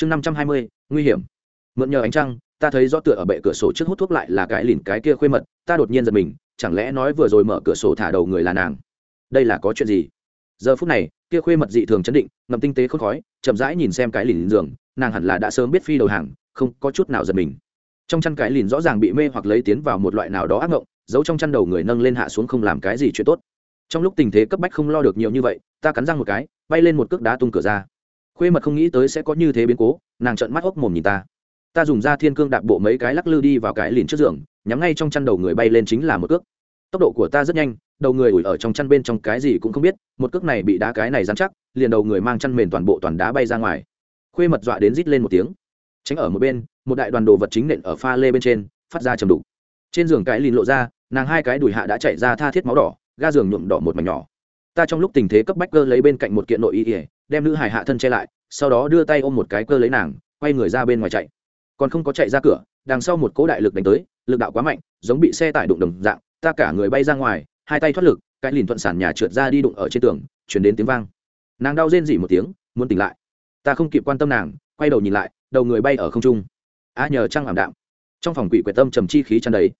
chương năm trăm hai mươi, nguy hiểm. Mượn nhờ ánh trăng, ta thấy rõ tựa ở bệ cửa sổ trước hút thuốc lại là cái lìn cái kia khuê mật, ta đột nhiên giật mình, chẳng lẽ nói vừa rồi mở cửa sổ thả đầu người là nàng? Đây là có chuyện gì? Giờ phút này, kia khuê mật dị thường chấn định, ngầm tinh tế khôn khói, chậm rãi nhìn xem cái lìn giường, nàng hẳn là đã sớm biết phi đầu hàng, không có chút nào giật mình. Trong chăn cái lìn rõ ràng bị mê hoặc lấy tiến vào một loại nào đó ác ngộng, giấu trong chăn đầu người nâng lên hạ xuống không làm cái gì chuyện tốt. Trong lúc tình thế cấp bách không lo được nhiều như vậy, ta cắn răng một cái, bay lên một cước đá tung cửa ra khuê mật không nghĩ tới sẽ có như thế biến cố, nàng trợn mắt hốc mồm nhìn ta. Ta dùng ra thiên cương đạp bộ mấy cái lắc lư đi vào cái lìn trước giường, nhắm ngay trong chăn đầu người bay lên chính là một cước. Tốc độ của ta rất nhanh, đầu người ủi ở trong chăn bên trong cái gì cũng không biết, một cước này bị đá cái này dán chắc, liền đầu người mang chăn mền toàn bộ toàn đá bay ra ngoài. Khuê mật dọa đến rít lên một tiếng. Tránh ở một bên, một đại đoàn đồ vật chính nện ở pha lê bên trên, phát ra chầm đục. Trên giường cái lìn lộ ra, nàng hai cái đùi hạ đã chạy ra tha thiết máu đỏ, ga giường nhuộm đỏ một mảnh nhỏ. Ta trong lúc tình thế cấp bách cơ lấy bên cạnh một kiện nội y ỉa đem nữ hải hạ thân che lại, sau đó đưa tay ôm một cái cơ lấy nàng, quay người ra bên ngoài chạy. Còn không có chạy ra cửa, đằng sau một cỗ đại lực đánh tới, lực đạo quá mạnh, giống bị xe tải đụng đồng dạng, ta cả người bay ra ngoài, hai tay thoát lực, cái lìn thuận sàn nhà trượt ra đi đụng ở trên tường, chuyển đến tiếng vang. Nàng đau rên dỉ một tiếng, muốn tỉnh lại. Ta không kịp quan tâm nàng, quay đầu nhìn lại, đầu người bay ở không trung. A nhờ trăng ảm đạm. Trong phòng quỷ quyệt tâm trầm chi khí chăn đầy.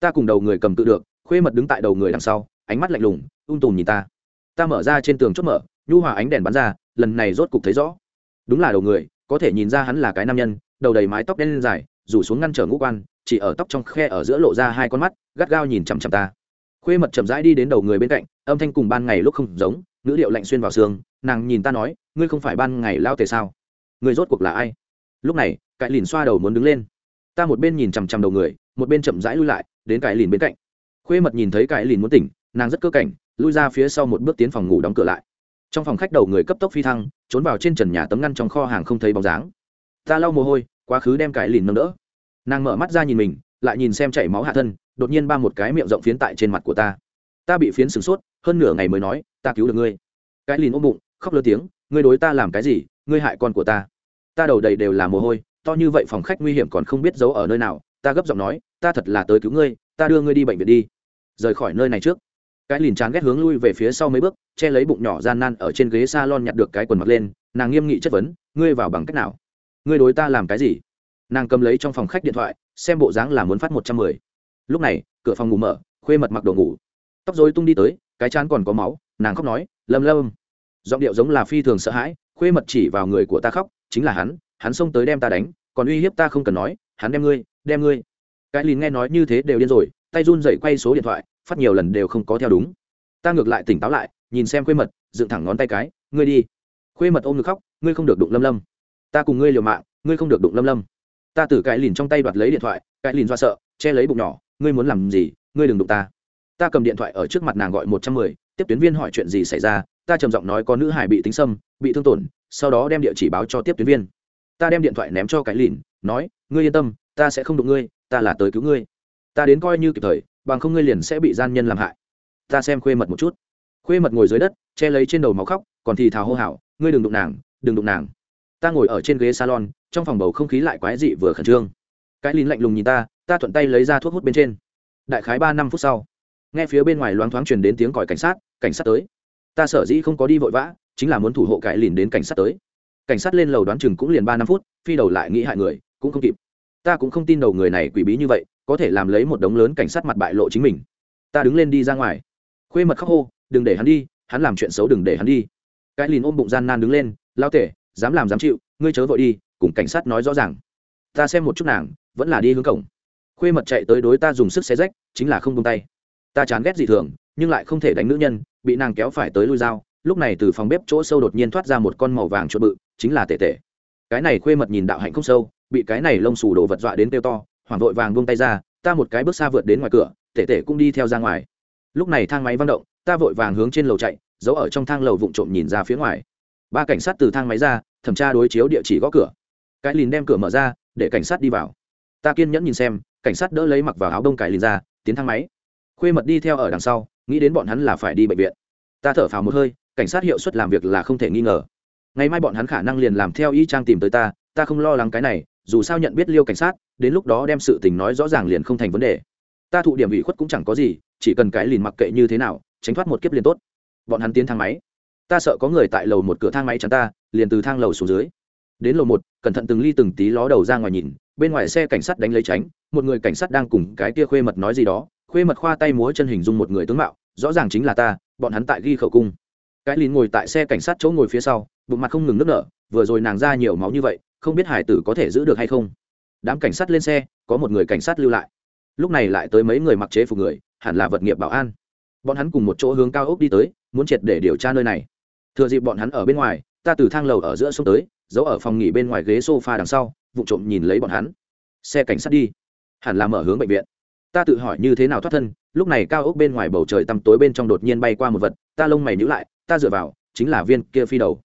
Ta cùng đầu người cầm tự được, khuê mật đứng tại đầu người đằng sau, ánh mắt lạnh lùng, ung tùm nhìn ta. Ta mở ra trên tường chốt mở nhu hòa ánh đèn bắn ra, lần này rốt cục thấy rõ. Đúng là đầu người, có thể nhìn ra hắn là cái nam nhân, đầu đầy mái tóc đen lên dài, rủ xuống ngăn trở ngũ quan, chỉ ở tóc trong khe ở giữa lộ ra hai con mắt, gắt gao nhìn chằm chằm ta. Khuê mật chậm rãi đi đến đầu người bên cạnh, âm thanh cùng ban ngày lúc không giống, ngữ điệu lạnh xuyên vào xương, nàng nhìn ta nói, ngươi không phải ban ngày lao tề sao? Ngươi rốt cuộc là ai? Lúc này cãi lìn xoa đầu muốn đứng lên. Ta một bên nhìn chằm chằm đầu người, một bên chậm rãi lui lại, đến cãi lìn bên cạnh. Khuê mật nhìn thấy cãi lìn muốn tỉnh, nàng rất cơ cảnh, lui ra phía sau một bước tiến phòng ngủ đóng cửa lại trong phòng khách đầu người cấp tốc phi thăng, trốn vào trên trần nhà tấm ngăn trong kho hàng không thấy bóng dáng. Ta lau mồ hôi, quá khứ đem cãi lìn nâng đỡ. Nàng mở mắt ra nhìn mình, lại nhìn xem chảy máu hạ thân, đột nhiên ba một cái miệng rộng phiến tại trên mặt của ta. Ta bị phiến sửng sốt, hơn nửa ngày mới nói, ta cứu được ngươi. Cái lìn ôm bụng, khóc lớn tiếng, ngươi đối ta làm cái gì? Ngươi hại con của ta. Ta đầu đầy đều là mồ hôi, to như vậy phòng khách nguy hiểm còn không biết giấu ở nơi nào. Ta gấp giọng nói, ta thật là tới cứu ngươi, ta đưa ngươi đi bệnh viện đi. Rời khỏi nơi này trước cái lìn chán ghét hướng lui về phía sau mấy bước, che lấy bụng nhỏ gian nan ở trên ghế s a lon nhặt được cái quần mặc lên, nàng nghiêm nghị chất vấn, ngươi vào bằng cách nào? Ngươi đối ta làm cái gì? Nàng cầm lấy trong phòng khách điện thoại, xem bộ dáng là muốn phát một trăm mười. Lúc này, cửa phòng ngủ mở, khuê mật mặc đồ ngủ. Tóc dối tung đi tới, cái chán còn có máu, nàng khóc nói, lâm lâm. Giọng điệu giống là phi thường sợ hãi, khuê mật chỉ vào người của ta khóc, chính là hắn hắn xông tới đem ta đánh, còn uy hiếp ta không cần nói, hắn đem ngươi đem ngươi. Cái lìn nghe nói như thế đều điên rồi, tay run dậy quay số điện thoại phát nhiều lần đều không có theo đúng. Ta ngược lại tỉnh táo lại, nhìn xem khuê mật, dựng thẳng ngón tay cái, ngươi đi. Khuê mật ôm ngực khóc, ngươi không được đụng lâm lâm. Ta cùng ngươi liều mạng, ngươi không được đụng lâm lâm. Ta từ cái lìn trong tay đoạt lấy điện thoại, cái lìn do sợ, che lấy bụng nhỏ, ngươi muốn làm gì, ngươi đừng đụng ta. Ta cầm điện thoại ở trước mặt nàng gọi một trăm mười, tiếp tuyến viên hỏi chuyện gì xảy ra, ta trầm giọng nói có nữ hải bị tính xâm, bị thương tổn, sau đó đem địa chỉ báo cho tiếp tuyến viên. Ta đem điện thoại ném cho cái lìn, nói, ngươi yên tâm, ta sẽ không đụng ngươi, ta là tới cứu ngươi. Ta đến coi như kịp thời bằng không ngươi liền sẽ bị gian nhân làm hại. Ta xem khuê mật một chút. Khuê mật ngồi dưới đất, che lấy trên đầu máu khóc, còn thì thào hô hào, ngươi đừng đụng nàng, đừng đụng nàng. Ta ngồi ở trên ghế salon, trong phòng bầu không khí lại quái dị vừa khẩn trương. Cái lín lạnh lùng nhìn ta ta thuận tay lấy ra thuốc hút bên trên. Đại khái ba năm phút sau, nghe phía bên ngoài loáng thoáng truyền đến tiếng còi cảnh sát cảnh sát tới. Ta sở dĩ không có đi vội vã, chính là muốn thủ hộ cái lìn đến cảnh sát tới. Cảnh sát lên lầu đoán chừng cũng liền ba năm phút, phi đầu lại nghĩ hại người, cũng không kịp. Ta cũng không tin đầu người này quỷ bí như vậy có thể làm lấy một đống lớn cảnh sát mặt bại lộ chính mình. Ta đứng lên đi ra ngoài. Khuê mật khóc hô, đừng để hắn đi, hắn làm chuyện xấu đừng để hắn đi. Cái lìn ôm bụng gian nan đứng lên, lao tể, dám làm dám chịu, ngươi chớ vội đi, cùng cảnh sát nói rõ ràng. Ta xem một chút nàng, vẫn là đi hướng cổng. Khuê mật chạy tới đối ta dùng sức xé rách, chính là không tung tay. Ta chán ghét dị thường, nhưng lại không thể đánh nữ nhân, bị nàng kéo phải tới lui dao. Lúc này từ phòng bếp chỗ sâu đột nhiên thoát ra một con màu vàng chuột bự, chính là tể tể. Cái này khuê mật nhìn đạo hạnh không sâu, bị cái này lông xù đồ vật dọa đến kêu to hoảng vội vàng buông tay ra, ta một cái bước xa vượt đến ngoài cửa, tể tể cũng đi theo ra ngoài. Lúc này thang máy văng động, ta vội vàng hướng trên lầu chạy, giấu ở trong thang lầu vụng trộm nhìn ra phía ngoài. Ba cảnh sát từ thang máy ra, thẩm tra đối chiếu địa chỉ gõ cửa. Cái lìn đem cửa mở ra, để cảnh sát đi vào. Ta kiên nhẫn nhìn xem, cảnh sát đỡ lấy mặc vào áo đông cải lìn ra, tiến thang máy. Khuê mật đi theo ở đằng sau, nghĩ đến bọn hắn là phải đi bệnh viện. Ta thở phào một hơi, cảnh sát hiệu suất làm việc là không thể nghi ngờ. Ngày mai bọn hắn khả năng liền làm theo y trang tìm tới ta ta không lo lắng cái này, dù sao nhận biết liêu cảnh sát đến lúc đó đem sự tình nói rõ ràng liền không thành vấn đề. Ta thụ điểm ủy khuất cũng chẳng có gì, chỉ cần cái lìn mặc kệ như thế nào, tránh thoát một kiếp liền tốt. Bọn hắn tiến thang máy. Ta sợ có người tại lầu một cửa thang máy chắn ta, liền từ thang lầu xuống dưới. Đến lầu một, cẩn thận từng ly từng tí ló đầu ra ngoài nhìn, bên ngoài xe cảnh sát đánh lấy tránh, một người cảnh sát đang cùng cái kia khuê mật nói gì đó, khuê mật khoa tay múa chân hình dung một người tướng mạo, rõ ràng chính là ta, bọn hắn tại ghi khẩu cung. Cái lìn ngồi tại xe cảnh sát chỗ ngồi phía sau, bụng mặt không ngừng nước nở, vừa rồi nàng ra nhiều máu như vậy, không biết hải tử có thể giữ được hay không đám cảnh sát lên xe, có một người cảnh sát lưu lại. Lúc này lại tới mấy người mặc chế phục người, hẳn là vật nghiệp bảo an. Bọn hắn cùng một chỗ hướng cao ốc đi tới, muốn triệt để điều tra nơi này. Thừa dịp bọn hắn ở bên ngoài, ta từ thang lầu ở giữa xuống tới, giấu ở phòng nghỉ bên ngoài ghế sofa đằng sau, vụ trộm nhìn lấy bọn hắn. Xe cảnh sát đi. Hẳn là mở hướng bệnh viện. Ta tự hỏi như thế nào thoát thân, lúc này cao ốc bên ngoài bầu trời tăm tối bên trong đột nhiên bay qua một vật, ta lông mày nhữ lại, ta dựa vào, chính là viên kia phi đầu.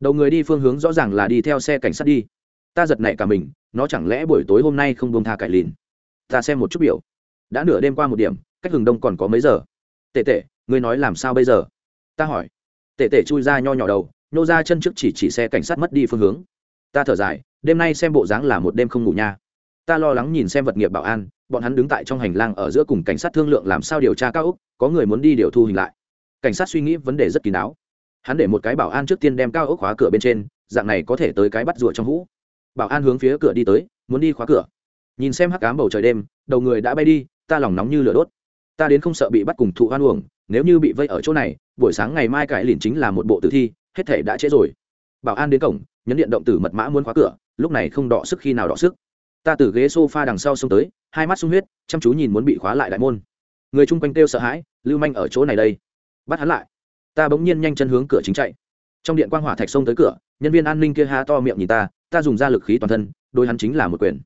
Đầu người đi phương hướng rõ ràng là đi theo xe cảnh sát đi. Ta giật nảy cả mình nó chẳng lẽ buổi tối hôm nay không buông tha cải lìn? Ta xem một chút biểu. Đã nửa đêm qua một điểm, cách hừng đông còn có mấy giờ? Tệ tệ, ngươi nói làm sao bây giờ? Ta hỏi. Tệ tệ chui ra nho nhỏ đầu, nhô ra chân trước chỉ chỉ xe cảnh sát mất đi phương hướng. Ta thở dài, đêm nay xem bộ dáng là một đêm không ngủ nha. Ta lo lắng nhìn xem vật nghiệp bảo an, bọn hắn đứng tại trong hành lang ở giữa cùng cảnh sát thương lượng làm sao điều tra cao úc, có người muốn đi điều thu hình lại. Cảnh sát suy nghĩ vấn đề rất kín đáo. Hắn để một cái bảo an trước tiên đem cao ốc khóa cửa bên trên, dạng này có thể tới cái bắt rùa trong hũ bảo an hướng phía cửa đi tới, muốn đi khóa cửa. Nhìn xem hắc cám bầu trời đêm, đầu người đã bay đi, ta lòng nóng như lửa đốt. Ta đến không sợ bị bắt cùng thụ hoan uổng, nếu như bị vây ở chỗ này, buổi sáng ngày mai cải lìn chính là một bộ tử thi, hết thể đã trễ rồi. Bảo an đến cổng, nhấn điện động tử mật mã muốn khóa cửa, lúc này không đọ sức khi nào đọ sức. Ta từ ghế s o f a đằng sau xông tới, hai mắt sung huyết, chăm chú nhìn muốn bị khóa lại đại môn. Người chung quanh kêu sợ hãi, lưu manh ở chỗ này đây. Bắt hắn lại. Ta bỗng nhiên nhanh chân hướng cửa chính chạy. Trong điện quan hỏa thạch xông tới cửa, nhân viên an ninh kia há to miệng nhìn ta ta dùng ra lực khí toàn thân đôi hắn chính là một quyền.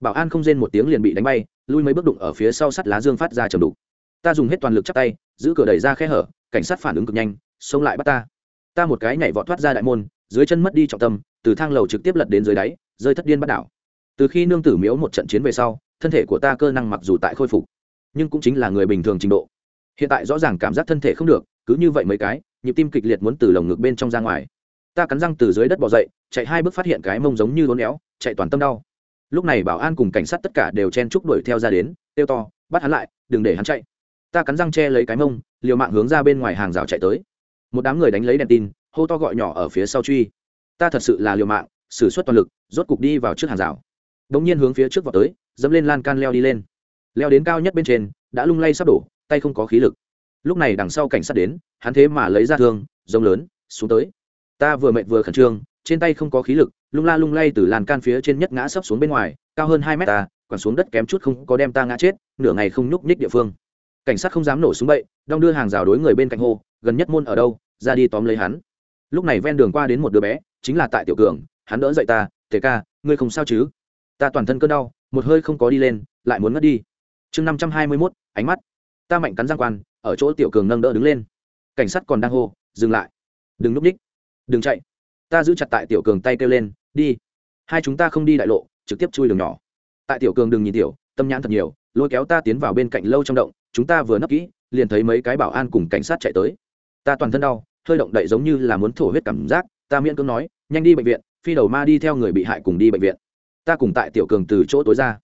Bảo an không rên một tiếng liền bị đánh bay, lui mấy bước đụng ở phía sau sắt lá dương phát ra chầm đục. Ta dùng hết toàn lực chắc tay, giữ cửa đẩy ra khe hở, cảnh sát phản ứng cực nhanh, xông lại bắt ta. Ta một cái nhảy vọt thoát ra đại môn, dưới chân mất đi trọng tâm, từ thang lầu trực tiếp lật đến dưới đáy, rơi thất điên bắt đảo. Từ khi nương tử miếu một trận chiến về sau, thân thể của ta cơ năng mặc dù tại khôi phục, nhưng cũng chính là người bình thường trình độ. Hiện tại rõ ràng cảm giác thân thể không được, cứ như vậy mấy cái, nhịp tim kịch liệt muốn từ lồng ngực bên trong ra ngoài ta cắn răng từ dưới đất bỏ dậy, chạy hai bước phát hiện cái mông giống như lốn éo chạy toàn tâm đau. Lúc này bảo an cùng cảnh sát tất cả đều chen chúc đuổi theo ra đến tiêu to, bắt hắn lại, đừng để hắn chạy. Ta cắn răng che lấy cái mông, liều mạng hướng ra bên ngoài hàng rào chạy tới. Một đám người đánh lấy đèn tin, hô to gọi nhỏ ở phía sau truy. Ta thật sự là liều mạng xử suất toàn lực, rốt cục đi vào trước hàng rào. Đ ỗ n g nhiên hướng phía trước vào tới, dẫm lên lan can leo đi lên. Leo đến cao nhất bên trên, đã lung lay sắp đổ, tay không có khí lực. Lúc này đằng sau cảnh sát đến, hắn thế mà lấy ra thương giống lớn, xuống tới ta vừa mệt vừa khẩn trương, trên tay không có khí lực, lung la lung lay từ lan can phía trên nhất ngã sấp xuống bên ngoài, cao hơn hai mét ta còn xuống đất kém chút không có đem ta ngã chết, nửa ngày không nhúc nhích địa phương. Cảnh sát không dám nổ súng bậy, đong đưa hàng rào đối người bên cạnh hô, gần nhất môn ở đâu, ra đi tóm lấy hắn. Lúc này ven đường qua đến một đứa bé, chính là tại tiểu cường, hắn đỡ dậy ta, tề ca, ngươi không sao chứ? Ta toàn thân cơn đau, một hơi không có đi lên, lại muốn ngất đi. Chương năm trăm hai mươi mốt, ánh mắt. Ta mạnh cắn giang quan, ở chỗ tiểu cường nâng đỡ đứng lên. Cảnh sát còn đang hô, dừng lại, đừng núp ních đừng chạy. Ta giữ chặt tại tiểu cường tay kêu lên, đi. Hai chúng ta không đi đại lộ, trực tiếp chui đường nhỏ. Tại tiểu cường đừng nhìn tiểu, tâm nhãn thật nhiều, lôi kéo ta tiến vào bên cạnh lâu trong động, chúng ta vừa nấp kỹ, liền thấy mấy cái bảo an cùng cảnh sát chạy tới. Ta toàn thân đau, hơi động đậy giống như là muốn thổ huyết cảm giác, ta miễn cưỡng nói, nhanh đi bệnh viện, phi đầu ma đi theo người bị hại cùng đi bệnh viện. Ta cùng tại tiểu cường từ chỗ tối ra,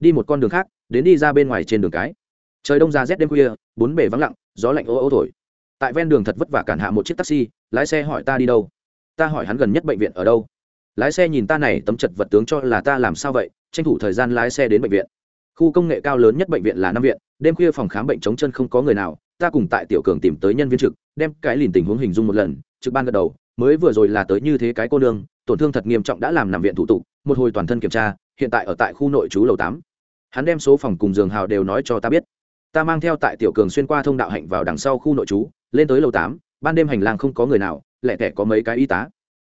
đi một con đường khác, đến đi ra bên ngoài trên đường cái. Trời đông ra rét đêm khuya, bốn bể vắng lặng, gió lạnh ô ô thổi. Tại ven đường thật vất vả cản hạ một chiếc taxi, lái xe hỏi ta đi đâu ta hỏi hắn gần nhất bệnh viện ở đâu? Lái xe nhìn ta này, tấm chật vật tướng cho là ta làm sao vậy? Tranh thủ thời gian lái xe đến bệnh viện. Khu công nghệ cao lớn nhất bệnh viện là năm viện, đêm khuya phòng khám bệnh chống chân không có người nào, ta cùng tại tiểu cường tìm tới nhân viên trực, đem cái lìn tình huống hình dung một lần, trực ban gật đầu, mới vừa rồi là tới như thế cái cô nương, tổn thương thật nghiêm trọng đã làm nằm viện thủ tục, một hồi toàn thân kiểm tra, hiện tại ở tại khu nội trú lầu tám. Hắn đem số phòng cùng giường hào đều nói cho ta biết. Ta mang theo tại tiểu cường xuyên qua thông đạo hạnh vào đằng sau khu nội trú, lên tới lầu tám, ban đêm hành lang không có người nào lẻ tẻ có mấy cái y tá.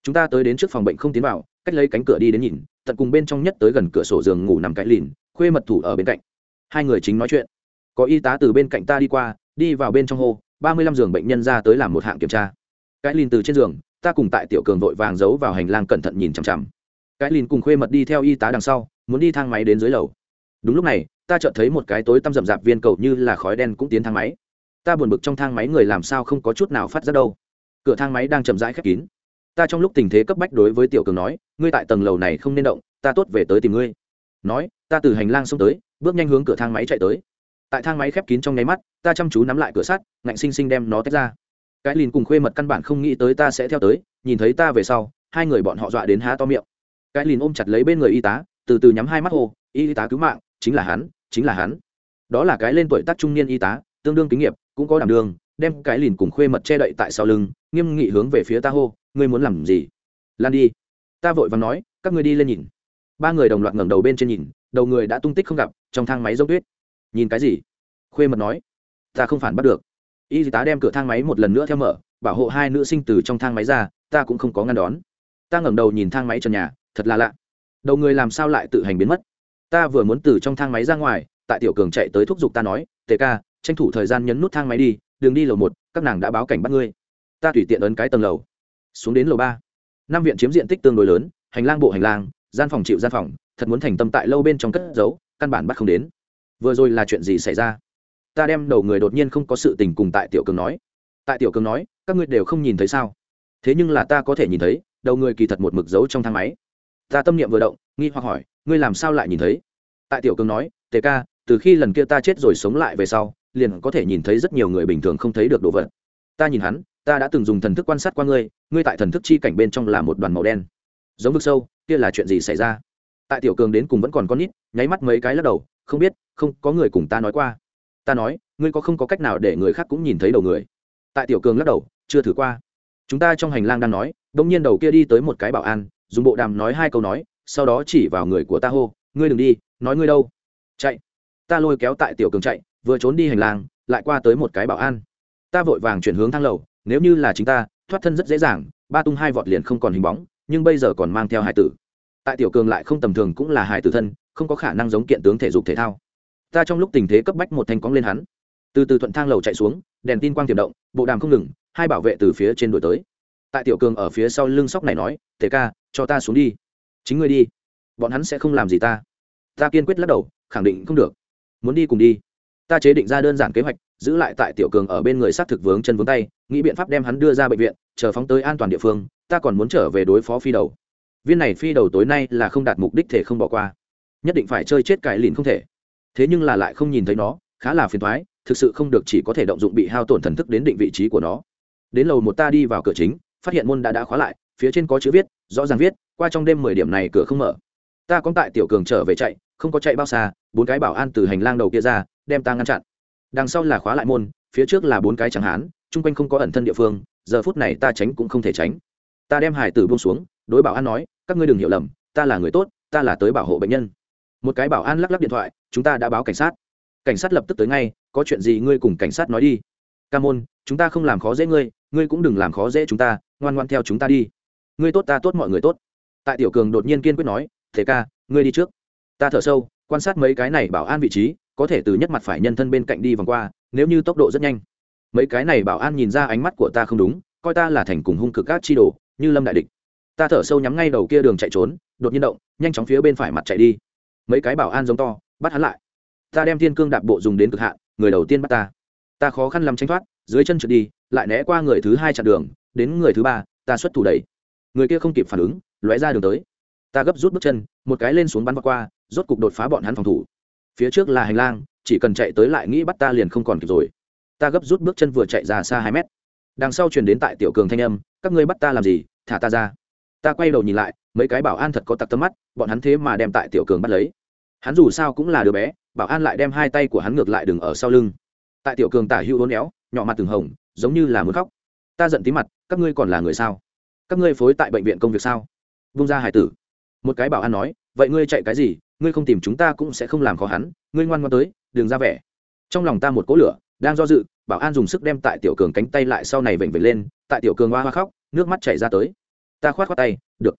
Chúng ta tới đến trước phòng bệnh không tiến vào, cách lấy cánh cửa đi đến nhìn, tận cùng bên trong nhất tới gần cửa sổ giường ngủ nằm cái lìn, khuê mật thủ ở bên cạnh. Hai người chính nói chuyện. Có y tá từ bên cạnh ta đi qua, đi vào bên trong hô, ba mươi lăm giường bệnh nhân ra tới làm một hạng kiểm tra. Cái lìn từ trên giường, ta cùng tại tiểu cường vội vàng giấu vào hành lang cẩn thận nhìn chằm chằm. Cái lìn cùng khuê mật đi theo y tá đằng sau, muốn đi thang máy đến dưới lầu. Đúng lúc này, ta chợt thấy một cái tối tăm rậm rạp viên cầu như là khói đen cũng tiến thang máy. Ta buồn bực trong thang máy người làm sao không có chút nào phát ra đâu cửa thang máy đang chậm rãi khép kín. Ta trong lúc tình thế cấp bách đối với tiểu cường nói, ngươi tại tầng lầu này không nên động, ta tốt về tới tìm ngươi. Nói, ta từ hành lang xông tới, bước nhanh hướng cửa thang máy chạy tới. Tại thang máy khép kín trong nháy mắt, ta chăm chú nắm lại cửa sắt, ngạnh xinh xinh đem nó tách ra. Cái lìn cùng khuê mật căn bản không nghĩ tới ta sẽ theo tới, nhìn thấy ta về sau, hai người bọn họ dọa đến há to miệng. Cái lìn ôm chặt lấy bên người y tá, từ từ nhắm hai mắt hồ y tá cứu mạng, chính là hắn, chính là hắn. Đó là cái lên tuổi tác trung niên y tá, tương đương kinh nghiệm cũng có đảm đường đem cái lìn cùng khuê mật che đậy tại sau lưng, nghiêm nghị hướng về phía ta hô, ngươi muốn làm gì? Lan đi. Ta vội vàng nói, các ngươi đi lên nhìn. Ba người đồng loạt ngẩng đầu bên trên nhìn, đầu người đã tung tích không gặp, trong thang máy dốc tuyết. Nhìn cái gì? Khuê mật nói. Ta không phản bắt được. Y tá đem cửa thang máy một lần nữa theo mở, bảo hộ hai nữ sinh từ trong thang máy ra, ta cũng không có ngăn đón. Ta ngẩng đầu nhìn thang máy trần nhà, thật là lạ. Đầu người làm sao lại tự hành biến mất? Ta vừa muốn từ trong thang máy ra ngoài, tại tiểu cường chạy tới thúc giục ta nói, tề ca, tranh thủ thời gian nhấn nút thang máy đi đường đi lầu một, các nàng đã báo cảnh bắt ngươi. Ta tùy tiện ấn cái tầng lầu. Xuống đến lầu ba. Năm viện chiếm diện tích tương đối lớn, hành lang bộ hành lang, gian phòng chịu gian phòng, thật muốn thành tâm tại lâu bên trong cất giấu, căn bản bắt không đến. Vừa rồi là chuyện gì xảy ra? Ta đem đầu người đột nhiên không có sự tình cùng tại tiểu cường nói. Tại tiểu cường nói, các ngươi đều không nhìn thấy sao? Thế nhưng là ta có thể nhìn thấy, đầu người kỳ thật một mực giấu trong thang máy. Ta tâm niệm vừa động, nghi hoặc hỏi, ngươi làm sao lại nhìn thấy? Tại tiểu cường nói, tề ca, từ khi lần kia ta chết rồi sống lại về sau liền có thể nhìn thấy rất nhiều người bình thường không thấy được đồ vật. Ta nhìn hắn, ta đã từng dùng thần thức quan sát qua ngươi ngươi tại thần thức chi cảnh bên trong là một đoàn màu đen. Giống vực sâu, kia là chuyện gì xảy ra? Tại tiểu cường đến cùng vẫn còn con nít, nháy mắt mấy cái lắc đầu, không biết, không, có người cùng ta nói qua. Ta nói, ngươi có không có cách nào để người khác cũng nhìn thấy đầu người? Tại tiểu cường lắc đầu, chưa thử qua. Chúng ta trong hành lang đang nói, đông nhiên đầu kia đi tới một cái bảo an, dùng bộ đàm nói hai câu nói, sau đó chỉ vào người của ta hô, ngươi đừng đi, nói ngươi đâu. Chạy. Ta lôi kéo tại tiểu cường chạy vừa trốn đi hành lang, lại qua tới một cái bảo an. Ta vội vàng chuyển hướng thang lầu, nếu như là chính ta, thoát thân rất dễ dàng, ba tung hai vọt liền không còn hình bóng, nhưng bây giờ còn mang theo hải tử. Tại tiểu cường lại không tầm thường cũng là hải tử thân, không có khả năng giống kiện tướng thể dục thể thao. Ta trong lúc tình thế cấp bách một thanh cóng lên hắn. Từ từ thuận thang lầu chạy xuống, đèn tin quang tiềm động, bộ đàm không ngừng, hai bảo vệ từ phía trên đổi tới. Tại tiểu cường ở phía sau lưng sóc này nói, thế ca, cho ta xuống đi. Chính ngươi đi. Bọn hắn sẽ không làm gì ta. Ta kiên quyết lắc đầu, khẳng định không được. Muốn đi cùng đi ta chế định ra đơn giản kế hoạch, giữ lại tại tiểu cường ở bên người xác thực vướng chân vướng tay, nghĩ biện pháp đem hắn đưa ra bệnh viện, chờ phóng tới an toàn địa phương, ta còn muốn trở về đối phó phi đầu. Viên này phi đầu tối nay là không đạt mục đích thể không bỏ qua. Nhất định phải chơi chết cải lìn không thể. Thế nhưng là lại không nhìn thấy nó, khá là phiền thoái, thực sự không được chỉ có thể động dụng bị hao tổn thần thức đến định vị trí của nó. Đến lầu một ta đi vào cửa chính, phát hiện môn đã đã khóa lại, phía trên có chữ viết, rõ ràng viết, qua trong đêm mười điểm này cửa không mở. Ta cóng tại tiểu cường trở về chạy không có chạy bao xa, bốn cái bảo an từ hành lang đầu kia ra, đem ta ngăn chặn. Đằng sau là khóa lại môn, phía trước là bốn cái chẳng hán, chung quanh không có ẩn thân địa phương, giờ phút này ta tránh cũng không thể tránh. Ta đem hải tử buông xuống, đối bảo an nói, các ngươi đừng hiểu lầm, ta là người tốt, ta là tới bảo hộ bệnh nhân. Một cái bảo an lắc lắc điện thoại, chúng ta đã báo cảnh sát. Cảnh sát lập tức tới ngay, có chuyện gì ngươi cùng cảnh sát nói đi. Ca môn, chúng ta không làm khó dễ ngươi ngươi cũng đừng làm khó dễ chúng ta, ngoan ngoan theo chúng ta đi. Ngươi tốt ta tốt mọi người tốt. Tại tiểu cường đột nhiên kiên quyết nói, thế ca, ngươi đi trước ta thở sâu, quan sát mấy cái này bảo an vị trí, có thể từ nhất mặt phải nhân thân bên cạnh đi vòng qua, nếu như tốc độ rất nhanh. Mấy cái này bảo an nhìn ra ánh mắt của ta không đúng, coi ta là thành cùng hung cực các chi đồ, như lâm đại địch. Ta thở sâu nhắm ngay đầu kia đường chạy trốn, đột nhiên động, nhanh chóng phía bên phải mặt chạy đi. Mấy cái bảo an giống to, bắt hắn lại. Ta đem thiên cương đạp bộ dùng đến cực hạn, người đầu tiên bắt ta. Ta khó khăn làm tranh thoát, dưới chân trượt đi, lại né qua người thứ hai chặn đường, đến người thứ ba, ta xuất thủ đẩy. Người kia không kịp phản ứng, lóe ra đường tới. Ta gấp rút bước chân, một cái lên xuống bắn vào qua rốt cục đột phá bọn hắn phòng thủ. Phía trước là hành lang, chỉ cần chạy tới lại nghĩ bắt ta liền không còn kịp rồi. Ta gấp rút bước chân vừa chạy ra xa hai mét. Đằng sau truyền đến tại tiểu cường thanh âm, các ngươi bắt ta làm gì, thả ta ra. Ta quay đầu nhìn lại, mấy cái bảo an thật có tặc tâm mắt, bọn hắn thế mà đem tại tiểu cường bắt lấy. Hắn dù sao cũng là đứa bé, bảo an lại đem hai tay của hắn ngược lại đừng ở sau lưng. Tại tiểu cường tả hữu hôn éo, nhỏ mặt từng hồng, giống như là muốn khóc. Ta giận tí mặt, các ngươi còn là người sao? Các ngươi phối tại bệnh viện công việc sao? Vung ra hải tử. Một cái bảo an nói vậy ngươi chạy cái gì, ngươi không tìm chúng ta cũng sẽ không làm khó hắn, ngươi ngoan ngoan tới, đừng ra vẻ. Trong lòng ta một cỗ lửa, đang do dự, bảo an dùng sức đem tại tiểu cường cánh tay lại sau này vểnh vểnh lên, tại tiểu cường hoa hoa khóc, nước mắt chảy ra tới. Ta khoát khoát tay, được,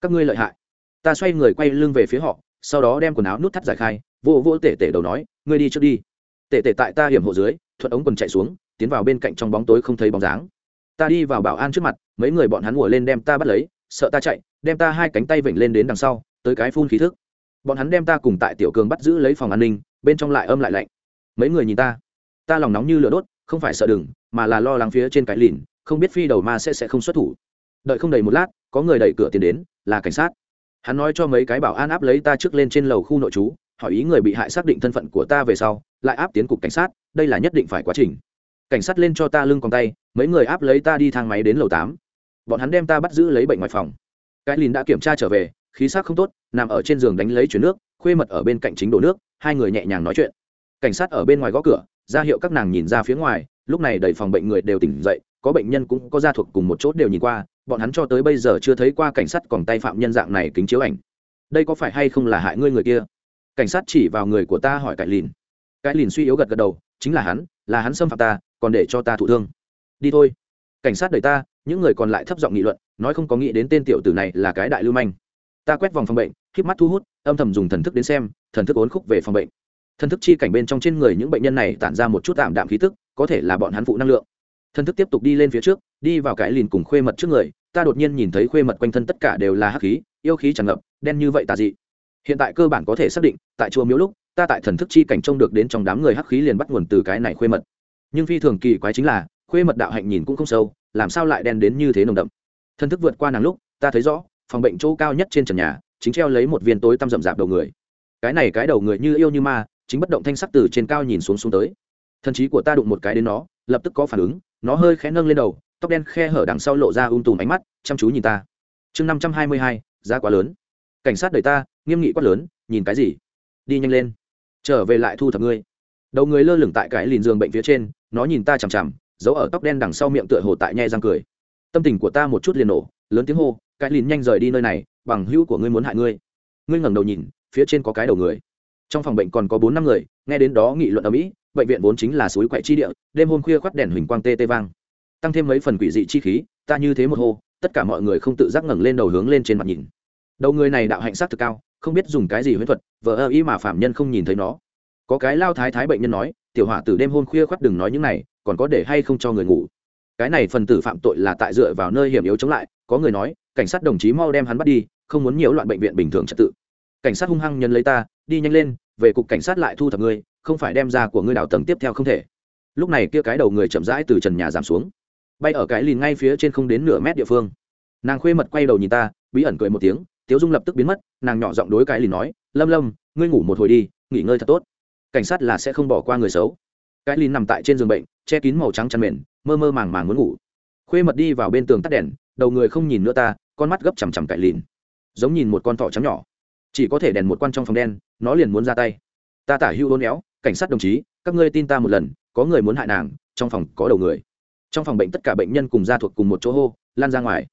các ngươi lợi hại. Ta xoay người quay lưng về phía họ, sau đó đem quần áo nút thắt giải khai, vô vô tể tể đầu nói, ngươi đi trước đi. Tể tể tại ta hiểm hộ dưới, thuận ống quần chạy xuống, tiến vào bên cạnh trong bóng tối không thấy bóng dáng. Ta đi vào bảo an trước mặt, mấy người bọn hắn ngồi lên đem ta bắt lấy, sợ ta chạy, đem ta hai cánh tay vểnh lên đến đằng sau tới cái phun khí thức. Bọn hắn đem ta cùng tại tiểu cường bắt giữ lấy phòng an ninh, bên trong lại âm lại lạnh. Mấy người nhìn ta ta lòng nóng như lửa đốt, không phải sợ đừng, mà là lo lắng phía trên cái lìn, không biết phi đầu ma sẽ sẽ không xuất thủ. Đợi không đầy một lát, có người đẩy cửa tiến đến, là cảnh sát. Hắn nói cho mấy cái bảo an áp lấy ta trước lên trên lầu khu nội trú, hỏi ý người bị hại xác định thân phận của ta về sau, lại áp tiến cục cảnh sát, đây là nhất định phải quá trình. Cảnh sát lên cho ta lưng còn tay, mấy người áp lấy ta đi thang máy đến lầu tám. Bọn hắn đem ta bắt giữ lấy bệnh ngoài phòng. Cái lìn đã kiểm tra trở về khí sắc không tốt, nằm ở trên giường đánh lấy chuyển nước, khuê mật ở bên cạnh chính đổ nước, hai người nhẹ nhàng nói chuyện. Cảnh sát ở bên ngoài gõ cửa, ra hiệu các nàng nhìn ra phía ngoài, lúc này đầy phòng bệnh người đều tỉnh dậy, có bệnh nhân cũng có gia thuộc cùng một chốt đều nhìn qua, bọn hắn cho tới bây giờ chưa thấy qua cảnh sát còn tay phạm nhân dạng này kính chiếu ảnh. Đây có phải hay không là hại ngươi người kia? Cảnh sát chỉ vào người của ta hỏi cải lìn. Cái lìn suy yếu gật gật đầu, chính là hắn là hắn xâm phạm ta, còn để cho ta thụ thương. Đi thôi. Cảnh sát đẩy ta, những người còn lại thấp giọng nghị luận, nói không có nghĩ đến tên tiểu tử này là cái đại lưu manh ta quét vòng phòng bệnh, híp mắt thu hút, âm thầm dùng thần thức đến xem, thần thức ốn khúc về phòng bệnh. Thần thức chi cảnh bên trong trên người những bệnh nhân này tản ra một chút tạm đạm khí tức, có thể là bọn hắn phụ năng lượng. Thần thức tiếp tục đi lên phía trước, đi vào cái lìn cùng khuê mật trước người, ta đột nhiên nhìn thấy khuê mật quanh thân tất cả đều là hắc khí, yêu khí tràn ngập, đen như vậy tà dị. Hiện tại cơ bản có thể xác định, tại chùa miếu lúc, ta tại thần thức chi cảnh trông được đến trong đám người hắc khí liền bắt nguồn từ cái này khuê mật. Nhưng phi thường kỳ quái chính là, khuê mật đạo hạnh nhìn cũng không sâu, làm sao lại đen đến như thế nồng đậm? Thần thức vượt qua nàng lúc, ta thấy rõ phòng bệnh chỗ cao nhất trên trần nhà, chính treo lấy một viên tối tăm rậm rạp đầu người. Cái này cái đầu người như yêu như ma, chính bất động thanh sắc từ trên cao nhìn xuống xuống tới. Thần trí của ta đụng một cái đến nó, lập tức có phản ứng, nó hơi khẽ nâng lên đầu, tóc đen khe hở đằng sau lộ ra um tùm ánh mắt, chăm chú nhìn ta. Chương năm trăm hai mươi hai, giá quá lớn. Cảnh sát đẩy ta, nghiêm nghị quát lớn, nhìn cái gì? Đi nhanh lên. Trở về lại thu thập ngươi. Đầu người lơ lửng tại cái lìn giường bệnh phía trên, nó nhìn ta chằm chằm, giấu ở tóc đen đằng sau miệng tựa hồ tại nhai răng cười. Tâm tình của ta một chút liền nổ, lớn tiếng hô cái lìn nhanh rời đi nơi này, bằng hữu của ngươi muốn hại ngươi. Ngươi ngẩng đầu nhìn, phía trên có cái đầu người. Trong phòng bệnh còn có bốn năm người, nghe đến đó nghị luận ở mỹ, bệnh viện vốn chính là suối quậy chi địa, đêm hôm khuya khoắt đèn huỳnh quang tê tê vang. Tăng thêm mấy phần quỷ dị chi khí, ta như thế một hô, tất cả mọi người không tự giác ngẩng lên đầu hướng lên trên mặt nhìn. Đầu người này đạo hạnh sát thực cao, không biết dùng cái gì huyễn thuật vợ ơ ý mà phạm nhân không nhìn thấy nó. Có cái lao thái thái bệnh nhân nói, tiểu hỏa từ đêm hôm khuya khoắt đừng nói những này, còn có để hay không cho người ngủ? Cái này phần tử phạm tội là tại dựa vào nơi hiểm yếu chống lại, có người nói cảnh sát đồng chí mau đem hắn bắt đi, không muốn nhiễu loạn bệnh viện bình thường trật tự. Cảnh sát hung hăng nhân lấy ta, đi nhanh lên, về cục cảnh sát lại thu thập ngươi, không phải đem ra của ngươi đào tầng tiếp theo không thể. Lúc này kia cái đầu người chậm rãi từ trần nhà giảm xuống. Bay ở cái lìn ngay phía trên không đến nửa mét địa phương. Nàng khuê mật quay đầu nhìn ta, bí ẩn cười một tiếng, tiếu dung lập tức biến mất, nàng nhỏ giọng đối cái lìn nói, lâm lâm, ngươi ngủ một hồi đi, nghỉ ngơi thật tốt. Cảnh sát là sẽ không bỏ qua người xấu. Cái lìn nằm tại trên giường bệnh, che kín màu trắng chăn mền, mơ mơ màng màng muốn ngủ. Khuê mật đi vào bên tường tắt đèn, đầu người không nhìn nữa ta con mắt gấp chằm chằm cải lìn, giống nhìn một con thỏ trắng nhỏ, chỉ có thể đèn một quan trong phòng đen, nó liền muốn ra tay. Ta tả hưu hôn éo cảnh sát đồng chí, các ngươi tin ta một lần, có người muốn hại nàng, trong phòng có đầu người. Trong phòng bệnh tất cả bệnh nhân cùng ra thuộc cùng một chỗ hô, lan ra ngoài.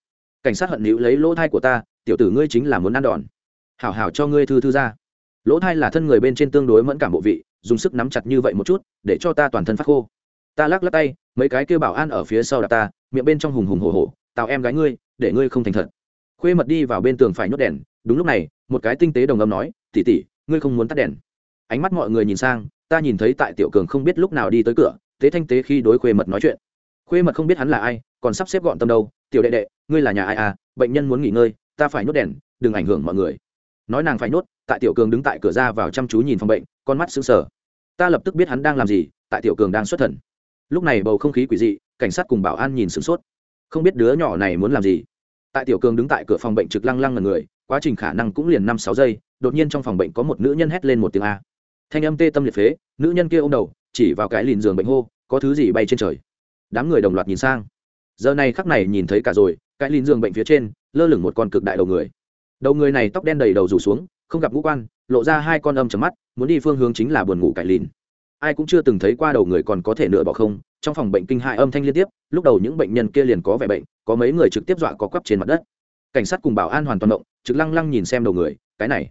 Cảnh sát hận níu lấy lỗ thai của ta, tiểu tử ngươi chính là muốn ăn đòn. Hảo hảo cho ngươi thư thư ra. Lỗ thai là thân người bên trên tương đối mẫn cảm bộ vị, dùng sức nắm chặt như vậy một chút, để cho ta toàn thân phát khô. Ta lắc lắc tay, mấy cái kêu bảo an ở phía sau đạp ta, miệng bên trong hùng hùng hồ hồ tào em gái ngươi để ngươi không thành thật. Khuê mật đi vào bên tường phải nhốt đèn, đúng lúc này, một cái tinh tế đồng âm nói tỉ tỉ ngươi không muốn tắt đèn. Ánh mắt mọi người nhìn sang, ta nhìn thấy tại tiểu cường không biết lúc nào đi tới cửa tế thanh tế khi đối khuê mật nói chuyện. Khuê mật không biết hắn là ai, còn sắp xếp gọn tâm đâu, tiểu đệ đệ, ngươi là nhà ai à bệnh nhân muốn nghỉ ngơi, ta phải nhốt đèn, đừng ảnh hưởng mọi người. Nói nàng phải nhốt, tại tiểu cường đứng tại cửa ra vào chăm chú nhìn phòng bệnh, con mắt sững sờ. Ta lập tức biết hắn đang làm gì, tại tiểu cường đang xuất thần. Lúc này bầu không khí quỷ dị, cảnh sát cùng bảo an nhìn sửng sốt không biết đứa nhỏ này muốn làm gì. Tại tiểu cường đứng tại cửa phòng bệnh trực lăng lăng ngần người, quá trình khả năng cũng liền năm sáu giây, đột nhiên trong phòng bệnh có một nữ nhân hét lên một tiếng a. Thanh âm tê tâm liệt phế, nữ nhân kia ô m đầu, chỉ vào cái lìn giường bệnh hô, có thứ gì bay trên trời? Đám người đồng loạt nhìn sang. Giờ này khắc này nhìn thấy cả rồi, cái lìn giường bệnh phía trên, lơ lửng một con cực đại đầu người. Đầu người này tóc đen đầy đầu rủ xuống, không gặp ngũ quan, lộ ra hai con âm chấm mắt, muốn đi phương hướng chính là buồn ngủ cải lìn. Ai cũng chưa từng thấy qua đầu người còn có thể nửa bỏ không, trong phòng bệnh kinh hại âm thanh liên tiếp lúc đầu những bệnh nhân kia liền có vẻ bệnh, có mấy người trực tiếp dọa có quắp trên mặt đất. Cảnh sát cùng bảo an hoàn toàn động, trực lăng lăng nhìn xem đầu người, cái này,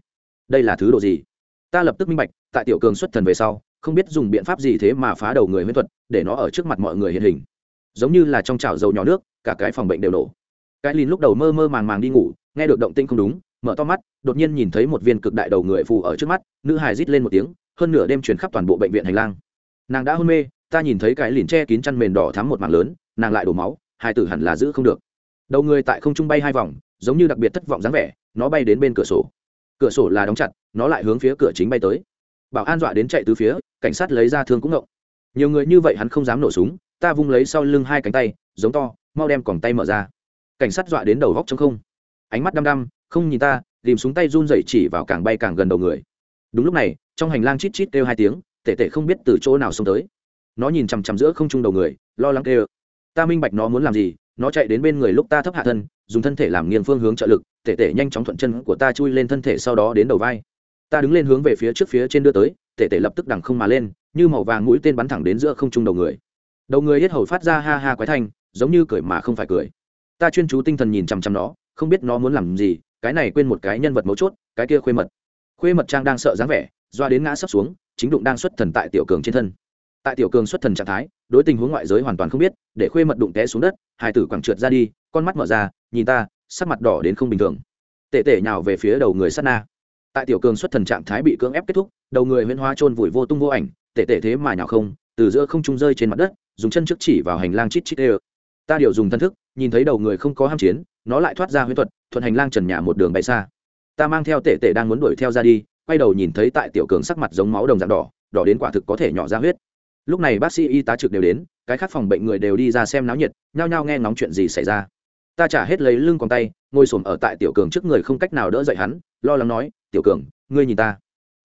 đây là thứ đồ gì? Ta lập tức minh bạch, tại tiểu cường xuất thần về sau, không biết dùng biện pháp gì thế mà phá đầu người huyễn thuật, để nó ở trước mặt mọi người hiện hình. Giống như là trong chảo dầu nhỏ nước, cả cái phòng bệnh đều nổ cái lìn lúc đầu mơ mơ màng màng đi ngủ, nghe được động tinh không đúng, mở to mắt, đột nhiên nhìn thấy một viên cực đại đầu người phù ở trước mắt, nữ hài rít lên một tiếng, hơn nửa đêm chuyển khắp toàn bộ bệnh viện hành lang. Nàng đã hôn mê ta nhìn thấy cái lìn che kín chăn mền đỏ thắm một mảng lớn, nàng lại đổ máu, hai tử hẳn là giữ không được. Đầu người tại không trung bay hai vòng, giống như đặc biệt thất vọng dáng vẻ, nó bay đến bên cửa sổ. Cửa sổ là đóng chặt, nó lại hướng phía cửa chính bay tới. Bảo an dọa đến chạy từ phía, cảnh sát lấy ra thương cũng ngộng. Nhiều người như vậy hắn không dám nổ súng, ta vung lấy sau lưng hai cánh tay, giống to, mau đem còng tay mở ra. Cảnh sát dọa đến đầu góc trong không. Ánh mắt đăm đăm, không nhìn ta, tìm súng tay run dậy chỉ vào càng bay càng gần đầu người. Đúng lúc này, trong hành lang chít chít kêu hai tiếng tệ tệ không biết từ chỗ nào xông tới nó nhìn chằm chằm giữa không trung đầu người, lo lắng kêu, ta minh bạch nó muốn làm gì, nó chạy đến bên người lúc ta thấp hạ thân, dùng thân thể làm nghiêng phương hướng trợ lực, tể tể nhanh chóng thuận chân của ta chui lên thân thể sau đó đến đầu vai. Ta đứng lên hướng về phía trước phía trên đưa tới, tể tể lập tức đằng không mà lên, như màu vàng mũi tên bắn thẳng đến giữa không trung đầu người. Đầu người hết hầu phát ra ha ha quái thanh, giống như cười mà không phải cười. Ta chuyên chú tinh thần nhìn chằm chằm nó, không biết nó muốn làm gì, cái này quên một cái nhân vật mấu chốt, cái kia khuê mật. Khuê mật trang đang sợ dáng vẻ, doa đến ngã sấp xuống, chính đụng đang xuất thần tại tiểu cường trên thân tại tiểu cường xuất thần trạng thái, đối tình huống ngoại giới hoàn toàn không biết, để khuê mật đụng té xuống đất hải tử quẳng trượt ra đi, con mắt mở ra, nhìn ta, sắc mặt đỏ đến không bình thường. Tệ tệ nhào về phía đầu người sát na. Tại tiểu cường xuất thần trạng thái bị cưỡng ép kết thúc, đầu người huyễn hóa trôn vùi vô tung vô ảnh tệ tệ thế mà nhào không, từ giữa không trung rơi trên mặt đất, dùng chân trước chỉ vào hành lang chít chít ê ta điều dùng thân thức, nhìn thấy đầu người không có ham chiến, nó lại thoát ra huyễn thuật, thuận hành lang trần nhà một đường bay xa. Ta mang theo tệ tệ đang muốn đuổi theo ra đi, quay đầu nhìn thấy tại tiểu cường sắc mặt giống máu đồng dạng đỏ đỏ đến quả thực có thể nhỏ ra huyết lúc này bác sĩ y tá trực đều đến, cái khác phòng bệnh người đều đi ra xem náo nhiệt, nhao nhao nghe ngóng chuyện gì xảy ra. Ta trả hết lấy lưng còn tay, ngồi xổm ở tại tiểu cường trước người không cách nào đỡ dậy hắn, lo lắng nói, tiểu cường, ngươi nhìn ta.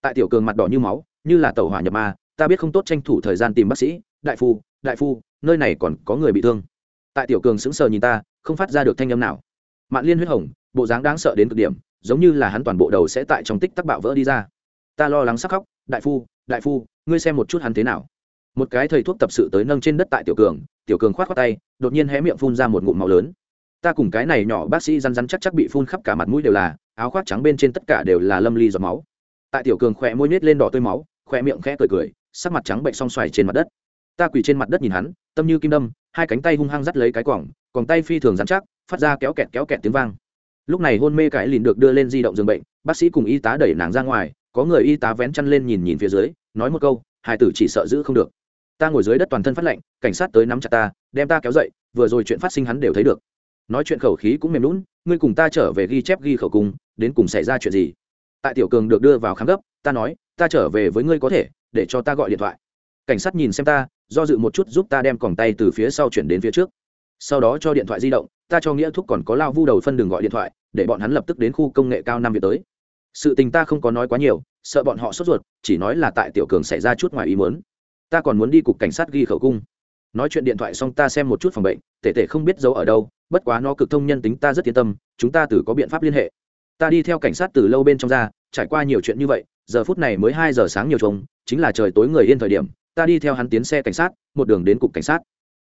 Tại tiểu cường mặt đỏ như máu, như là tàu hỏa nhập ma, ta biết không tốt tranh thủ thời gian tìm bác sĩ, đại phu đại phu, nơi này còn có người bị thương. Tại tiểu cường sững sờ nhìn ta, không phát ra được thanh âm nào. Mạng liên huyết hồng, bộ dáng đáng sợ đến cực điểm, giống như là hắn toàn bộ đầu sẽ tại trong tích tắc bạo vỡ đi ra. Ta lo lắng sắc khóc, đại phu đại phu, ngươi xem một chút hắn thế nào một cái thầy thuốc tập sự tới nâng trên đất tại tiểu cường tiểu cường khoát khoát tay, đột nhiên hé miệng phun ra một ngụm máu lớn. Ta cùng cái này nhỏ bác sĩ răn răn chắc chắc bị phun khắp cả mặt mũi đều là, áo khoác trắng bên trên tất cả đều là lâm ly giọt máu. Tại tiểu cường khỏe môi nết lên đỏ tươi máu, khỏe miệng khẽ cười cười, sắc mặt trắng bệnh song xoài trên mặt đất. Ta quỳ trên mặt đất nhìn hắn, tâm như kim đâm, hai cánh tay hung hăng dắt lấy cái quỏng còn tay phi thường rắn chắc, phát ra kéo kẹt kéo kẹt tiếng vang. Lúc này hôn mê cái lìn được đưa lên di động giường bệnh, bác sĩ cùng y tá đẩy nàng ra ngoài, có người y tá vén chăn lên nhìn nhìn phía dưới, nói một câu hai tử chỉ sợ giữ không được ta ngồi dưới đất toàn thân phát lạnh, cảnh sát tới nắm chặt ta, đem ta kéo dậy, vừa rồi chuyện phát sinh hắn đều thấy được. Nói chuyện khẩu khí cũng mềm lún ngươi cùng ta trở về ghi chép ghi khẩu cung đến cùng xảy ra chuyện gì? Tại tiểu cường được đưa vào khám gấp, ta nói, ta trở về với ngươi có thể, để cho ta gọi điện thoại. Cảnh sát nhìn xem ta, do dự một chút giúp ta đem còng tay từ phía sau chuyển đến phía trước. Sau đó cho điện thoại di động, ta cho nghĩa thúc còn có lao vu đầu phân đường gọi điện thoại, để bọn hắn lập tức đến khu công nghệ cao năm việt tới. Sự tình ta không có nói quá nhiều, sợ bọn họ sốt ruột, chỉ nói là tại tiểu cường xảy ra chút ngoài ý muốn ta còn muốn đi cục cảnh sát ghi khẩu cung. Nói chuyện điện thoại xong ta xem một chút phòng bệnh, tể tể không biết giấu ở đâu, bất quá nó cực thông nhân tính ta rất yên tâm, chúng ta từ có biện pháp liên hệ. Ta đi theo cảnh sát từ lâu bên trong ra, trải qua nhiều chuyện như vậy, giờ phút này mới hai giờ sáng nhiều trống chính là trời tối người yên thời điểm, ta đi theo hắn tiến xe cảnh sát, một đường đến cục cảnh sát.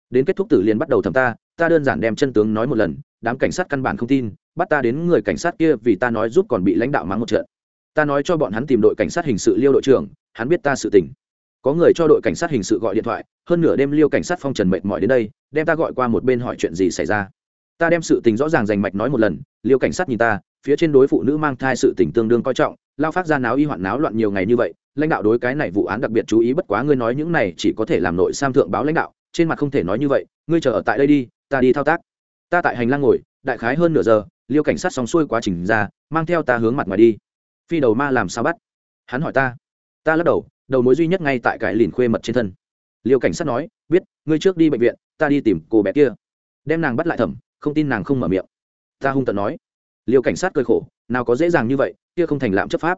Đến kết thúc tử liền bắt đầu thầm ta ta đơn giản đem chân tướng nói một lần, đám cảnh sát căn bản không tin, bắt ta đến người cảnh sát kia vì ta nói giúp còn bị lãnh đạo mắng một trận. Ta nói cho bọn hắn tìm đội cảnh sát hình sự liêu đội trưởng, hắn biết ta sự tình có người cho đội cảnh sát hình sự gọi điện thoại, hơn nửa đêm liêu cảnh sát phong trần mệt mỏi đến đây, đem ta gọi qua một bên hỏi chuyện gì xảy ra. Ta đem sự tình rõ ràng rành mạch nói một lần, liêu cảnh sát nhìn ta, phía trên đối phụ nữ mang thai sự tình tương đương coi trọng, lao phát ra náo y hoạn náo loạn nhiều ngày như vậy, lãnh đạo đối cái này vụ án đặc biệt chú ý bất quá ngươi nói những này chỉ có thể làm nội sam thượng báo lãnh đạo, trên mặt không thể nói như vậy, ngươi chờ ở tại đây đi, ta đi thao tác. Ta tại hành lang ngồi, đại khái hơn nửa giờ, liêu cảnh sát xong xuôi quá trình ra, mang theo ta hướng mặt ngoài đi. Phi đầu ma làm sao bắt? Hắn hỏi ta. Ta lắc đầu đầu mối duy nhất ngay tại cái lìn khuê mật trên thân. Liêu cảnh sát nói, biết, ngươi trước đi bệnh viện, ta đi tìm cô bé kia. Đem nàng bắt lại thẩm, không tin nàng không mở miệng. Ta hung tận nói. Liêu cảnh sát cơi khổ, nào có dễ dàng như vậy, kia không thành lạm chấp pháp.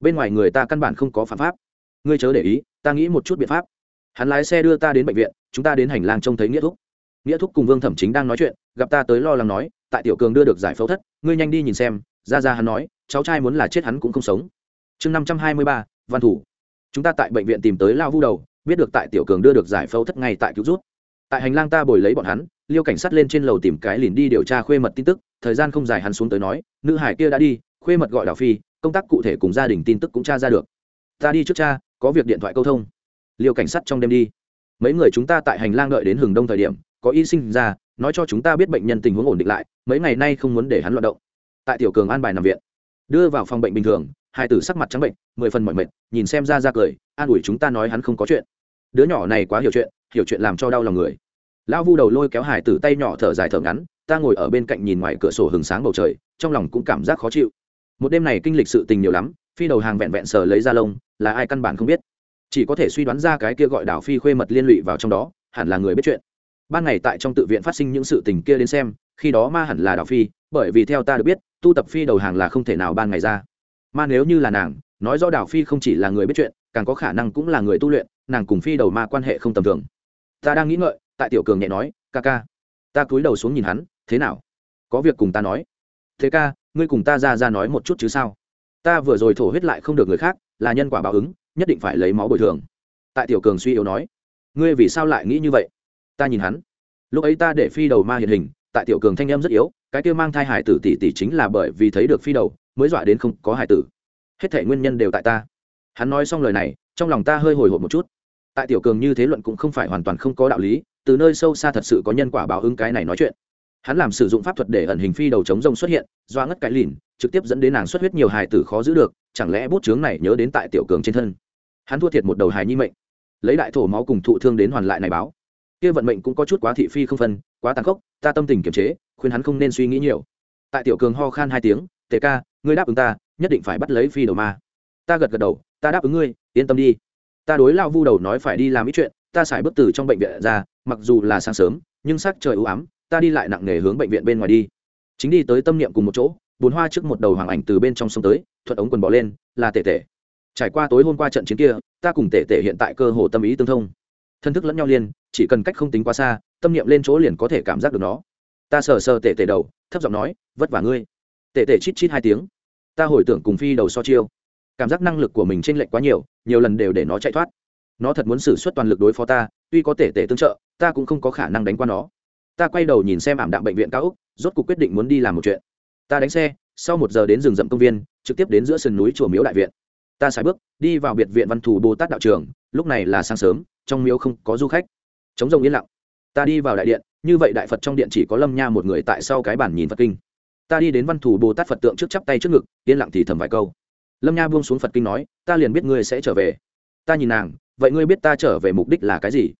Bên ngoài người ta căn bản không có phạm pháp. Ngươi chớ để ý, ta nghĩ một chút biện pháp. Hắn lái xe đưa ta đến bệnh viện, chúng ta đến hành lang trông thấy nghĩa thúc. Nghĩa thúc cùng vương thẩm chính đang nói chuyện, gặp ta tới lo lắng nói, tại tiểu cường đưa được giải phẫu thất, ngươi nhanh đi nhìn xem. Ra ra hắn nói, cháu trai muốn là chết hắn cũng không sống. Chương năm trăm hai mươi ba, văn thủ chúng ta tại bệnh viện tìm tới lao vu đầu, biết được tại tiểu cường đưa được giải phẫu thất ngay tại cứu rút tại hành lang ta bồi lấy bọn hắn, liêu cảnh sát lên trên lầu tìm cái lìn đi điều tra khuê mật tin tức, thời gian không dài hắn xuống tới nói, nữ hải kia đã đi, khuê mật gọi đào phi, công tác cụ thể cùng gia đình tin tức cũng tra ra được. Ta đi trước cha, có việc điện thoại câu thông. Liêu cảnh sát trong đêm đi. Mấy người chúng ta tại hành lang đợi đến hừng đông thời điểm, có y sinh ra, nói cho chúng ta biết bệnh nhân tình huống ổn định lại, mấy ngày nay không muốn để hắn loạt động. Tại tiểu cường an bài nằm viện, đưa vào phòng bệnh bình thường hai tử sắc mặt trắng bệnh, mười phần mọi mệt, nhìn xem ra ra cười, an ủi chúng ta nói hắn không có chuyện. Đứa nhỏ này quá hiểu chuyện hiểu chuyện làm cho đau lòng người. Lão vu đầu lôi kéo hải tử tay nhỏ thở dài thở ngắn, ta ngồi ở bên cạnh nhìn ngoài cửa sổ hừng sáng bầu trời, trong lòng cũng cảm giác khó chịu. Một đêm này kinh lịch sự tình nhiều lắm, phi đầu hàng vẹn vẹn sờ lấy ra lông, là ai căn bản không biết. Chỉ có thể suy đoán ra cái kia gọi đảo phi khuê mật liên lụy vào trong đó, hẳn là người biết chuyện. Ban ngày tại trong tự viện phát sinh những sự tình kia đến xem, khi đó ma hẳn là đảo phi, bởi vì theo ta được biết, tu tập phi đầu hàng là không thể nào ban ngày ra ma nếu như là nàng, nói rõ đào phi không chỉ là người biết chuyện, càng có khả năng cũng là người tu luyện, nàng cùng phi đầu ma quan hệ không tầm thường. Ta đang nghĩ ngợi, tại tiểu cường nhẹ nói, ca ca, ta cúi đầu xuống nhìn hắn, thế nào? Có việc cùng ta nói. Thế ca, ngươi cùng ta ra ra nói một chút chứ sao? Ta vừa rồi thổ huyết lại không được người khác, là nhân quả báo ứng, nhất định phải lấy máu bồi thường. Tại tiểu cường suy yếu nói, ngươi vì sao lại nghĩ như vậy? Ta nhìn hắn. Lúc ấy ta để phi đầu ma hiện hình, tại tiểu cường thanh em rất yếu, cái kia mang thai hải tử tỷ tỷ chính là bởi vì thấy được phi đầu mới dọa đến không có hài tử. Hết thể nguyên nhân đều tại ta. Hắn nói xong lời này, trong lòng ta hơi hồi hộp một chút. Tại tiểu cường như thế luận cũng không phải hoàn toàn không có đạo lý, từ nơi sâu xa thật sự có nhân quả báo ứng cái này nói chuyện. Hắn làm sử dụng pháp thuật để ẩn hình phi đầu chống rông xuất hiện, doa ngất cái lìn, trực tiếp dẫn đến nàng xuất huyết nhiều hài tử khó giữ được, chẳng lẽ bút chướng này nhớ đến tại tiểu cường trên thân? Hắn thua thiệt một đầu hài nhi mệnh. Lấy đại thổ máu cùng thụ thương đến hoàn lại này báo. Kia vận mệnh cũng có chút quá thị phi không phân, quá tàn khốc, ta tâm tình kiềm chế, khuyên hắn không nên suy nghĩ nhiều. Tại tiểu cường ho khan hai tiếng, tề ca ngươi đáp ứng ta, nhất định phải bắt lấy phi đầu ma. Ta gật gật đầu, ta đáp ứng ngươi, yên tâm đi. Ta đối lao vu đầu nói phải đi làm ít chuyện, ta xài bước từ trong bệnh viện ra, mặc dù là sáng sớm, nhưng sắc trời ưu ám, ta đi lại nặng nề hướng bệnh viện bên ngoài đi. Chính đi tới tâm niệm cùng một chỗ, bùn hoa trước một đầu hoàng ảnh từ bên trong sông tới, thuận ống quần bỏ lên, là tể tể. Trải qua tối hôm qua trận chiến kia, ta cùng tể tể hiện tại cơ hồ tâm ý tương thông. Thân thức lẫn nhau liên chỉ cần cách không tính quá xa, tâm niệm lên chỗ liền có thể cảm giác được nó. Ta sờ sờ tể tể đầu, thấp giọng nói, vất vả ngươi. Tể tể chít chít hai tiếng ta hồi tưởng cùng phi đầu so chiêu. Cảm giác năng lực của mình chênh lệch quá nhiều nhiều lần đều để nó chạy thoát. Nó thật muốn xử suất toàn lực đối phó ta, tuy có tể tể tương trợ, ta cũng không có khả năng đánh qua nó. Ta quay đầu nhìn xem ảm đạm bệnh viện cao úc rốt cuộc quyết định muốn đi làm một chuyện. Ta đánh xe, sau một giờ đến rừng rậm công viên, trực tiếp đến giữa sườn núi chùa miếu đại viện. Ta xài bước, đi vào biệt viện văn Thù bồ tát đạo trường, lúc này là sáng sớm, trong miếu không có du khách. Chống rồng yên lặng. Ta đi vào đại điện, như vậy đại phật trong điện chỉ có lâm nha một người tại sau cái bản nhìn phật kinh ta đi đến văn thủ bồ tát phật tượng trước chắp tay trước ngực yên lặng thì thầm vài câu lâm nha buông xuống phật kinh nói ta liền biết ngươi sẽ trở về ta nhìn nàng vậy ngươi biết ta trở về mục đích là cái gì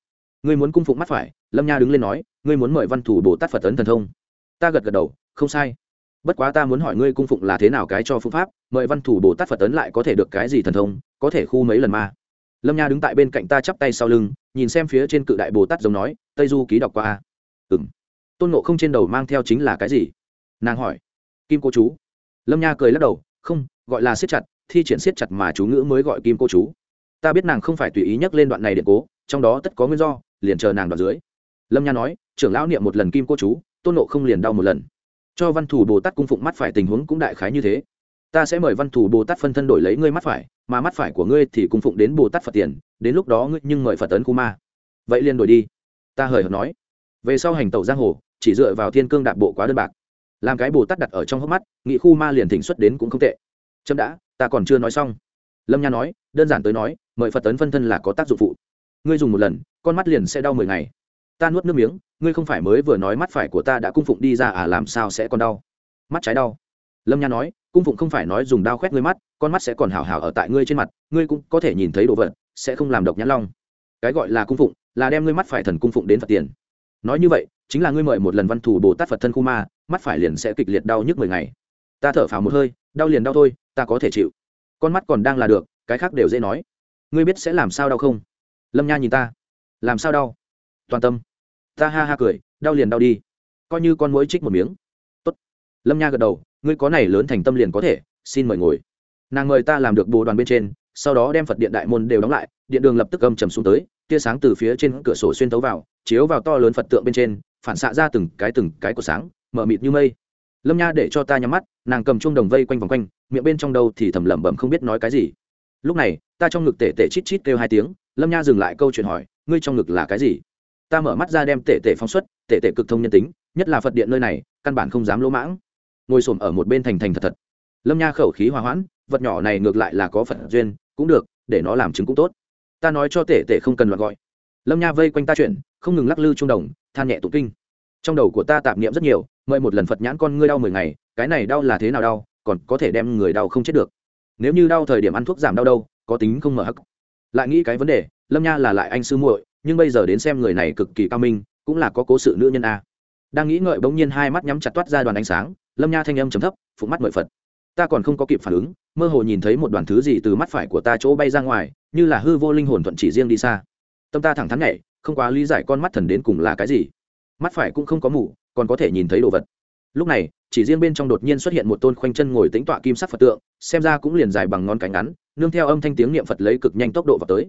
ngươi muốn cung phụng mắt phải lâm nha đứng lên nói ngươi muốn mời văn thủ bồ tát phật tấn thần thông ta gật gật đầu không sai bất quá ta muốn hỏi ngươi cung phụng là thế nào cái cho phương pháp mời văn thủ bồ tát phật tấn lại có thể được cái gì thần thông có thể khu mấy lần ma lâm nha đứng tại bên cạnh ta chắp tay sau lưng nhìn xem phía trên cự đại bồ tát giống nói tây du ký đọc qua a. Ừ m tôn nộ không trên đầu mang theo chính là cái gì? Nàng hỏi. Kim cô chú. Lâm nha cười lắc đầu, không, gọi là siết chặt, thi triển siết chặt mà chú ngữ mới gọi kim cô chú. Ta biết nàng không phải tùy ý nhắc lên đoạn này điện cố, trong đó tất có nguyên do, liền chờ nàng đoạn dưới. Lâm nha nói, trưởng lão niệm một lần kim cô chú, tôn nộ không liền đau một lần. Cho văn thủ bồ tát cung phụng mắt phải tình huống cũng đại khái như thế. Ta sẽ mời văn thủ bồ tát phân thân đổi lấy ngươi mắt phải, mà mắt phải của ngươi thì cung phụng đến bồ tát phật tiền, đến lúc đó ngươi nhưng mời phật tấn khu ma. Vậy liền đổi đi. Ta hời hợt nói. Về sau hành tẩu giang hồ, chỉ dựa vào thiên cương đạp bộ quá đơn bạc làm cái bồ tát đặt ở trong hốc mắt, nghị khu ma liền thỉnh xuất đến cũng không tệ. Chậm đã, ta còn chưa nói xong. Lâm nha nói, đơn giản tới nói, mời phật tấn phân thân là có tác dụng phụ. Ngươi dùng một lần, con mắt liền sẽ đau mười ngày. Ta nuốt nước miếng, ngươi không phải mới vừa nói mắt phải của ta đã cung phụng đi ra à làm sao sẽ còn đau? Mắt trái đau. Lâm nha nói, cung phụng không phải nói dùng đao khoét ngươi mắt, con mắt sẽ còn hào hào ở tại ngươi trên mặt, ngươi cũng có thể nhìn thấy đồ vật, sẽ không làm độc nhãn long. Cái gọi là cung phụng, là đem ngươi mắt phải thần cung phụng đến phật tiền. Nói như vậy chính là ngươi mời một lần văn thủ bồ tát phật thân khu ma, mắt phải liền sẽ kịch liệt đau nhức mười ngày. Ta thở phào một hơi, đau liền đau thôi, ta có thể chịu. Con mắt còn đang là được, cái khác đều dễ nói. Ngươi biết sẽ làm sao đau không? Lâm nha nhìn ta. Làm sao đau? Toàn tâm. Ta ha ha cười, đau liền đau đi. Coi như con mũi trích một miếng. Tốt. lâm nha gật đầu, ngươi có này lớn thành tâm liền có thể, xin mời ngồi. Nàng mời ta làm được bồ đoàn bên trên, sau đó đem phật điện đại môn đều đóng lại, điện đường lập tức âm trầm xuống tới, tia sáng từ phía trên cửa sổ xuyên tấu vào, chiếu vào to lớn phật tượng bên trên phản xạ ra từng cái từng cái của sáng, mở mịt như mây. Lâm nha để cho ta nhắm mắt, nàng cầm chuông đồng vây quanh vòng quanh, miệng bên trong đâu thì thầm lẩm bẩm không biết nói cái gì. Lúc này, ta trong ngực tể tể chít chít kêu hai tiếng, lâm nha dừng lại câu chuyện hỏi, ngươi trong ngực là cái gì? Ta mở mắt ra đem tể tể phóng xuất, tể tể cực thông nhân tính, nhất là phật điện nơi này, căn bản không dám lỗ mãng. Ngồi xổm ở một bên thành thành thật thật. Lâm nha khẩu khí hòa hoãn, vật nhỏ này ngược lại là có phật duyên, cũng được, để nó làm chứng cũng tốt. Ta nói cho tể tể không cần loạn gọi. Lâm nha vây quanh ta chuyện, không ngừng lắc lư trung đồng than nhẹ tụng kinh. Trong đầu của ta tạp niệm rất nhiều, mời một lần phật nhãn con ngươi đau mười ngày, cái này đau là thế nào đau, còn có thể đem người đau không chết được. Nếu như đau thời điểm ăn thuốc giảm đau đâu, có tính không mở hắc. Lại nghĩ cái vấn đề, lâm nha là lại anh sư muội, nhưng bây giờ đến xem người này cực kỳ cao minh, cũng là có cố sự nữ nhân a. Đang nghĩ ngợi bỗng nhiên hai mắt nhắm chặt toát ra đoàn ánh sáng, lâm nha thanh âm chấm thấp phụ mắt mời phật. Ta còn không có kịp phản ứng, mơ hồ nhìn thấy một đoàn thứ gì từ mắt phải của ta chỗ bay ra ngoài, như là hư vô linh hồn thuận chỉ riêng đi xa. Tâm ta thẳng thắn nhảy không quá lý giải con mắt thần đến cùng là cái gì. Mắt phải cũng không có mủ còn có thể nhìn thấy đồ vật. Lúc này, chỉ riêng bên trong đột nhiên xuất hiện một tôn khoanh chân ngồi tính tọa kim sắc phật tượng, xem ra cũng liền dài bằng ngón cánh ngắn, nương theo âm thanh tiếng niệm phật lấy cực nhanh tốc độ vào tới.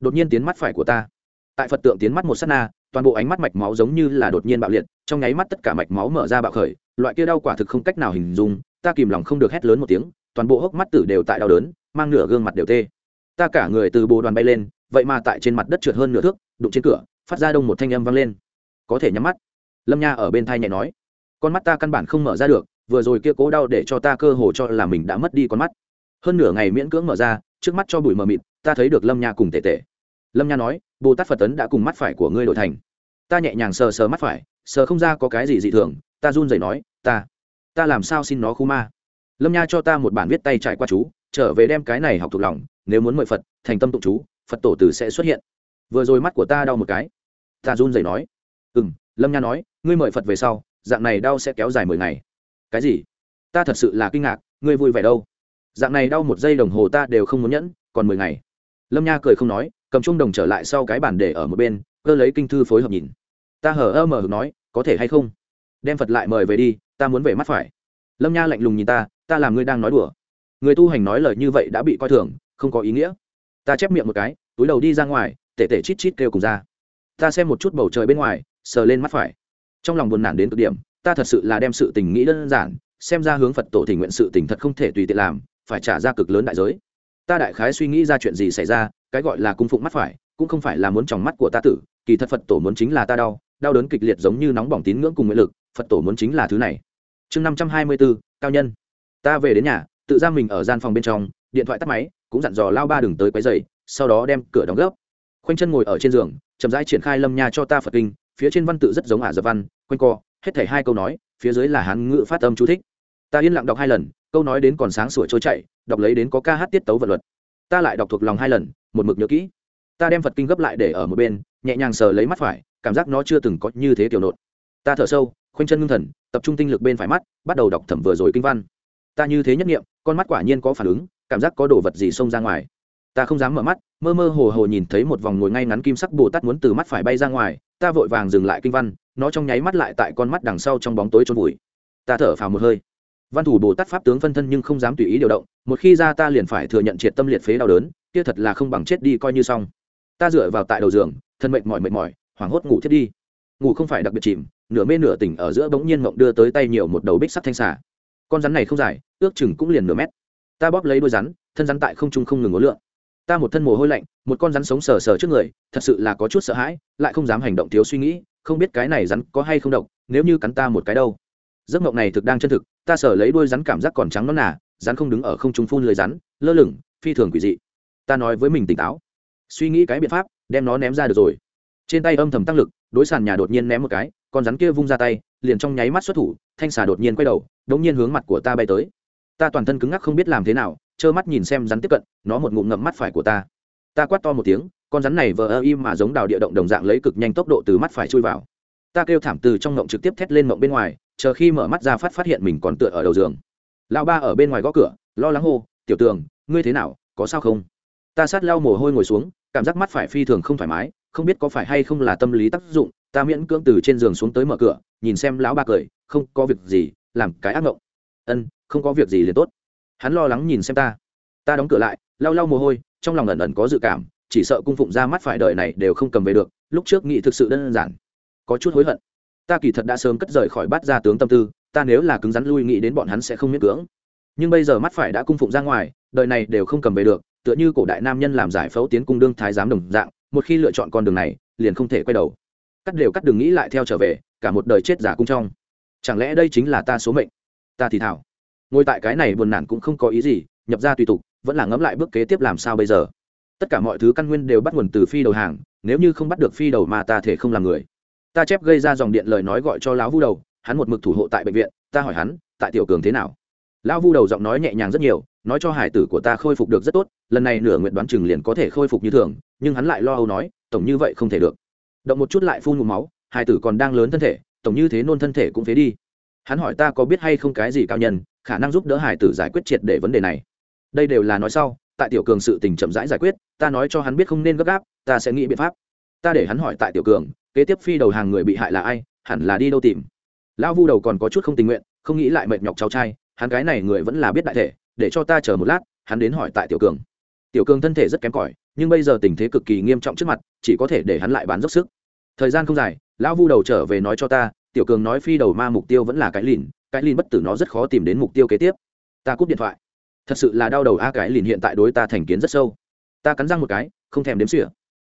Đột nhiên tiến mắt phải của ta. Tại phật tượng tiến mắt một s á t na, toàn bộ ánh mắt mạch máu giống như là đột nhiên bạo liệt, trong nháy mắt tất cả mạch máu mở ra bạo khởi, loại kia đau quả thực không cách nào hình dung, ta kìm lòng không được hét lớn một tiếng, toàn bộ hốc mắt tử đều tại đau đớn, mang nửa gương mặt đều tê. Ta cả người từ bồ đoàn bay lên vậy mà tại trên mặt đất trượt hơn nửa thước, đụng trên cửa, phát ra đông một thanh âm vang lên. Có thể nhắm mắt. Lâm nha ở bên thai nhẹ nói, con mắt ta căn bản không mở ra được, vừa rồi kia cố đau để cho ta cơ hồ cho là mình đã mất đi con mắt. Hơn nửa ngày miễn cưỡng mở ra, trước mắt cho bụi mờ mịt, ta thấy được lâm nha cùng tệ tệ lâm nha nói, bồ tát phật tấn đã cùng mắt phải của ngươi đổi thành. Ta nhẹ nhàng sờ sờ mắt phải, sờ không ra có cái gì dị thường, ta run rẩy nói, ta ta làm sao xin nó khu ma? Lâm nha cho ta một bản viết tay trải qua chú, trở về đem cái này học thuộc lòng, nếu muốn mời phật, thành tâm tụng chú phật tổ tử sẽ xuất hiện. Vừa rồi mắt của ta đau một cái. Ta run rẩy nói. Ừ m lâm nha nói, ngươi mời phật về sau, dạng này đau sẽ kéo dài mười ngày. Cái gì? Ta thật sự là kinh ngạc, ngươi vui vẻ đâu? Dạng này đau một giây đồng hồ ta đều không muốn nhẫn, còn mười ngày. Lâm nha cười không nói, cầm trung đồng trở lại sau cái bàn để ở một bên, cơ lấy kinh thư phối hợp nhìn. Ta hở ơ mờ nói, có thể hay không? Đem phật lại mời về đi, ta muốn về mắt phải. Lâm nha lạnh lùng nhìn ta ta làm ngươi đang nói đùa. Người tu hành nói lời như vậy đã bị coi thường, không có ý nghĩa ta chép miệng một cái, túi đầu đi ra ngoài, tể tể chít chít kêu cùng ra. Ta xem một chút bầu trời bên ngoài, sờ lên mắt phải. Trong lòng buồn nản đến cực điểm, ta thật sự là đem sự tình nghĩ đơn giản, xem ra hướng phật tổ tình nguyện sự tình thật không thể tùy tiện làm, phải trả ra cực lớn đại giới. Ta đại khái suy nghĩ ra chuyện gì xảy ra, cái gọi là cung phụng mắt phải, cũng không phải là muốn tròng mắt của ta tử, kỳ thật phật tổ muốn chính là ta đau đau đớn kịch liệt giống như nóng bỏng tín ngưỡng cùng nguyện lực, phật tổ muốn chính là thứ này. Chương năm trăm hai mươi bốn, cao nhân. Ta về đến nhà, tự ra mình ở gian phòng bên trong điện thoại tắt máy, cũng dặn dò lao ba đừng tới quấy dày sau đó đem cửa đóng gấp. Khoanh chân ngồi ở trên giường, chậm rãi triển khai lâm nha cho ta phật kinh, phía trên văn tự rất giống ả dập văn, quanh co, hết thảy hai câu nói, phía dưới là hán ngữ phát âm chú thích. Ta yên lặng đọc hai lần, câu nói đến còn sáng sủa trôi chạy đọc lấy đến có ca hát tiết tấu vật luật. Ta lại đọc thuộc lòng hai lần, một mực nhớ kỹ. Ta đem phật kinh gấp lại để ở một bên, nhẹ nhàng sờ lấy mắt phải, cảm giác nó chưa từng có như thế kiểu nộn. Ta thở sâu, khoanh chân ngưng thần, tập trung tinh lực bên phải mắt, bắt đầu đọc thẩm vừa rồi kinh văn. Ta như thế nhất nghiệm, con mắt quả nhiên có phản ứng cảm giác có đồ vật gì xông ra ngoài. Ta không dám mở mắt, mơ mơ hồ hồ nhìn thấy một vòng ngồi ngay ngắn kim sắc bồ tát muốn từ mắt phải bay ra ngoài, ta vội vàng dừng lại kinh văn, nó trong nháy mắt lại tại con mắt đằng sau trong bóng tối trôn vùi. Ta thở phào một hơi. Văn thủ bồ tát pháp tướng phân thân nhưng không dám tùy ý điều động, một khi ra ta liền phải thừa nhận triệt tâm liệt phế đau đớn, kia thật là không bằng chết đi coi như xong. Ta dựa vào tại đầu giường, thân mệt mỏi mệt mỏi, hoảng hốt ngủ thiết đi. Ngủ không phải đặc biệt chìm, nửa mê nửa tỉnh ở giữa bỗng nhiên mộng đưa tới tay nhiều một đầu bích sắt thanh xà. Con rắn này không dài, ước chừng cũng liền nửa mét ta bóp lấy đôi rắn, thân rắn tại không trung không ngừng ngốn lượn. Ta một thân mồ hôi lạnh, một con rắn sống sờ sờ trước người, thật sự là có chút sợ hãi, lại không dám hành động thiếu suy nghĩ, không biết cái này rắn có hay không độc, nếu như cắn ta một cái đâu. Giấc mộng này thực đang chân thực, ta sở lấy đôi rắn cảm giác còn trắng nó nà, rắn không đứng ở không trung phun lưới rắn, lơ lửng, phi thường quỷ dị. Ta nói với mình tỉnh táo. Suy nghĩ cái biện pháp, đem nó ném ra được rồi. Trên tay âm thầm tăng lực, đối sàn nhà đột nhiên ném một cái, con rắn kia vung ra tay, liền trong nháy mắt xuất thủ, thanh xà đột nhiên quay đầu, đống nhiên hướng mặt của ta bay tới ta toàn thân cứng ngắc không biết làm thế nào, trơ mắt nhìn xem rắn tiếp cận, nó một ngụm ngậm mắt phải của ta. Ta quát to một tiếng, con rắn này vờ ơ im mà giống đào địa động đồng dạng lấy cực nhanh tốc độ từ mắt phải chui vào. Ta kêu thảm từ trong ngộng trực tiếp thét lên ngộng bên ngoài, chờ khi mở mắt ra phát phát hiện mình còn tựa ở đầu giường. Lão ba ở bên ngoài gõ cửa, lo lắng hô, tiểu tường, ngươi thế nào, có sao không? Ta sát lau mồ hôi ngồi xuống, cảm giác mắt phải phi thường không thoải mái, không biết có phải hay không là tâm lý tác dụng, ta miễn cưỡng từ trên giường xuống tới mở cửa, nhìn xem lão ba cười, không có việc gì, làm cái ác ngộng ân, không có việc gì liền tốt. Hắn lo lắng nhìn xem ta. Ta đóng cửa lại, lau lau mồ hôi, trong lòng ẩn ẩn có dự cảm, chỉ sợ cung phụng ra mắt phải đời này đều không cầm về được, lúc trước nghĩ thực sự đơn giản, có chút hối hận. Ta kỳ thật đã sớm cất rời khỏi bát gia tướng tâm tư, ta nếu là cứng rắn lui nghĩ đến bọn hắn sẽ không miễn cưỡng. Nhưng bây giờ mắt phải đã cung phụng ra ngoài, đời này đều không cầm về được, tựa như cổ đại nam nhân làm giải phẫu tiến cung đương thái giám đồng dạng, một khi lựa chọn con đường này, liền không thể quay đầu. Cắt đều cắt đường nghĩ lại theo trở về, cả một đời chết giả cung trong. Chẳng lẽ đây chính là ta số mệnh? Ta thì thảo. Ngồi tại cái này buồn nản cũng không có ý gì, nhập ra tùy tục, vẫn là ngẫm lại bước kế tiếp làm sao bây giờ. Tất cả mọi thứ căn nguyên đều bắt nguồn từ phi đầu hàng, nếu như không bắt được phi đầu mà ta thể không làm người. Ta chép gây ra dòng điện lời nói gọi cho lão vu đầu, hắn một mực thủ hộ tại bệnh viện, ta hỏi hắn, tại tiểu cường thế nào? Lão vu đầu giọng nói nhẹ nhàng rất nhiều, nói cho hải tử của ta khôi phục được rất tốt, lần này nửa nguyện đoán chừng liền có thể khôi phục như thường, nhưng hắn lại lo âu nói, tổng như vậy không thể được. Động một chút lại phun ngụm máu, hải tử còn đang lớn thân thể, tổng như thế nôn thân thể cũng phế đi hắn hỏi ta có biết hay không cái gì cao nhân, khả năng giúp đỡ hải tử giải quyết triệt để vấn đề này. Đây đều là nói sau, tại tiểu cường sự tình chậm rãi giải quyết, ta nói cho hắn biết không nên gấp gáp, ta sẽ nghĩ biện pháp. Ta để hắn hỏi tại tiểu cường, kế tiếp phi đầu hàng người bị hại là ai, hẳn là đi đâu tìm. Lão vu đầu còn có chút không tình nguyện, không nghĩ lại mệt nhọc cháu trai, hắn cái này người vẫn là biết đại thể, để cho ta chờ một lát, hắn đến hỏi tại tiểu cường. Tiểu cường thân thể rất kém cỏi, nhưng bây giờ tình thế cực kỳ nghiêm trọng trước mặt, chỉ có thể để hắn lại bán dốc sức. Thời gian không dài, lão vu đầu trở về nói cho ta tiểu cường nói phi đầu ma mục tiêu vẫn là cái lìn cái lìn bất tử nó rất khó tìm đến mục tiêu kế tiếp. Ta cúp điện thoại. Thật sự là đau đầu a, cái lìn hiện tại đối ta thành kiến rất sâu. Ta cắn răng một cái, không thèm đếm xỉa.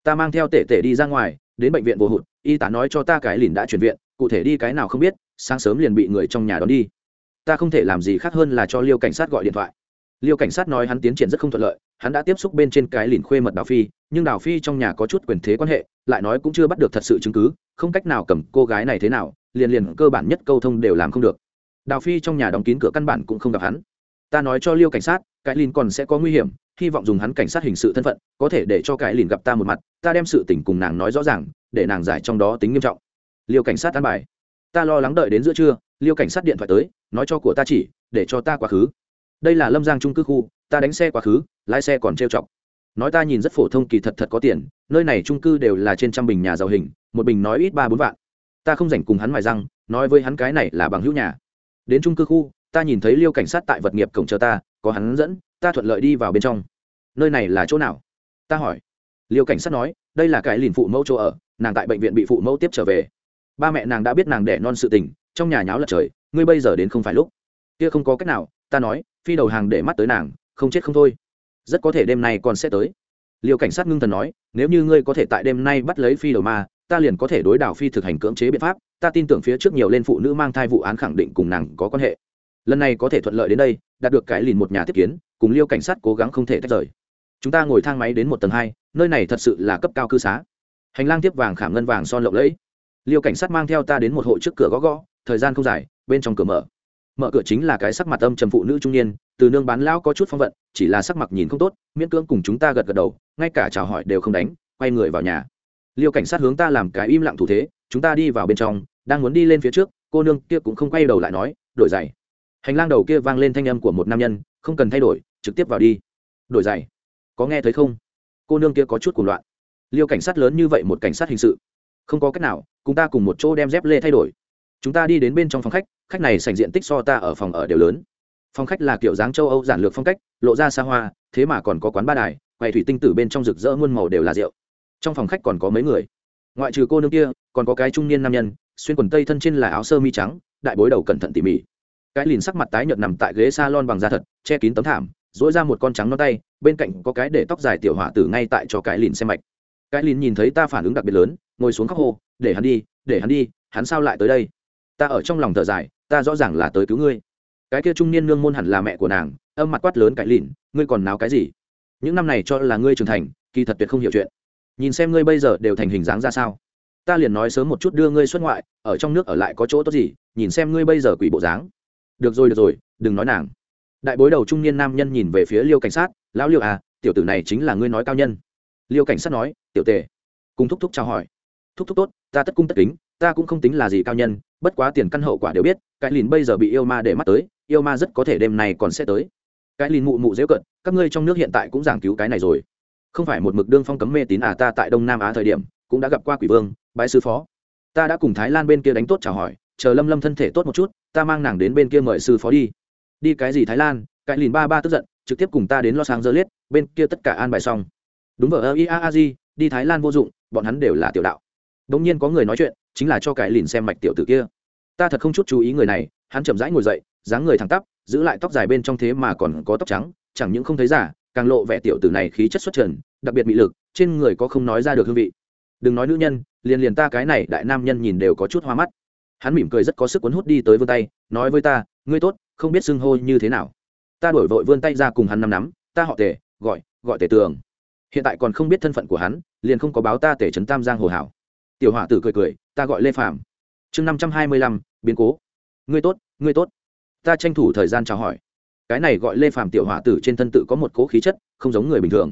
Ta mang theo tể tể đi ra ngoài, đến bệnh viện vô hụt, y tá nói cho ta cái lìn đã chuyển viện, cụ thể đi cái nào không biết, sáng sớm liền bị người trong nhà đón đi. Ta không thể làm gì khác hơn là cho liêu cảnh sát gọi điện thoại. Liêu cảnh sát nói hắn tiến triển rất không thuận lợi, hắn đã tiếp xúc bên trên cái lìn khuê mật đào phi, nhưng đào phi trong nhà có chút quyền thế quan hệ, lại nói cũng chưa bắt được thật sự chứng cứ, không cách nào cầm cô gái này thế nào liền liền cơ bản nhất câu thông đều làm không được. Đào phi trong nhà đóng kín cửa căn bản cũng không gặp hắn. Ta nói cho liêu cảnh sát cái lìn còn sẽ có nguy hiểm, hy vọng dùng hắn cảnh sát hình sự thân phận, có thể để cho cái lìn gặp ta một mặt, ta đem sự tình cùng nàng nói rõ ràng, để nàng giải trong đó tính nghiêm trọng. Liêu cảnh sát an bài. Ta lo lắng đợi đến giữa trưa, liêu cảnh sát điện thoại tới, nói cho của ta chỉ, để cho ta quá khứ. Đây là lâm giang trung cư khu, ta đánh xe quá khứ, lái xe còn trêu chọc. Nói ta nhìn rất phổ thông kỳ thật thật có tiền, nơi này trung cư đều là trên trăm bình nhà giàu hình, một bình nói ít ba bốn vạn ta không rảnh cùng hắn mài răng, nói với hắn cái này là bằng hữu nhà. Đến trung cư khu, ta nhìn thấy liêu cảnh sát tại vật nghiệp cổng chờ ta, có hắn dẫn, ta thuận lợi đi vào bên trong. Nơi này là chỗ nào? Ta hỏi. Liêu cảnh sát nói, đây là cái lìn phụ mẫu chỗ ở, nàng tại bệnh viện bị phụ mẫu tiếp trở về. Ba mẹ nàng đã biết nàng đẻ non sự tình, trong nhà nháo lật trời, ngươi bây giờ đến không phải lúc. Kia không có cách nào, ta nói, phi đầu hàng để mắt tới nàng, không chết không thôi. Rất có thể đêm nay còn sẽ tới. Liêu cảnh sát ngưng thần nói, nếu như ngươi có thể tại đêm nay bắt lấy phi đầu ma ta liền có thể đối đảo phi thực hành cưỡng chế biện pháp, ta tin tưởng phía trước nhiều lên phụ nữ mang thai vụ án khẳng định cùng nàng có quan hệ. Lần này có thể thuận lợi đến đây, đạt được cái lìn một nhà tiếp kiến, cùng liêu cảnh sát cố gắng không thể tách rời. Chúng ta ngồi thang máy đến một tầng hai, nơi này thật sự là cấp cao cư xá. Hành lang tiếp vàng khảm ngân vàng son lộng lẫy. Liêu cảnh sát mang theo ta đến một hộ trước cửa gõ gõ, thời gian không dài, bên trong cửa mở. Mở cửa chính là cái sắc mặt âm trầm phụ nữ trung niên, từ nương bán lão có chút phong vận, chỉ là sắc mặt nhìn không tốt, miễn cưỡng cùng chúng ta gật gật đầu, ngay cả chào hỏi đều không đánh, quay người vào nhà liêu cảnh sát hướng ta làm cái im lặng thủ thế, chúng ta đi vào bên trong, đang muốn đi lên phía trước, cô nương kia cũng không quay đầu lại nói, đổi giày. Hành lang đầu kia vang lên thanh âm của một nam nhân, không cần thay đổi, trực tiếp vào đi. Đổi giày? Có nghe thấy không? Cô nương kia có chút cuồng loạn. Liêu cảnh sát lớn như vậy một cảnh sát hình sự, không có cách nào, cùng ta cùng một chỗ đem dép lê thay đổi. Chúng ta đi đến bên trong phòng khách khách này sành diện tích so ta ở phòng ở đều lớn. Phòng khách là kiểu dáng châu âu giản lược phong cách, lộ ra xa hoa, thế mà còn có quán ba đài, quầy thủy tinh tử bên trong rực rỡ muôn màu đều là rượu trong phòng khách còn có mấy người. Ngoại trừ cô nương kia, còn có cái trung niên nam nhân, xuyên quần tây thân trên là áo sơ mi trắng, đại bối đầu cẩn thận tỉ mỉ. Cái lìn sắc mặt tái nhợt nằm tại ghế s a lon bằng da thật, che kín tấm thảm dỗi ra một con trắng non tay, bên cạnh có cái để tóc dài tiểu hỏa tử ngay tại cho cái lìn xem mạch. Cái lìn nhìn thấy ta phản ứng đặc biệt lớn, ngồi xuống khóc hô, để hắn đi, để hắn đi, hắn sao lại tới đây? Ta ở trong lòng thở dài, ta rõ ràng là tới cứu ngươi. Cái kia trung niên nương môn hẳn là mẹ của nàng, âm mặt quát lớn cái lìn, ngươi còn náo cái gì? Những năm này cho là ngươi trưởng thành, kỳ thật tuyệt không hiểu chuyện nhìn xem ngươi bây giờ đều thành hình dáng ra sao. Ta liền nói sớm một chút đưa ngươi xuất ngoại, ở trong nước ở lại có chỗ tốt gì, nhìn xem ngươi bây giờ quỷ bộ dáng. Được rồi được rồi, đừng nói nàng. Đại bối đầu trung niên nam nhân nhìn về phía liêu cảnh sát, lão liêu à tiểu tử này chính là ngươi nói cao nhân. Liêu cảnh sát nói, tiểu tề. Cùng thúc thúc chào hỏi. Thúc thúc tốt, ta tất cung tất kính, ta cũng không tính là gì cao nhân, bất quá tiền căn hậu quả đều biết, cái lìn bây giờ bị yêu ma để mắt tới, yêu ma rất có thể đêm này còn sẽ tới. Cái lìn mụ mụ dễ cận, các ngươi trong nước hiện tại cũng giảng cứu cái này rồi không phải một mực đương phong cấm mê tín à ta tại đông nam á thời điểm, cũng đã gặp qua quỷ vương, bái sư phó. Ta đã cùng thái lan bên kia đánh tốt chào hỏi, chờ lâm lâm thân thể tốt một chút, ta mang nàng đến bên kia mời sư phó đi. Đi cái gì thái lan? Cãi lìn ba ba tức giận, trực tiếp cùng ta đến lo sáng dơ liết bên kia tất cả an bài xong. Đúng vợ ơ ia a di đi thái lan vô dụng, bọn hắn đều là tiểu đạo. Đ ỗ n g nhiên có người nói chuyện, chính là cho cãi lìn xem mạch tiểu tử kia. Ta thật không chút chú ý người này, hắn chậm rãi ngồi dậy, dáng người thẳng tắp, giữ lại tóc dài bên trong thế mà còn có tóc trắng, chẳng những không thấy giả càng lộ vẻ tiểu tử này khí chất xuất trần, đặc biệt mị lực, trên người có không nói ra được hương vị. Đừng nói nữ nhân, liền liền ta cái này đại nam nhân nhìn đều có chút hoa mắt. Hắn mỉm cười rất có sức cuốn hút đi tới vươn tay, nói với ta, ngươi tốt, không biết xưng hô như thế nào. Ta đổi vội vươn tay ra cùng hắn nắm nắm, ta họ tề, gọi gọi tề tường. Hiện tại còn không biết thân phận của hắn, liền không có báo ta tề trấn tam giang hồ hảo. Tiểu hỏa tử cười cười, ta gọi lê phạm chương năm trăm hai mươi lăm, biến cố. Ngươi tốt ngươi tốt. Ta tranh thủ thời gian chào hỏi cái này gọi lê phạm tiểu hỏa tử trên thân tự có một cố khí chất, không giống người bình thường.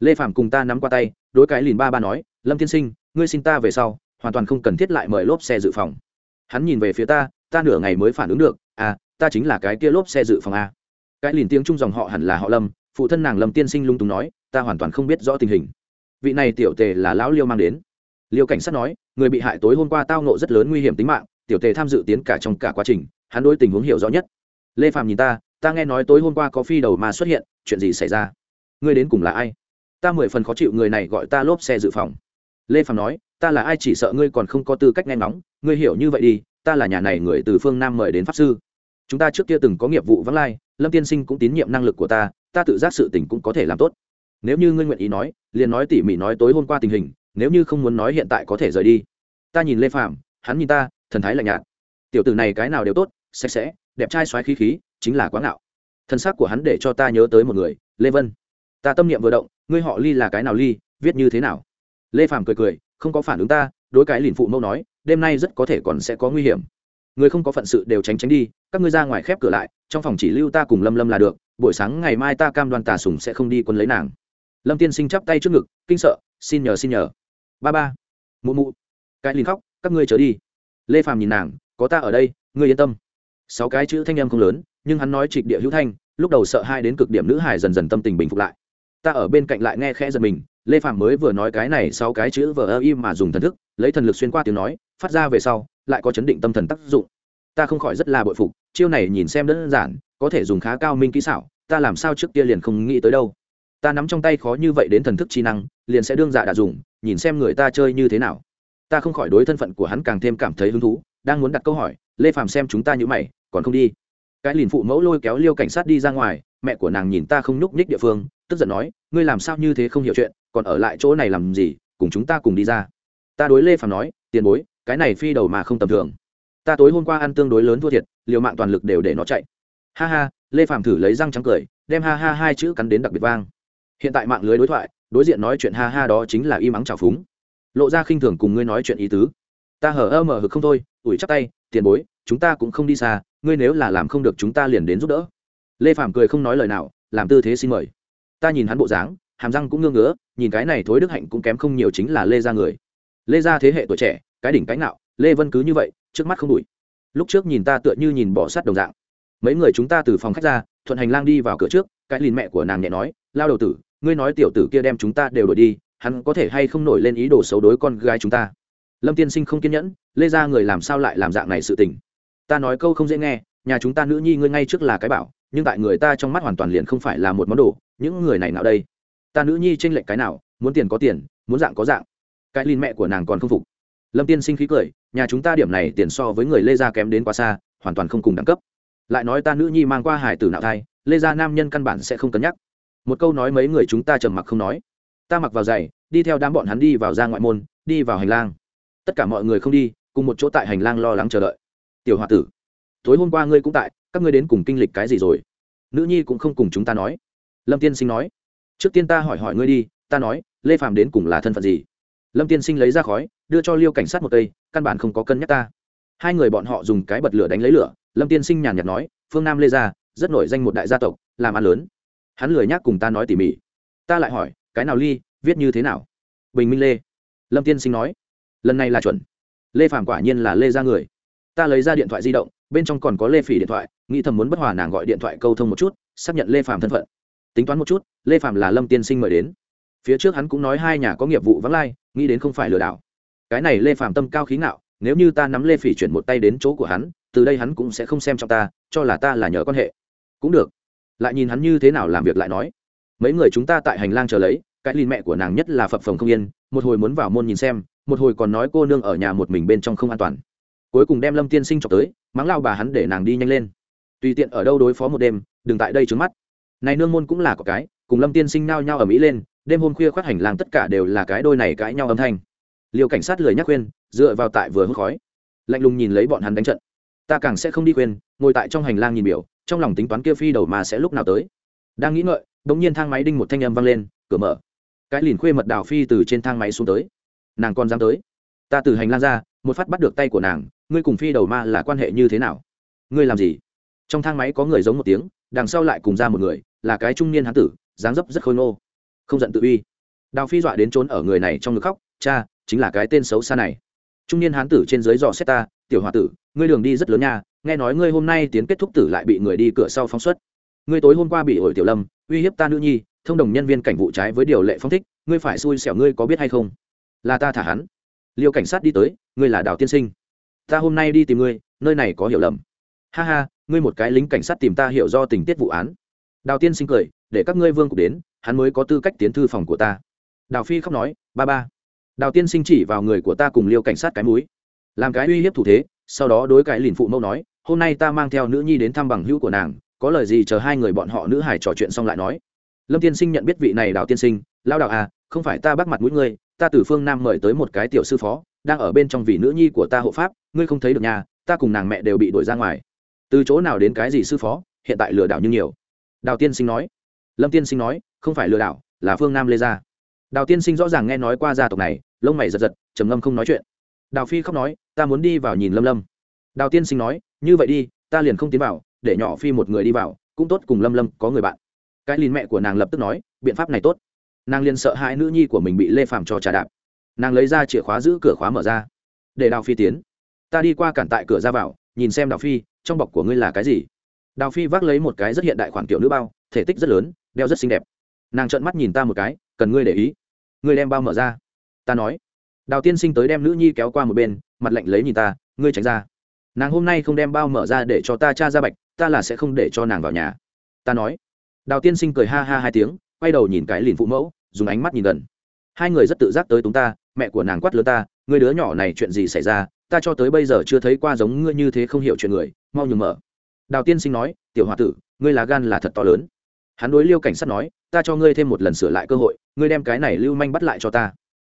Lê phạm cùng ta nắm qua tay, đối cái lìn ba ba nói, lâm tiên sinh, ngươi xin ta về sau, hoàn toàn không cần thiết lại mời lốp xe dự phòng. Hắn nhìn về phía ta ta nửa ngày mới phản ứng được à ta chính là cái kia lốp xe dự phòng a. Cái lìn tiếng chung dòng họ hẳn là họ lâm, phụ thân nàng lâm tiên sinh lung túng nói, ta hoàn toàn không biết rõ tình hình. Vị này tiểu tề là lão liêu mang đến. Liêu cảnh sát nói, người bị hại tối hôm qua tao nộ rất lớn nguy hiểm tính mạng, tiểu tề tham dự tiến cả trong cả quá trình, hắn đối tình huống hiểu rõ nhất. Lê phạm nhìn ta ta nghe nói tối hôm qua có phi đầu mà xuất hiện, chuyện gì xảy ra? Ngươi đến cùng là ai? Ta mười phần khó chịu người này gọi ta lốp xe dự phòng. Lê phạm nói, ta là ai chỉ sợ ngươi còn không có tư cách nghe ngóng, ngươi hiểu như vậy đi, ta là nhà này người từ phương nam mời đến pháp sư. Chúng ta trước kia từng có nghiệp vụ vắng lai, lâm tiên sinh cũng tín nhiệm năng lực của ta ta tự giác sự tình cũng có thể làm tốt. Nếu như ngươi nguyện ý nói, liền nói tỉ mỉ nói tối hôm qua tình hình, nếu như không muốn nói hiện tại có thể rời đi. Ta nhìn lê phạm hắn nhìn ta, thần thái lạnh nhạt. Tiểu tử này cái nào đều tốt, sạch sẽ đẹp trai xoáy khí khí, chính là quá ngạo. Thân xác của hắn để cho ta nhớ tới một người, lê vân. Ta tâm niệm vừa động, ngươi họ ly là cái nào ly, viết như thế nào? Lê phàm cười cười, không có phản ứng ta, đối cái liền phụ mẫu nói, đêm nay rất có thể còn sẽ có nguy hiểm. Người không có phận sự đều tránh tránh đi, các ngươi ra ngoài khép cửa lại, trong phòng chỉ lưu ta cùng lâm lâm là được, buổi sáng ngày mai ta cam đoan tà sùng sẽ không đi quân lấy nàng. Lâm tiên sinh chắp tay trước ngực, kinh sợ, xin nhờ xin nhờ. Ba ba, mụ mụ, cái liền khóc, các ngươi trở đi. Lê phàm nhìn nàng, có ta ở đây, ngươi yên tâm sáu cái chữ thanh em không lớn, nhưng hắn nói trịch địa hữu thanh, lúc đầu sợ hai đến cực điểm nữ hải dần dần tâm tình bình phục lại. Ta ở bên cạnh lại nghe khẽ giật mình, lê phạm mới vừa nói cái này sau cái chữ vờ ơ im mà dùng thần thức, lấy thần lực xuyên qua tiếng nói, phát ra về sau, lại có chấn định tâm thần tác dụng. Ta không khỏi rất là bội phục, chiêu này nhìn xem đơn giản, có thể dùng khá cao minh kỹ xảo, ta làm sao trước kia liền không nghĩ tới đâu. Ta nắm trong tay khó như vậy đến thần thức chi năng, liền sẽ đương dạ đã dùng, nhìn xem người ta chơi như thế nào. Ta không khỏi đối thân phận của hắn càng thêm cảm thấy hứng thú, đang muốn đặt câu hỏi lê phàm xem chúng ta như mày, còn không đi. Cái liền phụ mẫu lôi kéo liêu cảnh sát đi ra ngoài, mẹ của nàng nhìn ta không nhúc nhích địa phương, tức giận nói, ngươi làm sao như thế không hiểu chuyện, còn ở lại chỗ này làm gì, cùng chúng ta cùng đi ra. Ta đối lê phàm nói, tiền bối, cái này phi đầu mà không tầm thường. Ta tối hôm qua ăn tương đối lớn thua thiệt, liều mạng toàn lực đều để nó chạy. Ha ha, lê phàm thử lấy răng trắng cười, đem ha ha hai chữ cắn đến đặc biệt vang. Hiện tại mạng lưới đối thoại, đối diện nói chuyện ha ha đó chính là im ắng trào phúng. Lộ ra khinh thường cùng ngươi nói chuyện ý tứ. Ta hở ơ mở hực không thôi, ủi chắc tay tiền bối, chúng ta cũng không đi xa, ngươi nếu là làm không được chúng ta liền đến giúp đỡ. Lê phạm cười không nói lời nào, làm tư thế xin mời. Ta nhìn hắn bộ dáng, hàm răng cũng ngưng ngứa, nhìn cái này thối đức hạnh cũng kém không nhiều chính là lê gia người. Lê gia thế hệ tuổi trẻ, cái đỉnh cánh nạo lê vân cứ như vậy, trước mắt không đủi lúc trước nhìn ta tựa như nhìn bỏ sát đồng dạng. Mấy người chúng ta từ phòng khách ra, thuận hành lang đi vào cửa trước, cái lìn mẹ của nàng nhẹ nói, lao đầu tử, ngươi nói tiểu tử kia đem chúng ta đều đổi đi, hắn có thể hay không nổi lên ý đồ xấu đối con gái chúng ta? Lâm tiên sinh không kiên nhẫn, lê ra người làm sao lại làm dạng này sự tình? Ta nói câu không dễ nghe, nhà chúng ta nữ nhi ngươi ngay trước là cái bảo, nhưng tại người ta trong mắt hoàn toàn liền không phải là một món đồ, những người này nào đây? Ta nữ nhi tranh lệch cái nào, muốn tiền có tiền, muốn dạng có dạng. Cái linh mẹ của nàng còn không phục. Lâm tiên sinh khí cười, nhà chúng ta điểm này tiền so với người lê gia kém đến quá xa, hoàn toàn không cùng đẳng cấp. Lại nói ta nữ nhi mang qua hải tử nạo thai, lê gia nam nhân căn bản sẽ không cân nhắc. Một câu nói mấy người chúng ta trầm mặc không nói. Ta mặc vào giày, đi theo đám bọn hắn đi vào ra ngoại môn, đi vào hành lang tất cả mọi người không đi, cùng một chỗ tại hành lang lo lắng chờ đợi. Tiểu h o a tử, tối hôm qua ngươi cũng tại, các ngươi đến cùng kinh lịch cái gì rồi? Nữ nhi cũng không cùng chúng ta nói. Lâm tiên sinh nói. Trước tiên ta hỏi hỏi ngươi đi, ta nói, lê phàm đến cùng là thân phận gì? Lâm tiên sinh lấy ra khói, đưa cho liêu cảnh sát một cây, căn bản không có cân nhắc ta. Hai người bọn họ dùng cái bật lửa đánh lấy lửa, lâm tiên sinh nhàn nhạt nói, phương nam lê gia, rất nổi danh một đại gia tộc, làm ăn lớn. Hắn lười nhác cùng ta nói tỉ mỉ. Ta lại hỏi, cái nào ly, viết như thế nào? Bình minh lê. Lâm tiên sinh nói lần này là chuẩn. Lê phàm quả nhiên là lê ra người. Ta lấy ra điện thoại di động, bên trong còn có lê phỉ điện thoại, nghĩ thầm muốn bất hòa nàng gọi điện thoại câu thông một chút, xác nhận lê phàm thân phận. Tính toán một chút, lê phàm là lâm tiên sinh mời đến. Phía trước hắn cũng nói hai nhà có nghiệp vụ vắng lai, nghĩ đến không phải lừa đảo. Cái này lê phàm tâm cao khí ngạo, nếu như ta nắm lê phỉ chuyển một tay đến chỗ của hắn, từ đây hắn cũng sẽ không xem trọng ta, cho là ta là nhờ quan hệ. Cũng được. Lại nhìn hắn như thế nào làm việc lại nói. Mấy người chúng ta tại hành lang chờ lấy, cái lìn mẹ của nàng nhất là phập phồng không yên, một hồi muốn vào môn nhìn xem một hồi còn nói cô nương ở nhà một mình bên trong không an toàn. Cuối cùng đem lâm tiên sinh chọc tới, mắng lao bà hắn để nàng đi nhanh lên. Tùy tiện ở đâu đối phó một đêm, đừng tại đây trướng mắt. Này nương môn cũng là có cái, cùng lâm tiên sinh nao nhau ở mỹ lên, đêm hôm khuya khoác hành lang tất cả đều là cái đôi này cãi nhau âm thanh. Liều cảnh sát lười nhắc khuyên, dựa vào tại vừa hút khói. Lạnh lùng nhìn lấy bọn hắn đánh trận. Ta càng sẽ không đi khuyên, ngồi tại trong hành lang nhìn biểu, trong lòng tính toán kia phi đầu mà sẽ lúc nào tới. Đang nghĩ ngợi đống nhiên thang máy đinh một thanh âm vang lên, cửa mở. Cái lìn khuê mật đào phi từ trên thang máy xuống tới nàng còn dám tới. Ta từ hành lang ra, một phát bắt được tay của nàng, ngươi cùng phi đầu ma là quan hệ như thế nào? Ngươi làm gì? Trong thang máy có người giống một tiếng, đằng sau lại cùng ra một người, là cái trung niên hán tử, dáng dấp rất khôi ngô. Không giận tự uy. Đào phi dọa đến trốn ở người này trong ngực khóc, cha, chính là cái tên xấu xa này. Trung niên hán tử trên dưới dò xét ta, tiểu h o a tử, ngươi đường đi rất lớn nha, nghe nói ngươi hôm nay tiến kết thúc tử lại bị người đi cửa sau phóng xuất. Ngươi tối hôm qua bị ổi tiểu lâm, uy hiếp ta nữ nhi, thông đồng nhân viên cảnh vụ trái với điều lệ phong thích, ngươi phải xui xẻo ngươi có biết hay không? Là ta thả hắn. Liêu cảnh sát đi tới, ngươi là đào tiên sinh. Ta hôm nay đi tìm ngươi, nơi này có hiểu lầm. Ha ha, ngươi một cái lính cảnh sát tìm ta hiểu do tình tiết vụ án. Đào tiên sinh cười, để các ngươi vương cục đến, hắn mới có tư cách tiến thư phòng của ta. Đào phi khóc nói, ba ba. Đào tiên sinh chỉ vào người của ta cùng liêu cảnh sát cái múi làm cái uy hiếp thủ thế, sau đó đối cái lìn phụ mẫu nói, hôm nay ta mang theo nữ nhi đến thăm bằng hữu của nàng, có lời gì chờ hai người bọn họ nữ hải trò chuyện xong lại nói. Lâm tiên sinh nhận biết vị này đào tiên sinh, lao đạo à không phải ta bắt mặt mũi ngươi ta từ phương nam mời tới một cái tiểu sư phó, đang ở bên trong vị nữ nhi của ta hộ pháp, ngươi không thấy được nhà, ta cùng nàng mẹ đều bị đuổi ra ngoài. Từ chỗ nào đến cái gì sư phó, hiện tại lừa đảo như nhiều. Đào tiên sinh nói. Lâm tiên sinh nói, không phải lừa đảo, là phương nam lê gia đào tiên sinh rõ ràng nghe nói qua gia tộc này, lông mày giật giật, trầm ngâm không nói chuyện. Đào phi khóc nói, ta muốn đi vào nhìn lâm lâm. Đào tiên sinh nói, như vậy đi, ta liền không tiến vào, để nhỏ phi một người đi vào, cũng tốt cùng lâm lâm có người bạn. Cái lìn mẹ của nàng lập tức nói, biện pháp này tốt nàng liền sợ hãi nữ nhi của mình bị lê phàm cho trà đạp. Nàng lấy ra chìa khóa giữ cửa khóa mở ra. Để đào phi tiến. Ta đi qua cản tại cửa ra vào, nhìn xem đào phi, trong bọc của ngươi là cái gì? Đào phi vác lấy một cái rất hiện đại khoản kiểu nữ bao, thể tích rất lớn, đeo rất xinh đẹp. Nàng trợn mắt nhìn ta một cái, cần ngươi để ý. Ngươi đem bao mở ra. Ta nói. Đào tiên sinh tới đem nữ nhi kéo qua một bên, mặt lạnh lấy nhìn ta, ngươi tránh ra. Nàng hôm nay không đem bao mở ra để cho ta cha ra bạch, ta là sẽ không để cho nàng vào nhà. Ta nói. Đào tiên sinh cười ha ha hai tiếng quay đầu nhìn cái liền phụ mẫu, dùng ánh mắt nhìn gần. Hai người rất tự giác tới chúng ta, mẹ của nàng quát lớn ta người đứa nhỏ này chuyện gì xảy ra? Ta cho tới bây giờ chưa thấy qua giống ngươi như thế không hiểu chuyện người, mau nhường mở. Đào tiên sinh nói, tiểu h o a tử, ngươi là gan là thật to lớn. Hắn đối liêu cảnh sát nói, ta cho ngươi thêm một lần sửa lại cơ hội, ngươi đem cái này lưu manh bắt lại cho ta.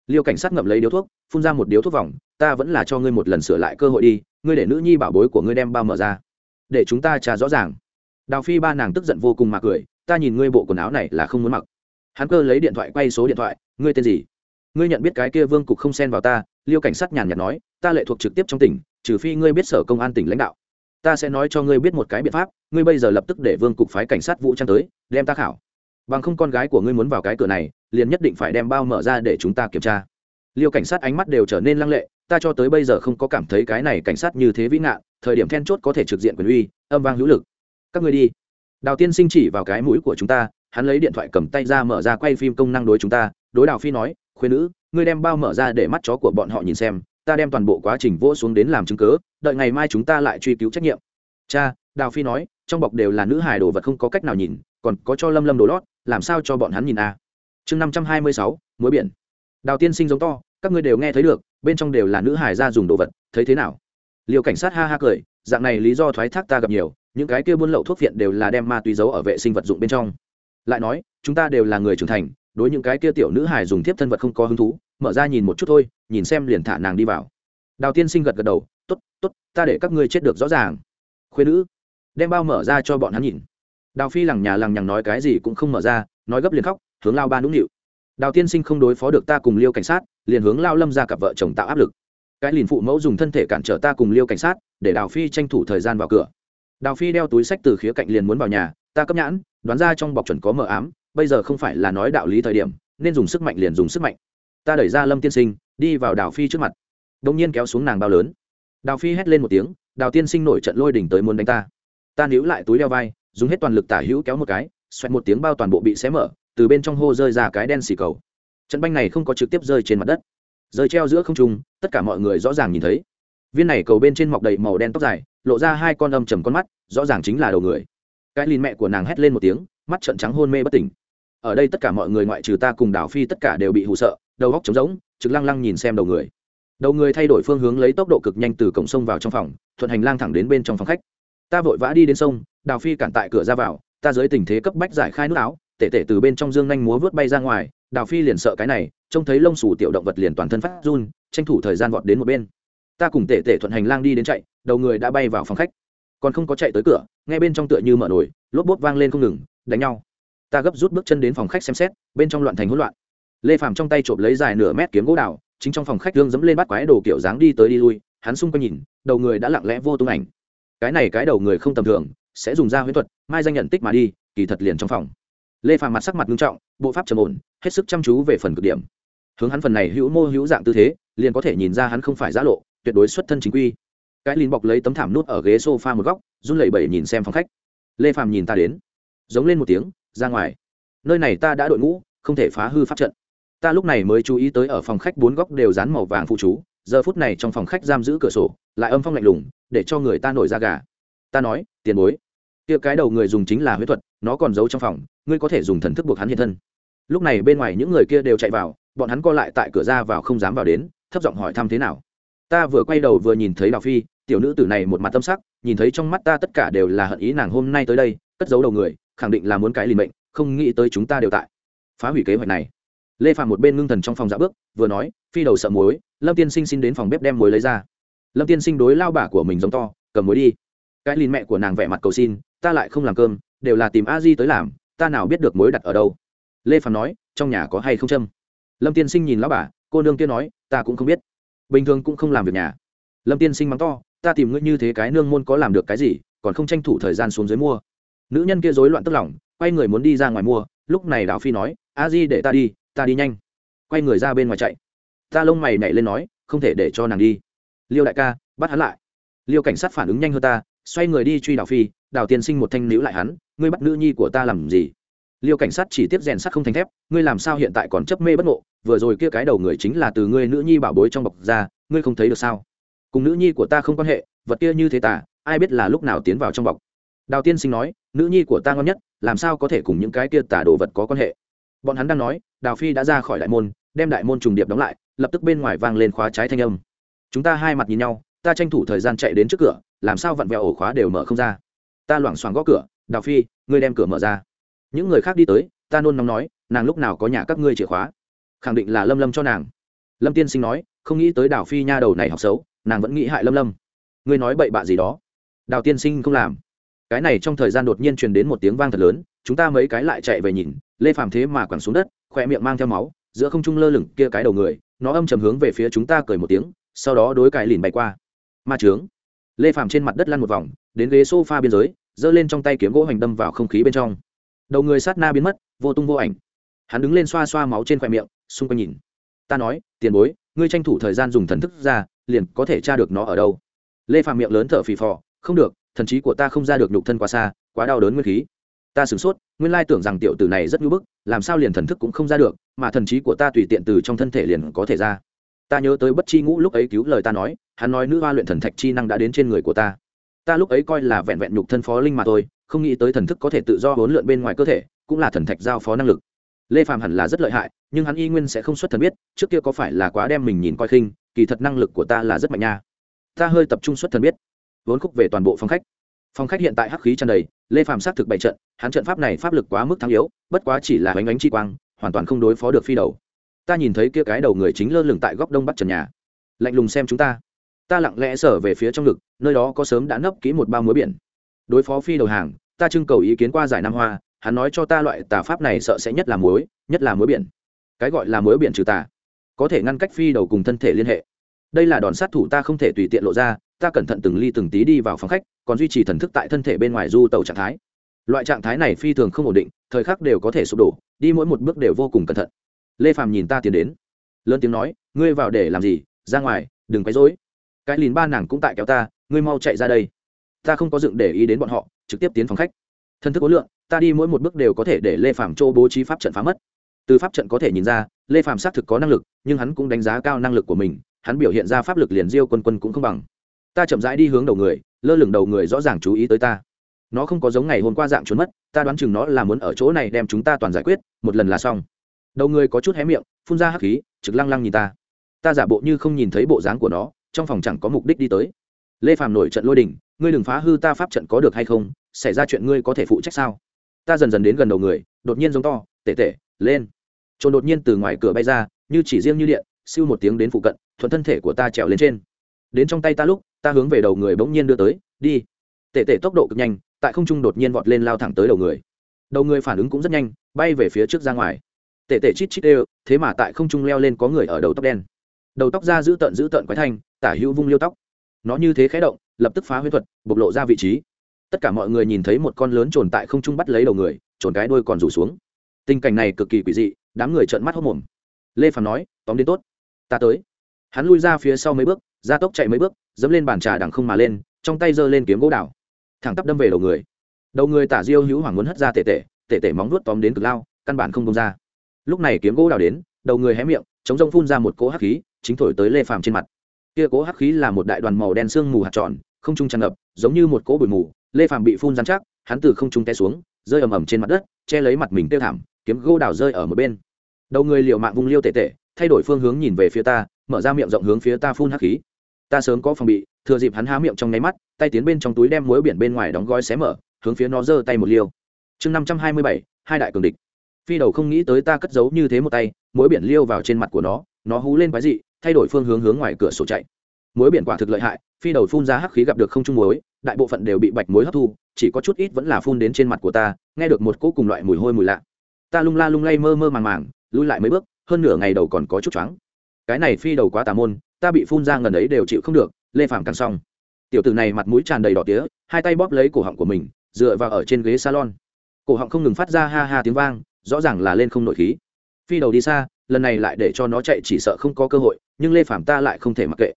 Liêu cảnh sát ngậm lấy điếu thuốc, phun ra một điếu thuốc vòng, ta vẫn là cho ngươi một lần sửa lại cơ hội đi, ngươi để nữ nhi bảo bối của ngươi đem bao mở ra, để chúng ta trả rõ ràng. Đào phi ba nàng tức giận vô cùng mà cười ta nhìn ngươi bộ quần áo này là không muốn mặc. Hắn cơ lấy điện thoại quay số điện thoại, ngươi tên gì? Ngươi nhận biết cái kia vương cục không xen vào ta, liêu cảnh sát nhàn nhạt nói, ta lệ thuộc trực tiếp trong tỉnh, trừ phi ngươi biết sở công an tỉnh lãnh đạo. Ta sẽ nói cho ngươi biết một cái biện pháp, ngươi bây giờ lập tức để vương cục phái cảnh sát vũ trang tới, đem ta khảo. Bằng không con gái của ngươi muốn vào cái cửa này, liền nhất định phải đem bao mở ra để chúng ta kiểm tra. Liêu cảnh sát ánh mắt đều trở nên lăng lệ, ta cho tới bây giờ không có cảm thấy cái này cảnh sát như thế vĩ ngạn, thời điểm then chốt có thể trực diện quyền uy, âm vang hữu lực. Các ngươi đi đào tiên sinh chỉ vào cái mũi của chúng ta, hắn lấy điện thoại cầm tay ra mở ra quay phim công năng đối chúng ta, đối đào phi nói, khuyên nữ, ngươi đem bao mở ra để mắt chó của bọn họ nhìn xem, ta đem toàn bộ quá trình vỗ xuống đến làm chứng cớ đợi ngày mai chúng ta lại truy cứu trách nhiệm. Cha, đào phi nói, trong bọc đều là nữ hài đồ vật không có cách nào nhìn, còn có cho lâm lâm đồ lót, làm sao cho bọn hắn nhìn a à? chương năm trăm hai mươi sáu muối biển. Đào tiên sinh giống to, các ngươi đều nghe thấy được, bên trong đều là nữ hài ra dùng đồ vật, thấy thế nào? Liều cảnh sát ha ha cười, dạng này lý do thoái thác ta gặp nhiều những cái kia buôn lậu thuốc viện đều là đem ma túy giấu ở vệ sinh vật dụng bên trong. Lại nói, chúng ta đều là người trưởng thành, đối những cái kia tiểu nữ hài dùng thiếp thân vật không có hứng thú, mở ra nhìn một chút thôi, nhìn xem liền thả nàng đi vào. Đào tiên sinh gật gật đầu t ố t t ố t ta để các ngươi chết được rõ ràng. Khuyên nữ đem bao mở ra cho bọn hắn nhìn. Đào phi lằng nhà lằng nhằng nói cái gì cũng không mở ra, nói gấp liền khóc, hướng lao ba nũng nịu. Đào tiên sinh không đối phó được ta cùng liêu cảnh sát, liền hướng lao lâm ra cặp vợ chồng tạo áp lực. Cái liền phụ mẫu dùng thân thể cản trở ta cùng liêu cảnh sát, để đào phi tranh thủ thời gian vào cửa đào phi đeo túi sách từ khía cạnh liền muốn vào nhà, ta cấp nhãn, đoán ra trong bọc chuẩn có mờ ám, bây giờ không phải là nói đạo lý thời điểm, nên dùng sức mạnh liền dùng sức mạnh. Ta đẩy ra lâm tiên sinh, đi vào đào phi trước mặt. Đông nhiên kéo xuống nàng bao lớn. Đào phi hét lên một tiếng, đào tiên sinh nổi trận lôi đỉnh tới muốn đánh ta. Ta níu lại túi đeo vai, dùng hết toàn lực tả hữu kéo một cái, xoẹt một tiếng bao toàn bộ bị xé mở, từ bên trong hô rơi ra cái đen xì cầu. Trận banh này không có trực tiếp rơi trên mặt đất. Rơi treo giữa không trung, tất cả mọi người rõ ràng nhìn thấy viên này cầu bên trên mọc đầy màu đen tóc dài, lộ ra hai con âm trầm con mắt, rõ ràng chính là đầu người. Cái lìn mẹ của nàng hét lên một tiếng, mắt trợn trắng hôn mê bất tỉnh. Ở đây tất cả mọi người ngoại trừ ta cùng đảo phi tất cả đều bị hụ sợ, đầu góc trống rỗng, trực lăng lăng nhìn xem đầu người. Đầu người thay đổi phương hướng lấy tốc độ cực nhanh từ cổng sông vào trong phòng, thuận hành lang thẳng đến bên trong phòng khách. Ta vội vã đi đến sông đào phi cản tại cửa ra vào, ta dưới tình thế cấp bách giải khai nước áo, tể tể từ bên trong dương nhanh múa vớt bay ra ngoài đào phi liền sợ cái này, trông thấy lông xù tiểu động vật liền toàn thân phát run, tranh thủ thời gian vọt đến một bên ta cùng tể tể thuận hành lang đi đến chạy, đầu người đã bay vào phòng khách. Còn không có chạy tới cửa, nghe bên trong tựa như mở nổi lốp bốt vang lên không ngừng, đánh nhau. Ta gấp rút bước chân đến phòng khách xem xét, bên trong loạn thành hỗn loạn. Lê phàm trong tay trộm lấy dài nửa mét kiếm gỗ đào, chính trong phòng khách gương dẫm lên bắt quái đồ kiểu dáng đi tới đi lui, hắn xung quanh nhìn, đầu người đã lặng lẽ vô tung ảnh. Cái này cái đầu người không tầm thường, sẽ dùng ra huyễn thuật, mai danh nhận tích mà đi, kỳ thật liền trong phòng. Lê phàm mặt sắc mặt nghiêm trọng, bộ pháp trầm ổn, hết sức chăm chú về phần cực điểm. Hướng hắn phần này hữu mô hữu dạng tư thế, liền có thể nhìn ra hắn không phải giã lộ tuyệt đối xuất thân chính quy. Cái lìn bọc lấy tấm thảm nút ở ghế sofa một góc, run lẩy bẩy nhìn xem phòng khách. Lê phàm nhìn ta đến, giống lên một tiếng, ra ngoài. Nơi này ta đã đội ngũ, không thể phá hư pháp trận. Ta lúc này mới chú ý tới ở phòng khách bốn góc đều dán màu vàng phụ chú, giờ phút này trong phòng khách giam giữ cửa sổ, lại âm phong lạnh lùng, để cho người ta nổi da gà. Ta nói, tiền bối. Kia cái đầu người dùng chính là huyết thuật, nó còn giấu trong phòng, ngươi có thể dùng thần thức buộc hắn hiện thân. Lúc này bên ngoài những người kia đều chạy vào, bọn hắn co lại tại cửa ra vào không dám vào đến, thấp giọng hỏi thăm thế nào ta vừa quay đầu vừa nhìn thấy đào phi, tiểu nữ tử này một mặt tâm sắc, nhìn thấy trong mắt ta tất cả đều là hận ý nàng hôm nay tới đây, cất giấu đầu người, khẳng định là muốn cái liền mệnh, không nghĩ tới chúng ta đều tại. Phá hủy kế hoạch này. Lê phạm một bên ngưng thần trong phòng dạ bước, vừa nói, phi đầu sợ muối, lâm tiên sinh xin đến phòng bếp đem muối lấy ra. Lâm tiên sinh đối lao bà của mình giống to, cầm muối đi. Cái lìn mẹ của nàng vẻ mặt cầu xin, ta lại không làm cơm, đều là tìm a di tới làm, ta nào biết được muối đặt ở đâu. Lê phạm nói, trong nhà có hay không châm? Lâm tiên sinh nhìn lao bà, cô nương kia nói, ta cũng không biết bình thường cũng không làm việc nhà. Lâm tiên sinh mắng to, ta tìm ngươi như thế cái nương môn có làm được cái gì, còn không tranh thủ thời gian xuống dưới mua. Nữ nhân kia rối loạn tức lòng, quay người muốn đi ra ngoài mua, lúc này đào phi nói, a di để ta đi ta đi nhanh. Quay người ra bên ngoài chạy. Ta lông mày nhảy lên nói, không thể để cho nàng đi. Liêu đại ca, bắt hắn lại. Liêu cảnh sát phản ứng nhanh hơn ta, xoay người đi truy đào phi, đào tiên sinh một thanh níu lại hắn, ngươi bắt nữ nhi của ta làm gì? Liêu cảnh sát chỉ tiếp rèn sắt không thành thép, ngươi làm sao hiện tại còn chấp mê bất ngộ, vừa rồi kia cái đầu người chính là từ ngươi nữ nhi bảo bối trong bọc ra, ngươi không thấy được sao? Cùng nữ nhi của ta không quan hệ, vật kia như thế tả, ai biết là lúc nào tiến vào trong bọc. Đào tiên sinh nói, nữ nhi của ta ngon nhất, làm sao có thể cùng những cái kia tả đồ vật có quan hệ? Bọn hắn đang nói, đào phi đã ra khỏi đại môn, đem đại môn trùng điệp đóng lại, lập tức bên ngoài vang lên khóa trái thanh âm. Chúng ta hai mặt nhìn nhau, ta tranh thủ thời gian chạy đến trước cửa, làm sao vặn vẹo ổ khóa đều mở không ra? Ta loảng xoảng gõ cửa, đào phi, ngươi đem cửa mở ra những người khác đi tới, ta nôn nóng nói, nàng lúc nào có nhà các ngươi chìa khóa? Khẳng định là lâm lâm cho nàng. Lâm tiên sinh nói, không nghĩ tới đào phi nha đầu này học xấu, nàng vẫn nghĩ hại lâm lâm. Ngươi nói bậy bạ gì đó? Đào tiên sinh không làm. Cái này trong thời gian đột nhiên truyền đến một tiếng vang thật lớn, chúng ta mấy cái lại chạy về nhìn, lê phàm thế mà quẳng xuống đất khoe miệng mang theo máu, giữa không trung lơ lửng kia cái đầu người, nó âm chầm hướng về phía chúng ta cười một tiếng, sau đó đối cài lìn bay qua. Ma trướng. Lê phàm trên mặt đất lăn một vòng, đến ghế s o f a biên giới, giơ lên trong tay kiếm gỗ hành đâm vào không khí bên trong đầu người sát na biến mất, vô tung vô ảnh. Hắn đứng lên xoa xoa máu trên khoe miệng, xung quanh nhìn. Ta nói, tiền bối, ngươi tranh thủ thời gian dùng thần thức ra, liền có thể tra được nó ở đâu. Lê phàm miệng lớn thở phì phò, không được, thần trí của ta không ra được nhục thân quá xa, quá đau đớn nguyên khí. Ta sửng sốt, nguyên lai tưởng rằng tiểu tử này rất ngưỡng bức, làm sao liền thần thức cũng không ra được, mà thần trí của ta tùy tiện từ trong thân thể liền có thể ra. Ta nhớ tới bất chi ngũ lúc ấy cứu lời ta nói, hắn nói nữ hoa luyện thần thạch chi năng đã đến trên người của ta. Ta lúc ấy coi là vẹn vẹn nhục thân phó linh mà thôi không nghĩ tới thần thức có thể tự do huấn lượn bên ngoài cơ thể cũng là thần thạch giao phó năng lực. Lê phàm hẳn là rất lợi hại nhưng hắn y nguyên sẽ không xuất thần biết trước kia có phải là quá đem mình nhìn coi khinh kỳ thật năng lực của ta là rất mạnh nha. Ta hơi tập trung xuất thần biết. Vốn khúc về toàn bộ phòng khách. Phòng khách hiện tại hắc khí tràn đầy lê phàm xác thực bày trận hắn trận pháp này pháp lực quá mức thắng yếu bất quá chỉ là ánh ánh chi quang hoàn toàn không đối phó được phi đầu. Ta nhìn thấy kia cái đầu người chính lơ lửng tại góc đông bắc trần nhà. Lạnh lùng xem chúng ta. Ta lặng lẽ sở về phía trong lực, nơi đó có sớm đã nấp kỹ một bao muối biển đối phó phi đầu hàng, ta trưng cầu ý kiến qua giải nam hoa, hắn nói cho ta loại tà pháp này sợ sẽ nhất là muối, nhất là muối biển. Cái gọi là muối biển trừ tà, có thể ngăn cách phi đầu cùng thân thể liên hệ. Đây là đòn sát thủ ta không thể tùy tiện lộ ra, ta cẩn thận từng ly từng tí đi vào phòng khách, còn duy trì thần thức tại thân thể bên ngoài du tàu trạng thái. Loại trạng thái này phi thường không ổn định, thời khắc đều có thể sụp đổ, đi mỗi một bước đều vô cùng cẩn thận. Lê phàm nhìn ta tiến đến, lớn tiếng nói, ngươi vào để làm gì? Ra ngoài, đừng quấy rối. Cái lìn ba nàng cũng tại kéo ta, ngươi mau chạy ra đây ta không có dựng để ý đến bọn họ, trực tiếp tiến phòng khách. Thân thức ối lượng ta đi mỗi một bước đều có thể để lê phạm châu bố trí pháp trận phá mất. Từ pháp trận có thể nhìn ra, lê phạm xác thực có năng lực, nhưng hắn cũng đánh giá cao năng lực của mình, hắn biểu hiện ra pháp lực liền diêu quân quân cũng không bằng. Ta chậm rãi đi hướng đầu người, lơ lửng đầu người rõ ràng chú ý tới ta. Nó không có giống ngày hôm qua dạng trốn mất, ta đoán chừng nó là muốn ở chỗ này đem chúng ta toàn giải quyết, một lần là xong. Đầu người có chút hé miệng, phun ra hắc khí, trực lăng lăng nhìn ta. Ta giả bộ như không nhìn thấy bộ dáng của nó, trong phòng chẳng có mục đích đi tới. Lê phàm nổi trận lôi đình ngươi đừng phá hư ta pháp trận có được hay không, xảy ra chuyện ngươi có thể phụ trách sao? Ta dần dần đến gần đầu người, đột nhiên giống to, tể tể, lên. Trồn đột nhiên từ ngoài cửa bay ra, như chỉ riêng như điện, siêu một tiếng đến phụ cận, thuận thân thể của ta trèo lên trên. Đến trong tay ta lúc, ta hướng về đầu người bỗng nhiên đưa tới, đi. Tể tể tốc độ cực nhanh, tại không trung đột nhiên vọt lên lao thẳng tới đầu người. Đầu người phản ứng cũng rất nhanh, bay về phía trước ra ngoài. Tể tể chít chít ê thế mà tại không trung leo lên có người ở đầu tóc đen. Đầu tóc ra giữ tận giữ tận quái thanh, tả hữu vung liêu tóc. Nó như thế khé động lập tức phá huyết thuật, bộc lộ ra vị trí. Tất cả mọi người nhìn thấy một con lớn trồn tại không trung bắt lấy đầu người, trồn cái đuôi còn rủ xuống. Tình cảnh này cực kỳ quỷ dị, đám người trợn mắt hốc mồm. Lê phàm nói, tóm đến tốt, ta tới. Hắn lui ra phía sau mấy bước ra tốc chạy mấy bước, dẫm lên bàn trà đằng không mà lên, trong tay giơ lên kiếm gỗ đào. Thẳng tắp đâm về đầu người. Đầu người tả diêu hữu hoàng muốn hất ra tệ tệ tệ tệ móng nuốt tóm đến cực lao, căn bản không bông ra. Lúc này kiếm gỗ đào đến, đầu người hé miệng, chống rông phun ra một cỗ hắc khí, chính thổi tới lê phàm trên mặt. Kia cỗ hắc khí là một đại đoàn màu đen sương mù hạt tròn không trung tràn ngập, giống như một cỗ bụi mù. Lê phàm bị phun dán chắc, hắn từ không trung té xuống, rơi ầm ầm trên mặt đất, che lấy mặt mình tiêu thảm, kiếm gô đào rơi ở một bên. Đầu người liều mạng vung liêu tệ tệ thay đổi phương hướng nhìn về phía ta, mở ra miệng rộng hướng phía ta phun hắc khí. Ta sớm có phòng bị, thừa dịp hắn há miệng trong nháy mắt, tay tiến bên trong túi đem muối biển bên ngoài đóng gói xé mở, hướng phía nó giơ tay một liêu. Chương năm trăm hai mươi bảy, hai đại cường địch. Phi đầu không nghĩ tới ta cất giấu như thế một tay, muối biển liêu vào trên mặt của nó nó hú lên quái dị, thay đổi phương hướng hướng ngoài cửa sổ chạy. Muối biển quả thực lợi hại phi đầu phun ra hắc khí gặp được không trung muối, đại bộ phận đều bị bạch muối hấp thu, chỉ có chút ít vẫn là phun đến trên mặt của ta, nghe được một cỗ cùng loại mùi hôi mùi lạ. Ta lung la lung lay mơ mơ màng màng, lui lại mấy bước, hơn nửa ngày đầu còn có chút choáng. Cái này phi đầu quá tà môn, ta bị phun ra ngần ấy đều chịu không được, lê phàm càng xong. Tiểu tử này mặt mũi tràn đầy đỏ tía, hai tay bóp lấy cổ họng của mình, dựa vào ở trên ghế salon. Cổ họng không ngừng phát ra ha ha tiếng vang, rõ ràng là lên không nội khí. Phi đầu đi xa, lần này lại để cho nó chạy chỉ sợ không có cơ hội, nhưng lê phàm ta lại không thể mặc kệ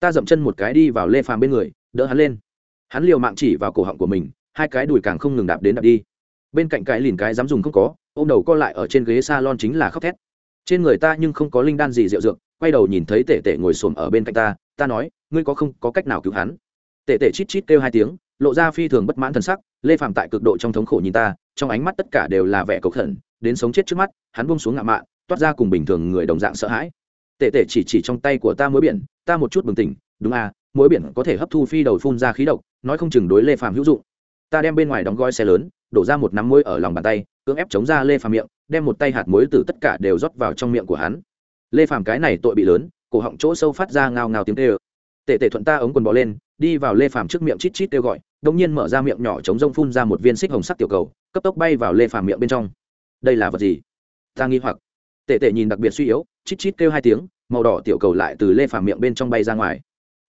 ta dậm chân một cái đi vào lê phàm bên người, đỡ hắn lên. Hắn liều mạng chỉ vào cổ họng của mình, hai cái đùi càng không ngừng đạp đến đạp đi. Bên cạnh cái lìn cái dám dùng không có ô m đầu co lại ở trên ghế s a lon chính là khóc thét. Trên người ta nhưng không có linh đan gì rượu dược, quay đầu nhìn thấy tể tể ngồi xổm ở bên cạnh ta ta nói, ngươi có không, có cách nào cứu hắn? Tể tể chít chít kêu hai tiếng, lộ ra phi thường bất mãn t sắc, lê phạm tại cực độ trong thống khổ nhìn ta, trong ánh mắt tất cả đều là vẻ cầu khẩn, đến sống chết trước mắt, hắn bông xuống ngạo mạ toát ra cùng bình thường người đồng dạng sợ hãi. Tể tể chỉ chỉ trong tay của ta muối biển ta một chút bừng tỉnh, đúng à mỗi biển có thể hấp thu phi đầu phun ra khí độc, nói không chừng đối lê phạm hữu dụng. Ta đem bên ngoài đóng gói xe lớn, đổ ra một nắm môi ở lòng bàn tay, cưỡng ép chống ra lê phàm miệng, đem một tay hạt muối từ tất cả đều rót vào trong miệng của hắn. Lê phàm cái này tội bị lớn, cổ họng chỗ sâu phát ra ngao ngao tiếng tê ơ tệ tệ thuận ta ống quần bò lên, đi vào lê phàm trước miệng chít chít kêu gọi đông nhiên mở ra miệng nhỏ chống rông phun ra một viên xích hồng sắc tiểu cầu, cấp tốc bay vào lê phàm miệng bên trong. Đây là vật gì? Ta nghi hoặc. Tệ tệ nhìn đặc biệt suy yếu, chít chít kêu hai tiếng màu đỏ tiểu cầu lại từ lê phàm miệng bên trong bay ra ngoài.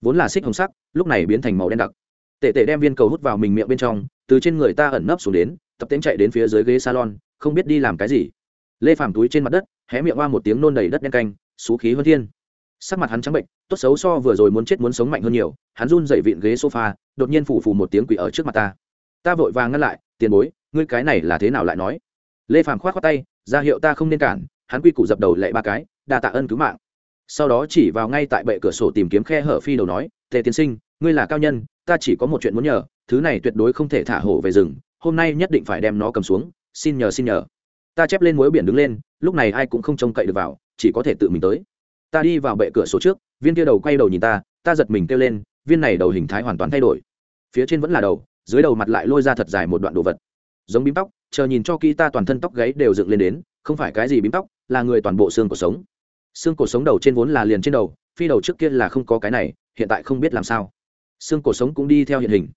Vốn là xích hồng sắc, lúc này biến thành màu đen đặc. Tệ tệ đem viên cầu hút vào mình miệng bên trong, từ trên người ta ẩn nấp xuống đến, tập tễnh chạy đến phía dưới ghế salon, không biết đi làm cái gì. Lê phàm túi trên mặt đất, hé miệng hoa một tiếng nôn đầy đất đen canh, xú khí hơn thiên. Sắc mặt hắn trắng bệnh, tốt xấu so vừa rồi muốn chết muốn sống mạnh hơn nhiều, hắn run dậy vịn ghế sofa, đột nhiên phủ phủ một tiếng quỷ ở trước mặt ta. Ta vội vàng ngăn lại, tiền bối, ngươi cái này là thế nào lại nói? Lê phàm khoát khoát tay, ra hiệu ta không nên cản, hắn quy củ dập đầu lệ ba cái, đa tạ ơn cứu mạng sau đó chỉ vào ngay tại bệ cửa sổ tìm kiếm khe hở phi đầu nói, tề tiên sinh, ngươi là cao nhân, ta chỉ có một chuyện muốn nhờ, thứ này tuyệt đối không thể thả hổ về rừng, hôm nay nhất định phải đem nó cầm xuống, xin nhờ xin nhờ. Ta chép lên mối biển đứng lên, lúc này ai cũng không trông cậy được vào, chỉ có thể tự mình tới. Ta đi vào bệ cửa sổ trước, viên kia đầu quay đầu nhìn ta ta giật mình kêu lên, viên này đầu hình thái hoàn toàn thay đổi. Phía trên vẫn là đầu, dưới đầu mặt lại lôi ra thật dài một đoạn đồ vật. Giống bím tóc, chờ nhìn cho kỹ ta toàn thân tóc gáy đều dựng lên đến, không phải cái gì bím tóc, là người toàn bộ xương cuộc sống xương cổ sống đầu trên vốn là liền trên đầu, phi đầu trước kia là không có cái này, hiện tại không biết làm sao. Xương cổ sống cũng đi theo hiện hình.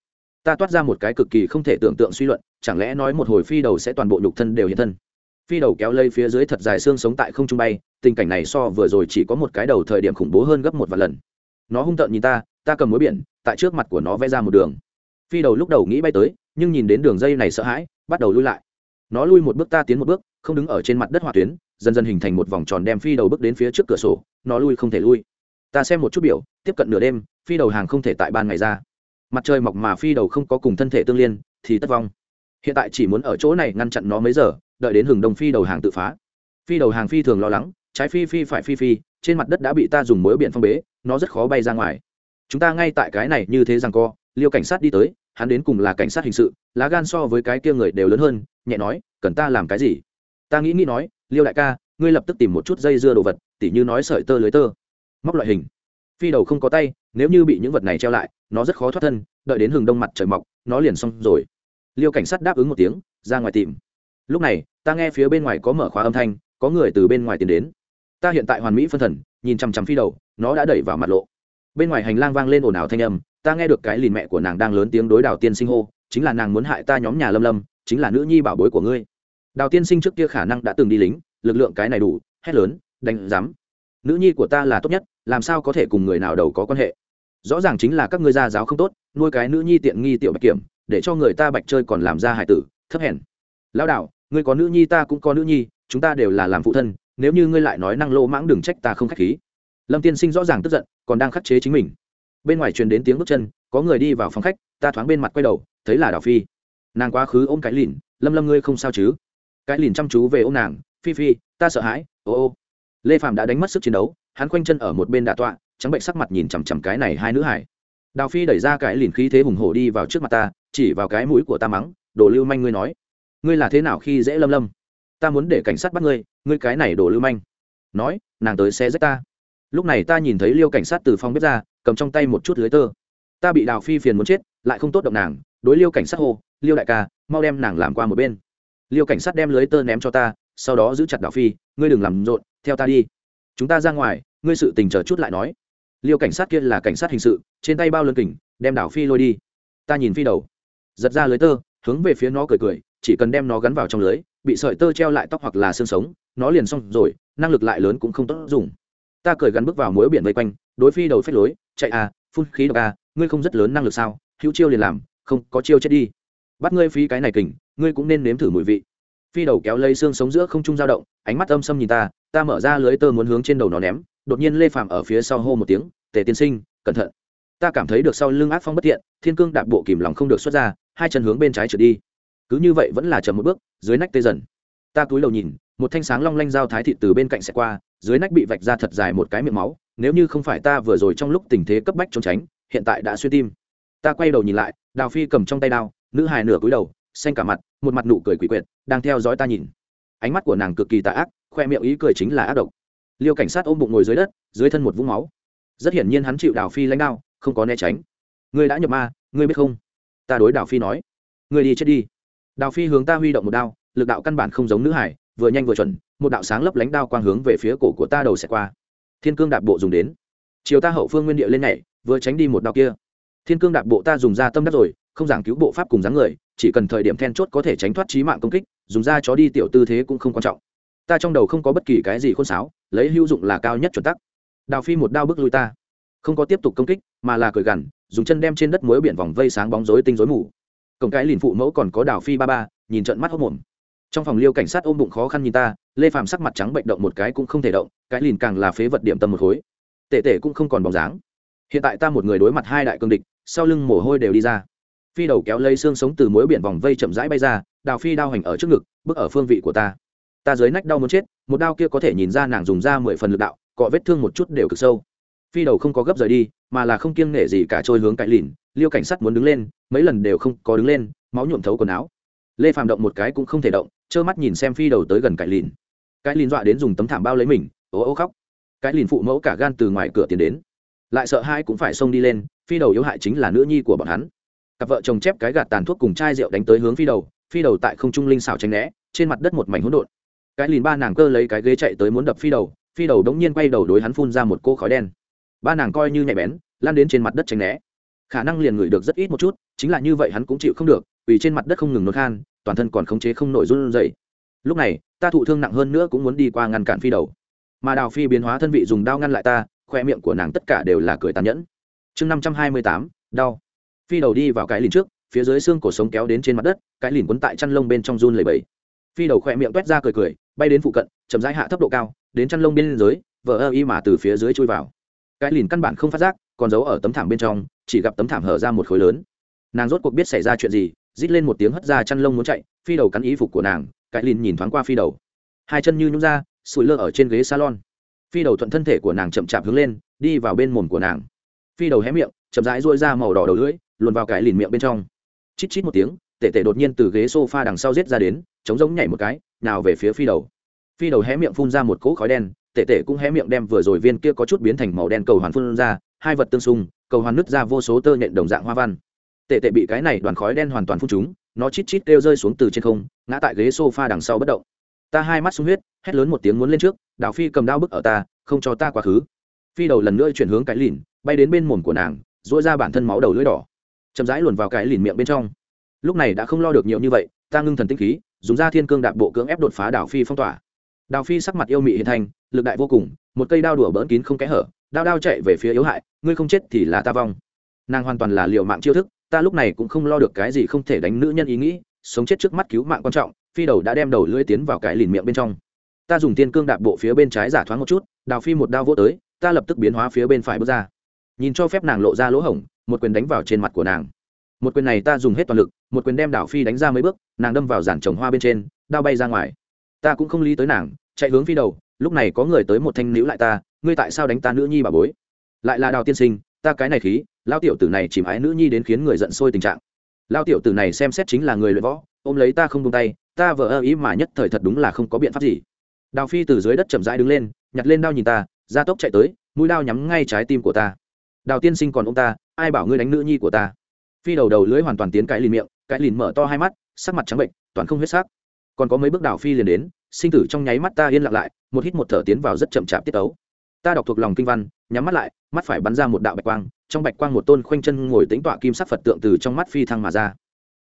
Ta toát ra một cái cực kỳ không thể tưởng tượng suy luận, chẳng lẽ nói một hồi phi đầu sẽ toàn bộ nhục thân đều hiện thân? Phi đầu kéo lây phía dưới thật dài xương sống tại không trung bay, tình cảnh này so vừa rồi chỉ có một cái đầu thời điểm khủng bố hơn gấp một vài lần. Nó hung tợn nhìn ta ta cầm mối biển, tại trước mặt của nó vẽ ra một đường. Phi đầu lúc đầu nghĩ bay tới, nhưng nhìn đến đường dây này sợ hãi, bắt đầu lui lại. Nó lui một bước ta tiến một bước không đứng ở trên mặt đất hỏa tuyến, dần dần hình thành một vòng tròn đem phi đầu bước đến phía trước cửa sổ, nó lui không thể lui. Ta xem một chút biểu, tiếp cận nửa đêm, phi đầu hàng không thể tại ban ngày ra. Mặt trời mọc mà phi đầu không có cùng thân thể tương liên, thì tất vong. Hiện tại chỉ muốn ở chỗ này ngăn chặn nó mấy giờ, đợi đến hừng đông phi đầu hàng tự phá. Phi đầu hàng phi thường lo lắng, trái phi phi phải phi phi, trên mặt đất đã bị ta dùng mối biển phong bế, nó rất khó bay ra ngoài. Chúng ta ngay tại cái này như thế rằng co, liêu cảnh sát đi tới, hắn đến cùng là cảnh sát hình sự, lá gan so với cái kia người đều lớn hơn, nhẹ nói, cần ta làm cái gì? Ta nghĩ nghĩ nói, liêu đại ca, ngươi lập tức tìm một chút dây dưa đồ vật, tỉ như nói sợi tơ lưới tơ. Móc loại hình. Phi đầu không có tay, nếu như bị những vật này treo lại, nó rất khó thoát thân, đợi đến hừng đông mặt trời mọc, nó liền xong rồi. Liêu cảnh sát đáp ứng một tiếng, ra ngoài tìm. Lúc này, ta nghe phía bên ngoài có mở khóa âm thanh, có người từ bên ngoài tiến đến. Ta hiện tại hoàn mỹ phân thần, nhìn chằm chằm phi đầu, nó đã đẩy vào mặt lộ. Bên ngoài hành lang vang lên ồn ào thanh âm, ta nghe được cái lìn mẹ của nàng đang lớn tiếng đối đảo tiên sinh hô, chính là nàng muốn hại ta nhóm nhà lâm lâm, chính là nữ nhi bảo bối của ngươi đào tiên sinh trước kia khả năng đã từng đi lính, lực lượng cái này đủ, hét lớn, đánh giám. Nữ nhi của ta là tốt nhất, làm sao có thể cùng người nào đầu có quan hệ? Rõ ràng chính là các ngươi gia giáo không tốt, nuôi cái nữ nhi tiện nghi tiểu bạch kiểm, để cho người ta bạch chơi còn làm ra hải tử, thấp hèn. Lão đạo ngươi có nữ nhi ta cũng có nữ nhi, chúng ta đều là làm phụ thân, nếu như ngươi lại nói năng lô mãng đừng trách ta không k h á c h khí. Lâm tiên sinh rõ ràng tức giận, còn đang khắc chế chính mình. Bên ngoài truyền đến tiếng bước chân, có người đi vào phòng khách, ta thoáng bên mặt quay đầu, thấy là đào phi. Nàng quá khứ ôm cái lìn lâm lâm ngươi không sao chứ? Cái lìn chăm chú về ô nàng, phi phi, ta sợ hãi, ô ô. Lê phạm đã đánh mất sức chiến đấu, hắn khoanh chân ở một bên đà tọa, trắng bệnh sắc mặt nhìn chằm chằm cái này hai nữ hải. Đào phi đẩy ra cái lìn khí thế hùng hổ đi vào trước mặt ta, chỉ vào cái mũi của ta mắng, đồ lưu manh ngươi nói, ngươi là thế nào khi dễ lâm lâm? Ta muốn để cảnh sát bắt ngươi ngươi cái này đồ lưu manh. Nói, nàng tới xe rách ta. Lúc này ta nhìn thấy liêu cảnh sát từ phòng bếp ra, cầm trong tay một chút lưới tơ. Ta bị đào phi phiền muốn chết, lại không tốt động nàng, đối liêu cảnh sát hô, liêu đại ca, mau đem nàng làm qua một bên liêu cảnh sát đem lưới tơ ném cho ta, sau đó giữ chặt đào phi, ngươi đừng làm rộn, theo ta đi. Chúng ta ra ngoài, ngươi sự tình chờ chút lại nói. Liêu cảnh sát kia là cảnh sát hình sự, trên tay bao lân kình, đem đào phi lôi đi. Ta nhìn phi đầu. Giật ra lưới tơ, hướng về phía nó cười cười, chỉ cần đem nó gắn vào trong lưới, bị sợi tơ treo lại tóc hoặc là xương sống, nó liền xong rồi, năng lực lại lớn cũng không tốt dùng. Ta cười gắn bước vào mối biển vây quanh, đối phi đầu phép lối, chạy à phun khí độc à ngươi không rất lớn năng lực sao, hữu chiêu liền làm, không có chiêu chết đi bắt ngươi phí cái này kình ngươi cũng nên nếm thử mùi vị. Phi đầu kéo lây xương sống giữa không trung dao động ánh mắt âm xâm nhìn ta ta mở ra lưới tơ muốn hướng trên đầu nó ném đột nhiên lê phạm ở phía sau hô một tiếng tề tiên sinh cẩn thận. Ta cảm thấy được sau lưng ác phong bất tiện, thiên cương đạp bộ kìm lòng không được xuất ra hai chân hướng bên trái trượt đi. Cứ như vậy vẫn là chậm một bước dưới nách tê dần. Ta cúi đầu nhìn một thanh sáng long lanh dao thái thị từ bên cạnh sẽ qua dưới nách bị vạch ra thật dài một cái miệng máu nếu như không phải ta vừa rồi trong lúc tình thế cấp bách trốn tránh hiện tại đã xuyên tim. Ta quay đầu nhìn lại đào phi cầm trong tay đao nữ hài nửa cúi đầu, xanh cả mặt, một mặt nụ cười quỷ quyệt, đang theo dõi ta nhìn. Ánh mắt của nàng cực kỳ tà ác, khoe miệng ý cười chính là ác độc. Liêu cảnh sát ôm bụng ngồi dưới đất, dưới thân một vũng máu. Rất hiển nhiên hắn chịu đào phi lãnh đao, không có né tránh. Ngươi đã nhập ma, ngươi biết không? Ta đối đào phi nói. Ngươi đi chết đi. Đào phi hướng ta huy động một đao, lực đạo căn bản không giống nữ hải vừa nhanh vừa chuẩn, một đạo sáng lấp lánh đao quang hướng về phía cổ của ta đầu xẹt qua. Thiên cương đạp bộ dùng đến. Chiều ta hậu phương nguyên địa lên nhảy, vừa tránh đi một đao kia. Thiên cương đạp bộ ta dùng ra tâm đắc rồi không giảng cứu bộ pháp cùng dáng người, chỉ cần thời điểm then chốt có thể tránh thoát trí mạng công kích, dùng ra chó đi tiểu tư thế cũng không quan trọng. Ta trong đầu không có bất kỳ cái gì khôn sáo, lấy hữu dụng là cao nhất chuẩn tắc. Đào phi một đao bước lui ta. Không có tiếp tục công kích, mà là cười gằn, dùng chân đem trên đất muối biển vòng vây sáng bóng rối tinh rối mù. Cổng cái liền phụ mẫu còn có đào phi ba ba, nhìn trận mắt hốc mồm. Trong phòng liêu cảnh sát ôm bụng khó khăn nhìn ta, lê phàm sắc mặt trắng bệnh động một cái cũng không thể động, cái liền càng là phế vật điểm tâm một khối. Tệ tệ cũng không còn bóng dáng. Hiện tại ta một người đối mặt hai đại cương địch, sau lưng mồ hôi đều đi ra phi đầu kéo lấy xương sống từ mối biển vòng vây chậm rãi bay ra, đào phi đao hành ở trước ngực, bước ở phương vị của ta. Ta dưới nách đau muốn chết, một đao kia có thể nhìn ra nàng dùng ra mười phần lực đạo, cọ vết thương một chút đều cực sâu. Phi đầu không có gấp rời đi, mà là không kiêng nể gì cả trôi hướng cãi lìn, liêu cảnh sát muốn đứng lên, mấy lần đều không có đứng lên, máu nhuộm thấu quần áo. Lê phàm động một cái cũng không thể động, trơ mắt nhìn xem phi đầu tới gần cãi lìn. Cãi lìn dọa đến dùng tấm thảm bao lấy mình, ố ô khóc. Cãi lìn phụ mẫu cả gan từ ngoài cửa tiến đến. Lại sợ hai cũng phải xông đi lên, phi đầu yếu hại chính là nữ nhi của bọn hắn cặp vợ chồng chép cái gạt tàn thuốc cùng chai rượu đánh tới hướng phi đầu phi đầu tại không trung linh xảo tránh né, trên mặt đất một mảnh hỗn độn. Cái lìn ba nàng cơ lấy cái ghế chạy tới muốn đập phi đầu phi đầu đống nhiên quay đầu đối hắn phun ra một cô khói đen. Ba nàng coi như nhạy bén, lan đến trên mặt đất tránh né. Khả năng liền ngửi được rất ít một chút, chính là như vậy hắn cũng chịu không được, vì trên mặt đất không ngừng nôn khan, toàn thân còn khống chế không nổi run dậy lúc này, ta thụ thương nặng hơn nữa cũng muốn đi qua ngăn cản phi đầu. Mà đào phi biến hóa thân vị dùng đao ngăn lại ta, khoe miệng của nàng tất cả đều là cười tàn nhẫn. Chương năm trăm hai mươi tám, đau phi đầu đi vào cái lìn trước, phía dưới xương cổ sống kéo đến trên mặt đất, cái lìn quấn tại chăn lông bên trong run lầy bẫy phi đầu khỏe miệng t u é t ra cười cười, bay đến phụ cận, chậm rãi hạ thấp độ cao, đến chăn lông bên dưới vỡ ơ y mà từ phía dưới chui vào. Cái lìn căn bản không phát giác, còn giấu ở tấm thảm bên trong, chỉ gặp tấm thảm hở ra một khối lớn. Nàng rốt cuộc biết xảy ra chuyện gì, rít lên một tiếng hất ra chăn lông muốn chạy, phi đầu cắn ý phục của nàng, cái lìn nhìn thoáng qua phi đầu. Hai chân như nhúng ra, sủi lơ ở trên ghế salon. Phi đầu thuận thân thể của nàng chậm chạp hướng lên, đi vào bên mồm của nàng phi đầu hé miệng, chậm rãi rôi ra màu đỏ đầu lưỡi, luồn vào cái lìn miệng bên trong. Chít chít một tiếng Tệ Tệ đột nhiên từ ghế s o f a đằng sau rết ra đến chống giống nhảy một cái, nào về phía phi đầu. Phi đầu hé miệng phun ra một cỗ khói đen Tệ Tệ cũng hé miệng đem vừa rồi viên kia có chút biến thành màu đen cầu hoàn phun ra, hai vật tương xung, cầu hoàn nứt ra vô số tơ nhện đồng dạng hoa văn. Tệ Tệ bị cái này đoàn khói đen hoàn toàn phun chúng nó chít chít kêu rơi xuống từ trên không, ngã tại ghế sofa đằng sau bất động. Ta hai mắt sung huyết, hét lớn một tiếng muốn lên trước, đào phi cầm đao bức ở ta, không cho ta quá khứ. Phi đầu lần nữa chuyển hướng cái lìn bay đến bên mồm của nàng dỗi ra bản thân máu đầu lưỡi đỏ. Chậm rãi luồn vào cái lìn miệng bên trong. Lúc này đã không lo được nhiều như vậy, ta ngưng thần tinh khí, dùng ra thiên cương đạp bộ cưỡng ép đột phá đào phi phong tỏa. Đào phi sắc mặt yêu mị hiện thành, lực đại vô cùng, một cây đao đùa bỡn kín không kẽ hở, đao đao chạy về phía yếu hại, ngươi không chết thì là ta vong. Nàng hoàn toàn là liệu mạng chiêu thức, ta lúc này cũng không lo được cái gì không thể đánh nữ nhân ý nghĩ, sống chết trước mắt cứu mạng quan trọng, phi đầu đã đem đầu lưỡi tiến vào cái lìn miệng bên trong. Ta dùng thiên cương đạp bộ phía bên trái giả thoáng một chút, đào phi một đao vỗ tới, ta lập tức biến hóa phía bên phải bước ra nhìn cho phép nàng lộ ra lỗ hổng, một quyền đánh vào trên mặt của nàng. Một quyền này ta dùng hết toàn lực, một quyền đem đào phi đánh ra mấy bước, nàng đâm vào giàn trồng hoa bên trên, đao bay ra ngoài. Ta cũng không lý tới nàng, chạy hướng phi đầu, lúc này có người tới một thanh nữ lại ta, ngươi tại sao đánh ta nữ nhi bà bối? Lại là đào tiên sinh, ta cái này khí lao tiểu tử này chìm ái nữ nhi đến khiến người giận sôi tình trạng. Lao tiểu tử này xem xét chính là người luyện võ, ôm lấy ta không tung tay, ta vờ ơ ý mà nhất thời thật đúng là không có biện pháp gì. Đào phi từ dưới đất chậm rãi đứng lên, nhặt lên đao nhìn ta, ra tốc chạy tới, mũi đao nhắm ngay trái tim của ta đào tiên sinh còn ông ta, ai bảo ngươi đánh nữ nhi của ta? Phi đầu đầu lưỡi hoàn toàn tiến cái lìn miệng, cái lìn mở to hai mắt, sắc mặt trắng bệnh, toàn không huyết sắc. Còn có mấy bước đào phi liền đến, sinh tử trong nháy mắt ta yên lặng lại, một hít một thở tiến vào rất chậm chạp tiết ấu ta đọc thuộc lòng kinh văn, nhắm mắt lại, mắt phải bắn ra một đạo bạch quang, trong bạch quang một tôn khoanh chân ngồi tính tọa kim sắc phật tượng từ trong mắt phi thăng mà ra.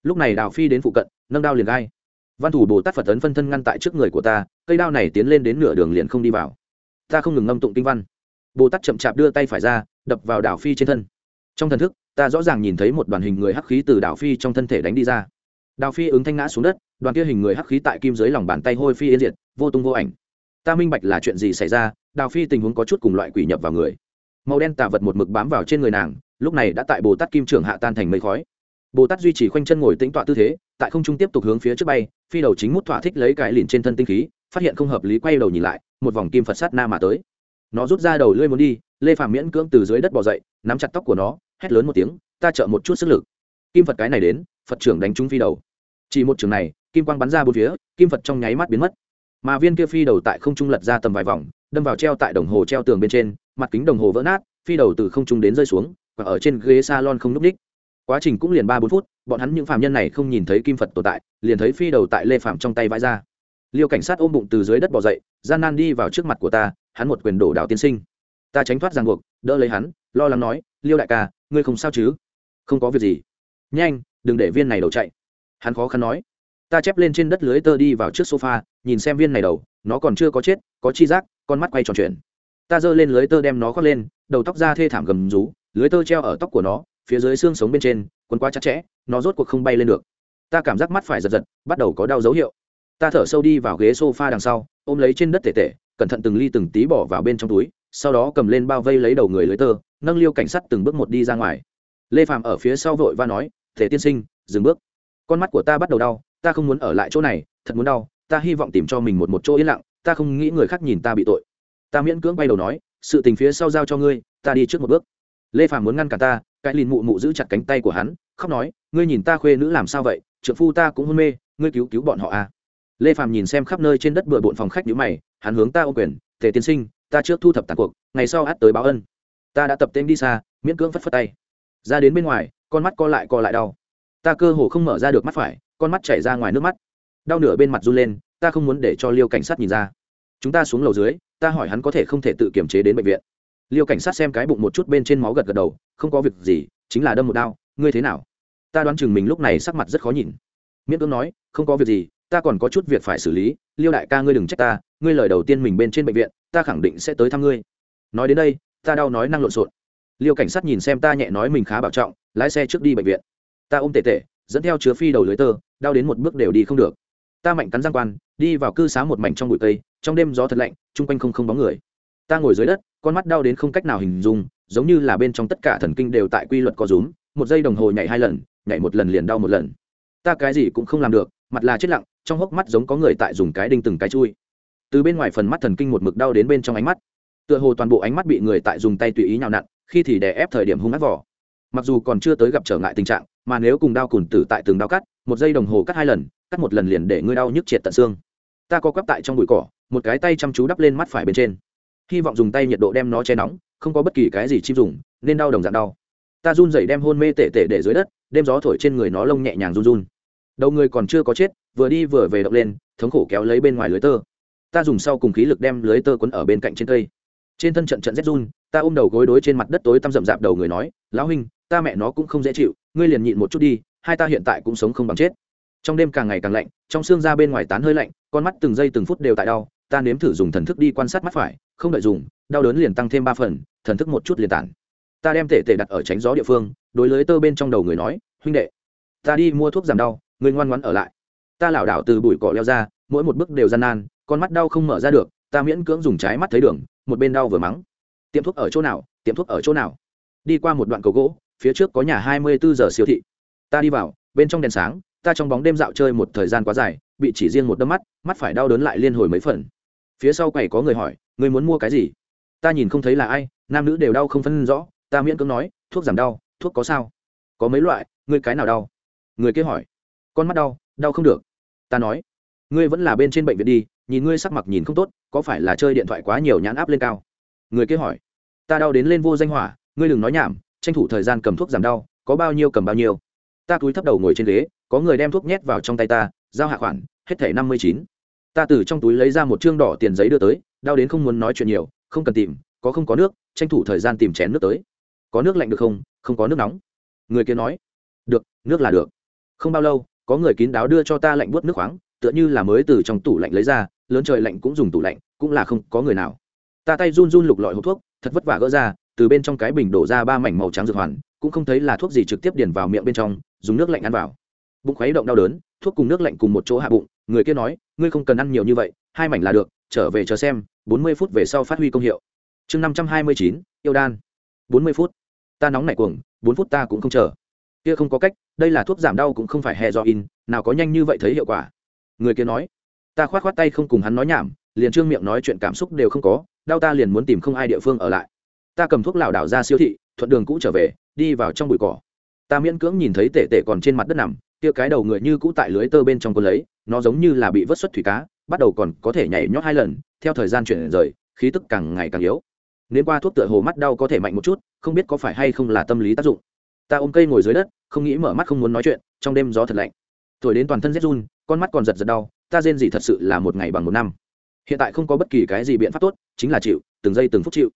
Lúc này đào phi đến phụ cận, nâng đao liền gai. Văn thủ bồ tát phật tấn phân thân ngăn tại trước người của ta, cây đao này tiến lên đến nửa đường liền không đi vào. Ta không ngừng ngâm tụng kinh văn. Bồ tát chậm chạp đưa tay phải ra đập vào đảo phi trên thân. Trong thần thức, ta rõ ràng nhìn thấy một đoàn hình người hắc khí từ đảo phi trong thân thể đánh đi ra. Đào phi ứng thanh ngã xuống đất, đoàn kia hình người hắc khí tại kim dưới lòng bàn tay hôi phi yên diệt, vô tung vô ảnh. Ta minh bạch là chuyện gì xảy ra đào phi tình huống có chút cùng loại quỷ nhập vào người. Màu đen tà vật một mực bám vào trên người nàng, lúc này đã tại bồ tát kim trưởng hạ tan thành mây khói. Bồ tát duy trì khoanh chân ngồi tĩnh tọa tư thế, tại không trung tiếp tục hướng phía trước bay, phi đầu chính mút thỏa thích lấy cái lìn trên thân tinh khí, phát hiện không hợp lý quay đầu nhìn lại, một vòng kim phật sát na mà tới. Nó rút ra đầu lưỡi muốn đi lê phàm miễn cưỡng từ dưới đất bỏ dậy, nắm chặt tóc của nó, hét lớn một tiếng, ta trợ một chút sức lực. Kim phật cái này đến, phật trưởng đánh trúng phi đầu. Chỉ một trường này, kim quang bắn ra bốn phía, kim phật trong nháy mắt biến mất. Mà viên kia phi đầu tại không trung lật ra tầm vài vòng, đâm vào treo tại đồng hồ treo tường bên trên, mặt kính đồng hồ vỡ nát, phi đầu từ không trung đến rơi xuống, và ở trên ghế salon không núp ních. Quá trình cũng liền ba bốn phút, bọn hắn những phạm nhân này không nhìn thấy kim phật tồn tại, liền thấy phi đầu tại lê phạm trong tay vãi ra. Liêu cảnh sát ôm bụng từ dưới đất bỏ dậy, gian nan đi vào trước mặt của ta, hắn một quyền đổ đảo tiên sinh ta tránh thoát ràng buộc, đỡ lấy hắn, lo lắng nói, liêu đại ca, ngươi không sao chứ? Không có việc gì. Nhanh, đừng để viên này đầu chạy. Hắn khó khăn nói. Ta chép lên trên đất lưới tơ đi vào trước sofa, nhìn xem viên này đầu, nó còn chưa có chết, có chi giác, con mắt quay tròn chuyện ta giơ lên lưới tơ đem nó khoác lên, đầu tóc ra thê thảm gầm rú, lưới tơ treo ở tóc của nó, phía dưới xương sống bên trên, quấn quá chặt chẽ, nó rốt cuộc không bay lên được. Ta cảm giác mắt phải giật giật, bắt đầu có đau dấu hiệu. Ta thở sâu đi vào ghế sofa đằng sau, ôm lấy trên đất tể tể, cẩn thận từng ly từng tí bỏ vào bên trong túi sau đó cầm lên bao vây lấy đầu người lưới tơ, nâng liêu cảnh sát từng bước một đi ra ngoài. Lê phạm ở phía sau vội và nói, thể tiên sinh, dừng bước. Con mắt của ta bắt đầu đau, ta không muốn ở lại chỗ này, thật muốn đau, ta hy vọng tìm cho mình một một chỗ yên lặng, ta không nghĩ người khác nhìn ta bị tội. Ta miễn cưỡng bay đầu nói, sự tình phía sau giao cho ngươi, ta đi trước một bước. Lê phạm muốn ngăn cả ta, cái lìn mụ mụ giữ chặt cánh tay của hắn, khóc nói, ngươi nhìn ta khuê nữ làm sao vậy, trượng phu ta cũng hôn mê, ngươi cứu cứu bọn họ à lê phạm nhìn xem khắp nơi trên đất bừa bộn phòng khách nhữ mày, hắn hướng ta ô quyền thể tiên sinh, ta trước thu thập tàn cuộc, ngày sau hát tới báo ân. Ta đã tập tên đi xa, miễn cưỡng phất phất tay. Ra đến bên ngoài, con mắt co lại co lại đau. Ta cơ hồ không mở ra được mắt phải, con mắt chảy ra ngoài nước mắt. Đau nửa bên mặt run lên, ta không muốn để cho liêu cảnh sát nhìn ra. Chúng ta xuống lầu dưới, ta hỏi hắn có thể không thể tự kiểm chế đến bệnh viện. Liêu cảnh sát xem cái bụng một chút bên trên máu gật gật đầu, không có việc gì, chính là đâm một đau ngươi thế nào? Ta đoán chừng mình lúc này sắc mặt rất khó nhìn. Miễn cưỡng nói, không có việc gì ta còn có chút việc phải xử lý, liêu đại ca ngươi đừng trách ta, ngươi lời đầu tiên mình bên trên bệnh viện, ta khẳng định sẽ tới thăm ngươi. Nói đến đây, ta đau nói năng lộn xộn. Liêu cảnh sát nhìn xem ta nhẹ nói mình khá bảo trọng, lái xe trước đi bệnh viện. Ta ôm tệ tệ dẫn theo chứa phi đầu lưới tơ, đau đến một bước đều đi không được. Ta mạnh cắn giang quan, đi vào cư xá một mảnh trong bụi cây, trong đêm gió thật lạnh, chung quanh không không bóng người. Ta ngồi dưới đất, con mắt đau đến không cách nào hình dung, giống như là bên trong tất cả thần kinh đều tại quy luật có rúm, một giây đồng hồ nhảy hai lần, nhảy một lần liền đau một lần. Ta cái gì cũng không làm được, mặt là chết lặng trong hốc mắt giống có người tại dùng cái đinh từng cái chui. Từ bên ngoài phần mắt thần kinh một mực đau đến bên trong ánh mắt. Tựa hồ toàn bộ ánh mắt bị người tại dùng tay tùy ý nhào nặn, khi thì đè ép thời điểm hung ác vỏ mặc dù còn chưa tới gặp trở ngại tình trạng, mà nếu cùng đau cùn tử tại từng đau cắt, một giây đồng hồ cắt hai lần, cắt một lần liền để ngươi đau nhức triệt tận xương. Ta có quắp tại trong bụi cỏ, một cái tay chăm chú đắp lên mắt phải bên trên. Hy vọng dùng tay nhiệt độ đem nó che nóng, không có bất kỳ cái gì chim dùng, nên đau đồng dạng đau. Ta run dậy đem hôn mê tệ tệ để dưới đất, đêm gió thổi trên người nó lông nhẹ nhàng run run đầu người còn chưa có chết, vừa đi vừa về động lên, thống khổ kéo lấy bên ngoài lưới tơ. Ta dùng sau cùng khí lực đem lưới tơ quấn ở bên cạnh trên cây. Trên thân trận trận rét run, ta ôm đầu gối đối trên mặt đất tối tăm rậm rạp đầu người nói, lão huynh, ta mẹ nó cũng không dễ chịu, ngươi liền nhịn một chút đi, hai ta hiện tại cũng sống không bằng chết. Trong đêm càng ngày càng lạnh, trong xương ra bên ngoài tán hơi lạnh, con mắt từng giây từng phút đều tại đau, ta nếm thử dùng thần thức đi quan sát mắt phải, không đợi dùng, đau đớn liền tăng thêm ba phần, thần thức một chút liền tản. Ta đem tể tể đặt ở tránh gió địa phương, đối lưới tơ bên trong đầu người nói, huynh đệ, ta đi mua thuốc giảm đau người ngoan ngoãn ở lại. Ta lảo đảo từ bụi cỏ leo ra, mỗi một bước đều gian nan, con mắt đau không mở ra được, ta miễn cưỡng dùng trái mắt thấy đường, một bên đau vừa mắng. Tiệm thuốc ở chỗ nào, tiệm thuốc ở chỗ nào? Đi qua một đoạn cầu gỗ, phía trước có nhà hai mươi bốn giờ siêu thị. Ta đi vào, bên trong đèn sáng, ta trong bóng đêm dạo chơi một thời gian quá dài, bị chỉ riêng một đâm mắt mắt phải đau đớn lại liên hồi mấy phần. Phía sau quầy có người hỏi người muốn mua cái gì? Ta nhìn không thấy là ai, nam nữ đều đau không phân rõ, ta miễn cưỡng nói, thuốc giảm đau, thuốc có sao? Có mấy loại, ngươi cái nào đau? Người kia hỏi con mắt đau đau không được. Ta nói, ngươi vẫn là bên trên bệnh viện đi, nhìn ngươi sắc mặt nhìn không tốt, có phải là chơi điện thoại quá nhiều nhãn áp lên cao? Người kia hỏi. Ta đau đến lên vô danh hỏa, ngươi đừng nói nhảm, tranh thủ thời gian cầm thuốc giảm đau, có bao nhiêu cầm bao nhiêu. Ta cúi thấp đầu ngồi trên ghế, có người đem thuốc nhét vào trong tay ta, giao hạ khoản, hết thẻ năm mươi chín. Ta từ trong túi lấy ra một chương đỏ tiền giấy đưa tới, đau đến không muốn nói chuyện nhiều, không cần tìm, có không có nước, tranh thủ thời gian tìm chén nước tới. Có nước lạnh được không? Không có nước nóng. Người kia nói. Được, nước là được. Không bao lâu có người kín đáo đưa cho ta lạnh buốt nước khoáng, tựa như là mới từ trong tủ lạnh lấy ra, lớn trời lạnh cũng dùng tủ lạnh, cũng là không có người nào. Ta tay run run lục lọi hộp thuốc, thật vất vả gỡ ra, từ bên trong cái bình đổ ra ba mảnh màu trắng dược hoàn, cũng không thấy là thuốc gì trực tiếp điền vào miệng bên trong, dùng nước lạnh ăn vào. Bụng khuấy động đau đớn, thuốc cùng nước lạnh cùng một chỗ hạ bụng, người kia nói, ngươi không cần ăn nhiều như vậy, hai mảnh là được, trở về chờ xem, bốn mươi phút về sau phát huy công hiệu. Chương năm trăm hai mươi chín, yêu đan. bốn mươi phút. Ta nóng nảy cuồng, bốn phút ta cũng không chờ kia không có cách, đây là thuốc giảm đau cũng không phải hè do in nào có nhanh như vậy thấy hiệu quả. Người kia nói, ta khoát khoát tay không cùng hắn nói nhảm, liền trương miệng nói chuyện cảm xúc đều không có, đau ta liền muốn tìm không ai địa phương ở lại. Ta cầm thuốc lảo đảo ra siêu thị, thuận đường cũ trở về, đi vào trong bụi cỏ. Ta miễn cưỡng nhìn thấy tể tể còn trên mặt đất nằm, kia cái đầu người như cũ tại lưới tơ bên trong quân lấy, nó giống như là bị vớt xuất thủy cá, bắt đầu còn có thể nhảy nhót hai lần, theo thời gian chuyển rời, khí tức càng ngày càng yếu. Nên qua thuốc tựa hồ mắt đau có thể mạnh một chút, không biết có phải hay không là tâm lý tác dụng. Ta ôm cây ngồi dưới đất không nghĩ mở mắt không muốn nói chuyện, trong đêm gió thật lạnh. Thổi đến toàn thân rét run, con mắt còn giật giật đau, ta rên gì thật sự là một ngày bằng một năm. Hiện tại không có bất kỳ cái gì biện pháp tốt, chính là chịu, từng giây từng phút chịu.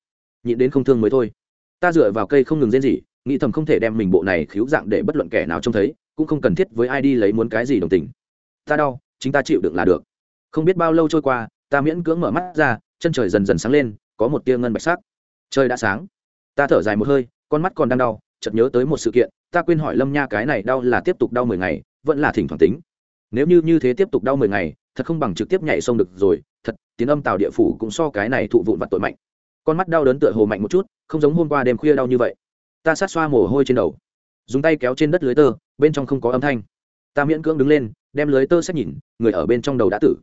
Nhịn đến không thương mới thôi. Ta dựa vào cây không ngừng rên gì nghĩ thầm không thể đem mình bộ này khiếu dạng để bất luận kẻ nào trông thấy, cũng không cần thiết với ai đi lấy muốn cái gì đồng tình. Ta đau, chính ta chịu đựng là được. Không biết bao lâu trôi qua, ta miễn cưỡng mở mắt ra, chân trời dần dần sáng lên, có một tia ngân bạch sắc. Trời đã sáng. Ta thở dài một hơi, con mắt còn đang đau, chợt nhớ tới một sự kiện ta quên hỏi lâm nha cái này đau là tiếp tục đau mười ngày, vẫn là thỉnh thoảng tính. Nếu như như thế tiếp tục đau mười ngày, thật không bằng trực tiếp nhảy sông được rồi, thật tiếng âm tàu địa phủ cũng so cái này thụ vụn vặt tội mạnh. Con mắt đau đớn tựa hồ mạnh một chút, không giống hôm qua đêm khuya đau như vậy. Ta sát xoa mồ hôi trên đầu. Dùng tay kéo trên đất lưới tơ, bên trong không có âm thanh. Ta miễn cưỡng đứng lên, đem lưới tơ xét nhìn, người ở bên trong đầu đã tử.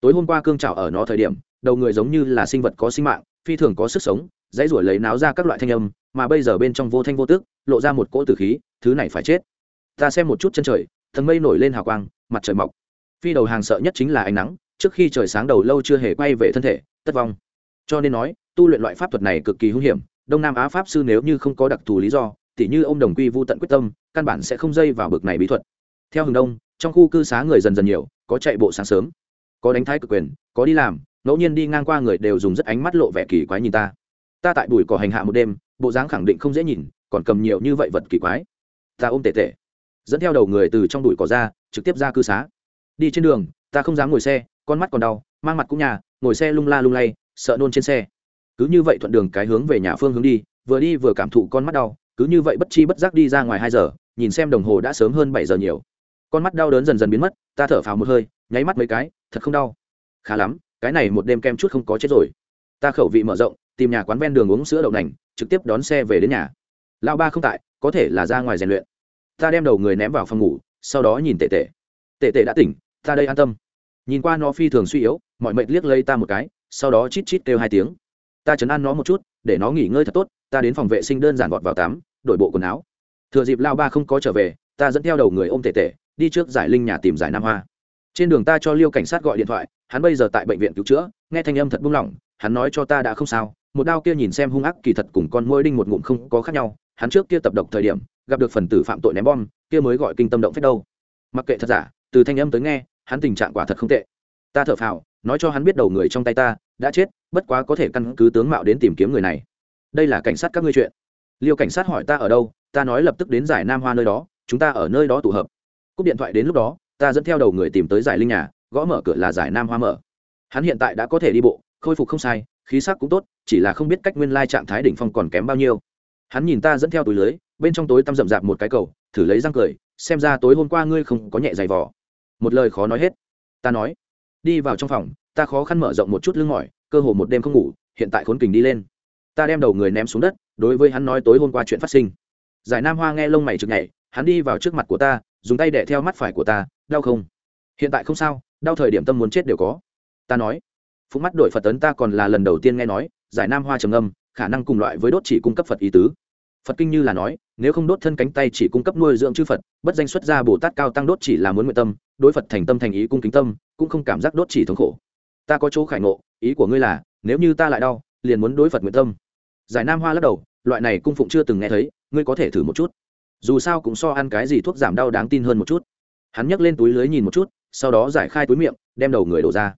Tối hôm qua cương trào ở nó thời điểm, đầu người giống như là sinh vật có sinh mạng, phi thường có sức sống, dãy ruổi lấy náo ra các loại thanh âm, mà bây giờ bên trong vô thanh vô tức, lộ ra một cỗ tử khí thứ này phải chết. Ta xem một chút chân trời, thần mây nổi lên hào quang, mặt trời mọc. Phi đầu hàng sợ nhất chính là ánh nắng, trước khi trời sáng đầu lâu chưa hề quay về thân thể, tất vong. Cho nên nói, tu luyện loại pháp thuật này cực kỳ hung hiểm, đông nam á pháp sư nếu như không có đặc thù lý do, tỉ như ông đồng quy vô tận quyết tâm, căn bản sẽ không dây vào bực này bí thuật. Theo hướng đông, trong khu cư xá người dần dần nhiều, có chạy bộ sáng sớm, có đánh thái cực quyền, có đi làm, ngẫu nhiên đi ngang qua người đều dùng rất ánh mắt lộ vẻ kỳ quái nhìn ta. Ta tại bụi cỏ hành hạ một đêm, bộ dáng khẳng định không dễ nhìn, còn cầm nhiều như vậy vật kỳ quái ta ôm tệ tệ. Dẫn theo đầu người từ trong bụi cỏ ra, trực tiếp ra cư xá. Đi trên đường, ta không dám ngồi xe, con mắt còn đau, mang mặt cũng nhà, ngồi xe lung la lung lay, sợ nôn trên xe. Cứ như vậy thuận đường cái hướng về nhà phương hướng đi, vừa đi vừa cảm thụ con mắt đau, cứ như vậy bất chi bất giác đi ra ngoài hai giờ, nhìn xem đồng hồ đã sớm hơn bảy giờ nhiều. Con mắt đau đớn dần dần biến mất, ta thở phào một hơi, nháy mắt mấy cái, thật không đau. Khá lắm, cái này một đêm kem chút không có chết rồi. Ta khẩu vị mở rộng, tìm nhà quán ven đường uống sữa đậu nành, trực tiếp đón xe về đến nhà. Lão ba không tại có thể là ra ngoài rèn luyện. Ta đem đầu người ném vào phòng ngủ, sau đó nhìn tệ tệ. Tệ tệ đã tỉnh, ta đây an tâm. Nhìn qua nó phi thường suy yếu, mọi mệnh liếc lấy ta một cái, sau đó chít chít kêu hai tiếng. Ta chấn an nó một chút, để nó nghỉ ngơi thật tốt, ta đến phòng vệ sinh đơn giản vọt vào tắm, đổi bộ quần áo. Thừa dịp lao ba không có trở về, ta dẫn theo đầu người ôm tệ tệ, đi trước giải linh nhà tìm giải nam hoa. Trên đường ta cho liêu cảnh sát gọi điện thoại, hắn bây giờ tại bệnh viện cứu chữa, nghe thanh âm thật buông lỏng, hắn nói cho ta đã không sao, một đao kia nhìn xem hung ác kỳ thật cùng con môi đinh một ngụm không có khác nhau hắn trước kia tập độc thời điểm, gặp được phần tử phạm tội ném bom, kia mới gọi kinh tâm động phép đâu. Mặc kệ thật giả, từ thanh âm tới nghe, hắn tình trạng quả thật không tệ. Ta thở phào, nói cho hắn biết đầu người trong tay ta, đã chết, bất quá có thể căn cứ tướng mạo đến tìm kiếm người này. Đây là cảnh sát các ngươi chuyện. Liêu cảnh sát hỏi ta ở đâu, ta nói lập tức đến giải nam hoa nơi đó, chúng ta ở nơi đó tụ hợp. Cúp điện thoại đến lúc đó, ta dẫn theo đầu người tìm tới giải linh nhà, gõ mở cửa là giải nam hoa mở. Hắn hiện tại đã có thể đi bộ, khôi phục không sai, khí sắc cũng tốt, chỉ là không biết cách nguyên lai trạng thái đỉnh phong còn kém bao nhiêu hắn nhìn ta dẫn theo túi lưới, bên trong tối tăm rậm rạp một cái cầu, thử lấy răng cười, xem ra tối hôm qua ngươi không có nhẹ giày vỏ một lời khó nói hết. Ta nói, đi vào trong phòng, ta khó khăn mở rộng một chút lưng mỏi, cơ hồ một đêm không ngủ, hiện tại khốn kình đi lên. Ta đem đầu người ném xuống đất, đối với hắn nói tối hôm qua chuyện phát sinh. Giải nam hoa nghe lông mày chực nhảy, hắn đi vào trước mặt của ta, dùng tay đẻ theo mắt phải của ta, đau không? Hiện tại không sao, đau thời điểm tâm muốn chết đều có. Ta nói, phúc mắt đội phật tấn ta còn là lần đầu tiên nghe nói, giải nam hoa trầm âm khả năng cùng loại với đốt chỉ cung cấp phật ý tứ. Phật kinh như là nói, nếu không đốt thân cánh tay chỉ cung cấp nuôi dưỡng chư phật, bất danh xuất gia bồ tát cao tăng đốt chỉ là muốn nguyện tâm, đối phật thành tâm thành ý cung kính tâm, cũng không cảm giác đốt chỉ thống khổ. Ta có chỗ khải ngộ, ý của ngươi là, nếu như ta lại đau, liền muốn đối phật nguyện tâm. Giải nam hoa lắc đầu, loại này cung phụng chưa từng nghe thấy, ngươi có thể thử một chút. Dù sao cũng so ăn cái gì thuốc giảm đau đáng tin hơn một chút. Hắn nhấc lên túi lưới nhìn một chút, sau đó giải khai túi miệng, đem đầu người đổ ra.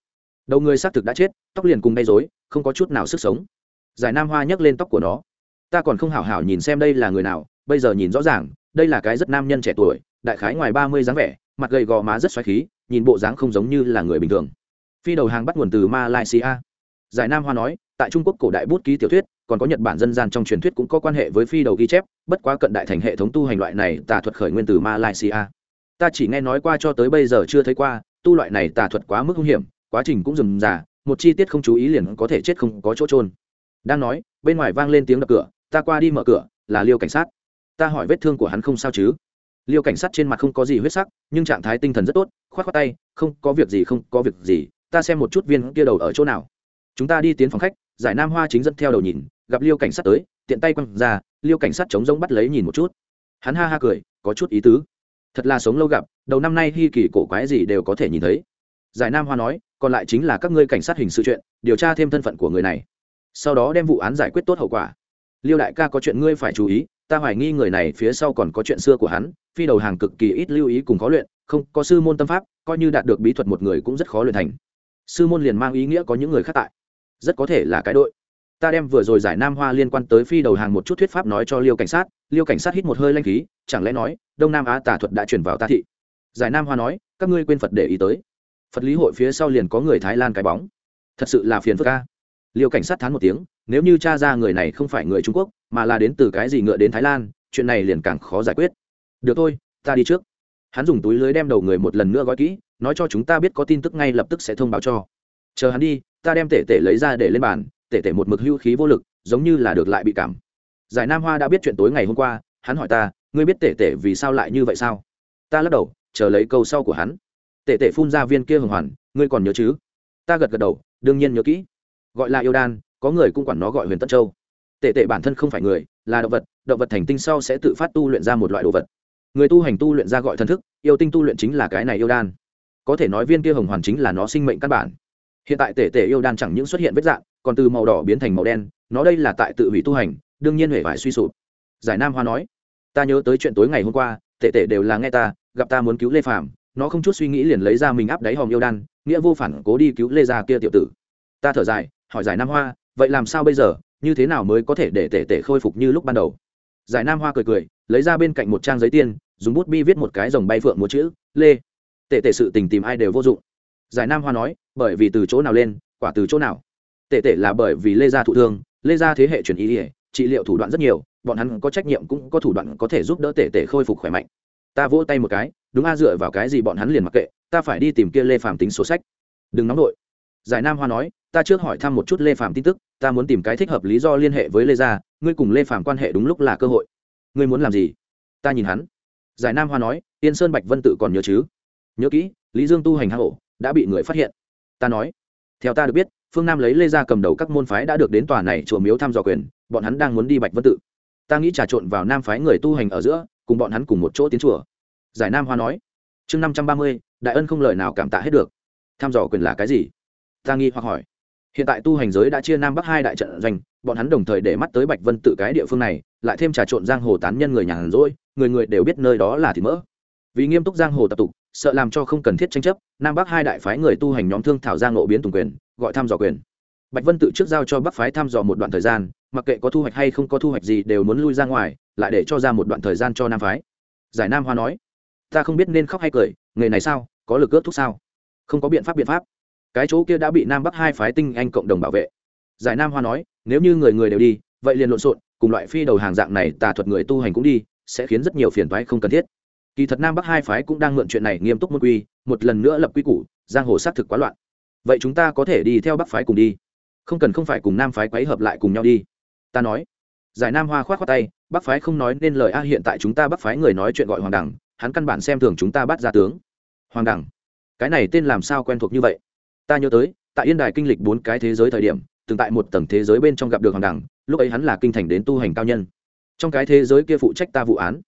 Đầu người xác thực đã chết, tóc liền cùng bay dối không có chút nào sức sống giải nam hoa nhấc lên tóc của nó. Ta còn không hảo hảo nhìn xem đây là người nào, bây giờ nhìn rõ ràng, đây là cái rất nam nhân trẻ tuổi, đại khái ngoài ba mươi dáng vẻ, mặt gầy gò má rất xoáy khí, nhìn bộ dáng không giống như là người bình thường. Phi đầu hàng bắt nguồn từ malaysia. Giải nam hoa nói, tại trung quốc cổ đại bút ký tiểu thuyết, còn có nhật bản dân gian trong truyền thuyết cũng có quan hệ với phi đầu ghi chép, bất quá cận đại thành hệ thống tu hành loại này tà thuật khởi nguyên từ malaysia. Ta chỉ nghe nói qua cho tới bây giờ chưa thấy qua, tu loại này tà thuật quá mức hung hiểm, quá trình cũng dừng già một chi tiết không chú ý liền có thể chết không có chỗ trôn đang nói, bên ngoài vang lên tiếng đập cửa, ta qua đi mở cửa, là liêu cảnh sát. Ta hỏi vết thương của hắn không sao chứ? Liêu cảnh sát trên mặt không có gì huyết sắc, nhưng trạng thái tinh thần rất tốt k h o á t k h o á tay, không, có việc gì, không, có việc gì, ta xem một chút viên kia đầu ở chỗ nào. Chúng ta đi tiến phòng khách, giải nam hoa chính dẫn theo đầu nhìn, gặp liêu cảnh sát tới, tiện tay quăng ra, liêu cảnh sát chống rông bắt lấy nhìn một chút. Hắn ha ha cười, có chút ý tứ. Thật là sống lâu gặp, đầu năm nay hi kỳ cổ quái gì đều có thể nhìn thấy. Giải nam hoa nói, còn lại chính là các ngươi cảnh sát hình sự chuyện, điều tra thêm thân phận của người này sau đó đem vụ án giải quyết tốt hậu quả. Liêu đại ca có chuyện ngươi phải chú ý, ta hoài nghi người này phía sau còn có chuyện xưa của hắn, phi đầu hàng cực kỳ ít lưu ý cùng khó luyện, không, có sư môn tâm pháp, coi như đạt được bí thuật một người cũng rất khó luyện thành. Sư môn liền mang ý nghĩa có những người khác tại. Rất có thể là cái đội. Ta đem vừa rồi giải nam hoa liên quan tới phi đầu hàng một chút thuyết pháp nói cho liêu cảnh sát, liêu cảnh sát hít một hơi lanh khí, chẳng lẽ nói, đông nam á tà thuật đã chuyển vào ta thị? Giải nam hoa nói, các ngươi quên phật để ý tới. Phật lý hội phía sau liền có người thái lan cái bóng. Thật sự là phiền phức ca liêu cảnh sát thán một tiếng, nếu như cha ra người này không phải người trung quốc, mà là đến từ cái gì ngựa đến thái lan, chuyện này liền càng khó giải quyết. Được thôi, ta đi trước. Hắn dùng túi lưới đem đầu người một lần nữa gói kỹ, nói cho chúng ta biết có tin tức ngay lập tức sẽ thông báo cho. Chờ hắn đi, ta đem tể tể lấy ra để lên bàn, tể tể một mực hưu khí vô lực, giống như là được lại bị cảm. Giải nam hoa đã biết chuyện tối ngày hôm qua, hắn hỏi ta, ngươi biết tể tể vì sao lại như vậy sao? Ta lắc đầu, chờ lấy câu sau của hắn. Tể tể phun ra viên kia hồng hoàn, ngươi còn nhớ chứ? Ta gật gật đầu, đương nhiên nhớ kỹ gọi là yêu đan, có người cũng quản nó gọi huyền tân châu. Tệ tệ bản thân không phải người, là động vật động vật thành tinh sau sẽ tự phát tu luyện ra một loại đồ vật. Người tu hành tu luyện ra gọi thân thức, yêu tinh tu luyện chính là cái này yêu đan. Có thể nói viên kia hồng hoàn chính là nó sinh mệnh căn bản. Hiện tại tể tể yêu đan chẳng những xuất hiện vết dạng, còn từ màu đỏ biến thành màu đen, nó đây là tại tự hủy tu hành, đương nhiên huệ vải suy sụp. Giải nam hoa nói, ta nhớ tới chuyện tối ngày hôm qua, tể tể đều là nghe ta, gặp ta muốn cứu lê phàm, nó không chút suy nghĩ liền lấy ra mình áp đáy hòm yêu đan, nghĩa vô phản cố đi cứu lê gia kia tiểu tử. Ta thở dài hỏi giải nam hoa, vậy làm sao bây giờ, như thế nào mới có thể để tể tể khôi phục như lúc ban đầu? Giải nam hoa cười cười, lấy ra bên cạnh một trang giấy tiên dùng bút bi viết một cái dòng bay phượng một chữ, lê. Tể tể sự tình tìm ai đều vô dụng. Giải nam hoa nói, bởi vì từ chỗ nào lên, quả từ chỗ nào. Tể tể là bởi vì lê gia thụ thương, lê gia thế hệ truyền ý ỉa trị liệu thủ đoạn rất nhiều, bọn hắn có trách nhiệm cũng có thủ đoạn có thể giúp đỡ tể tể khôi phục khỏe mạnh. Ta vỗ tay một cái, đúng a, dựa vào cái gì bọn hắn liền mặc kệ, ta phải đi tìm kia lê phàm tính số sách. Đừng nóng đội giải nam hoa nói ta trước hỏi thăm một chút lê phạm tin tức, ta muốn tìm cái thích hợp lý do liên hệ với lê gia, ngươi cùng lê phạm quan hệ đúng lúc là cơ hội. Ngươi muốn làm gì? Ta nhìn hắn. Giải nam hoa nói, yên sơn bạch vân tự còn nhớ chứ? Nhớ kỹ, lý dương tu hành hạ hổ đã bị người phát hiện. Ta nói. Theo ta được biết, phương nam lấy lê gia cầm đầu các môn phái đã được đến tòa này chùa miếu thăm dò quyền, bọn hắn đang muốn đi bạch vân tự. Ta nghĩ trà trộn vào nam phái người tu hành ở giữa, cùng bọn hắn cùng một chỗ tiến chùa. Giải nam hoa nói. Chương năm trăm ba mươi, đại ân không lời nào cảm tạ hết được. Thăm dò quyền là cái gì? Ta nghi hoặc hỏi hiện tại tu hành giới đã chia nam bắc hai đại trận doanh, bọn hắn đồng thời để mắt tới bạch vân tự cái địa phương này, lại thêm trà trộn giang hồ tán nhân người nhàn rỗi, người người đều biết nơi đó là thịt mỡ. Vì nghiêm túc giang hồ tập tục, sợ làm cho không cần thiết tranh chấp, nam bắc hai đại phái người tu hành nhóm thương thảo giang nộ biến tùng quyền, gọi thăm dò quyền. Bạch vân tự trước giao cho bắc phái thăm dò một đoạn thời gian, mặc kệ có thu hoạch hay không có thu hoạch gì đều muốn lui ra ngoài, lại để cho ra một đoạn thời gian cho nam phái. Giải nam hoa nói, ta không biết nên khóc hay cười, nghề này sao? Có lực ước thúc sao? Không có biện pháp biện pháp cái chỗ kia đã bị nam bắc hai phái tinh anh cộng đồng bảo vệ. Giải nam hoa nói, nếu như người người đều đi, vậy liền lộn xộn, cùng loại phi đầu hàng dạng này tà thuật người tu hành cũng đi, sẽ khiến rất nhiều phiền toái không cần thiết. Kỳ thật nam bắc hai phái cũng đang mượn chuyện này nghiêm túc một quy, một lần nữa lập quy củ, giang hồ xác thực quá loạn. Vậy chúng ta có thể đi theo bắc phái cùng đi. Không cần không phải cùng nam phái quấy hợp lại cùng nhau đi. Ta nói. Giải nam hoa khoát khoát tay, bắc phái không nói nên lời, a, hiện tại chúng ta bắc phái người nói chuyện gọi hoàng đẳng hắn căn bản xem thường chúng ta bắt ra tướng. Hoàng đẳng cái này tên làm sao quen thuộc như vậy? Ta nhớ tới, tại yên đài kinh lịch bốn cái thế giới thời điểm, từng tại một tầng thế giới bên trong gặp được hoàng đẳng, lúc ấy hắn là kinh thành đến tu hành cao nhân. Trong cái thế giới kia phụ trách ta vụ án.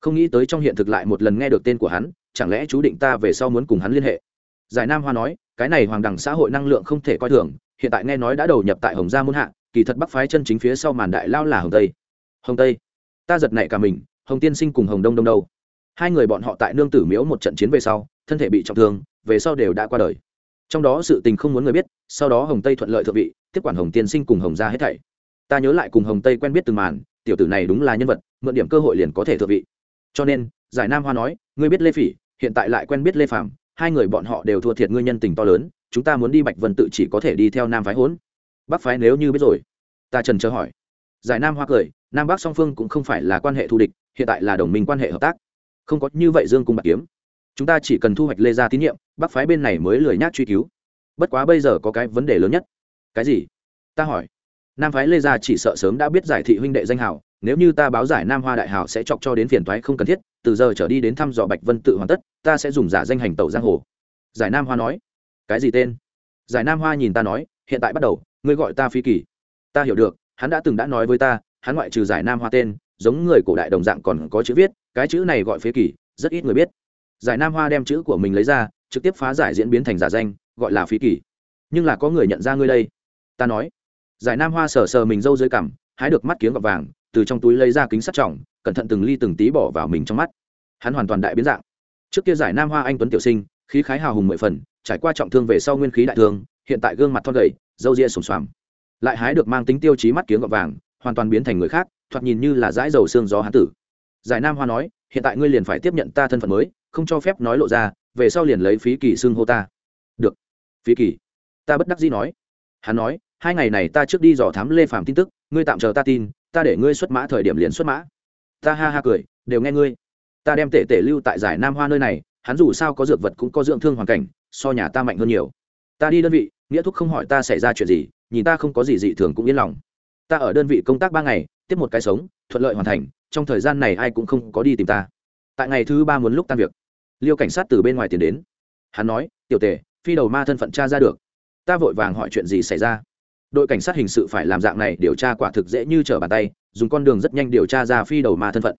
Không nghĩ tới trong hiện thực lại một lần nghe được tên của hắn, chẳng lẽ chú định ta về sau muốn cùng hắn liên hệ? Giải nam hoa nói, cái này hoàng đẳng xã hội năng lượng không thể coi thường, hiện tại nghe nói đã đầu nhập tại hồng gia muôn hạ, kỳ thật bắc phái chân chính phía sau màn đại lao là hồng tây. Hồng tây. Ta giật nảy cả mình, hồng tiên sinh cùng hồng đông đông đâu? Hai người bọn họ tại nương tử miếu một trận chiến về sau, thân thể bị trọng thương, về sau đều đã qua đời trong đó sự tình không muốn người biết, sau đó hồng tây thuận lợi thượng vị, tiếp quản hồng tiên sinh cùng hồng ra hết thảy. Ta nhớ lại cùng hồng tây quen biết từng màn, tiểu tử này đúng là nhân vật, mượn điểm cơ hội liền có thể thượng vị. Cho nên, giải nam hoa nói, ngươi biết lê phỉ, hiện tại lại quen biết lê phạm hai người bọn họ đều thua thiệt ngươi nhân tình to lớn, chúng ta muốn đi bạch vân tự chỉ có thể đi theo nam phái hốn. Bắc phái nếu như biết rồi, ta trần chờ hỏi. Giải nam hoa cười, nam bắc song phương cũng không phải là quan hệ thù địch, hiện tại là đồng minh quan hệ hợp tác. Không có như vậy dương cung bạc kiếm chúng ta chỉ cần thu hoạch lê gia tín nhiệm bắc phái bên này mới lười nhác truy cứu. Bất quá bây giờ có cái vấn đề lớn nhất. Cái gì? Ta hỏi. Nam phái lê gia chỉ sợ sớm đã biết giải thị huynh đệ danh hào, nếu như ta báo giải nam hoa đại hào sẽ chọc cho đến phiền thoái không cần thiết, từ giờ trở đi đến thăm dò bạch vân tự hoàn tất, ta sẽ dùng giả danh hành tẩu giang hồ. Giải nam hoa nói. Cái gì tên? Giải nam hoa nhìn ta nói, hiện tại bắt đầu, ngươi gọi ta phi kỳ. Ta hiểu được, hắn đã từng đã nói với ta, hắn ngoại trừ giải nam hoa tên, giống người cổ đại đồng dạng còn có chữ viết, cái chữ này gọi phế kỳ, rất ít người biết giải nam hoa đem chữ của mình lấy ra, trực tiếp phá giải diễn biến thành giả danh, gọi là phí kỳ nhưng là có người nhận ra ngươi đây. Ta nói. Giải nam hoa sờ sờ mình râu dưới cằm, hái được mắt kiếng gọt vàng, từ trong túi lấy ra kính sắt trọng, cẩn thận từng ly từng tí bỏ vào mình trong mắt. Hắn hoàn toàn đại biến dạng. Trước kia giải nam hoa anh tuấn tiểu sinh, khí khái hào hùng mười phần, trải qua trọng thương về sau nguyên khí đại thương, hiện tại gương mặt thon gầy, râu ria sùng xoàm. Lại hái được mang tính tiêu chí mắt kiếng gọt vàng, hoàn toàn biến thành người khác, thoạt nhìn như là dãi dầu xương gió hán tử. Giải nam hoa nói, hiện tại ngươi liền phải tiếp nhận ta thân phận mới không cho phép nói lộ ra, về sau liền lấy phí kỳ xưng hô ta. Được. Phí kỳ. Ta bất đắc dĩ nói. Hắn nói, hai ngày này ta trước đi dò thám lê phạm tin tức, ngươi tạm chờ ta tin, ta để ngươi xuất mã thời điểm liền xuất mã. Ta ha ha cười, đều nghe ngươi. Ta đem tể tể lưu tại giải nam hoa nơi này, hắn dù sao có dược vật cũng có dưỡng thương hoàn cảnh, so nhà ta mạnh hơn nhiều. Ta đi đơn vị, nghĩa thúc không hỏi ta xảy ra chuyện gì, nhìn ta không có gì dị thường cũng yên lòng. Ta ở đơn vị công tác ba ngày, tiếp một cái sống, thuận lợi hoàn thành, trong thời gian này ai cũng không có đi tìm ta tại ngày thứ ba muốn lúc tan việc. Liêu cảnh sát từ bên ngoài tiến đến. Hắn nói, tiểu tề, phi đầu ma thân phận cha ra được. Ta vội vàng hỏi chuyện gì xảy ra? Đội cảnh sát hình sự phải làm dạng này điều tra quả thực dễ như trở bàn tay, dùng con đường rất nhanh điều tra ra phi đầu ma thân phận.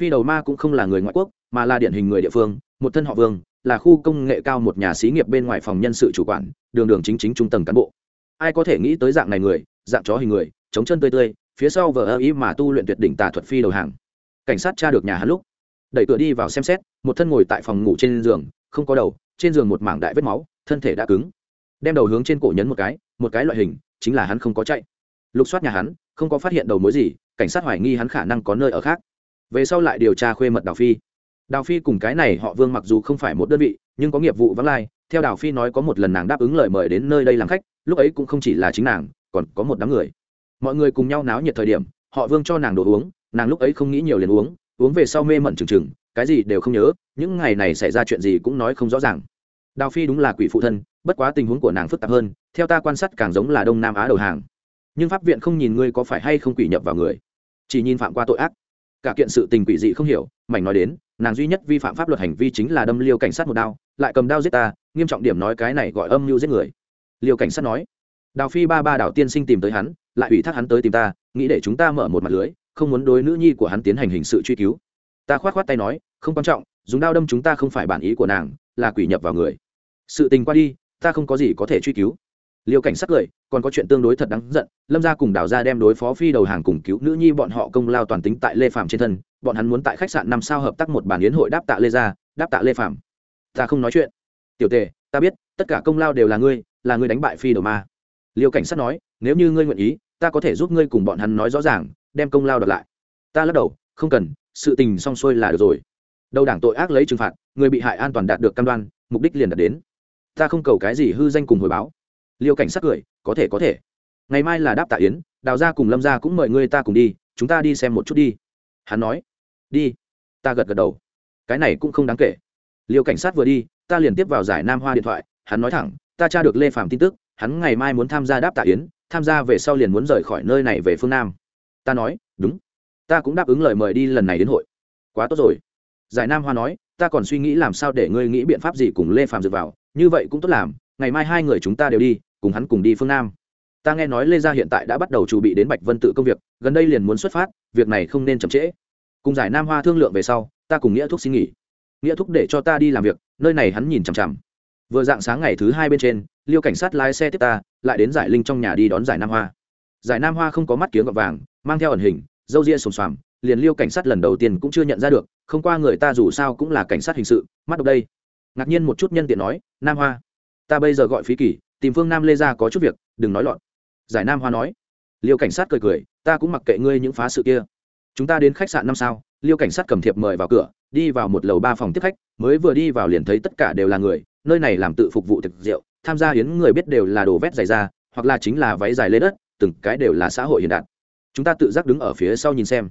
Phi đầu ma cũng không là người ngoại quốc, mà là điển hình người địa phương, một thân họ vương, là khu công nghệ cao một nhà xí nghiệp bên ngoài phòng nhân sự chủ quản, đường đường chính chính trung tầng cán bộ. Ai có thể nghĩ tới dạng này người, dạng chó hình người, chống chân tươi tươi, phía sau vờ ơ ý mà tu luyện tuyệt đỉnh tà thuật phi đầu hàng. Cảnh sát tra được nhà hắn lúc đẩy cửa đi vào xem xét, một thân ngồi tại phòng ngủ trên giường, không có đầu, trên giường một mảng đại vết máu, thân thể đã cứng. Đem đầu hướng trên cổ nhấn một cái một cái loại hình, chính là hắn không có chạy. Lục soát nhà hắn, không có phát hiện đầu mối gì, cảnh sát hoài nghi hắn khả năng có nơi ở khác. Về sau lại điều tra khuê mật đào phi. Đào phi cùng cái này họ vương mặc dù không phải một đơn vị, nhưng có nghiệp vụ vắng lai, theo đào phi nói có một lần nàng đáp ứng lời mời đến nơi đây làm khách, lúc ấy cũng không chỉ là chính nàng, còn có một đám người. Mọi người cùng nhau náo nhiệt thời điểm, họ vương cho nàng đồ uống, nàng lúc ấy không nghĩ nhiều liền uống uống về sau mê mẩn trừng trừng, cái gì đều không nhớ, những ngày này xảy ra chuyện gì cũng nói không rõ ràng. Đào phi đúng là quỷ phụ thân, bất quá tình huống của nàng phức tạp hơn, theo ta quan sát càng giống là đông nam á đầu hàng. Nhưng pháp viện không nhìn ngươi có phải hay không quỷ nhập vào người? Chỉ nhìn phạm qua tội ác. Cả kiện sự tình quỷ dị không hiểu, mảnh nói đến, nàng duy nhất vi phạm pháp luật hành vi chính là đâm liêu cảnh sát một đao, lại cầm đao giết ta, nghiêm trọng điểm nói cái này gọi âm mưu giết người. Liêu cảnh sát nói. Đào phi ba ba đảo tiên sinh tìm tới hắn, lại ủy thác hắn tới tìm ta, nghĩ để chúng ta mở một mặt lưới không muốn đối nữ nhi của hắn tiến hành hình sự truy cứu. Ta khoát khoát tay nói, không quan trọng, dùng đao đâm chúng ta không phải bản ý của nàng, là quỷ nhập vào người. Sự tình qua đi, ta không có gì có thể truy cứu. Liêu cảnh sát cười, còn có chuyện tương đối thật đáng giận, lâm gia cùng đào gia đem đối phó phi đầu hàng cùng cứu nữ nhi bọn họ công lao toàn tính tại lê phạm trên thân, bọn hắn muốn tại khách sạn năm sao hợp tác một bản yến hội đáp tạ lê gia, đáp tạ lê phạm ta không nói chuyện. Tiểu tề, ta biết, tất cả công lao đều là ngươi là ngươi đánh bại phi đầu ma. Liêu cảnh sát nói, nếu như ngươi nguyện ý, ta có thể giúp ngươi cùng bọn hắn nói rõ ràng đem công lao đợt lại. Ta lắc đầu, không cần, sự tình xong xuôi là được rồi. Đầu đảng tội ác lấy trừng phạt, người bị hại an toàn đạt được cam đoan, mục đích liền đạt đến. Ta không cầu cái gì hư danh cùng hồi báo. Liêu cảnh sát cười, có thể có thể. Ngày mai là đáp tạ yến, đào gia cùng lâm gia cũng mời ngươi ta cùng đi, chúng ta đi xem một chút đi. Hắn nói, đi. Ta gật gật đầu. Cái này cũng không đáng kể. Liêu cảnh sát vừa đi, ta liền tiếp vào giải nam hoa điện thoại, hắn nói thẳng, ta tra được lê phạm tin tức, hắn ngày mai muốn tham gia đáp tạ yến, tham gia về sau liền muốn rời khỏi nơi này về phương nam ta nói, đúng. Ta cũng đáp ứng lời mời đi lần này đến hội. Quá tốt rồi. Giải nam hoa nói, ta còn suy nghĩ làm sao để ngươi nghĩ biện pháp gì cùng lê phạm dựa vào. Như vậy cũng tốt làm, ngày mai hai người chúng ta đều đi, cùng hắn cùng đi phương nam. Ta nghe nói lê gia hiện tại đã bắt đầu chuẩn bị đến bạch vân tự công việc, gần đây liền muốn xuất phát, việc này không nên chậm trễ. Cùng giải nam hoa thương lượng về sau, ta cùng nghĩa thúc xin nghỉ. Nghĩa thúc để cho ta đi làm việc, nơi này hắn nhìn chằm chằm. Vừa dạng sáng ngày thứ hai bên trên, liêu cảnh sát lái xe tiếp ta, lại đến giải linh trong nhà đi đón giải nam hoa. Giải nam hoa không có mắt kiếng gọt vàng mang theo ẩn hình dâu ria sồm xoàm, liền liêu cảnh sát lần đầu tiên cũng chưa nhận ra được, không qua người ta dù sao cũng là cảnh sát hình sự, mắt độc đây. Ngạc nhiên một chút nhân tiện nói, nam hoa, ta bây giờ gọi phí kỳ, tìm phương nam lê ra có chút việc, đừng nói lọt. Giải nam hoa nói. Liêu cảnh sát cười cười, ta cũng mặc kệ ngươi những phá sự kia. Chúng ta đến khách sạn năm sao? Liêu cảnh sát cầm thiệp mời vào cửa, đi vào một lầu ba phòng tiếp khách, mới vừa đi vào liền thấy tất cả đều là người, nơi này làm tự phục vụ thực rượu, tham gia hiến người biết đều là đồ vét dày da, hoặc là chính là váy dài lê đất, từng cái đều là xã hội hiện đại chúng ta tự giác đứng ở phía sau nhìn xem.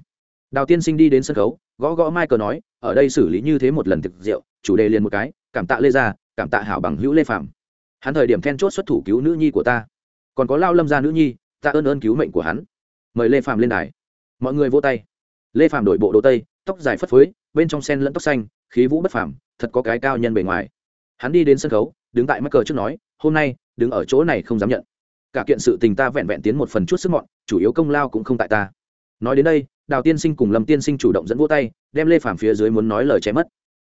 Đào tiên sinh đi đến sân khấu, gõ gõ mai cờ nói, ở đây xử lý như thế một lần thực rượu, chủ đề liền một cái, cảm tạ lê gia, cảm tạ hảo bằng hữu lê phạm. Hắn thời điểm then chốt xuất thủ cứu nữ nhi của ta. Còn có lao lâm gia nữ nhi, ta ơn ơn cứu mệnh của hắn. Mời lê phạm lên đài. Mọi người vô tay. Lê phạm đổi bộ đồ tây, tóc dài phất phới, bên trong sen lẫn tóc xanh, khí vũ bất phàm, thật có cái cao nhân bề ngoài. Hắn đi đến sân khấu, đứng tại mắc cờ trước nói, hôm nay, đứng ở chỗ này không dám nhận. Cả kiện sự tình ta vẹn vẹn tiến một phần chút sức mọn chủ yếu công lao cũng không tại ta. Nói đến đây, đào tiên sinh cùng lâm tiên sinh chủ động dẫn vỗ tay, đem lê phàm phía dưới muốn nói lời chém mất.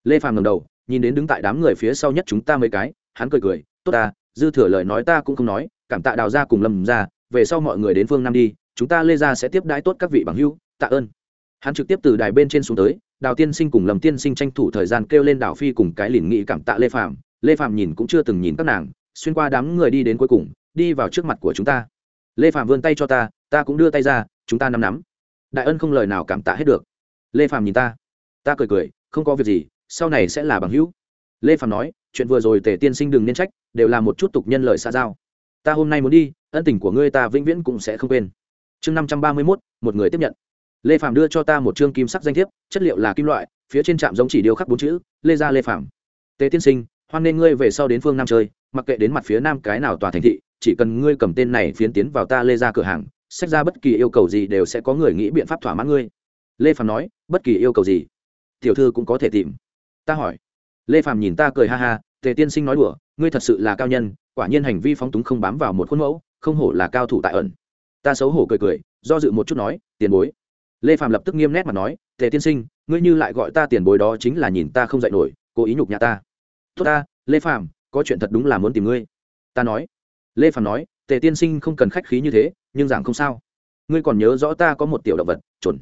Lê phàm ngầm đầu, nhìn đến đứng tại đám người phía sau nhất chúng ta mấy cái, hắn cười cười, tốt ta, dư thừa lời nói ta cũng không nói, cảm tạ đào ra cùng lâm ra về sau mọi người đến phương nam đi, chúng ta lê ra sẽ tiếp đãi tốt các vị bằng hữu, tạ ơn. Hắn trực tiếp từ đài bên trên xuống tới, đào tiên sinh cùng lâm tiên sinh tranh thủ thời gian kêu lên đào phi cùng cái lìn nghị cảm tạ lê phạm lê phạm nhìn cũng chưa từng nhìn các nàng, xuyên qua đám người đi đến cuối cùng, đi vào trước mặt của chúng ta. Lê phạm vươn tay cho ta ta cũng đưa tay ra, chúng ta nắm nắm. Đại ân không lời nào cảm tạ hết được. Lê phạm nhìn ta. Ta cười cười, không có việc gì, sau này sẽ là bằng hữu. Lê phạm nói, chuyện vừa rồi tề tiên sinh đừng nên trách, đều là một chút tục nhân lời xa giao. Ta hôm nay muốn đi, ân tình của ngươi ta vĩnh viễn cũng sẽ không quên. Chương năm trăm ba mươi mốt, một người tiếp nhận. Lê phạm đưa cho ta một chương kim sắc danh thiếp, chất liệu là kim loại, phía trên trạm giống chỉ điêu khắc bốn chữ, lê gia lê phạm tề tiên sinh, hoan nên ngươi về sau đến phương nam chơi, mặc kệ đến mặt phía nam cái nào tòa thành thị, chỉ cần ngươi cầm tên này phiến tiến vào ta lê ra cửa hàng xét ra bất kỳ yêu cầu gì đều sẽ có người nghĩ biện pháp thỏa mãn ngươi. Lê Phàm nói bất kỳ yêu cầu gì? Tiểu thư cũng có thể tìm. Ta hỏi. Lê Phàm nhìn ta cười ha ha tề tiên sinh nói đùa ngươi thật sự là cao nhân quả nhiên hành vi phóng túng không bám vào một khuôn mẫu không hổ là cao thủ tại ẩn. Ta xấu hổ cười cười do dự một chút nói tiền bối. Lê Phàm lập tức nghiêm nét mà nói tề tiên sinh ngươi như lại gọi ta tiền bối đó chính là nhìn ta không dạy nổi cố ý nhục nhà ta. Tốt ta lê Phàm, có chuyện thật đúng là muốn tìm ngươi. Ta nói. Lê Phàm nói tề tiên sinh không cần khách khí như thế nhưng giảng không sao. Ngươi còn nhớ rõ ta có một tiểu động vật, chuẩn.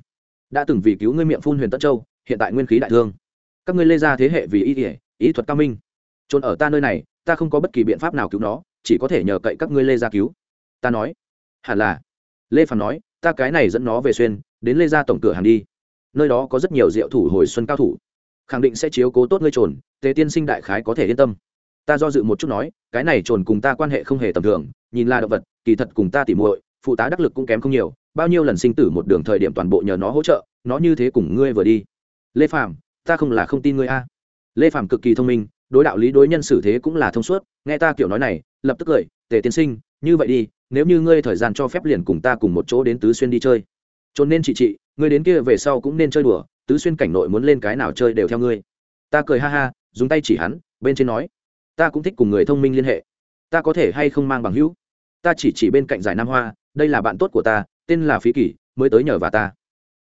Đã từng vì cứu ngươi miệng phun huyền tất châu, hiện tại nguyên khí đại thương. Các ngươi lê ra thế hệ vì y thể ý thuật cao minh. Trốn ở ta nơi này, ta không có bất kỳ biện pháp nào cứu nó, chỉ có thể nhờ cậy các ngươi lê ra cứu. Ta nói. Hẳn là. Lê phàm nói, ta cái này dẫn nó về xuyên, đến lê ra tổng cửa hàng đi. Nơi đó có rất nhiều rượu thủ hồi xuân cao thủ. Khẳng định sẽ chiếu cố tốt ngươi trồn, tề tiên sinh đại khái có thể yên tâm. Ta do dự một chút nói, cái này trồn cùng ta quan hệ không hề tầm thường, nhìn là động vật, kỳ thật cùng ta tỉ muội phụ tá đắc lực cũng kém không nhiều, bao nhiêu lần sinh tử một đường thời điểm toàn bộ nhờ nó hỗ trợ, nó như thế cùng ngươi vừa đi. Lê phạm ta không là không tin ngươi a. Lê phạm cực kỳ thông minh, đối đạo lý đối nhân xử thế cũng là thông suốt, nghe ta kiểu nói này, lập tức cười, tề tiên sinh, như vậy đi, nếu như ngươi thời gian cho phép liền cùng ta cùng một chỗ đến tứ xuyên đi chơi. Trốn nên chị chị, ngươi đến kia về sau cũng nên chơi đùa, tứ xuyên cảnh nội muốn lên cái nào chơi đều theo ngươi. Ta cười ha ha, dùng tay chỉ hắn, bên trên nói, ta cũng thích cùng người thông minh liên hệ, ta có thể hay không mang bằng hữu? Ta chỉ chỉ bên cạnh giải nam hoa đây là bạn tốt của ta, tên là phí kỷ, mới tới nhờ và ta.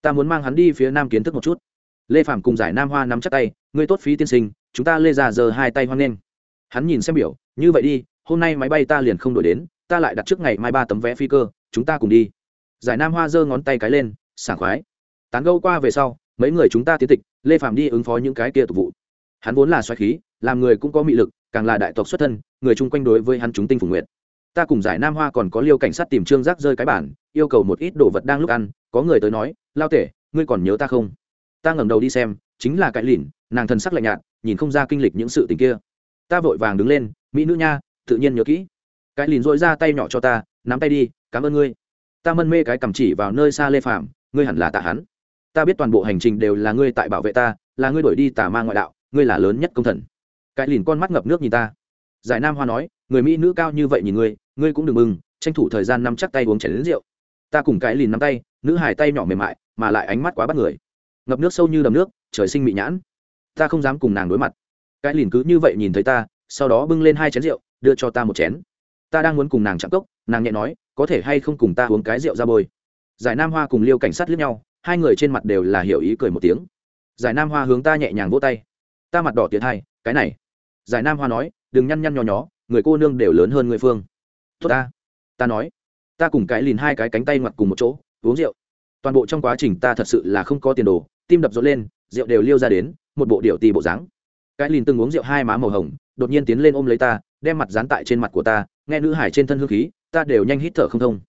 Ta muốn mang hắn đi phía nam kiến thức một chút. Lê phạm cùng giải nam hoa nắm chắc tay, ngươi tốt phí tiên sinh, chúng ta lê già giờ hai tay hoan nghênh. Hắn nhìn xem biểu, như vậy đi, hôm nay máy bay ta liền không đổi đến, ta lại đặt trước ngày mai ba tấm vé phi cơ, chúng ta cùng đi. Giải nam hoa giơ ngón tay cái lên, sảng khoái. Tán gâu qua về sau, mấy người chúng ta tiến tịch, lê phạm đi ứng phó những cái kia tục vụ. Hắn vốn là xoáy khí, làm người cũng có mị lực, càng là đại tộc xuất thân, người chung quanh đối với hắn chúng tinh phủ nguyện ta cùng giải nam hoa còn có liêu cảnh sát tìm trương giác rơi cái bản yêu cầu một ít đồ vật đang lúc ăn, có người tới nói, lao tể, ngươi còn nhớ ta không? Ta ngẩng đầu đi xem, chính là cái lìn nàng thần sắc lạnh nhạt, nhìn không ra kinh lịch những sự tình kia. Ta vội vàng đứng lên, mỹ nữ nha, tự nhiên nhớ kỹ. Cái lìn dội ra tay nhỏ cho ta, nắm tay đi, cảm ơn ngươi. Ta mân mê cái cầm chỉ vào nơi xa lê phạm ngươi hẳn là tạ hắn. Ta biết toàn bộ hành trình đều là ngươi tại bảo vệ ta, là ngươi đổi đi tà ma ngoại đạo, ngươi là lớn nhất công thần. Cái lìn con mắt ngập nước nhìn ta. Giải nam hoa nói, người mỹ nữ cao như vậy nhìn ngươi ngươi cũng đừng mừng, tranh thủ thời gian nắm chắc tay uống chén đến rượu. Ta cùng cái lìn nắm tay, nữ hải tay nhỏ mềm mại, mà lại ánh mắt quá bắt người. Ngập nước sâu như đầm nước, trời sinh mị nhãn. Ta không dám cùng nàng đối mặt. Cái lìn cứ như vậy nhìn thấy ta, sau đó bưng lên hai chén rượu, đưa cho ta một chén. Ta đang muốn cùng nàng chạm cốc, nàng nhẹ nói, có thể hay không cùng ta uống cái rượu ra bôi? Giải nam hoa cùng liêu cảnh sát lướt nhau, hai người trên mặt đều là hiểu ý cười một tiếng. Giải nam hoa hướng ta nhẹ nhàng vỗ tay. Ta mặt đỏ tiệt hai, cái này. Giải nam hoa nói, đừng nhăn nhăn nhò nhó, người cô nương đều lớn hơn người phương tốt ta. Ta nói. Ta cùng cái lìn hai cái cánh tay ngoặt cùng một chỗ, uống rượu. Toàn bộ trong quá trình ta thật sự là không có tiền đồ, tim đập rộn lên, rượu đều liêu ra đến, một bộ điệu tì bộ dáng. Cái lìn từng uống rượu hai má màu hồng, đột nhiên tiến lên ôm lấy ta, đem mặt dán tại trên mặt của ta, nghe nữ hải trên thân hương khí, ta đều nhanh hít thở không thông.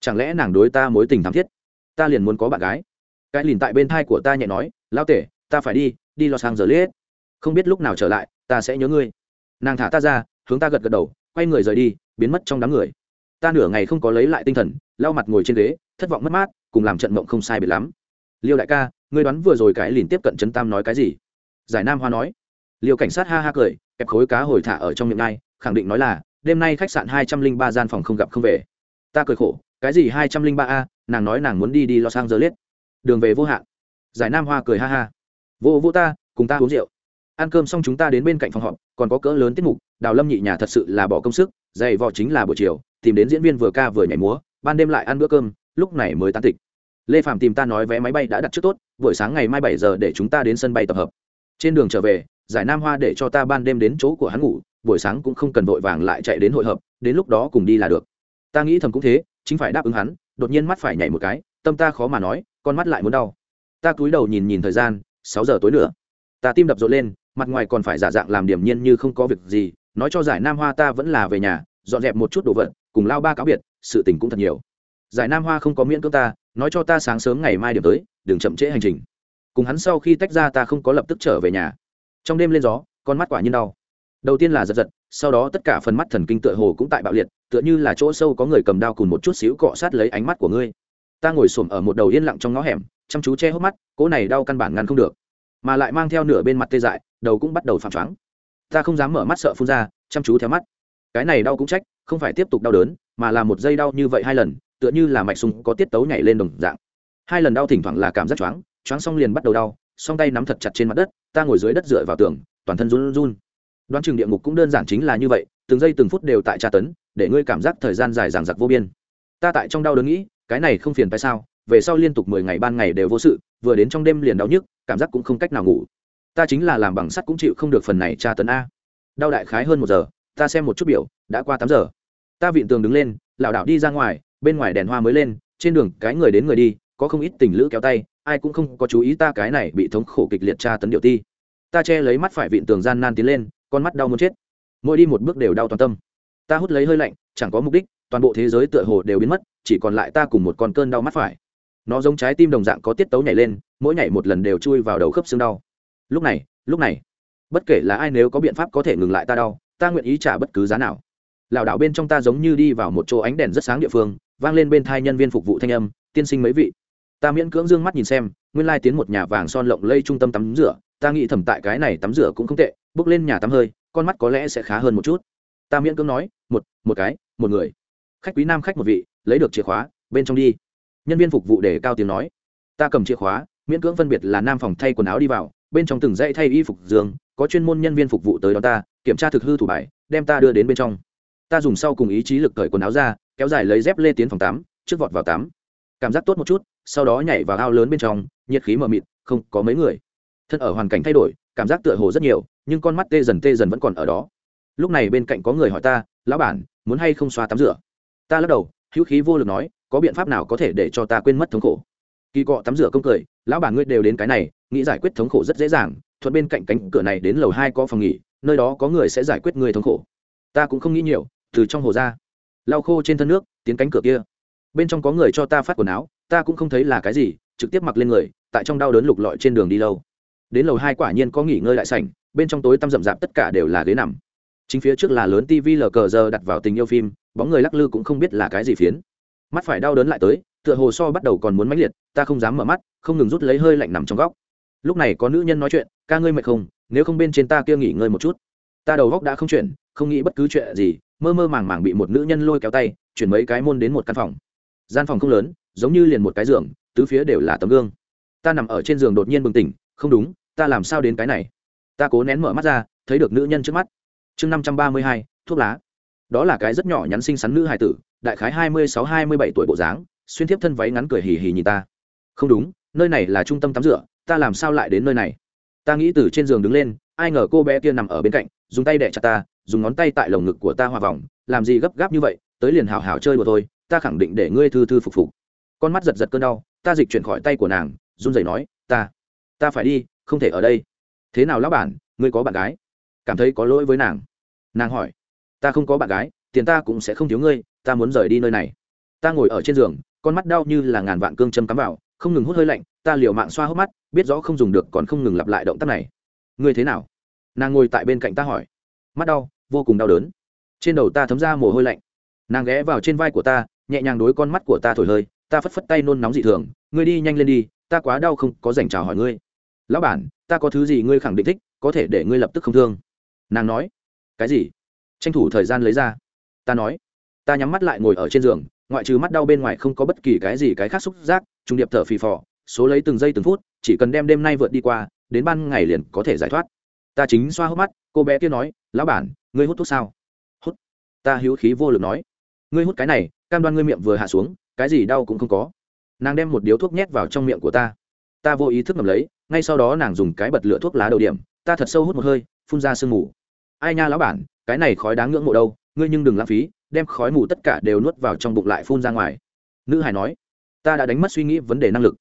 Chẳng lẽ nàng đối ta mối tình thắm thiết? Ta liền muốn có bạn gái. Cái lìn tại bên thai của ta nhẹ nói lao tể, ta phải đi đi lo sang giờ liết không biết lúc nào trở lại, ta sẽ nhớ ngươi. Nàng thả ta ra, hướng ta gật gật đầu quay người rời đi biến mất trong đám người. Ta nửa ngày không có lấy lại tinh thần lau mặt ngồi trên ghế thất vọng mất mát cùng làm trận mộng không sai biệt lắm. Liêu đại ca ngươi đoán vừa rồi cái lìn tiếp cận trấn tam nói cái gì? Giải nam hoa nói. Liêu cảnh sát ha ha cười kẹp khối cá hồi thả ở trong miệng ngay, khẳng định nói là đêm nay khách sạn hai trăm linh ba gian phòng không gặp không về. Ta cười khổ cái gì hai trăm linh ba a nàng nói nàng muốn đi đi lo sang giờ liết đường về vô hạn. Giải nam hoa cười ha ha. Vô vô ta cùng ta uống rượu. Ăn cơm xong chúng ta đến bên cạnh phòng họp còn có cỡ lớn tiết mục đào lâm nhị nhà thật sự là bỏ công sức dày vò chính là buổi chiều, tìm đến diễn viên vừa ca vừa nhảy múa, ban đêm lại ăn bữa cơm, lúc này mới tán tịch. Lê phạm tìm ta nói vé máy bay đã đặt trước tốt, buổi sáng ngày mai bảy giờ để chúng ta đến sân bay tập hợp. Trên đường trở về, giải nam hoa để cho ta ban đêm đến chỗ của hắn ngủ, buổi sáng cũng không cần vội vàng lại chạy đến hội hợp, đến lúc đó cùng đi là được. Ta nghĩ thầm cũng thế, chính phải đáp ứng hắn, đột nhiên mắt phải nhảy một cái, tâm ta khó mà nói, con mắt lại muốn đau. Ta cúi đầu nhìn nhìn thời gian, sáu giờ tối nữa. Ta tim đập rộn lên, mặt ngoài còn phải giả dạng làm điểm nhiên như không có việc gì nói cho giải nam hoa ta vẫn là về nhà, dọn dẹp một chút đồ vật, cùng lao ba cáo biệt, sự tình cũng thật nhiều. Giải nam hoa không có miễn cưỡng ta, nói cho ta sáng sớm ngày mai điểm tới, đừng chậm trễ hành trình. Cùng hắn sau khi tách ra ta không có lập tức trở về nhà. Trong đêm lên gió, con mắt quả nhiên đau. Đầu tiên là giật giật, sau đó tất cả phần mắt thần kinh tựa hồ cũng tại bạo liệt, tựa như là chỗ sâu có người cầm đao cùng một chút xíu cọ sát lấy ánh mắt của ngươi. Ta ngồi xổm ở một đầu yên lặng trong ngõ hẻm, chăm chú che hốc mắt, cỗ này đau căn bản ngăn không được. Mà lại mang theo nửa bên mặt tê dại, đầu cũng bắt đầu phản choáng ta không dám mở mắt sợ phun ra, chăm chú theo mắt. Cái này đau cũng trách, không phải tiếp tục đau đớn, mà là một giây đau như vậy hai lần, tựa như là mạch súng có tiết tấu nhảy lên đồng dạng. Hai lần đau thỉnh thoảng là cảm giác choáng choáng xong liền bắt đầu đau, song tay nắm thật chặt trên mặt đất, ta ngồi dưới đất dựa vào tường, toàn thân run run. Đoán chừng địa ngục cũng đơn giản chính là như vậy, từng giây từng phút đều tại tra tấn, để ngươi cảm giác thời gian dài dằng dặc vô biên. Ta tại trong đau đớn nghĩ, cái này không phiền phải sao, về sau liên tục mười ngày ban ngày đều vô sự, vừa đến trong đêm liền đau nhức, cảm giác cũng không cách nào ngủ ta chính là làm bằng sắt cũng chịu không được phần này tra tấn a. Đau đại khái hơn một giờ, ta xem một chút biểu, đã qua tám giờ. Ta vịn tường đứng lên, lảo đảo đi ra ngoài, bên ngoài đèn hoa mới lên, trên đường cái người đến người đi, có không ít tình lữ kéo tay, ai cũng không có chú ý ta cái này bị thống khổ kịch liệt tra tấn điệu ti. Ta che lấy mắt phải vịn tường gian nan tiến lên, con mắt đau muốn chết. Mỗi đi một bước đều đau toàn tâm. Ta hút lấy hơi lạnh, chẳng có mục đích, toàn bộ thế giới tựa hồ đều biến mất, chỉ còn lại ta cùng một con cơn đau mắt phải. Nó giống trái tim đồng dạng có tiết tấu nhảy lên, mỗi nhảy một lần đều chui vào đầu khớp xương đau lúc này lúc này. Bất kể là ai nếu có biện pháp có thể ngừng lại ta đau, ta nguyện ý trả bất cứ giá nào. Lảo đảo bên trong ta giống như đi vào một chỗ ánh đèn rất sáng địa phương, vang lên bên thai nhân viên phục vụ thanh âm, tiên sinh mấy vị. Ta miễn cưỡng d ư ơ n g mắt nhìn xem, nguyên lai tiến một nhà vàng son lộng lây trung tâm tắm rửa, ta nghĩ thầm tại cái này tắm rửa cũng không tệ, bước lên nhà tắm hơi, con mắt có lẽ sẽ khá hơn một chút. Ta miễn cưỡng nói, một một cái, một người. Khách quý nam khách một vị, lấy được chìa khóa, bên trong đi. Nhân viên phục vụ để cao tiếng nói, ta cầm chìa khóa, miễn cưỡng phân biệt là nam phòng thay quần áo đi vào bên trong từng dãy thay y phục giường, có chuyên môn nhân viên phục vụ tới đó ta, kiểm tra thực hư thủ bài, đem ta đưa đến bên trong. Ta dùng sau cùng ý chí lực cởi quần áo ra, kéo dài lấy dép lê tiến phòng tắm, trước vọt vào tắm. Cảm giác tốt một chút, sau đó nhảy vào ao lớn bên trong, nhiệt khí mờ mịt, không có mấy người. Thân ở hoàn cảnh thay đổi, cảm giác tựa hồ rất nhiều, nhưng con mắt tê dần tê dần vẫn còn ở đó. Lúc này bên cạnh có người hỏi ta, lão bản, muốn hay không xoa tắm rửa? Ta lắc đầu, hữu khí vô lực nói, có biện pháp nào có thể để cho ta quên mất thống khổ? Kỳ cọ tắm rửa công cười, lão bản ngươi đều đến cái này, nghĩ giải quyết thống khổ rất dễ dàng, thuận bên cạnh cánh cửa này đến lầu hai có phòng nghỉ, nơi đó có người sẽ giải quyết người thống khổ. Ta cũng không nghĩ nhiều, từ trong hồ ra. Lau khô trên thân nước, tiến cánh cửa kia. Bên trong có người cho ta phát quần áo, ta cũng không thấy là cái gì, trực tiếp mặc lên người, tại trong đau đớn lục lọi trên đường đi lâu. Đến lầu hai quả nhiên có nghỉ ngơi lại sảnh, bên trong tối tăm rậm rạp tất cả đều là ghế nằm. Chính phía trước là lớn tv lờ cờ giờ đặt vào tình yêu phim, bóng người lắc lư cũng không biết là cái gì phiến. Mắt phải đau đớn lại tới tựa hồ so bắt đầu còn muốn mãnh liệt, ta không dám mở mắt, không ngừng rút lấy hơi lạnh nằm trong góc. Lúc này có nữ nhân nói chuyện, ca ngươi mệt không? Nếu không bên trên ta kia nghỉ ngơi một chút. Ta đầu góc đã không chuyển, không nghĩ bất cứ chuyện gì, mơ mơ màng màng bị một nữ nhân lôi kéo tay, chuyển mấy cái môn đến một căn phòng. Gian phòng không lớn, giống như liền một cái giường, tứ phía đều là tấm gương. Ta nằm ở trên giường đột nhiên bừng tỉnh, không đúng, ta làm sao đến cái này? Ta cố nén mở mắt ra, thấy được nữ nhân trước mắt. Chương năm trăm ba mươi hai, thuốc lá. Đó là cái rất nhỏ nhắn xinh xắn nữ hài tử, đại khái hai mươi sáu hai mươi bảy tuổi bộ dáng xuyên tiếp thân váy ngắn cười hì hì nhìn ta. Không đúng, nơi này là trung tâm tắm rửa, ta làm sao lại đến nơi này? Ta nghĩ từ trên giường đứng lên, ai ngờ cô bé kia nằm ở bên cạnh, dùng tay đẻ chặt ta, dùng ngón tay tại lồng ngực của ta hòa vòng, làm gì gấp gáp như vậy, tới liền hào hào chơi đùa thôi, ta khẳng định để ngươi thư thư phục phục. Con mắt giật giật cơn đau, ta dịch chuyển khỏi tay của nàng, run rẩy nói, ta ta phải đi, không thể ở đây. Thế nào lão bản, ngươi có bạn gái? Cảm thấy có lỗi với nàng. Nàng hỏi. Ta không có bạn gái, tiền ta cũng sẽ không thiếu ngươi, ta muốn rời đi nơi này ta ngồi ở trên giường, con mắt đau như là ngàn vạn cương châm cắm vào, không ngừng hút hơi lạnh, ta liều mạng xoa hốc mắt, biết rõ không dùng được còn không ngừng lặp lại động tác này. Ngươi thế nào? Nàng ngồi tại bên cạnh ta hỏi. Mắt đau, vô cùng đau đớn. Trên đầu ta thấm ra mồ hôi lạnh. Nàng ghé vào trên vai của ta, nhẹ nhàng đối con mắt của ta thổi hơi, ta phất phất tay nôn nóng dị thường. Ngươi đi nhanh lên đi, ta quá đau không có dành chào hỏi ngươi. Lão bản, ta có thứ gì ngươi khẳng định thích, có thể để ngươi lập tức không thương. Nàng nói. Cái gì? Tranh thủ thời gian lấy ra. Ta nói. Ta nhắm mắt lại ngồi ở trên giường ngoại trừ mắt đau bên ngoài không có bất kỳ cái gì cái khác xúc giác, trung điệp thở phì phò, số lấy từng giây từng phút, chỉ cần đem đêm nay vượt đi qua, đến ban ngày liền có thể giải thoát. Ta chính xoa hốc mắt, cô bé kia nói, lão bản, ngươi hút thuốc sao? Hút. Ta hữu khí vô lực nói, ngươi hút cái này, cam đoan ngươi miệng vừa hạ xuống, cái gì đau cũng không có. Nàng đem một điếu thuốc nhét vào trong miệng của ta. Ta vô ý thức ngầm lấy, ngay sau đó nàng dùng cái bật lửa thuốc lá đầu điểm, ta thật sâu hút một hơi, phun ra sương mù. Ai nha lão bản, cái này khói đáng ngưỡng mộ đâu, ngươi nhưng đừng lãng phí đem khói mù tất cả đều nuốt vào trong bụng lại phun ra ngoài. Nữ hải nói, ta đã đánh mất suy nghĩ vấn đề năng lực.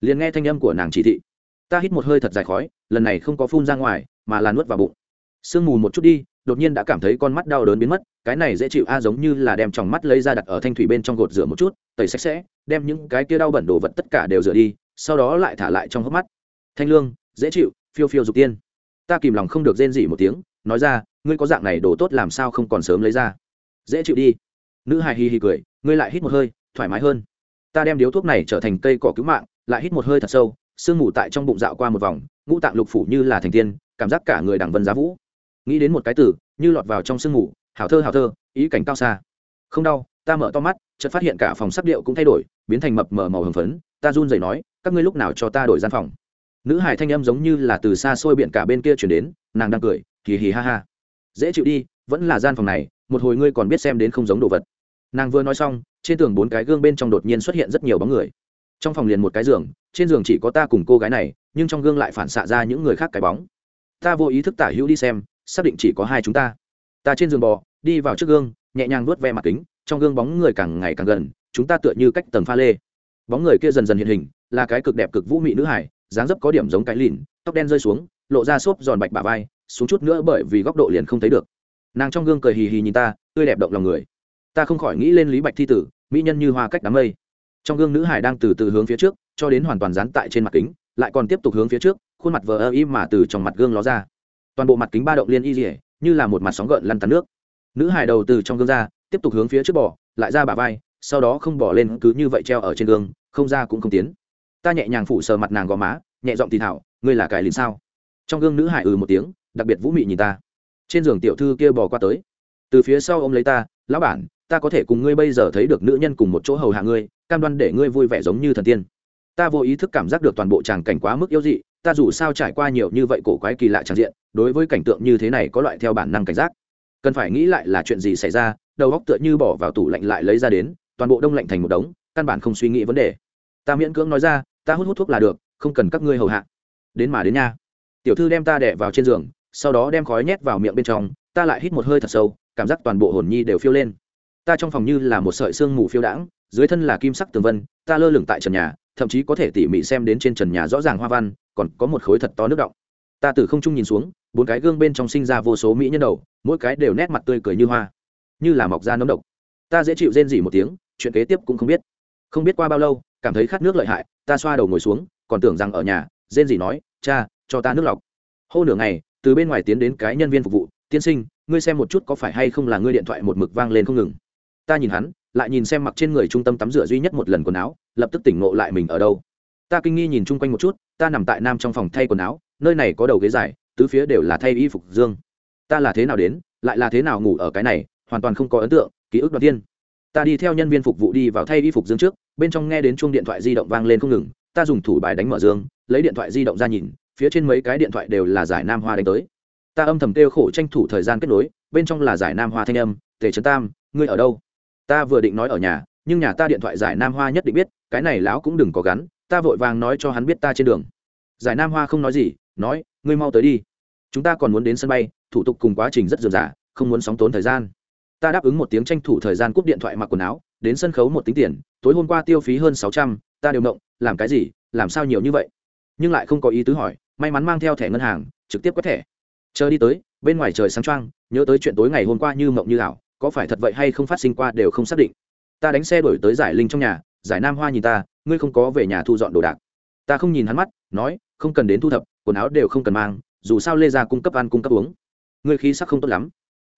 Liền nghe thanh âm của nàng chỉ thị. Ta hít một hơi thật dài khói, lần này không có phun ra ngoài, mà là nuốt vào bụng. Sương mù một chút đi, đột nhiên đã cảm thấy con mắt đau đớn biến mất, cái này dễ chịu a, giống như là đem tròng mắt lấy ra đặt ở thanh thủy bên trong gột rửa một chút, tẩy sạch sẽ, đem những cái kia đau bẩn đồ vật tất cả đều rửa đi, sau đó lại thả lại trong hốc mắt. Thanh lương, dễ chịu, phiêu phiêu dục tiên. Ta kìm lòng không được rên dỉ một tiếng, nói ra, ngươi có dạng này đồ tốt làm sao không còn sớm lấy ra? Dễ chịu đi. Nữ hài hì hì cười, ngươi lại hít một hơi, thoải mái hơn. Ta đem điếu thuốc này trở thành cây cỏ cứu mạng, lại hít một hơi thật sâu, sương mù tại trong bụng dạo qua một vòng, ngũ tạng lục phủ như là thành tiên, cảm giác cả người đằng vân giá vũ. Nghĩ đến một cái từ, như lọt vào trong sương mù, hào thơ hào thơ, ý cảnh cao xa. Không đau, ta mở to mắt, chợt phát hiện cả phòng sắc điệu cũng thay đổi, biến thành mập mờ màu hồng phấn, ta run rẩy nói, các ngươi lúc nào cho ta đổi gian phòng? Nữ hải thanh âm giống như là từ xa xôi biển cả bên kia chuyển đến, nàng đang cười, hì hì ha ha. Dễ chịu đi, vẫn là gian phòng này một hồi ngươi còn biết xem đến không giống đồ vật. Nàng vừa nói xong, trên tường bốn cái gương bên trong đột nhiên xuất hiện rất nhiều bóng người. Trong phòng liền một cái giường, trên giường chỉ có ta cùng cô gái này, nhưng trong gương lại phản xạ ra những người khác cái bóng. Ta vô ý thức tả hữu đi xem, xác định chỉ có hai chúng ta. Ta trên giường bò, đi vào trước gương, nhẹ nhàng nuốt ve mặt kính, trong gương bóng người càng ngày càng gần, chúng ta tựa như cách tầng pha lê. Bóng người kia dần dần hiện hình, là cái cực đẹp cực vũ mị nữ hải dáng dấp có điểm giống cái lìn, tóc đen rơi xuống, lộ ra xốp giòn bạch bà vai, xuống chút nữa bởi vì góc độ liền không thấy được nàng trong gương cười hì hì nhìn ta, tươi đẹp động lòng người. Ta không khỏi nghĩ lên lý bạch thi tử, mỹ nhân như hoa cách đám mây. Trong gương nữ hải đang từ từ hướng phía trước, cho đến hoàn toàn dán tại trên mặt kính, lại còn tiếp tục hướng phía trước, khuôn mặt vờ ơ im mà từ trong mặt gương ló ra. Toàn bộ mặt kính ba động liên y dỉa như là một mặt sóng gợn lăn tắn nước. Nữ hải đầu từ trong gương ra, tiếp tục hướng phía trước bỏ lại ra bà vai, sau đó không bỏ lên cứ như vậy treo ở trên gương, không ra cũng không tiến. Ta nhẹ nhàng phủ sờ mặt nàng gò má, nhẹ giọng thì thảo ngươi là cải lìn sao? Trong gương nữ hải ừ một tiếng, đặc biệt vũ mị nhìn ta trên giường tiểu thư kia bò qua tới. Từ phía sau ô m lấy ta, lão bản, ta có thể cùng ngươi bây giờ thấy được nữ nhân cùng một chỗ hầu hạ ngươi, cam đoan để ngươi vui vẻ giống như thần tiên. Ta vô ý thức cảm giác được toàn bộ tràng cảnh quá mức yếu dị, ta dù sao trải qua nhiều như vậy cổ quái kỳ lạ tràng diện, đối với cảnh tượng như thế này có loại theo bản năng cảnh giác. Cần phải nghĩ lại là chuyện gì xảy ra, đầu góc tựa như bỏ vào tủ lạnh lại lấy ra đến, toàn bộ đông lạnh thành một đống, căn bản không suy nghĩ vấn đề. Ta miễn cưỡng nói ra, ta hút hút thuốc là được, không cần các ngươi hầu hạ. Đến mà đến nha. Tiểu thư đem ta đẻ vào trên giường sau đó đem khói nhét vào miệng bên trong, ta lại hít một hơi thật sâu, cảm giác toàn bộ hồn nhi đều phiêu lên. Ta trong phòng như là một sợi sương mù phiêu đãng, dưới thân là kim sắc tường vân, ta lơ lửng tại trần nhà, thậm chí có thể tỉ mỉ xem đến trên trần nhà rõ ràng hoa văn, còn có một khối thật to nước động. Ta từ không trung nhìn xuống, bốn cái gương bên trong sinh ra vô số mỹ nhân đầu, mỗi cái đều nét mặt tươi cười như hoa, như là mọc ra nấm độc. Ta dễ chịu rên dỉ một tiếng, chuyện kế tiếp cũng không biết. Không biết qua bao lâu, cảm thấy khát nước lợi hại, ta xoa đầu ngồi xuống, còn tưởng rằng ở nhà, rên dỉ nói, cha, cho ta nước lọc. Hô nửa ngày từ bên ngoài tiến đến cái nhân viên phục vụ, tiên sinh, ngươi xem một chút có phải hay không là ngươi điện thoại một mực vang lên không ngừng? Ta nhìn hắn, lại nhìn xem mặc trên người trung tâm tắm rửa duy nhất một lần quần áo, lập tức tỉnh ngộ lại mình ở đâu. Ta kinh nghi nhìn chung quanh một chút, ta nằm tại nam trong phòng thay quần áo, nơi này có đầu ghế dài, tứ phía đều là thay y phục dương. Ta là thế nào đến, lại là thế nào ngủ ở cái này, hoàn toàn không có ấn tượng, ký ức đầu tiên. Ta đi theo nhân viên phục vụ đi vào thay y phục dương trước, bên trong nghe đến chuông điện thoại di động vang lên không ngừng, ta dùng thủ bài đánh mở dương, lấy điện thoại di động ra nhìn phía trên mấy cái điện thoại đều là giải nam hoa đánh tới. Ta âm thầm kêu khổ tranh thủ thời gian kết nối, bên trong là giải nam hoa thanh âm, tề trấn tam, ngươi ở đâu? Ta vừa định nói ở nhà, nhưng nhà ta điện thoại giải nam hoa nhất định biết, cái này lão cũng đừng có gắn, ta vội vàng nói cho hắn biết ta trên đường. Giải nam hoa không nói gì, nói, ngươi mau tới đi. Chúng ta còn muốn đến sân bay, thủ tục cùng quá trình rất dườm dà, không muốn sóng tốn thời gian. Ta đáp ứng một tiếng tranh thủ thời gian cúp điện thoại mặc quần áo, đến sân khấu một tính tiền, tối hôm qua tiêu phí hơn sáu trăm, ta đều động, làm cái gì? Làm sao nhiều như vậy? Nhưng lại không có ý tứ hỏi may mắn mang theo thẻ ngân hàng, trực tiếp quét thẻ. Chờ đi tới, bên ngoài trời sáng trăng nhớ tới chuyện tối ngày hôm qua như mộng như ảo, có phải thật vậy hay không phát sinh qua đều không xác định. Ta đánh xe đổi tới giải linh trong nhà, giải nam hoa nhìn ta, ngươi không có về nhà thu dọn đồ đạc. Ta không nhìn hắn mắt, nói, không cần đến thu thập, quần áo đều không cần mang, dù sao lê ra cung cấp ăn cung cấp uống. Ngươi khí sắc không tốt lắm.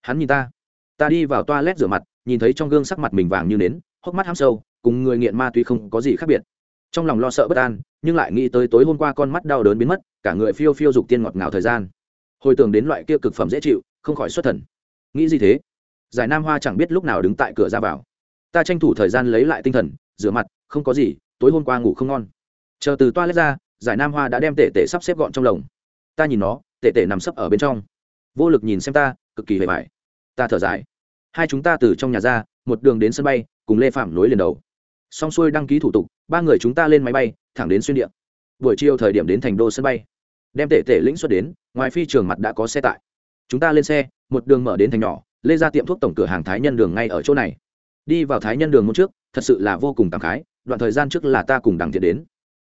Hắn nhìn ta. Ta đi vào toilet rửa mặt, nhìn thấy trong gương sắc mặt mình vàng như nến, hốc mắt ham sâu, cùng người nghiện ma túy không có gì khác biệt trong lòng lo sợ bất an, nhưng lại nghĩ tới tối hôm qua con mắt đau đớn biến mất, cả người phiêu phiêu dục tiên ngọt ngào thời gian. Hồi tưởng đến loại kia cực phẩm dễ chịu, không khỏi xuất thần. Nghĩ gì thế? Giải nam hoa chẳng biết lúc nào đứng tại cửa ra vào. Ta tranh thủ thời gian lấy lại tinh thần, rửa mặt, không có gì, tối hôm qua ngủ không ngon. Chờ từ toa lết ra, giải nam hoa đã đem tể tể sắp xếp gọn trong lồng. Ta nhìn nó, tể tể nằm sấp ở bên trong. Vô lực nhìn xem ta, cực kỳ hề vải ta thở dài. Hai chúng ta từ trong nhà ra, một đường đến sân bay, cùng lê phạm nối liền đầu xong xuôi đăng ký thủ tục, ba người chúng ta lên máy bay, thẳng đến xuyên địa. Buổi chiều thời điểm đến thành đô sân bay. Đem tể tể lĩnh xuất đến, ngoài phi trường mặt đã có xe tải chúng ta lên xe, một đường mở đến thành nhỏ, lê ra tiệm thuốc tổng cửa hàng thái nhân đường ngay ở chỗ này. Đi vào thái nhân đường một trước, thật sự là vô cùng cảm khái, đoạn thời gian trước là ta cùng đằng thiện đến.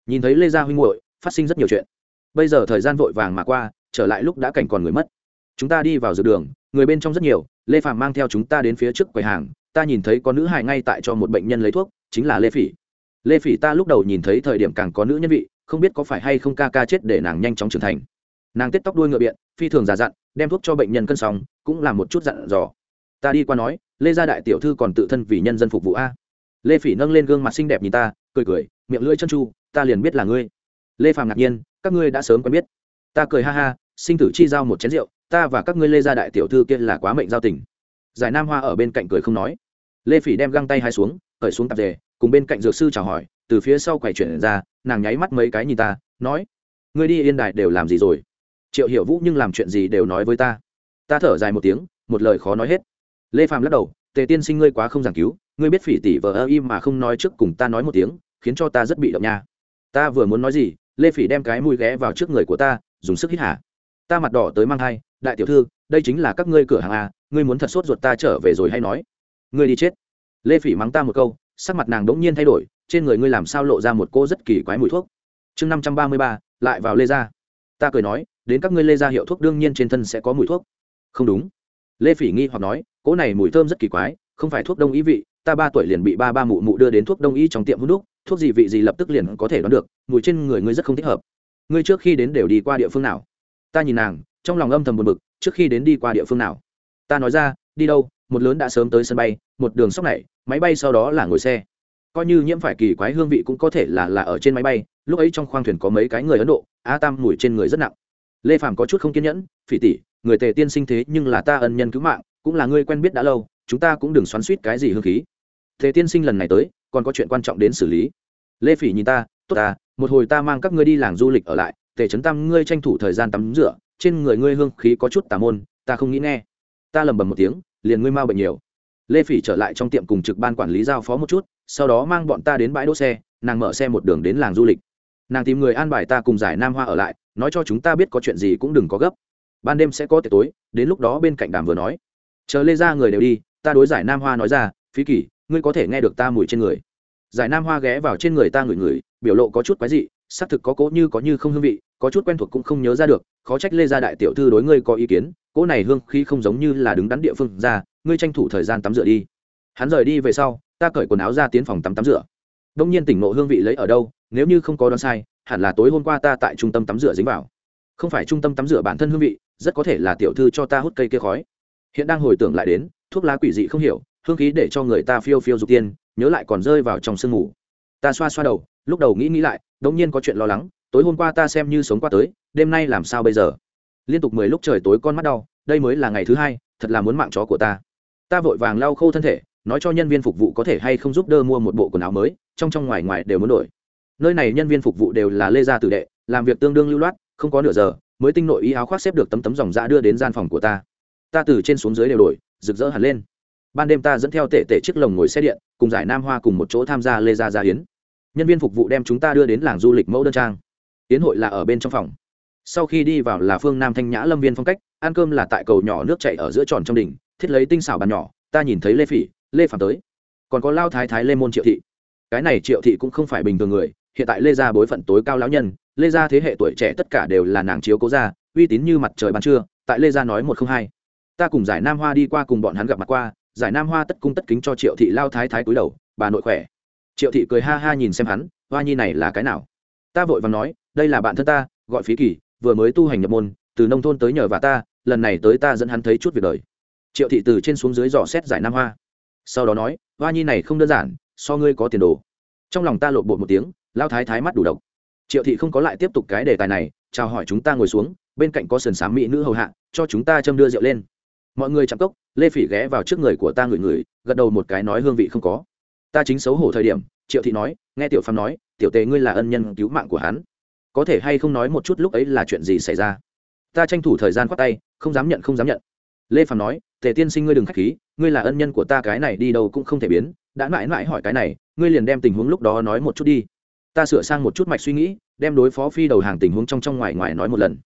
Nhìn thấy lê gia huynh hội phát sinh rất nhiều chuyện. Bây giờ thời gian vội vàng mà qua, trở lại lúc đã cảnh còn người mất. Chúng ta đi vào dược đường, người bên trong rất nhiều, lê phạm mang theo chúng ta đến phía trước quầy hàng, ta nhìn thấy có nữ hài ngay tại cho một bệnh nhân lấy thuốc chính là lê phỉ. Lê phỉ ta lúc đầu nhìn thấy thời điểm càng có nữ nhân vị, không biết có phải hay không ca ca chết để nàng nhanh chóng trưởng thành. Nàng tết tóc đuôi ngựa biện, phi thường già dặn, đem thuốc cho bệnh nhân cân sóng cũng là một chút dặn dò. Ta đi qua nói, lê gia đại tiểu thư còn tự thân vì nhân dân phục vụ a. Lê phỉ nâng lên gương mặt xinh đẹp nhìn ta, cười cười, miệng lưỡi chân chu, ta liền biết là ngươi. Lê phàm ngạc nhiên, các ngươi đã sớm quen biết. Ta cười ha ha, sinh tử chi giao một chén rượu, ta và các ngươi lê gia đại tiểu thư kia là quá mệnh giao tình. Giải nam hoa ở bên cạnh cười không nói. Lê phỉ đem găng tay hai xuống cởi xuống tạp dề, cùng bên cạnh dược sư chào hỏi, từ phía sau quầy chuyển ra, nàng nháy mắt mấy cái nhìn ta, nói, ngươi đi yên đài đều làm gì rồi? Triệu hiểu vũ nhưng làm chuyện gì đều nói với ta. Ta thở dài một tiếng, một lời khó nói hết. Lê phàm lắc đầu, tề tiên sinh ngươi quá không giảng cứu, ngươi biết phỉ tỷ vợ ơ im mà không nói trước cùng ta nói một tiếng, khiến cho ta rất bị động nha. Ta vừa muốn nói gì, lê phỉ đem cái mùi ghé vào trước người của ta, dùng sức hít hả ta mặt đỏ tới mang thai, đại tiểu thư, đây chính là các ngươi cửa hàng à ngươi muốn thật sốt ruột ta trở về rồi hay nói? Ngươi đi chết lê phỉ mắng ta một câu, sắc mặt nàng đống nhiên thay đổi, trên người ngươi làm sao lộ ra một cô rất kỳ quái mùi thuốc. Chương năm trăm ba mươi ba, lại vào lê gia. Ta cười nói, đến các ngươi lê gia hiệu thuốc đương nhiên trên thân sẽ có mùi thuốc. Không đúng. Lê phỉ nghi hoặc nói, cỗ này mùi thơm rất kỳ quái, không phải thuốc đông y vị, ta ba tuổi liền bị ba ba mụ mụ đưa đến thuốc đông y trong tiệm hút đúc, thuốc gì vị gì lập tức liền có thể đoán được, mùi trên người ngươi rất không thích hợp. Ngươi trước khi đến đều đi qua địa phương nào? Ta nhìn nàng, trong lòng âm thầm buồn bực, trước khi đến đi qua địa phương nào? Ta nói ra, đi đâu, một lớn đã sớm tới sân bay một đường sóc này, máy bay sau đó là ngồi xe. Coi như nhiễm phải kỳ quái hương vị cũng có thể là là ở trên máy bay, lúc ấy trong khoang thuyền có mấy cái người ấn độ, a tam mùi trên người rất nặng. Lê phàm có chút không kiên nhẫn, phỉ tỉ người tề tiên sinh thế nhưng là ta ân nhân cứu mạng, cũng là ngươi quen biết đã lâu, chúng ta cũng đừng xoắn suýt cái gì hương khí. Tề tiên sinh lần này tới, còn có chuyện quan trọng đến xử lý. Lê phỉ nhìn ta, tốt ta, một hồi ta mang các ngươi đi làng du lịch ở lại, tề trấn tam ngươi tranh thủ thời gian tắm rửa, trên người ngươi hương khí có chút tà môn, ta không nghĩ nghe. Ta lầm bầm một tiếng, liền ngươi mau bệnh nhiều lê phỉ trở lại trong tiệm cùng trực ban quản lý giao phó một chút, sau đó mang bọn ta đến bãi đỗ xe, nàng mở xe một đường đến làng du lịch. Nàng tìm người an bài ta cùng giải nam hoa ở lại, nói cho chúng ta biết có chuyện gì cũng đừng có gấp. Ban đêm sẽ có tiệc tối, đến lúc đó bên cạnh đàm vừa nói. Chờ lê ra người đều đi, ta đối giải nam hoa nói ra, phí kỷ ngươi có thể nghe được ta mùi trên người. Giải nam hoa ghé vào trên người ta ngửi ngửi, biểu lộ có chút quái dị, xác thực có cố như có như không hương vị, có chút quen thuộc cũng không nhớ ra được, khó trách lê gia đại tiểu thư đối ngươi có ý kiến, cỗ này hương khí không giống như là đứng đắn địa phương ra ngươi tranh thủ thời gian tắm rửa đi. Hắn rời đi về sau, ta cởi quần áo ra tiến phòng tắm tắm rửa. Đông nhiên tỉnh nộ hương vị lấy ở đâu, nếu như không có đoán sai, hẳn là tối hôm qua ta tại trung tâm tắm rửa dính vào. Không phải trung tâm tắm rửa bản thân hương vị, rất có thể là tiểu thư cho ta hút cây kia khói. Hiện đang hồi tưởng lại đến, thuốc lá quỷ dị không hiểu, hương khí để cho người ta phiêu phiêu dục tiên, nhớ lại còn rơi vào trong sương ngủ ta xoa xoa đầu, lúc đầu nghĩ nghĩ lại, đống nhiên có chuyện lo lắng, tối hôm qua ta xem như sống qua tới, đêm nay làm sao bây giờ? Liên tục mười lúc trời tối con mắt đau, đây mới là ngày thứ hai, thật là muốn mạng chó của ta ta vội vàng lau khô thân thể, nói cho nhân viên phục vụ có thể hay không giúp đỡ mua một bộ quần áo mới, trong trong ngoài ngoài đều muốn đổi. Nơi này nhân viên phục vụ đều là lê gia tử đệ, làm việc tương đương lưu loát, không có nửa giờ, mới tinh nội y áo khoác xếp được tấm tấm dòng dã đưa đến gian phòng của ta. Ta từ trên xuống dưới đều đổi, rực rỡ hẳn lên. Ban đêm ta dẫn theo tể tể chiếc lồng ngồi xe điện, cùng giải nam hoa cùng một chỗ tham gia lê gia gia hiến nhân viên phục vụ đem chúng ta đưa đến làng du lịch mẫu đơn trang. Hiến hội là ở bên trong phòng. Sau khi đi vào là phương nam thanh nhã lâm viên phong cách, ăn cơm là tại cầu nhỏ nước chạy ở giữa tròn trong đỉnh thiết lấy tinh xảo bàn nhỏ, ta nhìn thấy lê phỉ, lê phản tới. Còn có lao thái thái, lê môn triệu thị. Cái này triệu thị cũng không phải bình thường người, hiện tại lê gia bối phận tối cao lão nhân, lê gia thế hệ tuổi trẻ tất cả đều là nàng chiếu cố gia uy tín như mặt trời ban trưa, tại lê gia nói một không hai. Ta cùng giải nam hoa đi qua cùng bọn hắn gặp mặt qua, giải nam hoa tất cung tất kính cho triệu thị lao thái thái cúi đầu, bà nội khỏe. Triệu thị cười ha ha nhìn xem hắn, hoa nhi này là cái nào? Ta vội và nói, đây là bạn thân ta, gọi phí kỳ, vừa mới tu hành nhập môn, từ nông thôn tới nhờ và ta, lần này tới ta dẫn hắn thấy chút việc đời triệu thị từ trên xuống dưới dò xét giải nam hoa. Sau đó nói, hoa nhi này không đơn giản, so ngươi có tiền đồ. Trong lòng ta lộn bột một tiếng, lao thái thái mắt đủ độc. Triệu thị không có lại tiếp tục cái đề tài này, chào hỏi chúng ta ngồi xuống, bên cạnh có sườn s á m mỹ nữ hầu hạ, cho chúng ta châm đưa rượu lên. Mọi người chạm cốc, lê phỉ ghé vào trước người của ta ngửi ngửi, gật đầu một cái nói hương vị không có. Ta chính xấu hổ thời điểm, triệu thị nói, nghe tiểu phàm nói, tiểu tề ngươi là ân nhân cứu mạng của hắn. Có thể hay không nói một chút lúc ấy là chuyện gì xảy ra? Ta tranh thủ thời gian khoác tay, không dám nhận, không dám nhận lê phàm nói, tề tiên sinh ngươi đừng k h á c h khí, ngươi là ân nhân của ta, cái này đi đâu cũng không thể biến. Đã mãi mãi hỏi cái này, ngươi liền đem tình huống lúc đó nói một chút đi. Ta sửa sang một chút mạch suy nghĩ, đem đối phó phi đầu hàng tình huống trong trong ngoài ngoài nói một lần.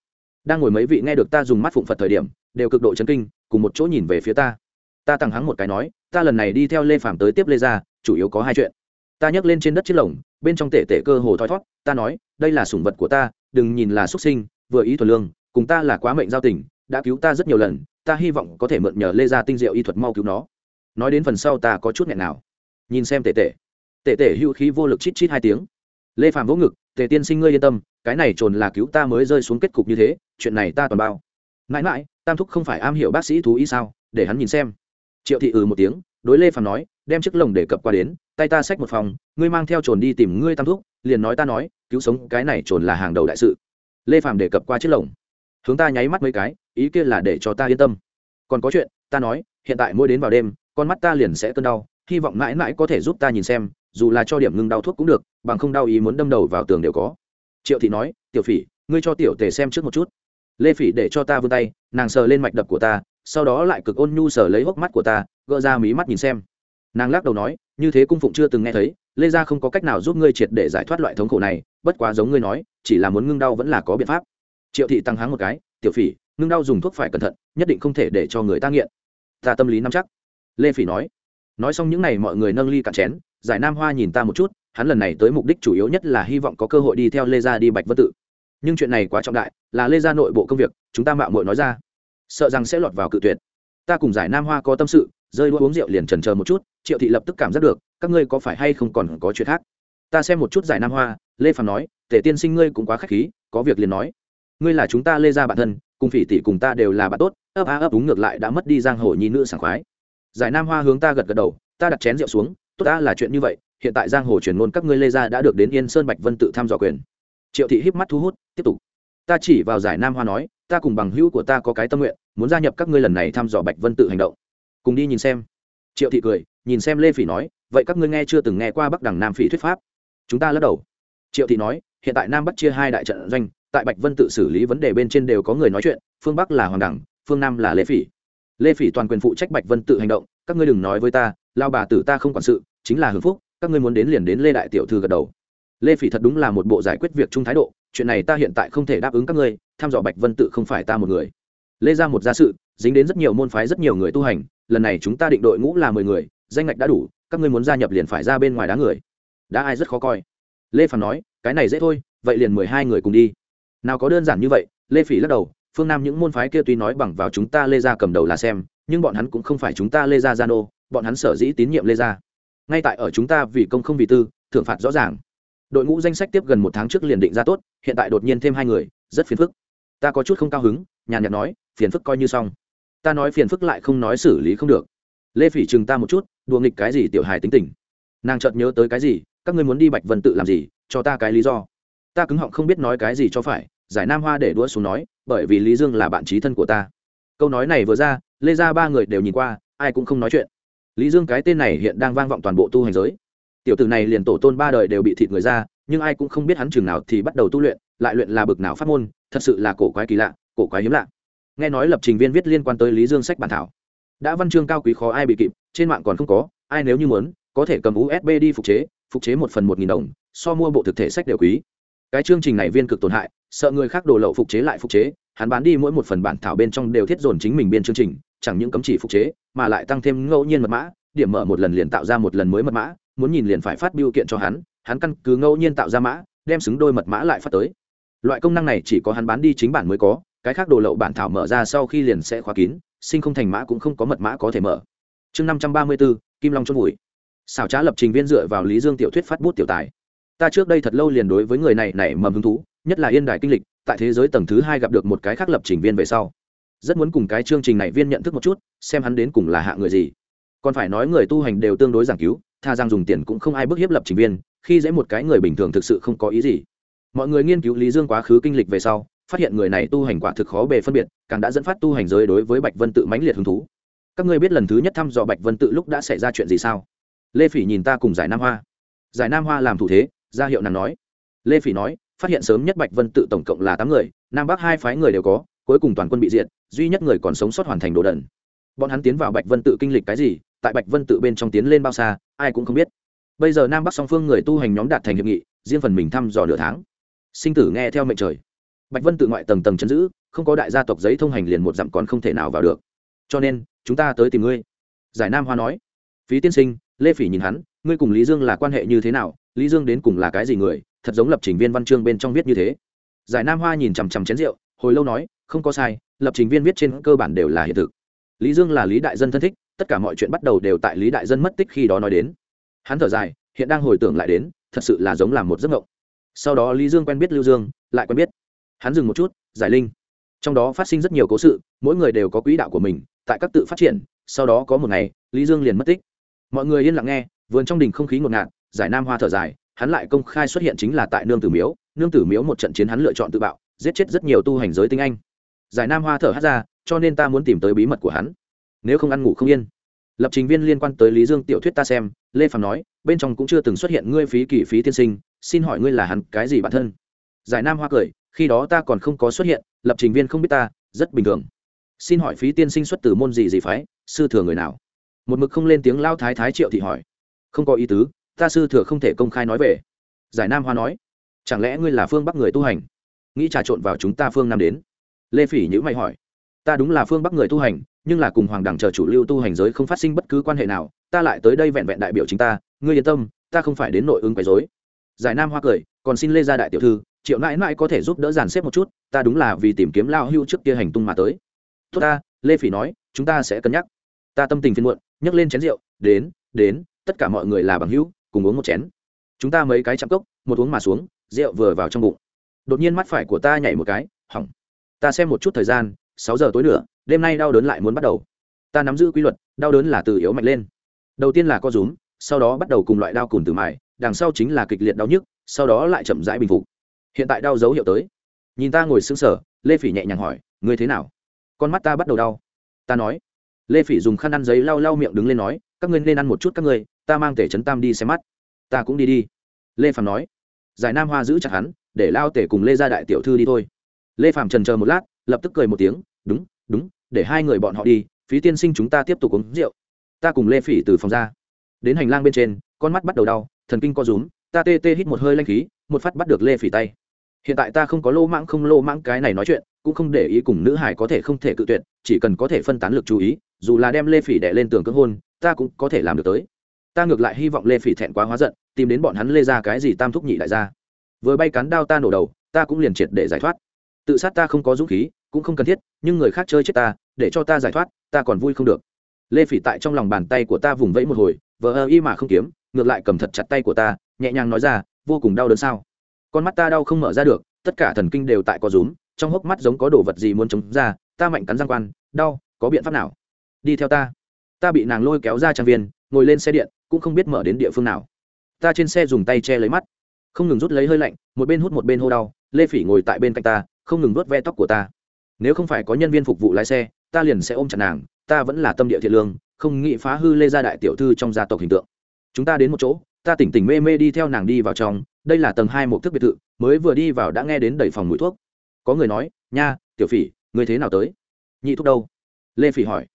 Đang ngồi mấy vị nghe được ta dùng mắt phụng phật thời điểm, đều cực độ chấn kinh, cùng một chỗ nhìn về phía ta. Ta tăng hắng một cái nói, ta lần này đi theo lê phạm tới tiếp lê ra chủ yếu có hai chuyện. Ta nhấc lên trên đất chiếc lồng, bên trong tể tể cơ hồ thoi thót, ta nói, đây là sủng vật của ta, đừng nhìn là xuất sinh, vừa ý thuần lương, cùng ta là quá mệnh giao tình, đã cứu ta rất nhiều lần ta hy vọng có thể mượn nhờ lê gia tinh diệu y thuật mau cứu nó. Nói đến phần sau ta có chút nghẹn nào. Nhìn xem Tề Tề, Tề Tề hữu khí vô lực chít chít hai tiếng. Lê phạm vỗ ngực tề tiên sinh ngươi yên tâm cái này trồn là cứu ta mới rơi xuống kết cục như thế chuyện này ta toàn bao. Mãi mãi tam thúc không phải am hiểu bác sĩ thú ý sao? Để hắn nhìn xem. Triệu thị ừ một tiếng đối lê phàm nói đem chiếc lồng để cập qua đến tay ta xách một phòng ngươi mang theo trồn đi tìm ngươi tam thúc liền nói ta nói cứu sống cái này trồn là hàng đầu đại sự. Lê phàm để cập qua chiếc lồng hướng ta nháy mắt mấy cái, ý kia là để cho ta yên tâm. Còn có chuyện, ta nói, hiện tại mỗi đến vào đêm, con mắt ta liền sẽ cơn đau, hy vọng mãi mãi có thể giúp ta nhìn xem, dù là cho điểm ngưng đau thuốc cũng được, bằng không đau ý muốn đâm đầu vào tường đều có. Triệu thị nói, tiểu phỉ, ngươi cho tiểu tề xem trước một chút. Lê phỉ để cho ta vươn tay, nàng sờ lên mạch đập của ta, sau đó lại cực ôn nhu sờ lấy hốc mắt của ta, gỡ ra mí mắt nhìn xem. Nàng lắc đầu nói, như thế cung phụng chưa từng nghe thấy, lê gia không có cách nào giúp ngươi triệt để giải thoát loại thống khổ này, bất quá giống ngươi nói, chỉ là muốn ngưng đau vẫn là có biện pháp triệu thị tăng háng một cái, tiểu phỉ, ngưng đau dùng thuốc phải cẩn thận, nhất định không thể để cho người ta nghiện. Ta tâm lý nắm chắc. Lê phỉ nói. Nói xong những n à y mọi người nâng ly cạn chén, giải nam hoa nhìn ta một chút, hắn lần này tới mục đích chủ yếu nhất là hy vọng có cơ hội đi theo lê gia đi bạch vân tự. Nhưng chuyện này quá trọng đại, là lê gia nội bộ công việc, chúng ta mạo muội nói ra. Sợ rằng sẽ lọt vào cự tuyệt. Ta cùng giải nam hoa có tâm sự, rơi đua uống rượu liền trần chờ một chút, triệu thị lập tức cảm giác được, các ngươi có phải hay không còn có chuyện khác? Ta xem một chút giải nam hoa, lê phàm nói tể tiên sinh ngươi cũng quá k h á c h khí, có việc liền nói ngươi là chúng ta lê ra bản thân, cùng phỉ tỷ cùng ta đều là bạn tốt, ấp a ấp đúng ngược lại đã mất đi giang hồ nhi nữ sảng khoái. Giải nam hoa hướng ta gật gật đầu, ta đặt chén rượu xuống, tốt ta là chuyện như vậy, hiện tại giang hồ truyền ngôn các ngươi lê gia đã được đến yên sơn bạch vân tự thăm dò quyền. Triệu thị híp mắt thu hút, tiếp tục. Ta chỉ vào giải nam hoa nói, ta cùng bằng hữu của ta có cái tâm nguyện, muốn gia nhập các ngươi lần này thăm dò bạch vân tự hành động. Cùng đi nhìn xem. Triệu thị cười, nhìn xem lê phỉ nói, vậy các ngươi nghe chưa từng nghe qua bắc đằng nam phỉ thuyết pháp? Chúng ta lắc đầu. Triệu thị nói, hiện tại nam bắc chia hai đại trận doanh tại bạch vân tự xử lý vấn đề bên trên đều có người nói chuyện, phương bắc là hoàng đẳng, phương nam là lê phỉ. Lê phỉ toàn quyền phụ trách bạch vân tự hành động, các ngươi đừng nói với ta, lao bà tử ta không quản sự, chính là hưng phúc, các ngươi muốn đến liền đến lê đại tiểu thư gật đầu. Lê phỉ thật đúng là một bộ giải quyết việc chung thái độ, chuyện này ta hiện tại không thể đáp ứng các ngươi, tham dò bạch vân tự không phải ta một người. Lê ra một gia sự, dính đến rất nhiều môn phái rất nhiều người tu hành, lần này chúng ta định đội ngũ là mười người, danh ngạch đã đủ, các ngươi muốn gia nhập liền phải ra bên ngoài đá người. Đã ai rất khó coi. Lê phàm nói, cái này dễ thôi, vậy liền mười hai người cùng đi nào có đơn giản như vậy, lê phỉ lắc đầu, phương nam những môn phái kia tuy nói bằng vào chúng ta lê ra cầm đầu là xem, nhưng bọn hắn cũng không phải chúng ta lê ra gia nô, bọn hắn sở dĩ tín nhiệm lê ra ngay tại ở chúng ta vì công không vì tư, thưởng phạt rõ ràng. Đội ngũ danh sách tiếp gần một tháng trước liền định ra tốt, hiện tại đột nhiên thêm hai người, rất phiền phức. Ta có chút không cao hứng, nhàn nhạt nói, phiền phức coi như xong. Ta nói phiền phức lại không nói xử lý không được. Lê phỉ chừng ta một chút, đùa nghịch cái gì tiểu hài tính tình. Nàng chợt nhớ tới cái gì, các ngươi muốn đi bạch vân tự làm gì, cho ta cái lý do. Ta cứng họng không biết nói cái gì cho phải giải nam hoa để đũa xuống nói, bởi vì lý dương là bạn trí thân của ta. Câu nói này vừa ra, lê ra ba người đều nhìn qua, ai cũng không nói chuyện. Lý dương cái tên này hiện đang vang vọng toàn bộ tu hành giới. Tiểu tử này liền tổ tôn ba đời đều bị thịt người ra, nhưng ai cũng không biết hắn chừng nào thì bắt đầu tu luyện, lại luyện là bực nào phát môn, thật sự là cổ quái kỳ lạ, cổ quái hiếm lạ. Nghe nói lập trình viên viết liên quan tới lý dương sách bản thảo. Đã văn chương cao quý khó ai bị kịp, trên mạng còn không có, ai nếu như muốn, có thể cầm usb đi phục chế phục chế một phần một nghìn đồng, so mua bộ thực thể sách đều quý cái chương trình này viên cực tổn hại, sợ người khác đổ lậu phục chế lại phục chế, hắn bán đi mỗi một phần bản thảo bên trong đều thiết dồn chính mình biên chương trình, chẳng những cấm chỉ phục chế, mà lại tăng thêm ngẫu nhiên mật mã, điểm mở một lần liền tạo ra một lần mới mật mã, muốn nhìn liền phải phát biểu kiện cho hắn hắn căn cứ ngẫu nhiên tạo ra mã, đem xứng đôi mật mã lại phát tới. Loại công năng này chỉ có hắn bán đi chính bản mới có, cái khác đồ lậu bản thảo mở ra sau khi liền sẽ khóa kín, sinh không thành mã cũng không có mật mã có thể mở. Chương năm trăm ba mươi bốn, kim long chôn vùi. Xảo trá lập trình viên dựa vào lý dương tiểu thuyết phát bút tiểu tài ta trước đây thật lâu liền đối với người này nảy mầm hứng thú, nhất là yên đài kinh lịch, tại thế giới tầng thứ hai gặp được một cái khác lập trình viên về sau. Rất muốn cùng cái chương trình này viên nhận thức một chút, xem hắn đến cùng là hạ người gì. Còn phải nói người tu hành đều tương đối giảng cứu, tha rằng dùng tiền cũng không ai bức hiếp lập trình viên, khi dễ một cái người bình thường thực sự không có ý gì. Mọi người nghiên cứu lý dương quá khứ kinh lịch về sau, phát hiện người này tu hành quả thực khó bề phân biệt, càng đã dẫn phát tu hành giới đối với bạch vân tự mãnh liệt hứng thú. Các ngươi biết lần thứ nhất thăm dò bạch vân tự lúc đã xảy ra chuyện gì sao? Lê phỉ nhìn ta cùng giải nam hoa. Giải nam hoa làm thủ thế ra hiệu nàng nói. Lê phỉ nói, phát hiện sớm nhất bạch vân tự tổng cộng là tám người, nam bắc hai phái người đều có, cuối cùng toàn quân bị diệt, duy nhất người còn sống sót hoàn thành đồ đần. Bọn hắn tiến vào bạch vân tự kinh lịch cái gì, tại bạch vân tự bên trong tiến lên bao xa, ai cũng không biết. Bây giờ nam bắc song phương người tu hành nhóm đạt thành hiệp nghị, riêng phần mình thăm dò nửa tháng. Sinh tử nghe theo mệnh trời. Bạch vân tự ngoại tầng tầng chấn giữ, không có đại gia tộc giấy thông hành liền một dặm còn không thể nào vào được. Cho nên, chúng ta tới tìm ngươi. Giải nam hoa nói. Phí tiên sinh, lê phỉ nhìn hắn, ngươi cùng lý dương là quan hệ như thế nào? Lý dương đến cùng là cái gì người, thật giống lập trình viên văn chương bên trong viết như thế. Giải nam hoa nhìn chằm chằm chén rượu, hồi lâu nói, không có sai, lập trình viên viết trên cơ bản đều là hiện thực. Lý dương là lý đại dân thân thích, tất cả mọi chuyện bắt đầu đều tại lý đại dân mất tích khi đó nói đến. Hắn thở dài, hiện đang hồi tưởng lại đến, thật sự là giống làm một giấc mộng. Sau đó lý dương quen biết lưu dương, lại quen biết. Hắn dừng một chút, giải linh. Trong đó phát sinh rất nhiều cố sự, mỗi người đều có quỹ đạo của mình, tại các tự phát triển, sau đó có một ngày, lý dương liền mất tích. Mọi người yên lặng nghe, vườn trong đình không khí ngột ngạt giải nam hoa thở dài, hắn lại công khai xuất hiện chính là tại nương tử miếu. Nương tử miếu một trận chiến hắn lựa chọn tự bạo, giết chết rất nhiều tu hành giới tinh anh. Giải nam hoa thở hát ra, cho nên ta muốn tìm tới bí mật của hắn. Nếu không ăn ngủ không yên. Lập trình viên liên quan tới lý dương tiểu thuyết ta xem, lê phạm nói, bên trong cũng chưa từng xuất hiện ngươi phí kỳ phí tiên sinh, xin hỏi ngươi là hắn cái gì bản thân? Giải nam hoa cười, khi đó ta còn không có xuất hiện, lập trình viên không biết ta, rất bình thường. Xin hỏi phí tiên sinh xuất từ môn gì gì phái, sư thừa người nào? Một mực không lên tiếng lao thái thái triệu thị hỏi. Không có ý tứ ta sư thừa không thể công khai nói về. Giải nam hoa nói, chẳng lẽ ngươi là phương bắc người tu hành? Nghĩ trà trộn vào chúng ta phương nam đến. Lê phỉ nhữ mày hỏi, ta đúng là phương bắc người tu hành, nhưng là cùng hoàng đẳng chờ chủ lưu tu hành giới không phát sinh bất cứ quan hệ nào, ta lại tới đây vẹn vẹn đại biểu chính ta, ngươi yên tâm, ta không phải đến nội ứng quấy dối giải nam hoa cười, còn xin lê gia đại tiểu thư, triệu nãi nãi có thể giúp đỡ dàn xếp một chút, ta đúng là vì tìm kiếm lao hưu trước kia hành tung mà tới. Tốt ta, lê phỉ nói, chúng ta sẽ cân nhắc. Ta tâm tình phiên muộn, nhấc lên chén rượu, đến đến, tất cả mọi người là bằng hữu cùng uống một chén. Chúng ta mấy cái chạm cốc, một uống mà xuống, rượu vừa vào trong bụng. Đột nhiên mắt phải của ta nhảy một cái, hỏng. Ta xem một chút thời gian, sáu giờ tối nữa, đêm nay đau đớn lại muốn bắt đầu. Ta nắm giữ quy luật, đau đớn là từ yếu mạnh lên. Đầu tiên là co rúm, sau đó bắt đầu cùng loại đau cùn từ mài, đằng sau chính là kịch liệt đau nhức, sau đó lại chậm rãi bình phục. Hiện tại đau dấu hiệu tới. Nhìn ta ngồi xứng sở lê phỉ nhẹ nhàng hỏi, ngươi thế nào? Con mắt ta bắt đầu đau. Ta nói. Lê phỉ dùng khăn ăn giấy lau lau miệng đứng lên nói, các ngươi nên ăn một chút các ngươi ta mang tể trấn tam đi xem mắt. Ta cũng đi đi. Lê phàm nói. Giải nam hoa giữ chặt hắn, để lao tể cùng lê gia đại tiểu thư đi thôi. Lê phàm trần chờ một lát, lập tức cười một tiếng, đúng đúng, để hai người bọn họ đi, phí tiên sinh chúng ta tiếp tục uống rượu. Ta cùng lê phỉ từ phòng ra. Đến hành lang bên trên, con mắt bắt đầu đau, thần kinh co rúm, ta tê tê hít một hơi lanh khí, một phát bắt được lê phỉ tay. Hiện tại ta không có lô mãng, không lô mãng cái này nói chuyện, cũng không để ý cùng nữ hải có thể không thể cự tuyệt, chỉ cần có thể phân tán lực chú ý, dù là đem lê phỉ đẻ lên tường cưỡng hôn, ta cũng có thể làm được tới ta ngược lại hy vọng lê phỉ thẹn quá hóa giận, tìm đến bọn hắn lê ra cái gì tam thúc nhị đại ra vừa bay cắn đao ta nổ đầu, ta cũng liền triệt để giải thoát. Tự sát ta không có dũng khí, cũng không cần thiết, nhưng người khác chơi chết ta, để cho ta giải thoát, ta còn vui không được. Lê phỉ tại trong lòng bàn tay của ta vùng vẫy một hồi, vờ ơ y mà không kiếm, ngược lại cầm thật chặt tay của ta, nhẹ nhàng nói ra, vô cùng đau đớn sao? Con mắt ta đau không mở ra được, tất cả thần kinh đều tại có rúm, trong hốc mắt giống có đồ vật gì muốn chống ra, ta mạnh cắn răng quan, đau, có biện pháp nào? Đi theo ta. Ta bị nàng lôi kéo ra trang viên, ngồi lên xe điện cũng không biết mở đến địa phương nào. Ta trên xe dùng tay che lấy mắt. Không ngừng rút lấy hơi lạnh, một bên hút một bên hô đau, lê phỉ ngồi tại bên cạnh ta, không ngừng vuốt ve tóc của ta. Nếu không phải có nhân viên phục vụ lái xe, ta liền sẽ ôm chặt nàng, ta vẫn là tâm địa thiện lương, không nghĩ phá hư lê gia đại tiểu thư trong gia tộc hình tượng. Chúng ta đến một chỗ, ta tỉnh tỉnh mê mê đi theo nàng đi vào trong, đây là tầng hai một thức biệt thự, mới vừa đi vào đã nghe đến đầy phòng mũi thuốc. Có người nói, nha, tiểu phỉ, người thế nào tới? Nhị thuốc đâu? Lê phỉ hỏi.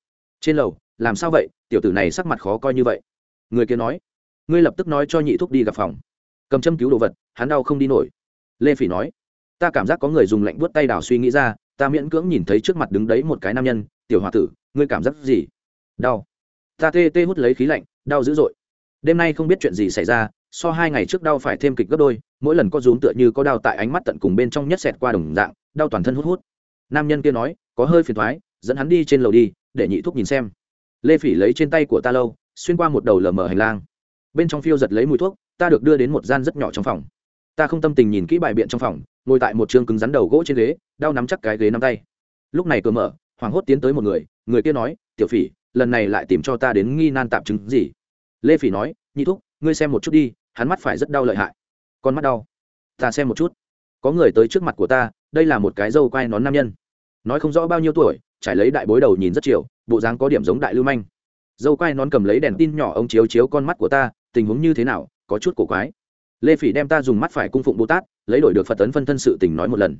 Trên lầu, làm sao vậy? Tiểu tử này sắc mặt khó coi như vậy người kia nói, ngươi lập tức nói cho nhị thúc đi gặp phòng. Cầm châm cứu đồ vật, hắn đau không đi nổi. Lê phỉ nói, ta cảm giác có người dùng lạnh buốt tay đào suy nghĩ ra, ta miễn cưỡng nhìn thấy trước mặt đứng đấy một cái nam nhân, tiểu h o a tử, ngươi cảm giác gì? Đau. Ta tê tê hút lấy khí lạnh, đau dữ dội. Đêm nay không biết chuyện gì xảy ra, so hai ngày trước đau phải thêm kịch gấp đôi, mỗi lần có rúm tựa như có đau tại ánh mắt tận cùng bên trong nhất xẹt qua đồng dạng, đau toàn thân hút hút. Nam nhân kia nói, có hơi phiền thoái, dẫn hắn đi trên lầu đi, để nhị thúc nhìn xem. Lê phỉ lấy trên tay của ta lâu xuyên qua một đầu lờ mờ hành lang. Bên trong phiêu giật lấy mùi thuốc, ta được đưa đến một gian rất nhỏ trong phòng. Ta không tâm tình nhìn kỹ bài biện trong phòng, ngồi tại một trường cứng rắn đầu gỗ trên ghế, đau nắm chắc cái ghế nắm tay. Lúc này cửa mở, hoảng hốt tiến tới một người người kia nói, tiểu phỉ, lần này lại tìm cho ta đến nghi nan tạm chứng gì? Lê phỉ nói, nhị thúc, ngươi xem một chút đi, hắn mắt phải rất đau lợi hại. Con mắt đau? Ta xem một chút. Có người tới trước mặt của ta, đây là một cái dâu quai nón nam nhân. Nói không rõ bao nhiêu tuổi, trải lấy đại bối đầu nhìn rất chiều, bộ dáng có điểm giống đại lưu manh dâu quai nón cầm lấy đèn tin nhỏ ông chiếu chiếu con mắt của ta, tình huống như thế nào, có chút cổ quái. Lê phỉ đem ta dùng mắt phải cung phụng bồ tát lấy đổi được phật tấn phân thân sự tình nói một lần.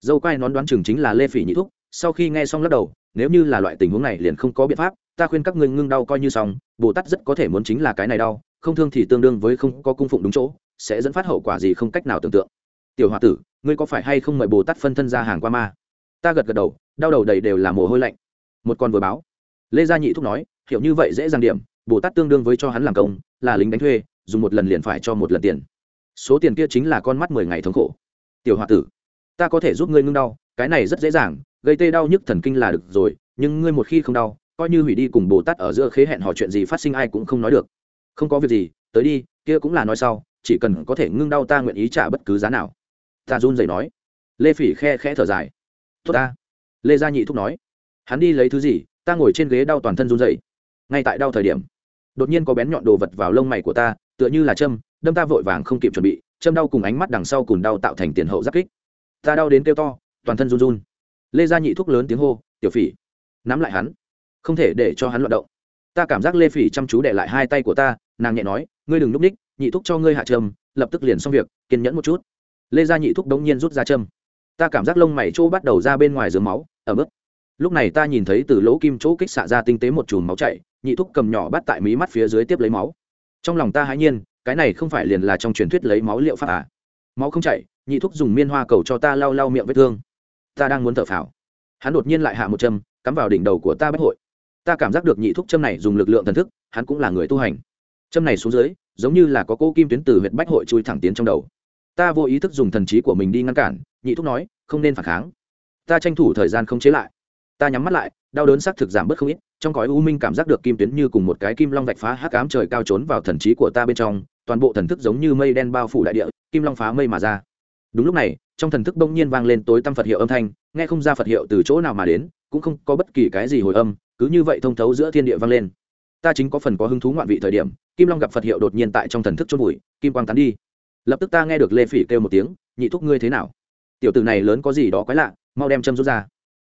Dâu quai nón đoán chừng chính là lê phỉ nhị thúc, sau khi nghe xong lắc đầu, nếu như là loại tình huống này liền không có biện pháp, ta khuyên các ngươi ngưng đau coi như xong bồ tát rất có thể muốn chính là cái này đau, không thương thì tương đương với không có cung phụng đúng chỗ, sẽ dẫn phát hậu quả gì không cách nào tưởng tượng. Tiểu h o a tử, ngươi có phải hay không mời bồ tát phân thân ra hàng qua ma? Ta gật gật đầu, đau đầu đầy đều là mồ hôi lạnh. Một con vừa báo. Lê gia nhị thúc nói hiểu như vậy dễ dàng điểm, bồ tát tương đương với cho hắn làm công, là lính đánh thuê, dùng một lần liền phải cho một lần tiền. Số tiền kia chính là con mắt mười ngày thống khổ. Tiểu h o a tử, ta có thể giúp ngươi ngưng đau, cái này rất dễ dàng, gây tê đau nhức thần kinh là được rồi, nhưng ngươi một khi không đau, coi như hủy đi cùng bồ tát ở giữa khế hẹn họ chuyện gì phát sinh ai cũng không nói được. Không có việc gì, tới đi, kia cũng là nói sau, chỉ cần có thể ngưng đau ta nguyện ý trả bất cứ giá nào. Ta run rẩy nói. Lê phỉ khe khẽ thở dài. Tốt ta. Lê gia nhị thúc nói. Hắn đi lấy thứ gì, ta ngồi trên ghế đau toàn thân run rẩy ngay tại đau thời điểm. Đột nhiên có bén nhọn đồ vật vào lông mày của ta, tựa như là châm, đâm ta vội vàng không kịp chuẩn bị, châm đau cùng ánh mắt đằng sau cùng đau tạo thành tiền hậu giáp kích. Ta đau đến kêu to, toàn thân run run. Lê gia nhị thúc lớn tiếng hô, tiểu phỉ, nắm lại hắn, không thể để cho hắn loạt động. Ta cảm giác lê phỉ chăm chú để lại hai tay của ta, nàng nhẹ nói, ngươi đừng núp ních, nhị thúc cho ngươi hạ trầm lập tức liền xong việc, kiên nhẫn một chút. Lê gia nhị thúc đống nhiên rút ra châm. Ta cảm giác lông mày chỗ bắt đầu ra bên ngoài dưới máu ở mức lúc này ta nhìn thấy từ lỗ kim chỗ kích xạ ra tinh tế một chùm máu chảy nhị thúc cầm nhỏ bắt tại mí mắt phía dưới tiếp lấy máu. Trong lòng ta hãi nhiên, cái này không phải liền là trong truyền thuyết lấy máu liệu pháp à? Máu không chảy, nhị thúc dùng miên hoa cầu cho ta lau lau miệng vết thương. Ta đang muốn thở phào. Hắn đột nhiên lại hạ một châm, cắm vào đỉnh đầu của ta bách hội. Ta cảm giác được nhị thúc châm này dùng lực lượng thần thức, hắn cũng là người tu hành. Châm này xuống dưới, giống như là có cô kim tuyến từ huyện bách hội chui thẳng tiến trong đầu. Ta vô ý thức dùng thần trí của mình đi ngăn cản, nhị thúc nói, không nên phản kháng. Ta tranh thủ thời gian không chế lại ta nhắm mắt lại, đau đớn xác thực giảm bớt không ít, trong cõi u minh cảm giác được kim tuyến như cùng một cái kim long vạch phá hắc ám trời cao trốn vào thần trí của ta bên trong, toàn bộ thần thức giống như mây đen bao phủ đại địa, kim long phá mây mà ra. Đúng lúc này, trong thần thức bỗng nhiên vang lên tối tăm phật hiệu âm thanh, nghe không ra phật hiệu từ chỗ nào mà đến, cũng không có bất kỳ cái gì hồi âm, cứ như vậy thông thấu giữa thiên địa vang lên. Ta chính có phần có hứng thú ngoạn vị thời điểm, kim long gặp phật hiệu đột nhiên tại trong thần thức chôn bụi, kim quang tán đi. Lập tức ta nghe được lê phỉ kêu một tiếng, nhị thúc ngươi thế nào? Tiểu tử này lớn có gì đó quái lạ, mau đem châm rút ra.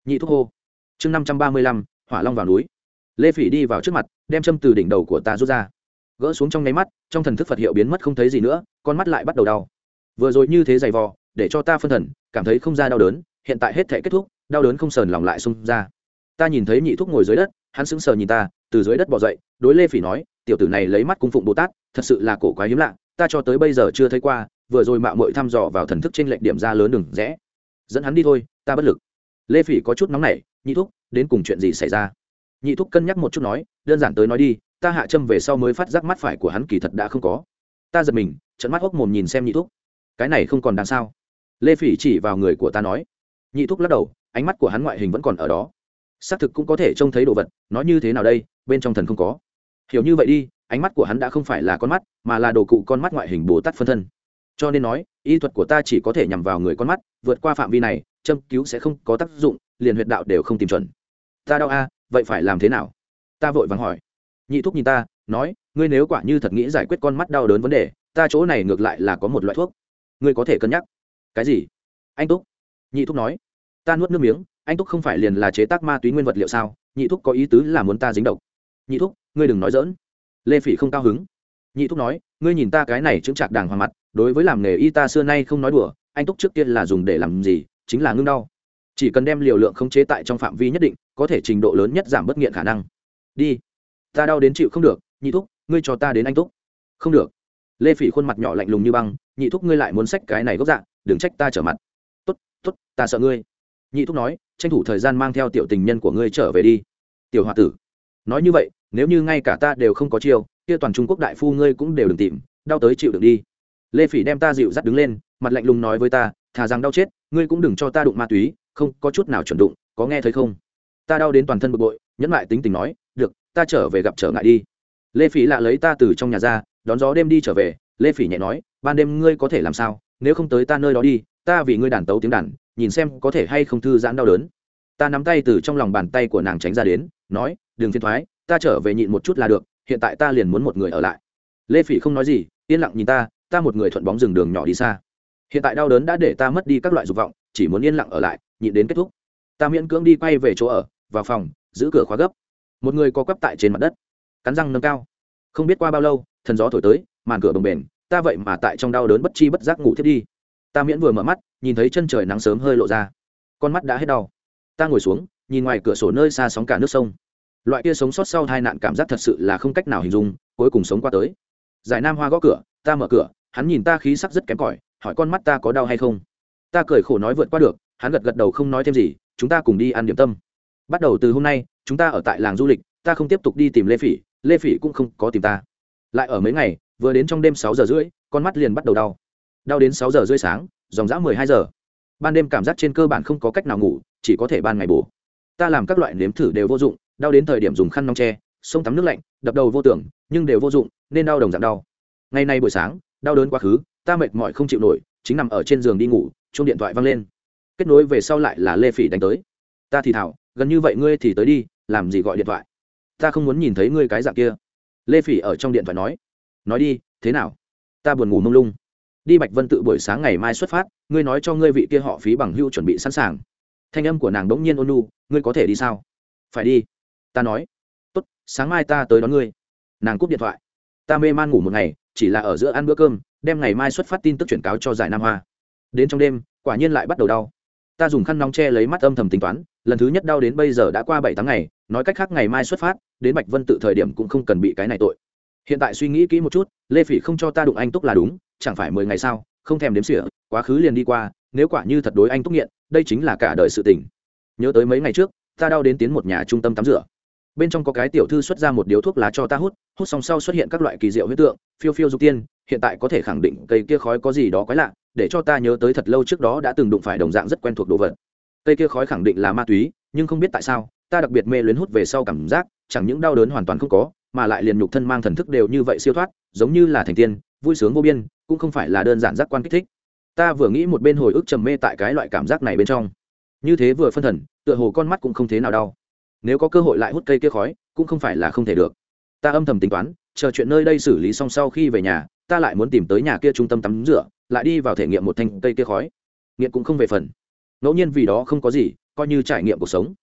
Nhị thúc hô chương năm trăm ba mươi lăm, hỏa long vào núi. Lê phỉ đi vào trước mặt, đem châm từ đỉnh đầu của ta rút ra. Gỡ xuống trong nháy mắt, trong thần thức phật hiệu biến mất không thấy gì nữa, con mắt lại bắt đầu đau. Vừa rồi như thế giày vò, để cho ta phân thần, cảm thấy không ra đau đớn, hiện tại hết thể kết thúc, đau đớn không sờn lòng lại xung ra. Ta nhìn thấy nhị thúc ngồi dưới đất, hắn sững sờ nhìn ta, từ dưới đất bỏ dậy, đối lê phỉ nói, tiểu tử này lấy mắt cung phụng bồ tát, thật sự là cổ quái hiếm lạ, ta cho tới bây giờ chưa thấy qua, vừa rồi mạo muội thăm dò vào thần thức trên lệnh điểm ra lớn đừng rẽ. Dẫn hắn đi thôi, ta bất lực. Lê phỉ có chút nóng nảy nhị thúc, đến cùng chuyện gì xảy ra? Nhị thúc cân nhắc một chút nói, đơn giản tới nói đi, ta hạ châm về sau mới phát giác mắt phải của hắn kỳ thật đã không có. Ta giật mình trận mắt hốc mồm nhìn xem nhị thúc. Cái này không còn đằng sao lê phỉ chỉ vào người của ta nói. Nhị thúc lắc đầu, ánh mắt của hắn ngoại hình vẫn còn ở đó. Xác thực cũng có thể trông thấy đồ vật nói như thế nào đây, bên trong thần không có. Hiểu như vậy đi, ánh mắt của hắn đã không phải là con mắt, mà là đồ cụ con mắt ngoại hình bồ tát phân thân. Cho nên nói, y thuật của ta chỉ có thể nhằm vào người con mắt, vượt qua phạm vi này, châm cứu sẽ không có tác dụng liền huyệt đạo đều không tìm chuẩn. Ta đau a, vậy phải làm thế nào? Ta vội vàng hỏi. Nhị thúc nhìn ta, nói, ngươi nếu quả như thật nghĩ giải quyết con mắt đau đớn vấn đề, ta chỗ này ngược lại là có một loại thuốc. Ngươi có thể cân nhắc. Cái gì? Anh túc nhị thúc nói. Ta nuốt nước miếng, anh túc không phải liền là chế tác ma túy nguyên vật liệu sao? Nhị thúc có ý tứ là muốn ta dính độc. Nhị thúc, ngươi đừng nói dỡn lê phỉ không cao hứng. Nhị thúc nói, ngươi nhìn ta cái này chứng chạc đàng hoàng mặt, đối với làm nghề y ta xưa nay không nói đùa, anh túc trước tiên là dùng để làm gì, chính là ngưng đau chỉ cần đem liều lượng không chế tại trong phạm vi nhất định, có thể trình độ lớn nhất giảm bất nghiện khả năng. Đi. Ta đau đến chịu không được, nhị thúc, ngươi cho ta đến anh thúc. Không được. Lê phỉ khuôn mặt nhỏ lạnh lùng như băng, nhị thúc ngươi lại muốn xách cái này gốc dạng đừng trách ta trở mặt. Tốt tốt, ta sợ ngươi. Nhị thúc nói, tranh thủ thời gian mang theo tiểu tình nhân của ngươi trở về đi. Tiểu h o a tử. Nói như vậy, nếu như ngay cả ta đều không có chiêu, kia toàn trung quốc đại phu ngươi cũng đều đừng tìm, đau tới chịu được đi. Lê phỉ đem ta dịu dắt đứng lên, mặt lạnh lùng nói với ta thà rằng đau chết, ngươi cũng đừng cho ta đụng ma túy, không, có chút nào chuẩn đụng, có nghe thấy không? Ta đau đến toàn thân bực bội, nhẫn lại tính tình nói, được, ta trở về gặp trở ngại đi. Lê phỉ lạ lấy ta từ trong nhà ra, đón gió đêm đi trở về. Lê phỉ nhẹ nói, ban đêm ngươi có thể làm sao? Nếu không tới ta nơi đó đi, ta vì ngươi đàn tấu tiếng đàn, nhìn xem có thể hay không thư giãn đau đớn. Ta nắm tay từ trong lòng bàn tay của nàng tránh ra đến, nói, đừng phiền thoái, ta trở về nhịn một chút là được, hiện tại ta liền muốn một người ở lại. Lê phỉ không nói gì, yên lặng nhìn ta ta một người thuận bóng rừng đường nhỏ đi xa hiện tại đau đớn đã để ta mất đi các loại dục vọng, chỉ muốn yên lặng ở lại, nhịn đến kết thúc. Ta miễn cưỡng đi quay về chỗ ở, vào phòng, giữ cửa khóa gấp. Một người có quắp tại trên mặt đất, cắn răng nâng cao. Không biết qua bao lâu, thần gió thổi tới, màn cửa bồng bềnh, ta vậy mà tại trong đau đớn bất chi bất giác ngủ thiết đi. Ta miễn vừa mở mắt, nhìn thấy chân trời nắng sớm hơi lộ ra. Con mắt đã hết đau. Ta ngồi xuống, nhìn ngoài cửa sổ nơi xa sóng cả nước sông. Loại kia sống sót sau hai nạn cảm giác thật sự là không cách nào hình dung, cuối cùng sống qua tới. Giải nam hoa gõ cửa, ta mở cửa, hắn nhìn ta khí sắc rất kém cỏi hỏi con mắt ta có đau hay không? Ta cười khổ nói vượt qua được, hắn gật gật đầu không nói thêm gì, chúng ta cùng đi ăn điểm tâm. Bắt đầu từ hôm nay, chúng ta ở tại làng du lịch, ta không tiếp tục đi tìm lê phỉ lê phỉ cũng không có tìm ta. Lại ở mấy ngày, vừa đến trong đêm sáu giờ rưỡi, con mắt liền bắt đầu đau. Đau đến sáu giờ rưỡi sáng, dòng dã mười hai giờ. Ban đêm cảm giác trên cơ bản không có cách nào ngủ, chỉ có thể ban ngày bổ ta làm các loại nếm thử đều vô dụng, đau đến thời điểm dùng khăn nong tre sông tắm nước lạnh, đập đầu vô tưởng, nhưng đều vô dụng, nên đau đồng dạng đau. Ngày nay buổi sáng, đau đớn quá khứ ta mệt mỏi không chịu nổi, chính nằm ở trên giường đi ngủ chung điện thoại văng lên. Kết nối về sau lại là lê phỉ đánh tới. Ta thì thảo, gần như vậy ngươi thì tới đi, làm gì gọi điện thoại? Ta không muốn nhìn thấy ngươi cái dạng kia. Lê phỉ ở trong điện thoại nói. Nói đi, thế nào? Ta buồn ngủ mông lung. Đi bạch vân tự buổi sáng ngày mai xuất phát, ngươi nói cho ngươi vị kia họ phí bằng hưu chuẩn bị sẵn sàng. Thanh âm của nàng đ ỗ n g nhiên ôn nu ngươi có thể đi sao? Phải đi. Ta nói. Tốt, sáng mai ta tới đón ngươi. Nàng cúp điện thoại. Ta mê man ngủ một ngày, chỉ là ở giữa ăn bữa cơm đem ngày mai xuất phát tin tức chuyển cáo cho giải nam hoa. Đến trong đêm, quả nhiên lại bắt đầu đau. Ta dùng khăn nóng che lấy mắt âm thầm tính toán, lần thứ nhất đau đến bây giờ đã qua bảy tháng ngày, nói cách khác ngày mai xuất phát, đến bạch vân tự thời điểm cũng không cần bị cái này tội. Hiện tại suy nghĩ kỹ một chút, lê phỉ không cho ta đụng anh túc là đúng, chẳng phải mười ngày sau, không thèm đếm xỉa, quá khứ liền đi qua, nếu quả như thật đối anh túc nghiện, đây chính là cả đời sự tình. Nhớ tới mấy ngày trước, ta đau đến tiến một nhà trung tâm tắm rửa. Bên trong có cái tiểu thư xuất ra một điếu thuốc lá cho ta hút hút xong sau xuất hiện các loại kỳ diệu huyết tượng, phiêu phiêu dục tiên hiện tại có thể khẳng định cây kia khói có gì đó quái lạ, để cho ta nhớ tới thật lâu trước đó đã từng đụng phải đồng dạng rất quen thuộc đồ vật. Cây kia khói khẳng định là ma túy, nhưng không biết tại sao, ta đặc biệt mê luyến hút về sau cảm giác, chẳng những đau đớn hoàn toàn không có, mà lại liền nhục thân mang thần thức đều như vậy siêu thoát, giống như là thành tiên, vui sướng vô biên, cũng không phải là đơn giản giác quan kích thích. Ta vừa nghĩ một bên hồi ức trầm mê tại cái loại cảm giác này bên trong. Như thế vừa phân thần, tựa hồ con mắt cũng không thế nào đau. Nếu có cơ hội lại hút cây kia khói, cũng không phải là không thể được. Ta âm thầm tính toán chờ chuyện nơi đây xử lý xong sau khi về nhà, ta lại muốn tìm tới nhà kia trung tâm tắm rửa, lại đi vào thể nghiệm một thanh cây kia khói. Nghiện cũng không về phần. Ngẫu nhiên vì đó không có gì, coi như trải nghiệm cuộc sống.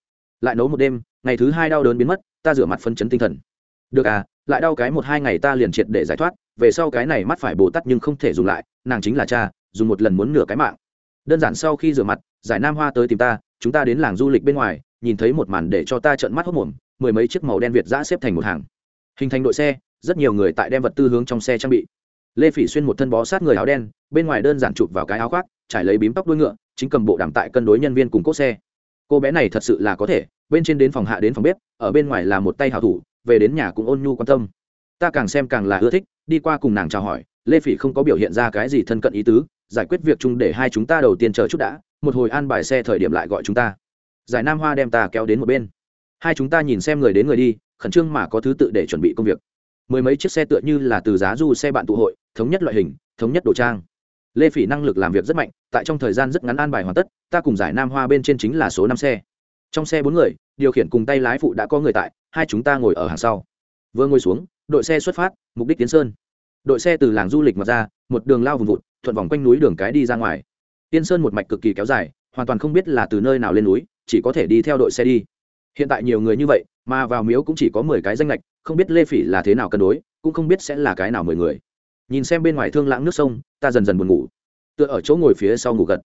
Lại nấu một đêm, ngày thứ hai đau đớn biến mất, ta rửa mặt phân chấn tinh thần. Được à lại đau cái một hai ngày ta liền triệt để giải thoát, về sau cái này mắt phải bồ tắt nhưng không thể dùng lại, nàng chính là cha, dùng một lần muốn nửa cái mạng. Đơn giản sau khi rửa mặt, giải nam hoa tới tìm ta, chúng ta đến làng du lịch bên ngoài, nhìn thấy một màn để cho ta trợn mắt hốc mồm, mười mấy chiếc màu đen việt giã xếp thành một hàng. Hình thành đội xe rất nhiều người tại đem vật tư hướng trong xe trang bị. Lê phỉ xuyên một thân bó sát người áo đen, bên ngoài đơn giản chụp vào cái áo khoác, trải lấy bím tóc đuôi ngựa, chính cầm bộ đàm tại cân đối nhân viên cùng cốt xe. Cô bé này thật sự là có thể, bên trên đến phòng hạ đến phòng bếp, ở bên ngoài là một tay hảo thủ, về đến nhà cũng ôn nhu quan tâm. Ta càng xem càng là ưa thích, đi qua cùng nàng chào hỏi, lê phỉ không có biểu hiện ra cái gì thân cận ý tứ, giải quyết việc chung để hai chúng ta đầu tiên chờ chút đã, một hồi an bài xe thời điểm lại gọi chúng ta. Giải nam hoa đem ta kéo đến một bên. Hai chúng ta nhìn xem người đến người đi, khẩn trương mà có thứ tự để chuẩn bị công việc mười mấy chiếc xe tựa như là từ giá du xe bạn tụ hội, thống nhất loại hình, thống nhất đồ trang. Lê phỉ năng lực làm việc rất mạnh, tại trong thời gian rất ngắn an bài hoàn tất, ta cùng giải nam hoa bên trên chính là số năm xe. Trong xe bốn người, điều khiển cùng tay lái phụ đã có người tại, hai chúng ta ngồi ở hàng sau. Vừa ngồi xuống, đội xe xuất phát, mục đích tiến sơn. Đội xe từ làng du lịch mặt ra, một đường lao vùng vụt, thuận vòng quanh núi đường cái đi ra ngoài. Tiên sơn một mạch cực kỳ kéo dài, hoàn toàn không biết là từ nơi nào lên núi, chỉ có thể đi theo đội xe đi hiện tại nhiều người như vậy, mà vào miếu cũng chỉ có mười cái danh lệch không biết lê phỉ là thế nào cân đối, cũng không biết sẽ là cái nào mười người. Nhìn xem bên ngoài thương lãng nước sông, ta dần dần buồn ngủ. Tựa ở chỗ ngồi phía sau ngủ gật.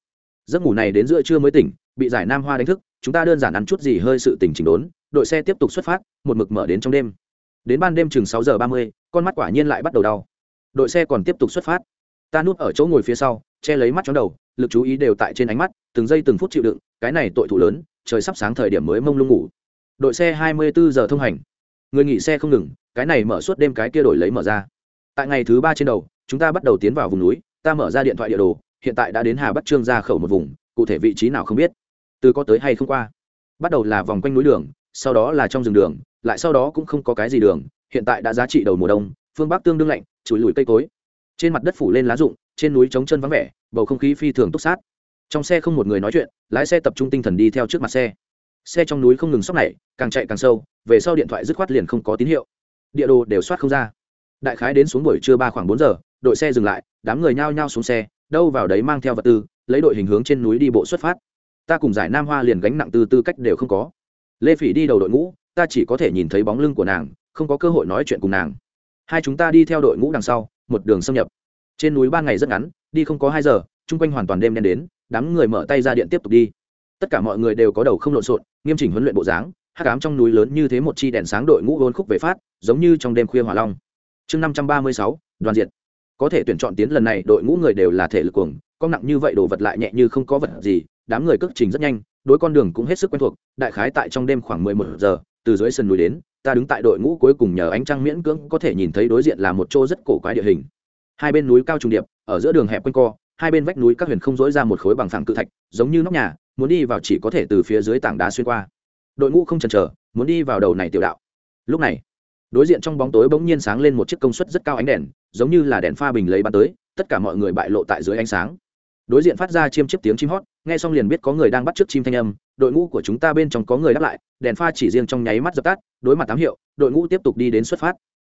Giấc ngủ này đến giữa trưa mới tỉnh, bị giải nam hoa đánh thức, chúng ta đơn giản ăn chút gì hơi sự tỉnh chỉnh đốn, đội xe tiếp tục xuất phát, một mực mở đến trong đêm. Đến ban đêm chừng sáu giờ ba mươi, con mắt quả nhiên lại bắt đầu đau. Đội xe còn tiếp tục xuất phát. Ta núp ở chỗ ngồi phía sau, che lấy mắt chóng đầu, lực chú ý đều tại trên ánh mắt, từng giây từng phút chịu đựng, cái này tội thủ lớn, trời sắp sáng thời điểm mới mông lung ngủ đội xe hai mươi bốn giờ thông hành. Người nghỉ xe không ngừng, cái này mở suốt đêm cái kia đổi lấy mở ra. Tại ngày thứ ba trên đầu, chúng ta bắt đầu tiến vào vùng núi, ta mở ra điện thoại địa đồ, hiện tại đã đến hà bắc trương ra khẩu một vùng, cụ thể vị trí nào không biết. Từ có tới hay không qua. Bắt đầu là vòng quanh núi đường, sau đó là trong rừng đường, lại sau đó cũng không có cái gì đường, hiện tại đã giá trị đầu mùa đông, phương bắc tương đương lạnh, chùi lùi cây cối. Trên mặt đất phủ lên lá rụng, trên núi trống chân vắng vẻ, bầu không khí phi thường túc sát. Trong xe không một người nói chuyện, lái xe tập trung tinh thần đi theo trước mặt xe xe trong núi không ngừng sóc này, càng chạy càng sâu, về sau điện thoại dứt khoát liền không có tín hiệu. Địa đồ đều soát không ra. Đại khái đến xuống buổi trưa ba khoảng bốn giờ, đội xe dừng lại, đám người nhao nhao xuống xe, đâu vào đấy mang theo vật tư, lấy đội hình hướng trên núi đi bộ xuất phát. Ta cùng giải nam hoa liền gánh nặng tư tư cách đều không có. Lê phỉ đi đầu đội ngũ, ta chỉ có thể nhìn thấy bóng lưng của nàng, không có cơ hội nói chuyện cùng nàng. Hai chúng ta đi theo đội ngũ đằng sau, một đường xâm nhập. Trên núi ba ngày rất ngắn, đi không có hai giờ, chung quanh hoàn toàn đêm đen đến, đám người mở tay ra điện tiếp tục đi tất cả mọi người đều có đầu không lộn xộn, nghiêm chỉnh huấn luyện bộ dáng, hắc ám trong núi lớn như thế một chi đèn sáng đội ngũ hôn khúc về phát, giống như trong đêm khuya hỏa long. Chương năm trăm ba mươi sáu, đoàn diệt. Có thể tuyển chọn tiến lần này, đội ngũ người đều là thể lực cuồng, có nặng như vậy đồ vật lại nhẹ như không có vật gì, đám người cước trình rất nhanh, đối con đường cũng hết sức quen thuộc, đại khái tại trong đêm khoảng mười một giờ, từ dưới sườn núi đến, ta đứng tại đội ngũ cuối cùng nhờ ánh trăng miễn cưỡng có thể nhìn thấy đối diện là một chỗ rất cổ quái địa hình. Hai bên núi cao trùng điệp, ở giữa đường hẹp quanh co, hai bên vách núi các huyền không dối ra một khối bằng phẳng cự thạch, giống như nóc nhà muốn đi vào chỉ có thể từ phía dưới tảng đá xuyên qua. Đội ngũ không chần chờ, muốn đi vào đầu này tiểu đạo. Lúc này, đối diện trong bóng tối bỗng nhiên sáng lên một chiếc công suất rất cao ánh đèn, giống như là đèn pha bình lấy bắn tới, tất cả mọi người bại lộ tại dưới ánh sáng. Đối diện phát ra chiêm chiếc tiếng chim hót, nghe xong liền biết có người đang bắt t chim thanh âm, đội ngũ của chúng ta bên trong có người đáp lại, đèn pha chỉ riêng trong nháy mắt dập tắt, đối mặt tám hiệu, đội ngũ tiếp tục đi đến xuất phát.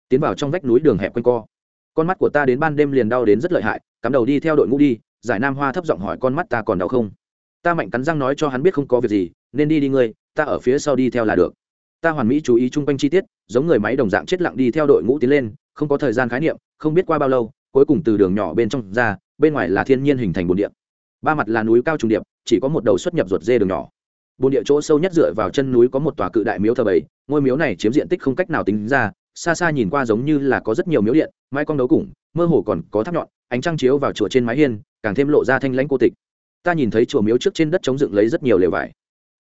Tiến vào trong vách núi đường hẹp quanh co. Con mắt của ta đến ban đêm liền đau đến rất lợi hại, cắm đầu đi theo đội ngũ đi, giải nam hoa thấp giọng hỏi con mắt ta còn đau không? Ta mạnh cắn răng nói cho hắn biết không có việc gì, nên đi đi ngươi, ta ở phía sau đi theo là được. Ta hoàn mỹ chú ý chung quanh chi tiết, giống người máy đồng dạng chết lặng đi theo đội ngũ tiến lên, không có thời gian khái niệm, không biết qua bao lâu, cuối cùng từ đường nhỏ bên trong ra, bên ngoài là thiên nhiên hình thành bồn địa. Ba mặt là núi cao trùng điệp, chỉ có một đầu xuất nhập ruột dê đường nhỏ. Bồn địa chỗ sâu nhất dựa vào chân núi có một tòa cự đại miếu thờ bảy ngôi miếu này chiếm diện tích không cách nào tính ra, xa xa nhìn qua giống như là có rất nhiều miếu điện, mái con đấu củng, mơ hồ còn có tháp nhọn, ánh trăng chiếu vào chùa trên mái hiên, càng thêm lộ ra thanh lãnh cô tịch ta nhìn thấy chùa miếu trước trên đất chống dựng lấy rất nhiều lều vải.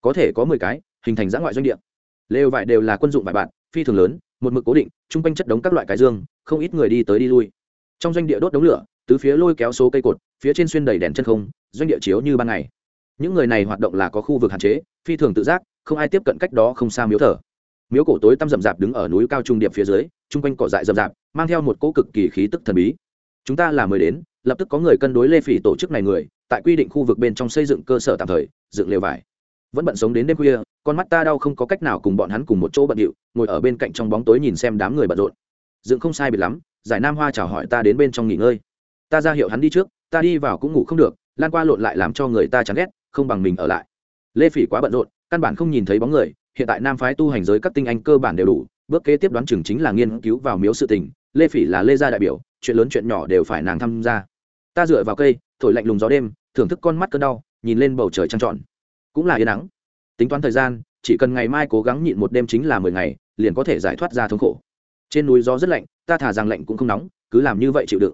Có thể có mười cái, hình thành giã ngoại doanh địa. Lều vải đều là quân dụng vải bạn phi thường lớn, một mực cố định, chung quanh chất đống các loại cái dương, không ít người đi tới đi lui. Trong doanh địa đốt đống lửa, tứ phía lôi kéo số cây cột, phía trên xuyên đầy đèn chân không, doanh địa chiếu như ban ngày. Những người này hoạt động là có khu vực hạn chế, phi thường tự giác, không ai tiếp cận cách đó không xa miếu thờ. Miếu cổ tối tăm rậm rạp đứng ở núi cao trung điệp phía dưới, chung quanh cỏ dại rậm rạp, mang theo một cỗ cực kỳ khí tức thần bí. Chúng ta là mới đến, lập tức có người cân đối lê phỉ tổ chức này người tại quy định khu vực bên trong xây dựng cơ sở tạm thời, dựng lều vải. Vẫn bận sống đến đêm khuya, con mắt ta đau không có cách nào cùng bọn hắn cùng một chỗ bận điệu, ngồi ở bên cạnh trong bóng tối nhìn xem đám người bận rộn. Dựng không sai biệt lắm, giải nam hoa chào hỏi ta đến bên trong nghỉ ngơi. Ta ra hiệu hắn đi trước, ta đi vào cũng ngủ không được, lan qua lộn lại làm cho người ta chán ghét, không bằng mình ở lại. Lê phỉ quá bận rộn, căn bản không nhìn thấy bóng người, hiện tại nam phái tu hành giới các tinh anh cơ bản đều đủ, bước kế tiếp đoán chừng chính là nghiên cứu vào miếu sự tình. Lê phỉ là lê gia đại biểu, chuyện lớn chuyện nhỏ đều phải nàng tham gia ta dựa vào cây, thổi lạnh lùng gió đêm, thưởng thức con mắt cơn đau, nhìn lên bầu trời trăng trọn. Cũng là yên nắng tính toán thời gian, chỉ cần ngày mai cố gắng nhịn một đêm chính là mười ngày, liền có thể giải thoát ra thống khổ. Trên núi gió rất lạnh, ta thả rằng lạnh cũng không nóng, cứ làm như vậy chịu đựng.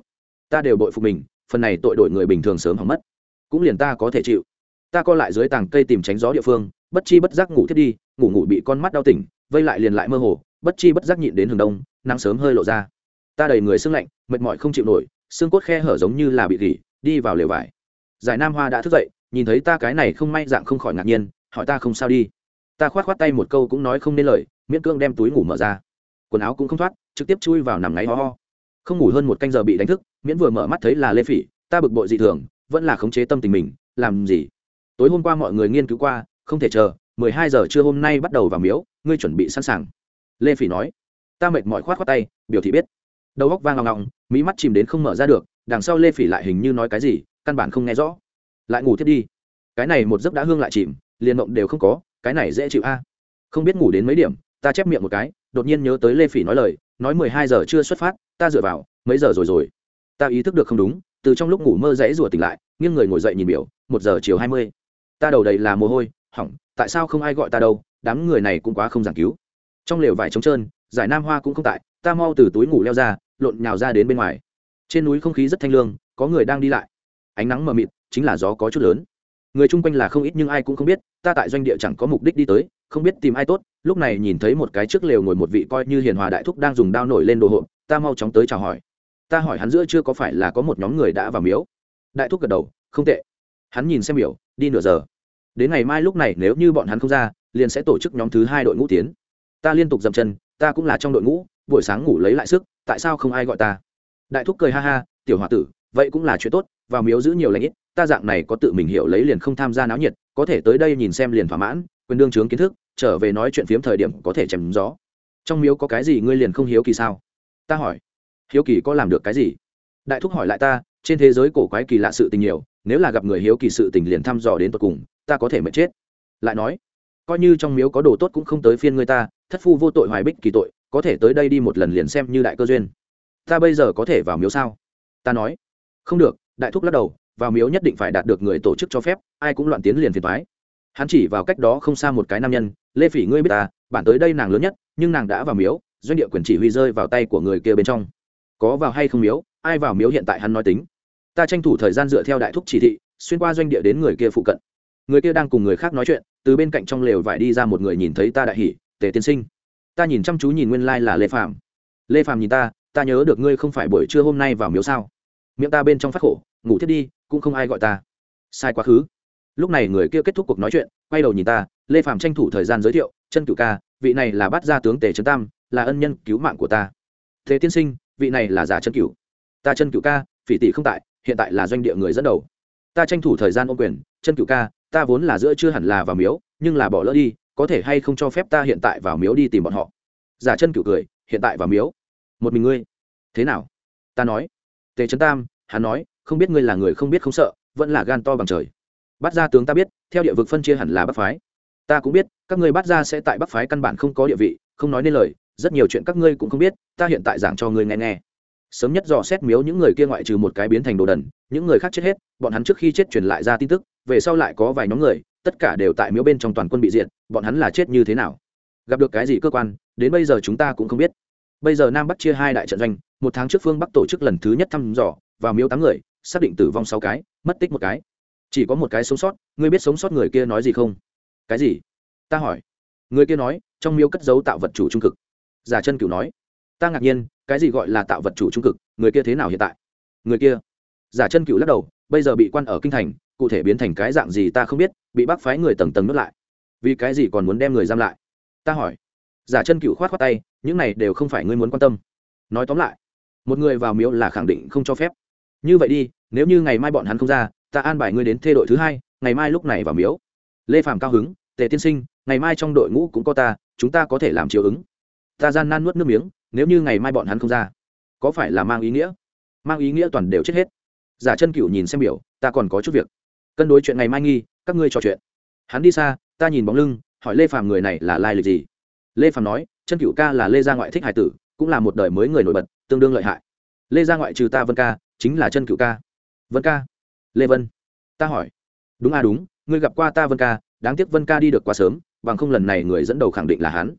Ta đều bội phục mình, phần này tội đổi người bình thường sớm hỏng mất. Cũng liền ta có thể chịu. Ta co lại dưới tàng cây tìm tránh gió địa phương, bất chi bất giác ngủ thiết đi, ngủ ngủ bị con mắt đau tỉnh, vây lại liền lại mơ hồ, bất chi bất giác nhịn đến hừng đông, nắng sớm hơi lộ ra. Ta đầy người sưng lạnh, mệt mỏi không chịu nổi xương cốt khe hở giống như là bị gỉ, đi vào lều vải. Giải nam hoa đã thức dậy, nhìn thấy ta cái này không may dạng không khỏi ngạc nhiên, hỏi ta không sao đi. Ta khoát khoát tay một câu cũng nói không nên lời, miễn cương đem túi ngủ mở ra. Quần áo cũng không thoát, trực tiếp chui vào nằm ngáy ho ho. Không ngủ hơn một canh giờ bị đánh thức, miễn vừa mở mắt thấy là lê phỉ, ta bực bội dị thường, vẫn là khống chế tâm tình mình, làm gì? Tối hôm qua mọi người nghiên cứu qua, không thể chờ, mười hai giờ trưa hôm nay bắt đầu vào miếu, ngươi chuẩn bị sẵn sàng. Lê phỉ nói. Ta mệt mỏi khoát khoát tay, biểu thị biết. Đầu góc vang ngọng ngọng mỹ mắt chìm đến không mở ra được, đằng sau lê phỉ lại hình như nói cái gì, căn bản không nghe rõ. Lại ngủ thiết đi. Cái này một giấc đã hương lại chìm, liền mộng đều không có, cái này dễ chịu a. Không biết ngủ đến mấy điểm, ta chép miệng một cái, đột nhiên nhớ tới lê phỉ nói lời, nói mười hai giờ chưa xuất phát, ta dựa vào, mấy giờ rồi rồi. Ta ý thức được không đúng, từ trong lúc ngủ mơ dãy rủa tỉnh lại, nghiêng người ngồi dậy nhìn biểu, một giờ chiều hai mươi. Ta đầu đầy là mồ hôi, hỏng, tại sao không ai gọi ta đâu, đám người này cũng quá không giảng cứu. Trong lều vải trống trơn, giải nam hoa cũng không tại, ta mau từ túi ngủ leo ra lộn nhào ra đến bên ngoài. Trên núi không khí rất thanh lương, có người đang đi lại. Ánh nắng mờ mịt, chính là gió có chút lớn. Người chung quanh là không ít nhưng ai cũng không biết, ta tại doanh địa chẳng có mục đích đi tới, không biết tìm ai tốt, lúc này nhìn thấy một cái trước lều ngồi một vị coi như hiền hòa đại thúc đang dùng đao nổi lên đồ hộp, ta mau chóng tới chào hỏi. Ta hỏi hắn giữa chưa có phải là có một nhóm người đã vào miếu. Đại thúc gật đầu, không tệ. Hắn nhìn xem biểu đi nửa giờ. Đến ngày mai lúc này nếu như bọn hắn không ra, liền sẽ tổ chức nhóm thứ hai đội ngũ tiến. Ta liên tục dậm chân, ta cũng là trong đội ngũ buổi sáng ngủ lấy lại sức, tại sao không ai gọi ta? Đại thúc cười ha ha, tiểu h o a tử, vậy cũng là chuyện tốt, vào miếu giữ nhiều lãnh ít, ta dạng này có tự mình hiểu lấy liền không tham gia náo nhiệt, có thể tới đây nhìn xem liền thỏa mãn quyền đương chướng kiến thức, trở về nói chuyện phiếm thời điểm có thể chém gió. Trong miếu có cái gì ngươi liền không hiếu kỳ sao? Ta hỏi. Hiếu kỳ có làm được cái gì? Đại thúc hỏi lại ta, trên thế giới cổ quái kỳ lạ sự tình nhiều, nếu là gặp người hiếu kỳ sự tình liền thăm dò đến tột cùng, ta có thể mệt chết. Lại nói, coi như trong miếu có đồ tốt cũng không tới phiên người ta, thất phu vô tội hoài bích kỳ tội có thể tới đây đi một lần liền xem như đại cơ duyên. Ta bây giờ có thể vào miếu sao? Ta nói. Không được, đại thúc lắc đầu, vào miếu nhất định phải đạt được người tổ chức cho phép, ai cũng loạn tiến liền phiền thoái hắn chỉ vào cách đó không xa một cái nam nhân, lê phỉ ngươi biết ta bản tới đây nàng lớn nhất, nhưng nàng đã vào miếu, doanh địa quyền chỉ huy rơi vào tay của người kia bên trong. Có vào hay không miếu, ai vào miếu hiện tại hắn nói tính. Ta tranh thủ thời gian dựa theo đại thúc chỉ thị, xuyên qua doanh địa đến người kia phụ cận. Người kia đang cùng người khác nói chuyện, từ bên cạnh trong lều vải đi ra một người nhìn thấy ta đại hỉ, tề tiên sinh ta nhìn chăm chú nhìn nguyên lai、like、là lê phạm lê phạm nhìn ta ta nhớ được ngươi không phải buổi trưa hôm nay vào miếu sao? Miệng ta bên trong phát khổ, ngủ thiết đi, cũng không ai gọi ta. Sai quá khứ. Lúc này người kia kết thúc cuộc nói chuyện, quay đầu nhìn ta, lê phạm tranh thủ thời gian giới thiệu, chân cựu ca, vị này là bát gia tướng tề trấn tam, là ân nhân cứu mạng của ta. Thế tiên sinh, vị này là giả chân cựu ta chân cựu ca, phỉ tỷ không tại, hiện tại là doanh địa người dẫn đầu. Ta tranh thủ thời gian ô quyền, chân cựu ca, ta vốn là giữa chưa hẳn là vào miếu, nhưng là bỏ lỡ đi có thể hay không cho phép ta hiện tại vào miếu đi tìm bọn họ? Giả chân cựu cười, hiện tại vào miếu. Một mình ngươi. Thế nào? Ta nói. Tề trấn tam, hắn nói, không biết ngươi là người không biết không sợ, vẫn là gan to bằng trời. Bắt ra tướng ta biết, theo địa vực phân chia hẳn là bắc phái. Ta cũng biết, các ngươi bắt ra sẽ tại bắc phái căn bản không có địa vị, không nói nên lời, rất nhiều chuyện các ngươi cũng không biết, ta hiện tại giảng cho ngươi nghe nghe. Sớm nhất dò xét miếu những người kia ngoại trừ một cái biến thành đồ đần, những người khác chết hết, bọn hắn trước khi chết truyền lại ra tin tức, về sau lại có vài nhóm người tất cả đều tại miếu bên trong toàn quân bị diệt, bọn hắn là chết như thế nào? Gặp được cái gì cơ quan, đến bây giờ chúng ta cũng không biết. Bây giờ nam bắc chia hai đại trận doanh, một tháng trước phương bắc tổ chức lần thứ nhất thăm dò, vào miếu tám người, xác định tử vong sáu cái, mất tích một cái. Chỉ có một cái sống sót, ngươi biết sống sót người kia nói gì không? Cái gì? Ta hỏi. Người kia nói, trong miếu cất giấu tạo vật chủ trung cực. Giả chân cửu nói. Ta ngạc nhiên, cái gì gọi là tạo vật chủ trung cực, người kia thế nào hiện tại? Người kia. Giả chân cửu lắc đầu, bây giờ bị quan ở kinh thành cụ thể biến thành cái dạng gì ta không biết, bị bác phái người tầng tầng nuốt lại. Vì cái gì còn muốn đem người giam lại? Ta hỏi. Giả chân cựu khoát khoát tay, những này đều không phải ngươi muốn quan tâm. Nói tóm lại, một người vào miếu là khẳng định không cho phép. Như vậy đi, nếu như ngày mai bọn hắn không ra, ta an bài ngươi đến thê đội thứ hai, ngày mai lúc này vào miếu. Lê phạm cao hứng, tề tiên sinh, ngày mai trong đội ngũ cũng có ta, chúng ta có thể làm chiều ứng. Ta gian nan nuốt nước miếng, nếu như ngày mai bọn hắn không ra, có phải là mang ý nghĩa? Mang ý nghĩa toàn đều chết hết. Giả chân cựu nhìn xem biểu, ta còn có chút việc cân đối chuyện ngày mai nghi, các ngươi trò chuyện. Hắn đi xa, ta nhìn bóng lưng, hỏi lê phàm người này là lai lịch gì? Lê phàm nói, chân cựu ca là lê gia ngoại thích hải tử, cũng là một đời mới người nổi bật, tương đương lợi hại. Lê gia ngoại trừ ta vân ca, chính là chân cựu ca. Vân ca? Lê vân. Ta hỏi. Đúng à đúng, ngươi gặp qua ta vân ca, đáng tiếc vân ca đi được quá sớm, bằng không lần này người dẫn đầu khẳng định là hắn.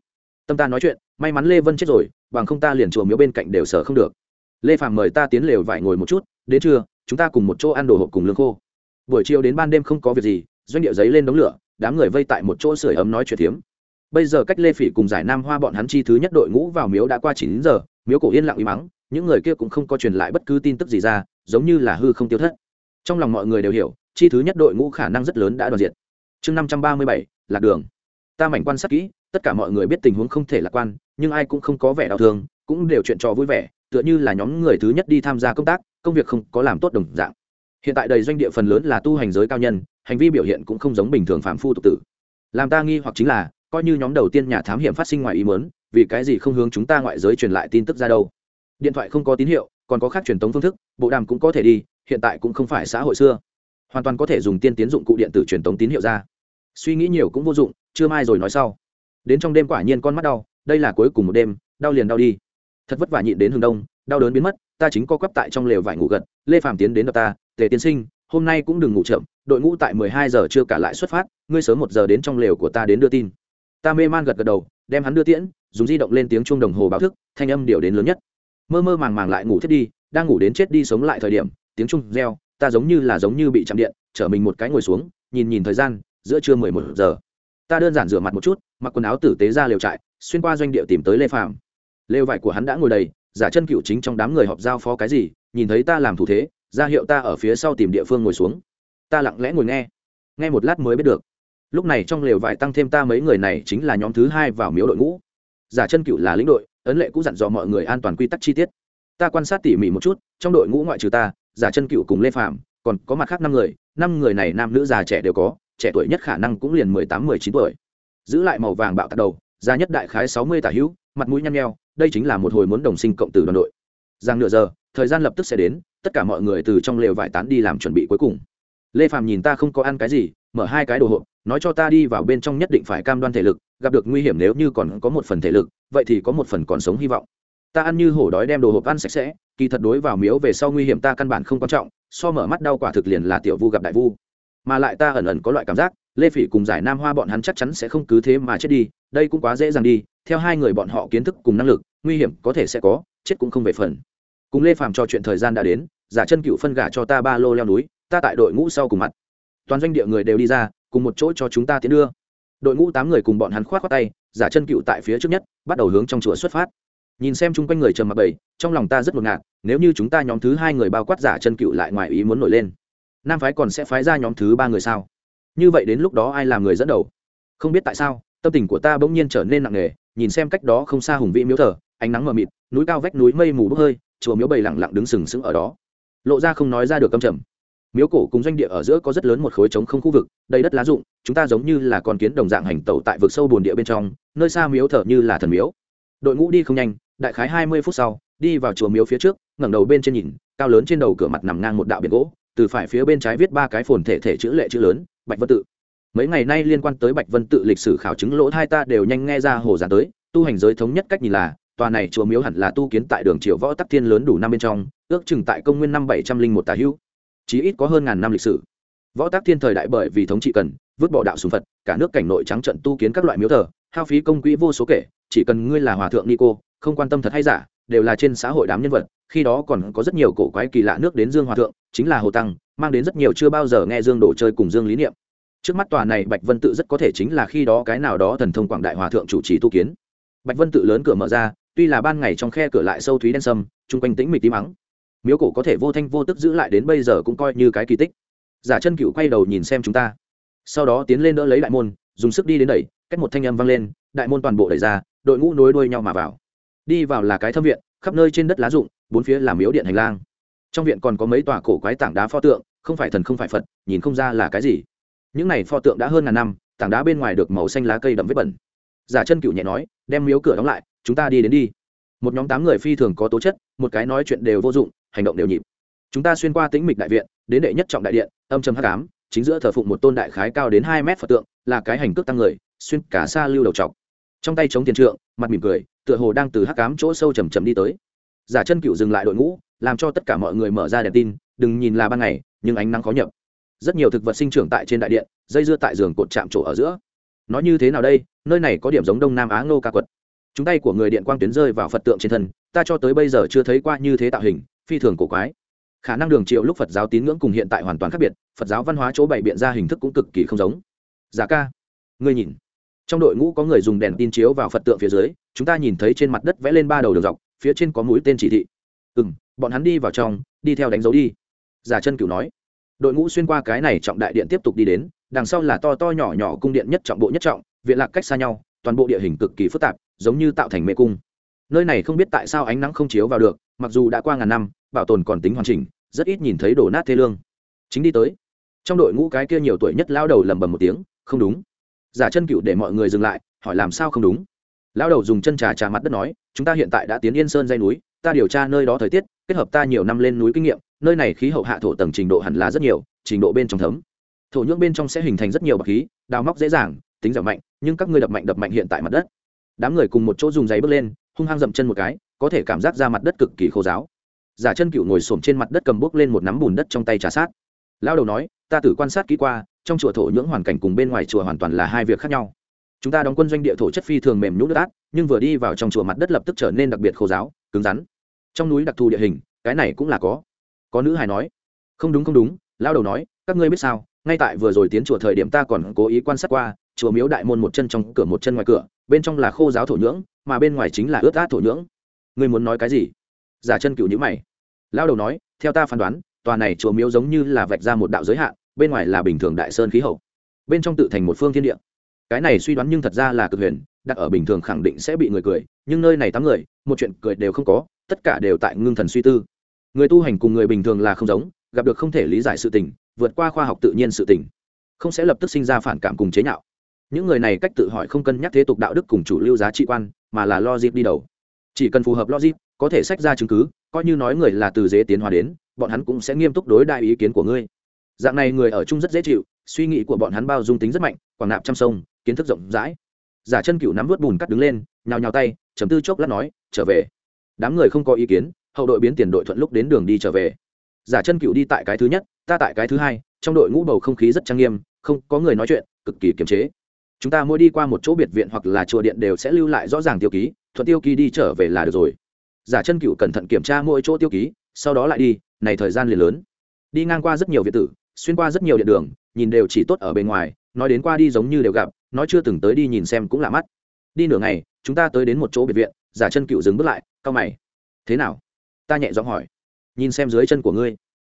Tâm ta nói chuyện, may mắn lê vân chết rồi, bằng không ta liền chùa miếu bên cạnh đều sở không được. Lê phàm mời ta tiến lều vải ngồi một chút, đến trưa, chúng ta cùng một chỗ ăn đồ hộp cùng lương khô buổi chiều đến ban đêm không có việc gì, doanh điệu giấy lên đống lửa, đám người vây tại một chỗ sưởi ấm nói chuyện tiếm bây giờ cách lê phỉ cùng giải nam hoa bọn hắn chi thứ nhất đội ngũ vào miếu đã qua chín giờ, miếu cổ yên lặng im mắng, những người kia cũng không có truyền lại bất cứ tin tức gì ra, giống như là hư không tiêu thất. Trong lòng mọi người đều hiểu, chi thứ nhất đội ngũ khả năng rất lớn đã đoàn diệt. Chương năm trăm ba mươi bảy, lạc đường. Ta mảnh quan sát kỹ, tất cả mọi người biết tình huống không thể lạc quan, nhưng ai cũng không có vẻ đau thương, cũng đều chuyện trò vui vẻ, tựa như là nhóm người thứ nhất đi tham gia công tác, công việc không có làm tốt đồng dạng hiện tại đầy doanh địa phần lớn là tu hành giới cao nhân, hành vi biểu hiện cũng không giống bình thường phạm phu tục tử. Làm ta nghi hoặc chính là, coi như nhóm đầu tiên nhà thám hiểm phát sinh ngoài ý mớn vì cái gì không hướng chúng ta ngoại giới truyền lại tin tức ra đâu? Điện thoại không có tín hiệu, còn có khác truyền tống phương thức, bộ đàm cũng có thể đi, hiện tại cũng không phải xã hội xưa. Hoàn toàn có thể dùng tiên tiến dụng cụ điện tử truyền tống tín hiệu ra. Suy nghĩ nhiều cũng vô dụng chưa mai rồi nói sau. Đến trong đêm quả nhiên con mắt đau, đây là cuối cùng một đêm, đau liền đau đi. Thật vất vả nhịn đến hướng đông, đau đớn biến mất, ta chính co quắp tại trong lều vải ngủ gật, lê phàm tiến đến đập ta tề tiên sinh, hôm nay cũng đừng ngủ chậm, đội ngũ tại mười hai giờ chưa cả lại xuất phát, ngươi sớm một giờ đến trong lều của ta đến đưa tin. Ta mê man gật gật đầu, đem hắn đưa tiễn, dùng di động lên tiếng chuông đồng hồ báo thức, thanh âm điều đến lớn nhất. Mơ mơ màng màng lại ngủ thiết đi, đang ngủ đến chết đi sống lại thời điểm, tiếng chuông reo, ta giống như là giống như bị chạm điện, chở mình một cái ngồi xuống, nhìn nhìn thời gian, giữa trưa mười một giờ. Ta đơn giản rửa mặt một chút, mặc quần áo tử tế ra lều trại, xuyên qua doanh địa tìm tới lê phạm lều vải của hắn đã ngồi đầy, giả chân cựu chính trong đám người họp giao phó cái gì, nhìn thấy ta làm thủ thế ra hiệu ta ở phía sau tìm địa phương ngồi xuống. Ta lặng lẽ ngồi nghe. Nghe một lát mới biết được. Lúc này trong lều vải tăng thêm ta mấy người này chính là nhóm thứ hai vào miếu đội ngũ. Giả chân cựu là lĩnh đội, ấn lệ cũng dặn dò mọi người an toàn quy tắc chi tiết. Ta quan sát tỉ mỉ một chút, trong đội ngũ ngoại trừ ta, giả chân cựu cùng lê phạm còn có mặt khác năm người năm người này nam nữ già trẻ đều có, trẻ tuổi nhất khả năng cũng liền mười tám, mười chín tuổi. Giữ lại màu vàng bạo tạc đầu, già nhất đại khái sáu mươi tả hữu, mặt mũi nhăn nheo, đây chính là một hồi muốn đồng sinh cộng tử đoàn đội. Giang nửa giờ, thời gian lập tức sẽ đến tất cả mọi người từ trong lều vải tán đi làm chuẩn bị cuối cùng. Lê phàm nhìn ta không có ăn cái gì, mở hai cái đồ hộp, nói cho ta đi vào bên trong nhất định phải cam đoan thể lực, gặp được nguy hiểm nếu như còn có một phần thể lực, vậy thì có một phần còn sống hy vọng. Ta ăn như hổ đói đem đồ hộp ăn sạch sẽ, kỳ thật đối vào miếu về sau nguy hiểm ta căn bản không quan trọng, so mở mắt đau quả thực liền là tiểu vu gặp đại vu. Mà lại ta ẩn ẩn có loại cảm giác, lê phỉ cùng giải nam hoa bọn hắn chắc chắn sẽ không cứ thế mà chết đi, đây cũng quá dễ dàng đi, theo hai người bọn họ kiến thức cùng năng lực, nguy hiểm có thể sẽ có, chết cũng không về phần. Cùng lê phàm cho chuyện thời gian đã đến giả chân cựu phân gả cho ta ba lô leo núi, ta tại đội ngũ sau cùng mặt. Toàn doanh địa người đều đi ra, cùng một chỗ cho chúng ta tiến đưa. Đội ngũ tám người cùng bọn hắn khoát khoát tay, giả chân cựu tại phía trước nhất, bắt đầu hướng trong chùa xuất phát. Nhìn xem chung quanh người trầm mặc bầy, trong lòng ta rất ngột ngạt, nếu như chúng ta nhóm thứ hai người bao quát giả chân cựu lại ngoài ý muốn nổi lên, nam phái còn sẽ phái ra nhóm thứ ba người sao? Như vậy đến lúc đó ai làm người dẫn đầu? Không biết tại sao, tâm tình của ta bỗng nhiên trở nên nặng nề, nhìn xem cách đó không xa hùng vĩ miếu thờ, ánh nắng mờ mịt, núi cao vách núi mây mù bốc hơi, chùa miếu bầy lặng lặng đứng sừng sững ở đó lộ ra không nói ra được câm trầm miếu cổ cùng doanh địa ở giữa có rất lớn một khối trống không khu vực, đầy đất lá rụng, chúng ta giống như là con kiến đồng dạng hành tẩu tại vực sâu bồn địa bên trong, nơi xa miếu thở như là thần miếu. Đội ngũ đi không nhanh, đại khái hai mươi phút sau, đi vào chùa miếu phía trước, ngẩng đầu bên trên nhìn, cao lớn trên đầu cửa mặt nằm ngang một đạo biển gỗ, từ phải phía bên trái viết ba cái phồn thể thể chữ lệ chữ lớn, bạch vân tự. Mấy ngày nay liên quan tới bạch vân tự lịch sử khảo chứng lỗ hai ta đều nhanh nghe ra hồ giản tới, tu hành giới thống nhất cách nhìn là, tòa này chùa miếu hẳn là tu kiến tại đường triều võ tắc thiên lớn đủ năm bên trong ước chừng tại công nguyên năm bảy trăm linh một tà hữu. Chí ít có hơn ngàn năm lịch sử. Võ tắc thiên thời đại bởi vì thống trị cần, vứt bỏ đạo sùng phật, cả nước cảnh nội trắng trận tu kiến các loại miếu thờ, hao phí công quỹ vô số kể, chỉ cần ngươi là hòa thượng nico không quan tâm thật hay giả, đều là trên xã hội đám nhân vật, khi đó còn có rất nhiều cổ quái kỳ lạ nước đến dương hòa thượng, chính là hồ tăng, mang đến rất nhiều chưa bao giờ nghe dương đồ chơi cùng dương lý niệm. Trước mắt tòa này bạch vân tự rất có thể chính là khi đó cái nào đó thần thông quảng đại hòa thượng chủ trì tu kiến. Bạch vân tự lớn cửa mở ra, tuy là ban ngày trong khe cửa lại sâu thúy đen sâm, chung quanh tĩnh mịch tí mắng miếu cổ có thể vô thanh vô tức giữ lại đến bây giờ cũng coi như cái kỳ tích. Giả chân cựu quay đầu nhìn xem chúng ta. Sau đó tiến lên đỡ lấy đại môn, dùng sức đi đến đẩy, cách một thanh âm vang lên, đại môn toàn bộ đẩy ra, đội ngũ nối đuôi nhau mà vào. Đi vào là cái thâm viện, khắp nơi trên đất lá rụng, bốn phía làm miếu điện hành lang. Trong viện còn có mấy tòa cổ quái tảng đá pho tượng, không phải thần không phải phật, nhìn không ra là cái gì. Những này pho tượng đã hơn ngàn năm, tảng đá bên ngoài được màu xanh lá cây đậm vết bẩn. Giả chân cựu nhẹ nói, đem miếu cửa đóng lại, chúng ta đi đến đi. Một nhóm tám người phi thường có tố chất, một cái nói chuyện đều vô dụng hành động đều nhịp. Chúng ta xuyên qua tĩnh mịch đại viện, đến đệ nhất trọng đại điện, âm trầm hắc ám, chính giữa thờ phụng một tôn đại khái cao đến hai mét phật tượng, là cái hành cước tăng người, xuyên cả xa lưu đầu trọc. Trong tay chống tiền trượng, mặt mỉm cười, tựa hồ đang từ hắc ám chỗ sâu chầm chầm đi tới. Giả chân cựu dừng lại đội ngũ, làm cho tất cả mọi người mở ra đèn tin, đừng nhìn là ban ngày, nhưng ánh nắng khó nhập. Rất nhiều thực vật sinh trưởng tại trên đại điện, dây dưa tại giường cột chạm trổ ở giữa. Nói như thế nào đây, nơi này có điểm giống đông nam á ngô ca quật. Chúng tay của người điện quang tuyến rơi vào phật tượng trên thân, ta cho tới bây giờ chưa thấy qua như thế tạo hình phi thường cổ quái. Khả năng đường triệu lúc phật giáo tín ngưỡng cùng hiện tại hoàn toàn khác biệt, phật giáo văn hóa chỗ bày biện ra hình thức cũng cực kỳ không giống. Giá ca, ngươi nhìn. Trong đội ngũ có người dùng đèn tin chiếu vào phật tượng phía dưới, chúng ta nhìn thấy trên mặt đất vẽ lên ba đầu đường dọc, phía trên có mũi tên chỉ thị. Ừ m bọn hắn đi vào trong, đi theo đánh dấu đi. Giả chân cửu nói. Đội ngũ xuyên qua cái này trọng đại điện tiếp tục đi đến, đằng sau là to to nhỏ nhỏ cung điện nhất trọng bộ nhất trọng, viện lạc cách xa nhau, toàn bộ địa hình cực kỳ phức tạp, giống như tạo thành mê cung. Nơi này không biết tại sao ánh nắng không chiếu vào được mặc dù đã qua ngàn năm, bảo tồn còn tính hoàn chỉnh, rất ít nhìn thấy đổ nát thê lương. Chính đi tới, trong đội ngũ cái kia nhiều tuổi nhất lao đầu lầm bầm một tiếng, không đúng. Giả chân cựu để mọi người dừng lại, hỏi làm sao không đúng? Lao đầu dùng chân trà trà mặt đất nói, chúng ta hiện tại đã tiến yên sơn dây núi, ta điều tra nơi đó thời tiết, kết hợp ta nhiều năm lên núi kinh nghiệm, nơi này khí hậu hạ thổ tầng trình độ hẳn là rất nhiều, trình độ bên trong thấm. Thổ nhưỡng bên trong sẽ hình thành rất nhiều bậc khí, đào móc dễ dàng, tính giảm mạnh, nhưng các ngươi đập mạnh đập mạnh hiện tại mặt đất. Đám người cùng một chỗ dùng giấy bước lên, hung hăng dậm chân một cái có thể cảm giác ra mặt đất cực kỳ khô giáo. Giả chân cựu ngồi xổm trên mặt đất cầm bốc lên một nắm bùn đất trong tay trà sát. Lao đầu nói, ta tử quan sát kỹ qua, trong chùa thổ nhưỡng hoàn cảnh cùng bên ngoài chùa hoàn toàn là hai việc khác nhau. Chúng ta đóng quân doanh địa thổ chất phi thường mềm nhũ đất át, nhưng vừa đi vào trong chùa mặt đất lập tức trở nên đặc biệt khô giáo, cứng rắn. Trong núi đặc thù địa hình, cái này cũng là có. Có nữ hài nói, không đúng không đúng lao đầu nói, các ngươi biết sao, ngay tại vừa rồi tiến chùa thời điểm ta còn cố ý quan sát qua, chùa miếu đại môn một chân trong cửa một chân ngoài cửa, bên trong là khô giáo thổ nhưỡng, mà bên ngoài chính là ướt át thổ nhưỡng ngươi muốn nói cái gì? Giả chân cựu nhữ mày. Lao đầu nói, theo ta phán đoán, tòa này chùa miếu giống như là vạch ra một đạo giới hạn, bên ngoài là bình thường đại sơn khí hậu. Bên trong tự thành một phương thiên địa. Cái này suy đoán nhưng thật ra là cực huyền, đặt ở bình thường khẳng định sẽ bị người cười, nhưng nơi này tám người, một chuyện cười đều không có, tất cả đều tại ngưng thần suy tư. Người tu hành cùng người bình thường là không giống, gặp được không thể lý giải sự tình, vượt qua khoa học tự nhiên sự tình. Không sẽ lập tức sinh ra phản cảm cùng chế nhạo. Những người này cách tự hỏi không cân nhắc thế tục đạo đức cùng chủ lưu giá trị quan, mà là lo dịp đi đầu chỉ cần phù hợp logic, có thể sách ra chứng cứ, coi như nói người là từ dế tiến hóa đến, bọn hắn cũng sẽ nghiêm túc đối đại ý kiến của ngươi. Dạng này người ở chung rất dễ chịu, suy nghĩ của bọn hắn bao dung tính rất mạnh, quảng nạp trăm sông, kiến thức rộng rãi. Giả chân cựu nắm vớt bùn cắt đứng lên, nhào nhào tay chấm tư chốc lát nói, trở về. Đám người không có ý kiến, hậu đội biến tiền đội thuận lúc đến đường đi trở về. Giả chân cựu đi tại cái thứ nhất, ta tại cái thứ hai, trong đội ngũ bầu không khí rất trang nghiêm, không có người nói chuyện, cực kỳ kiềm chế. Chúng ta mỗi đi qua một chỗ biệt viện hoặc là chùa điện đều sẽ lưu lại rõ ràng tiêu ký thuận tiêu ký đi trở về là được rồi. Giả chân cựu cẩn thận kiểm tra mỗi chỗ tiêu ký, sau đó lại đi, này thời gian liền lớn. Đi ngang qua rất nhiều viện tử, xuyên qua rất nhiều điện đường, nhìn đều chỉ tốt ở bên ngoài, nói đến qua đi giống như đều gặp, nói chưa từng tới đi nhìn xem cũng lạ mắt. Đi nửa ngày, chúng ta tới đến một chỗ biệt viện, giả chân cựu dừng bước lại cao mày. Thế nào? Ta nhẹ giọng hỏi. Nhìn xem dưới chân của ngươi.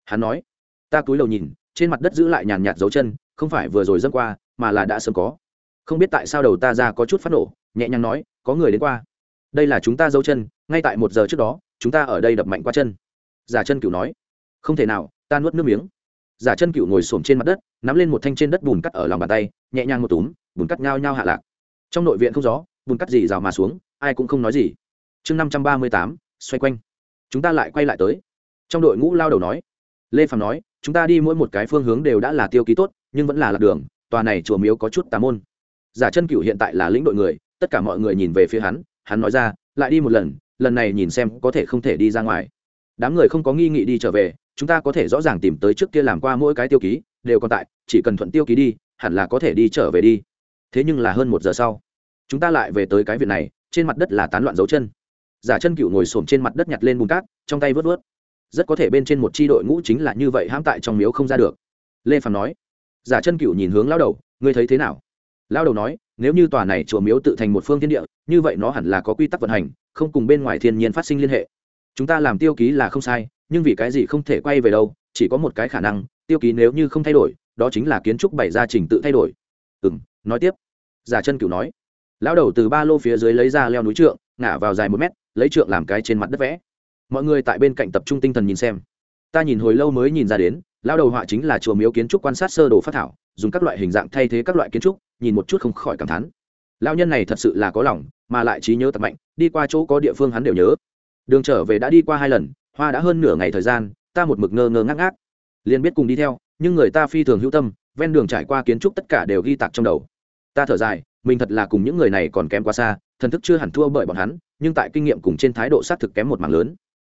Hắn nói. Ta cúi đầu nhìn, trên mặt đất giữ lại nhàn nhạt dấu chân, không phải vừa rồi dâng qua, mà là đã sớm có. Không biết tại sao đầu ta ra có chút phát nổ, nhẹ nhàng nói, có người đến qua đây là chúng ta dấu chân, ngay tại một giờ trước đó, chúng ta ở đây đập mạnh qua chân. Giả chân cựu nói, không thể nào, ta nuốt nước miếng. Giả chân cựu ngồi s trên mặt đất, nắm lên một thanh trên đất bùn cắt ở lòng bàn tay, nhẹ nhàng một túm, bùn cắt nhao nhao hạ lạc. Trong nội viện không gió, bùn cắt gì rào mà xuống, ai cũng không nói gì. Chương năm trăm ba mươi tám, xoay quanh. Chúng ta lại quay lại tới. Trong đội ngũ lao đầu nói, lê phạm nói, chúng ta đi mỗi một cái phương hướng đều đã là tiêu ký tốt, nhưng vẫn là lạc đường, tòa này chùa miếu có chút tà môn. Giả chân cựu hiện tại là lĩnh đội người, tất cả mọi người nhìn về phía hắn hắn nói ra, lại đi một lần lần này nhìn xem có thể không thể đi ra ngoài. Đám người không có nghi nghị đi trở về, chúng ta có thể rõ ràng tìm tới trước kia làm qua mỗi cái tiêu ký, đều còn tại, chỉ cần thuận tiêu ký đi, hẳn là có thể đi trở về đi. Thế nhưng là hơn một giờ sau, chúng ta lại về tới cái viện này, trên mặt đất là tán loạn dấu chân. Giả chân cựu ngồi xổm trên mặt đất nhặt lên bùn cát, trong tay vớt vớt. Rất có thể bên trên một c h i đội ngũ chính là như vậy hãm tại trong miếu không ra được. Lê phàm nói. Giả chân cựu nhìn hướng lao đầu, ngươi thấy thế nào? Lao đầu nói nếu như tòa này chùa miếu tự thành một phương thiên địa, như vậy nó hẳn là có quy tắc vận hành, không cùng bên ngoài thiên nhiên phát sinh liên hệ. Chúng ta làm tiêu ký là không sai, nhưng vì cái gì không thể quay về đâu, chỉ có một cái khả năng, tiêu ký nếu như không thay đổi, đó chính là kiến trúc bày ra trình tự thay đổi. Ừ m nói tiếp. Giả chân cửu nói. Lão đầu từ ba lô phía dưới lấy ra leo núi trượng, ngả vào dài một mét, lấy trượng làm cái trên mặt đất vẽ. Mọi người tại bên cạnh tập trung tinh thần nhìn xem. Ta nhìn hồi lâu mới nhìn ra đến, lão đầu họa chính là chùa miếu kiến trúc quan sát sơ đồ phát thảo dùng các loại hình dạng thay thế các loại kiến trúc, nhìn một chút không khỏi cảm thán. Lão nhân này thật sự là có lòng, mà lại trí nhớ tập mạnh, đi qua chỗ có địa phương hắn đều nhớ. Đường trở về đã đi qua hai lần, hoa đã hơn nửa ngày thời gian, ta một mực ngơ ngơ ngác ngác. Liền biết cùng đi theo, nhưng người ta phi thường hữu tâm, ven đường trải qua kiến trúc tất cả đều ghi tạc trong đầu. Ta thở dài, mình thật là cùng những người này còn kém quá xa, thần thức chưa hẳn thua bởi bọn hắn, nhưng tại kinh nghiệm cùng trên thái độ xác thực kém một mảng lớn.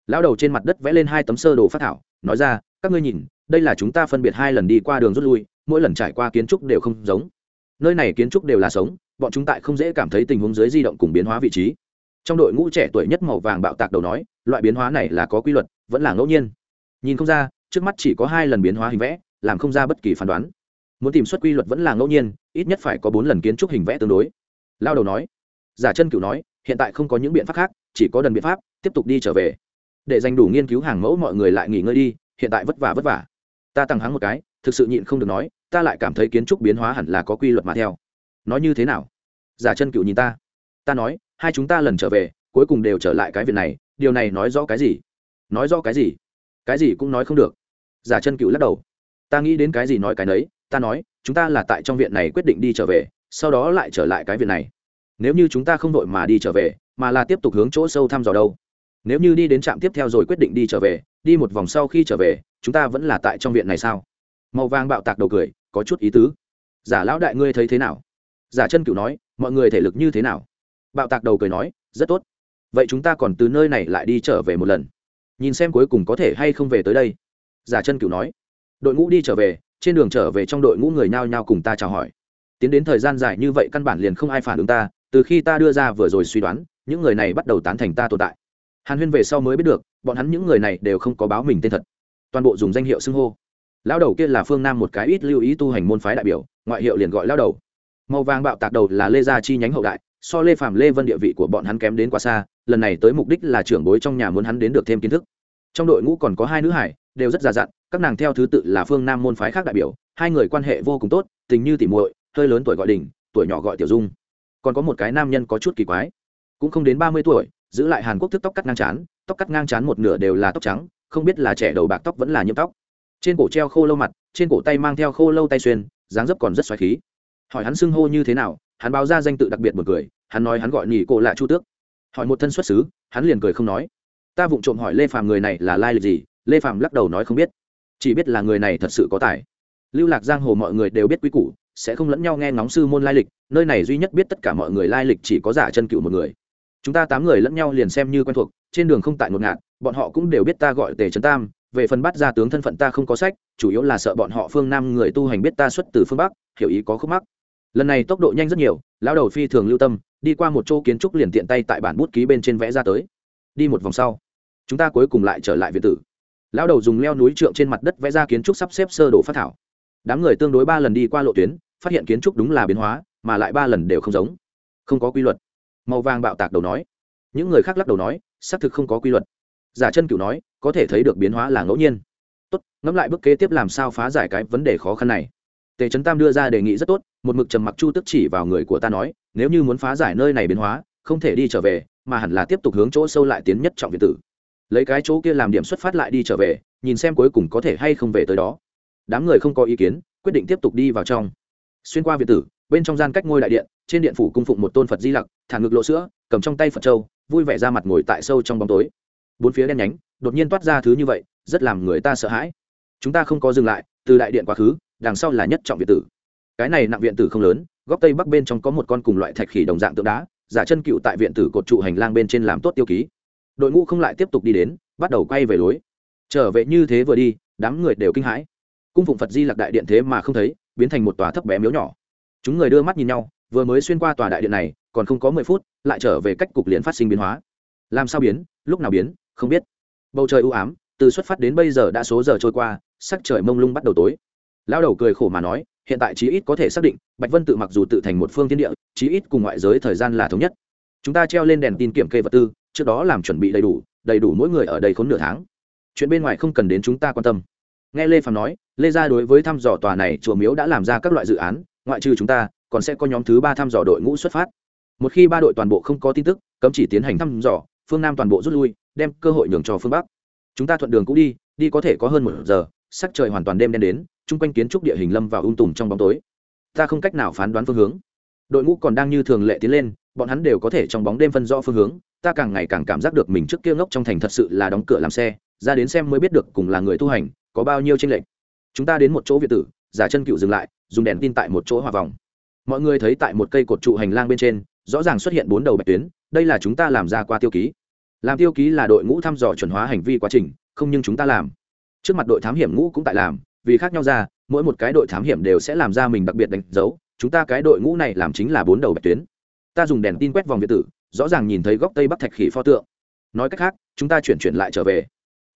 Lão đầu trên mặt đất vẽ lên hai tấm sơ đồ phát thảo, nói ra, các ngươi nhìn, đây là chúng ta phân biệt hai lần đi qua đường rút lui mỗi lần trải qua kiến trúc đều không giống. Nơi này kiến trúc đều là sống, bọn chúng tại không dễ cảm thấy tình huống dưới di động cùng biến hóa vị trí. Trong đội ngũ trẻ tuổi nhất màu vàng bạo tạc đầu nói, loại biến hóa này là có quy luật, vẫn là ngẫu nhiên. Nhìn không ra, trước mắt chỉ có hai lần biến hóa hình vẽ, làm không ra bất kỳ phán đoán. Muốn tìm xuất quy luật vẫn là ngẫu nhiên, ít nhất phải có bốn lần kiến trúc hình vẽ tương đối. Lao đầu nói, giả chân cửu nói, hiện tại không có những biện pháp khác, chỉ có đần biện pháp, tiếp tục đi trở về. Để dành đủ nghiên cứu hàng mẫu mọi người lại nghỉ ngơi đi, hiện tại vất vả vất vả. Ta tăng hắng một cái thực sự nhịn không được nói, ta lại cảm thấy kiến trúc biến hóa hẳn là có quy luật mà theo. Nói như thế nào? Giả chân cựu nhìn ta. Ta nói, hai chúng ta lần trở về, cuối cùng đều trở lại cái việc này, điều này nói rõ cái gì? Nói rõ cái gì? Cái gì cũng nói không được. Giả chân cựu lắc đầu. Ta nghĩ đến cái gì nói cái nấy, ta nói, chúng ta là tại trong viện này quyết định đi trở về, sau đó lại trở lại cái viện này. Nếu như chúng ta không đội mà đi trở về, mà là tiếp tục hướng chỗ sâu thăm dò đâu? Nếu như đi đến trạm tiếp theo rồi quyết định đi trở về, đi một vòng sau khi trở về, chúng ta vẫn là tại trong viện này sao? Màu vàng bạo tạc đầu cười, có chút ý tứ. Giả lão đại ngươi thấy thế nào? Giả chân cựu nói, mọi người thể lực như thế nào? Bạo tạc đầu cười nói, rất tốt. Vậy chúng ta còn từ nơi này lại đi trở về một lần. Nhìn xem cuối cùng có thể hay không về tới đây. Giả chân cửu nói. Đội ngũ đi trở về, trên đường trở về trong đội ngũ người nhao nhao cùng ta chào hỏi. Tiến đến thời gian dài như vậy căn bản liền không ai phản ứng ta, từ khi ta đưa ra vừa rồi suy đoán, những người này bắt đầu tán thành ta tồn tại. Hàn huyên về sau mới biết được, bọn hắn những người này đều không có báo mình tên thật. Toàn bộ dùng danh hiệu xưng hô lao đầu kia là phương nam một cái ít lưu ý tu hành môn phái đại biểu, ngoại hiệu liền gọi lao đầu. Màu vàng bạo tạc đầu là lê gia chi nhánh hậu đại, so lê phạm lê vân địa vị của bọn hắn kém đến quá xa, lần này tới mục đích là trưởng bối trong nhà muốn hắn đến được thêm kiến thức. Trong đội ngũ còn có hai nữ hải, đều rất già dặn, các nàng theo thứ tự là phương nam môn phái khác đại biểu, hai người quan hệ vô cùng tốt, tình như tỉ muội, hơi lớn tuổi gọi đình, tuổi nhỏ gọi tiểu dung. Còn có một cái nam nhân có chút kỳ quái, cũng không đến ba mươi tuổi, giữ lại hàn quốc thức tóc cắt ngang chán tóc cắt ngang chán một nửa đều là tóc trắng, không biết là trẻ đầu bạc tóc vẫn là nhiễm tóc trên cổ treo khô lâu mặt, trên cổ tay mang theo khô lâu tay xuyên, dáng dấp còn rất xoáy khí. Hỏi hắn xưng hô như thế nào, hắn báo ra danh tự đặc biệt một người hắn nói hắn gọi nhị cổ là chu tước. Hỏi một thân xuất xứ, hắn liền cười không nói. Ta vụng trộm hỏi lê phàm người này là lai lịch gì, lê phàm lắc đầu nói không biết. Chỉ biết là người này thật sự có tài. Lưu lạc giang hồ mọi người đều biết quý củ, sẽ không lẫn nhau nghe ngóng sư môn lai lịch, nơi này duy nhất biết tất cả mọi người lai lịch chỉ có giả chân cựu một người. Chúng ta tám người lẫn nhau liền xem như quen thuộc, trên đường không tại ngột ngạn bọn họ cũng đều biết ta gọi tề trấn tam về phần bắt ra tướng thân phận ta không có sách, chủ yếu là sợ bọn họ phương nam người tu hành biết ta xuất từ phương bắc, hiểu ý có khúc mắc. Lần này tốc độ nhanh rất nhiều, lão đầu phi thường lưu tâm, đi qua một chỗ kiến trúc liền tiện tay tại bản bút ký bên trên vẽ ra tới. Đi một vòng sau, chúng ta cuối cùng lại trở lại viện tử. Lão đầu dùng leo núi trượng trên mặt đất vẽ ra kiến trúc sắp xếp sơ đồ phát thảo. Đám người tương đối ba lần đi qua lộ tuyến, phát hiện kiến trúc đúng là biến hóa, mà lại ba lần đều không giống. Không có quy luật. Màu vàng bạo tạc đầu nói. Những người khác lắc đầu nói, xác thực không có quy luật. Giả chân cửu nói có thể thấy được biến hóa là ngẫu nhiên. Tốt, ngẫm lại bước kế tiếp làm sao phá giải cái vấn đề khó khăn này. Tề trấn tam đưa ra đề nghị rất tốt, một mực trầm mặc chu tức chỉ vào người của ta nói, nếu như muốn phá giải nơi này biến hóa, không thể đi trở về, mà hẳn là tiếp tục hướng chỗ sâu lại tiến nhất trọng việt tử. Lấy cái chỗ kia làm điểm xuất phát lại đi trở về, nhìn xem cuối cùng có thể hay không về tới đó. Đám người không có ý kiến, quyết định tiếp tục đi vào trong. Xuyên qua việt tử, bên trong gian cách ngôi đại điện, trên điện phủ cung phụng một tôn phật di lặc, thả ngực lộ sữa, cầm trong tay phật trâu vui vẻ ra mặt ngồi tại sâu trong bóng tối bốn phía đen nhánh, đột nhiên toát ra thứ như vậy, rất làm người ta sợ hãi. Chúng ta không có dừng lại, từ đại điện quá khứ, đằng sau là nhất trọng viện tử. Cái này nặng viện tử không lớn, góc tây bắc bên trong có một con cùng loại thạch khỉ đồng dạng tượng đá, giả chân cựu tại viện tử cột trụ hành lang bên trên làm tốt tiêu ký. Đội ngũ không lại tiếp tục đi đến, bắt đầu quay về lối. Trở về như thế vừa đi, đám người đều kinh hãi. Cung phụng phật di lặc đại điện thế mà không thấy, biến thành một tòa thấp bé miếu nhỏ. Chúng người đưa mắt nhìn nhau, vừa mới xuyên qua tòa đại điện này, còn không có mười phút, lại trở về cách cục liền phát sinh biến hóa. Làm sao biến? Lúc nào biến? Không biết. Bầu trời u ám, từ xuất phát đến bây giờ đã số giờ trôi qua, sắc trời mông lung bắt đầu tối. Lao đầu cười khổ mà nói, hiện tại chí ít có thể xác định, bạch vân tự mặc dù tự thành một phương tiên địa, chí ít cùng ngoại giới thời gian là thống nhất. Chúng ta treo lên đèn tin kiểm kê vật tư, trước đó làm chuẩn bị đầy đủ đầy đủ mỗi người ở đây khốn nửa tháng. Chuyện bên ngoài không cần đến chúng ta quan tâm. Nghe lê phàm nói, lê gia đối với thăm dò tòa này chùa miếu đã làm ra các loại dự án, ngoại trừ chúng ta, còn sẽ có nhóm thứ ba thăm dò đội ngũ xuất phát. Một khi ba đội toàn bộ không có tin tức, cấm chỉ tiến hành thăm dò, phương nam toàn bộ rút lui đem cơ hội nhường cho phương bắc. Chúng ta thuận đường cũng đi đi có thể có hơn một giờ, sắc trời hoàn toàn đêm đen đến, chung quanh kiến trúc địa hình lâm vào ung tùm trong bóng tối. Ta không cách nào phán đoán phương hướng. Đội ngũ còn đang như thường lệ tiến lên, bọn hắn đều có thể trong bóng đêm phân rõ phương hướng, ta càng ngày càng cảm giác được mình trước kia ngốc trong thành thật sự là đóng cửa làm xe, ra đến xem mới biết được cùng là người tu hành, có bao nhiêu tranh lệch. Chúng ta đến một chỗ việt tử, giả chân cựu dừng lại, dùng đèn tin tại một chỗ hòa vòng. Mọi người thấy tại một cây cột trụ hành lang bên trên, rõ ràng xuất hiện bốn đầu bạch tuyến, đây là chúng ta làm ra qua tiêu ký làm tiêu ký là đội ngũ thăm dò chuẩn hóa hành vi quá trình, không nhưng chúng ta làm. Trước mặt đội thám hiểm ngũ cũng tại làm, vì khác nhau ra, mỗi một cái đội thám hiểm đều sẽ làm ra mình đặc biệt đánh dấu. Chúng ta cái đội ngũ này làm chính là bốn đầu bạch tuyến. Ta dùng đèn tin quét vòng việt tử, rõ ràng nhìn thấy góc tây bắc thạch khỉ pho tượng. Nói cách khác, chúng ta chuyển chuyển lại trở về.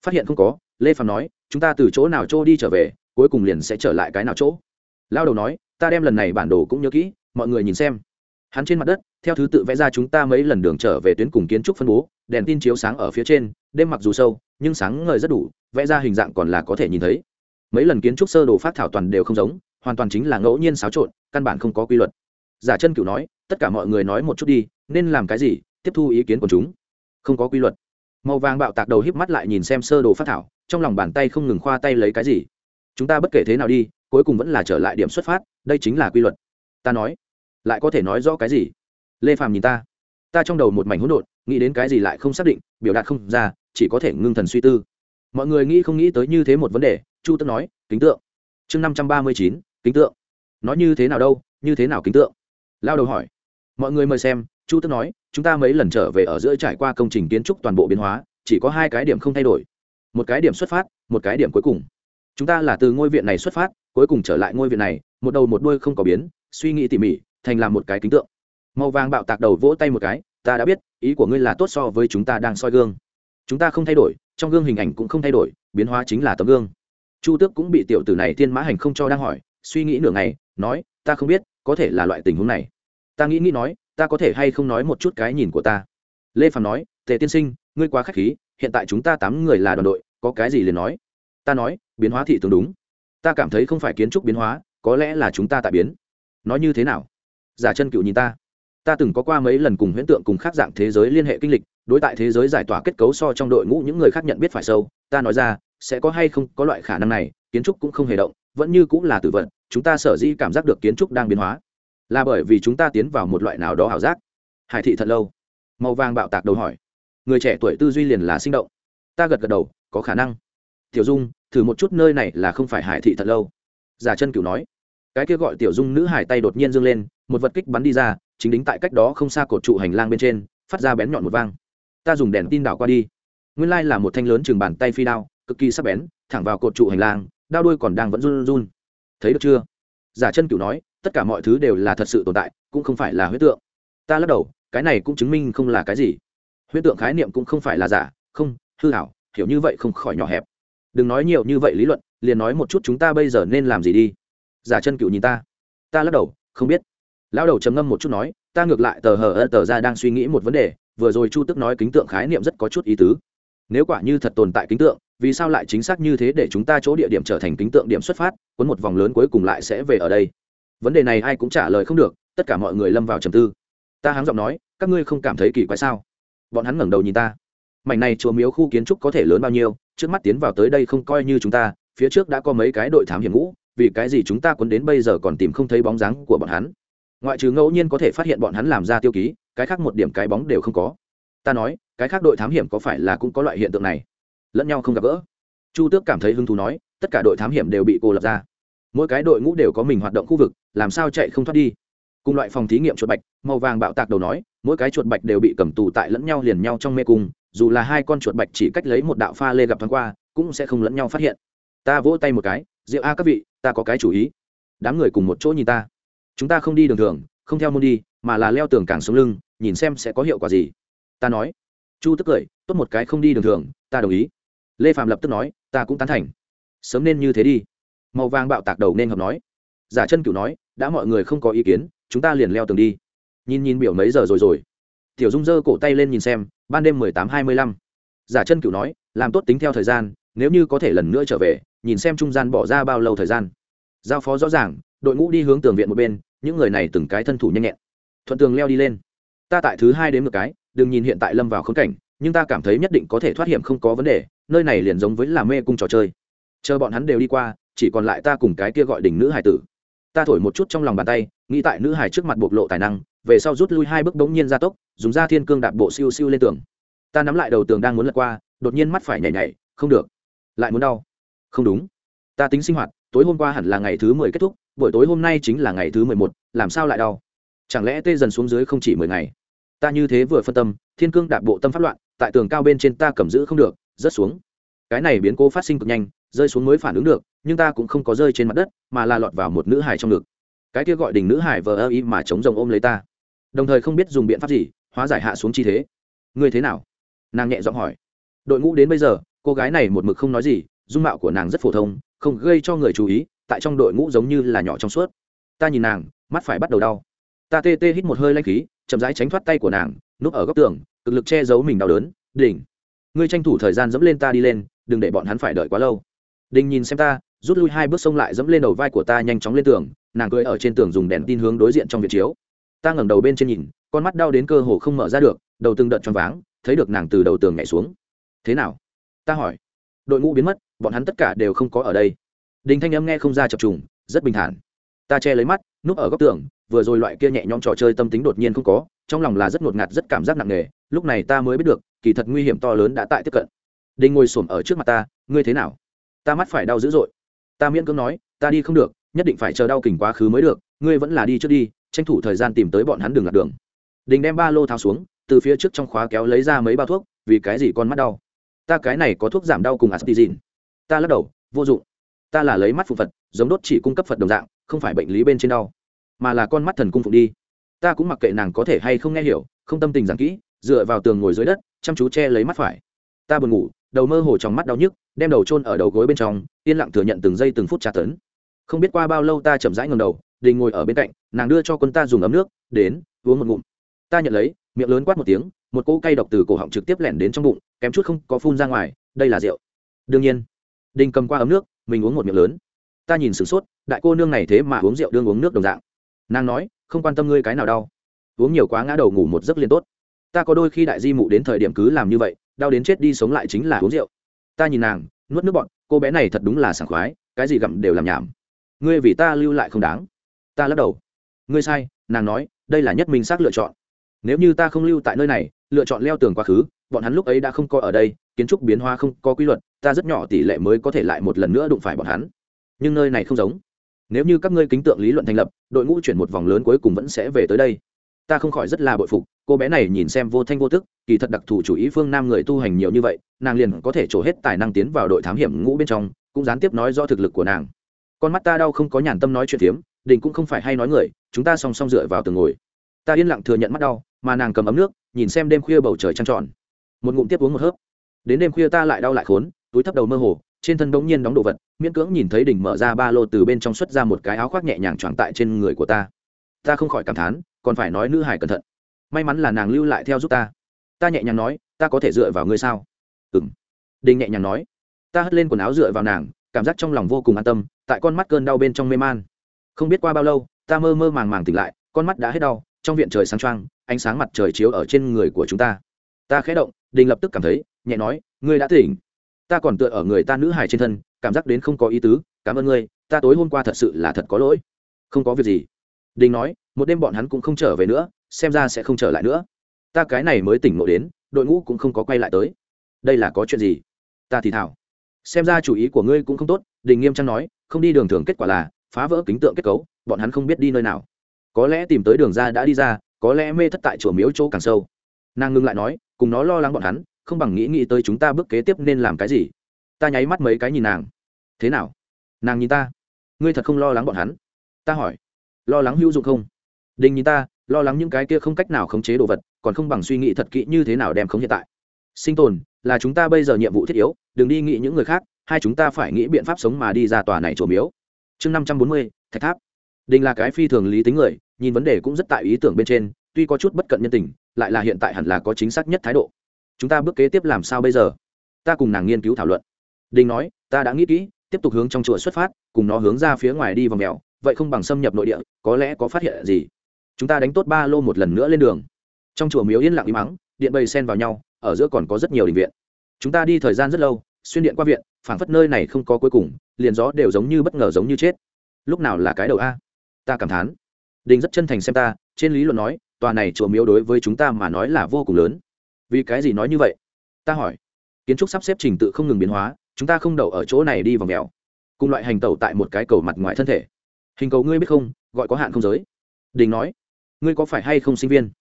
Phát hiện không có, lê phạm nói, chúng ta từ chỗ nào chỗ đi trở về, cuối cùng liền sẽ trở lại cái nào chỗ. Lao đầu nói, ta đem lần này bản đồ cũng nhớ kỹ, mọi người nhìn xem. Hắn trên mặt đất theo thứ tự vẽ ra chúng ta mấy lần đường trở về tuyến cùng kiến trúc phân bố, đèn tin chiếu sáng ở phía trên, đêm mặc dù sâu, nhưng sáng ngời rất đủ, vẽ ra hình dạng còn là có thể nhìn thấy. Mấy lần kiến trúc sơ đồ phát thảo toàn đều không giống, hoàn toàn chính là ngẫu nhiên xáo trộn, căn bản không có quy luật. Giả chân cửu nói, tất cả mọi người nói một chút đi, nên làm cái gì, tiếp thu ý kiến của chúng. Không có quy luật. Màu vàng bạo tạc đầu híp mắt lại nhìn xem sơ đồ phát thảo, trong lòng bàn tay không ngừng khoa tay lấy cái gì. Chúng ta bất kể thế nào đi, cuối cùng vẫn là trở lại điểm xuất phát, đây chính là quy luật. Ta nói. Lại có thể nói rõ cái gì? Lê phàm nhìn ta. Ta trong đầu một mảnh hỗn độn, nghĩ đến cái gì lại không xác định, biểu đạt không ra, chỉ có thể ngưng thần suy tư. Mọi người nghĩ không nghĩ tới như thế một vấn đề, chu tức nói, kính tượng. Chương năm trăm ba mươi chín, kính tượng. Nói như thế nào đâu, như thế nào kính tượng? Lao đầu hỏi. Mọi người mời xem, chu tức nói, chúng ta mấy lần trở về ở giữa trải qua công trình kiến trúc toàn bộ biến hóa, chỉ có hai cái điểm không thay đổi. Một cái điểm xuất phát, một cái điểm cuối cùng. Chúng ta là từ ngôi viện này xuất phát, cuối cùng trở lại ngôi viện này, một đầu một đuôi không có biến, suy nghĩ tỉ mỉ, thành làm một cái kính tượng màu vàng bạo tạc đầu vỗ tay một cái, ta đã biết, ý của ngươi là tốt so với chúng ta đang soi gương. Chúng ta không thay đổi, trong gương hình ảnh cũng không thay đổi, biến hóa chính là tấm gương. Chu tước cũng bị tiểu tử này thiên mã hành không cho đang hỏi, suy nghĩ nửa ngày, nói, ta không biết, có thể là loại tình huống này. Ta nghĩ nghĩ nói, ta có thể hay không nói một chút cái nhìn của ta. Lê phạm nói, tề tiên sinh, ngươi quá k h á c h khí, hiện tại chúng ta tám người là đoàn đội, có cái gì liền nói. Ta nói, biến hóa thị tương đúng. Ta cảm thấy không phải kiến trúc biến hóa, có lẽ là chúng ta tại biến. Nói như thế nào? Giả chân cựu nhìn ta ta từng có qua mấy lần cùng huyễn tượng cùng khác dạng thế giới liên hệ kinh lịch, đối tại thế giới giải tỏa kết cấu so trong đội ngũ những người khác nhận biết phải sâu, ta nói ra, sẽ có hay không có loại khả năng này, kiến trúc cũng không hề động, vẫn như cũng là tử vận chúng ta sở dĩ cảm giác được kiến trúc đang biến hóa, là bởi vì chúng ta tiến vào một loại nào đó ảo giác. Hải thị thật lâu. Màu vàng bạo tạc đầu hỏi. Người trẻ tuổi tư duy liền là sinh động. Ta gật gật đầu, có khả năng. Tiểu dung, thử một chút nơi này là không phải hải thị thật lâu. Giả chân cửu nói. Cái kia gọi tiểu dung nữ hải tay đột nhiên dâng lên, một vật kích bắn đi ra chính đính tại cách đó không xa cột trụ hành lang bên trên, phát ra bén nhọn một vang. Ta dùng đèn tin đảo qua đi. Nguyên lai là một thanh lớn chừng bàn tay phi đao, cực kỳ sắc bén, thẳng vào cột trụ hành lang, đao đuôi còn đang vẫn run run. Thấy được chưa? Giả chân cửu nói, tất cả mọi thứ đều là thật sự tồn tại, cũng không phải là huyết tượng. Ta lắc đầu, cái này cũng chứng minh không là cái gì. Huyết tượng khái niệm cũng không phải là giả, không, hư hảo hiểu như vậy không khỏi nhỏ hẹp. Đừng nói nhiều như vậy lý luận, liền nói một chút chúng ta bây giờ nên làm gì đi. Giả chân cựu nhìn ta. Ta lắc đầu, không biết lão đầu trầm ngâm một chút nói, ta ngược lại tờ hờ ơ tờ ra đang suy nghĩ một vấn đề, vừa rồi chu tức nói kính tượng khái niệm rất có chút ý tứ. Nếu quả như thật tồn tại kính tượng, vì sao lại chính xác như thế để chúng ta chỗ địa điểm trở thành kính tượng điểm xuất phát, cuốn một vòng lớn cuối cùng lại sẽ về ở đây? Vấn đề này ai cũng trả lời không được, tất cả mọi người lâm vào trầm tư. Ta háng giọng nói, các ngươi không cảm thấy kỳ quái sao? Bọn hắn ngẩng đầu nhìn ta. Mảnh này chùa miếu khu kiến trúc có thể lớn bao nhiêu, trước mắt tiến vào tới đây không coi như chúng ta, phía trước đã có mấy cái đội thám hiểm ngũ, vì cái gì chúng ta cuốn đến bây giờ còn tìm không thấy bóng dáng của bọn hắn? Ngoại trừ ngẫu nhiên có thể phát hiện bọn hắn làm ra tiêu ký, cái khác một điểm cái bóng đều không có. Ta nói, cái khác đội thám hiểm có phải là cũng có loại hiện tượng này? Lẫn nhau không gặp gỡ. Chu tước cảm thấy hứng thú nói, tất cả đội thám hiểm đều bị cô lập ra. Mỗi cái đội ngũ đều có mình hoạt động khu vực, làm sao chạy không thoát đi? Cùng loại phòng thí nghiệm chuột bạch, màu vàng bạo tạc đầu nói, mỗi cái chuột bạch đều bị cầm tù tại lẫn nhau liền nhau trong mê cung, dù là hai con chuột bạch chỉ cách lấy một đạo pha lê gặp thoáng qua, cũng sẽ không lẫn nhau phát hiện. Ta vỗ tay một cái rượu a các vị, ta có cái chủ ý. Đám người cùng một chỗ nhìn ta chúng ta không đi đường thường, không theo môn đi, mà là leo tường càng sống lưng, nhìn xem sẽ có hiệu quả gì. Ta nói. Chu tức cười, tốt một cái không đi đường thường, ta đồng ý. Lê phạm lập tức nói, ta cũng tán thành. Sớm nên như thế đi. Màu vàng bạo tạc đầu nên hợp nói. Giả chân cửu nói, đã mọi người không có ý kiến, chúng ta liền leo tường đi. Nhìn nhìn biểu mấy giờ rồi rồi. Tiểu dung giơ cổ tay lên nhìn xem, ban đêm mười tám hai mươi lăm. Giả chân cửu nói, làm tốt tính theo thời gian, nếu như có thể lần nữa trở về, nhìn xem trung gian bỏ ra bao lâu thời gian. Giao phó rõ ràng, đội ngũ đi hướng tường viện một bên những người này từng cái thân thủ nhanh nhẹn. Thuận tường leo đi lên. Ta tại thứ hai đến một cái, đừng nhìn hiện tại lâm vào khốn cảnh, nhưng ta cảm thấy nhất định có thể thoát hiểm không có vấn đề, nơi này liền giống với là mê cung trò chơi. Chờ bọn hắn đều đi qua, chỉ còn lại ta cùng cái kia gọi đỉnh nữ hải tử. Ta thổi một chút trong lòng bàn tay, nghĩ tại nữ hải trước mặt bộc lộ tài năng, về sau rút lui hai bước đống nhiên ra tốc, dùng da thiên cương đạp bộ siêu siêu lên tường. Ta nắm lại đầu tường đang muốn lật qua, đột nhiên mắt phải nhảy nhảy, không được. Lại muốn đau. Không đúng. Ta tính sinh hoạt, tối hôm qua hẳn là ngày thứ mười kết thúc buổi tối hôm nay chính là ngày thứ mười một, làm sao lại đau? Chẳng lẽ tê dần xuống dưới không chỉ mười ngày? Ta như thế vừa phân tâm, thiên cương đạp bộ tâm pháp loạn, tại tường cao bên trên ta cầm giữ không được, rớt xuống. Cái này biến cố phát sinh cực nhanh, rơi xuống mới phản ứng được, nhưng ta cũng không có rơi trên mặt đất, mà là lọt vào một nữ hải trong ngực. Cái kia gọi đình nữ hải vờ ơ ý mà chống rồng ôm lấy ta. Đồng thời không biết dùng biện pháp gì, hóa giải hạ xuống chi thế. Ngươi thế nào? Nàng nhẹ giọng hỏi. Đội ngũ đến bây giờ, cô gái này một mực không nói gì, dung mạo của nàng rất phổ thông không gây cho người chú ý, tại trong đội ngũ giống như là nhỏ trong suốt. Ta nhìn nàng, mắt phải bắt đầu đau. Ta tê tê hít một hơi lanh khí, chậm rãi tránh thoát tay của nàng, núp ở góc tường, cực lực che giấu mình đau đớn. Đỉnh. Ngươi tranh thủ thời gian dẫm lên ta đi lên, đừng để bọn hắn phải đợi quá lâu. Đình nhìn xem ta, rút lui hai bước xông lại dẫm lên đầu vai của ta nhanh chóng lên tường, nàng cưỡi ở trên tường dùng đèn tin hướng đối diện trong việt chiếu. Ta ngẩng đầu bên trên nhìn, con mắt đau đến cơ hồ không mở ra được, đầu từng đợt choáng váng, thấy được nàng từ đầu tường nhảy xuống. Thế nào? ta hỏi. Đội ngũ biến mất bọn hắn tất cả đều không có ở đây. Đình thanh âm nghe không ra chập trùng, rất bình thản. Ta che lấy mắt, núp ở góc tường, vừa rồi loại kia nhẹ nhõm trò chơi tâm tính đột nhiên không có, trong lòng là rất ngột ngạt, rất cảm giác nặng nề, lúc này ta mới biết được, kỳ thật nguy hiểm to lớn đã tại tiếp cận. Đinh ngồi xổm ở trước mặt ta, ngươi thế nào? Ta mắt phải đau dữ dội. Ta miễn cưỡng nói, ta đi không được, nhất định phải chờ đau kỉnh quá khứ mới được, ngươi vẫn là đi trước đi, tranh thủ thời gian tìm tới bọn hắn đường lạc đường. Đình đem ba lô tháo xuống, từ phía trước trong khóa kéo lấy ra mấy bao thuốc, vì cái gì con mắt đau? Ta cái này có thuốc giảm đau cùng aspizin ta lắc đầu, vô dụng. Ta là lấy mắt phụ phật, giống đốt chỉ cung cấp phật đồng dạng, không phải bệnh lý bên trên đau, mà là con mắt thần cung phụ đi. Ta cũng mặc kệ nàng có thể hay không nghe hiểu, không tâm tình giảng kỹ, dựa vào tường ngồi dưới đất, chăm chú che lấy mắt phải. Ta buồn ngủ, đầu mơ hồ trong mắt đau nhức, đem đầu chôn ở đầu gối bên trong, yên lặng thừa nhận từng giây từng phút tra tấn. Không biết qua bao lâu ta chậm rãi ngầm đầu, đình ngồi ở bên cạnh, nàng đưa cho quân ta dùng ấm nước, đến, uống một ngụm. Ta nhận lấy, miệng lớn quát một tiếng, một cỗ cay độc từ cổ họng trực tiếp lẻn đến trong bụng, kém chút không có phun ra ngoài, đây là rượu. Đương nhiên Đinh cầm qua ấm nước, mình uống một miệng lớn. Ta nhìn sửng sốt, đại cô nương này thế mà uống rượu đương uống nước đồng dạng. Nàng nói, không quan tâm ngươi cái nào đau. Uống nhiều quá ngã đầu ngủ một giấc liền tốt. Ta có đôi khi đại di mụ đến thời điểm cứ làm như vậy, đau đến chết đi sống lại chính là uống rượu. Ta nhìn nàng, nuốt nước bọn cô bé này thật đúng là sảng khoái, cái gì gặm đều làm nhảm. Ngươi vì ta lưu lại không đáng. Ta lắc đầu. Ngươi sai, nàng nói, đây là nhất minh xác lựa chọn. Nếu như ta không lưu tại nơi này, lựa chọn leo tường quá khứ bọn hắn lúc ấy đã không có ở đây, kiến trúc biến hóa không có quy luật, ta rất nhỏ tỷ lệ mới có thể lại một lần nữa đụng phải bọn hắn. Nhưng nơi này không giống. Nếu như các ngươi kính tượng lý luận thành lập, đội ngũ chuyển một vòng lớn cuối cùng vẫn sẽ về tới đây. Ta không khỏi rất là bội phục, cô bé này nhìn xem vô thanh vô tức, kỳ thật đặc thù chủ ý phương nam người tu hành nhiều như vậy, nàng liền có thể trổ hết tài năng tiến vào đội thám hiểm ngũ bên trong, cũng gián tiếp nói do thực lực của nàng. Con mắt ta đau không có nhàn tâm nói chuyện phiếm đình cũng không phải hay nói người, chúng ta song song dựa vào tường ngồi. Ta yên lặng thừa nhận mắt đau, mà nàng cầm ấm nước, nhìn xem đêm khuya bầu trời trăng tròn một ngụm tiếp uống một hớp. Đến đêm khuya ta lại đau lại khốn, túi thấp đầu mơ hồ, trên thân bỗng nhiên đóng đồ vật, miễn cưỡng nhìn thấy đỉnh mở ra ba lô từ bên trong xuất ra một cái áo khoác nhẹ nhàng choàng tại trên người của ta. Ta không khỏi cảm thán, còn phải nói nữ hải cẩn thận. May mắn là nàng lưu lại theo giúp ta. Ta nhẹ nhàng nói, ta có thể dựa vào ngươi sao? Ừ m đình nhẹ nhàng nói, ta hất lên quần áo dựa vào nàng, cảm giác trong lòng vô cùng an tâm, tại con mắt cơn đau bên trong mê man. Không biết qua bao lâu, ta mơ mơ màng màng tỉnh lại, con mắt đã hết đau, trong viện trời sáng trăng ánh sáng mặt trời chiếu ở trên người của chúng ta ta khẽ động, đình lập tức cảm thấy, nhẹ nói, ngươi đã tỉnh. Ta còn tựa ở người ta nữ hài trên thân, cảm giác đến không có ý tứ. Cảm ơn ngươi, ta tối hôm qua thật sự là thật có lỗi. Không có việc gì. Đình nói, một đêm bọn hắn cũng không trở về nữa, xem ra sẽ không trở lại nữa. Ta cái này mới tỉnh ngộ đến, đội ngũ cũng không có quay lại tới. Đây là có chuyện gì? Ta thì thảo. Xem ra chủ ý của ngươi cũng không tốt. Đình nghiêm trang nói, không đi đường thường kết quả là, phá vỡ kính tượng kết cấu, bọn hắn không biết đi nơi nào. Có lẽ tìm tới đường ra đã đi ra, có lẽ mê thất tại chùa miếu chỗ càng sâu. Nàng ngưng lại nói cùng nó lo lắng bọn hắn, không bằng nghĩ nghĩ tới chúng ta bước kế tiếp nên làm cái gì. Ta nháy mắt mấy cái nhìn nàng. Thế nào? Nàng nhìn ta. Ngươi thật không lo lắng bọn hắn? Ta hỏi. Lo lắng hữu dụng không? Đình nhìn ta, lo lắng những cái kia không cách nào khống chế đồ vật, còn không bằng suy nghĩ thật kỹ như thế nào đem khống hiện tại. Sinh tồn, là chúng ta bây giờ nhiệm vụ thiết yếu, đừng đi nghĩ những người khác, hai chúng ta phải nghĩ biện pháp sống mà đi ra tòa này trổ miếu. Chương năm trăm bốn mươi, thạch tháp. Đình là cái phi thường lý tính người, nhìn vấn đề cũng rất tại ý tưởng bên trên tuy có chút bất cận nhân tình, lại là hiện tại hẳn là có chính xác nhất thái độ. Chúng ta bước kế tiếp làm sao bây giờ? Ta cùng nàng nghiên cứu thảo luận. Đình nói, ta đã nghĩ kỹ, tiếp tục hướng trong chùa xuất phát, cùng nó hướng ra phía ngoài đi vòng mèo, vậy không bằng xâm nhập nội địa, có lẽ có phát hiện gì? Chúng ta đánh tốt ba lô một lần nữa lên đường. Trong chùa miếu yên lặng im mắng, điện bầy sen vào nhau, ở giữa còn có rất nhiều đình viện. Chúng ta đi thời gian rất lâu, xuyên điện qua viện, phảng phất nơi này không có cuối cùng, liền gió đều giống như bất ngờ giống như chết. Lúc nào là cái đầu a? Ta cảm thán. Đình rất chân thành xem ta, trên lý luận nói tòa này chùa miếu đối với chúng ta mà nói là vô cùng lớn. Vì cái gì nói như vậy? Ta hỏi. Kiến trúc sắp xếp trình tự không ngừng biến hóa, chúng ta không đậu ở chỗ này đi vòng mèo. Cùng loại hành tẩu tại một cái cầu mặt ngoài thân thể. Hình cầu ngươi biết không, gọi có hạn không giới. Đình nói. Ngươi có phải hay không sinh viên?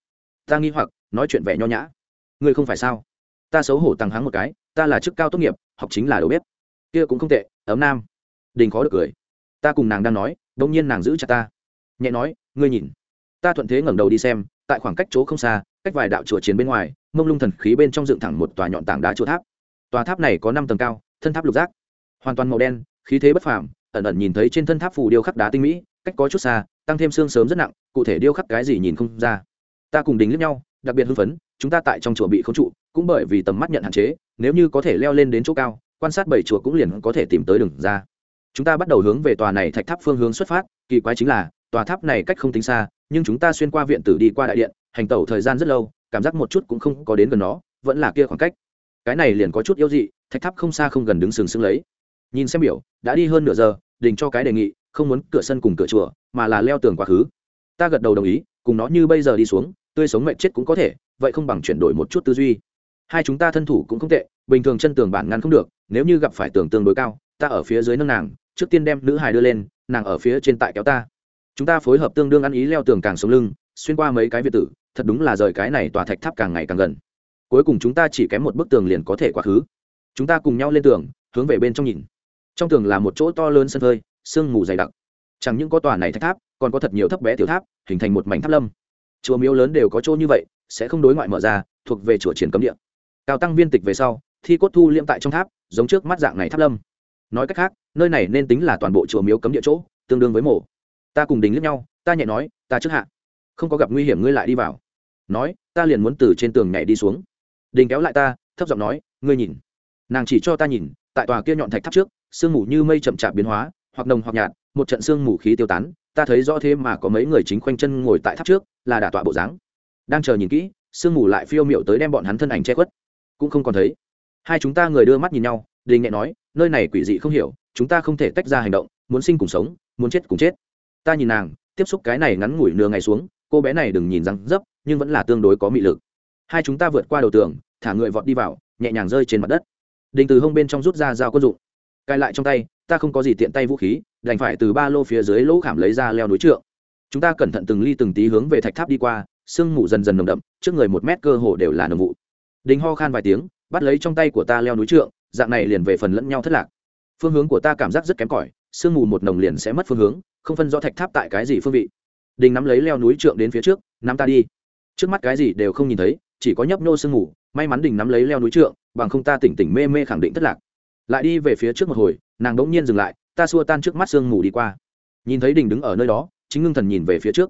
Ta nghi hoặc, nói chuyện vẻ nho nhã. Ngươi không phải sao? Ta xấu hổ tăng hắng một cái, ta là chức cao tốt nghiệp, học chính là đầu bếp. Kia cũng không tệ, ấm nam. Đình khó được cười. Ta cùng nàng đang nói, đông nhiên nàng giữ chặt ta. Nhẹ nói, ngươi nhìn ta thuận thế ngẩng đầu đi xem, tại khoảng cách chỗ không xa, cách vài đạo chùa chiến bên ngoài, mông lung thần khí bên trong dựng thẳng một tòa nhọn tảng đá chùa tháp. Tòa tháp này có năm tầng cao, thân tháp lục giác, hoàn toàn màu đen, khí thế bất phàm, ẩn ẩn nhìn thấy trên thân tháp phù điêu khắc đá tinh mỹ, cách có chút xa, tăng thêm xương sớm rất nặng, cụ thể điêu khắc cái gì nhìn không ra. Ta cùng đính lướt nhau, đặc biệt hưng phấn, chúng ta tại trong chùa bị khống trụ, cũng bởi vì tầm mắt nhận hạn chế, nếu như có thể leo lên đến chỗ cao, quan sát bảy chùa cũng liền có thể tìm tới đường ra. Chúng ta bắt đầu hướng về tòa này thạch tháp phương hướng xuất phát, kỳ quái chính là tòa tháp này cách không tính xa, nhưng chúng ta xuyên qua viện tử đi qua đại điện, hành tẩu thời gian rất lâu, cảm giác một chút cũng không có đến gần nó, vẫn là kia khoảng cách. Cái này liền có chút yếu dị, thạch tháp không xa không gần đứng sừng sững lấy. Nhìn xem biểu, đã đi hơn nửa giờ, đình cho cái đề nghị, không muốn cửa sân cùng cửa chùa, mà là leo tường quá khứ. Ta gật đầu đồng ý, cùng nó như bây giờ đi xuống, tươi sống mệnh chết cũng có thể, vậy không bằng chuyển đổi một chút tư duy. Hai chúng ta thân thủ cũng không tệ, bình thường chân tường bản ngăn không được, nếu như gặp phải tường tương đối cao, ta ở phía dưới nâng nàng, trước tiên đem nữ hài đưa lên, nàng ở phía trên tại kéo ta chúng ta phối hợp tương đương ăn ý leo tường càng sống lưng, xuyên qua mấy cái việt tử, thật đúng là rời cái này tòa thạch tháp càng ngày càng gần. Cuối cùng chúng ta chỉ kém một bức tường liền có thể quá khứ. Chúng ta cùng nhau lên tường, hướng về bên trong nhìn. Trong tường là một chỗ to lớn sân phơi sương mù dày đặc. Chẳng những có tòa này thạch tháp, còn có thật nhiều thấp bé tiểu tháp, hình thành một mảnh tháp lâm. Chùa miếu lớn đều có chỗ như vậy, sẽ không đối ngoại mở ra, thuộc về chùa triển cấm địa. Cao tăng viên tịch về sau, thi cốt thu liệm tại trong tháp, giống trước mắt dạng này tháp lâm. Nói cách khác, nơi này nên tính là toàn bộ chùa miếu cấm địa chỗ, tương đương với mổ ta cùng đình lướt nhau, ta nhẹ nói, ta trước hạ, không có gặp nguy hiểm ngươi lại đi vào. Nói, ta liền muốn từ trên tường nhảy đi xuống. Đình kéo lại ta, thấp giọng nói, ngươi nhìn. Nàng chỉ cho ta nhìn, tại tòa kia nhọn thạch tháp trước, sương mù như mây chậm chạp biến hóa, hoặc nồng hoặc nhạt, một trận sương mù khí tiêu tán, ta thấy rõ thế mà có mấy người chính khoanh chân ngồi tại tháp trước, là đả tọa bộ dáng. Đang chờ nhìn kỹ, sương mù lại phiêu miệu tới đem bọn hắn thân ảnh che khuất. Cũng không còn thấy. Hai chúng ta người đưa mắt nhìn nhau, đình nhẹ nói, nơi này quỷ dị không hiểu, chúng ta không thể tách ra hành động, muốn sinh cùng sống, muốn chết cùng chết ta nhìn nàng, tiếp xúc cái này ngắn ngủi nửa ngày xuống, cô bé này đừng nhìn răng dấp, nhưng vẫn là tương đối có mị lực. Hai chúng ta vượt qua đầu tường, thả người vọt đi vào, nhẹ nhàng rơi trên mặt đất. Đình từ hông bên trong rút ra dao quân dụng, cài lại trong tay, ta không có gì tiện tay vũ khí, đành phải từ ba lô phía dưới lỗ khảm lấy ra leo núi trượng. Chúng ta cẩn thận từng ly từng tí hướng về thạch tháp đi qua, sương mù dần dần nồng đậm, trước người một mét cơ hồ đều là nồng vụ. Đình ho khan vài tiếng, bắt lấy trong tay của ta leo núi trượng, dạng này liền về phần lẫn nhau thất lạc. Phương hướng của ta cảm giác rất kém cỏi, sương mù một nồng liền sẽ mất phương hướng không phân rõ thạch tháp tại cái gì phương vị. Đình nắm lấy leo núi trượng đến phía trước, nắm ta đi. Trước mắt cái gì đều không nhìn thấy, chỉ có nhấp nô sương ngủ. may mắn đình nắm lấy leo núi trượng, bằng không ta tỉnh tỉnh mê mê khẳng định thất lạc. Lại đi về phía trước một hồi, nàng đ ỗ n g nhiên dừng lại, ta xua tan trước mắt sương ngủ đi qua. Nhìn thấy đình đứng ở nơi đó, chính ngưng thần nhìn về phía trước.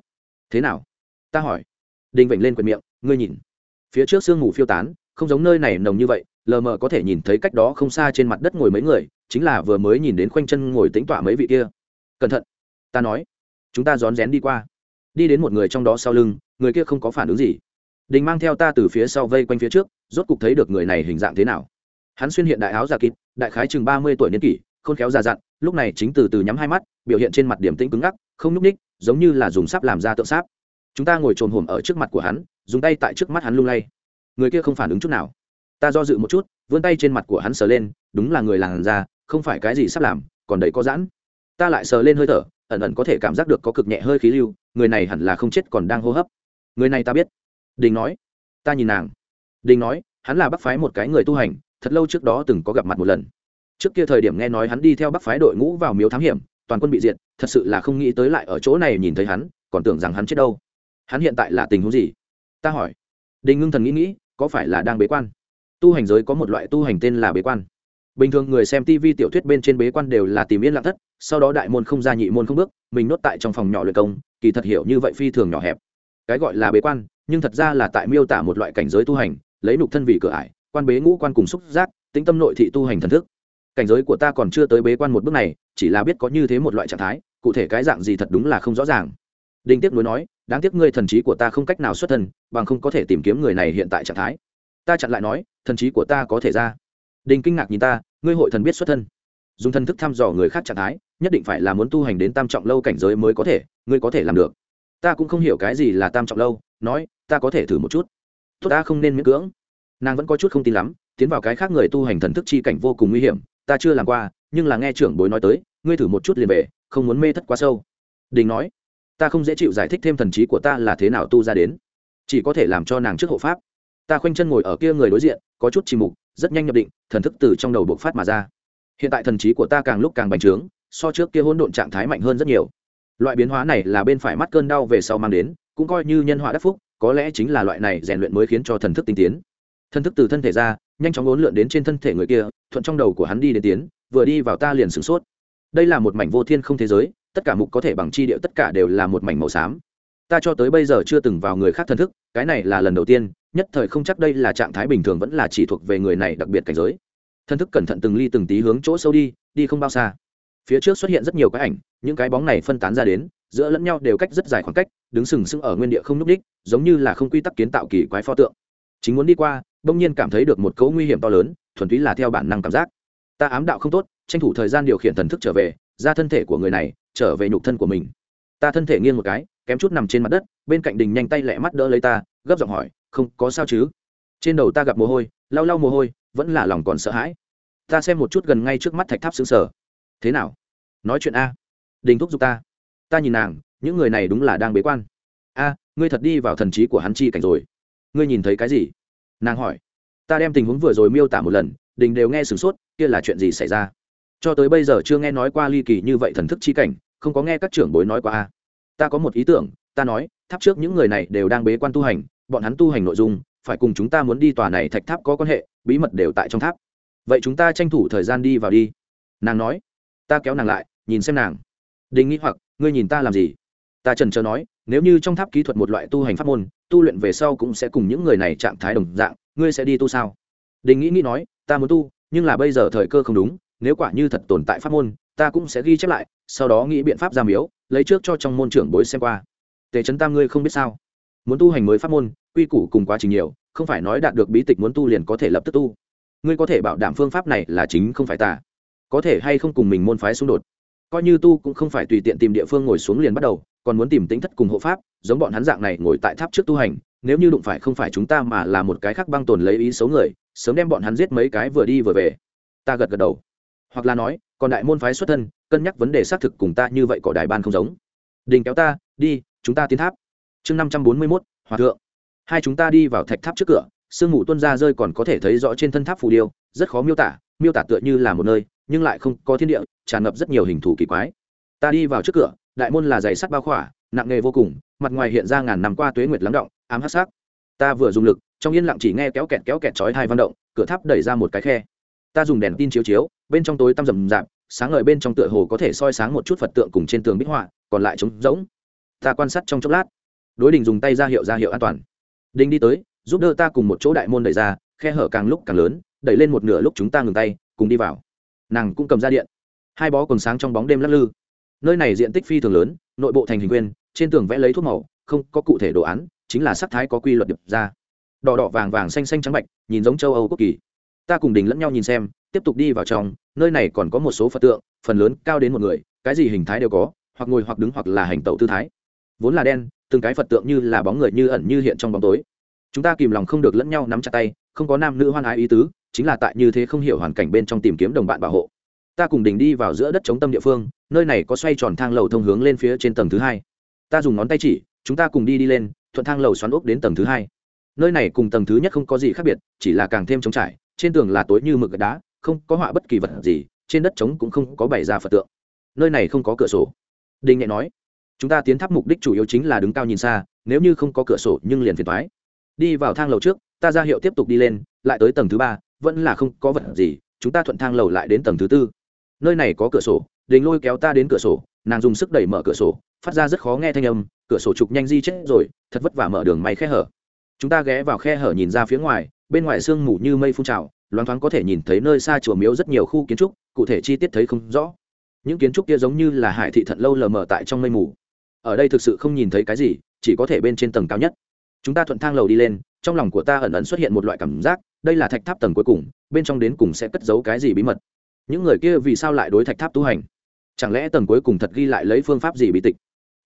Thế nào? Ta hỏi. Đình vểnh lên quệt miệng, ngươi nhìn. Phía trước sương ngủ phiêu tán, không giống nơi này nồng như vậy, lờ mờ có thể nhìn thấy cách đó không xa trên mặt đất ngồi mấy người, chính là vừa mới nhìn đến khoanh chân ngồi tính tọa mấy vị kia. Cẩn thận ta nói, chúng ta rón rén đi qua. Đi đến một người trong đó sau lưng, người kia không có phản ứng gì. Đình mang theo ta từ phía sau vây quanh phía trước, rốt cục thấy được người này hình dạng thế nào. Hắn xuyên hiện đại áo giả kịp, đại khái chừng ba mươi tuổi niên kỷ, khôn khéo già dặn, lúc này chính từ từ nhắm hai mắt, biểu hiện trên mặt điểm tĩnh cứng ngắc, không nhúc ních giống như là dùng sáp làm ra tượng sáp. Chúng ta ngồi trồn hổm ở trước mặt của hắn, dùng tay tại trước mắt hắn lung lay. Người kia không phản ứng chút nào. Ta do dự một chút, vươn tay trên mặt của hắn sờ lên, đúng là người làng già không phải cái gì sắp làm, còn đầy có giãn. Ta lại sờ lên hơi thở ẩn ẩn có thể cảm giác được có cực nhẹ hơi khí lưu, người này hẳn là không chết còn đang hô hấp. Người này ta biết. Đình nói. Ta nhìn nàng. Đình nói, hắn là bắc phái một cái người tu hành, thật lâu trước đó từng có gặp mặt một lần. Trước kia thời điểm nghe nói hắn đi theo bắc phái đội ngũ vào miếu thám hiểm, toàn quân bị diệt, thật sự là không nghĩ tới lại ở chỗ này nhìn thấy hắn, còn tưởng rằng hắn chết đâu. Hắn hiện tại là tình huống gì? Ta hỏi. Đình ngưng thần nghĩ nghĩ, có phải là đang bế quan? Tu hành giới có một loại tu hành tên là bế quan. Bình thường người xem tv tiểu thuyết bên trên bế quan đều là tìm yên lặng thất sau đó đại môn không ra nhị môn không bước, mình nốt tại trong phòng nhỏ luyện công, kỳ thật hiểu như vậy phi thường nhỏ hẹp. Cái gọi là bế quan, nhưng thật ra là tại miêu tả một loại cảnh giới tu hành, lấy nục thân vị cửa ải, quan bế ngũ quan cùng xúc giác, tĩnh tâm nội thị tu hành thần thức. Cảnh giới của ta còn chưa tới bế quan một bước này, chỉ là biết có như thế một loại trạng thái, cụ thể cái dạng gì thật đúng là không rõ ràng. Đinh tiếp nối nói, đáng tiếc ngươi thần trí của ta không cách nào xuất thân, bằng không có thể tìm kiếm người này hiện tại trạng thái. Ta chặn lại nói, thần trí của ta có thể ra. Đinh kinh ngạc nhìn ta, ngươi hội thần biết xuất thân dùng thân thức thăm dò người khác trạng thái, nhất định phải là muốn tu hành đến tam trọng lâu cảnh giới mới có thể, ngươi có thể làm được. Ta cũng không hiểu cái gì là tam trọng lâu, nói, ta có thể thử một chút. Tốt, ta không nên miễn cưỡng. Nàng vẫn có chút không tin lắm, tiến vào cái khác người tu hành thần thức chi cảnh vô cùng nguy hiểm, ta chưa làm qua, nhưng là nghe trưởng bối nói tới, ngươi thử một chút liền về, không muốn mê thất quá sâu. Đình nói, ta không dễ chịu giải thích thêm thần trí của ta là thế nào tu ra đến. Chỉ có thể làm cho nàng trước hộ pháp. Ta khoanh chân ngồi ở kia người đối diện, có chút chìm mục, rất nhanh nhập định, thần thức từ trong đầu bộc phát mà ra hiện tại thần trí của ta càng lúc càng bành trướng, so trước kia hỗn độn trạng thái mạnh hơn rất nhiều. Loại biến hóa này là bên phải mắt cơn đau về sau mang đến, cũng coi như nhân họa đắc phúc, có lẽ chính là loại này rèn luyện mới khiến cho thần thức tinh tiến. Thần thức từ thân thể ra, nhanh chóng ốn lượn đến trên thân thể người kia, thuận trong đầu của hắn đi đến tiến, vừa đi vào ta liền sửng sốt. Đây là một mảnh vô thiên không thế giới, tất cả mục có thể bằng chi điệu tất cả đều là một mảnh màu xám. Ta cho tới bây giờ chưa từng vào người khác thần thức, cái này là lần đầu tiên, nhất thời không chắc đây là trạng thái bình thường vẫn là chỉ thuộc về người này đặc biệt cảnh giới thân thức cẩn thận từng ly từng tí hướng chỗ sâu đi đi không bao xa. Phía trước xuất hiện rất nhiều cái ảnh, những cái bóng này phân tán ra đến, giữa lẫn nhau đều cách rất dài khoảng cách, đứng sừng sững ở nguyên địa không n ú c đích, giống như là không quy tắc kiến tạo kỳ quái pho tượng. Chính muốn đi qua, bỗng nhiên cảm thấy được một cấu nguy hiểm to lớn, thuần túy là theo bản năng cảm giác. Ta ám đạo không tốt, tranh thủ thời gian điều khiển thần thức trở về, ra thân thể của người này, trở về nhục thân của mình. Ta thân thể nghiêng một cái, kém chút nằm trên mặt đất, bên cạnh đình nhanh tay lẹ mắt đỡ lấy ta, gấp giọng hỏi, không có sao chứ? Trên đầu ta gặp mồ hôi, lau lau mồ hôi vẫn là lòng còn sợ hãi. Ta xem một chút gần ngay trước mắt thạch tháp xứng sở. Thế nào? Nói chuyện a. Đình thúc giục ta. Ta nhìn nàng, những người này đúng là đang bế quan. A, ngươi thật đi vào thần trí của hắn chi cảnh rồi. Ngươi nhìn thấy cái gì? Nàng hỏi. Ta đem tình huống vừa rồi miêu tả một lần, đình đều nghe sửng sốt, kia là chuyện gì xảy ra? Cho tới bây giờ chưa nghe nói qua ly kỳ như vậy thần thức chi cảnh, không có nghe các trưởng bối nói qua a. Ta có một ý tưởng, ta nói, tháp trước những người này đều đang bế quan tu hành, bọn hắn tu hành nội dung phải cùng chúng ta muốn đi tòa này thạch tháp có quan hệ bí mật đều tại trong tháp. Vậy chúng ta tranh thủ thời gian đi vào đi. Nàng nói. Ta kéo nàng lại nhìn xem nàng. Đình nghĩ hoặc ngươi nhìn ta làm gì? Ta trần trờ nói nếu như trong tháp kỹ thuật một loại tu hành pháp môn tu luyện về sau cũng sẽ cùng những người này trạng thái đồng dạng ngươi sẽ đi tu sao? Đình nghĩ nghĩ nói ta muốn tu nhưng là bây giờ thời cơ không đúng nếu quả như thật tồn tại pháp môn ta cũng sẽ ghi chép lại sau đó nghĩ biện pháp giảm yếu, lấy trước cho trong môn trưởng bối xem qua. Tề trấn tam ngươi không biết sao? Muốn tu hành mới pháp môn, quy củ cùng quá trình nhiều, không phải nói đạt được bí tịch muốn tu liền có thể lập tức tu. Ngươi có thể bảo đảm phương pháp này là chính không phải ta có thể hay không cùng mình môn phái xung đột. Coi như tu cũng không phải tùy tiện tìm địa phương ngồi xuống liền bắt đầu, còn muốn tìm tính thất cùng hộ pháp, giống bọn hắn dạng này ngồi tại tháp trước tu hành, nếu như đụng phải không phải chúng ta mà là một cái khác băng tồn lấy ý xấu người, sớm đem bọn hắn giết mấy cái vừa đi vừa về. Ta gật gật đầu. Hoặc là nói, còn đại môn phái xuất thân, cân nhắc vấn đề xác thực cùng ta như vậy cỏ đài ban không giống. Đình kéo ta, đi, chúng ta tiến tháp chương năm trăm bốn mươi mốt, hòa thượng. Hai chúng ta đi vào thạch tháp trước cửa, sương mù tuân ra rơi còn có thể thấy rõ trên thân tháp phù điêu, rất khó miêu tả miêu tả tựa như là một nơi, nhưng lại không có thiên địa, tràn ngập rất nhiều hình thù kỳ quái. Ta đi vào trước cửa, đại môn là giày sắt bao khỏa, nặng nghề vô cùng, mặt ngoài hiện ra ngàn năm qua tuế nguyệt lắng động, ám hát sắc. Ta vừa dùng lực, trong yên lặng chỉ nghe kéo kẹt kéo kẹt chói hai văn động, cửa tháp đẩy ra một cái khe. Ta dùng đèn tin chiếu chiếu, bên trong tối tăm rầm rạp, sáng ngời bên trong tựa hồ có thể soi sáng một chút phật tượng cùng trên tường bích họa, còn lại trống rỗng. Ta quan sát trong chốc lát đối đình dùng tay ra hiệu ra hiệu an toàn. Đình đi tới, giúp đỡ ta cùng một chỗ đại môn đẩy ra, khe hở càng lúc càng lớn, đẩy lên một nửa lúc chúng ta ngừng tay, cùng đi vào. Nàng cũng cầm ra điện. Hai bó còn sáng trong bóng đêm lắc lư. Nơi này diện tích phi thường lớn, nội bộ thành hình quyên trên tường vẽ lấy thuốc màu, không có cụ thể đồ án, chính là sắc thái có quy luật điệp ra. Đỏ đỏ vàng vàng xanh xanh trắng bạch, nhìn giống châu âu quốc kỳ. Ta cùng đình lẫn nhau nhìn xem, tiếp tục đi vào trong, nơi này còn có một số phật tượng, phần lớn cao đến một người, cái gì hình thái đều có, hoặc ngồi hoặc đứng hoặc là hành tẩu tư thái vốn là đen, từng cái phật tượng như là bóng người như ẩn như hiện trong bóng tối. Chúng ta kìm lòng không được lẫn nhau nắm chặt tay, không có nam nữ hoan ái ý tứ, chính là tại như thế không hiểu hoàn cảnh bên trong tìm kiếm đồng bạn bảo hộ. Ta cùng đình đi vào giữa đất chống tâm địa phương, nơi này có xoay tròn thang lầu thông hướng lên phía trên tầng thứ hai. Ta dùng ngón tay chỉ, chúng ta cùng đi đi lên, thuận thang lầu xoắn ốc đến tầng thứ hai. Nơi này cùng tầng thứ nhất không có gì khác biệt, chỉ là càng thêm trống trải, trên tường là tối như mực đá, không có họa bất kỳ vật gì, trên đất trống cũng không có bày ra phật tượng. Nơi này không có cửa sổ. Đinh nhẹ nói chúng ta tiến tháp mục đích chủ yếu chính là đứng cao nhìn xa, nếu như không có cửa sổ nhưng liền phiền thoái đi vào thang lầu trước, ta ra hiệu tiếp tục đi lên, lại tới tầng thứ ba, vẫn là không có vật gì, chúng ta thuận thang lầu lại đến tầng thứ tư. Nơi này có cửa sổ, đình lôi kéo ta đến cửa sổ, nàng dùng sức đẩy mở cửa sổ, phát ra rất khó nghe thanh âm, cửa sổ trục nhanh di chết rồi, thật vất vả mở đường may khe hở. Chúng ta ghé vào khe hở nhìn ra phía ngoài, bên ngoài sương mù như mây phun trào, loáng thoáng có thể nhìn thấy nơi xa chùa miếu rất nhiều khu kiến trúc, cụ thể chi tiết thấy không rõ. Những kiến trúc kia giống như là hải thị thận lâu lờ mờ tại trong mây mù ở đây thực sự không nhìn thấy cái gì, chỉ có thể bên trên tầng cao nhất. Chúng ta thuận thang lầu đi lên, trong lòng của ta ẩn ẩn xuất hiện một loại cảm giác, đây là thạch tháp tầng cuối cùng, bên trong đến cùng sẽ cất giấu cái gì bí mật. Những người kia vì sao lại đối thạch tháp tu hành? Chẳng lẽ tầng cuối cùng thật ghi lại lấy phương pháp gì bí tịch?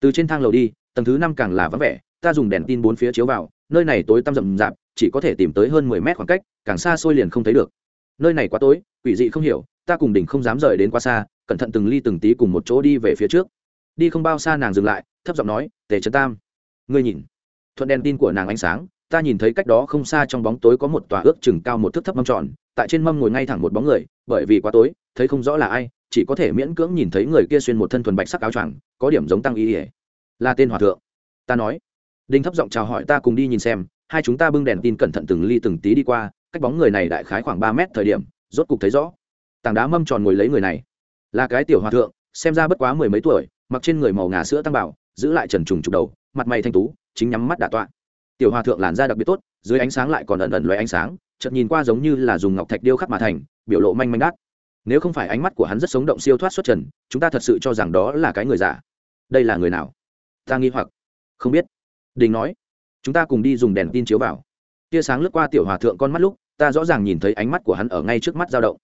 Từ trên thang lầu đi, tầng thứ năm càng là vắng vẻ, ta dùng đèn tin bốn phía chiếu vào, nơi này tối tăm rậm rạp, chỉ có thể tìm tới hơn mười mét khoảng cách, càng xa xôi liền không thấy được. Nơi này quá tối, quỷ dị không hiểu, ta cùng đỉnh không dám rời đến quá xa, cẩn thận từng ly từng tí cùng một chỗ đi về phía trước đi không bao xa nàng dừng lại, thấp giọng nói, tề trấn tam, ngươi nhìn. Thuận đèn tin của nàng ánh sáng, ta nhìn thấy cách đó không xa trong bóng tối có một tòa ước chừng cao một thước thấp mâm tròn, tại trên mâm ngồi ngay thẳng một bóng người, bởi vì quá tối, thấy không rõ là ai, chỉ có thể miễn cưỡng nhìn thấy người kia xuyên một thân thuần bạch sắc áo choàng, có điểm giống tăng y ỉa là tên hòa thượng. Ta nói. Đinh thấp giọng chào hỏi ta cùng đi nhìn xem, hai chúng ta bưng đèn tin cẩn thận từng ly từng tí đi qua, cách bóng người này đại khái khoảng ba mét thời điểm, rốt cục thấy rõ. Tảng đá mâm tròn ngồi lấy người này. Là cái tiểu hòa thượng, xem ra bất quá mười mấy tuổi mặc trên người màu ngà sữa tăng bảo, giữ lại trần trùng trục đầu, mặt mày thanh tú, chính nhắm mắt đả tọa. Tiểu hòa thượng làn da đặc biệt tốt, dưới ánh sáng lại còn ẩn ẩn loại ánh sáng, chợt nhìn qua giống như là dùng ngọc thạch điêu khắc mà thành, biểu lộ manh manh đát. Nếu không phải ánh mắt của hắn rất sống động siêu thoát xuất trần, chúng ta thật sự cho rằng đó là cái người giả. Đây là người nào? Ta nghi hoặc. Không biết. Đình nói. Chúng ta cùng đi dùng đèn tin chiếu vào. Tia sáng lướt qua tiểu hòa thượng con mắt lúc, ta rõ ràng nhìn thấy ánh mắt của hắn ở ngay trước mắt dao động.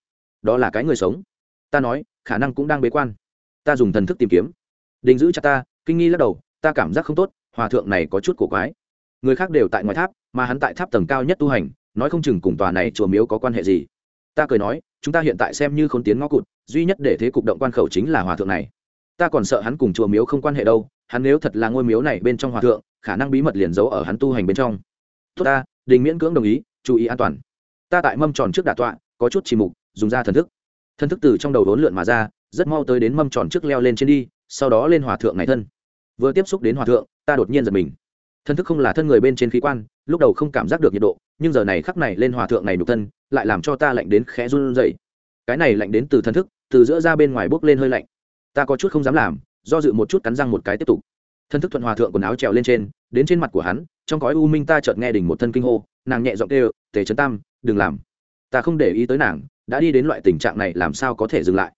Đó là cái người sống. Ta nói, khả năng cũng đang bế quan. Ta dùng thần thức tìm kiếm đình giữ chặt ta, kinh nghi lắc đầu, ta cảm giác không tốt, hòa thượng này có chút cổ quái. Người khác đều tại ngoài tháp, mà hắn tại tháp tầng cao nhất tu hành, nói không chừng cùng tòa này chùa miếu có quan hệ gì. Ta cười nói, chúng ta hiện tại xem như không tiến ngõ cụt, duy nhất để thế cục động quan khẩu chính là hòa thượng này. Ta còn sợ hắn cùng chùa miếu không quan hệ đâu, hắn nếu thật là ngôi miếu này bên trong hòa thượng, khả năng bí mật liền giấu ở hắn tu hành bên trong. Tốt ta, đình miễn cưỡng đồng ý, chú ý an toàn. Ta tại mâm tròn trước đà tọa, có chút chỉ mục, dùng ra thần thức. Thần thức từ trong đầu đốn lượn mà ra, rất mau tới đến mâm tròn trước leo lên trên đi sau đó lên hòa thượng này thân. Vừa tiếp xúc đến hòa thượng, ta đột nhiên giật mình. Thân thức không là thân người bên trên khí quan, lúc đầu không cảm giác được nhiệt độ, nhưng giờ này khắc này lên hòa thượng này nhục thân, lại làm cho ta lạnh đến khẽ run dậy cái này lạnh đến từ thân thức, từ giữa ra bên ngoài bốc lên hơi lạnh. Ta có chút không dám làm, do dự một chút cắn răng một cái tiếp tục. Thân thức thuận hòa thượng quần áo trèo lên trên, đến trên mặt của hắn, trong gói u minh ta chợt nghe đỉnh một thân kinh hô, nàng nhẹ giọng kêu, tề trấn tam, đừng làm. Ta không để ý tới nàng, đã đi đến loại tình trạng này làm sao có thể dừng lại?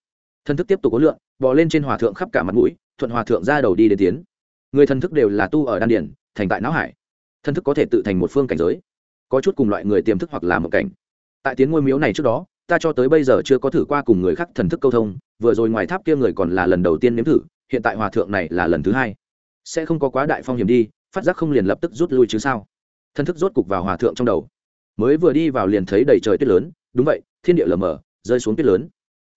Thân thức tiếp tục có lượng bò lên trên hòa thượng khắp cả mặt mũi, thuận hòa thượng ra đầu đi đến tiến. Người thân thức đều là tu ở đan điển thành tại não hải. Thân thức có thể tự thành một phương cảnh giới. Có chút cùng loại người tiềm thức hoặc là một cảnh. Tại tiến ngôi miếu này trước đó, ta cho tới bây giờ chưa có thử qua cùng người khác thần thức câu thông, vừa rồi ngoài tháp kia người còn là lần đầu tiên nếm thử, hiện tại hòa thượng này là lần thứ hai. Sẽ không có quá đại phong hiểm đi, phát giác không liền lập tức rút lui chứ sao? Thân thức rốt cục vào hòa thượng trong đầu. Mới vừa đi vào liền thấy đầy trời tuyết lớn, đúng vậy, thiên địa lờ mờ, rơi xuống tuyết lớn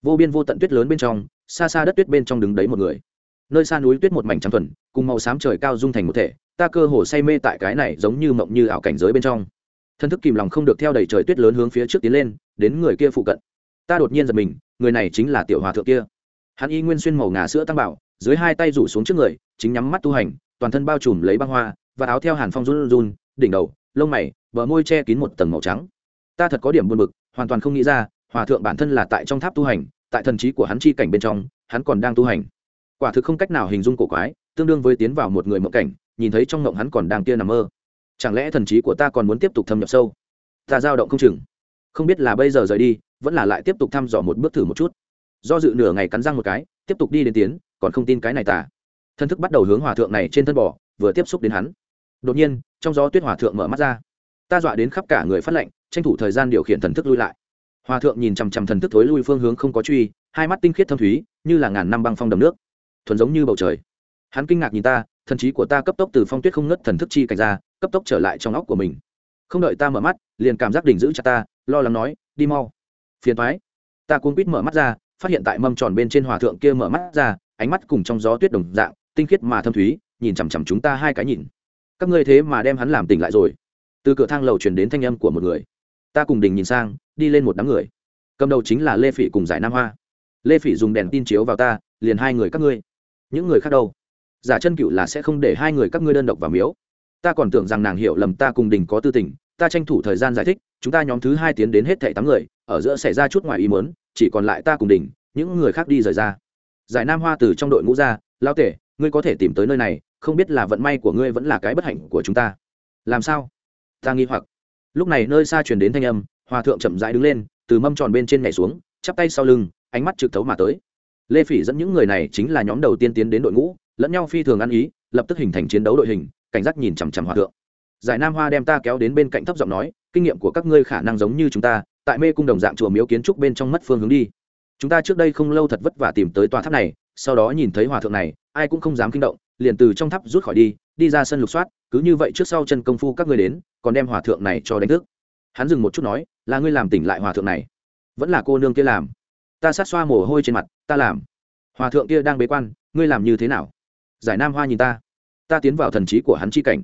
vô biên vô tận tuyết lớn bên trong, xa xa đất tuyết bên trong đứng đấy một người. Nơi xa núi tuyết một mảnh trắng thuần, cùng màu xám trời cao dung thành một thể, ta cơ hồ say mê tại cái này giống như mộng như ảo cảnh giới bên trong. Thân thức kìm lòng không được theo đầy trời tuyết lớn hướng phía trước tiến lên, đến người kia phụ cận. Ta đột nhiên giật mình, người này chính là tiểu hòa thượng kia. Hắn y nguyên xuyên màu ngà sữa tăng bảo, dưới hai tay rủ xuống trước người, chính nhắm mắt tu hành, toàn thân bao trùm lấy băng hoa, và áo theo hàn phong run run đỉnh đầu, lông mày, bờ môi che kín một tầng màu trắng. Ta thật có điểm buồn bực, hoàn toàn không nghĩ ra, hòa thượng bản thân là tại trong tháp tu hành tại thần trí của hắn chi cảnh bên trong, hắn còn đang tu hành. Quả thực không cách nào hình dung cổ quái, tương đương với tiến vào một người mộng cảnh, nhìn thấy trong mộng hắn còn đang kia nằm mơ. Chẳng lẽ thần trí của ta còn muốn tiếp tục thâm nhập sâu? Ta dao động không chừng. Không biết là bây giờ rời đi, vẫn là lại tiếp tục thăm dò một bước thử một chút. Do dự nửa ngày cắn răng một cái, tiếp tục đi đến tiến, còn không tin cái này tả thân thức bắt đầu hướng hòa thượng này trên thân bò, vừa tiếp xúc đến hắn. Đột nhiên, trong gió tuyết hòa thượng mở mắt ra. Ta dọa đến khắp cả người phát lệnh, tranh thủ thời gian điều khiển thần thức lui lại hòa thượng nhìn chằm chằm thần thức thối lui phương hướng không có truy, hai mắt tinh khiết thâm thúy, như là ngàn năm băng phong đầm nước. Thuần giống như bầu trời. Hắn kinh ngạc nhìn ta, thần trí của ta cấp tốc từ phong tuyết không ngất thần thức chi cảnh ra, cấp tốc trở lại trong óc của mình. Không đợi ta mở mắt, liền cảm giác đỉnh giữ chặt ta, lo lắng nói, đi mau. Phiền thoái ta cuốn quýt mở mắt ra, phát hiện tại mâm tròn bên trên hòa thượng kia mở mắt ra, ánh mắt cùng trong gió tuyết đồng dạng, tinh khiết mà thâm thúy, nhìn chằm chằm chúng ta hai cái nhìn. Các ngươi thế mà đem hắn làm tỉnh lại rồi. Từ cửa thang lầu truyền đến thanh âm của một người. Ta cùng đình nhìn sang đi lên một đám người. Cầm đầu chính là lê phỉ cùng giải nam hoa. Lê phỉ dùng đèn tin chiếu vào ta, liền hai người các ngươi. Những người khác đâu? Giả chân cựu là sẽ không để hai người các ngươi đơn độc vào miếu. Ta còn tưởng rằng nàng hiểu lầm ta cùng đình có tư tình, ta tranh thủ thời gian giải thích, chúng ta nhóm thứ hai tiến đến hết thảy tám người, ở giữa xảy ra chút ngoài ý muốn, chỉ còn lại ta cùng đình, những người khác đi rời ra. Giải nam hoa từ trong đội ngũ ra lao tể, ngươi có thể tìm tới nơi này, không biết là vận may của ngươi vẫn là cái bất hạnh của chúng ta. Làm sao? Ta nghi hoặc. Lúc này nơi xa truyền đến thanh âm hòa thượng chậm rãi đứng lên, từ mâm tròn bên trên nhảy xuống, chắp tay sau lưng, ánh mắt trực thấu mà tới. Lê phỉ dẫn những người này chính là nhóm đầu tiên tiến đến đội ngũ, lẫn nhau phi thường ăn ý, lập tức hình thành chiến đấu đội hình, cảnh giác nhìn chằm chằm hòa thượng. Giải nam hoa đem ta kéo đến bên cạnh thấp giọng nói, kinh nghiệm của các ngươi khả năng giống như chúng ta, tại mê cung đồng dạng chùa miếu kiến trúc bên trong mất phương hướng đi. Chúng ta trước đây không lâu thật vất vả tìm tới tòa tháp này, sau đó nhìn thấy hòa thượng này, ai cũng không dám kinh động, liền từ trong tháp rút khỏi đi đi ra sân lục soát, cứ như vậy trước sau chân công phu các ngươi đến, còn đem hòa thượng này cho đánh thức. Hắn dừng một chút nói là ngươi làm tỉnh lại hòa thượng này. Vẫn là cô nương kia làm. Ta sát xoa mồ hôi trên mặt, ta làm. Hòa thượng kia đang bế quan, ngươi làm như thế nào? Giải nam hoa nhìn ta. Ta tiến vào thần trí của hắn chi cảnh.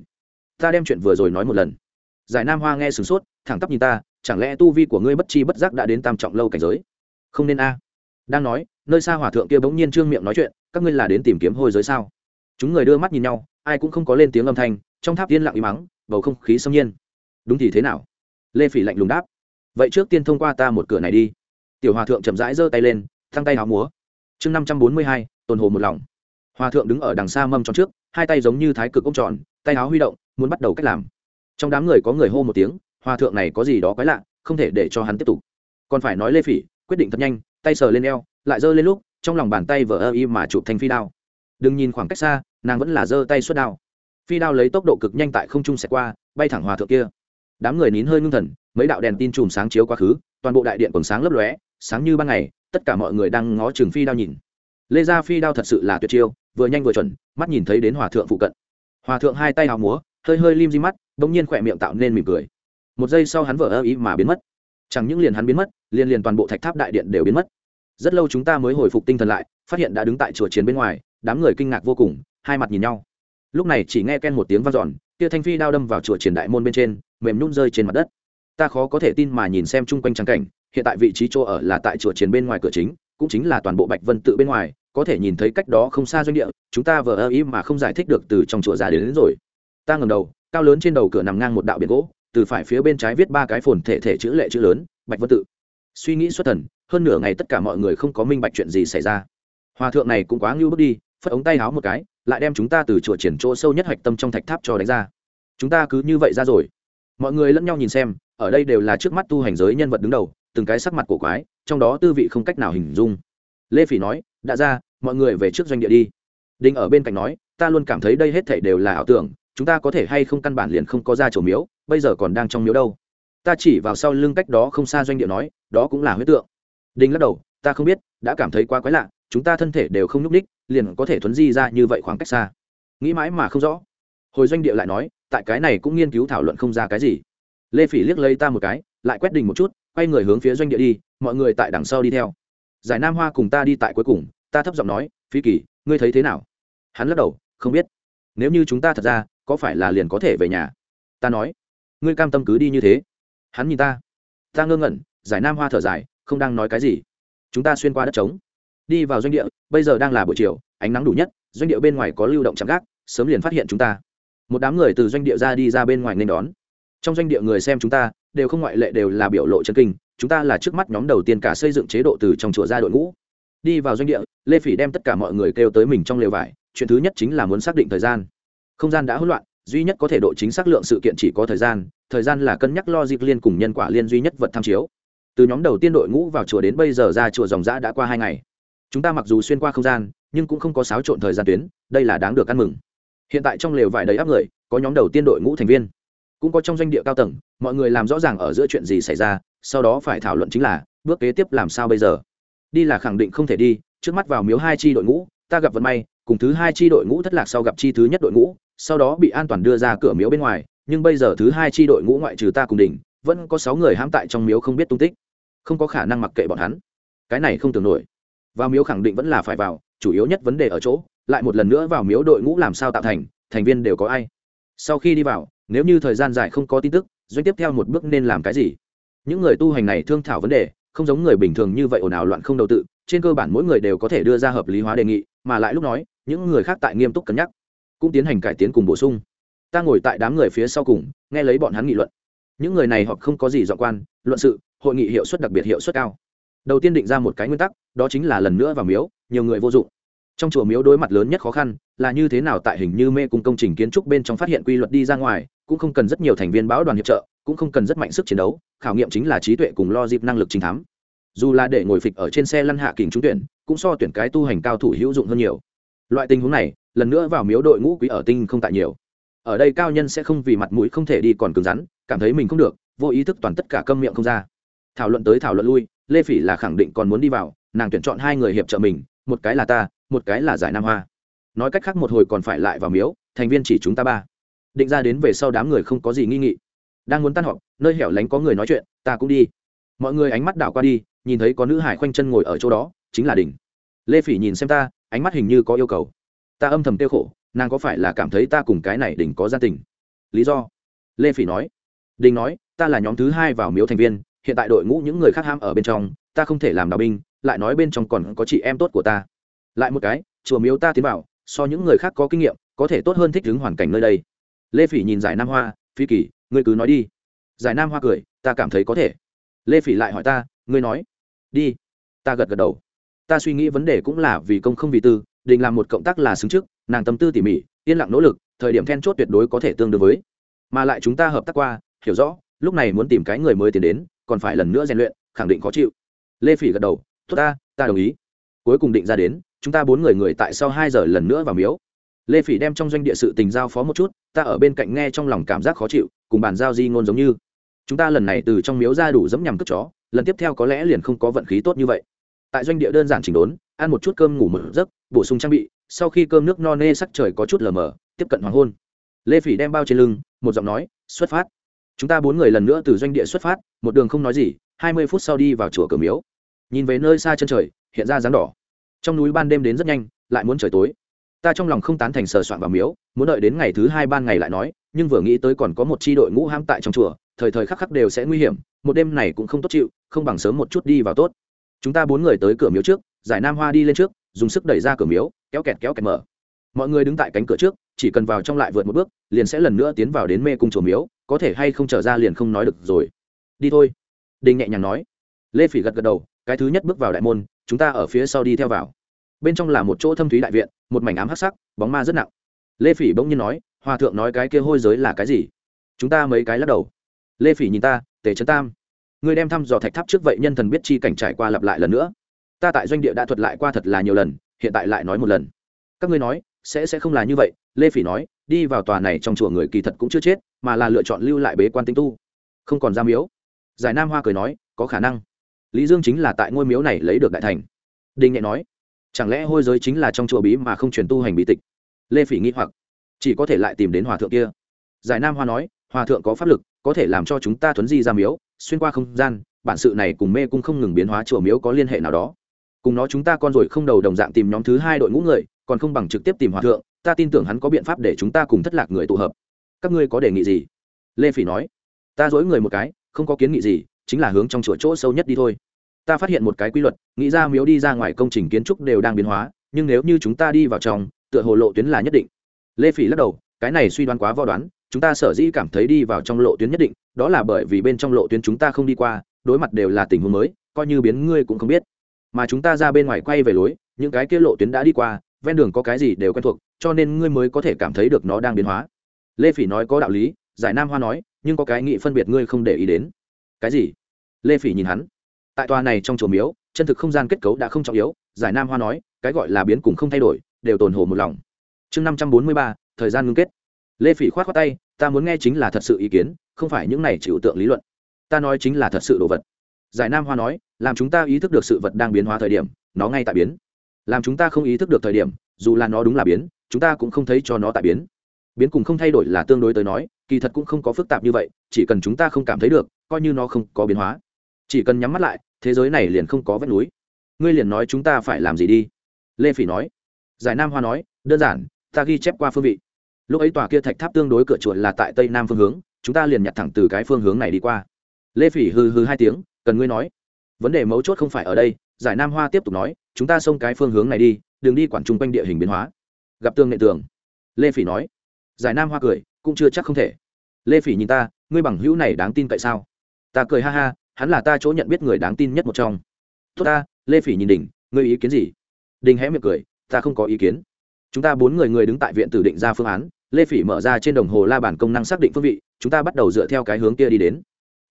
Ta đem chuyện vừa rồi nói một lần. Giải nam hoa nghe sửng sốt, thẳng tắp nhìn ta, chẳng lẽ tu vi của ngươi bất chi bất giác đã đến tam trọng lâu cảnh giới? Không nên a. Đang nói, nơi xa hòa thượng kia bỗng nhiên trương miệng nói chuyện, các ngươi là đến tìm kiếm hôi giới sao? Chúng người đưa mắt nhìn nhau, ai cũng không có lên tiếng âm thanh, trong tháp yên lặng im mắng, bầu không khí xâm nhiên. Đúng thì thế nào? Lê phỉ lạnh lùng đáp vậy trước tiên thông qua ta một cửa này đi. Tiểu hòa thượng chậm rãi giơ tay lên, thăng tay áo múa. Chương năm trăm bốn mươi hai, tồn hồ một lòng. Hòa thượng đứng ở đằng xa mâm tròn trước, hai tay giống như thái cực ông tròn, tay áo huy động, muốn bắt đầu cách làm. Trong đám người có người hô một tiếng, hòa thượng này có gì đó quái lạ, không thể để cho hắn tiếp tục. Còn phải nói lê phỉ, quyết định thật nhanh, tay sờ lên eo, lại giơ lên lúc, trong lòng bàn tay vỡ ơ y mà chụp thành phi đao. Đừng nhìn khoảng cách xa, nàng vẫn là giơ tay suốt đao. Phi đao lấy tốc độ cực nhanh tại không trung xẹt qua, bay thẳng hòa thượng kia đám người nín hơi ngưng thần, mấy đạo đèn tin chùm sáng chiếu quá khứ, toàn bộ đại điện còn sáng lấp lóe, sáng như ban ngày, tất cả mọi người đang ngó Trường phi đao nhìn. Lê gia phi đao thật sự là tuyệt chiêu, vừa nhanh vừa chuẩn, mắt nhìn thấy đến hòa thượng phụ cận. Hòa thượng hai tay hào múa, hơi hơi lim di mắt đ ỗ n g nhiên khỏe miệng tạo nên mỉm cười. Một giây sau hắn vỡ ơ ý mà biến mất. Chẳng những liền hắn biến mất, liền liền toàn bộ thạch tháp đại điện đều biến mất. Rất lâu chúng ta mới hồi phục tinh thần lại, phát hiện đã đứng tại chùa chiến bên ngoài, đám người kinh ngạc vô cùng, hai mặt nhìn nhau. Lúc này chỉ nghe ken một tiếng v a n giòn kia thanh phi đao đâm vào chùa triển đại môn bên trên mềm nhún rơi trên mặt đất. Ta khó có thể tin mà nhìn xem chung quanh trang cảnh hiện tại vị trí chỗ ở là tại chùa triển bên ngoài cửa chính cũng chính là toàn bộ bạch vân tự bên ngoài có thể nhìn thấy cách đó không xa doanh địa chúng ta vờ ơ ý mà không giải thích được từ trong chùa ra đến, đến rồi. Ta ngầm đầu cao lớn trên đầu cửa nằm ngang một đạo biển gỗ từ phải phía bên trái viết ba cái phồn thể thể chữ lệ chữ lớn bạch vân tự. Suy nghĩ xuất thần hơn nửa ngày tất cả mọi người không có minh bạch chuyện gì xảy ra. Hòa thượng này cũng quá ngưu bước đi phất ống tay háo một cái lại đem chúng ta từ chùa triển chỗ sâu nhất hạch tâm trong thạch tháp cho đánh ra. Chúng ta cứ như vậy ra rồi mọi người lẫn nhau nhìn xem, ở đây đều là trước mắt tu hành giới nhân vật đứng đầu, từng cái sắc mặt cổ quái, trong đó tư vị không cách nào hình dung. Lê phỉ nói, đã ra, mọi người về trước doanh địa đi. Đinh ở bên cạnh nói, ta luôn cảm thấy đây hết thảy đều là ảo tưởng, chúng ta có thể hay không căn bản liền không có ra chỗ miếu, bây giờ còn đang trong miếu đâu. Ta chỉ vào sau lưng cách đó không xa doanh địa nói, đó cũng là huyết tượng. Đinh lắc đầu, ta không biết, đã cảm thấy quá quái lạ, chúng ta thân thể đều không nhúc ních liền có thể thuấn di ra như vậy khoảng cách xa. Nghĩ mãi mà không rõ hồi doanh địa lại nói, tại cái này cũng nghiên cứu thảo luận không ra cái gì. Lê phỉ liếc lấy ta một cái, lại quét đình một chút, quay người hướng phía doanh địa đi, mọi người tại đằng sau đi theo. Giải nam hoa cùng ta đi tại cuối cùng, ta thấp giọng nói phi kỳ, ngươi thấy thế nào? Hắn lắc đầu, không biết. Nếu như chúng ta thật ra, có phải là liền có thể về nhà? Ta nói, ngươi cam tâm cứ đi như thế. Hắn nhìn ta. Ta ngơ ngẩn, giải nam hoa thở dài, không đang nói cái gì. Chúng ta xuyên qua đất trống. Đi vào doanh địa, bây giờ đang là buổi chiều, ánh nắng đủ nhất, doanh địa bên ngoài có lưu động chạm gác, sớm liền phát hiện chúng ta một đám người từ doanh địa ra đi ra bên ngoài nên đón. Trong doanh địa người xem chúng ta, đều không ngoại lệ đều là biểu lộ chân kinh, chúng ta là trước mắt nhóm đầu tiên cả xây dựng chế độ từ trong chùa ra đội ngũ. Đi vào doanh địa, lê phỉ đem tất cả mọi người kêu tới mình trong lều vải, chuyện thứ nhất chính là muốn xác định thời gian. Không gian đã hỗn loạn, duy nhất có thể độ chính xác lượng sự kiện chỉ có thời gian thời gian là cân nhắc logic liên cùng nhân quả liên duy nhất vật tham chiếu. Từ nhóm đầu tiên đội ngũ vào chùa đến bây giờ ra chùa dòng giã đã qua hai ngày. Chúng ta mặc dù xuyên qua không gian, nhưng cũng không có xáo trộn thời gian tuyến, đây là đáng được ăn mừng hiện tại trong lều vải đầy áp người, có nhóm đầu tiên đội ngũ thành viên. Cũng có trong doanh địa cao tầng, mọi người làm rõ ràng ở giữa chuyện gì xảy ra, sau đó phải thảo luận chính là, bước kế tiếp làm sao bây giờ. Đi là khẳng định không thể đi, trước mắt vào miếu hai chi đội ngũ, ta gặp vận may, cùng thứ hai chi đội ngũ thất lạc sau gặp chi thứ nhất đội ngũ, sau đó bị an toàn đưa ra cửa miếu bên ngoài, nhưng bây giờ thứ hai chi đội ngũ ngoại trừ ta cùng đỉnh, vẫn có sáu người hãm tại trong miếu không biết tung tích. Không có khả năng mặc kệ bọn hắn. Cái này không tưởng nổi. Vào miếu khẳng định vẫn là phải vào chủ yếu nhất vấn đề ở chỗ, lại một lần nữa vào miếu đội ngũ làm sao tạo thành thành viên đều có ai. Sau khi đi vào, nếu như thời gian dài không có tin tức, doanh tiếp theo một bước nên làm cái gì? Những người tu hành này thương thảo vấn đề, không giống người bình thường như vậy ồn ào loạn không đầu tự, trên cơ bản mỗi người đều có thể đưa ra hợp lý hóa đề nghị, mà lại lúc nói, những người khác tại nghiêm túc cân nhắc, cũng tiến hành cải tiến cùng bổ sung. Ta ngồi tại đám người phía sau cùng, nghe lấy bọn hắn nghị luận. Những người này họ không có gì dọn quan, luận sự, hội nghị hiệu suất đặc biệt hiệu suất cao đầu tiên định ra một cái nguyên tắc, đó chính là lần nữa vào miếu, nhiều người vô dụng. Trong chùa miếu đối mặt lớn nhất khó khăn là như thế nào tại hình như mê cùng công trình kiến trúc bên trong phát hiện quy luật đi ra ngoài, cũng không cần rất nhiều thành viên báo đoàn hiệp trợ, cũng không cần rất mạnh sức chiến đấu, khảo nghiệm chính là trí tuệ cùng lo dịp năng lực chính thám. Dù là để ngồi phịch ở trên xe lăn hạ kình trúng tuyển, cũng so tuyển cái tu hành cao thủ hữu dụng hơn nhiều. Loại tình huống này, lần nữa vào miếu đội ngũ quý ở tinh không tại nhiều. Ở đây cao nhân sẽ không vì mặt mũi không thể đi còn cứng rắn, cảm thấy mình không được, vô ý thức toàn tất cả câm miệng không ra thảo luận tới thảo luận lui, lê phỉ là khẳng định còn muốn đi vào, nàng tuyển chọn hai người hiệp trợ mình, một cái là ta, một cái là giải nam hoa. Nói cách khác một hồi còn phải lại vào miếu, thành viên chỉ chúng ta ba. Định ra đến về sau đám người không có gì nghi nghị. Đang muốn tan họp, nơi hẻo lánh có người nói chuyện, ta cũng đi. Mọi người ánh mắt đảo qua đi, nhìn thấy có nữ hải khoanh chân ngồi ở chỗ đó, chính là đình. Lê phỉ nhìn xem ta, ánh mắt hình như có yêu cầu. Ta âm thầm tiêu khổ, nàng có phải là cảm thấy ta cùng cái này đình có gia tình? Lý do? Lê phỉ nói. Đình nói, ta là nhóm thứ hai vào miếu thành viên hiện tại đội ngũ những người khác ham ở bên trong, ta không thể làm đạo binh, lại nói bên trong còn có chị em tốt của ta. Lại một cái, chùa miếu ta tiến vào, so những người khác có kinh nghiệm, có thể tốt hơn thích ứng hoàn cảnh nơi đây. Lê phỉ nhìn giải nam hoa, phi kỳ, ngươi cứ nói đi. Giải nam hoa cười, ta cảm thấy có thể. Lê phỉ lại hỏi ta, ngươi nói, đi. Ta gật gật đầu. Ta suy nghĩ vấn đề cũng là vì công không vì tư, định làm một cộng tác là xứng trước, nàng tâm tư tỉ mỉ, yên lặng nỗ lực, thời điểm then chốt tuyệt đối có thể tương đương với. Mà lại chúng ta hợp tác qua, hiểu rõ, lúc này muốn tìm cái người mới tiến đến còn phải lần nữa rèn luyện, khẳng định khó chịu. Lê phỉ gật đầu, tốt ta ta đồng ý. Cuối cùng định ra đến, chúng ta bốn người người tại sau hai giờ lần nữa vào miếu. Lê phỉ đem trong doanh địa sự tình giao phó một chút, ta ở bên cạnh nghe trong lòng cảm giác khó chịu, cùng bàn giao di ngôn giống như. Chúng ta lần này từ trong miếu ra đủ dẫm nhằm cướp chó, lần tiếp theo có lẽ liền không có vận khí tốt như vậy. Tại doanh địa đơn giản chỉnh đốn, ăn một chút cơm ngủ một giấc, bổ sung trang bị, sau khi cơm nước no nê sắc trời có chút lờ mờ, tiếp cận hoàng hôn. Lê phỉ đem bao trên lưng, một giọng nói, xuất phát chúng ta bốn người lần nữa từ doanh địa xuất phát, một đường không nói gì, hai mươi phút sau đi vào chùa cửa miếu. Nhìn về nơi xa chân trời, hiện ra dáng đỏ. Trong núi ban đêm đến rất nhanh, lại muốn trời tối. Ta trong lòng không tán thành sờ soạn vào miếu, muốn đợi đến ngày thứ hai ban ngày lại nói, nhưng vừa nghĩ tới còn có một c h i đội ngũ ham tại trong chùa, thời thời khắc khắc đều sẽ nguy hiểm, một đêm này cũng không tốt chịu, không bằng sớm một chút đi vào tốt. Chúng ta bốn người tới cửa miếu trước, giải nam hoa đi lên trước, dùng sức đẩy ra cửa miếu, kéo kẹt kéo kẹt mở. Mọi người đứng tại cánh cửa trước chỉ cần vào trong lại vượt một bước, liền sẽ lần nữa tiến vào đến mê cung chùa miếu, có thể hay không trở ra liền không nói được rồi. Đi thôi. Đinh nhẹ nhàng nói. Lê phỉ gật gật đầu, cái thứ nhất bước vào đại môn, chúng ta ở phía sau đi theo vào. Bên trong là một chỗ thâm thúy đại viện, một mảnh ám hắc sắc, bóng ma rất nặng. Lê phỉ bỗng nhiên nói, hòa thượng nói cái kia hôi giới là cái gì? Chúng ta mấy cái lắc đầu. Lê phỉ nhìn ta, tề trấn tam người đem thăm dò thạch tháp trước vậy nhân thần biết chi cảnh trải qua lặp lại lần nữa. Ta tại doanh địa đã thuật lại qua thật là nhiều lần, hiện tại lại nói một lần. Các ngươi nói, sẽ sẽ không là như vậy lê phỉ nói, đi vào tòa này trong chùa người kỳ thật cũng chưa chết, mà là lựa chọn lưu lại bế quan tinh tu. Không còn ra miếu. Giải nam hoa cười nói, có khả năng. Lý dương chính là tại ngôi miếu này lấy được đại thành. Đinh nhẹ nói, chẳng lẽ hôi giới chính là trong chùa bí mà không truyền tu hành bí tịch? Lê phỉ nghĩ hoặc, chỉ có thể lại tìm đến hòa thượng kia. Giải nam hoa nói, hòa thượng có pháp lực, có thể làm cho chúng ta thuấn di ra miếu, xuyên qua không gian, bản sự này cùng mê cung không ngừng biến hóa chùa miếu có liên hệ nào đó. Cùng nó chúng ta con rồi không đầu đồng dạng tìm nhóm thứ hai đội ngũ người, còn không bằng trực tiếp tìm hòa thượng ta tin tưởng hắn có biện pháp để chúng ta cùng thất lạc người tụ hợp. Các ngươi có đề nghị gì? Lê phỉ nói. Ta dối người một cái, không có kiến nghị gì, chính là hướng trong chùa chỗ sâu nhất đi thôi. Ta phát hiện một cái quy luật, nghĩ ra miếu đi ra ngoài công trình kiến trúc đều đang biến hóa, nhưng nếu như chúng ta đi vào trong, tựa hồ lộ tuyến là nhất định. Lê phỉ lắc đầu, cái này suy đoán quá vò đoán, chúng ta sở dĩ cảm thấy đi vào trong lộ tuyến nhất định, đó là bởi vì bên trong lộ tuyến chúng ta không đi qua, đối mặt đều là tình huống mới, coi như biến ngươi cũng không biết. Mà chúng ta ra bên ngoài quay về lối, những cái kia lộ tuyến đã đi qua ven đường có cái gì đều quen thuộc, cho nên ngươi mới có thể cảm thấy được nó đang biến hóa. Lê phỉ nói có đạo lý, giải nam hoa nói, nhưng có cái nghị phân biệt ngươi không để ý đến. Cái gì? Lê phỉ nhìn hắn. Tại tòa này trong chùa miếu, chân thực không gian kết cấu đã không trọng yếu, giải nam hoa nói, cái gọi là biến cùng không thay đổi, đều tồn hồ một lòng. Chương năm trăm bốn mươi ba, thời gian ngưng kết. Lê phỉ k h o á t khoác tay, ta muốn nghe chính là thật sự ý kiến, không phải những này chịu tượng lý luận. Ta nói chính là thật sự đồ vật. Giải nam hoa nói, làm chúng ta ý thức được sự vật đang biến hóa thời điểm, nó ngay tại biến làm chúng ta không ý thức được thời điểm, dù là nó đúng là biến, chúng ta cũng không thấy cho nó tại biến. Biến cùng không thay đổi là tương đối tới nói, kỳ thật cũng không có phức tạp như vậy, chỉ cần chúng ta không cảm thấy được, coi như nó không có biến hóa. Chỉ cần nhắm mắt lại, thế giới này liền không có vách núi. Ngươi liền nói chúng ta phải làm gì đi. Lê phỉ nói. Giải nam hoa nói, đơn giản, ta ghi chép qua phương vị. Lúc ấy tòa kia thạch tháp tương đối cửa chuột là tại tây nam phương hướng, chúng ta liền nhặt thẳng từ cái phương hướng này đi qua. Lê phỉ hư hư hai tiếng, cần ngươi nói. Vấn đề mấu chốt không phải ở đây. Giải nam hoa tiếp tục nói chúng ta xông cái phương hướng này đi, đừng đi quản chung quanh địa hình biến hóa. Gặp tương nệ tường. Lê phỉ nói. Giải nam hoa cười, cũng chưa chắc không thể. Lê phỉ nhìn ta, ngươi bằng hữu này đáng tin cậy sao? Ta cười ha ha, hắn là ta chỗ nhận biết người đáng tin nhất một trong. Tốt ta, lê phỉ nhìn đình ngươi ý kiến gì? Đình hé miệng cười, ta không có ý kiến. Chúng ta bốn người người đứng tại viện tử định ra phương án, lê phỉ mở ra trên đồng hồ la bản công năng xác định phương vị, chúng ta bắt đầu dựa theo cái hướng kia đi đến.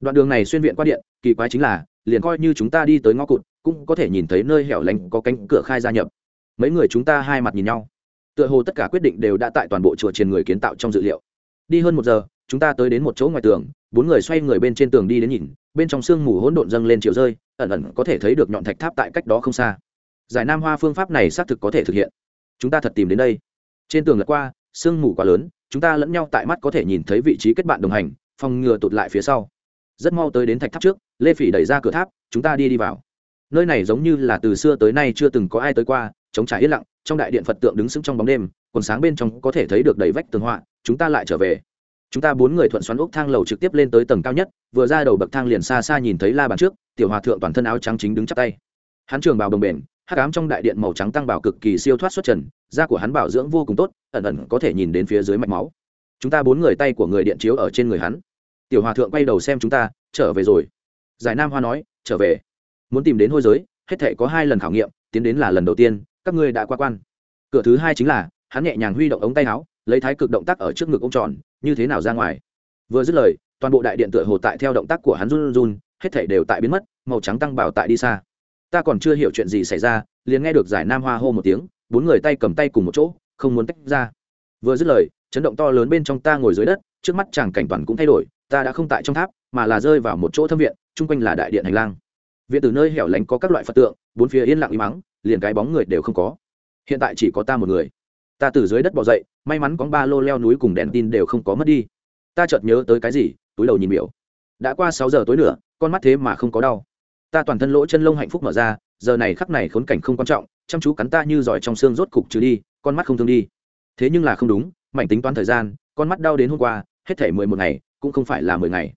Đoạn đường này xuyên viện qua điện, kỳ quái chính là liền coi như chúng ta đi tới ngõ cụt, cũng có thể nhìn thấy nơi hẻo lánh có cánh cửa khai gia nhập. Mấy người chúng ta hai mặt nhìn nhau. Tựa hồ tất cả quyết định đều đã tại toàn bộ chùa triền người kiến tạo trong dự liệu. Đi hơn một giờ, chúng ta tới đến một chỗ ngoài tường, bốn người xoay người bên trên tường đi đến nhìn, bên trong sương mù hỗn độn dâng lên chiều rơi, ẩn ẩn có thể thấy được nhọn thạch tháp tại cách đó không xa. Giải nam hoa phương pháp này xác thực có thể thực hiện. Chúng ta thật tìm đến đây. Trên tường lật qua, sương mù quá lớn, chúng ta lẫn nhau tại mắt có thể nhìn thấy vị trí kết bạn đồng hành, phòng ngừa tụt lại phía sau rất mau tới đến thạch tháp trước, lê phỉ đẩy ra cửa tháp, chúng ta đi đi vào. Nơi này giống như là từ xưa tới nay chưa từng có ai tới qua chống trải yên lặng, trong đại điện phật tượng đứng sững trong bóng đêm, còn sáng bên trong có thể thấy được đầy vách tường họa, chúng ta lại trở về. Chúng ta bốn người thuận xoắn ốc thang lầu trực tiếp lên tới tầng cao nhất, vừa ra đầu bậc thang liền xa xa nhìn thấy la bàn trước, tiểu hòa thượng toàn thân áo trắng chính đứng chắp tay. Hắn trường bào đồng bền, hắc ám trong đại điện màu trắng tăng bảo cực kỳ siêu thoát xuất trần, da của hắn bảo dưỡng vô cùng tốt, ẩn ẩn có thể nhìn đến phía dưới mạch máu. Chúng ta bốn người tay của người điện chiếu ở trên người hắn tiểu hòa thượng quay đầu xem chúng ta, trở về rồi. Giải nam hoa nói, trở về. Muốn tìm đến hôi giới, hết thể có hai lần khảo nghiệm, tiến đến là lần đầu tiên, các ngươi đã qua quan. Cửa thứ hai chính là, hắn nhẹ nhàng huy động ống tay áo, lấy thái cực động tác ở trước ngực ông tròn, như thế nào ra ngoài. Vừa dứt lời, toàn bộ đại điện tựa hồ tại theo động tác của hắn run run, hết thể đều tại biến mất, màu trắng tăng bảo tại đi xa. Ta còn chưa hiểu chuyện gì xảy ra, liền nghe được giải nam hoa hô một tiếng, bốn người tay cầm tay cùng một chỗ, không muốn tách ra. Vừa dứt lời, chấn động to lớn bên trong ta ngồi dưới đất, trước mắt chàng cảnh toàn cũng thay đổi ta đã không tại trong tháp, mà là rơi vào một chỗ thâm viện, chung quanh là đại điện hành lang. Viện từ nơi hẻo lánh có các loại phật tượng, bốn phía yên lặng im mắng liền cái bóng người đều không có. Hiện tại chỉ có ta một người. Ta từ dưới đất bỏ dậy, may mắn có ba lô leo núi cùng đèn tin đều không có mất đi. Ta chợt nhớ tới cái gì, túi đầu nhìn biểu. Đã qua sáu giờ tối nữa, con mắt thế mà không có đau. Ta toàn thân lỗ chân lông hạnh phúc mở ra, giờ này khắc này khốn cảnh không quan trọng, chăm chú cắn ta như giỏi trong xương rốt cục trừ đi, con mắt không thương đi. Thế nhưng là không đúng, mảnh tính toán thời gian, con mắt đau đến hôm qua, hết thể mười một ngày cũng không phải là mười ngày.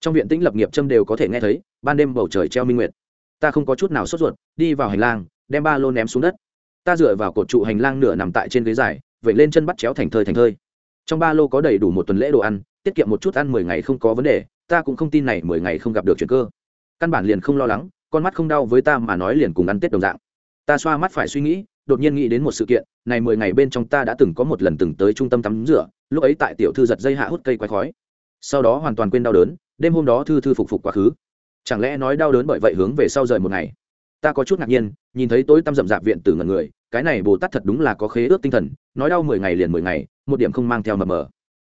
Trong viện tĩnh lập nghiệp châm đều có thể nghe thấy, ban đêm bầu trời treo minh nguyệt. Ta không có chút nào sốt ruột, đi vào hành lang, đem ba lô ném xuống đất. Ta dựa vào cột trụ hành lang nửa nằm tại trên ghế dài, vậy lên chân bắt chéo thành thơi thành thơi. Trong ba lô có đầy đủ một tuần lễ đồ ăn, tiết kiệm một chút ăn mười ngày không có vấn đề, ta cũng không tin này mười ngày không gặp được chuyện cơ. Căn bản liền không lo lắng, con mắt không đau với ta mà nói liền cùng ăn tết đồng dạng. Ta xoa mắt phải suy nghĩ, đột nhiên nghĩ đến một sự kiện, này mười ngày bên trong ta đã từng có một lần từng tới trung tâm tắm rửa, lúc ấy tại tiểu thư giật dây hạ hút cây quái khói sau đó hoàn toàn quên đau đớn, đêm hôm đó thư thư phục phục quá khứ. Chẳng lẽ nói đau đớn bởi vậy hướng về sau rời một ngày? Ta có chút ngạc nhiên, nhìn thấy tối tăm rậm rạp viện tử ngần người, cái này bồ tát thật đúng là có khế ước tinh thần, nói đau mười ngày liền mười ngày, một điểm không mang theo mờ mờ.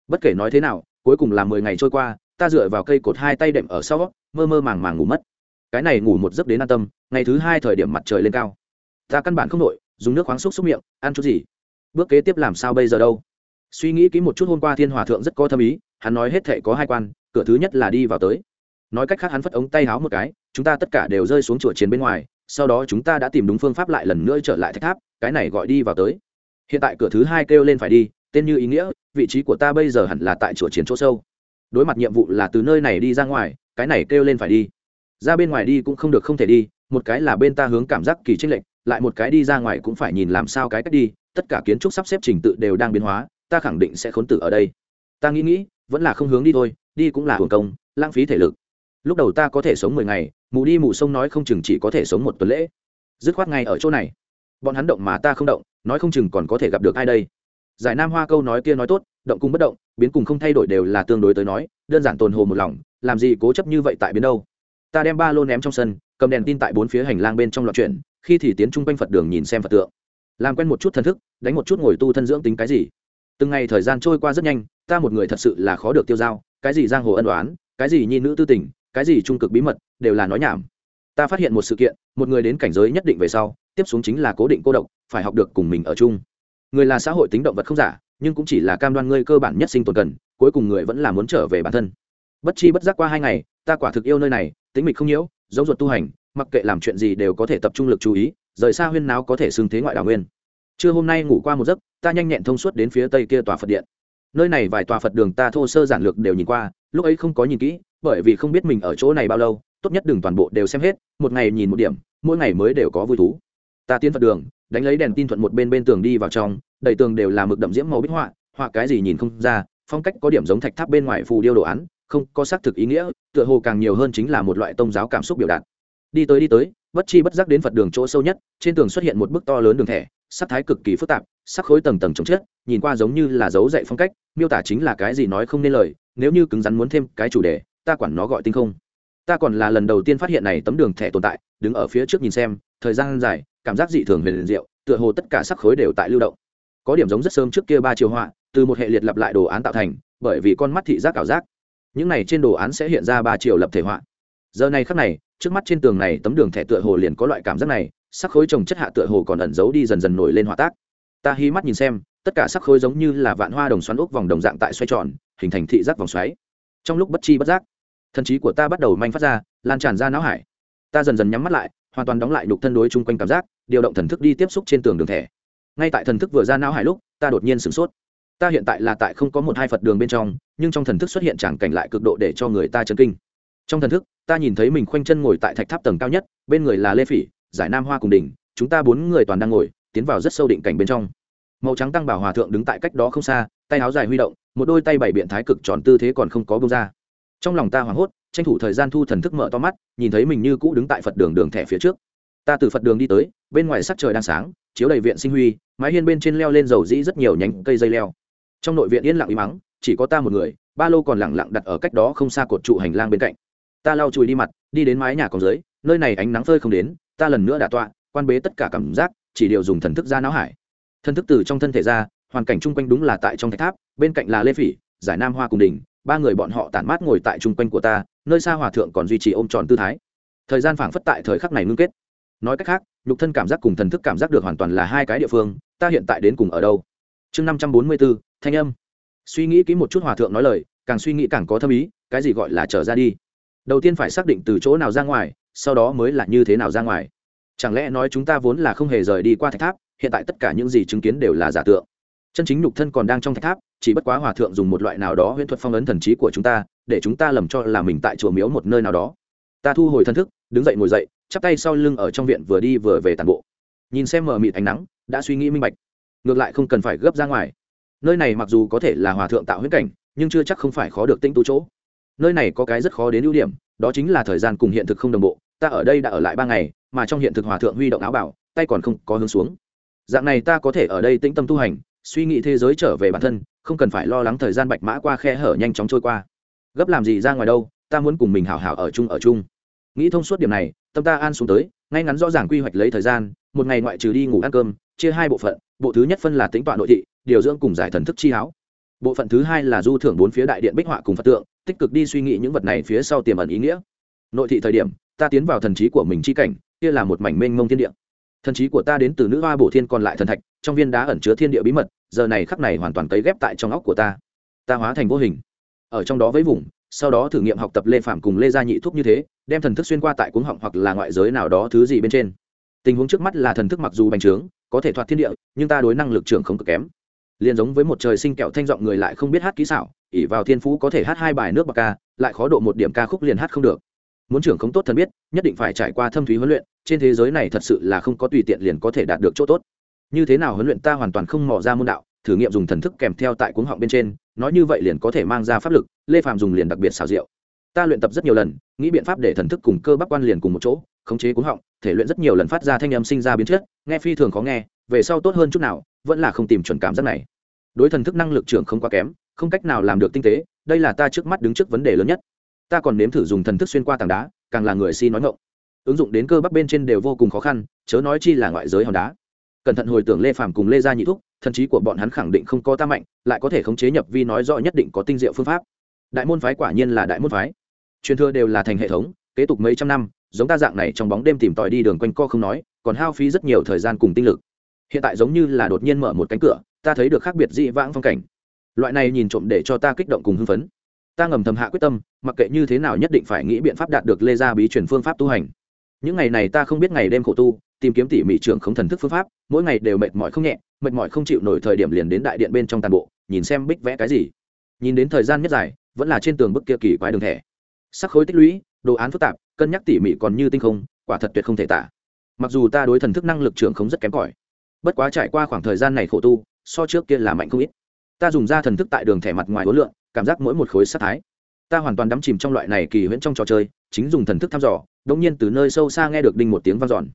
Bất kể nói thế nào, cuối cùng là mười ngày trôi qua, ta dựa vào cây cột hai tay đệm ở sau, mơ mơ màng màng ngủ mất. Cái này ngủ một giấc đến an tâm, ngày thứ hai thời điểm mặt trời lên cao. Ta căn bản không nội dùng nước khoáng xúc xúc miệng, ăn chút gì? Bước kế tiếp làm sao bây giờ đâu? Suy nghĩ kỹ một chút hôm qua thiên hòa thượng rất có thâm ý hắn nói hết thệ có hai quan, cửa thứ nhất là đi vào tới. Nói cách khác hắn phất ống tay háo một cái, chúng ta tất cả đều rơi xuống chùa chiến bên ngoài, sau đó chúng ta đã tìm đúng phương pháp lại lần nữa trở lại thách tháp, cái này gọi đi vào tới. Hiện tại cửa thứ hai kêu lên phải đi, tên như ý nghĩa, vị trí của ta bây giờ hẳn là tại chùa chiến chỗ sâu. Đối mặt nhiệm vụ là từ nơi này đi ra ngoài, cái này kêu lên phải đi. Ra bên ngoài đi cũng không được không thể đi, một cái là bên ta hướng cảm giác kỳ tranh lệch, lại một cái đi ra ngoài cũng phải nhìn làm sao cái cách đi, tất cả kiến trúc sắp xếp trình tự đều đang biến hóa, ta khẳng định sẽ khốn tử ở đây. Ta nghĩ nghĩ vẫn là không hướng đi thôi, đi cũng là hưởng công, lãng phí thể lực. Lúc đầu ta có thể sống mười ngày, mù đi mù sông nói không chừng chỉ có thể sống một tuần lễ. Dứt khoát ngay ở chỗ này. Bọn hắn động mà ta không động, nói không chừng còn có thể gặp được ai đây. Giải nam hoa câu nói kia nói tốt, động cùng bất động, biến cùng không thay đổi đều là tương đối tới nói, đơn giản tồn hồ một lòng, làm gì cố chấp như vậy tại biến đâu. Ta đem ba lô ném trong sân, cầm đèn tin tại bốn phía hành lang bên trong loạt chuyển, khi thì tiến chung quanh phật đường nhìn xem phật tượng. Làm quen một chút thần thức, đánh một chút ngồi tu thân dưỡng tính cái gì. Từng ngày thời gian trôi qua rất nhanh ta một người thật sự là khó được tiêu dao cái gì giang hồ ân đoán cái gì nhi nữ tư tình, cái gì trung cực bí mật, đều là nói nhảm. Ta phát hiện một sự kiện, một người đến cảnh giới nhất định về sau, tiếp xuống chính là cố định cô độc, phải học được cùng mình ở chung. Người là xã hội tính động vật không giả, nhưng cũng chỉ là cam đoan ngươi cơ bản nhất sinh tồn cần, cuối cùng người vẫn là muốn trở về bản thân. Bất chi bất giác qua hai ngày, ta quả thực yêu nơi này, tính mịch không nhiễu, giống ruột tu hành, mặc kệ làm chuyện gì đều có thể tập trung lực chú ý, rời xa huyên náo có thể xưng thế ngoại đảo nguyên. Trưa hôm nay ngủ qua một giấc, ta nhanh nhẹn thông suốt đến phía tây kia tòa phật điện nơi này vài tòa phật đường ta thô sơ giản lược đều nhìn qua, lúc ấy không có nhìn kỹ, bởi vì không biết mình ở chỗ này bao lâu, tốt nhất đừng toàn bộ đều xem hết, một ngày nhìn một điểm, mỗi ngày mới đều có vui thú. Ta tiến phật đường, đánh lấy đèn tin thuận một bên bên tường đi vào trong, đầy tường đều là mực đậm diễm màu bích họa họa cái gì nhìn không ra, phong cách có điểm giống thạch tháp bên ngoài phù điêu đồ án, không có xác thực ý nghĩa, tựa hồ càng nhiều hơn chính là một loại tôn giáo cảm xúc biểu đạt. Đi tới đi tới, bất chi bất giác đến phật đường chỗ sâu nhất, trên tường xuất hiện một bức to lớn đường thẻ sắc thái cực kỳ phức tạp, sắc khối tầng tầng trồng chết nhìn qua giống như là dấu dạy phong cách, miêu tả chính là cái gì nói không nên lời, nếu như cứng rắn muốn thêm cái chủ đề, ta quản nó gọi tinh không. Ta còn là lần đầu tiên phát hiện này tấm đường thẻ tồn tại, đứng ở phía trước nhìn xem, thời gian dài, cảm giác dị thường huyền liền diệu, tựa hồ tất cả sắc khối đều tại lưu động. Có điểm giống rất sớm trước kia ba chiều họa, từ một hệ liệt lặp lại đồ án tạo thành, bởi vì con mắt thị giác ảo giác. Những này trên đồ án sẽ hiện ra ba chiều lập thể họa. Giờ này khắc này, trước mắt trên tường này tấm đường thẻ tựa hồ liền có loại cảm giác này sắc khối trồng chất hạ tựa hồ còn ẩn giấu đi dần dần nổi lên hỏa tác. Ta hí mắt nhìn xem, tất cả sắc khối giống như là vạn hoa đồng xoắn ốc vòng đồng dạng tại xoay tròn, hình thành thị giác vòng xoáy. Trong lúc bất chi bất giác, thần trí của ta bắt đầu manh phát ra, lan tràn ra não hải. Ta dần dần nhắm mắt lại, hoàn toàn đóng lại nhục thân đối chung quanh cảm giác, điều động thần thức đi tiếp xúc trên tường đường thẻ. Ngay tại thần thức vừa ra não hải lúc, ta đột nhiên sửng sốt. Ta hiện tại là tại không có một hai phật đường bên trong, nhưng trong thần thức xuất hiện tràng cảnh lại cực độ để cho người ta chấn kinh. Trong thần thức, ta nhìn thấy mình khoanh chân ngồi tại thạch tháp tầng cao nhất, bên người là lê phỉ giải nam hoa cùng Đỉnh, chúng ta bốn người toàn đang ngồi tiến vào rất sâu định cảnh bên trong. Màu trắng tăng bảo hòa thượng đứng tại cách đó không xa tay áo dài huy động một đôi tay bảy biện thái cực tròn tư thế còn không có bông ra. Trong lòng ta hoảng hốt tranh thủ thời gian thu thần thức mở to mắt nhìn thấy mình như cũ đứng tại phật đường đường thẻ phía trước. Ta từ phật đường đi tới bên ngoài sắc trời đang sáng chiếu đầy viện sinh huy mái hiên bên trên leo lên dầu dĩ rất nhiều nhánh cây dây leo. Trong nội viện yên lặng im mắng chỉ có ta một người ba lô còn lẳng lặng đặt ở cách đó không xa cột trụ hành lang bên cạnh. Ta lau chùi đi mặt đi đến mái nhà còn dưới nơi này ánh nắng phơi không đến ta lần nữa đả tọa, quan bế tất cả cảm giác, chỉ điều dùng thần thức ra não hải. Thần thức từ trong thân thể ra, hoàn cảnh chung quanh đúng là tại trong thạch tháp, bên cạnh là lê phỉ, giải nam hoa cùng đình ba người bọn họ tản mát ngồi tại chung quanh của ta, nơi xa hòa thượng còn duy trì ôm tròn tư thái. Thời gian phảng phất tại thời khắc này ngưng kết. Nói cách khác, nhục thân cảm giác cùng thần thức cảm giác được hoàn toàn là hai cái địa phương, ta hiện tại đến cùng ở đâu? Chương năm trăm bốn mươi bốn thanh âm. Suy nghĩ kỹ một chút hòa thượng nói lời, càng suy nghĩ càng có thâm ý, cái gì gọi là trở ra đi? Đầu tiên phải xác định từ chỗ nào ra ngoài sau đó mới là như thế nào ra ngoài? Chẳng lẽ nói chúng ta vốn là không hề rời đi qua thạch tháp, hiện tại tất cả những gì chứng kiến đều là giả tượng? Chân chính nhục thân còn đang trong thạch tháp, chỉ bất quá hòa thượng dùng một loại nào đó huyễn thuật phong ấn thần trí của chúng ta, để chúng ta lầm cho là mình tại chùa miếu một nơi nào đó. Ta thu hồi thân thức, đứng dậy ngồi dậy, chắp tay sau lưng ở trong viện vừa đi vừa về tàn bộ. Nhìn xem mờ mịt ánh nắng, đã suy nghĩ minh bạch. Ngược lại không cần phải gấp ra ngoài. Nơi này mặc dù có thể là hòa thượng tạo huyễn cảnh, nhưng chưa chắc không phải khó được tinh tu chỗ. Nơi này có cái rất khó đến ưu điểm, đó chính là thời gian cùng hiện thực không đồng bộ ta ở đây đã ở lại ba ngày, mà trong hiện thực hòa thượng huy động áo bảo, tay còn không có hướng xuống. Dạng này ta có thể ở đây tĩnh tâm tu hành, suy nghĩ thế giới trở về bản thân, không cần phải lo lắng thời gian bạch mã qua khe hở nhanh chóng trôi qua. Gấp làm gì ra ngoài đâu, ta muốn cùng mình hảo hảo ở chung ở chung. Nghĩ thông suốt điểm này, tâm ta an xuống tới, ngay ngắn rõ ràng quy hoạch lấy thời gian, một ngày ngoại trừ đi ngủ ăn cơm, chia hai bộ phận, bộ thứ nhất phân là tính tọa nội thị, điều dưỡng cùng giải thần thức chi háo bộ phận thứ hai là du thưởng bốn phía đại điện bích họa cùng phật tượng, tích cực đi suy nghĩ những vật này phía sau tiềm ẩn ý nghĩa. Nội thị thời điểm ta tiến vào thần trí của mình chi cảnh, kia là một mảnh mênh mông thiên địa. Thần trí của ta đến từ nữ hoa bổ thiên còn lại thần thạch, trong viên đá ẩn chứa thiên địa bí mật, giờ này khắc này hoàn toàn cấy ghép tại trong óc của ta. Ta hóa thành vô hình. Ở trong đó với vùng, sau đó thử nghiệm học tập lê phạm cùng lê gia nhị thúc như thế, đem thần thức xuyên qua tại cuống họng hoặc là ngoại giới nào đó thứ gì bên trên. Tình huống trước mắt là thần thức mặc dù bành trướng, có thể thoát thiên địa, nhưng ta đối năng lực trưởng không cực kém. Liền giống với một trời sinh kẹo thanh giọng người lại không biết hát kỹ xảo ỉ vào thiên phú có thể hát hai bài nước bạc ca, lại khó độ một điểm ca khúc liền hát không được muốn trưởng không tốt thần biết, nhất định phải trải qua thâm thúy huấn luyện, trên thế giới này thật sự là không có tùy tiện liền có thể đạt được chỗ tốt. Như thế nào huấn luyện ta hoàn toàn không mò ra môn đạo, thử nghiệm dùng thần thức kèm theo tại cuống họng bên trên, nói như vậy liền có thể mang ra pháp lực, lê phạm dùng liền đặc biệt xào rượu ta luyện tập rất nhiều lần, nghĩ biện pháp để thần thức cùng cơ bắp quan liền cùng một chỗ, khống chế cuống họng, thể luyện rất nhiều lần phát ra thanh âm sinh ra biến chất, nghe phi thường khó nghe, về sau tốt hơn chút nào, vẫn là không tìm chuẩn cảm giác này. Đối thần thức năng lực trưởng không quá kém, không cách nào làm được tinh tế, đây là ta trước mắt đứng trước vấn đề lớn nhất ta còn nếm thử dùng thần thức xuyên qua tảng đá, càng là người si nói ngộng ứng dụng đến cơ bắp bên trên đều vô cùng khó khăn, chớ nói chi là ngoại giới hòn đá. Cẩn thận hồi tưởng lê phàm cùng lê gia nhị thúc, thần trí của bọn hắn khẳng định không có ta mạnh, lại có thể khống chế nhập vi nói rõ nhất định có tinh diệu phương pháp. Đại môn phái quả nhiên là đại môn phái. Truyền thừa đều là thành hệ thống, kế tục mấy trăm năm, giống ta dạng này trong bóng đêm tìm tòi đi đường quanh co không nói, còn hao phí rất nhiều thời gian cùng tinh lực. Hiện tại giống như là đột nhiên mở một cánh cửa, ta thấy được khác biệt dị vãng phong cảnh. Loại này nhìn trộm để cho ta kích động cùng hưng phấn ta ngầm thầm hạ quyết tâm, mặc kệ như thế nào nhất định phải nghĩ biện pháp đạt được lê gia bí truyền phương pháp tu hành. Những ngày này ta không biết ngày đêm khổ tu, tìm kiếm tỉ mỉ trưởng không thần thức phương pháp, mỗi ngày đều mệt mỏi không nhẹ, mệt mỏi không chịu nổi thời điểm liền đến đại điện bên trong toàn bộ, nhìn xem bích vẽ cái gì. Nhìn đến thời gian nhất dài, vẫn là trên tường bức kia kỳ quái đường thẻ. Sắc khối tích lũy, đồ án phức tạp, cân nhắc tỉ mỉ còn như tinh không, quả thật tuyệt không thể tả. Mặc dù ta đối thần thức năng lực trưởng không rất kém cỏi, bất quá trải qua khoảng thời gian này khổ tu, so trước kia là mạnh không ít. Ta dùng ra thần thức tại đường thẻ mặt ngoài hối lượng cảm giác mỗi một khối sát thái. Ta hoàn toàn đắm chìm trong loại này kỳ huyễn trong trò chơi, chính dùng thần thức thăm dò đống nhiên từ nơi sâu xa nghe được đinh một tiếng vang dọn.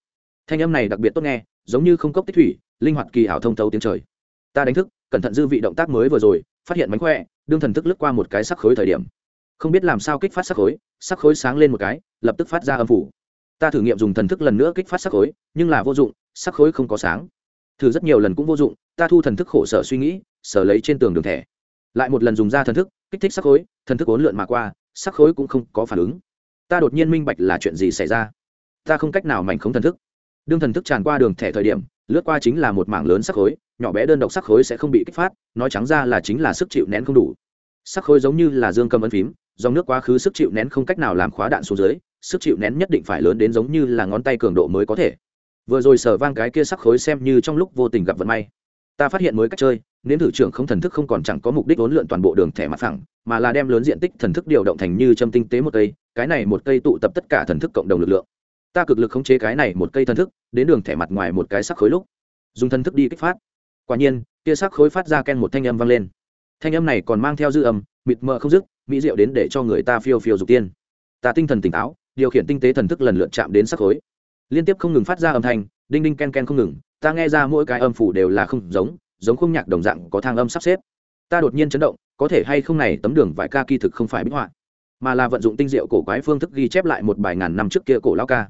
Thanh âm này đặc biệt tốt nghe, giống như không cốc tích thủy, linh hoạt kỳ ảo thông thấu tiếng trời. Ta đánh thức, cẩn thận dư vị động tác mới vừa rồi, phát hiện mánh khỏe, đương thần thức lướt qua một cái sắc khối thời điểm. Không biết làm sao kích phát sắc khối sắc khối sáng lên một cái, lập tức phát ra âm phủ. Ta thử nghiệm dùng thần thức lần nữa kích phát sắc khối, nhưng là vô dụng, sắc khối không có sáng. Thử rất nhiều lần cũng vô dụng, ta thu thần thức khổ sở suy nghĩ, sở lấy trên tường đường thẻ lại một lần dùng ra thần thức, kích thích sắc khối, thần thức ốn lượn mà qua, sắc khối cũng không có phản ứng. Ta đột nhiên minh bạch là chuyện gì xảy ra. Ta không cách nào mảnh không thần thức. Đương thần thức tràn qua đường thẻ thời điểm, lướt qua chính là một mảng lớn sắc khối, nhỏ bé đơn độc sắc khối sẽ không bị kích phát, nói trắng ra là chính là sức chịu nén không đủ. Sắc khối giống như là dương cầm ấn phím, dòng nước quá khứ sức chịu nén không cách nào làm khóa đạn xuống dưới, sức chịu nén nhất định phải lớn đến giống như là ngón tay cường độ mới có thể. Vừa rồi sở vang cái kia sắc khối xem như trong lúc vô tình gặp vận may. Ta phát hiện mới cách chơi nếm thử trưởng không thần thức không còn chẳng có mục đích ốn lượn toàn bộ đường thẻ mặt phẳng, mà là đem lớn diện tích thần thức điều động thành như châm tinh tế một cây, cái này một cây tụ tập tất cả thần thức cộng đồng lực lượng. Ta cực lực khống chế cái này một cây thần thức, đến đường thẻ mặt ngoài một cái sắc khối lúc, dùng thần thức đi kích phát. Quả nhiên kia sắc khối phát ra ken một thanh âm vang lên. Thanh âm này còn mang theo dư âm, mịt mờ không dứt, mỹ diệu đến để cho người ta phiêu phiêu dục tiên. Ta tinh thần tỉnh táo, điều khiển tinh tế thần thức lần lượt chạm đến sắc khối. Liên tiếp không ngừng phát ra âm thanh, đinh đinh ken ken không ngừng, ta nghe ra mỗi cái âm phủ đều là không giống giống không nhạc đồng dạng có thang âm sắp xếp. Ta đột nhiên chấn động, có thể hay không này tấm đường vải ca kỳ thực không phải bích họa, mà là vận dụng tinh diệu cổ quái phương thức ghi chép lại một bài ngàn năm trước kia cổ lao ca.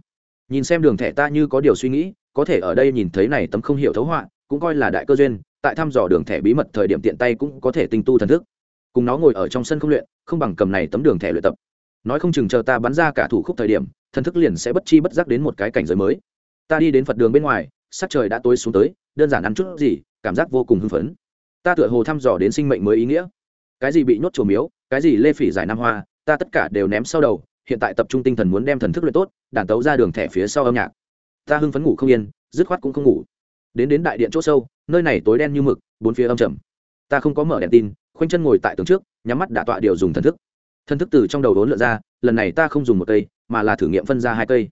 Nhìn xem đường thẻ ta như có điều suy nghĩ, có thể ở đây nhìn thấy này tấm không hiểu thấu họa, cũng coi là đại cơ duyên, tại thăm dò đường thẻ bí mật thời điểm tiện tay cũng có thể tinh tu thần thức. Cùng nó ngồi ở trong sân không luyện, không bằng cầm này tấm đường thẻ luyện tập. Nói không chừng chờ ta bắn ra cả thủ khúc thời điểm, thần thức liền sẽ bất chi bất giác đến một cái cảnh giới mới. Ta đi đến phật đường bên ngoài, sắc trời đã tối xuống tới, đơn giản ăn chút gì cảm giác vô cùng hưng phấn. Ta tựa hồ thăm dò đến sinh mệnh mới ý nghĩa. Cái gì bị nhốt chùa miếu, cái gì lê phỉ giải nam hoa, ta tất cả đều ném sau đầu, hiện tại tập trung tinh thần muốn đem thần thức luyện tốt, đàn tấu ra đường thẻ phía sau âm nhạc. Ta hưng phấn ngủ không yên, dứt khoát cũng không ngủ. Đến đến đại điện chỗ sâu, nơi này tối đen như mực, bốn phía âm trầm. Ta không có mở đèn tin, khoanh chân ngồi tại tường trước, nhắm mắt đả tọa điều dùng thần thức. Thần thức từ trong đầu đốn lượn ra, lần này ta không dùng một cây, mà là thử nghiệm phân ra hai cây.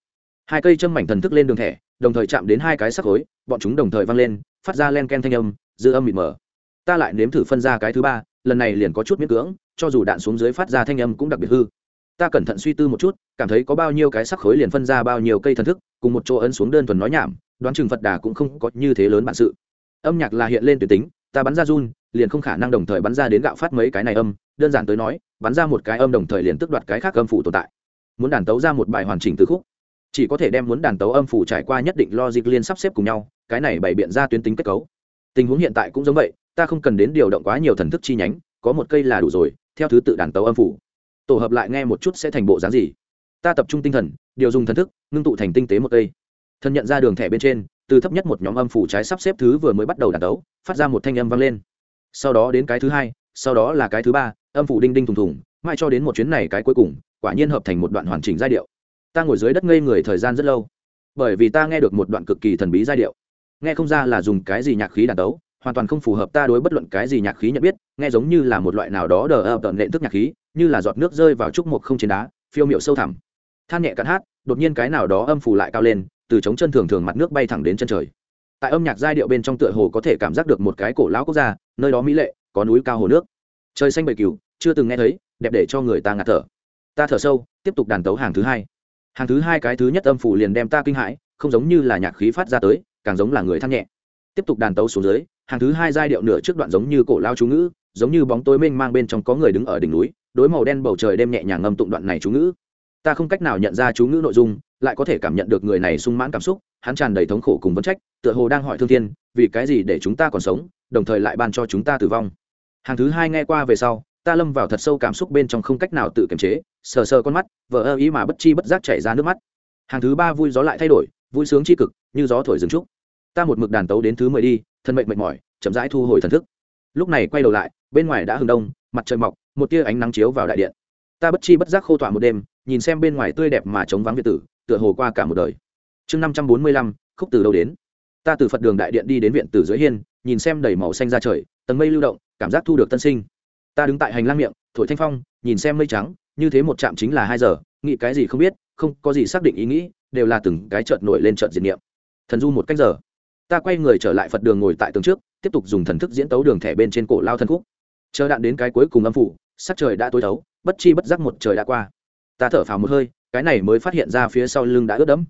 Hai cây châm mảnh thần thức lên đường thẻ đồng thời chạm đến hai cái sắc khối, bọn chúng đồng thời văng lên, phát ra len ken thanh âm, dư âm mịt mờ. Ta lại nếm thử phân ra cái thứ ba, lần này liền có chút miễn cưỡng, cho dù đạn xuống dưới phát ra thanh âm cũng đặc biệt hư. Ta cẩn thận suy tư một chút, cảm thấy có bao nhiêu cái sắc khối liền phân ra bao nhiêu cây thần thức, cùng một chỗ ấn xuống đơn thuần nói nhảm, đoán chừng phật đà cũng không có như thế lớn bản sự. Âm nhạc là hiện lên tuyệt tính, ta bắn ra run, liền không khả năng đồng thời bắn ra đến gạo phát mấy cái này âm, đơn giản tới nói, bắn ra một cái âm đồng thời liền tức đoạt cái khác âm phụ tồn tại. Muốn đàn tấu ra một bài hoàn chỉnh từ khúc chỉ có thể đem muốn đàn tấu âm phủ trải qua nhất định logic liên sắp xếp cùng nhau, cái này bày biện ra tuyến tính kết cấu. Tình huống hiện tại cũng giống vậy, ta không cần đến điều động quá nhiều thần thức chi nhánh, có một cây là đủ rồi, theo thứ tự đàn tấu âm phủ. Tổ hợp lại nghe một chút sẽ thành bộ dáng gì? Ta tập trung tinh thần, điều dùng thần thức, ngưng tụ thành tinh tế một cây. Thân nhận ra đường thẻ bên trên, từ thấp nhất một nhóm âm phủ trái sắp xếp thứ vừa mới bắt đầu đàn tấu, phát ra một thanh âm vang lên. Sau đó đến cái thứ hai, sau đó là cái thứ ba, âm phủ đinh đinh thùng thùng, mãi cho đến một chuyến này cái cuối cùng, quả nhiên hợp thành một đoạn hoàn chỉnh giai điệu ta ngồi dưới đất ngây người thời gian rất lâu, bởi vì ta nghe được một đoạn cực kỳ thần bí giai điệu. Nghe không ra là dùng cái gì nhạc khí đàn tấu, hoàn toàn không phù hợp ta đối bất luận cái gì nhạc khí nhận biết, nghe giống như là một loại nào đó đờ ập tận nện thức nhạc khí, như là giọt nước rơi vào trúc mộc không trên đá, phiêu miệu sâu thẳm. Than nhẹ cắn hát, đột nhiên cái nào đó âm phủ lại cao lên, từ trống chân thường thường mặt nước bay thẳng đến chân trời. Tại âm nhạc giai điệu bên trong tựa hồ có thể cảm giác được một cái cổ lão quốc gia, nơi đó mỹ lệ, có núi cao hồ nước. Trời xanh bầy cừu, chưa từng nghe thấy, đẹp để cho người ta ngạt thở. Ta thở sâu, tiếp tục đàn tấu hàng thứ hai hàng thứ hai cái thứ nhất âm phủ liền đem ta kinh hãi, không giống như là nhạc khí phát ra tới, càng giống là người than nhẹ. Tiếp tục đàn tấu xuống dưới, hàng thứ hai giai điệu nửa trước đoạn giống như cổ lao chú ngữ, giống như bóng tối mênh mang bên trong có người đứng ở đỉnh núi, đối màu đen bầu trời đem nhẹ nhàng ngâm tụng đoạn này chú ngữ. Ta không cách nào nhận ra chú ngữ nội dung, lại có thể cảm nhận được người này sung mãn cảm xúc, hắn tràn đầy thống khổ cùng vấn trách, tựa hồ đang hỏi thương thiên, vì cái gì để chúng ta còn sống, đồng thời lại ban cho chúng ta tử vong. Hàng thứ hai nghe qua về sau ta lâm vào thật sâu cảm xúc bên trong không cách nào tự kiềm chế, sờ sờ con mắt vợ ơ ý mà bất chi bất giác chảy ra nước mắt. Hàng thứ ba vui gió lại thay đổi, vui sướng tri cực, như gió thổi rừng trúc. Ta một mực đàn tấu đến thứ mười đi, thân mệnh mệt mỏi, chậm rãi thu hồi thần thức. Lúc này quay đầu lại, bên ngoài đã hừng đông, mặt trời mọc, một tia ánh nắng chiếu vào đại điện. Ta bất chi bất giác khô tỏa một đêm, nhìn xem bên ngoài tươi đẹp mà chống vắng việt tử, tựa hồ qua cả một đời. Chương năm trăm bốn mươi lăm, khúc từ đâu đến? Ta từ phật đường đại điện đi đến viện tử dưới hiên, nhìn xem đầy màu xanh ra trời, tầng mây lưu động, cảm giác thu được tân sinh ta đứng tại hành lang miệng, thổi thanh phong, nhìn xem mây trắng, như thế một chạm chính là hai giờ, nghĩ cái gì không biết, không có gì xác định ý nghĩ, đều là từng cái chợt nổi lên chợt diệt niệm. Thần du một cách giờ. Ta quay người trở lại phật đường ngồi tại tường trước, tiếp tục dùng thần thức diễn tấu đường thẻ bên trên cổ lao thân khúc. Chờ đạn đến cái cuối cùng âm phủ, sắc trời đã tối thấu, bất chi bất giác một trời đã qua. Ta thở phào một hơi, cái này mới phát hiện ra phía sau lưng đã ướt đẫm.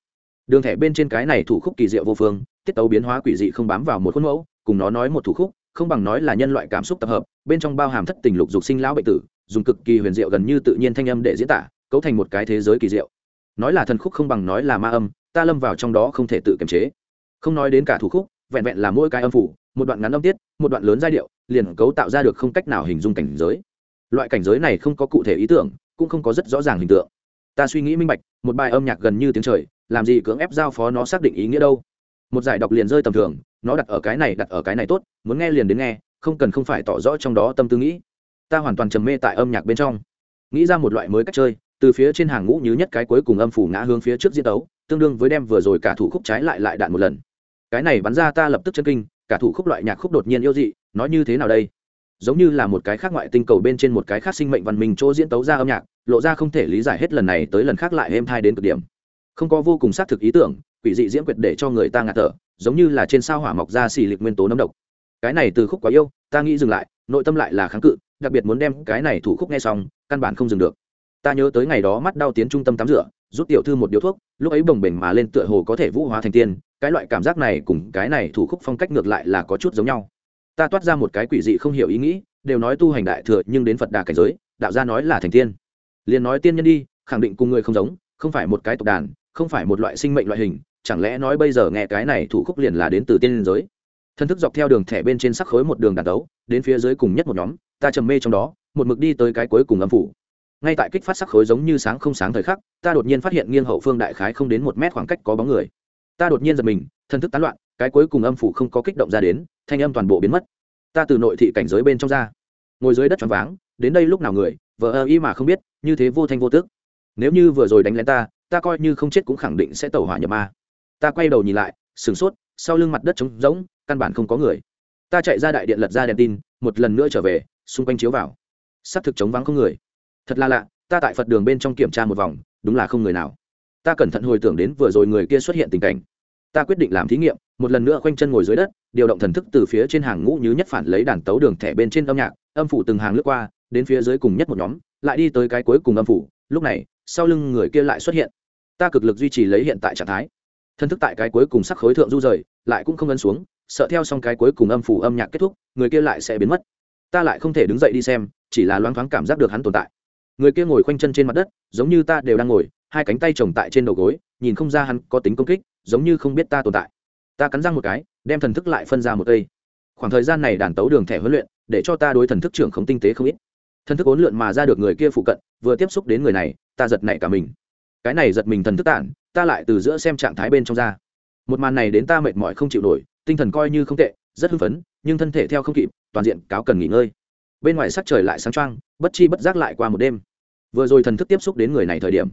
Đường thẻ bên trên cái này thủ khúc kỳ diệu vô phương, tiết tấu biến hóa quỷ dị không bám vào một khuôn mẫu, cùng nó nói một thủ khúc không bằng nói là nhân loại cảm xúc tập hợp, bên trong bao hàm thất tình lục dục sinh lão bệnh tử, dùng cực kỳ huyền diệu gần như tự nhiên thanh âm để diễn tả, cấu thành một cái thế giới kỳ diệu. Nói là thần khúc không bằng nói là ma âm, ta lâm vào trong đó không thể tự kiềm chế. Không nói đến cả thủ khúc, vẹn vẹn là mỗi cái âm phủ, một đoạn ngắn âm tiết, một đoạn lớn giai điệu, liền cấu tạo ra được không cách nào hình dung cảnh giới. Loại cảnh giới này không có cụ thể ý tưởng, cũng không có rất rõ ràng hình tượng. Ta suy nghĩ minh bạch, một bài âm nhạc gần như tiếng trời, làm gì cưỡng ép giao phó nó xác định ý nghĩa đâu? Một giải đọc liền rơi tầm thường nó đặt ở cái này, đặt ở cái này tốt, muốn nghe liền đến nghe, không cần không phải tỏ rõ trong đó tâm tư nghĩ. Ta hoàn toàn trầm mê tại âm nhạc bên trong. Nghĩ ra một loại mới cách chơi, từ phía trên hàng ngũ như nhất cái cuối cùng âm phủ ngã hướng phía trước diễn tấu, tương đương với đem vừa rồi cả thủ khúc trái lại lại đạn một lần. Cái này bắn ra ta lập tức chân kinh, cả thủ khúc loại nhạc khúc đột nhiên yêu dị nói như thế nào đây? Giống như là một cái khác ngoại tinh cầu bên trên một cái khác sinh mệnh văn minh chỗ diễn tấu ra âm nhạc, lộ ra không thể lý giải hết lần này tới lần khác lại êm thai đến cực điểm. Không có vô cùng xác thực ý tưởng, quỷ dị diễn quyệt để cho người ta ngạt thở giống như là trên sao hỏa mọc ra xì lịch nguyên tố nấm độc. Cái này từ khúc quá yêu, ta nghĩ dừng lại, nội tâm lại là kháng cự, đặc biệt muốn đem cái này thủ khúc nghe xong, căn bản không dừng được. Ta nhớ tới ngày đó mắt đau tiến trung tâm tắm rửa, rút tiểu thư một điếu thuốc, lúc ấy bồng bềnh mà lên tựa hồ có thể vũ hóa thành tiên, cái loại cảm giác này cùng cái này thủ khúc phong cách ngược lại là có chút giống nhau. Ta toát ra một cái quỷ dị không hiểu ý nghĩ, đều nói tu hành đại thừa nhưng đến phật đà cảnh giới, đạo gia nói là thành tiên. Liền nói tiên nhân đi, khẳng định cùng người không giống, không phải một cái tộc đàn, không phải một loại sinh mệnh loại hình chẳng lẽ nói bây giờ nghe cái này thủ khúc liền là đến từ tiên liên giới? Thân thức dọc theo đường thẻ bên trên sắc khối một đường đàn đấu đến phía dưới cùng nhất một nhóm, ta trầm mê trong đó, một mực đi tới cái cuối cùng âm phủ. Ngay tại kích phát sắc khối giống như sáng không sáng thời khắc, ta đột nhiên phát hiện nghiêng hậu phương đại khái không đến một mét khoảng cách có bóng người. Ta đột nhiên giật mình thân thức tán loạn, cái cuối cùng âm phủ không có kích động ra đến, thanh âm toàn bộ biến mất. Ta từ nội thị cảnh giới bên trong ra, ngồi dưới đất tròn váng, đến đây lúc nào người vợ ơ y mà không biết, như thế vô thanh vô tước nếu như vừa rồi đánh lén ta ta coi như không chết cũng khẳng định sẽ tẩu hỏa nhập ma ta quay đầu nhìn lại, sửng sốt, sau lưng mặt đất trống rỗng, căn bản không có người. Ta chạy ra đại điện lật ra đèn tin, một lần nữa trở về, xung quanh chiếu vào. S ắ c thực chống vắng không người. Thật là lạ, ta tại phật đường bên trong kiểm tra một vòng, đúng là không người nào. Ta cẩn thận hồi tưởng đến vừa rồi người kia xuất hiện tình cảnh. Ta quyết định làm thí nghiệm, một lần nữa khoanh chân ngồi dưới đất, điều động thần thức từ phía trên hàng ngũ như nhất phản lấy đàn tấu đường thẻ bên trên âm nhạc, âm phủ từng hàng lướt qua, đến phía dưới cùng nhất một nhóm, lại đi tới cái cuối cùng âm phủ. Lúc này, sau lưng người kia lại xuất hiện. Ta cực lực duy trì lấy hiện tại trạng thái thân thức tại cái cuối cùng sắc khối thượng du rời, lại cũng không ấn xuống, sợ theo xong cái cuối cùng âm phủ âm nhạc kết thúc, người kia lại sẽ biến mất. Ta lại không thể đứng dậy đi xem, chỉ là loáng thoáng cảm giác được hắn tồn tại. Người kia ngồi khoanh chân trên mặt đất, giống như ta đều đang ngồi, hai cánh tay chồng tại trên đầu gối, nhìn không ra hắn có tính công kích, giống như không biết ta tồn tại. Ta cắn răng một cái, đem thần thức lại phân ra một cây. Khoảng thời gian này đàn tấu đường thẻ huấn luyện, để cho ta đối thần thức trưởng không tinh tế không ít. Thần thức ốn lượn mà ra được người kia phụ cận, vừa tiếp xúc đến người này, ta giật nảy cả mình cái này giật mình thần thức tản, ta lại từ giữa xem trạng thái bên trong ra. Một màn này đến ta mệt mỏi không chịu nổi, tinh thần coi như không tệ, rất hưng phấn, nhưng thân thể theo không kịp, toàn diện cáo cần nghỉ ngơi. Bên ngoài sắc trời lại sáng trăng bất chi bất giác lại qua một đêm. Vừa rồi thần thức tiếp xúc đến người này thời điểm,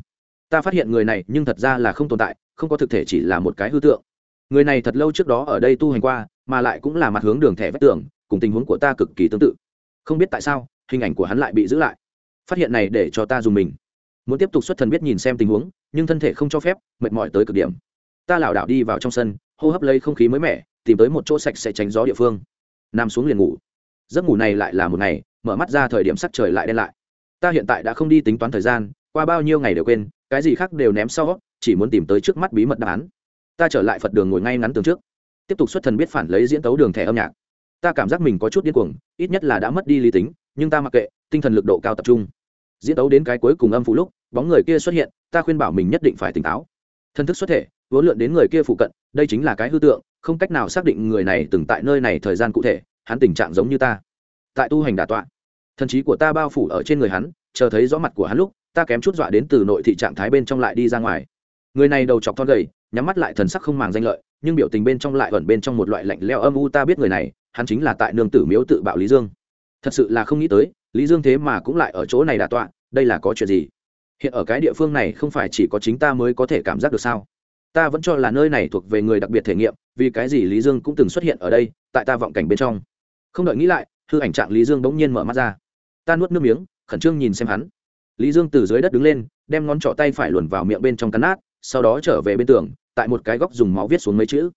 ta phát hiện người này nhưng thật ra là không tồn tại, không có thực thể chỉ là một cái hư tượng. Người này thật lâu trước đó ở đây tu hành qua, mà lại cũng là mặt hướng đường thẻ vách tường, cùng tình huống của ta cực kỳ tương tự. Không biết tại sao, hình ảnh của hắn lại bị giữ lại. Phát hiện này để cho ta dùng mình muốn tiếp tục xuất thần biết nhìn xem tình huống, nhưng thân thể không cho phép, mệt mỏi tới cực điểm. Ta lảo đảo đi vào trong sân, hô hấp lấy không khí mới mẻ, tìm tới một chỗ sạch sẽ tránh gió địa phương. Nằm xuống liền ngủ. Giấc ngủ này lại là một ngày, mở mắt ra thời điểm sắc trời lại đen lại. Ta hiện tại đã không đi tính toán thời gian, qua bao nhiêu ngày đều quên, cái gì khác đều ném sau, chỉ muốn tìm tới trước mắt bí mật đáp án. Ta trở lại phật đường ngồi ngay ngắn tường trước, tiếp tục xuất thần biết phản lấy diễn tấu đường thẻ âm nhạc. Ta cảm giác mình có chút điên cuồng, ít nhất là đã mất đi lý tính, nhưng ta mặc kệ, tinh thần lực độ cao tập trung. Diễn tấu đến cái cuối cùng âm phụ lúc bóng người kia xuất hiện, ta khuyên bảo mình nhất định phải tỉnh táo. Thân thức xuất thể, vốn lượn đến người kia phụ cận, đây chính là cái hư tượng, không cách nào xác định người này từng tại nơi này thời gian cụ thể, hắn tình trạng giống như ta. Tại tu hành đà tọa, thần trí của ta bao phủ ở trên người hắn, chờ thấy rõ mặt của hắn lúc, ta kém chút dọa đến từ nội thị trạng thái bên trong lại đi ra ngoài. Người này đầu chọc thon gầy, nhắm mắt lại thần sắc không màng danh lợi, nhưng biểu tình bên trong lại ẩn bên trong một loại lạnh leo âm u, ta biết người này, hắn chính là tại nương tử miếu tự bạo lý dương. Thật sự là không nghĩ tới, lý dương thế mà cũng lại ở chỗ này đà tọa, đây là có chuyện gì? Hiện ở cái địa phương này không phải chỉ có chính ta mới có thể cảm giác được sao? Ta vẫn cho là nơi này thuộc về người đặc biệt thể nghiệm, vì cái gì lý dương cũng từng xuất hiện ở đây, tại ta vọng cảnh bên trong. Không đợi nghĩ lại, hư ảnh trạng lý dương bỗng nhiên mở mắt ra. Ta nuốt nước miếng, khẩn trương nhìn xem hắn. Lý dương từ dưới đất đứng lên, đem ngón trỏ tay phải luồn vào miệng bên trong cắn nát, sau đó trở về bên tường, tại một cái góc dùng máu viết xuống mấy chữ.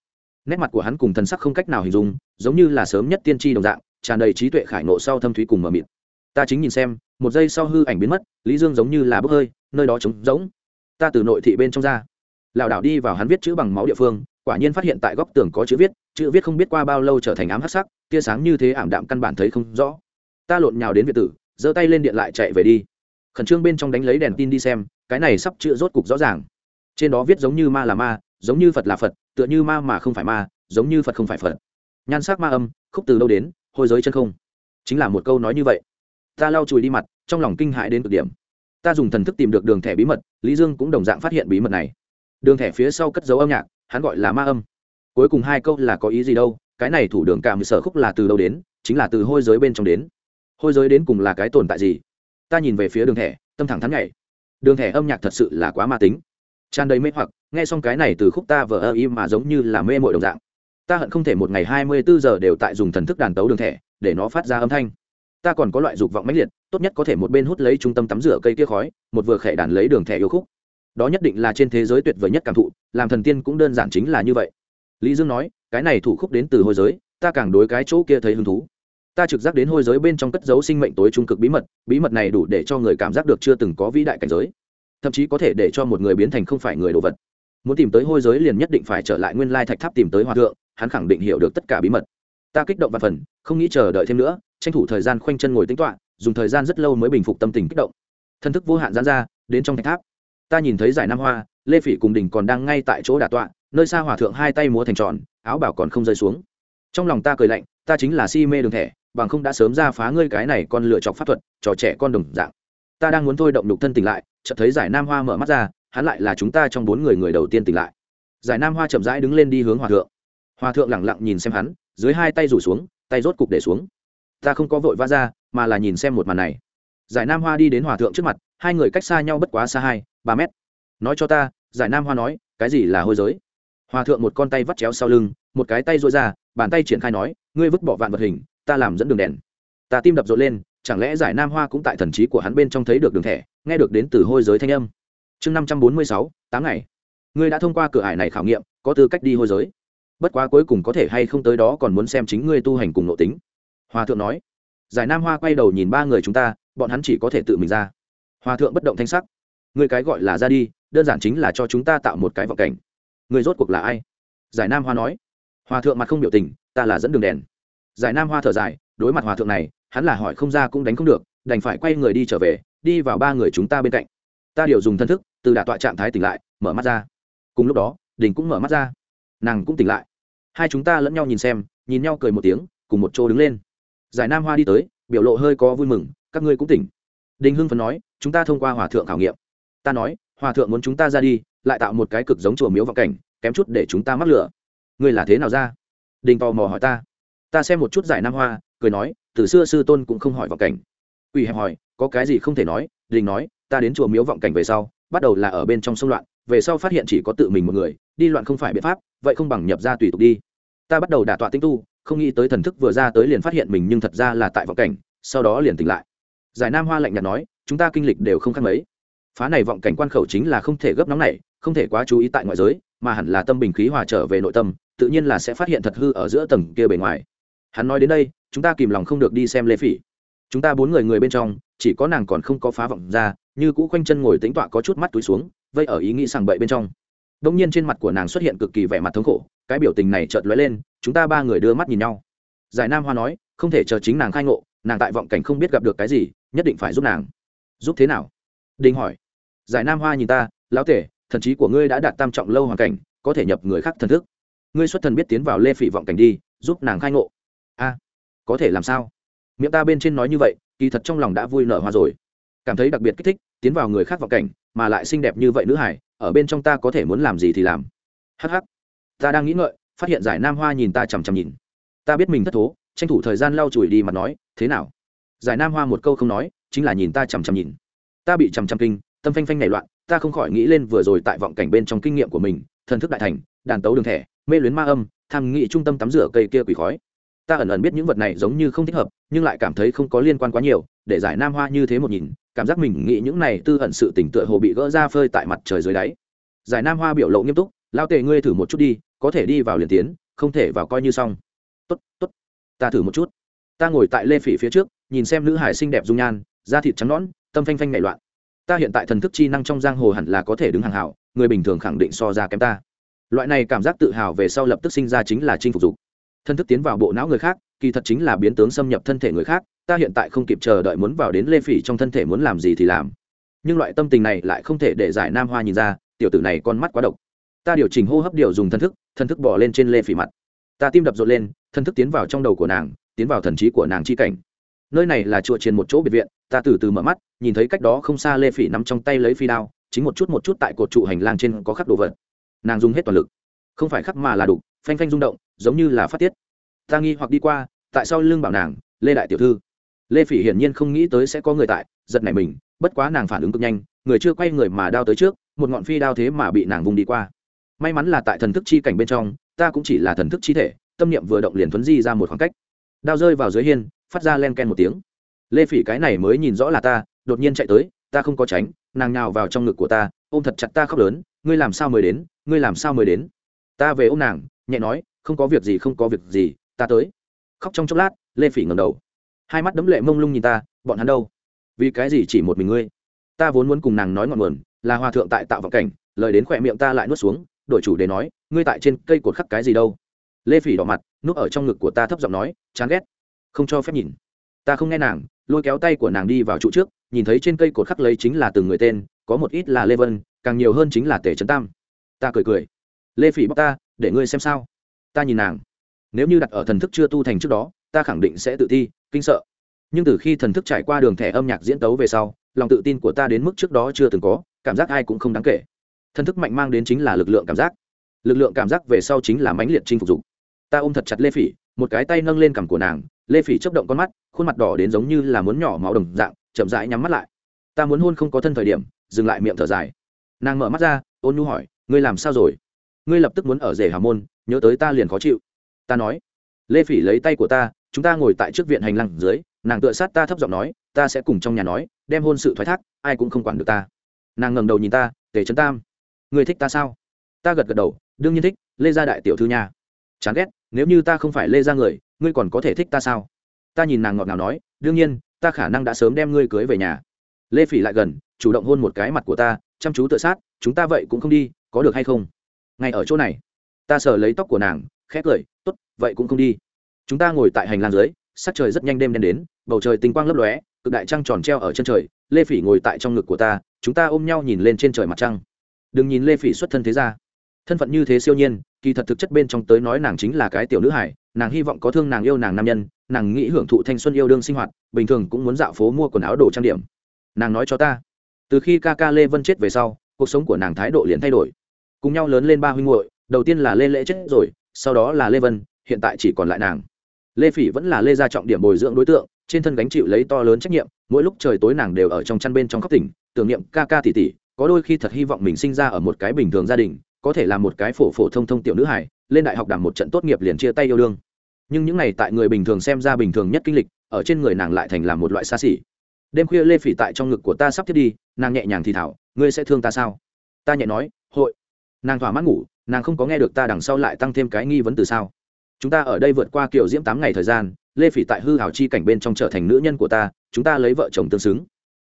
Nét mặt của hắn cùng thần sắc không cách nào hình dung, giống như là sớm nhất tiên tri đồng dạng, tràn đầy trí tuệ khải nộ sau thâm thúy cùng mờ mịt ta chính nhìn xem, một giây sau hư ảnh biến mất, lý dương giống như là bốc hơi, nơi đó trống rỗng. Ta từ nội thị bên trong ra. Lảo đảo đi vào hắn viết chữ bằng máu địa phương, quả nhiên phát hiện tại góc tường có chữ viết chữ viết không biết qua bao lâu trở thành ám hắc sắc, tia sáng như thế ảm đạm căn bản thấy không rõ. Ta lộn nhào đến việt tử, giơ tay lên điện lại chạy về đi. Khẩn trương bên trong đánh lấy đèn tin đi xem, cái này sắp chữ rốt cục rõ ràng. Trên đó viết giống như ma là ma, giống như phật là phật, tựa như ma mà không phải ma, giống như phật không phải phật. Nhan sắc ma âm, khúc từ đâu đến, hôi giới chân không. Chính là một câu nói như vậy ta lau chùi đi mặt, trong lòng kinh hại đến cực điểm. Ta dùng thần thức tìm được đường thẻ bí mật, lý dương cũng đồng dạng phát hiện bí mật này. Đường thẻ phía sau cất dấu âm nhạc, hắn gọi là ma âm. Cuối cùng hai câu là có ý gì đâu, cái này thủ đường cảm sở khúc là từ đâu đến, chính là từ hôi giới bên trong đến. Hôi giới đến cùng là cái tồn tại gì? Ta nhìn về phía đường thẻ, tâm thẳng thắn nhảy. Đường thẻ âm nhạc thật sự là quá ma tính. Tràn đầy mê hoặc, nghe xong cái này từ khúc ta vờ ơ y mà giống như là mê mội đồng dạng. Ta hận không thể một ngày hai mươi bốn giờ đều tại dùng thần thức đàn tấu đường thẻ, để nó phát ra âm thanh ta còn có loại dục vọng mãnh liệt, tốt nhất có thể một bên hút lấy trung tâm tắm rửa cây kia khói, một vừa khẽ đàn lấy đường thẻ yêu khúc. Đó nhất định là trên thế giới tuyệt vời nhất cảm thụ, làm thần tiên cũng đơn giản chính là như vậy. Lý dương nói, cái này thủ khúc đến từ hôi giới, ta càng đối cái chỗ kia thấy hứng thú. Ta trực giác đến hôi giới bên trong cất dấu sinh mệnh tối trung cực bí mật bí mật này đủ để cho người cảm giác được chưa từng có vĩ đại cảnh giới. Thậm chí có thể để cho một người biến thành không phải người đồ vật. Muốn tìm tới hôi giới liền nhất định phải trở lại nguyên lai thạch tháp tìm tới hòa thượng, hắn khẳng định hiểu được tất cả bí mật. Ta kích động và phần, không nghĩ chờ đợi thêm nữa tranh thủ thời gian khoanh chân ngồi tính toạ dùng thời gian rất lâu mới bình phục tâm tình kích động. Thân thức vô hạn gián ra, đến trong thạch tháp. Ta nhìn thấy giải nam hoa, lê phỉ cùng đình còn đang ngay tại chỗ đà tọa, nơi xa hòa thượng hai tay múa thành tròn, áo bảo còn không rơi xuống. Trong lòng ta cười lạnh, ta chính là si mê đường thẻ, bằng không đã sớm ra phá ngươi cái này con lựa chọc pháp thuật, trò trẻ con đồng dạng. Ta đang muốn thôi động đục thân tỉnh lại, chợt thấy giải nam hoa mở mắt ra, hắn lại là chúng ta trong bốn người người đầu tiên tỉnh lại. Giải nam hoa chậm rãi đứng lên đi hướng hòa thượng. Hòa thượng lẳng lặng nhìn xem hắn, dưới hai tay rủ xuống, tay rốt cục để xuống ta không có vội vã ra, mà là nhìn xem một màn này. Giải nam hoa đi đến hòa thượng trước mặt, hai người cách xa nhau bất quá xa hai, ba mét. Nói cho ta, giải nam hoa nói, cái gì là hôi giới? Hòa thượng một con tay vắt chéo sau lưng, một cái tay rối ra, bàn tay triển khai nói, ngươi vứt bỏ vạn vật hình, ta làm dẫn đường đèn. Ta tim đập rộn lên, chẳng lẽ giải nam hoa cũng tại thần trí của hắn bên trong thấy được đường thẻ, nghe được đến từ hôi giới thanh âm. Chương năm trăm bốn mươi sáu, tám ngày. Ngươi đã thông qua cửa ải này khảo nghiệm, có tư cách đi hôi giới. Bất quá cuối cùng có thể hay không tới đó còn muốn xem chính ngươi tu hành cùng nội tính hòa thượng nói, giải nam hoa quay đầu nhìn ba người chúng ta, bọn hắn chỉ có thể tự mình ra. Hòa thượng bất động thanh sắc, người cái gọi là ra đi, đơn giản chính là cho chúng ta tạo một cái vọng cảnh. Người rốt cuộc là ai? Giải nam hoa nói, hòa thượng mặt không biểu tình, ta là dẫn đường đèn. Giải nam hoa thở dài, đối mặt hòa thượng này, hắn là hỏi không ra cũng đánh không được, đành phải quay người đi trở về, đi vào ba người chúng ta bên cạnh. Ta điều dùng thân thức, từ đả tọa trạng thái tỉnh lại, mở mắt ra. Cùng lúc đó, đình cũng mở mắt ra. Nàng cũng tỉnh lại. Hai chúng ta lẫn nhau nhìn xem, nhìn nhau cười một tiếng, cùng một chỗ đứng lên giải nam hoa đi tới, biểu lộ hơi có vui mừng, các ngươi cũng tỉnh. Đình hưng phấn nói, chúng ta thông qua hòa thượng khảo nghiệm. Ta nói, hòa thượng muốn chúng ta ra đi, lại tạo một cái cực giống chùa miếu vọng cảnh, kém chút để chúng ta mắc lửa. Ngươi là thế nào ra? Đình tò mò hỏi ta. Ta xem một chút giải nam hoa, cười nói, từ xưa sư tôn cũng không hỏi vọng cảnh. Quỷ hẹp hỏi, có cái gì không thể nói? Đình nói, ta đến chùa miếu vọng cảnh về sau, bắt đầu là ở bên trong sông loạn, về sau phát hiện chỉ có tự mình một người, đi loạn không phải biện pháp, vậy không bằng nhập ra tùy tục đi. Ta bắt đầu đả tọa tinh tu không nghĩ tới thần thức vừa ra tới liền phát hiện mình nhưng thật ra là tại vọng cảnh, sau đó liền tỉnh lại. Giải nam hoa lạnh nhạt nói, chúng ta kinh lịch đều không khác mấy. Phá này vọng cảnh quan khẩu chính là không thể gấp nóng này, không thể quá chú ý tại ngoại giới, mà hẳn là tâm bình khí hòa trở về nội tâm, tự nhiên là sẽ phát hiện thật hư ở giữa tầng kia bề ngoài. Hắn nói đến đây, chúng ta kìm lòng không được đi xem lê phỉ. Chúng ta bốn người người bên trong, chỉ có nàng còn không có phá vọng ra, như cũ quanh chân ngồi tính tọa có chút mắt túi xuống, vây ở ý nghĩ sàng bậy bên trong đông nhiên trên mặt của nàng xuất hiện cực kỳ vẻ mặt thống khổ, cái biểu tình này chợt lóe lên, chúng ta ba người đưa mắt nhìn nhau. Giải nam hoa nói, không thể chờ chính nàng khai ngộ, nàng tại vọng cảnh không biết gặp được cái gì, nhất định phải giúp nàng. Giúp thế nào? Đinh hỏi. Giải nam hoa nhìn ta, lão tể, thần trí của ngươi đã đạt tam trọng lâu hoàn cảnh, có thể nhập người khác thần thức. Ngươi xuất thần biết tiến vào lê phỉ vọng cảnh đi, giúp nàng khai ngộ. A, có thể làm sao? Miệng ta bên trên nói như vậy, kỳ thật trong lòng đã vui nở hoa rồi. Cảm thấy đặc biệt kích thích, tiến vào người khác vọng cảnh, mà lại xinh đẹp như vậy nữ hải ở bên trong ta có thể muốn làm gì thì làm. Hh ta đang nghĩ ngợi, phát hiện giải nam hoa nhìn ta chằm chằm nhìn. Ta biết mình thất thố, tranh thủ thời gian lau chùi đi mặt nói, thế nào? Giải nam hoa một câu không nói, chính là nhìn ta chằm chằm nhìn. Ta bị chằm chằm kinh, tâm phanh phanh nảy loạn, ta không khỏi nghĩ lên vừa rồi tại vọng cảnh bên trong kinh nghiệm của mình, thần thức đại thành, đàn tấu đường thẻ, mê luyến ma âm tham nghị trung tâm tắm rửa cây kia quỷ khói. Ta ẩn ẩn biết những vật này giống như không thích hợp, nhưng lại cảm thấy không có liên quan quá nhiều, để giải nam hoa như thế một nhìn cảm giác mình nghĩ những này tư ẩn sự tỉnh tựa hồ bị gỡ ra phơi tại mặt trời dưới đáy. Giải nam hoa biểu lộ nghiêm túc lao tề ngươi thử một chút đi, có thể đi vào liền tiến, không thể vào coi như xong. Tốt tốt, ta thử một chút. Ta ngồi tại lê phỉ phía trước, nhìn xem nữ hải xinh đẹp dung nhan, da thịt trắng nõn, tâm phanh phanh nhảy loạn. Ta hiện tại thần thức chi năng trong giang hồ hẳn là có thể đứng hàng hảo, người bình thường khẳng định so ra kém ta. Loại này cảm giác tự hào về sau lập tức sinh ra chính là chinh phục dục. Thân thức tiến vào bộ não người khác, kỳ thật chính là biến tướng xâm nhập thân thể người khác ta hiện tại không kịp chờ đợi muốn vào đến lê phỉ trong thân thể muốn làm gì thì làm. Nhưng loại tâm tình này lại không thể để giải nam hoa nhìn ra, tiểu tử này con mắt quá độc. Ta điều chỉnh hô hấp điều dùng thân thức thân thức bỏ lên trên lê phỉ mặt. Ta tim đập rộn lên, thân thức tiến vào trong đầu của nàng, tiến vào thần trí của nàng chi cảnh. Nơi này là chùa trên một chỗ biệt viện, ta từ từ mở mắt, nhìn thấy cách đó không xa lê phỉ nắm trong tay lấy phi đao, chính một chút một chút tại cột trụ hành lang trên có khắc đồ vật. Nàng dùng hết toàn lực. Không phải khắc mà là đục, phanh phanh rung động, giống như là phát tiết. Ta nghi hoặc đi qua, tại sao lương bảo nàng, lê đại tiểu thư lê phỉ hiển nhiên không nghĩ tới sẽ có người tại, giật nảy mình, bất quá nàng phản ứng cực nhanh, người chưa quay người mà đao tới trước, một ngọn phi đao thế mà bị nàng vùng đi qua. May mắn là tại thần thức chi cảnh bên trong, ta cũng chỉ là thần thức chi thể, tâm niệm vừa động liền thuấn di ra một khoảng cách. Đao rơi vào dưới hiên, phát ra len ken một tiếng. Lê phỉ cái này mới nhìn rõ là ta, đột nhiên chạy tới, ta không có tránh, nàng nhào vào trong ngực của ta, ôm thật chặt ta khóc lớn, ngươi làm sao mới đến, ngươi làm sao mới đến? Ta về ôm nàng, nhẹ nói, không có việc gì, không có việc gì, ta tới. Khóc trong chốc lát, lê phỉ ngầm đầu hai mắt đấm lệ mông lung nhìn ta, bọn hắn đâu? Vì cái gì chỉ một mình ngươi? Ta vốn muốn cùng nàng nói ngọn nguồn, là hòa thượng tại tạo vọng cảnh, lời đến khỏe miệng ta lại nuốt xuống, đổi chủ để nói, ngươi tại trên cây cột khắc cái gì đâu? Lê phỉ đỏ mặt, núp ở trong ngực của ta thấp giọng nói, chán ghét. Không cho phép nhìn. Ta không nghe nàng, lôi kéo tay của nàng đi vào trụ trước, nhìn thấy trên cây cột khắc lấy chính là từng người tên, có một ít là lê vân, càng nhiều hơn chính là Tề trấn tam. Ta cười cười. Lê phỉ bóc ta, để ngươi xem sao. Ta nhìn nàng. Nếu như đặt ở thần thức chưa tu thành trước đó ta khẳng định sẽ tự thi, kinh sợ. Nhưng từ khi thần thức trải qua đường thẻ âm nhạc diễn tấu về sau, lòng tự tin của ta đến mức trước đó chưa từng có, cảm giác ai cũng không đáng kể. Thần thức mạnh mang đến chính là lực lượng cảm giác. Lực lượng cảm giác về sau chính là mãnh liệt chinh phục dục. Ta ôm thật chặt lê phỉ, một cái tay nâng lên cằm của nàng, lê phỉ chấp động con mắt, khuôn mặt đỏ đến giống như là muốn nhỏ máu đồng dạng, chậm rãi nhắm mắt lại. Ta muốn hôn không có thân thời điểm, dừng lại miệng thở dài. Nàng mở mắt ra, ôn nhu hỏi, ngươi làm sao rồi? Ngươi lập tức muốn ở rể hà môn, nhớ tới ta liền khó chịu. Ta nói. Lê phỉ lấy tay của ta chúng ta ngồi tại trước viện hành lang dưới, nàng tựa sát ta thấp giọng nói, ta sẽ cùng trong nhà nói, đem hôn sự thoái thác, ai cũng không quản được ta. Nàng ngẩng đầu nhìn ta, tề trấn tam, người thích ta sao? Ta gật gật đầu, đương nhiên thích, lê gia đại tiểu thư nha. Chán ghét, nếu như ta không phải lê gia người, ngươi còn có thể thích ta sao? Ta nhìn nàng ngọt ngào nói, đương nhiên, ta khả năng đã sớm đem ngươi cưới về nhà. Lê phỉ lại gần, chủ động hôn một cái mặt của ta, chăm chú tự sát, chúng ta vậy cũng không đi, có được hay không? Ngay ở chỗ này. Ta sờ lấy tóc của nàng khét cười t ố t vậy cũng không đi chúng ta ngồi tại hành lang dưới, sắc trời rất nhanh đêm đen đến, bầu trời tinh quang lấp lóe, cực đại trăng tròn treo ở chân trời, lê phỉ ngồi tại trong ngực của ta, chúng ta ôm nhau nhìn lên trên trời mặt trăng. Đừng nhìn lê phỉ xuất thân thế ra thân phận như thế siêu nhiên, kỳ thật thực chất bên trong tới nói nàng chính là cái tiểu nữ hải, nàng hy vọng có thương nàng yêu nàng nam nhân, nàng nghĩ hưởng thụ thanh xuân yêu đương sinh hoạt, bình thường cũng muốn dạo phố mua quần áo đồ trang điểm. Nàng nói cho ta, từ khi ca ca lê vân chết về sau, cuộc sống của nàng thái độ liền thay đổi. Cùng nhau lớn lên ba huynh muội, đầu tiên là lê lễ chết rồi, sau đó là lê vân, hiện tại chỉ còn lại nàng lê phỉ vẫn là lê gia trọng điểm bồi dưỡng đối tượng, trên thân gánh chịu lấy to lớn trách nhiệm, mỗi lúc trời tối nàng đều ở trong chăn bên trong khóc tỉnh, tưởng niệm ca ca tỷ tỷ, có đôi khi thật hy vọng mình sinh ra ở một cái bình thường gia đình, có thể là một cái phổ phổ thông thông tiểu nữ hải lên đại học đảm một trận tốt nghiệp liền chia tay yêu đương. Nhưng những ngày tại người bình thường xem ra bình thường nhất kinh lịch, ở trên người nàng lại thành là một loại xa xỉ. Đêm khuya lê phỉ tại trong ngực của ta sắp thiết đi, nàng nhẹ nhàng thì thảo, ngươi sẽ thương ta sao? Ta nhẹ nói, hội. Nàng thỏa mãn ngủ, nàng không có nghe được ta đằng sau lại tăng thêm cái nghi vấn từ sao? Chúng ta ở đây vượt qua kiểu diễm tám ngày thời gian, lê phỉ tại hư hảo chi cảnh bên trong trở thành nữ nhân của ta, chúng ta lấy vợ chồng tương xứng.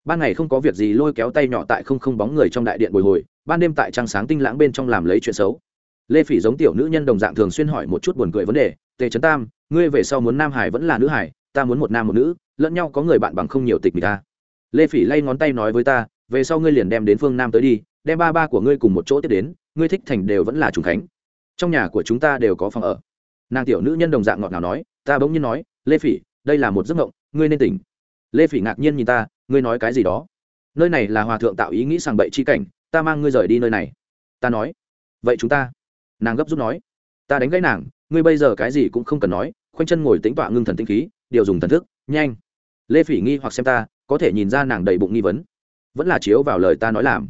Ban ngày không có việc gì lôi kéo tay nhỏ tại không không bóng người trong đại điện bồi hồi, ban đêm tại trăng sáng tinh lãng bên trong làm lấy chuyện xấu. Lê phỉ giống tiểu nữ nhân đồng dạng thường xuyên hỏi một chút buồn cười vấn đề, tề trấn tam, ngươi về sau muốn nam hải vẫn là nữ hải? Ta muốn một nam một nữ, lẫn nhau có người bạn bằng không nhiều tịch người ta. Lê phỉ lay ngón tay nói với ta, về sau ngươi liền đem đến phương nam tới đi, đem ba ba của ngươi cùng một chỗ tiếp đến, ngươi thích thành đều vẫn là trùng khánh. Trong nhà của chúng ta đều có phòng ở nàng tiểu nữ nhân đồng dạng ngọt ngào nói, ta bỗng nhiên nói, lê phỉ, đây là một giấc mộng, ngươi nên tỉnh. Lê phỉ ngạc nhiên nhìn ta, ngươi nói cái gì đó? Nơi này là hòa thượng tạo ý nghĩ sàng bậy chi cảnh, ta mang ngươi rời đi nơi này. Ta nói. Vậy chúng ta? Nàng gấp rút nói. Ta đánh gãy nàng, ngươi bây giờ cái gì cũng không cần nói, khoanh chân ngồi tính tọa ngưng thần tinh khí, điều dùng thần thức, nhanh. Lê phỉ nghi hoặc xem ta, có thể nhìn ra nàng đầy bụng nghi vấn. Vẫn là chiếu vào lời ta nói làm.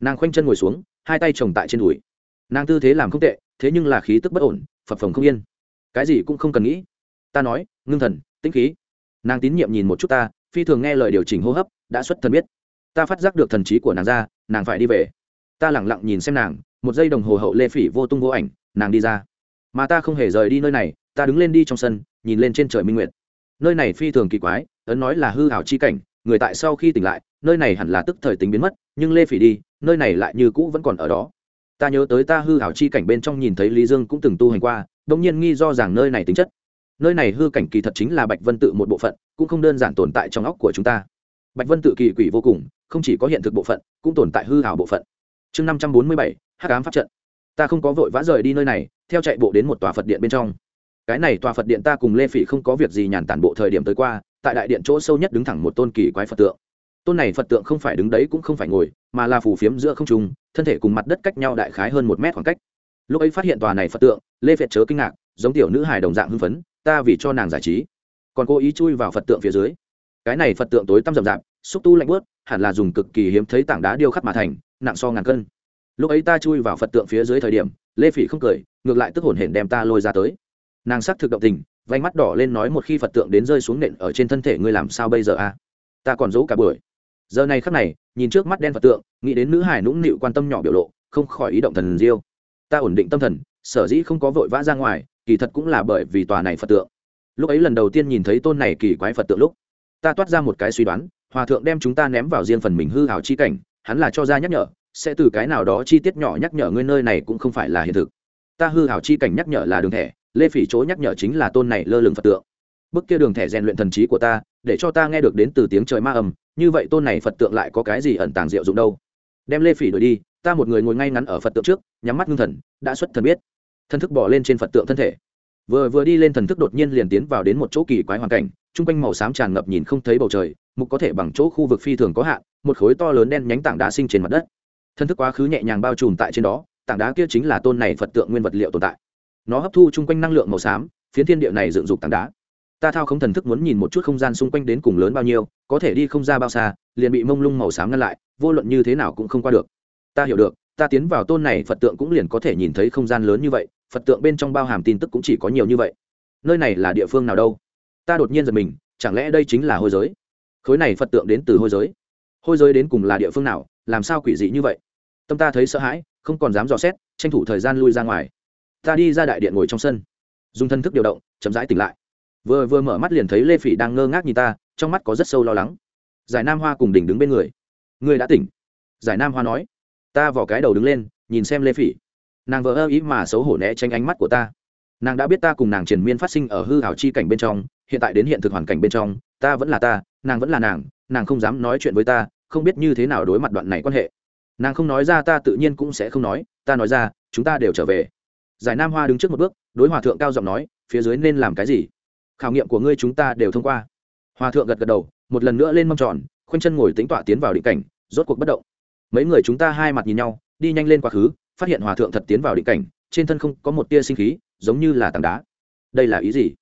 Nàng khoanh chân ngồi xuống, hai tay chồng tại trên đùi. Nàng tư thế làm không tệ, thế nhưng là khí tức bất ổn, phập phồng không yên cái gì cũng không cần nghĩ. Ta nói, ngưng thần, tĩnh khí. Nàng tín nhiệm nhìn một chút ta, phi thường nghe lời điều chỉnh hô hấp, đã xuất thần biết. Ta phát giác được thần trí của nàng ra, nàng phải đi về. Ta lẳng lặng nhìn xem nàng, một giây đồng hồ hậu lê phỉ vô tung vô ảnh, nàng đi ra. Mà ta không hề rời đi nơi này, ta đứng lên đi trong sân, nhìn lên trên trời minh nguyệt. Nơi này phi thường kỳ quái, ấn nói là hư hảo chi cảnh, người tại sau khi tỉnh lại, nơi này hẳn là tức thời tính biến mất, nhưng lê phỉ đi, nơi này lại như cũ vẫn còn ở đó ta nhớ tới ta hư hảo chi cảnh bên trong nhìn thấy lý dương cũng từng tu hành qua đông nhiên nghi do rằng nơi này tính chất. Nơi này hư cảnh kỳ thật chính là bạch vân tự một bộ phận, cũng không đơn giản tồn tại trong óc của chúng ta. Bạch vân tự kỳ quỷ vô cùng, không chỉ có hiện thực bộ phận, cũng tồn tại hư hảo bộ phận. Chương năm trăm bốn mươi bảy h cám pháp trận. Ta không có vội vã rời đi nơi này, theo chạy bộ đến một tòa phật điện bên trong. Cái này tòa phật điện ta cùng lê phỉ không có việc gì nhàn tản bộ thời điểm tới qua, tại đại điện chỗ sâu nhất đứng thẳng một tôn kỳ quái phật tượng tôn này phật tượng không phải đứng đấy cũng không phải ngồi, mà là phủ phiếm giữa không trung, thân thể cùng mặt đất cách nhau đại khái hơn một mét khoảng cách. Lúc ấy phát hiện tòa này phật tượng, lê phệt chớ kinh ngạc, giống tiểu nữ hài đồng dạng hưng phấn, ta vì cho nàng giải trí. Còn cố ý chui vào phật tượng phía dưới. Cái này phật tượng tối tăm rậm rạp, xúc tu lạnh bớt hẳn là dùng cực kỳ hiếm thấy tảng đá điêu khắc mà thành, nặng so ngàn cân. Lúc ấy ta chui vào phật tượng phía dưới thời điểm, lê phỉ không cười, ngược lại tức hổn hển đem ta lôi ra tới. Nàng sắc thực động tình vánh mắt đỏ lên nói một khi phật tượng đến rơi xuống nện ở trên thân thể ngươi làm sao bây giờ a? Ta còn giấu cả buổi giờ này khắc này, nhìn trước mắt đen phật tượng, nghĩ đến nữ hải nũng nịu quan tâm nhỏ biểu lộ, không khỏi ý động thần diêu. Ta ổn định tâm thần, sở dĩ không có vội vã ra ngoài, kỳ thật cũng là bởi vì tòa này phật tượng. Lúc ấy lần đầu tiên nhìn thấy tôn này kỳ quái phật tượng lúc, ta toát ra một cái suy đoán, hòa thượng đem chúng ta ném vào riêng phần mình hư hào chi cảnh, hắn là cho ra nhắc nhở, sẽ từ cái nào đó chi tiết nhỏ nhắc nhở ngươi nơi này cũng không phải là hiện thực. Ta hư hào chi cảnh nhắc nhở là đường thẻ, lê phỉ chỗ nhắc nhở chính là tôn này lơ lửng phật tượng. Bức kia đường thẻ rèn luyện thần trí của ta để cho ta nghe được đến từ tiếng trời ma ầm như vậy tôn này phật tượng lại có cái gì ẩn tàng diệu dụng đâu? Đem lê phỉ đuổi đi, ta một người ngồi ngay ngắn ở phật tượng trước, nhắm mắt ngưng thần, đã xuất thần biết. Thân thức bỏ lên trên phật tượng thân thể. Vừa vừa đi lên thần thức đột nhiên liền tiến vào đến một chỗ kỳ quái hoàn cảnh, chung quanh màu xám tràn ngập nhìn không thấy bầu trời, mục có thể bằng chỗ khu vực phi thường có hạn, một khối to lớn đen nhánh tảng đá sinh trên mặt đất. Thân thức quá khứ nhẹ nhàng bao trùm tại trên đó, tảng đá kia chính là tôn này phật tượng nguyên vật liệu tồn tại. Nó hấp thu chung quanh năng lượng màu xám, phiến thiên địa này dựng dục tảng đá ta thao không thần thức muốn nhìn một chút không gian xung quanh đến cùng lớn bao nhiêu, có thể đi không ra bao xa, liền bị mông lung màu xám ngăn lại, vô luận như thế nào cũng không qua được. Ta hiểu được, ta tiến vào tôn này phật tượng cũng liền có thể nhìn thấy không gian lớn như vậy, phật tượng bên trong bao hàm tin tức cũng chỉ có nhiều như vậy. Nơi này là địa phương nào đâu? Ta đột nhiên giật mình, chẳng lẽ đây chính là hôi giới? Khối này phật tượng đến từ hôi giới. Hôi giới đến cùng là địa phương nào, làm sao quỷ dị như vậy? Tâm ta thấy sợ hãi, không còn dám dò xét, tranh thủ thời gian lui ra ngoài. Ta đi ra đại điện ngồi trong sân. Dùng thân thức điều động, chậm rãi tỉnh lại vừa vừa mở mắt liền thấy lê phỉ đang ngơ ngác nhìn ta trong mắt có rất sâu lo lắng giải nam hoa cùng đỉnh đứng bên người người đã tỉnh giải nam hoa nói ta vỏ cái đầu đứng lên nhìn xem lê phỉ nàng vỡ ơ ý mà xấu hổ né tránh ánh mắt của ta nàng đã biết ta cùng nàng triền miên phát sinh ở hư hảo chi cảnh bên trong hiện tại đến hiện thực hoàn cảnh bên trong ta vẫn là ta nàng vẫn là nàng nàng không dám nói chuyện với ta không biết như thế nào đối mặt đoạn này quan hệ nàng không nói ra ta tự nhiên cũng sẽ không nói ta nói ra chúng ta đều trở về giải nam hoa đứng trước một bước đối hòa thượng cao giọng nói phía dưới nên làm cái gì khảo nghiệm của ngươi chúng ta đều thông qua. Hòa thượng gật gật đầu, một lần nữa lên mâm tròn, khoanh chân ngồi tính tọa tiến vào định cảnh, rốt cuộc bất động. Mấy người chúng ta hai mặt nhìn nhau, đi nhanh lên quá khứ, phát hiện hòa thượng thật tiến vào định cảnh, trên thân không có một tia sinh khí, giống như là tảng đá. Đây là ý gì?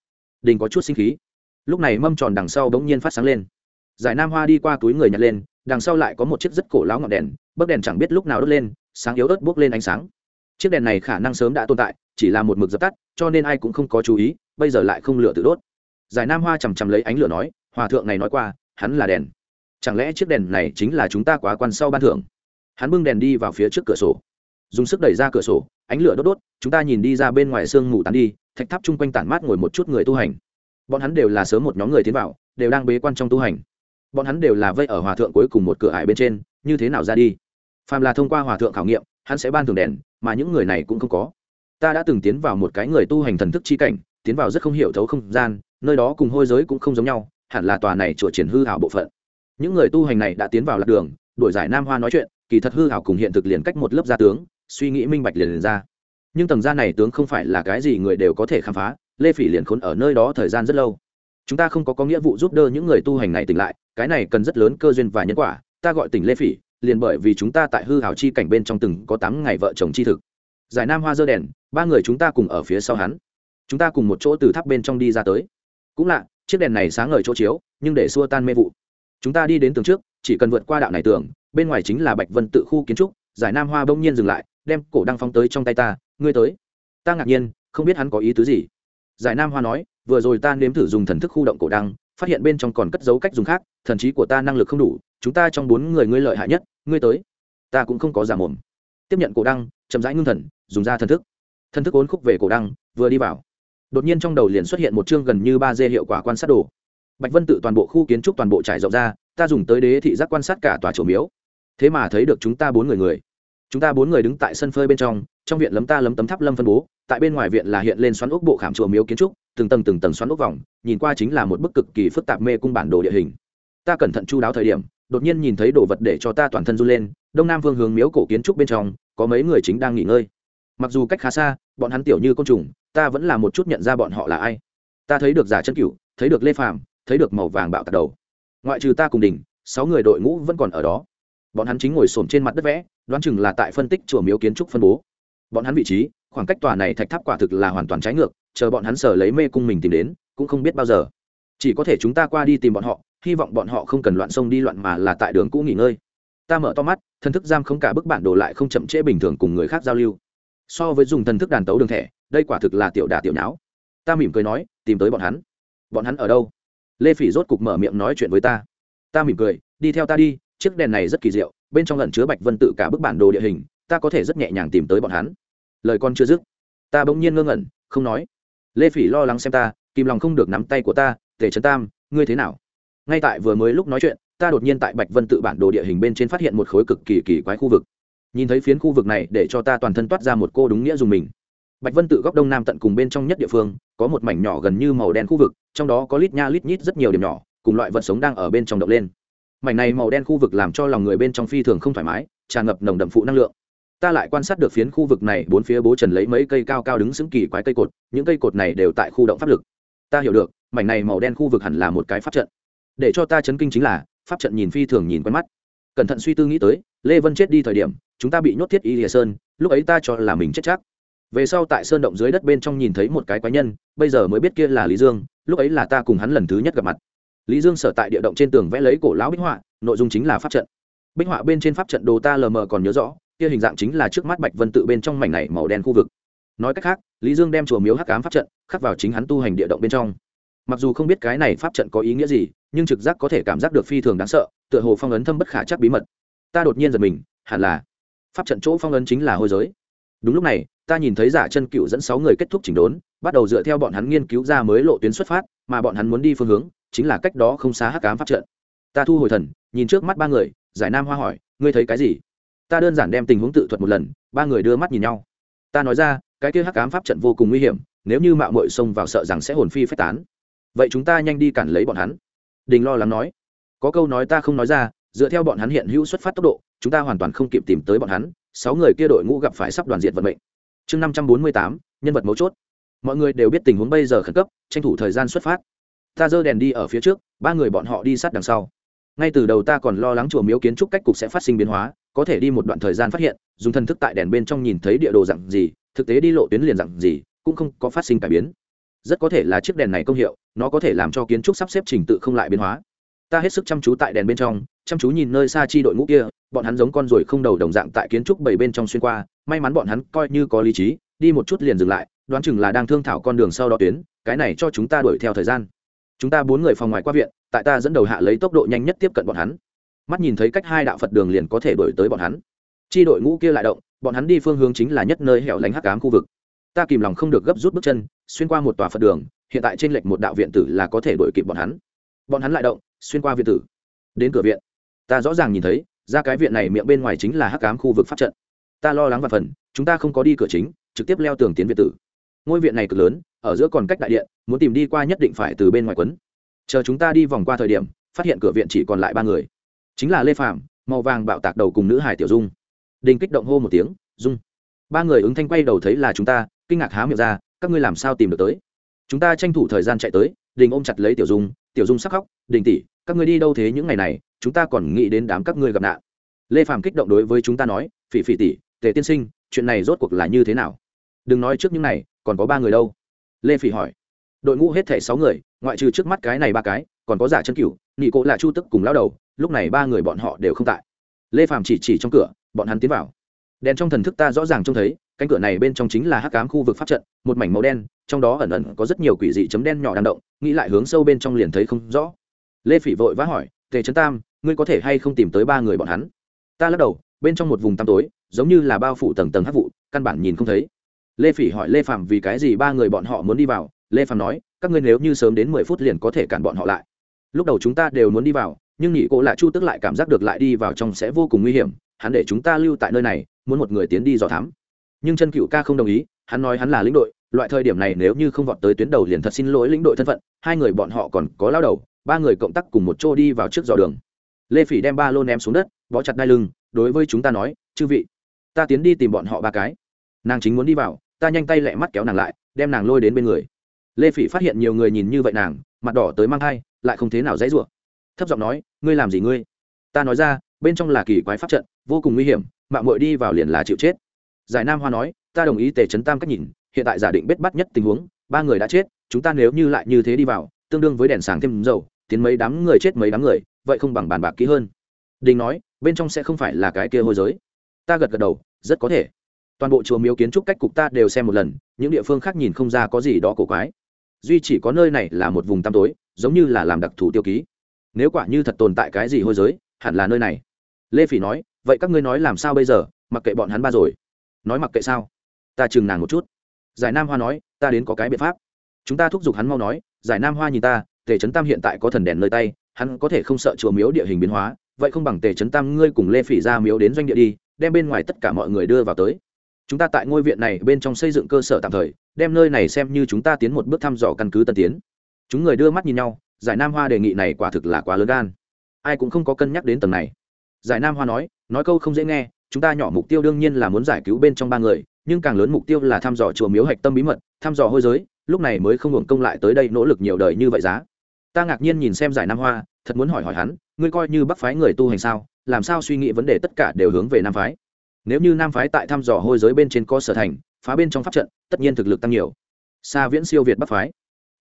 Đình có chút sinh khí. Lúc này mâm tròn đằng sau bỗng nhiên phát sáng lên. Giải nam hoa đi qua túi người nhặt lên, đằng sau lại có một chiếc rất cổ láo ngọn đèn bấc đèn chẳng biết lúc nào đốt lên, sáng yếu ớt buốc lên ánh sáng chiếc đèn này khả năng sớm đã tồn tại, chỉ là một mực dập tắt, cho nên ai cũng không có chú ý, bây giờ lại không lửa tự đốt. Giải nam hoa chằm chằm lấy ánh lửa nói, hòa thượng này nói qua, hắn là đèn. Chẳng lẽ chiếc đèn này chính là chúng ta quá quan sau ban thưởng? Hắn bưng đèn đi vào phía trước cửa sổ. Dùng sức đẩy ra cửa sổ, ánh lửa đốt đốt, chúng ta nhìn đi ra bên ngoài sương mù tán đi, thạch tháp chung quanh tản mát ngồi một chút người tu hành. Bọn hắn đều là sớm một nhóm người tiến vào, đều đang bế quan trong tu hành. Bọn hắn đều là vây ở hòa thượng cuối cùng một cửa ải bên trên, như thế nào ra đi? Phàm là thông qua hòa thượng khảo nghiệm, hắn sẽ ban thưởng đèn mà những người này cũng không có. Ta đã từng tiến vào một cái người tu hành thần thức chi cảnh tiến vào rất không hiểu thấu không gian nơi đó cùng hôi giới cũng không giống nhau hẳn là tòa này chùa triển hư hảo bộ phận. Những người tu hành này đã tiến vào lạc đường đổi giải nam hoa nói chuyện kỳ thật hư hảo cùng hiện thực liền cách một lớp gia tướng suy nghĩ minh bạch liền, liền ra. Nhưng tầng gia này tướng không phải là cái gì người đều có thể khám phá lê phỉ liền khốn ở nơi đó thời gian rất lâu. Chúng ta không có có nghĩa vụ giúp đỡ những người tu hành này tỉnh lại cái này cần rất lớn cơ duyên và nhân quả ta gọi tỉnh lê phỉ liền bởi vì chúng ta tại hư hảo chi cảnh bên trong từng có tám ngày vợ chồng chi thực. Giải nam hoa dơ đèn, ba người chúng ta cùng ở phía sau hắn. Chúng ta cùng một chỗ từ tháp bên trong đi ra tới. Cũng lạ, chiếc đèn này sáng ngời chỗ chiếu, nhưng để xua tan mê vụ. Chúng ta đi đến tường trước, chỉ cần vượt qua đạo này tường, bên ngoài chính là bạch vân tự khu kiến trúc. Giải nam hoa bỗng nhiên dừng lại, đem cổ đăng phóng tới trong tay ta, ngươi tới. Ta ngạc nhiên, không biết hắn có ý tứ gì. Giải nam hoa nói, vừa rồi ta nếm thử dùng thần thức khu động cổ đăng phát hiện bên trong còn cất giấu cách dùng khác, thần trí của ta năng lực không đủ, chúng ta trong bốn người ngươi lợi hại nhất, ngươi tới. Ta cũng không có giả mồm. Tiếp nhận cổ đăng, chậm rãi ngưng thần, dùng ra thần thức. Thần thức ốn khúc về cổ đăng, vừa đi vào. Đột nhiên trong đầu liền xuất hiện một chương gần như ba d hiệu quả quan sát đồ. Bạch vân tự toàn bộ khu kiến trúc toàn bộ trải rộng ra, ta dùng tới đế thị giác quan sát cả tòa chỗ miếu. Thế mà thấy được chúng ta bốn người người. Chúng ta bốn người đứng tại sân phơi bên trong trong viện lấm ta lấm tấm tháp lâm phân bố, tại bên ngoài viện là hiện lên xoắn ốc bộ khảm chùa miếu kiến trúc từng tầng từng tầng xoắn ốc vòng, nhìn qua chính là một bức cực kỳ phức tạp mê cung bản đồ địa hình. Ta cẩn thận chu đáo thời điểm, đột nhiên nhìn thấy đồ vật để cho ta toàn thân run lên, đông nam phương hướng miếu cổ kiến trúc bên trong, có mấy người chính đang nghỉ ngơi. Mặc dù cách khá xa, bọn hắn tiểu như côn trùng, ta vẫn là một chút nhận ra bọn họ là ai. Ta thấy được giả chân cửu, thấy được lê phàm, thấy được màu vàng bạo tạc đầu. Ngoại trừ ta cùng đỉnh, sáu người đội ngũ vẫn còn ở đó. Bọn hắn chính ngồi xổm trên mặt đất vẽ, đoán chừng là tại phân tích chùa miếu kiến trúc phân bố. Bọn hắn vị trí, khoảng cách tòa này thạch tháp quả thực là hoàn toàn trái ngược chờ bọn hắn sở lấy mê cung mình tìm đến, cũng không biết bao giờ. Chỉ có thể chúng ta qua đi tìm bọn họ, hy vọng bọn họ không cần loạn sông đi loạn mà là tại đường cũ nghỉ ngơi. Ta mở to mắt, thần thức giam không cả bức bản đồ lại không chậm trễ bình thường cùng người khác giao lưu. So với dùng thần thức đàn tấu đường thẻ, đây quả thực là tiểu đà tiểu não ta mỉm cười nói, tìm tới bọn hắn. Bọn hắn ở đâu? Lê phỉ rốt cục mở miệng nói chuyện với ta. Ta mỉm cười, đi theo ta đi, chiếc đèn này rất kỳ diệu, bên trong lần chứa bạch vân tự cả bức bản đồ địa hình, ta có thể rất nhẹ nhàng tìm tới bọn hắn. Lời con chưa dứt. Ta bỗng nhiên ngơ ngẩn, không nói lê phỉ lo lắng xem ta, kìm lòng không được nắm tay của ta, tề trấn tam, ngươi thế nào? Ngay tại vừa mới lúc nói chuyện, ta đột nhiên tại bạch vân tự bản đồ địa hình bên trên phát hiện một khối cực kỳ kỳ quái khu vực. Nhìn thấy phiến khu vực này để cho ta toàn thân toát ra một cô đúng nghĩa dùng mình. Bạch vân tự góc đông nam tận cùng bên trong nhất địa phương, có một mảnh nhỏ gần như màu đen khu vực, trong đó có lít nha lít nhít rất nhiều điểm nhỏ, cùng loại vật sống đang ở bên trong động lên. Mảnh này màu đen khu vực làm cho lòng người bên trong phi thường không thoải mái, tràn ngập nồng đậm phụ năng lượng ta lại quan sát được phiến khu vực này, bốn phía bố trần lấy mấy cây cao cao đứng xứng kỳ quái cây cột, những cây cột này đều tại khu động pháp lực. Ta hiểu được, mảnh này màu đen khu vực hẳn là một cái pháp trận. Để cho ta chấn kinh chính là, pháp trận nhìn phi thường nhìn quen mắt. Cẩn thận suy tư nghĩ tới, lê vân chết đi thời điểm, chúng ta bị nhốt thiết y lìa sơn, lúc ấy ta cho là mình chết chắc. Về sau tại sơn động dưới đất bên trong nhìn thấy một cái quái nhân, bây giờ mới biết kia là lý dương, lúc ấy là ta cùng hắn lần thứ nhất gặp mặt. Lý dương sở tại địa động trên tường vẽ lấy cổ lão bích họa, nội dung chính là pháp trận. Bích họa bên trên pháp trận đồ ta lờ mờ còn nhớ rõ kia hình dạng chính là trước mắt bạch vân tự bên trong mảnh này màu đen khu vực. Nói cách khác, lý dương đem chùa miếu hắc cám pháp trận khắc vào chính hắn tu hành địa động bên trong. Mặc dù không biết cái này pháp trận có ý nghĩa gì, nhưng trực giác có thể cảm giác được phi thường đáng sợ, tựa hồ phong ấn thâm bất khả chắc bí mật. Ta đột nhiên giật mình, hẳn là pháp trận chỗ phong ấn chính là hôi giới. Đúng lúc này, ta nhìn thấy giả chân cựu dẫn sáu người kết thúc chỉnh đốn, bắt đầu dựa theo bọn hắn nghiên cứu ra mới lộ tuyến xuất phát, mà bọn hắn muốn đi phương hướng, chính là cách đó không xa hắc cám pháp trận. Ta thu hồi thần, nhìn trước mắt ba người, giải nam hoa hỏi, ngươi thấy cái gì? Ta đơn giản đem tình huống tự thuật một lần, ba người đưa mắt nhìn nhau. Ta nói ra, cái kia hắc cám pháp trận vô cùng nguy hiểm, nếu như mạo mội xông vào sợ rằng sẽ hồn phi phách tán. Vậy chúng ta nhanh đi cản lấy bọn hắn. Đình lo lắng nói. Có câu nói ta không nói ra, dựa theo bọn hắn hiện hữu xuất phát tốc độ, chúng ta hoàn toàn không kịp tìm tới bọn hắn, sáu người kia đội ngũ gặp phải sắp đoàn diện vận mệnh. Chương năm trăm bốn mươi tám, nhân vật mấu chốt. Mọi người đều biết tình huống bây giờ khẩn cấp, tranh thủ thời gian xuất phát. Ta giơ đèn đi ở phía trước, ba người bọn họ đi sát đằng sau ngay từ đầu ta còn lo lắng chùa miếu kiến trúc cách cục sẽ phát sinh biến hóa, có thể đi một đoạn thời gian phát hiện, dùng thần thức tại đèn bên trong nhìn thấy địa đồ dặn gì, thực tế đi lộ tuyến liền dặn gì, cũng không có phát sinh cải biến. Rất có thể là chiếc đèn này công hiệu, nó có thể làm cho kiến trúc sắp xếp trình tự không lại biến hóa. Ta hết sức chăm chú tại đèn bên trong, chăm chú nhìn nơi xa chi đội ngũ kia, bọn hắn giống con ruồi không đầu đồng dạng tại kiến trúc bảy bên trong xuyên qua, may mắn bọn hắn coi như có lý trí, đi một chút liền dừng lại, đoán chừng là đang thương thảo con đường sau đó tuyến, cái này cho chúng ta đuổi theo thời gian chúng ta bốn người phòng ngoài qua viện, tại ta dẫn đầu hạ lấy tốc độ nhanh nhất tiếp cận bọn hắn. Mắt nhìn thấy cách hai đạo phật đường liền có thể đuổi tới bọn hắn. Chi đội ngũ kia lại động, bọn hắn đi phương hướng chính là nhất nơi hẻo lánh hắc cám khu vực. Ta kìm lòng không được gấp rút bước chân, xuyên qua một tòa phật đường, hiện tại trên lệch một đạo viện tử là có thể đuổi kịp bọn hắn. Bọn hắn lại động, xuyên qua viện tử. Đến cửa viện. Ta rõ ràng nhìn thấy, ra cái viện này miệng bên ngoài chính là hắc cám khu vực pháp trận. Ta lo lắng và phần, chúng ta không có đi cửa chính, trực tiếp leo tường tiến viện tử ngôi viện này cực lớn, ở giữa còn cách đại điện, muốn tìm đi qua nhất định phải từ bên ngoài quấn. Chờ chúng ta đi vòng qua thời điểm, phát hiện cửa viện chỉ còn lại ba người. Chính là lê phạm màu vàng bạo tạc đầu cùng nữ hải tiểu dung. Đình kích động hô một tiếng, dung. Ba người ứng thanh quay đầu thấy là chúng ta, kinh ngạc há miệng ra, các ngươi làm sao tìm được tới? Chúng ta tranh thủ thời gian chạy tới, đình ôm chặt lấy tiểu dung tiểu dung sắc khóc, đình tỷ, các ngươi đi đâu thế những ngày này, chúng ta còn nghĩ đến đám các ngươi gặp nạn. Lê Phạm kích động đối với chúng ta nói, phỉ phỉ tỷ, tề tiên sinh, chuyện này rốt cuộc là như thế nào? Đừng nói trước những này còn có ba người đâu? Lê phỉ hỏi. Đội ngũ hết thảy sáu người, ngoại trừ trước mắt cái này ba cái, còn có giả chân cửu nhị cộ là chu tức cùng lao đầu, lúc này ba người bọn họ đều không tại. Lê phàm chỉ chỉ trong cửa, bọn hắn tiến vào. Đèn trong thần thức ta rõ ràng trông thấy, cánh cửa này bên trong chính là hắc cám khu vực pháp trận, một mảnh màu đen, trong đó ẩn ẩn có rất nhiều quỷ dị chấm đen nhỏ đang động, nghĩ lại hướng sâu bên trong liền thấy không rõ. Lê phỉ vội vã hỏi, tề trấn tam, ngươi có thể hay không tìm tới ba người bọn hắn? Ta lắc đầu, bên trong một vùng tăm tối, giống như là bao phủ tầng tầng hắc vụ, căn bản nhìn không thấy lê phỉ hỏi lê phạm vì cái gì ba người bọn họ muốn đi vào. Lê phạm nói, các ngươi nếu như sớm đến mười phút liền có thể cản bọn họ lại. Lúc đầu chúng ta đều muốn đi vào, nhưng nhị cô lại chu tức lại cảm giác được lại đi vào trong sẽ vô cùng nguy hiểm. Hắn để chúng ta lưu tại nơi này, muốn một người tiến đi dò thám. Nhưng chân cựu ca không đồng ý, hắn nói hắn là lĩnh đội. Loại thời điểm này nếu như không vọt tới tuyến đầu liền thật xin lỗi lĩnh đội thân phận, hai người bọn họ còn có lao đầu, ba người cộng tác cùng một chỗ đi vào trước dò đường. Lê phỉ đem ba lô ném xuống đất, bó chặt đai lưng, đối với chúng ta nói, chư vị, ta tiến đi tìm bọn họ ba cái. Nàng chính muốn đi vào ta nhanh tay lẹ mắt kéo nàng lại, đem nàng lôi đến bên người. Lê phỉ phát hiện nhiều người nhìn như vậy nàng, mặt đỏ tới mang thai, lại không thế nào dãy rủa. Thấp giọng nói, ngươi làm gì ngươi? Ta nói ra, bên trong là kỳ quái pháp trận, vô cùng nguy hiểm, mạng mội đi vào liền là chịu chết. Giải nam hoa nói, ta đồng ý tề trấn tam cách nhìn, hiện tại giả định bết bắt nhất tình huống, ba người đã chết, chúng ta nếu như lại như thế đi vào, tương đương với đèn sáng thêm dầu, tiến mấy đám người chết mấy đám người, vậy không bằng bàn bạc kỹ hơn. Đình nói, bên trong sẽ không phải là cái kia hôi giới. Ta gật gật đầu, rất có thể toàn bộ chùa miếu kiến trúc cách cục ta đều xem một lần, những địa phương khác nhìn không ra có gì đó cổ quái. Duy chỉ có nơi này là một vùng tăm tối, giống như là làm đặc thù tiêu ký. Nếu quả như thật tồn tại cái gì hôi giới, hẳn là nơi này. Lê phỉ nói, vậy các ngươi nói làm sao bây giờ, mặc kệ bọn hắn ba rồi. Nói mặc kệ sao? Ta chừng nàng một chút. Giải nam hoa nói, ta đến có cái biện pháp. Chúng ta thúc giục hắn mau nói, giải nam hoa nhìn ta, tề trấn tam hiện tại có thần đèn nơi tay, hắn có thể không sợ chùa miếu địa hình biến hóa, vậy không bằng tề trấn tam ngươi cùng lê phỉ ra miếu đến doanh địa đi, đem bên ngoài tất cả mọi người đưa vào tới chúng ta tại ngôi viện này bên trong xây dựng cơ sở tạm thời, đem nơi này xem như chúng ta tiến một bước thăm dò căn cứ tân tiến. Chúng người đưa mắt nhìn nhau, giải nam hoa đề nghị này quả thực là quá lớn gan. Ai cũng không có cân nhắc đến tầng này. Giải nam hoa nói nói câu không dễ nghe, chúng ta nhỏ mục tiêu đương nhiên là muốn giải cứu bên trong ba người, nhưng càng lớn mục tiêu là thăm dò chùa miếu hạch tâm bí mật, thăm dò hôi giới, lúc này mới không hưởng công lại tới đây nỗ lực nhiều đời như vậy giá. Ta ngạc nhiên nhìn xem giải nam hoa, thật muốn hỏi hỏi hắn, ngươi coi như bắc phái người tu hành sao, làm sao suy nghĩ vấn đề tất cả đều hướng về nam phái? Nếu như nam phái tại thăm dò hôi giới bên trên có sở thành, phá bên trong pháp trận, tất nhiên thực lực tăng nhiều. Xa viễn siêu việt bắc phái.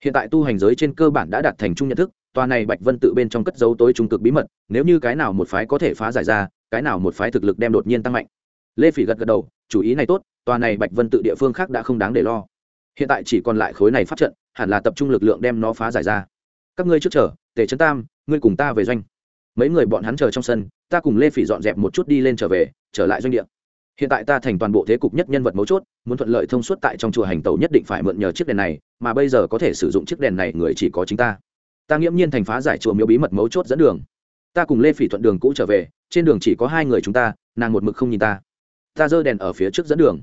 Hiện tại tu hành giới trên cơ bản đã đạt thành chung nhận thức, tòa này bạch vân tự bên trong cất dấu tối trung cực bí mật, nếu như cái nào một phái có thể phá giải ra, cái nào một phái thực lực đem đột nhiên tăng mạnh. Lê phỉ gật gật đầu, chủ ý này tốt, tòa này bạch vân tự địa phương khác đã không đáng để lo. Hiện tại chỉ còn lại khối này phát trận, hẳn là tập trung lực lượng đem nó phá giải ra. Các ngươi trước chờ, tề trấn tam, ngươi cùng ta về doanh. Mấy người bọn hắn chờ trong sân ta cùng lê phỉ dọn dẹp một chút đi lên trở về, trở lại doanh địa. Hiện tại ta thành toàn bộ thế cục nhất nhân vật mấu chốt, muốn thuận lợi thông suốt tại trong chùa hành tẩu nhất định phải mượn nhờ chiếc đèn này, mà bây giờ có thể sử dụng chiếc đèn này người chỉ có chính ta. Ta nghiễm nhiên thành phá giải chùa miếu bí mật mấu chốt dẫn đường. Ta cùng lê phỉ thuận đường cũ trở về, trên đường chỉ có hai người chúng ta, nàng một mực không nhìn ta. Ta giơ đèn ở phía trước dẫn đường.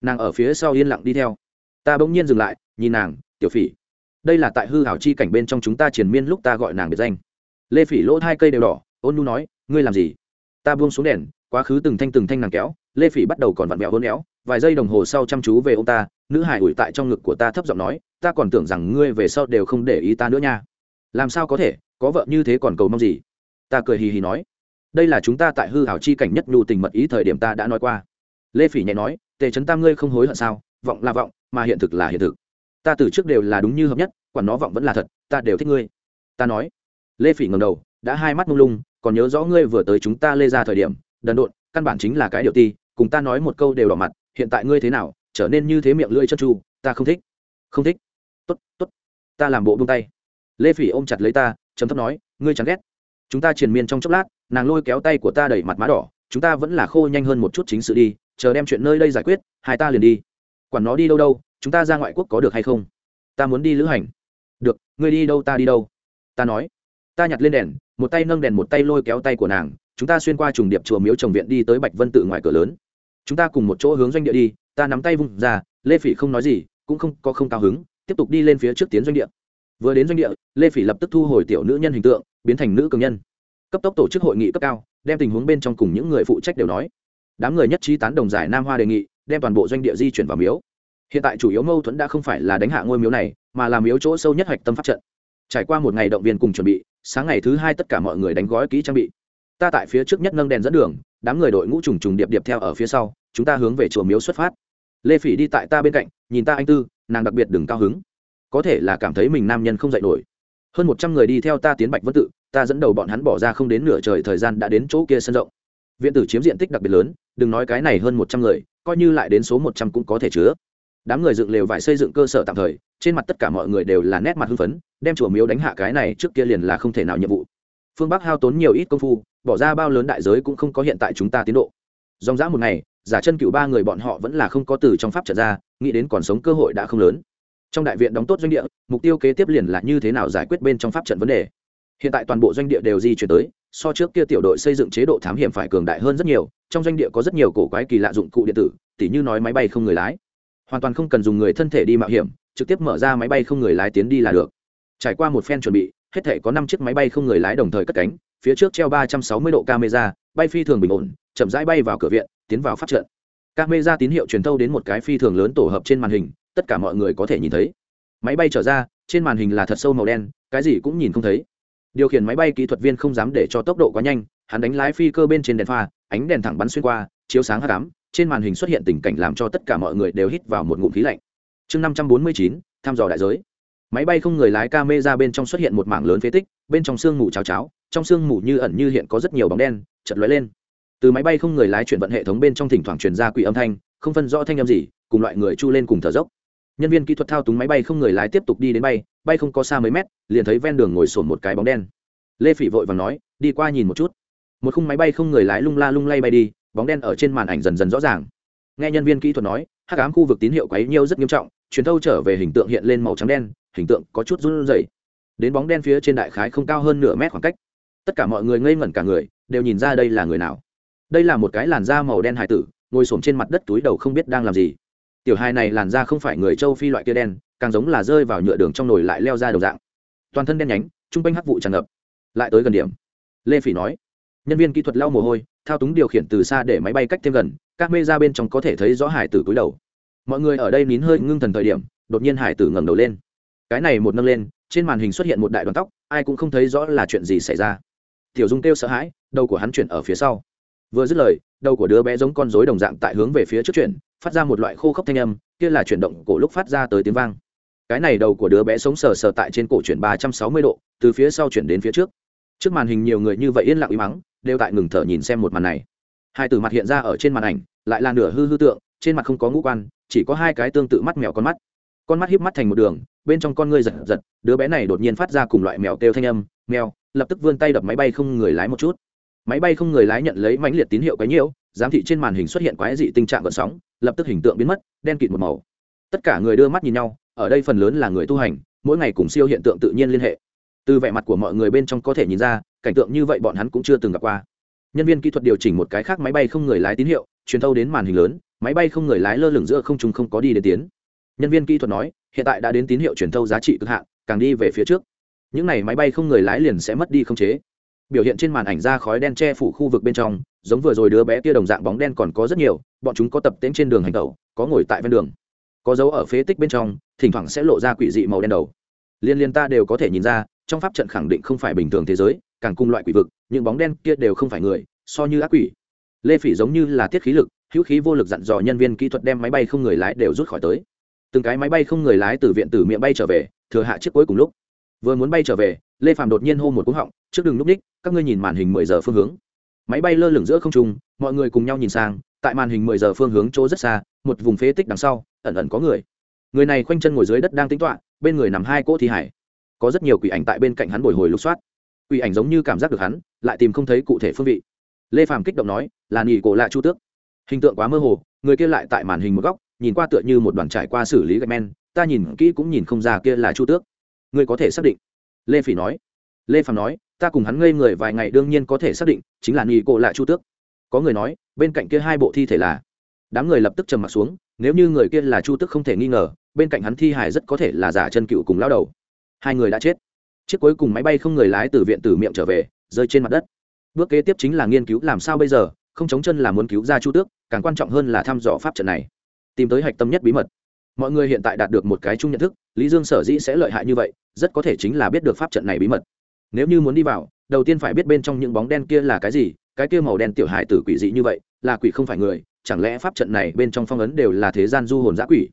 Nàng ở phía sau yên lặng đi theo. Ta bỗng nhiên dừng lại, nhìn nàng, tiểu phỉ, đây là tại hư hảo chi cảnh bên trong chúng ta triền miên lúc ta gọi nàng biệt danh. Lê phỉ lỗ hai cây đều đỏ, ôn nu nói ngươi làm gì? Ta buông xuống đèn, quá khứ từng thanh từng thanh nàng kéo, lê phỉ bắt đầu còn vặn vẹo hôn éo, vài giây đồng hồ sau chăm chú về ông ta, nữ hải ủi tại trong ngực của ta thấp giọng nói, ta còn tưởng rằng ngươi về sau đều không để ý ta nữa nha. Làm sao có thể, có vợ như thế còn cầu mong gì? Ta cười hì hì nói, đây là chúng ta tại hư hảo chi cảnh nhất nhu tình mật ý thời điểm ta đã nói qua. Lê phỉ nhẹ nói, tề trấn tam ngươi không hối hận sao? Vọng là vọng, mà hiện thực là hiện thực. Ta từ trước đều là đúng như hợp nhất quản nó vọng vẫn là thật, ta đều thích ngươi. Ta nói, lê phỉ ngầm đầu đã hai mắt mông lung, còn nhớ rõ ngươi vừa tới chúng ta lê ra thời điểm, đần độn, căn bản chính là cái điều ti, cùng ta nói một câu đều đỏ mặt, hiện tại ngươi thế nào, trở nên như thế miệng lưỡi chân tru, ta không thích. Không thích. Tốt tốt. Ta làm bộ buông tay. Lê phỉ ôm chặt lấy ta chấm thấp nói, ngươi chẳng ghét. Chúng ta triền miên trong chốc lát, nàng lôi kéo tay của ta đẩy mặt má đỏ, chúng ta vẫn là khô nhanh hơn một chút chính sự đi, chờ đem chuyện nơi đây giải quyết, hai ta liền đi. Quản nó đi đâu đâu, chúng ta ra ngoại quốc có được hay không? Ta muốn đi lữ hành. Được, ngươi đi đâu ta đi đâu? Ta nói. Ta nhặt lên đèn một tay nâng đèn một tay lôi kéo tay của nàng, chúng ta xuyên qua trùng điệp chùa miếu trồng viện đi tới bạch vân tự ngoài cửa lớn. Chúng ta cùng một chỗ hướng doanh địa đi, ta nắm tay vung ra, lê phỉ không nói gì, cũng không có không cao hứng, tiếp tục đi lên phía trước tiến doanh địa. Vừa đến doanh địa, lê phỉ lập tức thu hồi tiểu nữ nhân hình tượng, biến thành nữ cường nhân. Cấp tốc tổ chức hội nghị cấp cao, đem tình huống bên trong cùng những người phụ trách đều nói. Đám người nhất trí tán đồng giải nam hoa đề nghị, đem toàn bộ doanh địa di chuyển vào miếu. Hiện tại chủ yếu mâu thuẫn đã không phải là đánh hạ ngôi miếu này, mà là miếu chỗ sâu nhất hạch tâm pháp trận. Trải qua một ngày động viên cùng chuẩn bị sáng ngày thứ hai tất cả mọi người đánh gói kỹ trang bị. Ta tại phía trước nhất nâng đèn dẫn đường, đám người đội ngũ trùng trùng điệp điệp theo ở phía sau, chúng ta hướng về chùa miếu xuất phát. Lê phỉ đi tại ta bên cạnh, nhìn ta anh tư, nàng đặc biệt đừng cao hứng. Có thể là cảm thấy mình nam nhân không dạy nổi. Hơn một trăm người đi theo ta tiến bạch vân tự, ta dẫn đầu bọn hắn bỏ ra không đến nửa trời thời gian đã đến chỗ kia sân rộng. Viện tử chiếm diện tích đặc biệt lớn, đừng nói cái này hơn một trăm người, coi như lại đến số một trăm cũng có thể chứa đám người dựng lều vải xây dựng cơ sở tạm thời, trên mặt tất cả mọi người đều là nét mặt hưng phấn, đem chùa miếu đánh hạ cái này trước kia liền là không thể nào nhiệm vụ. Phương bắc hao tốn nhiều ít công phu, bỏ ra bao lớn đại giới cũng không có hiện tại chúng ta tiến độ. Dòng dã một ngày, giả chân cựu ba người bọn họ vẫn là không có từ trong pháp trận ra, nghĩ đến còn sống cơ hội đã không lớn. Trong đại viện đóng tốt doanh địa, mục tiêu kế tiếp liền là như thế nào giải quyết bên trong pháp trận vấn đề. Hiện tại toàn bộ doanh địa đều di chuyển tới, so trước kia tiểu đội xây dựng chế độ thám hiểm phải cường đại hơn rất nhiều, trong doanh địa có rất nhiều cổ quái kỳ lạ dụng cụ điện tử, tỉ như nói máy bay không người lái hoàn toàn không cần dùng người thân thể đi mạo hiểm, trực tiếp mở ra máy bay không người lái tiến đi là được. Trải qua một phen chuẩn bị, hết thể có năm chiếc máy bay không người lái đồng thời cất cánh, phía trước treo ba trăm sáu mươi độ camera, bay phi thường bình ổn, chậm rãi bay vào cửa viện, tiến vào phát trận. Camera tín hiệu truyền thâu đến một cái phi thường lớn tổ hợp trên màn hình, tất cả mọi người có thể nhìn thấy. Máy bay trở ra, trên màn hình là thật sâu màu đen, cái gì cũng nhìn không thấy. Điều khiển máy bay kỹ thuật viên không dám để cho tốc độ quá nhanh, hắn đánh lái phi cơ bên trên đèn pha, ánh đèn thẳng bắn xuyên qua, chiếu sáng hạ cám trên màn hình xuất hiện tình cảnh làm cho tất cả mọi người đều hít vào một ngụm khí lạnh. Chương năm trăm bốn mươi chín, thăm dò đại giới. Máy bay không người lái ca mê ra bên trong xuất hiện một mảng lớn phế tích, bên trong sương mù cháo cháo, trong sương mù như ẩn như hiện có rất nhiều bóng đen chật lóe lên. Từ máy bay không người lái chuyển vận hệ thống bên trong thỉnh thoảng truyền ra quỷ âm thanh, không phân rõ thanh âm gì, cùng loại người chu lên cùng thở dốc. Nhân viên kỹ thuật thao túng máy bay không người lái tiếp tục đi đến bay bay không có xa mấy mét, liền thấy ven đường ngồi sổn một cái bóng đen. Lê phỉ vội và nói, đi qua nhìn một chút. Một khung máy bay không người lái lung la lung lay bay đi bóng đen ở trên màn ảnh dần dần rõ ràng. Nghe nhân viên kỹ thuật nói, hắc ám khu vực tín hiệu quấy nhiêu rất nghiêm trọng, truyền thâu trở về hình tượng hiện lên màu trắng đen, hình tượng có chút run rẩy. Đến bóng đen phía trên đại khái không cao hơn nửa mét khoảng cách. Tất cả mọi người ngây ngẩn cả người, đều nhìn ra đây là người nào. Đây là một cái làn da màu đen hải tử, ngồi xổm trên mặt đất túi đầu không biết đang làm gì. Tiểu hài này làn da không phải người châu phi loại kia đen, càng giống là rơi vào nhựa đường trong nồi lại leo ra đầu dạng. Toàn thân đen nhánh, trung quanh hắc vụ tràn ngập. Lại tới gần điểm. Lê phỉ nói, nhân viên kỹ thuật lau mồ hôi thao túng điều khiển từ xa để máy bay cách thêm gần, các mê ra bên trong có thể thấy rõ hải tử cúi đầu. Mọi người ở đây nín hơi ngưng thần thời điểm, đột nhiên hải tử ngẩng đầu lên. Cái này một nâng lên, trên màn hình xuất hiện một đại đoàn tóc, ai cũng không thấy rõ là chuyện gì xảy ra. Tiểu dung kêu sợ hãi, đầu của hắn chuyển ở phía sau. Vừa dứt lời, đầu của đứa bé giống con rối đồng dạng tại hướng về phía trước chuyển, phát ra một loại khô khốc thanh âm, kia là chuyển động cổ lúc phát ra tới tiếng vang. Cái này đầu của đứa bé sống sờ sờ tại trên cổ chuyển ba trăm sáu mươi độ, từ phía sau chuyển đến phía trước. Trước màn hình nhiều người như vậy yên lặng im mắng đều tại ngừng thở nhìn xem một màn này. Hai từ mặt hiện ra ở trên màn ảnh, lại là nửa hư hư tượng, trên mặt không có ngũ quan, chỉ có hai cái tương tự mắt mèo con mắt. Con mắt híp mắt thành một đường, bên trong con ngươi giật giật, đứa bé này đột nhiên phát ra cùng loại mèo kêu thanh âm, mèo, lập tức vươn tay đập máy bay không người lái một chút. Máy bay không người lái nhận lấy mãnh liệt tín hiệu cái nhiễu, giám thị trên màn hình xuất hiện quái dị tình trạng gợn sóng, lập tức hình tượng biến mất, đen kịt một màu. Tất cả người đưa mắt nhìn nhau, ở đây phần lớn là người tu hành, mỗi ngày cùng siêu hiện tượng tự nhiên liên hệ từ vẻ mặt của mọi người bên trong có thể nhìn ra, cảnh tượng như vậy bọn hắn cũng chưa từng gặp qua. Nhân viên kỹ thuật điều chỉnh một cái khác máy bay không người lái tín hiệu, truyền thâu đến màn hình lớn, máy bay không người lái lơ lửng giữa không trung không có đi đến tiến. Nhân viên kỹ thuật nói, hiện tại đã đến tín hiệu truyền thâu giá trị cực hạn, càng đi về phía trước. Những này máy bay không người lái liền sẽ mất đi không chế. Biểu hiện trên màn ảnh ra khói đen che phủ khu vực bên trong, giống vừa rồi đứa bé kia đồng dạng bóng đen còn có rất nhiều, bọn chúng có tập tễnh trên đường hành tẩu, có ngồi tại ven đường. Có dấu ở phế tích bên trong, thỉnh thoảng sẽ lộ ra quỷ dị màu đen đầu. Liên liên ta đều có thể nhìn ra trong pháp trận khẳng định không phải bình thường thế giới, càng cùng loại quỷ vực, những bóng đen kia đều không phải người, so như ác quỷ. Lê phỉ giống như là tiết khí lực, hữu khí vô lực dặn dò nhân viên kỹ thuật đem máy bay không người lái đều rút khỏi tới. Từng cái máy bay không người lái từ viện tử miệng bay trở về, thừa hạ chiếc cuối cùng lúc. Vừa muốn bay trở về, lê Phạm đột nhiên hô một cú họng, trước đường núp ních, các ngươi nhìn màn hình mười giờ phương hướng. Máy bay lơ lửng giữa không trung, mọi người cùng nhau nhìn sang, tại màn hình mười giờ phương hướng chỗ rất xa, một vùng phế tích đằng sau, ẩn ẩn có người. Người này khoanh chân ngồi dưới đất đang tính toạ bên người nằm hai cỗ thi hải có rất nhiều quỷ ảnh tại bên cạnh hắn bồi hồi lục soát. Quỷ ảnh giống như cảm giác được hắn, lại tìm không thấy cụ thể phương vị. Lê phàm kích động nói, là nghỉ cổ lạ chu tước. Hình tượng quá mơ hồ, người kia lại tại màn hình một góc, nhìn qua tựa như một đoàn trải qua xử lý gạch men, ta nhìn kỹ cũng nhìn không ra kia là chu tước. Ngươi có thể xác định? Lê phỉ nói. Lê phàm nói, ta cùng hắn ngây người vài ngày đương nhiên có thể xác định, chính là nghỉ cổ lạ chu tước. Có người nói, bên cạnh kia hai bộ thi thể là? Đám người lập tức trầm m ặ t xuống, nếu như người kia là chu tước không thể nghi ngờ, bên cạnh hắn thi hài rất có thể là giả chân cựu cùng lao đầu hai người đã chết. Chiếc cuối cùng máy bay không người lái từ viện tử miệng trở về, rơi trên mặt đất. Bước kế tiếp chính là nghiên cứu làm sao bây giờ, không chống chân là muốn cứu ra chu tước, càng quan trọng hơn là thăm dò pháp trận này. Tìm tới hạch tâm nhất bí mật. Mọi người hiện tại đạt được một cái chung nhận thức, lý dương sở dĩ sẽ lợi hại như vậy, rất có thể chính là biết được pháp trận này bí mật. Nếu như muốn đi vào, đầu tiên phải biết bên trong những bóng đen kia là cái gì, cái kia màu đen tiểu hài tử quỷ dị như vậy, là quỷ không phải người, chẳng lẽ pháp trận này bên trong phong ấn đều là thế gian du hồn giã quỷ?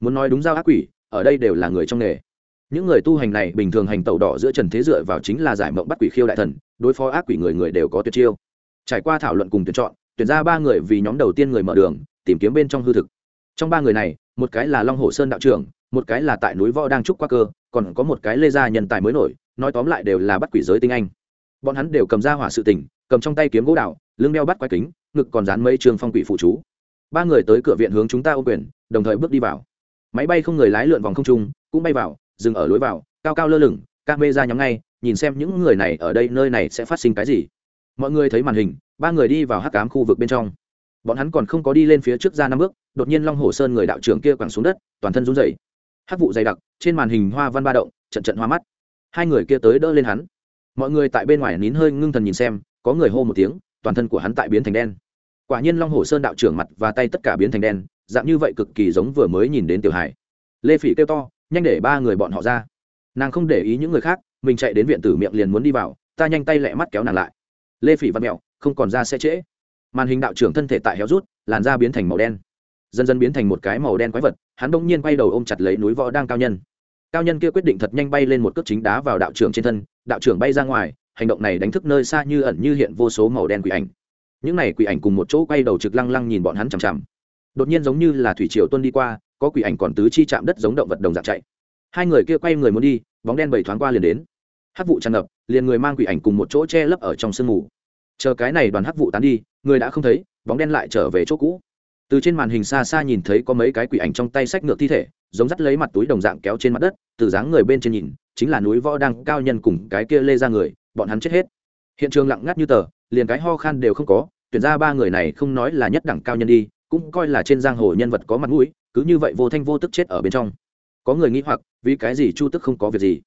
Muốn nói đúng giao ác quỷ, ở đây đều là người trong nghề những người tu hành này bình thường hành tẩu đỏ giữa trần thế dựa vào chính là giải mộng bắt quỷ khiêu đại thần, đối phó ác quỷ người người đều có tuyệt chiêu. Trải qua thảo luận cùng tuyển chọn, tuyển ra ba người vì nhóm đầu tiên người mở đường, tìm kiếm bên trong hư thực. Trong ba người này, một cái là long hồ sơn đạo trưởng, một cái là tại núi võ đang trúc qua cơ, còn có một cái lê gia nhân tài mới nổi, nói tóm lại đều là bắt quỷ giới tinh anh. Bọn hắn đều cầm ra hỏa sự tình, cầm trong tay kiếm gỗ đạo lưng đeo bắt quái kính, ngực còn dán mấy trường phong quỷ phụ chú. Ba người tới cửa viện hướng chúng ta ô quyền, đồng thời bước đi vào. Máy bay không người lái lượn vòng không trung, cũng bay vào dừng ở lối vào, cao cao lơ lửng ca mê ra nhắm ngay, nhìn xem những người này ở đây nơi này sẽ phát sinh cái gì. Mọi người thấy màn hình, ba người đi vào hắc cám khu vực bên trong. Bọn hắn còn không có đi lên phía trước ra năm bước, đột nhiên long hồ sơn người đạo trưởng kia quẳng xuống đất, toàn thân run rẩy. Hắc vụ dày đặc, trên màn hình hoa văn ba động, trận trận hoa mắt. Hai người kia tới đỡ lên hắn. Mọi người tại bên ngoài nín hơi ngưng thần nhìn xem, có người hô một tiếng, toàn thân của hắn tại biến thành đen. Quả nhiên long hồ sơn đạo trưởng mặt và tay tất cả biến thành đen, dạng như vậy cực kỳ giống vừa mới nhìn đến tiểu hải lê phỉ kêu to nhanh để ba người bọn họ ra. Nàng không để ý những người khác, mình chạy đến viện tử miệng liền muốn đi vào, ta nhanh tay lẹ mắt kéo nàng lại. Lê phỉ văn mẹo, không còn ra sẽ trễ. Màn hình đạo trưởng thân thể tại héo rút, làn da biến thành màu đen. Dần dần biến thành một cái màu đen quái vật, hắn bỗng nhiên quay đầu ôm chặt lấy núi võ đang cao nhân. Cao nhân kia quyết định thật nhanh bay lên một cước chính đá vào đạo trưởng trên thân, đạo trưởng bay ra ngoài, hành động này đánh thức nơi xa như ẩn như hiện vô số màu đen quỷ ảnh. Những này quỷ ảnh cùng một chỗ quay đầu trực lăng lăng nhìn bọn hắn chằm chằm. Đột nhiên giống như là thủy triều tuân đi qua có quỷ ảnh còn tứ chi chạm đất giống động vật đồng dạng chạy. Hai người kia quay người muốn đi, bóng đen bảy thoáng qua liền đến. Hắc vụ tràn ngập, liền người mang quỷ ảnh cùng một chỗ che lấp ở trong sương mù. Chờ cái này đoàn hắc vụ tán đi, người đã không thấy, bóng đen lại trở về chỗ cũ. Từ trên màn hình xa xa nhìn thấy có mấy cái quỷ ảnh trong tay sách ngược thi thể, giống dắt lấy mặt túi đồng dạng kéo trên mặt đất, từ dáng người bên trên nhìn, chính là núi võ đang cao nhân cùng cái kia lê ra người, bọn hắn chết hết. Hiện trường lặng ngắt như tờ, liền cái ho khan đều không có, tuyển ra ba người này không nói là nhất đẳng cao nhân đi, cũng coi là trên giang hồ nhân vật có mặt mũi cứ như vậy vô thanh vô tức chết ở bên trong. Có người nghĩ hoặc, vì cái gì chu tức không có việc gì?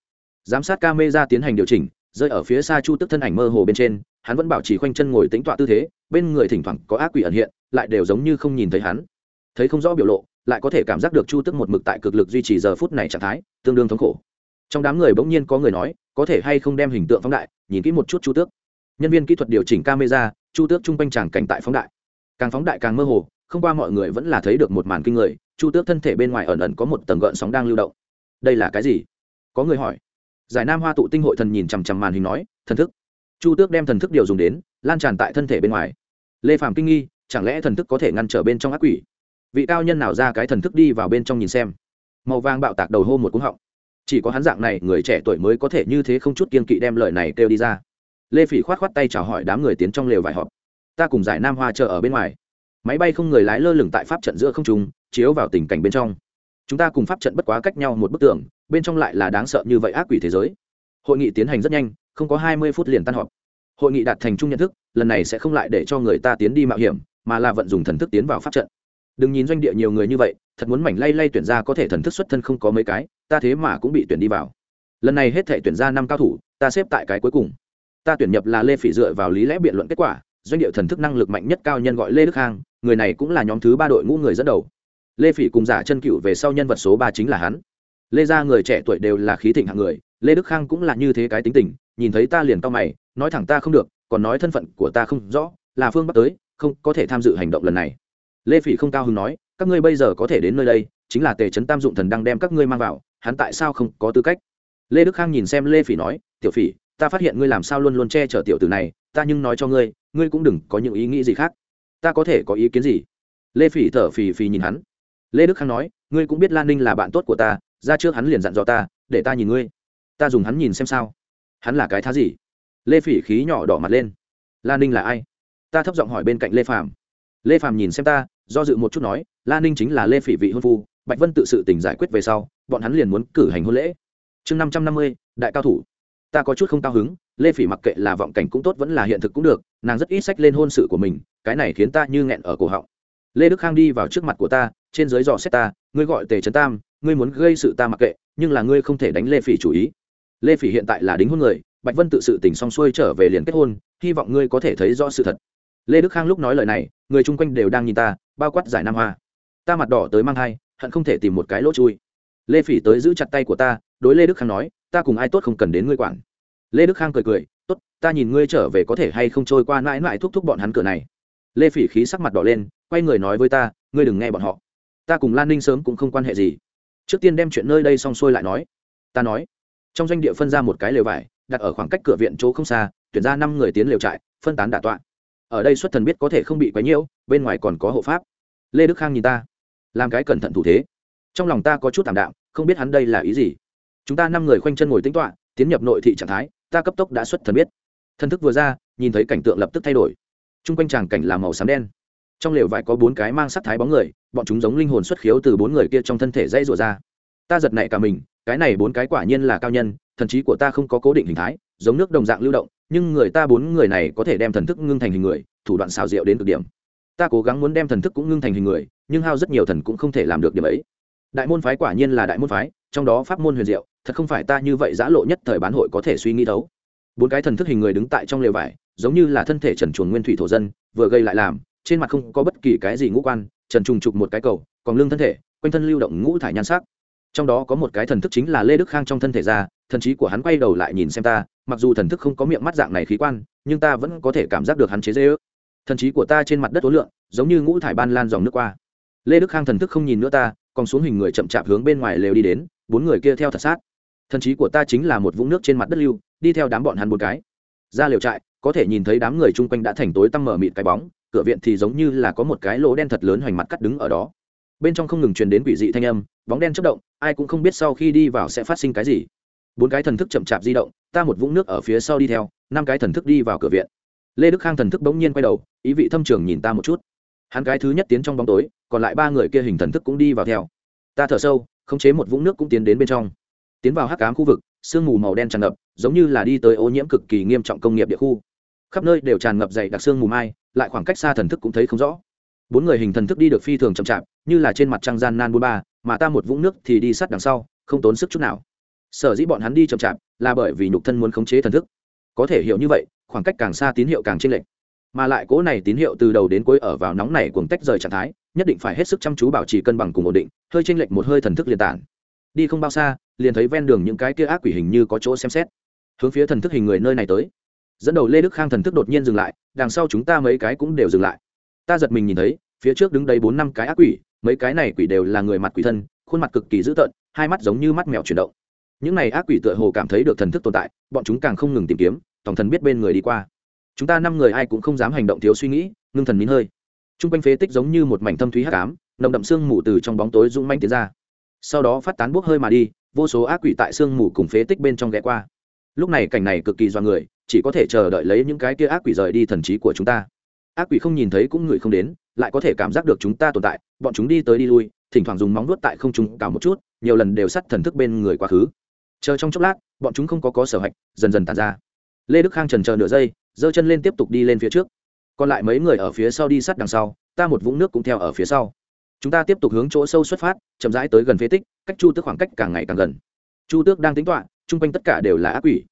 Giám sát ca mê ra tiến hành điều chỉnh, rơi ở phía xa chu tức thân ảnh mơ hồ bên trên, hắn vẫn bảo trì khoanh chân ngồi tính tọa tư thế, bên người thỉnh thoảng có ác quỷ ẩn hiện, lại đều giống như không nhìn thấy hắn. Thấy không rõ biểu lộ, lại có thể cảm giác được chu tức một mực tại cực lực duy trì giờ phút này trạng thái, tương đương thống khổ. Trong đám người bỗng nhiên có người nói, có thể hay không đem hình tượng phóng đại, nhìn kỹ một chút chu tước. Nhân viên kỹ thuật điều chỉnh camera, chu tước chung quanh tràng cảnh tại phóng đại. Càng phóng đại càng mơ hồ không qua mọi người vẫn là thấy được một màn kinh người, chu tước thân thể bên ngoài ẩn ẩn có một tầng gợn sóng đang lưu động. Đây là cái gì? Có người hỏi. Giải nam hoa tụ tinh hội thần nhìn chằm chằm màn hình nói, thần thức. Chu tước đem thần thức điều dùng đến, lan tràn tại thân thể bên ngoài. Lê phạm kinh nghi, chẳng lẽ thần thức có thể ngăn trở bên trong ác quỷ? Vị cao nhân nào ra cái thần thức đi vào bên trong nhìn xem. Màu vàng bạo tạc đầu hô một cúng họng. Chỉ có hắn dạng này, người trẻ tuổi mới có thể như thế không chút kiên kỵ đem lời này kêu đi ra. Lê phỉ khoát khoát tay chào hỏi đám người tiến trong lều vải họp. Ta cùng giải nam hoa chờ ở bên ngoài máy bay không người lái lơ lửng tại pháp trận giữa không trung, chiếu vào tình cảnh bên trong. Chúng ta cùng pháp trận bất quá cách nhau một bức tường, bên trong lại là đáng sợ như vậy ác quỷ thế giới. Hội nghị tiến hành rất nhanh, không có hai mươi phút liền tan họp. Hội nghị đạt thành chung nhận thức, lần này sẽ không lại để cho người ta tiến đi mạo hiểm, mà là vận dùng thần thức tiến vào pháp trận. Đừng nhìn doanh địa nhiều người như vậy, thật muốn mảnh lay lay tuyển ra có thể thần thức xuất thân không có mấy cái, ta thế mà cũng bị tuyển đi vào. Lần này hết thể tuyển ra năm cao thủ, ta xếp tại cái cuối cùng. Ta tuyển nhập là lê phỉ dựa vào lý lẽ biện luận kết quả, doanh địa thần thức năng lực mạnh nhất cao nhân gọi lê đức khang người này cũng là nhóm thứ ba đội ngũ người dẫn đầu. Lê phỉ cùng giả chân cựu về sau nhân vật số ba chính là hắn. Lê gia người trẻ tuổi đều là khí thịnh hạng người, lê đức khang cũng là như thế cái tính tình, nhìn thấy ta liền to mày, nói thẳng ta không được, còn nói thân phận của ta không rõ, là phương bắc tới, không có thể tham dự hành động lần này. Lê phỉ không cao hứng nói, các ngươi bây giờ có thể đến nơi đây, chính là tề trấn tam dụng thần đang đem các ngươi mang vào, hắn tại sao không có tư cách? Lê đức khang nhìn xem lê phỉ nói, tiểu phỉ, ta phát hiện ngươi làm sao luôn luôn che chở tiểu tử này, ta nhưng nói cho ngươi ngươi cũng đừng có những ý nghĩ gì khác ta có thể có ý kiến gì? Lê phỉ thở phì phì nhìn hắn. Lê đức khang nói, ngươi cũng biết lan ninh là bạn tốt của ta, ra trước hắn liền dặn dò ta, để ta nhìn ngươi. Ta dùng hắn nhìn xem sao. Hắn là cái thá gì? Lê phỉ khí nhỏ đỏ mặt lên. Lan ninh là ai? Ta thấp giọng hỏi bên cạnh lê phàm. Lê phàm nhìn xem ta, do dự một chút nói, lan ninh chính là lê phỉ vị hôn phu, bạch vân tự sự tỉnh giải quyết về sau, bọn hắn liền muốn cử hành hôn lễ. Chương năm trăm năm mươi, đại cao thủ ta có chút không cao hứng, lê phỉ mặc kệ là vọng cảnh cũng tốt vẫn là hiện thực cũng được, nàng rất ít sách lên hôn sự của mình, cái này khiến ta như nghẹn ở cổ họng. Lê đức khang đi vào trước mặt của ta, trên dưới dò xét ta, ngươi gọi tề trấn tam, ngươi muốn gây sự ta mặc kệ, nhưng là ngươi không thể đánh lê phỉ chủ ý. Lê phỉ hiện tại là đính hôn người, bạch vân tự sự tỉnh xong xuôi trở về liền kết hôn, hy vọng ngươi có thể thấy rõ sự thật. Lê đức khang lúc nói lời này, người chung quanh đều đang nhìn ta, bao quát giải nam hoa. Ta mặt đỏ tới mang thai, hận không thể tìm một cái lỗ chui. Lê phỉ tới giữ chặt tay của ta, đối lê đức khang nói ta cùng ai tốt không cần đến ngươi quản. Lê đức khang cười cười, tốt, ta nhìn ngươi trở về có thể hay không trôi qua mãi mãi thúc thúc bọn hắn cửa này. Lê phỉ khí sắc mặt đỏ lên, quay người nói với ta, ngươi đừng nghe bọn họ. Ta cùng lan ninh sớm cũng không quan hệ gì. Trước tiên đem chuyện nơi đây xong xuôi lại nói. Ta nói, trong doanh địa phân ra một cái lều vải, đặt ở khoảng cách cửa viện chỗ không xa, tuyển ra năm người tiến lều trại, phân tán đả tọa. Ở đây xuất thần biết có thể không bị quấy nhiễu, bên ngoài còn có hộ pháp. Lê đức khang nhìn ta, làm cái cẩn thận thủ thế. Trong lòng ta có chút tạm đạm, không biết hắn đây là ý gì chúng ta năm người khoanh chân ngồi tính toạ tiến nhập nội thị trạng thái, ta cấp tốc đã xuất thần biết. Thân thức vừa ra, nhìn thấy cảnh tượng lập tức thay đổi. T r u n g quanh tràng cảnh là màu xám đen. Trong lều vải có bốn cái mang sắc thái bóng người, bọn chúng giống linh hồn xuất khiếu từ bốn người kia trong thân thể dây rủa ra. Ta giật nảy cả mình, cái này bốn cái quả nhiên là cao nhân, thần trí của ta không có cố định hình thái, giống nước đồng dạng lưu động, nhưng người ta bốn người này có thể đem thần thức ngưng thành hình người, thủ đoạn xào rượu đến cực điểm. Ta cố gắng muốn đem thần thức cũng ngưng thành hình người, nhưng hao rất nhiều thần cũng không thể làm được điểm ấy. Đại môn phái quả nhiên là đại môn phái, trong đó pháp môn huyền diệu thật không phải ta như vậy giã lộ nhất thời bán hội có thể suy nghĩ thấu bốn cái thần thức hình người đứng tại trong lều vải, giống như là thân thể trần chuồn nguyên thủy thổ dân, vừa gây lại làm, trên mặt không có bất kỳ cái gì ngũ quan, trần trùng trục một cái cầu, còn lưng thân thể, quanh thân lưu động ngũ thải nhan sắc. Trong đó có một cái thần thức chính là lê đức khang trong thân thể ra, thần trí của hắn quay đầu lại nhìn xem ta, mặc dù thần thức không có miệng mắt dạng này khí quan, nhưng ta vẫn có thể cảm giác được hắn chế dễ ước. Thần trí của ta trên mặt đất ố lượng, giống như ngũ thải ban lan dòng nước qua. Lê đức khang thần thức không nhìn nữa ta, còn xuống hình người chậm chạp hướng bên ngoài lều đi đến, bốn người kia theo thật sát thần trí của ta chính là một vũng nước trên mặt đất lưu, đi theo đám bọn hắn một cái. Ra liều trại, có thể nhìn thấy đám người chung quanh đã thành tối tăm mở mịt cái bóng, cửa viện thì giống như là có một cái lỗ đen thật lớn hoành mặt cắt đứng ở đó. Bên trong không ngừng truyền đến quỷ dị thanh âm, bóng đen chất động, ai cũng không biết sau khi đi vào sẽ phát sinh cái gì. Bốn cái thần thức chậm chạp di động, ta một vũng nước ở phía sau đi theo, năm cái thần thức đi vào cửa viện. Lê đức khang thần thức bỗng nhiên quay đầu, ý vị thâm trường nhìn ta một chút. Hắn cái thứ nhất tiến trong bóng tối, còn lại ba người kia hình thần thức cũng đi vào theo. Ta thở sâu khống chế một vũng nước cũng tiến đến bên trong tiến vào hắc cám khu vực, sương mù màu đen tràn ngập, giống như là đi tới ô nhiễm cực kỳ nghiêm trọng công nghiệp địa khu. Khắp nơi đều tràn ngập dày đặc sương mù mai, lại khoảng cách xa thần thức cũng thấy không rõ. Bốn người hình thần thức đi được phi thường chậm chạp, như là trên mặt trăng gian nan bôn ba, mà ta một vũng nước thì đi sát đằng sau, không tốn sức chút nào. Sở dĩ bọn hắn đi chậm chạp là bởi vì nhục thân muốn khống chế thần thức. Có thể hiểu như vậy, khoảng cách càng xa tín hiệu càng chênh lệch. Mà lại cố này tín hiệu từ đầu đến cuối ở vào nóng này cuồng tách rời trạng thái, nhất định phải hết sức chăm chú bảo trì cân bằng cùng ổn định, hơi chênh lệch một hơi thần thức liên tản đi không bao xa, liền thấy ven đường những cái kia ác quỷ hình như có chỗ xem xét. Hướng phía thần thức hình người nơi này tới. Dẫn đầu lê đức khang thần thức đột nhiên dừng lại, đằng sau chúng ta mấy cái cũng đều dừng lại. Ta giật mình nhìn thấy, phía trước đứng đây bốn năm cái ác quỷ, mấy cái này quỷ đều là người mặt quỷ thân, khuôn mặt cực kỳ dữ tợn, hai mắt giống như mắt mèo chuyển động. Những này ác quỷ tựa hồ cảm thấy được thần thức tồn tại, bọn chúng càng không ngừng tìm kiếm, tổng thần biết bên người đi qua. Chúng ta năm người ai cũng không dám hành động thiếu suy nghĩ, ngưng thần nín hơi. T r u n g quanh phế tích giống như một mảnh thâm thúy hắc ám, nồng đậm sương mù từ trong bóng tối rung manh tiến ra sau đó phát tán bốc hơi mà đi, vô số ác quỷ tại sương mù cùng phế tích bên trong ghé qua. Lúc này cảnh này cực kỳ do người, chỉ có thể chờ đợi lấy những cái kia ác quỷ rời đi thần trí của chúng ta. Ác quỷ không nhìn thấy cũng ngửi không đến, lại có thể cảm giác được chúng ta tồn tại, bọn chúng đi tới đi lui, thỉnh thoảng dùng móng nuốt tại không chúng cào một chút, nhiều lần đều sắt thần thức bên người quá khứ. Chờ trong chốc lát, bọn chúng không có có sở hạch, dần dần tàn ra. Lê đức khang trần chờ nửa giây, giơ chân lên tiếp tục đi lên phía trước. Còn lại mấy người ở phía sau đi sát đằng sau, ta một vũng nước cũng theo ở phía sau chúng ta tiếp tục hướng chỗ sâu xuất phát, chậm rãi tới gần phế tích, cách chu tước khoảng cách càng ngày càng gần. Chu tước đang tính toạ chung quanh tất cả đều là ác quỷ.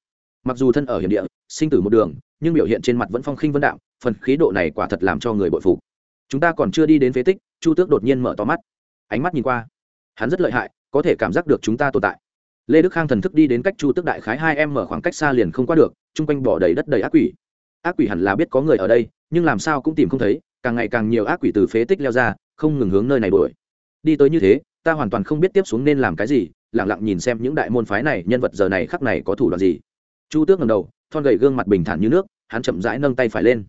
Mặc dù thân ở hiểm địa, sinh tử một đường, nhưng biểu hiện trên mặt vẫn phong khinh vân đạo phần khí độ này quả thật làm cho người bội phục. Chúng ta còn chưa đi đến phế tích, chu tước đột nhiên mở to mắt. Ánh mắt nhìn qua, hắn rất lợi hại, có thể cảm giác được chúng ta tồn tại. Lê đức khang thần thức đi đến cách chu tước đại khái hai em mở khoảng cách xa liền không qua được, chung quanh bỏ đầy đất đầy ác quỷ. Ác quỷ hẳn là biết có người ở đây, nhưng làm sao cũng tìm không thấy, càng ngày càng nhiều ác quỷ từ phế tích leo ra không ngừng hướng nơi này đuổi. Đi tới như thế, ta hoàn toàn không biết tiếp xuống nên làm cái gì lẳng lặng nhìn xem những đại môn phái này, nhân vật giờ này khắc này có thủ đoạn gì. Chu tước ngầm đầu, thon gầy gương mặt bình thản như nước, hắn chậm rãi nâng tay phải lên.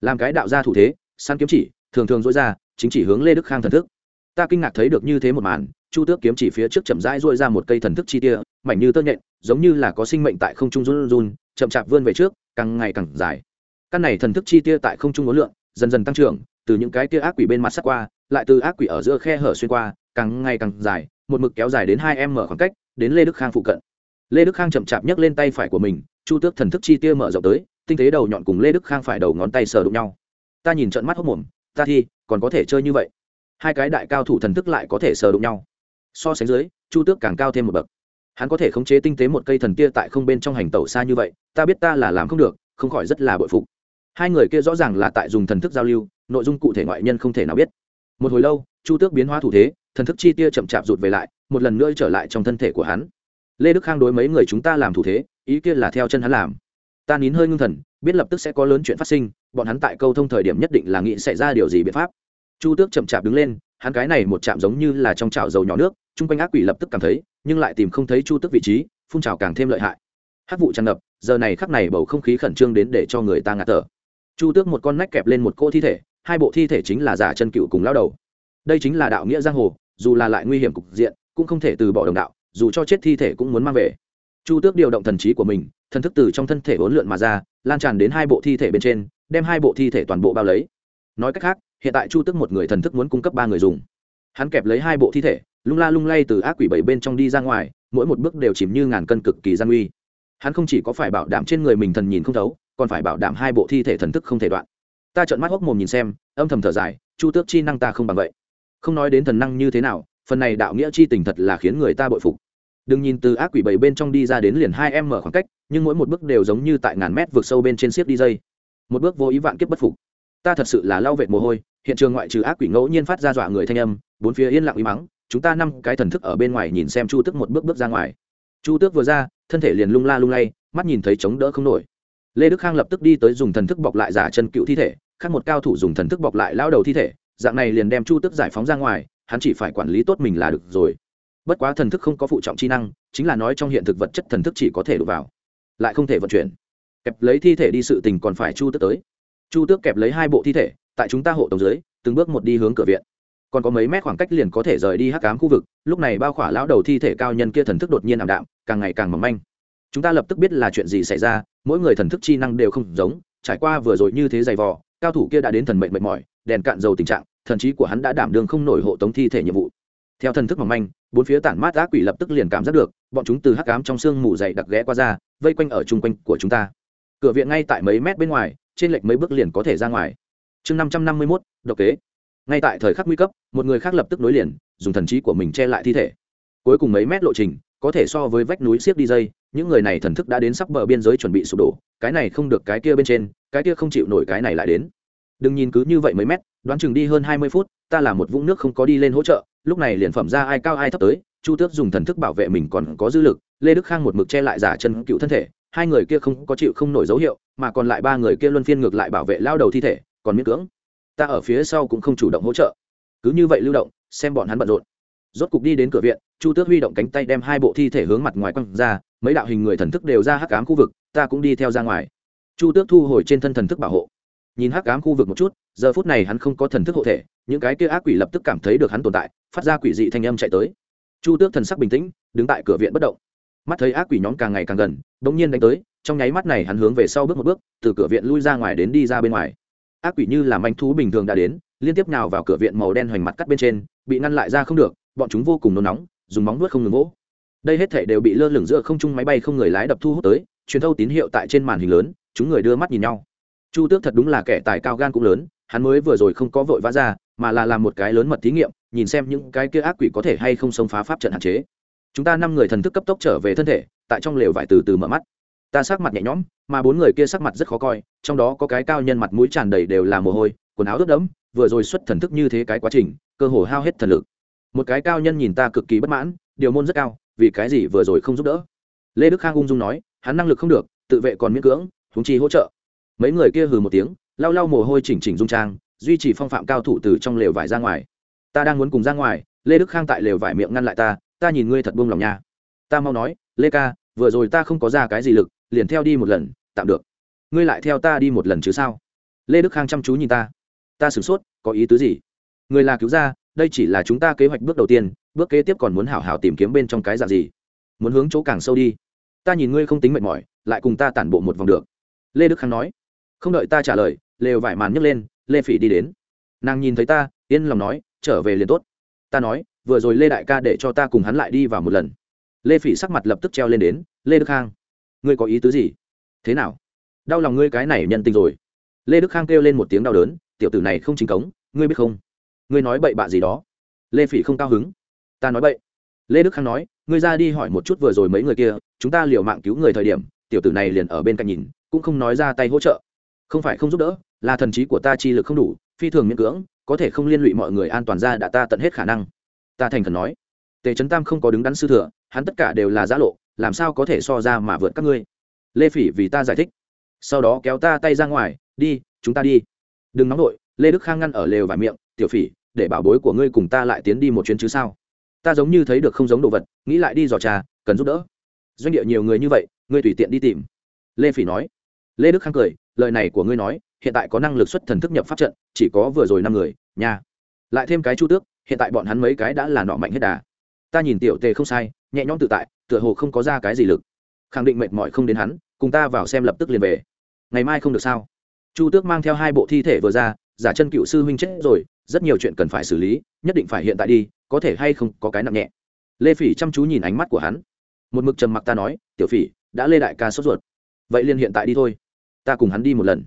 Làm cái đạo gia thủ thế, săn kiếm chỉ, thường thường dối ra, chính chỉ hướng lê đức khang thần thức. Ta kinh ngạc thấy được như thế một màn, chu tước kiếm chỉ phía trước chậm rãi dội ra một cây thần thức chi tia, mảnh như tơ nhện, giống như là có sinh mệnh tại không trung run run chậm chạp vươn về trước, càng ngày càng dài. Căn này thần thức chi tia tại không trung ấn lượng dần dần tăng trưởng, từ những cái tia ác quỷ bên mặt sắt qua lại từ ác quỷ ở giữa khe hở xuyên qua, càng ngày càng dài, một mực kéo dài đến hai em mở khoảng cách, đến lê đức khang phụ cận. Lê đức khang chậm chạp nhấc lên tay phải của mình, chu tước thần thức chi tia mở rộng tới, tinh tế đầu nhọn cùng lê đức khang phải đầu ngón tay sờ đụng nhau. Ta nhìn trận mắt hốc mồm, ta thi còn có thể chơi như vậy. Hai cái đại cao thủ thần thức lại có thể sờ đụng nhau. So sánh dưới, chu tước càng cao thêm một bậc. Hắn có thể khống chế tinh tế một cây thần kia tại không bên trong hành tẩu xa như vậy, ta biết ta là làm không được, không khỏi rất là bội phục. Hai người kia rõ ràng là tại dùng thần thức giao lưu, nội dung cụ thể ngoại nhân không thể nào biết một hồi lâu, chu tước biến hóa thủ thế, thần thức chi tia chậm chạp rụt về lại, một lần nữa trở lại trong thân thể của hắn. Lê đức khang đối mấy người chúng ta làm thủ thế, ý kia là theo chân hắn làm. Ta nín hơi ngưng thần, biết lập tức sẽ có lớn chuyện phát sinh, bọn hắn tại câu thông thời điểm nhất định là nghĩ xảy ra điều gì biện pháp. Chu tước chậm chạp đứng lên, hắn cái này một chạm giống như là trong chảo dầu nhỏ nước, chung quanh ác quỷ lập tức cảm thấy, nhưng lại tìm không thấy chu tước vị trí, phun trào càng thêm lợi hại. Hát vụ tràn ngập, giờ này khắc này bầu không khí khẩn trương đến để cho người ta ngạt tở chu tước một con nách kẹp lên một cô thi thể hai bộ thi thể chính là giả chân cựu cùng lao đầu. Đây chính là đạo nghĩa giang hồ, dù là lại nguy hiểm cục diện, cũng không thể từ bỏ đồng đạo, dù cho chết thi thể cũng muốn mang về. Chu tước điều động thần trí của mình, thần thức từ trong thân thể hỗn lượn mà ra, lan tràn đến hai bộ thi thể bên trên, đem hai bộ thi thể toàn bộ bao lấy. Nói cách khác, hiện tại chu tước một người thần thức muốn cung cấp ba người dùng. Hắn kẹp lấy hai bộ thi thể, lung la lung lay từ ác quỷ bảy bên trong đi ra ngoài, mỗi một bước đều chìm như ngàn cân cực kỳ gian uy hắn không chỉ có phải bảo đảm trên người mình thần nhìn không thấu, còn phải bảo đảm hai bộ thi thể thần thức không thể đoạn ta trợn mắt hốc mồm nhìn xem, âm thầm thở dài, chu tước chi năng ta không bằng vậy. Không nói đến thần năng như thế nào, phần này đạo nghĩa chi tình thật là khiến người ta bội phục. Đừng nhìn từ ác quỷ bảy bên trong đi ra đến liền hai em mở khoảng cách, nhưng mỗi một bước đều giống như tại ngàn mét vượt sâu bên trên xiếc đi dây. Một bước vô ý vạn kiếp bất phục. Ta thật sự là lau vệt mồ hôi, hiện trường ngoại trừ ác quỷ ngẫu nhiên phát ra dọa người thanh âm, bốn phía yên lặng uy mắng chúng ta năm cái thần thức ở bên ngoài nhìn xem chu tước một bước bước ra ngoài. Chu tước vừa ra, thân thể liền lung la lung lay, mắt nhìn thấy chống đỡ không nổi lê đức khang lập tức đi tới dùng thần thức bọc lại giả chân cựu thi thể, khác một cao thủ dùng thần thức bọc lại lao đầu thi thể, dạng này liền đem chu tước giải phóng ra ngoài, hắn chỉ phải quản lý tốt mình là được rồi. Bất quá thần thức không có phụ trọng chi năng, chính là nói trong hiện thực vật chất thần thức chỉ có thể đụng vào, lại không thể vận chuyển. Kẹp lấy thi thể đi sự tình còn phải chu tước tới. Chu tước kẹp lấy hai bộ thi thể, tại chúng ta hộ tổng dưới, từng bước một đi hướng cửa viện. Còn có mấy mét khoảng cách liền có thể rời đi hắc cám khu vực, lúc này bao khỏa lão đầu thi thể cao nhân kia thần thức đột nhiên ảm đạm, càng ngày càng mỏng manh chúng ta lập tức biết là chuyện gì xảy ra, mỗi người thần thức chi năng đều không giống, trải qua vừa rồi như thế dày vò, cao thủ kia đã đến thần mệnh mệt mỏi, đèn cạn dầu tình trạng thần trí của hắn đã đảm đương không nổi hộ tống thi thể nhiệm vụ. Theo thần thức mỏng manh, bốn phía tản mát ác quỷ lập tức liền cảm giác được, bọn chúng từ hắc cám trong sương mù dày đặc ghé qua ra, vây quanh ở chung quanh của chúng ta. Cửa viện ngay tại mấy mét bên ngoài, trên lệch mấy bước liền có thể ra ngoài. Chương năm trăm năm mươi mốt, độc kế. Ngay tại thời khắc nguy cấp, một người khác lập tức nối liền, dùng thần trí của mình che lại thi thể. Cuối cùng mấy mét lộ trình, có thể so với vách núi siếc đi dây những người này thần thức đã đến sắp bờ biên giới chuẩn bị sụp đổ, cái này không được cái kia bên trên, cái kia không chịu nổi cái này lại đến. Đừng nhìn cứ như vậy mấy mét, đoán chừng đi hơn hai mươi phút, ta là một vũng nước không có đi lên hỗ trợ, lúc này liền phẩm ra ai cao ai thấp tới, chu tước dùng thần thức bảo vệ mình còn có dư lực, lê đức khang một mực che lại giả chân cựu thân thể, hai người kia không có chịu không nổi dấu hiệu, mà còn lại ba người kia luân phiên ngược lại bảo vệ lao đầu thi thể, còn miễn cưỡng. Ta ở phía sau cũng không chủ động hỗ trợ. Cứ như vậy lưu động, xem bọn hắn bận rộn rốt cục đi đến cửa viện, chu tước huy động cánh tay đem hai bộ thi thể hướng mặt ngoài quăng ra, mấy đạo hình người thần thức đều ra hắc cám khu vực, ta cũng đi theo ra ngoài. Chu tước thu hồi trên thân thần thức bảo hộ. Nhìn hắc cám khu vực một chút, giờ phút này hắn không có thần thức hộ thể, những cái kia ác quỷ lập tức cảm thấy được hắn tồn tại, phát ra quỷ dị thanh âm chạy tới. Chu tước thần sắc bình tĩnh, đứng tại cửa viện bất động. Mắt thấy ác quỷ nhóm càng ngày càng gần đ ỗ n g nhiên đánh tới, trong nháy mắt này hắn hướng về sau bước một bước, từ cửa viện lui ra ngoài đến đi ra bên ngoài. Ác quỷ như làm anh thú bình thường đã đến, liên tiếp nào vào cửa viện màu đen hoành mặt cắt bên trên, bị ngăn lại ra không được bọn chúng vô cùng nôn nóng, dùng móng nuốt không ngừng vỗ. Đây hết thể đều bị lơ lửng giữa không trung máy bay không người lái đập thu hút tới, truyền thâu tín hiệu tại trên màn hình lớn, chúng người đưa mắt nhìn nhau. Chu tước thật đúng là kẻ tài cao gan cũng lớn, hắn mới vừa rồi không có vội vã ra, mà là làm một cái lớn mật thí nghiệm, nhìn xem những cái kia ác quỷ có thể hay không xông phá pháp trận hạn chế. Chúng ta năm người thần thức cấp tốc trở về thân thể, tại trong lều vải từ từ mở mắt. Ta sắc mặt nhẹ nhõm, mà bốn người kia sắc mặt rất khó coi, trong đó có cái cao nhân mặt mũi tràn đầy đều là mồ hôi, quần áo ướt đẫm, vừa rồi xuất thần thức như thế cái quá trình, cơ hồ hao hết thần lực một cái cao nhân nhìn ta cực kỳ bất mãn, điều môn rất cao, vì cái gì vừa rồi không giúp đỡ? Lê đức khang ung dung nói, hắn năng lực không được, tự vệ còn miễn cưỡng thúng chi hỗ trợ. Mấy người kia hừ một tiếng, lau lau mồ hôi chỉnh chỉnh dung trang, duy trì phong phạm cao thủ từ trong lều vải ra ngoài. Ta đang muốn cùng ra ngoài, lê đức khang tại lều vải miệng ngăn lại ta ta nhìn ngươi thật buông lòng nha. Ta mau nói, lê ca, vừa rồi ta không có ra cái gì lực, liền theo đi một lần, tạm được. Ngươi lại theo ta đi một lần chứ sao? Lê đức khang chăm chú nhìn ta. Ta sửng sốt, có ý tứ gì? Người là cứu ra đây chỉ là chúng ta kế hoạch bước đầu tiên, bước kế tiếp còn muốn hảo hảo tìm kiếm bên trong cái dạng gì. Muốn hướng chỗ càng sâu đi. Ta nhìn ngươi không tính mệt mỏi, lại cùng ta tản bộ một vòng được. Lê đức khang nói. Không đợi ta trả lời, lều vải màn nhấc lên, lê phỉ đi đến. Nàng nhìn thấy ta, yên lòng nói, trở về liền tốt. Ta nói, vừa rồi lê đại ca để cho ta cùng hắn lại đi vào một lần. Lê phỉ sắc mặt lập tức treo lên đến, lê đức khang, ngươi có ý tứ gì? Thế nào? Đau lòng ngươi cái này nhận tình rồi. Lê đức khang kêu lên một tiếng đau đớn, tiểu tử này không chính cống, ngươi biết không? Ngươi nói bậy bạ gì đó? Lê phỉ không cao hứng. Ta nói bậy. Lê đức khang nói, ngươi ra đi hỏi một chút vừa rồi mấy người kia, chúng ta liều mạng cứu người thời điểm, tiểu tử này liền ở bên cạnh nhìn, cũng không nói ra tay hỗ trợ. Không phải không giúp đỡ, là thần trí của ta chi lực không đủ, phi thường miễn cưỡng, có thể không liên lụy mọi người an toàn ra đã ta tận hết khả năng. Ta thành khẩn nói. Tề trấn tam không có đứng đắn sư thừa, hắn tất cả đều là giã lộ, làm sao có thể so ra mà vượt các ngươi? Lê phỉ vì ta giải thích. Sau đó kéo ta tay ra ngoài, đi, chúng ta đi. Đừng nóng vội. Lê đức khang ngăn ở lều và miệng, tiểu phỉ để bảo bối của ngươi cùng ta lại tiến đi một chuyến chứ sao? Ta giống như thấy được không giống đồ vật, nghĩ lại đi dò trà, cần giúp đỡ. Doanh địa nhiều người như vậy, ngươi tùy tiện đi tìm. Lê phỉ nói. Lê đức khang cười, lời này của ngươi nói, hiện tại có năng lực xuất thần thức nhập pháp trận, chỉ có vừa rồi năm người nhà lại thêm cái chu tước, hiện tại bọn hắn mấy cái đã là nọ mạnh hết đà. Ta nhìn tiểu tề không sai, nhẹ nhõm tự tại, tựa hồ không có ra cái gì lực. Khẳng định mệt mỏi không đến hắn, cùng ta vào xem lập tức liền về. Ngày mai không được sao? Chu tước mang theo hai bộ thi thể vừa ra, giả chân cựu sư huynh chết rồi rất nhiều chuyện cần phải xử lý, nhất định phải hiện tại đi, có thể hay không có cái nặng nhẹ. Lê phỉ chăm chú nhìn ánh mắt của hắn. Một mực trầm mặc ta nói, tiểu phỉ, đã lê đại ca sốt ruột. Vậy liền hiện tại đi thôi. Ta cùng hắn đi một lần.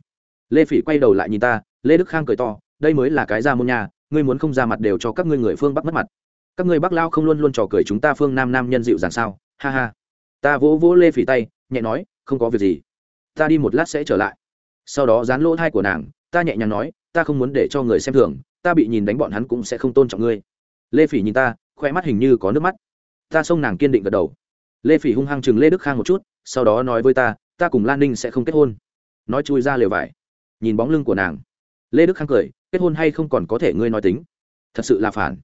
Lê phỉ quay đầu lại nhìn ta, lê đức khang cười to, đây mới là cái ra môn nhà, ngươi muốn không ra mặt đều cho các ngươi người phương bắc mất mặt. Các ngươi bắc lao không luôn luôn trò cười chúng ta phương nam nam nhân dịu dàng sao? Ha ha. Ta vỗ vỗ lê phỉ tay, nhẹ nói, không có việc gì. Ta đi một lát sẽ trở lại. Sau đó dán lỗ thai của nàng, ta nhẹ nhàng nói, ta không muốn để cho người xem thường ta bị nhìn đánh bọn hắn cũng sẽ không tôn trọng ngươi. Lê phỉ nhìn ta khoe mắt hình như có nước mắt. Ta xông nàng kiên định gật đầu. Lê phỉ hung hăng chừng lê đức khang một chút sau đó nói với ta ta cùng lan ninh sẽ không kết hôn. Nói chui ra lều vải. Nhìn bóng lưng của nàng. Lê đức khang cười kết hôn hay không còn có thể ngươi nói tính. Thật sự là phản.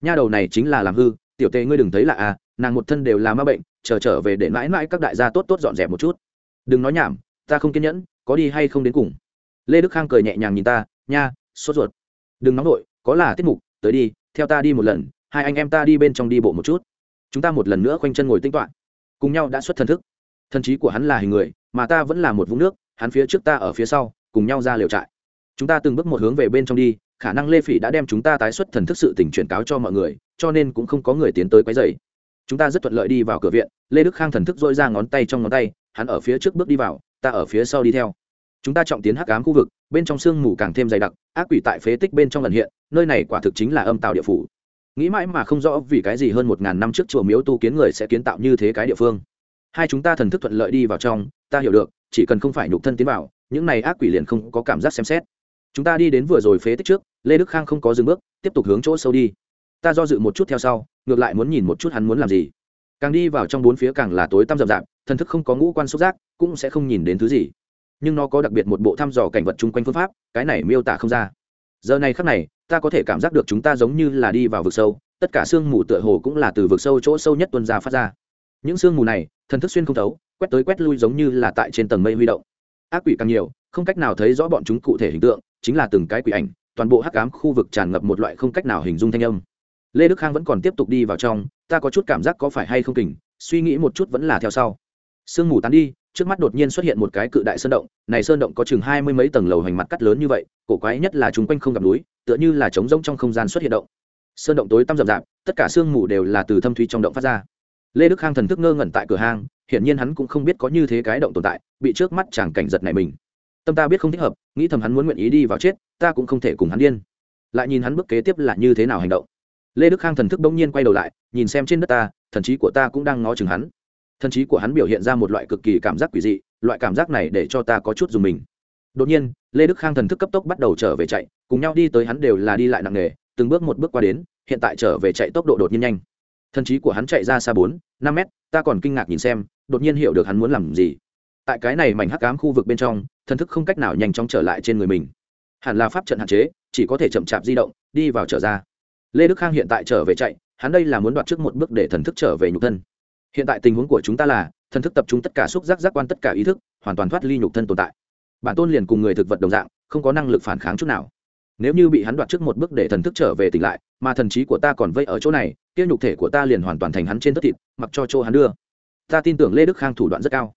Nha đầu này chính là làm hư tiểu tề ngươi đừng thấy là à nàng một thân đều là ma bệnh chờ trở, trở về để mãi mãi các đại gia tốt tốt dọn dẹp một chút. Đừng nói nhảm ta không kiên nhẫn có đi hay không đến cùng. Lê đức khang cười nhẹ nhàng nhìn ta nha sốt ruột đừng nóng nổi có là tiết mục, tới đi, theo ta đi một lần, hai anh em ta đi bên trong đi bộ một chút. Chúng ta một lần nữa khoanh chân ngồi tinh toạn cùng nhau đã xuất thần thức. Thần trí của hắn là hình người, mà ta vẫn là một vũng nước, hắn phía trước ta ở phía sau, cùng nhau ra liều trại. Chúng ta từng bước một hướng về bên trong đi, khả năng lê phỉ đã đem chúng ta tái xuất thần thức sự tỉnh truyền cáo cho mọi người, cho nên cũng không có người tiến tới quấy dày chúng ta rất thuận lợi đi vào cửa viện, lê đức khang thần thức dội ra ngón tay trong ngón tay, hắn ở phía trước bước đi vào, ta ở phía sau đi theo chúng ta trọng tiến hắc ám khu vực, bên trong sương mù càng thêm dày đặc, ác quỷ tại phế tích bên trong lần hiện, nơi này quả thực chính là âm tạo địa phủ. Nghĩ mãi mà không rõ vì cái gì hơn một ngàn năm trước chùa miếu tu kiến người sẽ kiến tạo như thế cái địa phương. Hai chúng ta thần thức thuận lợi đi vào trong, ta hiểu được, chỉ cần không phải nhục thân tiến vào, những này ác quỷ liền không có cảm giác xem xét. Chúng ta đi đến vừa rồi phế tích trước, lê đức khang không có dừng bước, tiếp tục hướng chỗ sâu đi. Ta do dự một chút theo sau, ngược lại muốn nhìn một chút hắn muốn làm gì. Càng đi vào trong bốn phía càng là tối tăm rậm rạp, thần thức không có ngũ quan xúc giác, cũng sẽ không nhìn đến thứ gì nhưng nó có đặc biệt một bộ thăm dò cảnh vật chung quanh phương pháp, cái này miêu tả không ra. Giờ này khắc này, ta có thể cảm giác được chúng ta giống như là đi vào vực sâu, tất cả sương mù tựa hồ cũng là từ vực sâu chỗ sâu nhất tuân ra phát ra. Những sương mù này, thần thức xuyên không thấu, quét tới quét lui giống như là tại trên tầng mây huy động. Ác quỷ càng nhiều, không cách nào thấy rõ bọn chúng cụ thể hình tượng, chính là từng cái quỷ ảnh, toàn bộ hắc ám khu vực tràn ngập một loại không cách nào hình dung thanh âm. Lê đức khang vẫn còn tiếp tục đi vào trong, ta có chút cảm giác có phải hay không kình, suy nghĩ một chút vẫn là theo sau. Sương mù tán đi trước mắt đột nhiên xuất hiện một cái cự đại sơn động, này sơn động có chừng hai mươi mấy tầng lầu hoành mặt cắt lớn như vậy, cổ quái nhất là chúng quanh không gặp núi, tựa như là trống rỗng trong không gian xuất hiện động. Sơn động tối tăm rậm rạp, tất cả sương mù đều là từ thâm thúy trong động phát ra. Lê đức khang thần thức ngơ ngẩn tại cửa hang, hiển nhiên hắn cũng không biết có như thế cái động tồn tại, bị trước mắt chàng cảnh giật này mình. Tâm ta biết không thích hợp, nghĩ thầm hắn muốn nguyện ý đi vào chết, ta cũng không thể cùng hắn điên. Lại nhìn hắn bước kế tiếp là như thế nào hành động. Lê đức khang thần thức bỗng nhiên quay đầu lại, nhìn xem trên đất ta, thần trí của ta cũng đang ngó chừng hắn thần trí của hắn biểu hiện ra một loại cực kỳ cảm giác quỷ dị, loại cảm giác này để cho ta có chút dùng mình. Đột nhiên, lê đức khang thần thức cấp tốc bắt đầu trở về chạy, cùng nhau đi tới hắn đều là đi lại nặng nề, từng bước một bước qua đến, hiện tại trở về chạy tốc độ đột nhiên nhanh. Thần trí của hắn chạy ra xa bốn, năm mét, ta còn kinh ngạc nhìn xem, đột nhiên hiểu được hắn muốn làm gì. Tại cái này mảnh hắc ám khu vực bên trong, thần thức không cách nào nhanh chóng trở lại trên người mình. Hẳn là pháp trận hạn chế, chỉ có thể chậm chạp di động, đi vào trở ra. Lê đức khang hiện tại trở về chạy, hắn đây là muốn đoạt trước một bước để thần thức trở về nhục thân hiện tại tình huống của chúng ta là, thần thức tập trung tất cả xúc giác giác quan tất cả ý thức, hoàn toàn thoát ly nhục thân tồn tại. Bản tôn liền cùng người thực vật đồng dạng, không có năng lực phản kháng chút nào. Nếu như bị hắn đoạt trước một bước để thần thức trở về tỉnh lại, mà thần trí của ta còn vây ở chỗ này, kia nhục thể của ta liền hoàn toàn thành hắn trên tất thịt, mặc cho chỗ hắn đưa. Ta tin tưởng lê đức khang thủ đoạn rất cao.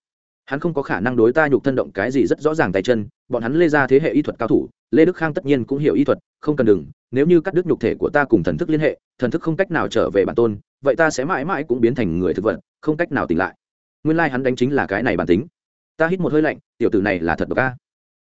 Hắn không có khả năng đối ta nhục thân động cái gì rất rõ ràng tay chân, bọn hắn lê ra thế hệ y thuật cao thủ, lê đức khang tất nhiên cũng hiểu y thuật, không cần đừng, nếu như cắt đứt nhục thể của ta cùng thần thức liên hệ, thần thức không cách nào trở về bản tôn vậy ta sẽ mãi mãi cũng biến thành người thực vật, không cách nào tỉnh lại. Nguyên lai、like、hắn đánh chính là cái này bản tính. Ta hít một hơi lạnh, tiểu tử này là thật độc ca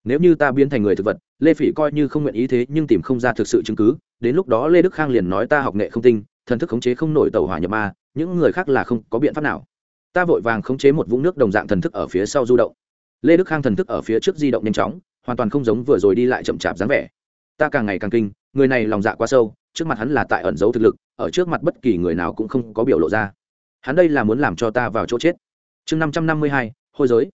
nếu như ta biến thành người thực vật, lê phỉ coi như không nguyện ý thế nhưng tìm không ra thực sự chứng cứ, đến lúc đó lê đức khang liền nói ta học nghệ không tinh, thần thức khống chế không nổi tàu hỏa nhập ma, những người khác là không có biện pháp nào. Ta vội vàng khống chế một vũng nước đồng dạng thần thức ở phía sau du động. Lê đức khang thần thức ở phía trước di động nhanh chóng, hoàn toàn không giống vừa rồi đi lại chậm chạp dáng vẻ. Ta càng ngày càng kinh, người này lòng dạ quá sâu trước mặt hắn là tại ẩn giấu thực lực, ở trước mặt bất kỳ người nào cũng không có biểu lộ ra. Hắn đây là muốn làm cho ta vào chỗ chết. Chương năm trăm năm mươi hai, hôi giới.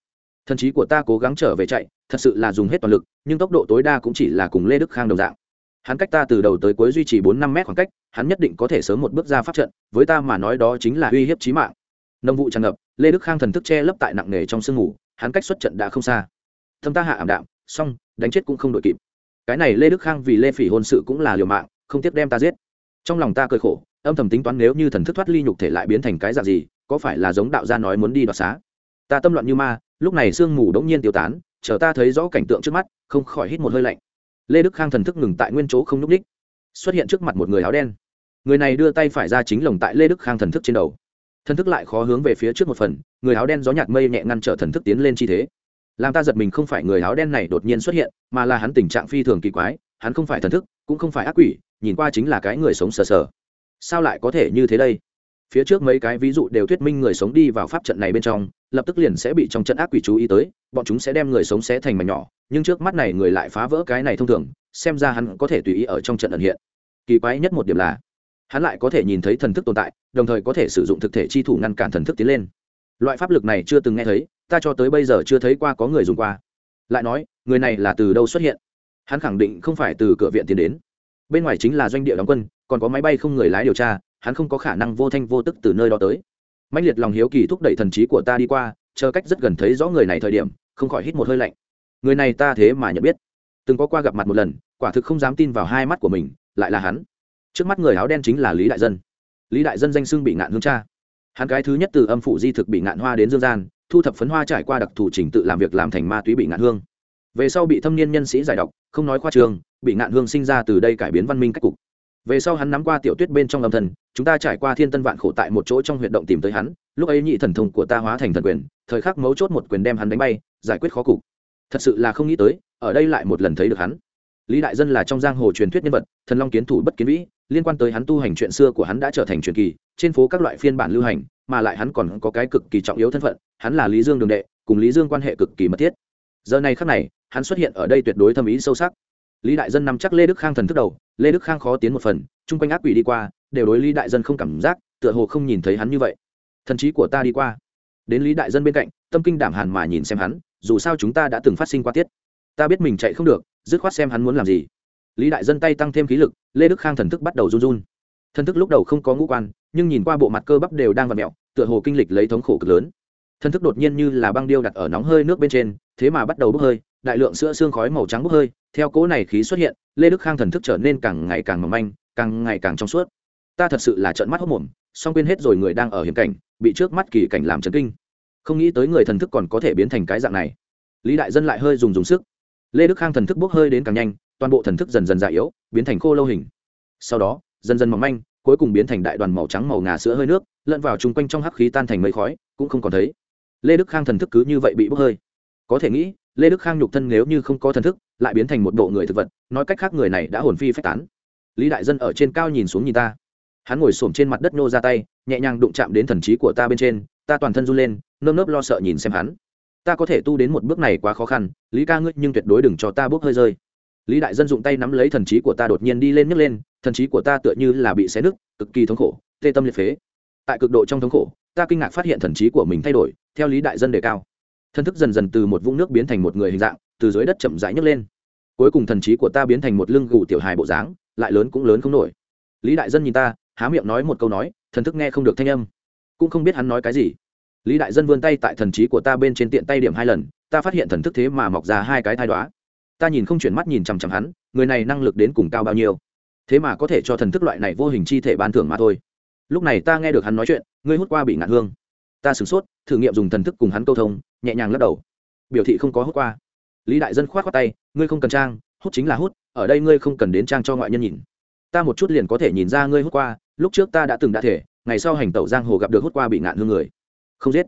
Thần trí của ta cố gắng trở về chạy, thật sự là dùng hết toàn lực, nhưng tốc độ tối đa cũng chỉ là cùng lê đức khang đồng dạng. Hắn cách ta từ đầu tới cuối duy trì bốn năm mét khoảng cách, hắn nhất định có thể sớm một bước ra pháp trận, với ta mà nói đó chính là uy hiếp trí mạng. Nông vụ tràn ngập, lê đức khang thần thức che lấp tại nặng nề trong sương ngủ hắn cách xuất trận đã không xa. Thâm ta hạ ảm đạm, xong, đánh chết cũng không đội kịp. Cái này lê đức khang vì lê phỉ hôn sự cũng là liều mạng không tiếc đem ta giết. Trong lòng ta cười khổ, âm thầm tính toán nếu như thần thức thoát ly nhục thể lại biến thành cái dạng gì, có phải là giống đạo gia nói muốn đi đoạt xá? Ta tâm loạn như ma, lúc này sương mù đống nhiên tiêu tán, chờ ta thấy rõ cảnh tượng trước mắt, không khỏi hít một hơi lạnh. Lê đức khang thần thức ngừng tại nguyên chỗ không n ú ních xuất hiện trước mặt một người áo đen. Người này đưa tay phải ra chính lồng tại lê đức khang thần thức trên đầu. Thần thức lại khó hướng về phía trước một phần, người áo đen gió nhạt mây nhẹ ngăn trở thần thức tiến lên chi thế. Làm ta giật mình không phải người áo đen này đột nhiên xuất hiện, mà là hắn tình trạng phi thường kỳ quái, hắn không phải thần thức, cũng không phải ác quỷ nhìn qua chính là cái người sống sờ sờ. Sao lại có thể như thế đây? Phía trước mấy cái ví dụ đều thuyết minh người sống đi vào pháp trận này bên trong, lập tức liền sẽ bị trong trận ác quỷ chú ý tới, bọn chúng sẽ đem người sống xé thành mảnh nhỏ, nhưng trước mắt này người lại phá vỡ cái này thông thường, xem ra hắn có thể tùy ý ở trong trận ẩn hiện. Kỳ quái nhất một điểm là, hắn lại có thể nhìn thấy thần thức tồn tại, đồng thời có thể sử dụng thực thể chi thủ ngăn cản thần thức tiến lên. Loại pháp lực này chưa từng nghe thấy, ta cho tới bây giờ chưa thấy qua có người dùng qua. Lại nói, người này là từ đâu xuất hiện? Hắn khẳng định không phải từ cửa viện tiến đến bên ngoài chính là doanh địa đóng quân, còn có máy bay không người lái điều tra, hắn không có khả năng vô thanh vô tức từ nơi đó tới. Mạnh liệt lòng hiếu kỳ thúc đẩy thần trí của ta đi qua, chờ cách rất gần thấy rõ người này thời điểm, không khỏi hít một hơi lạnh. Người này ta thế mà nhận biết. Từng có qua gặp mặt một lần, quả thực không dám tin vào hai mắt của mình, lại là hắn. Trước mắt người áo đen chính là lý đại dân. Lý đại dân danh xưng bị ngạn hương cha. Hắn cái thứ nhất từ âm phủ di thực bị ngạn hoa đến dương gian, thu thập phấn hoa trải qua đặc thù trình tự làm việc làm thành ma túy bị ngạn hương. Về sau bị thâm niên nhân sĩ giải độc, không nói khoa trường bị ngạn hương sinh ra từ đây cải biến văn minh cách cục. Về sau hắn nắm qua tiểu tuyết bên trong âm thần, chúng ta trải qua thiên tân vạn khổ tại một chỗ trong huyệt động tìm tới hắn, lúc ấy nhị thần thông của ta hóa thành thần quyền, thời khắc mấu chốt một quyền đem hắn đánh bay, giải quyết khó cục. Thật sự là không nghĩ tới, ở đây lại một lần thấy được hắn. Lý đại dân là trong giang hồ truyền thuyết nhân vật, thần long kiến thủ bất kiến vĩ, liên quan tới hắn tu hành chuyện xưa của hắn đã trở thành truyền kỳ, trên phố các loại phiên bản lưu hành, mà lại hắn còn có cái cực kỳ trọng yếu thân phận, hắn là lý dương đường đệ, cùng lý dương quan hệ cực kỳ mật thiết. Giờ này khắc này, hắn xuất hiện ở đây tuyệt đối thâm ý sâu sắc lý đại dân nắm chắc lê đức khang thần thức đầu, lê đức khang khó tiến một phần, chung quanh ác quỷ đi qua, đều đối lý đại dân không cảm giác, tựa hồ không nhìn thấy hắn như vậy. Thần trí của ta đi qua. Đến lý đại dân bên cạnh, tâm kinh đảm hàn mà nhìn xem hắn, dù sao chúng ta đã từng phát sinh qua tiết. Ta biết mình chạy không được, dứt khoát xem hắn muốn làm gì. Lý đại dân tay tăng thêm khí lực, lê đức khang thần thức bắt đầu run run. Thần thức lúc đầu không có ngũ quan, nhưng nhìn qua bộ mặt cơ bắp đều đang vặt mẹo, tựa hồ kinh lịch lấy thống khổ cực lớn. Thần thức đột nhiên như là băng điêu đặt ở nóng hơi nước bên trên, thế mà bắt đầu bốc hơi đại lượng sữa xương khói màu trắng bốc hơi, theo cỗ này khí xuất hiện, lê đức khang thần thức trở nên càng ngày càng mỏng manh, càng ngày càng trong suốt. Ta thật sự là trợn mắt hốc mồm, song quên hết rồi người đang ở hiểm cảnh, bị trước mắt kỳ cảnh làm chấn kinh. Không nghĩ tới người thần thức còn có thể biến thành cái dạng này. Lý đại dân lại hơi dùng dùng sức. Lê đức khang thần thức bốc hơi đến càng nhanh, toàn bộ thần thức dần dần già yếu, biến thành khô lâu hình. Sau đó, dần dần mỏng manh, cuối cùng biến thành đại đoàn màu trắng màu ngà sữa hơi nước, lẫn vào chung quanh trong hắc khí tan thành mây khói, cũng không còn thấy. Lê đức khang thần thức cứ như vậy bị bốc hơi. Có thể nghĩ lê đức khang nhục thân nếu như không có thần thức, lại biến thành một bộ người thực vật, nói cách khác người này đã hồn phi phách tán. Lý đại dân ở trên cao nhìn xuống nhìn ta. Hắn ngồi xổm trên mặt đất nô ra tay, nhẹ nhàng đụng chạm đến thần trí của ta bên trên, ta toàn thân run lên, nơm nớp lo sợ nhìn xem hắn. Ta có thể tu đến một bước này quá khó khăn, lý ca ngươi nhưng tuyệt đối đừng cho ta bước hơi rơi. Lý đại dân dụng tay nắm lấy thần trí của ta đột nhiên đi lên nhấc lên, thần trí của ta tựa như là bị xé nứt, cực kỳ thống khổ, tê tâm liệt phế. Tại cực độ trong thống khổ, ta kinh ngạc phát hiện thần trí của mình thay đổi, theo lý đại dân đề cao thân thức dần dần từ một vũng nước biến thành một người hình dạng, từ dưới đất chậm rãi nhấc lên. Cuối cùng thần trí của ta biến thành một lưng gù tiểu hài bộ dáng, lại lớn cũng lớn không nổi. Lý đại dân nhìn ta, há miệng nói một câu nói, thần thức nghe không được thanh âm. Cũng không biết hắn nói cái gì. Lý đại dân vươn tay tại thần trí của ta bên trên tiện tay điểm hai lần, ta phát hiện thần thức thế mà mọc ra hai cái thai đoá ta nhìn không chuyển mắt nhìn chằm chằm hắn, người này năng lực đến cùng cao bao nhiêu. Thế mà có thể cho thần thức loại này vô hình chi thể ban thưởng mà thôi. Lúc này ta nghe được hắn nói chuyện, ngươi hút qua bị ngạn hương. Ta sửng sốt, thử nghiệm dùng thần thức cùng hắn câu thông nhẹ nhàng lắc đầu. Biểu thị không có hút qua. Lý đại dân k h o á t khoác tay, ngươi không cần trang, hút chính là hút, ở đây ngươi không cần đến trang cho ngoại nhân nhìn. Ta một chút liền có thể nhìn ra ngươi hút qua, lúc trước ta đã từng đã thể, ngày sau hành tẩu giang hồ gặp được hút qua bị ngạn hương người. Không giết.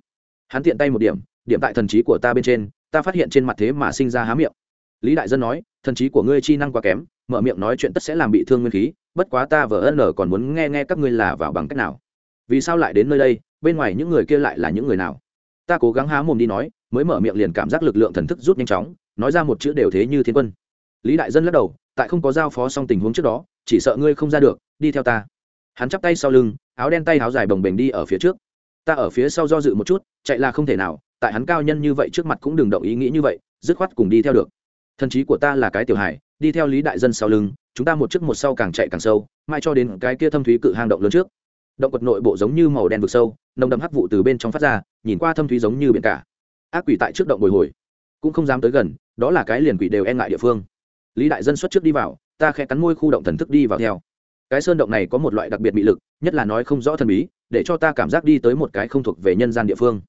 Hắn tiện tay một điểm điểm tại thần trí của ta bên trên, ta phát hiện trên mặt thế mà sinh ra há miệng. Lý đại dân nói, thần trí của ngươi chi năng quá kém, mở miệng nói chuyện tất sẽ làm bị thương nguyên khí, bất quá ta vờ ân còn muốn nghe nghe các ngươi là vào bằng cách nào. Vì sao lại đến nơi đây, bên ngoài những người kia lại là những người nào? Ta cố gắng há mồm đi nói, mới mở miệng liền cảm giác lực lượng thần thức rút nhanh chóng, nói ra một chữ đều thế như thiên quân. Lý đại dân lắc đầu, tại không có giao phó xong tình huống trước đó, chỉ sợ ngươi không ra được, đi theo ta. Hắn chắp tay sau lưng, áo đen tay áo dài bồng bềnh đi ở phía trước. Ta ở phía sau do dự một chút, chạy là không thể nào, tại hắn cao nhân như vậy trước mặt cũng đừng động ý nghĩ như vậy, dứt khoát cùng đi theo được. Thần trí của ta là cái tiểu hải đi theo lý đại dân sau lưng, chúng ta một trước một sau càng chạy càng sâu, mai cho đến cái kia thâm thúy cự hang động lớn trước động vật nội bộ giống như màu đen vực sâu, nồng đậm hắc vụ từ bên trong phát ra, nhìn qua thâm thúy giống như biển cả. Ác quỷ tại trước động bồi hồi, cũng không dám tới gần, đó là cái liền quỷ đều e ngại địa phương. Lý đại dân xuất trước đi vào, ta khẽ cắn môi khu động thần thức đi vào theo. Cái sơn động này có một loại đặc biệt bị lực, nhất là nói không rõ thần bí, để cho ta cảm giác đi tới một cái không thuộc về nhân gian địa phương.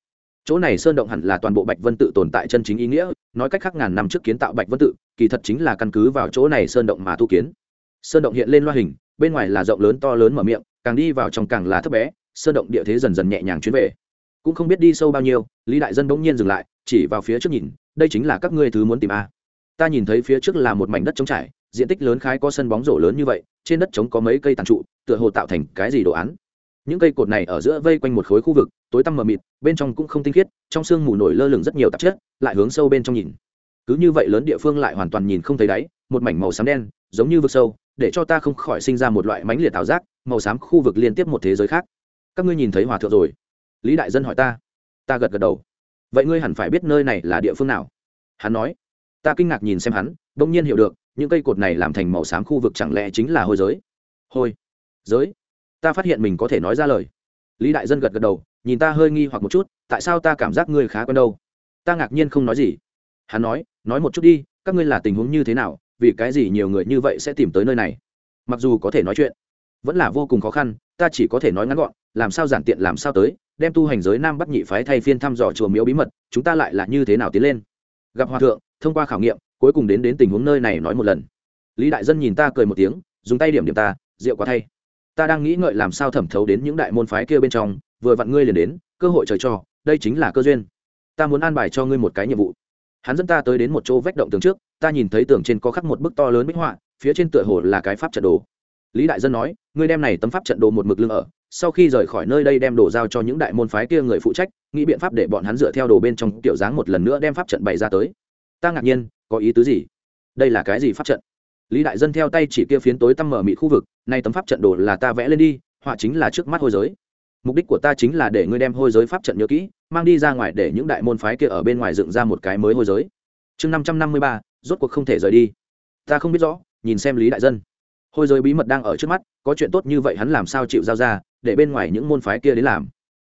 Chỗ này sơn động hẳn là toàn bộ bạch vân tự tồn tại chân chính ý nghĩa, nói cách khác ngàn năm trước kiến tạo bạch vân tự, kỳ thật chính là căn cứ vào chỗ này sơn động mà tu kiến. Sơn động hiện lên loa hình, bên ngoài là rộng lớn to lớn mở miệng càng đi vào trong càng là thấp bé, sơn động địa thế dần dần nhẹ nhàng chuyến về. Cũng không biết đi sâu bao nhiêu, lý đại dân bỗng nhiên dừng lại, chỉ vào phía trước nhìn, đây chính là các ngươi thứ muốn tìm a. À. ta nhìn thấy phía trước là một mảnh đất trống trải, diện tích lớn khái có sân bóng rổ lớn như vậy, trên đất trống có mấy cây tàn trụ, tựa hồ tạo thành cái gì đồ án. Những cây cột này ở giữa vây quanh một khối khu vực, tối tăm mờ mịt, bên trong cũng không tinh khiết, trong sương mù nổi lơ lửng rất nhiều tạp chất, lại hướng sâu bên trong nhìn. Cứ như vậy lớn địa phương lại hoàn toàn nhìn không thấy đáy, một mảnh màu xám đen, giống như vực sâu, để cho ta không khỏi sinh ra một loại mánh liệt ảo giác màu xám khu vực liên tiếp một thế giới khác. Các ngươi nhìn thấy hòa thượng rồi? Lý đại dân hỏi ta. Ta gật gật đầu. Vậy ngươi hẳn phải biết nơi này là địa phương nào? Hắn nói. Ta kinh ngạc nhìn xem hắn đ ỗ n g nhiên hiểu được, những cây cột này làm thành màu xám khu vực chẳng lẽ chính là hôi giới? Hôi. Giới? Ta phát hiện mình có thể nói ra lời. Lý đại dân gật gật đầu, nhìn ta hơi nghi hoặc một chút, tại sao ta cảm giác ngươi khá quen đâu? Ta ngạc nhiên không nói gì. Hắn nói nói một chút đi, các ngươi là tình huống như thế nào, vì cái gì nhiều người như vậy sẽ tìm tới nơi này? Mặc dù có thể nói chuyện vẫn là vô cùng khó khăn, ta chỉ có thể nói ngắn gọn, làm sao giản tiện làm sao tới, đem tu hành giới nam bắc nhị phái thay phiên thăm dò chùa miếu bí mật, chúng ta lại là như thế nào tiến lên? Gặp hòa thượng, thông qua khảo nghiệm, cuối cùng đến đến tình huống nơi này nói một lần. Lý đại dân nhìn ta cười một tiếng, dùng tay điểm điểm ta, rượu quá thay. Ta đang nghĩ ngợi làm sao thẩm thấu đến những đại môn phái kia bên trong, vừa vặn ngươi liền đến, cơ hội trời cho, đây chính là cơ duyên. Ta muốn an bài cho ngươi một cái nhiệm vụ. Hắn dẫn ta tới đến một chỗ vách động tường trước, ta nhìn thấy tường trên có khắc một bức to lớn bích họa, phía trên tựa hồ là cái pháp trận đồ lý đại dân nói, ngươi đem này tấm pháp trận đồ một mực lưng ở, sau khi rời khỏi nơi đây đem đồ giao cho những đại môn phái kia người phụ trách, nghĩ biện pháp để bọn hắn dựa theo đồ bên trong tiểu dáng một lần nữa đem pháp trận bày ra tới. Ta ngạc nhiên, có ý tứ gì? Đây là cái gì pháp trận? Lý đại dân theo tay chỉ kia phiến tối tăm mở mị khu vực nay tấm pháp trận đồ là ta vẽ lên đi, họa chính là trước mắt hôi giới. Mục đích của ta chính là để ngươi đem hôi giới pháp trận nhớ kỹ, mang đi ra ngoài để những đại môn phái kia ở bên ngoài dựng ra một cái mới hôi giới. Chương năm trăm năm mươi ba, rốt cuộc không thể rời đi. Ta không biết rõ, nhìn xem lý đại dân hôi giới bí mật đang ở trước mắt, có chuyện tốt như vậy hắn làm sao chịu giao ra, để bên ngoài những môn phái kia đến làm.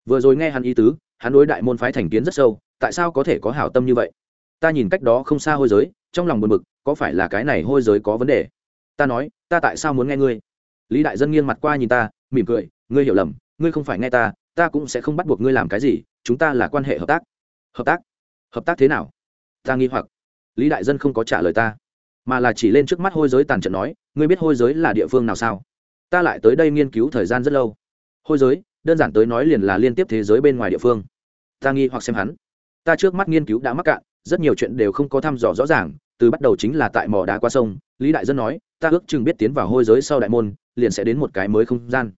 Vừa rồi nghe hắn ý tứ, hắn đối đại môn phái thành kiến rất sâu, tại sao có thể có hảo tâm như vậy? Ta nhìn cách đó không xa hôi giới, trong lòng buồn bực, có phải là cái này hôi giới có vấn đề? Ta nói, ta tại sao muốn nghe ngươi? Lý đại dân nghiêng mặt qua nhìn ta, mỉm cười, ngươi hiểu lầm, ngươi không phải nghe ta ta cũng sẽ không bắt buộc ngươi làm cái gì, chúng ta là quan hệ hợp tác. Hợp tác? Hợp tác thế nào? Ta nghi hoặc. Lý đại dân không có trả lời ta mà là chỉ lên trước mắt hôi giới tàn trận nói, ngươi biết hôi giới là địa phương nào sao? Ta lại tới đây nghiên cứu thời gian rất lâu. Hôi giới, đơn giản tới nói liền là liên tiếp thế giới bên ngoài địa phương. Ta nghi hoặc xem hắn. Ta trước mắt nghiên cứu đã mắc cạn, rất nhiều chuyện đều không có thăm dò rõ ràng, từ bắt đầu chính là tại mỏ đá qua sông, lý đại dân nói, ta ước chừng biết tiến vào hôi giới sau đại môn, liền sẽ đến một cái mới không gian.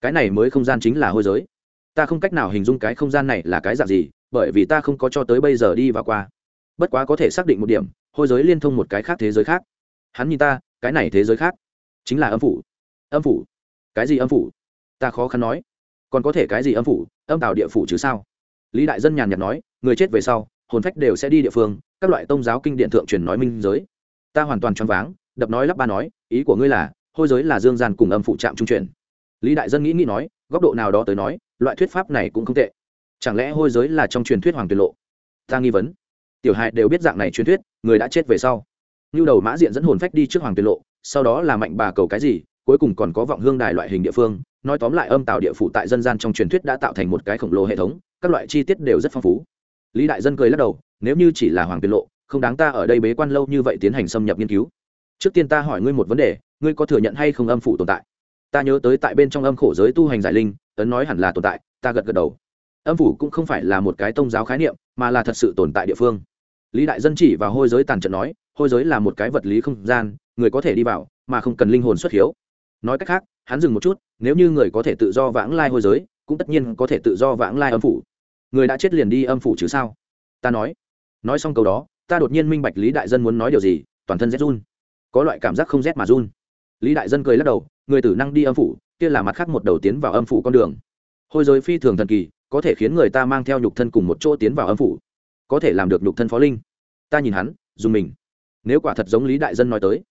Cái này mới không gian chính là hôi giới. Ta không cách nào hình dung cái không gian này là cái dạng gì, bởi vì ta không có cho tới bây giờ đi và qua. Bất quá có thể xác định một điểm hôi giới liên thông một cái khác thế giới khác. Hắn nhìn ta, cái này thế giới khác, chính là âm phủ. Âm phủ? Cái gì âm phủ? Ta khó khăn nói. Còn có thể cái gì âm phủ? Âm tạo địa phủ chứ sao? Lý đại dân nhàn nhạt nói, người chết về sau, hồn phách đều sẽ đi địa phương, các loại tôn giáo kinh điện thượng truyền nói minh giới. Ta hoàn toàn choáng váng, đập nói lắp ba nói, ý của ngươi là, hôi giới là dương gian cùng âm phụ trạm trung truyền. Lý đại dân nghĩ nghĩ nói, góc độ nào đó tới nói, loại thuyết pháp này cũng không tệ. Chẳng lẽ hôi giới là trong truyền thuyết hoàng tuyệt lộ? Ta nghi vấn tiểu hại đều biết dạng này truyền thuyết, người đã chết về sau. Như đầu mã diện dẫn hồn phách đi trước hoàng tuyệt lộ, sau đó là mạnh bà cầu cái gì, cuối cùng còn có vọng hương đài loại hình địa phương, nói tóm lại âm tạo địa phủ tại dân gian trong truyền thuyết đã tạo thành một cái khổng lồ hệ thống, các loại chi tiết đều rất phong phú. Lý đại dân cười lắc đầu, nếu như chỉ là hoàng tuyệt lộ, không đáng ta ở đây bế quan lâu như vậy tiến hành xâm nhập nghiên cứu. Trước tiên ta hỏi ngươi một vấn đề, ngươi có thừa nhận hay không âm phủ tồn tại? Ta nhớ tới tại bên trong âm khổ giới tu hành giải linh, ấn nói hẳn là tồn tại, ta gật gật đầu. Âm phủ cũng không phải là một cái tôn giáo khái niệm, mà là thật sự tồn tại địa phương lý đại dân chỉ vào hôi giới tàn trận nói, hôi giới là một cái vật lý không gian, người có thể đi vào, mà không cần linh hồn xuất hiếu. Nói cách khác, hắn dừng một chút, nếu như người có thể tự do vãng lai hôi giới, cũng tất nhiên có thể tự do vãng lai âm phủ. Người đã chết liền đi âm phủ chứ sao? Ta nói. Nói xong câu đó, ta đột nhiên minh bạch lý đại dân muốn nói điều gì, toàn thân rét run. Có loại cảm giác không rét mà run. Lý đại dân cười lắc đầu, người tử năng đi âm phủ, kia là mặt khác một đầu tiến vào âm phủ con đường. Hôi giới phi thường thần kỳ, có thể khiến người ta mang theo nhục thân cùng một chỗ tiến vào âm phủ có thể làm được nhục thân phó linh. Ta nhìn hắn, dùng mình. Nếu quả thật giống lý đại dân nói tới,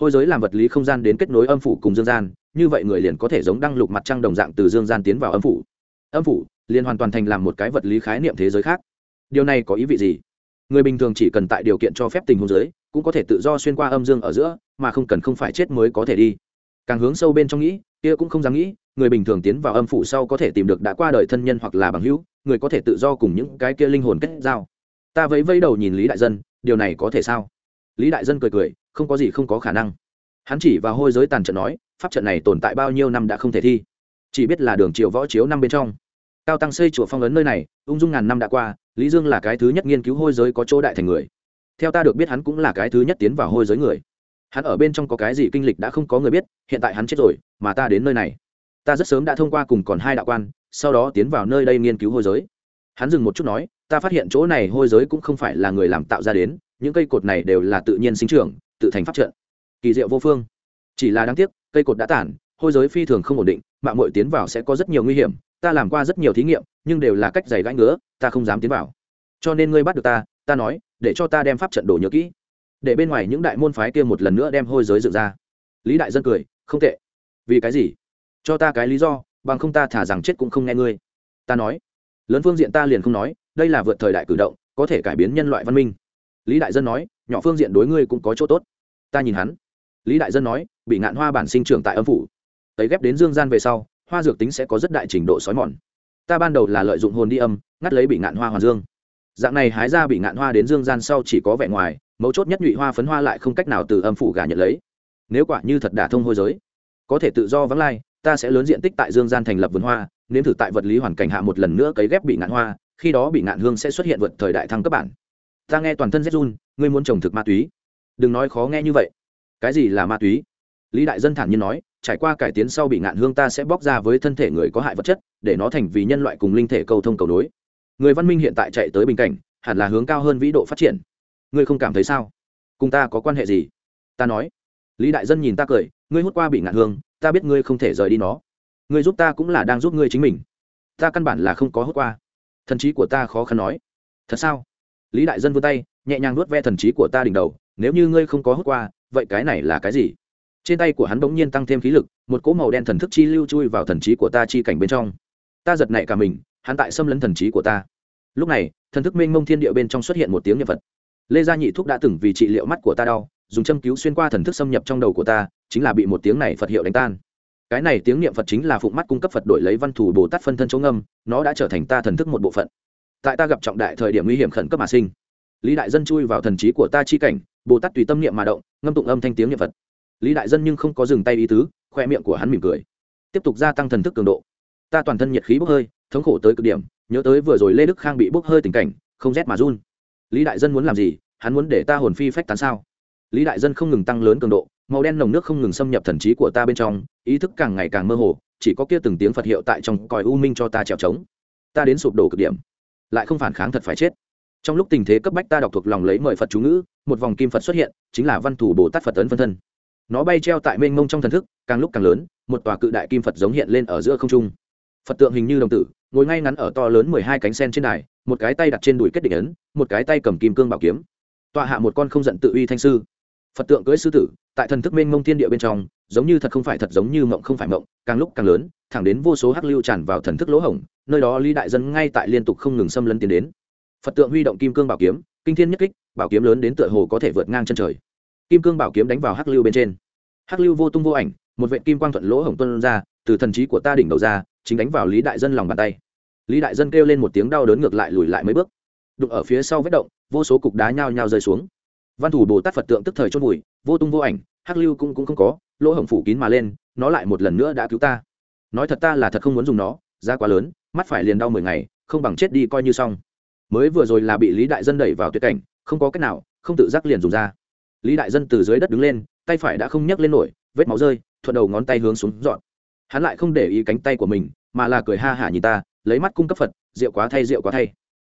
hôi giới làm vật lý không gian đến kết nối âm phủ cùng dương gian, như vậy người liền có thể giống đăng lục mặt trăng đồng dạng từ dương gian tiến vào âm phủ. Âm phủ liền hoàn toàn thành làm một cái vật lý khái niệm thế giới khác. Điều này có ý vị gì? Người bình thường chỉ cần tại điều kiện cho phép tình huống giới, cũng có thể tự do xuyên qua âm dương ở giữa, mà không cần không phải chết mới có thể đi. Càng hướng sâu bên trong nghĩ, kia cũng không dám nghĩ, người bình thường tiến vào âm phủ sau có thể tìm được đã qua đời thân nhân hoặc là bằng hữu, người có thể tự do cùng những cái kia linh hồn kết giao ta vẫy vẫy đầu nhìn lý đại dân, điều này có thể sao? Lý đại dân cười cười, không có gì không có khả năng. Hắn chỉ vào hôi giới tàn trận nói, pháp trận này tồn tại bao nhiêu năm đã không thể thi? Chỉ biết là đường triều võ chiếu năm bên trong. Cao tăng xây chùa phong ấn nơi này, ung dung ngàn năm đã qua, lý dương là cái thứ nhất nghiên cứu hôi giới có chỗ đại thành người. Theo ta được biết hắn cũng là cái thứ nhất tiến vào hôi giới người. Hắn ở bên trong có cái gì kinh lịch đã không có người biết, hiện tại hắn chết rồi, mà ta đến nơi này. Ta rất sớm đã thông qua cùng còn hai đạo quan, sau đó tiến vào nơi đây nghiên cứu hôi giới. Hắn dừng một chút nói ta phát hiện chỗ này hôi giới cũng không phải là người làm tạo ra đến, những cây cột này đều là tự nhiên sinh trưởng, tự thành pháp trận. Kỳ diệu vô phương. Chỉ là đáng tiếc, cây cột đã tản, hôi giới phi thường không ổn định, mạng mội tiến vào sẽ có rất nhiều nguy hiểm, ta làm qua rất nhiều thí nghiệm, nhưng đều là cách giày gãi ngứa, ta không dám tiến vào. Cho nên ngươi bắt được ta ta nói, để cho ta đem pháp trận đồ nhớ kỹ. Để bên ngoài những đại môn phái kia một lần nữa đem hôi giới dựng ra. Lý đại dân cười, không tệ. Vì cái gì? Cho ta cái lý do, bằng không ta thả rằng chết cũng không nghe ngươi. Ta nói. Lớn phương diện ta liền không nói đây là vượt thời đại cử động, có thể cải biến nhân loại văn minh. Lý đại dân nói, nhỏ phương diện đối ngươi cũng có chỗ tốt. Ta nhìn hắn. Lý đại dân nói, bị ngạn hoa bản sinh trưởng tại âm phủ. Tấy ghép đến dương gian về sau, hoa dược tính sẽ có rất đại trình độ xói mòn. Ta ban đầu là lợi dụng hồn đi âm, ngắt lấy bị ngạn hoa hoàn dương. Dạng này hái ra bị ngạn hoa đến dương gian sau chỉ có vẻ ngoài, mấu chốt nhất nhụy hoa phấn hoa lại không cách nào từ âm phủ gà nhận lấy. Nếu quả như thật đả thông hôi giới, có thể tự do vắng lai, ta sẽ lớn diện tích tại dương gian thành lập vườn hoa, nếm thử tại vật lý hoàn cảnh hạ một lần nữa cấy ghép bị ngạn hoa khi đó bị ngạn hương sẽ xuất hiện vượt thời đại thăng cấp bản. Ta nghe toàn thân rét run, ngươi muốn trồng thực ma túy. Đừng nói khó nghe như vậy. Cái gì là ma túy? Lý đại dân thản nhiên nói, trải qua cải tiến sau bị ngạn hương ta sẽ bóc ra với thân thể người có hại vật chất, để nó thành vì nhân loại cùng linh thể cầu thông cầu đối người văn minh hiện tại chạy tới bình cảnh, hẳn là hướng cao hơn vĩ độ phát triển. Ngươi không cảm thấy sao? Cùng ta có quan hệ gì? Ta nói. Lý đại dân nhìn ta cười, ngươi hút qua bị ngạn hương, ta biết ngươi không thể rời đi nó. Ngươi giúp ta cũng là đang giúp ngươi chính mình. Ta căn bản là không có hút qua thần trí của ta khó khăn nói. Thật sao? Lý đại dân vươn tay, nhẹ nhàng nuốt ve thần trí của ta đỉnh đầu, nếu như ngươi không có hút qua, vậy cái này là cái gì? Trên tay của hắn bỗng nhiên tăng thêm khí lực, một cỗ màu đen thần thức chi lưu chui vào thần trí của ta chi cảnh bên trong. Ta giật nảy cả mình, hắn tại xâm lấn thần trí của ta. Lúc này, thần thức mênh mông thiên địa bên trong xuất hiện một tiếng nhân vật lê gia nhị thúc đã từng vì trị liệu mắt của ta đau, dùng châm cứu xuyên qua thần thức xâm nhập trong đầu của ta, chính là bị một tiếng này phật hiệu đánh tan cái này tiếng niệm phật chính là phụng mắt cung cấp phật đổi lấy văn thủ bồ tát phân thân chỗ ngâm, nó đã trở thành ta thần thức một bộ phận. Tại ta gặp trọng đại thời điểm nguy hiểm khẩn cấp mà sinh. Lý đại dân chui vào thần trí của ta chi cảnh, bồ tát tùy tâm niệm mà động, ngâm tụng âm thanh tiếng niệm phật. Lý đại dân nhưng không có dừng tay ý tứ, khoe miệng của hắn mỉm cười. Tiếp tục gia tăng thần thức cường độ. Ta toàn thân nhiệt khí bốc hơi, thống khổ tới cực điểm, nhớ tới vừa rồi lê đức khang bị bốc hơi tình cảnh, không rét mà run. Lý đại dân muốn làm gì? Hắn muốn để ta hồn phi phách tán sao? Lý đại dân không ngừng tăng lớn cường độ màu đen nồng nước không ngừng xâm nhập thần trí của ta bên trong, ý thức càng ngày càng mơ hồ, chỉ có kia từng tiếng phật hiệu tại trong còi u minh cho ta trèo trống. Ta đến sụp đổ cực điểm, lại không phản kháng thật phải chết. Trong lúc tình thế cấp bách ta đọc thuộc lòng lấy mời phật chú ngữ, một vòng kim phật xuất hiện, chính là văn thủ bồ tát phật ấn phân thân. Nó bay treo tại mênh mông trong thần thức, càng lúc càng lớn, một tòa cự đại kim phật giống hiện lên ở giữa không trung. Phật tượng hình như đồng tử, ngồi ngay ngắn ở to lớn mười hai cánh sen trên đài, một cái tay đặt trên đùi kết định ấn, một cái tay cầm kim cương bảo kiếm. Tọa hạ một con không giận tự uy thanh sư phật tượng cưỡi sư tử, tại thần thức mênh mông thiên địa bên trong, giống như thật không phải thật, giống như mộng không phải mộng, càng lúc càng lớn, thẳng đến vô số hắc lưu tràn vào thần thức lỗ hổng, nơi đó lý đại dân ngay tại liên tục không ngừng xâm lấn tiến đến. Phật tượng huy động kim cương bảo kiếm, kinh thiên nhất kích, bảo kiếm lớn đến tựa hồ có thể vượt ngang chân trời. Kim cương bảo kiếm đánh vào hắc lưu bên trên. Hắc lưu vô tung vô ảnh, một vệ kim quang thuận lỗ hổng tuân ra, từ thần trí của ta đỉnh đầu ra, chính đánh vào lý đại dân lòng bàn tay. Lý đại dân kêu lên một tiếng đau đớn ngược lại lùi lại mấy bước. Đụng ở phía sau vết động, vô số cục đá nhao nhao rơi xuống văn thủ bồ tát phật tượng tức thời chôn vùi vô tung vô ảnh, hắc lưu cũng cũng không có, lỗ hổng phủ kín mà lên, nó lại một lần nữa đã cứu ta. Nói thật ta là thật không muốn dùng nó da quá lớn, mắt phải liền đau mười ngày, không bằng chết đi coi như xong. Mới vừa rồi là bị lý đại dân đẩy vào tuyệt cảnh, không có cách nào, không tự giác liền dùng ra. Lý đại dân từ dưới đất đứng lên, tay phải đã không nhấc lên nổi, vết máu rơi, thuận đầu ngón tay hướng xuống dọn. Hắn lại không để ý cánh tay của mình, mà là cười ha hả nhìn ta, lấy mắt cung cấp phật, rượu quá thay, rượu quá thay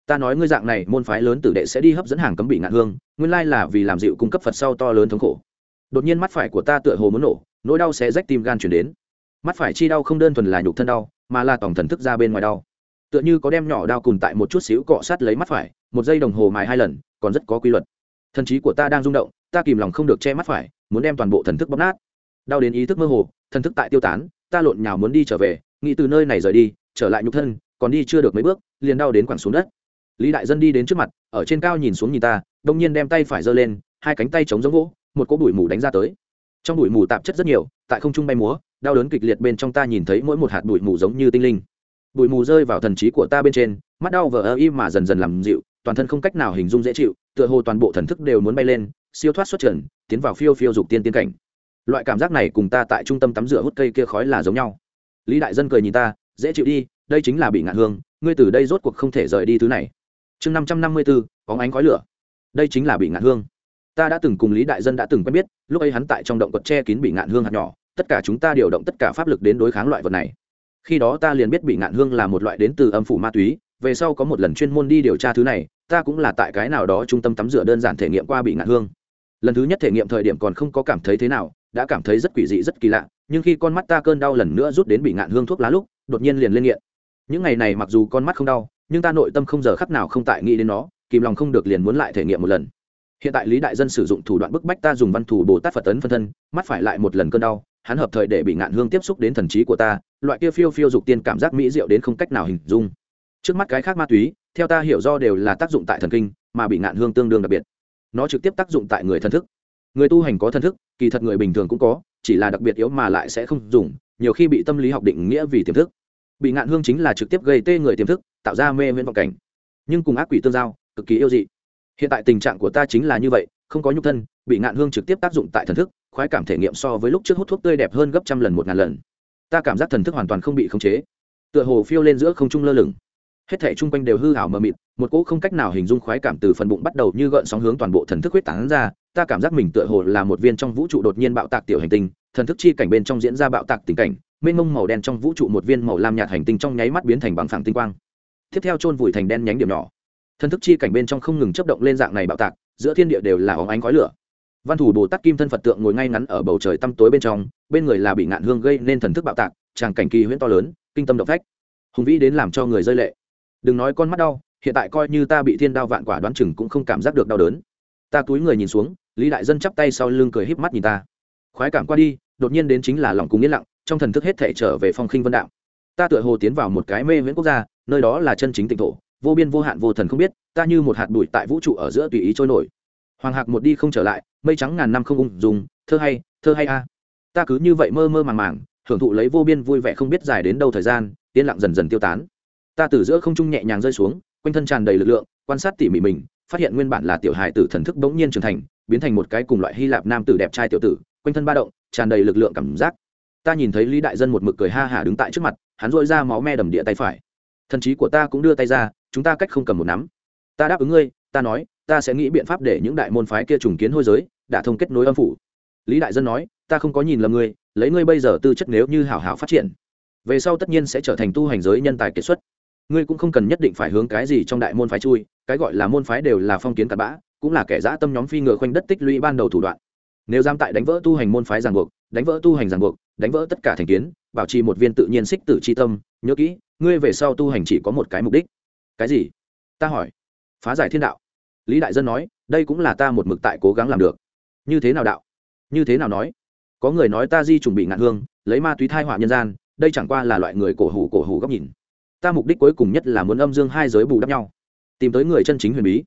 ta nói ngươi dạng này, môn phái lớn tử đệ sẽ đi hấp dẫn hàng cấm bị ngạn hương, nguyên lai là vì làm dịu cung cấp phật sau to lớn thống khổ. Đột nhiên mắt phải của ta tựa hồ muốn nổ, nỗi đau sẽ rách tim gan chuyển đến. Mắt phải chi đau không đơn thuần là nhục thân đau, mà là tổng thần thức ra bên ngoài đau. Tựa như có đem nhỏ đau cùn tại một chút xíu cọ sát lấy mắt phải, một giây đồng hồ mài hai lần, còn rất có quy luật. Thần trí của ta đang rung động, ta kìm lòng không được che mắt phải, muốn đem toàn bộ thần thức bóp nát. Đau đến ý thức mơ hồ, thần thức tại tiêu tán, ta lộn nhào muốn đi trở về, nghĩ từ nơi này rời đi, trở lại nhục thân, còn đi chưa được mấy bước, liền đau đến quẳng xuống đất lý đại dân đi đến trước mặt, ở trên cao nhìn xuống nhìn ta, đông nhiên đem tay phải giơ lên, hai cánh tay chống giống gỗ, một cỗ bụi mù đánh ra tới. Trong bụi mù tạp chất rất nhiều, tại không trung bay múa, đau đớn kịch liệt bên trong ta nhìn thấy mỗi một hạt bụi mù giống như tinh linh. Bụi mù rơi vào thần trí của ta bên trên, mắt đau vờ ơ im mà dần dần làm dịu, toàn thân không cách nào hình dung dễ chịu, tựa hồ toàn bộ thần thức đều muốn bay lên, siêu thoát xuất trần, tiến vào phiêu phiêu dục tiên tiên cảnh. Loại cảm giác này cùng ta tại trung tâm tắm rửa hút cây kia khói là giống nhau. Lý đại dân cười nhìn ta, dễ chịu đi, đây chính là bị ngạn hương, ngươi từ đây rốt cuộc không thể rời đi thứ này chương năm trăm năm mươi bốn có ánh khói lửa. Đây chính là bị ngạn hương. Ta đã từng cùng lý đại dân đã từng quen biết, lúc ấy hắn tại trong động quật che kín bị ngạn hương hạt nhỏ, tất cả chúng ta điều động tất cả pháp lực đến đối kháng loại vật này. Khi đó ta liền biết bị ngạn hương là một loại đến từ âm phủ ma túy, về sau có một lần chuyên môn đi điều tra thứ này, ta cũng là tại cái nào đó trung tâm tắm rửa đơn giản thể nghiệm qua bị ngạn hương. Lần thứ nhất thể nghiệm thời điểm còn không có cảm thấy thế nào, đã cảm thấy rất quỷ dị, rất kỳ lạ, nhưng khi con mắt ta cơn đau lần nữa rút đến bị ngạn hương thuốc lá lúc, đột nhiên liền lên nghiện. Những ngày này mặc dù con mắt không đau nhưng ta nội tâm không giờ khắc nào không tại nghĩ đến nó, kìm lòng không được liền muốn lại thể nghiệm một lần. Hiện tại lý đại dân sử dụng thủ đoạn bức bách ta dùng văn thủ bồ tát phật tấn phân thân, mắt phải lại một lần cơn đau, hắn hợp thời để bị ngạn hương tiếp xúc đến thần trí của ta, loại kia phiêu phiêu dục tiên cảm giác mỹ diệu đến không cách nào hình dung. Trước mắt cái khác ma túy, theo ta hiểu do đều là tác dụng tại thần kinh, mà bị ngạn hương tương đương đặc biệt. Nó trực tiếp tác dụng tại người thân thức. Người tu hành có thân thức, kỳ thật người bình thường cũng có, chỉ là đặc biệt yếu mà lại sẽ không dùng, nhiều khi bị tâm lý học định nghĩa vì tiềm thức bị ngạn hương chính là trực tiếp gây tê người tiềm thức, tạo ra mê miễn vọng cảnh. Nhưng cùng ác quỷ tương giao, cực kỳ yêu dị. Hiện tại tình trạng của ta chính là như vậy, không có nhục thân, bị ngạn hương trực tiếp tác dụng tại thần thức, khoái cảm thể nghiệm so với lúc trước hút thuốc tươi đẹp hơn gấp trăm lần một ngàn lần. Ta cảm giác thần thức hoàn toàn không bị khống chế. Tựa hồ phiêu lên giữa không trung lơ lửng. Hết thể chung quanh đều hư hảo mờ mịt, một cỗ không cách nào hình dung khoái cảm từ phần bụng bắt đầu như gợn sóng hướng toàn bộ thần thức huyết tán ra. Ta cảm giác mình tựa hồ là một viên trong vũ trụ đột nhiên bạo tạc tiểu hành tinh, thần thức chi cảnh bên trong diễn ra bạo tạc tình cảnh mênh mông màu đen trong vũ trụ một viên màu lam nhạt hành tinh trong nháy mắt biến thành bằng phẳng tinh quang. Tiếp theo chôn vùi thành đen nhánh điểm nhỏ. Thần thức chi cảnh bên trong không ngừng chấp động lên dạng này bạo tạc, giữa thiên địa đều là óng ánh khói lửa. Văn thủ bồ tát kim thân phật tượng ngồi ngay ngắn ở bầu trời tăm tối bên trong, bên người là bị ngạn hương gây nên thần thức bạo tạc, tràng cảnh kỳ huyễn to lớn, kinh tâm động phách. Hùng vĩ đến làm cho người rơi lệ. Đừng nói con mắt đau, hiện tại coi như ta bị thiên đao vạn quả đoán chừng cũng không cảm giác được đau đớn. Ta túi người nhìn xuống, lý đại dân chắp tay sau lưng cười híp mắt nhìn ta. Khoái cảm qua đi, đột nhiên đến chính là lòng cùng yên lặng trong thần thức hết thể trở về phong khinh vân đạo. Ta tựa hồ tiến vào một cái mê viễn quốc gia, nơi đó là chân chính tịnh thổ, vô biên vô hạn vô thần không biết, ta như một hạt bụi tại vũ trụ ở giữa tùy ý trôi nổi. Hoàng hạc một đi không trở lại, mây trắng ngàn năm không ung dùng thơ hay thơ hay a. Ta cứ như vậy mơ mơ màng màng, hưởng thụ lấy vô biên vui vẻ không biết dài đến đâu thời gian, yên lặng dần dần tiêu tán. Ta từ giữa không trung nhẹ nhàng rơi xuống, quanh thân tràn đầy lực lượng, quan sát tỉ mỉ mình, phát hiện nguyên bản là tiểu hài tử thần thức bỗng nhiên trưởng thành, biến thành một cái cùng loại hy lạp nam tử đẹp trai tiểu tử, quanh thân ba động, tràn đầy lực lượng cảm giác ta nhìn thấy lý đại dân một mực cười ha hả đứng tại trước mặt, hắn dội ra máu me đầm địa tay phải. Thần trí của ta cũng đưa tay ra, chúng ta cách không cầm một nắm. Ta đáp ứng ngươi, ta nói, ta sẽ nghĩ biện pháp để những đại môn phái kia trùng kiến hôi giới, đã thông kết nối âm phủ. Lý đại dân nói, ta không có nhìn lầm ngươi, lấy ngươi bây giờ tư chất nếu như hảo hảo phát triển, về sau tất nhiên sẽ trở thành tu hành giới nhân tài kiệt xuất. Ngươi cũng không cần nhất định phải hướng cái gì trong đại môn phái chui, cái gọi là môn phái đều là phong kiến cặn bã, cũng là kẻ dã tâm nhóm phi ngựa khoanh đất tích lũy ban đầu thủ đoạn. Nếu dám tại đánh vỡ tu hành môn phái ràng buộc, đánh vỡ tu hành ràng buộc đánh vỡ tất cả thành kiến, bảo trì một viên tự nhiên xích tử c h i tâm, nhớ kỹ, ngươi về sau tu hành chỉ có một cái mục đích. Cái gì? Ta hỏi. Phá giải thiên đạo. Lý đại dân nói, đây cũng là ta một mực tại cố gắng làm được. Như thế nào đạo? Như thế nào nói? Có người nói ta di chuẩn bị ngạn hương, lấy ma túy thai họa nhân gian, đây chẳng qua là loại người cổ hủ cổ hủ góc nhìn. Ta mục đích cuối cùng nhất là muốn âm dương hai giới bù đắp nhau. Tìm tới người chân chính huyền bí.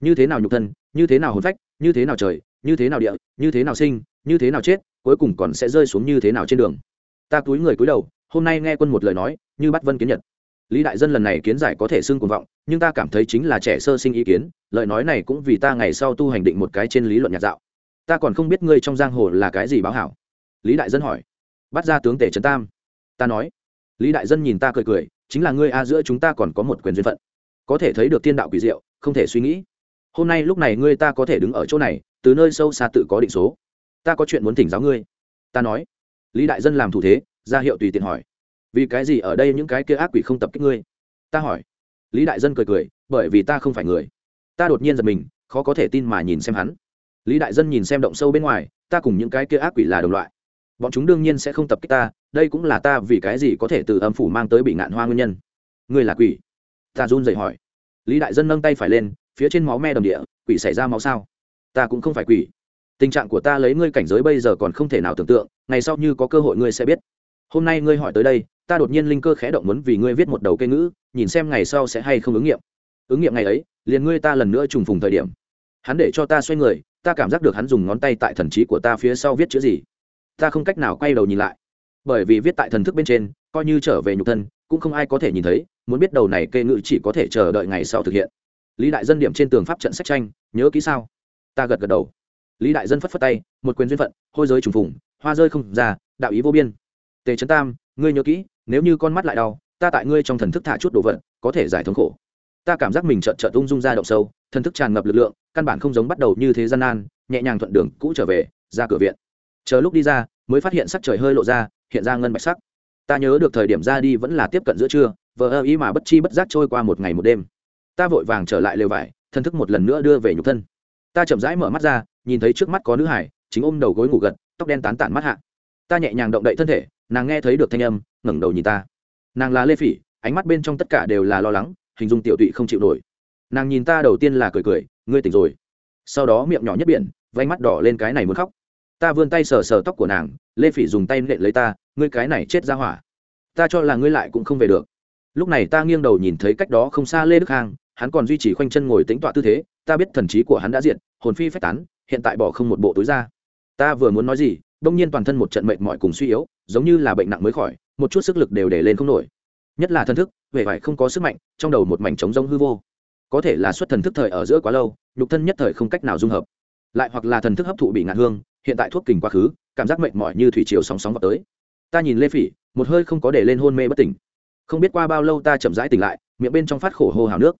Như thế nào nhục thân, như thế nào hồn phách, như thế nào trời, như thế nào địa, như thế nào sinh, như thế nào chết cuối cùng còn sẽ rơi xuống như thế nào trên đường. Ta túi người cúi đầu, hôm nay nghe quân một lời nói, như bắt vân kiến nhật. Lý đại dân lần này kiến giải có thể xưng cuồng vọng, nhưng ta cảm thấy chính là trẻ sơ sinh ý kiến, lời nói này cũng vì ta ngày sau tu hành định một cái trên lý luận nhạt dạo. Ta còn không biết ngươi trong giang hồ là cái gì báo hảo. Lý đại dân hỏi. Bắt ra tướng tể trấn tam. Ta nói. Lý đại dân nhìn ta cười cười, chính là ngươi a, giữa chúng ta còn có một quyền duyên phận. Có thể thấy được thiên đạo quỷ diệu, không thể suy nghĩ. Hôm nay lúc này ngươi ta có thể đứng ở chỗ này, từ nơi sâu xa tự có định số ta có chuyện muốn thỉnh giáo ngươi. Ta nói. Lý đại dân làm thủ thế, ra hiệu tùy tiện hỏi. Vì cái gì ở đây những cái kia ác quỷ không tập kích ngươi? Ta hỏi. Lý đại dân cười cười, bởi vì ta không phải người. Ta đột nhiên giật mình, khó có thể tin mà nhìn xem hắn. Lý đại dân nhìn xem động sâu bên ngoài, ta cùng những cái kia ác quỷ là đồng loại. Bọn chúng đương nhiên sẽ không tập kích ta, đây cũng là ta vì cái gì có thể từ âm phủ mang tới bị ngạn hoa nguyên nhân. Ngươi là quỷ? Ta run dậy hỏi. Lý đại dân nâng tay phải lên, phía trên máu me đầm địa, quỷ xảy ra máu sao? Ta cũng không phải quỷ tình trạng của ta lấy ngươi cảnh giới bây giờ còn không thể nào tưởng tượng, ngày sau như có cơ hội ngươi sẽ biết. Hôm nay ngươi hỏi tới đây, ta đột nhiên linh cơ khẽ động muốn vì ngươi viết một đầu cây ngữ, nhìn xem ngày sau sẽ hay không ứng nghiệm. Ứng nghiệm ngày ấy, liền ngươi ta lần nữa trùng phùng thời điểm. Hắn để cho ta xoay người, ta cảm giác được hắn dùng ngón tay tại thần trí của ta phía sau viết chữ gì. Ta không cách nào quay đầu nhìn lại. Bởi vì viết tại thần thức bên trên, coi như trở về nhục thân, cũng không ai có thể nhìn thấy, muốn biết đầu này cây ngữ chỉ có thể chờ đợi ngày sau thực hiện. Lý đại dân điểm trên tường pháp trận sách tranh, nhớ kỹ sao? Ta gật gật đầu lý đại dân phất phất tay, một quyền duyên phận, hôi giới trùng phùng, hoa rơi không ra, đạo ý vô biên. Tề trấn tam, ngươi nhớ kỹ, nếu như con mắt lại đau, ta tại ngươi trong thần thức thả chút đồ vật, có thể giải thống khổ. Ta cảm giác mình trợn trợn ung dung ra động sâu, thần thức tràn ngập lực lượng, căn bản không giống bắt đầu như thế gian nan, nhẹ nhàng thuận đường, cũ trở về, ra cửa viện. Chờ lúc đi ra, mới phát hiện sắc trời hơi lộ ra, hiện ra ngân bạch sắc. Ta nhớ được thời điểm ra đi vẫn là tiếp cận giữa trưa, vờ ơ ý mà bất chi bất giác trôi qua một ngày một đêm. Ta vội vàng trở lại lều vải thân thức một lần nữa đưa về nhục thân ta chậm rãi mở mắt ra, nhìn thấy trước mắt có nữ hải, chính ôm đầu gối ngủ gật, tóc đen tán tản mắt hạ. Ta nhẹ nhàng động đậy thân thể, nàng nghe thấy được thanh âm, ngẩng đầu nhìn ta. Nàng là lê phỉ, ánh mắt bên trong tất cả đều là lo lắng, hình dung tiểu tụy không chịu nổi. Nàng nhìn ta đầu tiên là cười cười, ngươi tỉnh rồi. Sau đó miệng nhỏ nhất biển vánh mắt đỏ lên cái này muốn khóc. Ta vươn tay sờ sờ tóc của nàng, lê phỉ dùng tay nện lấy ta, ngươi cái này chết ra hỏa. Ta cho là ngươi lại cũng không về được. Lúc này ta nghiêng đầu nhìn thấy cách đó không xa lê đức khang hắn còn duy trì khoanh chân ngồi tính tọa tư thế, ta biết thần trí của hắn đã diện hồn phi phách tán, hiện tại bỏ không một bộ túi ra. Ta vừa muốn nói gì, đông nhiên toàn thân một trận mệnh mọi cùng suy yếu, giống như là bệnh nặng mới khỏi, một chút sức lực đều để lên không nổi. Nhất là thân thức, vẻ vải không có sức mạnh, trong đầu một mảnh trống rông hư vô. Có thể là xuất thần thức thời ở giữa quá lâu, nhục thân nhất thời không cách nào dung hợp. Lại hoặc là thần thức hấp thụ bị ngạn hương, hiện tại thuốc kình quá khứ, cảm giác mệt mỏi như thủy triều sóng sóng vào tới. Ta nhìn lê phỉ, một hơi không có để lên hôn mê bất tỉnh. Không biết qua bao lâu ta chậm rãi tỉnh lại, miệng bên trong phát khổ hô hào nước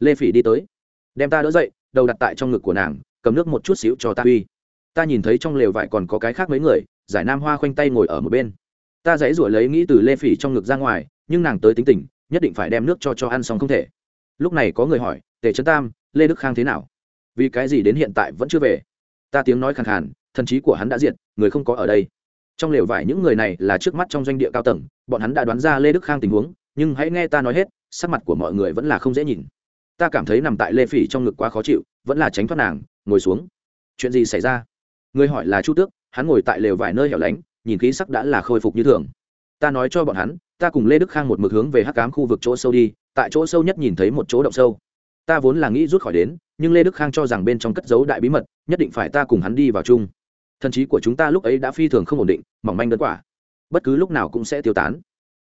lê phỉ đi tới. Đem ta đỡ dậy, đầu đặt tại trong ngực của nàng, cầm nước một chút xíu cho ta uy. Ta nhìn thấy trong lều vải còn có cái khác mấy người, giải nam hoa khoanh tay ngồi ở một bên. Ta dãy ruổi lấy nghĩ từ lê phỉ trong ngực ra ngoài, nhưng nàng tới tính tình, nhất định phải đem nước cho cho ăn xong không thể. Lúc này có người hỏi, tề trấn tam, lê đức khang thế nào? Vì cái gì đến hiện tại vẫn chưa về? Ta tiếng nói khàn khàn, thần trí của hắn đã diệt, người không có ở đây. Trong lều vải những người này là trước mắt trong doanh địa cao tầng, bọn hắn đã đoán ra lê đức khang tình huống, nhưng hãy nghe ta nói hết, sắc mặt của mọi người vẫn là không dễ nhìn ta cảm thấy nằm tại lê phỉ trong ngực quá khó chịu, vẫn là tránh thoát nàng, ngồi xuống. Chuyện gì xảy ra? Người hỏi là chu tước, hắn ngồi tại lều vài nơi hẻo lánh, nhìn khí sắc đã là khôi phục như thường. Ta nói cho bọn hắn, ta cùng lê đức khang một mực hướng về hắc cám khu vực chỗ sâu đi, tại chỗ sâu nhất nhìn thấy một chỗ động sâu. Ta vốn là nghĩ rút khỏi đến, nhưng lê đức khang cho rằng bên trong cất giấu đại bí mật, nhất định phải ta cùng hắn đi vào chung. Thần trí của chúng ta lúc ấy đã phi thường không ổn định, mỏng manh đơn quả. Bất cứ lúc nào cũng sẽ tiêu tán.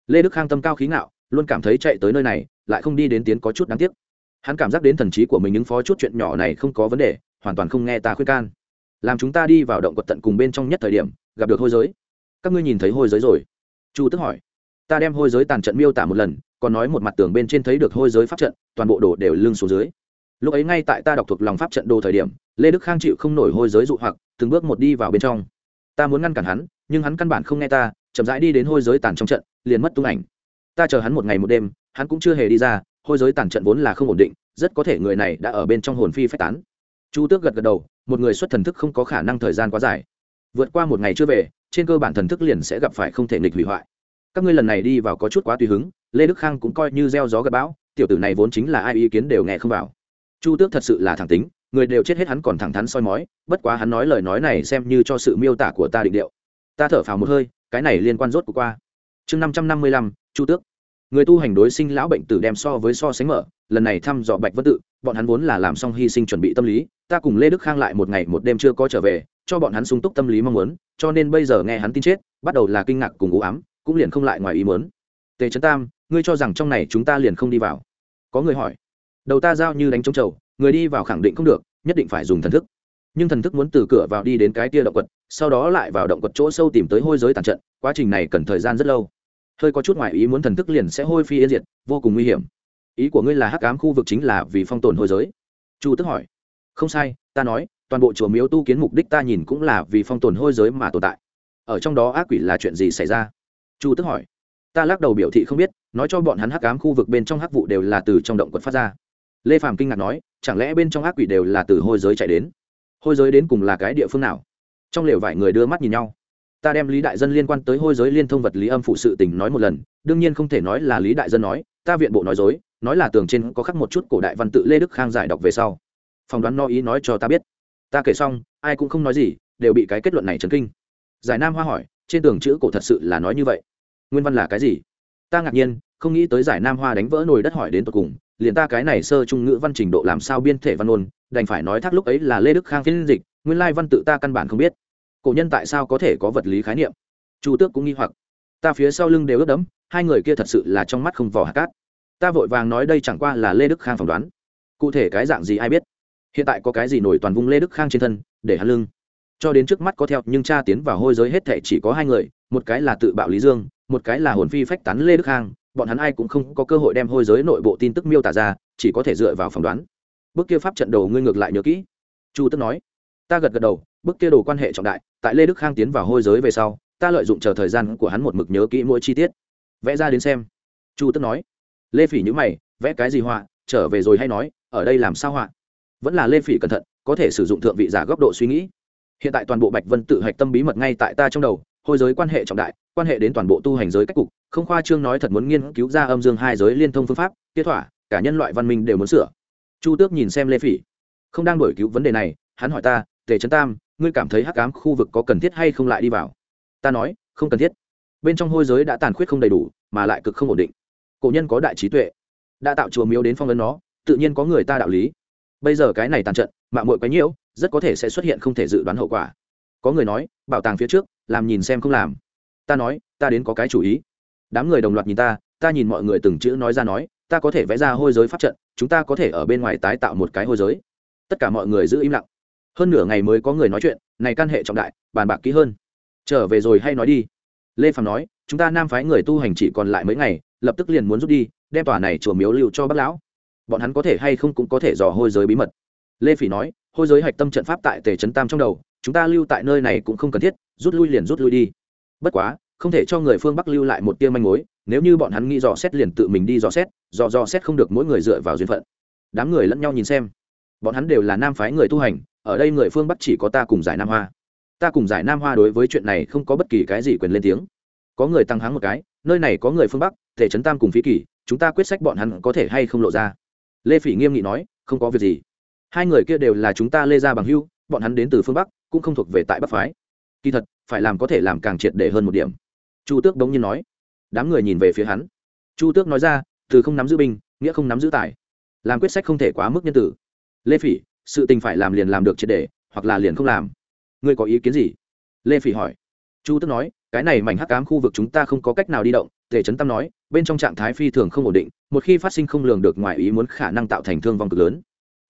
Lê đức khang tâm cao khí ngạo, luôn cảm thấy chạy tới nơi này, lại không đi đến tiến có chút đáng tiếc hắn cảm giác đến thần trí của mình những phó chút chuyện nhỏ này không có vấn đề, hoàn toàn không nghe ta khuyên can. Làm chúng ta đi vào động quật tận cùng bên trong nhất thời điểm, gặp được hôi giới. Các ngươi nhìn thấy hôi giới rồi? Chu tức hỏi. Ta đem hôi giới tàn trận miêu tả một lần, còn nói một mặt tường bên trên thấy được hôi giới pháp trận, toàn bộ đồ đều lưng xuống dưới. Lúc ấy ngay tại ta đọc thuộc lòng pháp trận đồ thời điểm, lê đức khang chịu không nổi hôi giới dụ hoặc, từng bước một đi vào bên trong. Ta muốn ngăn cản hắn, nhưng hắn căn bản không nghe ta, chậm rãi đi đến hôi giới tàn trong trận, liền mất tung ảnh. Ta chờ hắn một ngày một đêm, hắn cũng chưa hề đi ra hôi giới tàn trận vốn là không ổn định, rất có thể người này đã ở bên trong hồn phi phách tán. Chu tước gật gật đầu, một người xuất thần thức không có khả năng thời gian quá dài. Vượt qua một ngày chưa về, trên cơ bản thần thức liền sẽ gặp phải không thể nghịch hủy hoại. Các ngươi lần này đi vào có chút quá tùy hứng, lê đức khang cũng coi như gieo gió gặp bão, tiểu tử này vốn chính là ai ý kiến đều nghe không vào. Chu tước thật sự là thẳng tính, người đều chết hết hắn còn thẳng thắn soi mói, bất quá hắn nói lời nói này xem như cho sự miêu tả của ta định điệu. Ta thở phào một hơi, cái này liên quan rốt của qua. Chương năm trăm năm mươi lăm, chu tước người tu hành đối sinh lão bệnh tử đem so với so sánh mở, lần này thăm dò bạch vân tự, bọn hắn vốn là làm xong hy sinh chuẩn bị tâm lý, ta cùng lê đức khang lại một ngày một đêm chưa có trở về, cho bọn hắn sung túc tâm lý mong muốn, cho nên bây giờ nghe hắn tin chết, bắt đầu là kinh ngạc cùng u ám, cũng liền không lại ngoài ý muốn. Tề trấn tam, ngươi cho rằng trong này chúng ta liền không đi vào? Có người hỏi. Đầu ta giao như đánh trống trầu, người đi vào khẳng định không được, nhất định phải dùng thần thức. Nhưng thần thức muốn từ cửa vào đi đến cái tia động quật, sau đó lại vào động quật chỗ sâu tìm tới hôi giới tàn trận, quá trình này cần thời gian rất lâu hơi có chút ngoại ý muốn thần thức liền sẽ hôi phi yên diệt, vô cùng nguy hiểm. Ý của ngươi là hắc ám khu vực chính là vì phong tồn hôi giới. Chu tức hỏi. Không sai, ta nói, toàn bộ chùa miếu tu kiến mục đích ta nhìn cũng là vì phong tồn hôi giới mà tồn tại. Ở trong đó ác quỷ là chuyện gì xảy ra? Chu tức hỏi. Ta lắc đầu biểu thị không biết, nói cho bọn hắn hắc ám khu vực bên trong hắc vụ đều là từ trong động quật phát ra. Lê phàm kinh ngạc nói, chẳng lẽ bên trong ác quỷ đều là từ hôi giới chạy đến? Hôi giới đến cùng là cái địa phương nào? Trong lều vải người đưa mắt nhìn nhau ta đem lý đại dân liên quan tới hôi giới liên thông vật lý âm phụ sự tình nói một lần, đương nhiên không thể nói là lý đại dân nói, ta viện bộ nói dối, nói là tường trên có khắc một chút cổ đại văn tự lê đức khang giải đọc về sau. Phỏng đoán no ý nói cho ta biết. Ta kể xong, ai cũng không nói gì, đều bị cái kết luận này chấn kinh. Giải nam hoa hỏi, trên tường chữ cổ thật sự là nói như vậy? Nguyên văn là cái gì? Ta ngạc nhiên, không nghĩ tới giải nam hoa đánh vỡ nồi đất hỏi đến tột cùng, liền ta cái này sơ trung ngữ văn trình độ làm sao biên thể văn ôn, đành phải nói thác lúc ấy là lê đức khang phiên dịch, nguyên lai văn tự ta căn bản không biết cổ nhân tại sao có thể có vật lý khái niệm? Chu tước cũng nghi hoặc. Ta phía sau lưng đều ướt đẫm, hai người kia thật sự là trong mắt không vỏ hạt cát. Ta vội vàng nói đây chẳng qua là lê đức khang phỏng đoán. Cụ thể cái dạng gì ai biết? Hiện tại có cái gì nổi toàn vung lê đức khang trên thân, để hắn lưng. Cho đến trước mắt có theo, nhưng cha tiến vào hôi giới hết thệ chỉ có hai người, một cái là tự bạo lý dương, một cái là hồn phi phách tán lê đức khang, bọn hắn ai cũng không có cơ hội đem hôi giới nội bộ tin tức miêu tả ra, chỉ có thể dựa vào phỏng đoán. Bước kia pháp trận đầu ngươi ngược lại nhớ kỹ. Chu tức nói. Ta gật gật đầu bước kia đồ quan hệ trọng đại, tại lê đức khang tiến vào hôi giới về sau, ta lợi dụng chờ thời gian của hắn một mực nhớ kỹ mỗi chi tiết. Vẽ ra đến xem. Chu tức nói. Lê phỉ nhữ mày, vẽ cái gì họa, trở về rồi hay nói, ở đây làm sao họa? Vẫn là lê phỉ cẩn thận, có thể sử dụng thượng vị giả góc độ suy nghĩ. Hiện tại toàn bộ bạch vân tự hạch tâm bí mật ngay tại ta trong đầu, hôi giới quan hệ trọng đại, quan hệ đến toàn bộ tu hành giới cách cục, không khoa trương nói thật muốn nghiên cứu ra âm dương hai giới liên thông phương pháp tiết thỏa, cả nhân loại văn minh đều muốn sửa. Chu tước nhìn xem lê phỉ. Không đang đổi cứu vấn đề này, hắn hỏi ta, tề trấn tam ngươi cảm thấy hắc ám khu vực có cần thiết hay không lại đi vào? Ta nói, không cần thiết. Bên trong hôi giới đã tàn khuyết không đầy đủ, mà lại cực không ổn định. Cổ nhân có đại trí tuệ. Đã tạo chùa miếu đến phong ấn nó, tự nhiên có người ta đạo lý. Bây giờ cái này tàn trận, mạng mội quấy nhiễu, rất có thể sẽ xuất hiện không thể dự đoán hậu quả. Có người nói, bảo tàng phía trước, làm nhìn xem không làm. Ta nói, ta đến có cái chủ ý. Đám người đồng loạt nhìn ta ta nhìn mọi người từng chữ nói ra nói, ta có thể vẽ ra hôi giới pháp trận, chúng ta có thể ở bên ngoài tái tạo một cái hôi giới. Tất cả mọi người giữ im lặng hơn nửa ngày mới có người nói chuyện, này căn hệ trọng đại, bàn bạc kỹ hơn. Trở về rồi hay nói đi. Lê phạm nói, chúng ta nam phái người tu hành chỉ còn lại mấy ngày, lập tức liền muốn rút đi, đem tòa này chùa miếu lưu cho bác lão. Bọn hắn có thể hay không cũng có thể dò hôi giới bí mật. Lê phỉ nói, hôi giới hạch tâm trận pháp tại tề trấn tam trong đầu, chúng ta lưu tại nơi này cũng không cần thiết, rút lui liền rút lui đi. Bất quá, không thể cho người phương bắc lưu lại một tia manh mối, nếu như bọn hắn nghĩ dò xét liền tự mình đi dò xét, dò dò xét không được mỗi người dựa vào duyên phận. Đám người lẫn nhau nhìn xem. Bọn hắn đều là nam phái người tu hành ở đây người phương bắc chỉ có ta cùng giải nam hoa. Ta cùng giải nam hoa đối với chuyện này không có bất kỳ cái gì quyền lên tiếng. Có người tăng háng một cái, nơi này có người phương bắc thể trấn tam cùng phí kỳ, chúng ta quyết sách bọn hắn có thể hay không lộ ra. Lê phỉ nghiêm nghị nói, không có việc gì. Hai người kia đều là chúng ta lê ra bằng hưu, bọn hắn đến từ phương bắc, cũng không thuộc về tại bắc phái. Kỳ thật, phải làm có thể làm càng triệt để hơn một điểm. Chu tước đống nhiên nói. Đám người nhìn về phía hắn. Chu tước nói ra, từ không nắm giữ binh, nghĩa không nắm giữ tài. Làm quyết sách không thể quá mức nhân tử. Lê phỉ sự tình phải làm liền làm được triệt để, hoặc là liền không làm. Ngươi có ý kiến gì? Lê phỉ hỏi. Chu tức nói, cái này mảnh hắc cám khu vực chúng ta không có cách nào đi động, tề trấn tam nói, bên trong trạng thái phi thường không ổn định, một khi phát sinh không lường được ngoài ý muốn khả năng tạo thành thương vong cực lớn.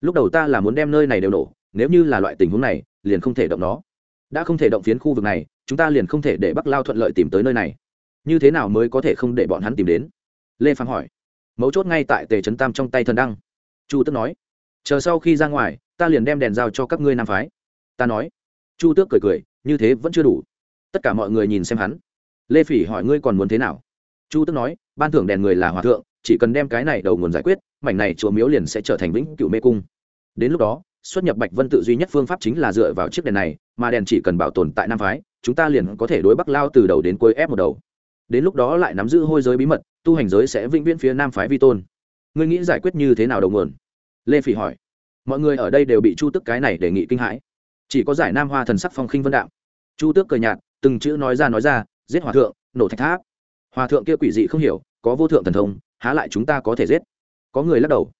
Lúc đầu ta là muốn đem nơi này đều nổ nếu như là loại tình huống này, liền không thể động nó. Đã không thể động phiến khu vực này, chúng ta liền không thể để bắc lao thuận lợi tìm tới nơi này. Như thế nào mới có thể không để bọn hắn tìm đến? Lê phàm hỏi. Mấu chốt ngay tại tề trấn tam trong tay thần đăng. Chu tức nói chờ sau khi ra ngoài, ta liền đem đèn giao cho các ngươi nam phái. Ta nói. Chu tước cười cười, như thế vẫn chưa đủ. Tất cả mọi người nhìn xem hắn. Lê phỉ hỏi, ngươi còn muốn thế nào? Chu tước nói, ban thưởng đèn người là hòa thượng, chỉ cần đem cái này đầu nguồn giải quyết, mảnh này chùa miếu liền sẽ trở thành vĩnh cựu mê cung. Đến lúc đó, xuất nhập bạch vân tự duy nhất phương pháp chính là dựa vào chiếc đèn này, mà đèn chỉ cần bảo tồn tại nam phái, chúng ta liền có thể đối bắc lao từ đầu đến cuối ép một đầu. Đến lúc đó lại nắm giữ hôi giới bí mật, tu hành giới sẽ vĩnh viễn phía nam phái vi tôn. Ngươi nghĩ giải quyết như thế nào đầu nguồn? Lê phỉ hỏi. Mọi người ở đây đều bị chu tức cái này đề nghị kinh hãi. Chỉ có giải nam hoa thần sắc phong khinh vân đạo chu tước cười nhạt, từng chữ nói ra nói ra, giết hòa thượng, nổ thạch tháp. Hòa thượng kia quỷ dị không hiểu, có vô thượng thần thông, há lại chúng ta có thể giết? Có người lắc đầu.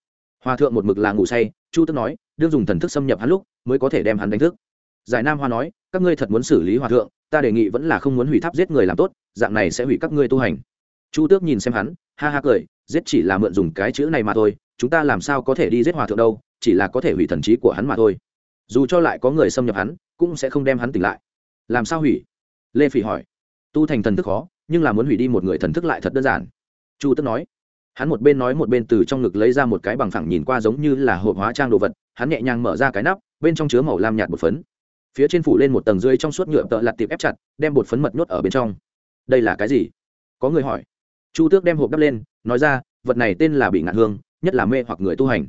Hòa thượng một mực là ngủ say, chu tước nói, đương dùng thần thức xâm nhập hắn lúc, mới có thể đem hắn đánh thức. Giải nam hoa nói, các ngươi thật muốn xử lý hòa thượng, ta đề nghị vẫn là không muốn hủy tháp giết người làm tốt, dạng này sẽ hủy các ngươi tu hành. Chu tước nhìn xem hắn, ha ha cười, giết chỉ là mượn dùng cái chữ này mà thôi chúng ta làm sao có thể đi giết hòa thượng đâu, chỉ là có thể hủy thần trí của hắn mà thôi. Dù cho lại có người xâm nhập hắn, cũng sẽ không đem hắn tỉnh lại. Làm sao hủy? Lê phỉ hỏi. Tu thành thần thức khó, nhưng là muốn hủy đi một người thần thức lại thật đơn giản. Chu tức nói. Hắn một bên nói một bên từ trong ngực lấy ra một cái bằng phẳng nhìn qua giống như là hộp hóa trang đồ vật, hắn nhẹ nhàng mở ra cái nắp, bên trong chứa màu lam nhạt bột phấn. Phía trên phủ lên một tầng dưới trong suốt nhựa tợ lặt tiệp ép chặt, đem bột phấn mật nhốt ở bên trong. Đây là cái gì? Có người hỏi. Chu tước đem hộp đắp lên, nói ra, vật này tên là bị ngạn hương nhất là mê hoặc người tu hành.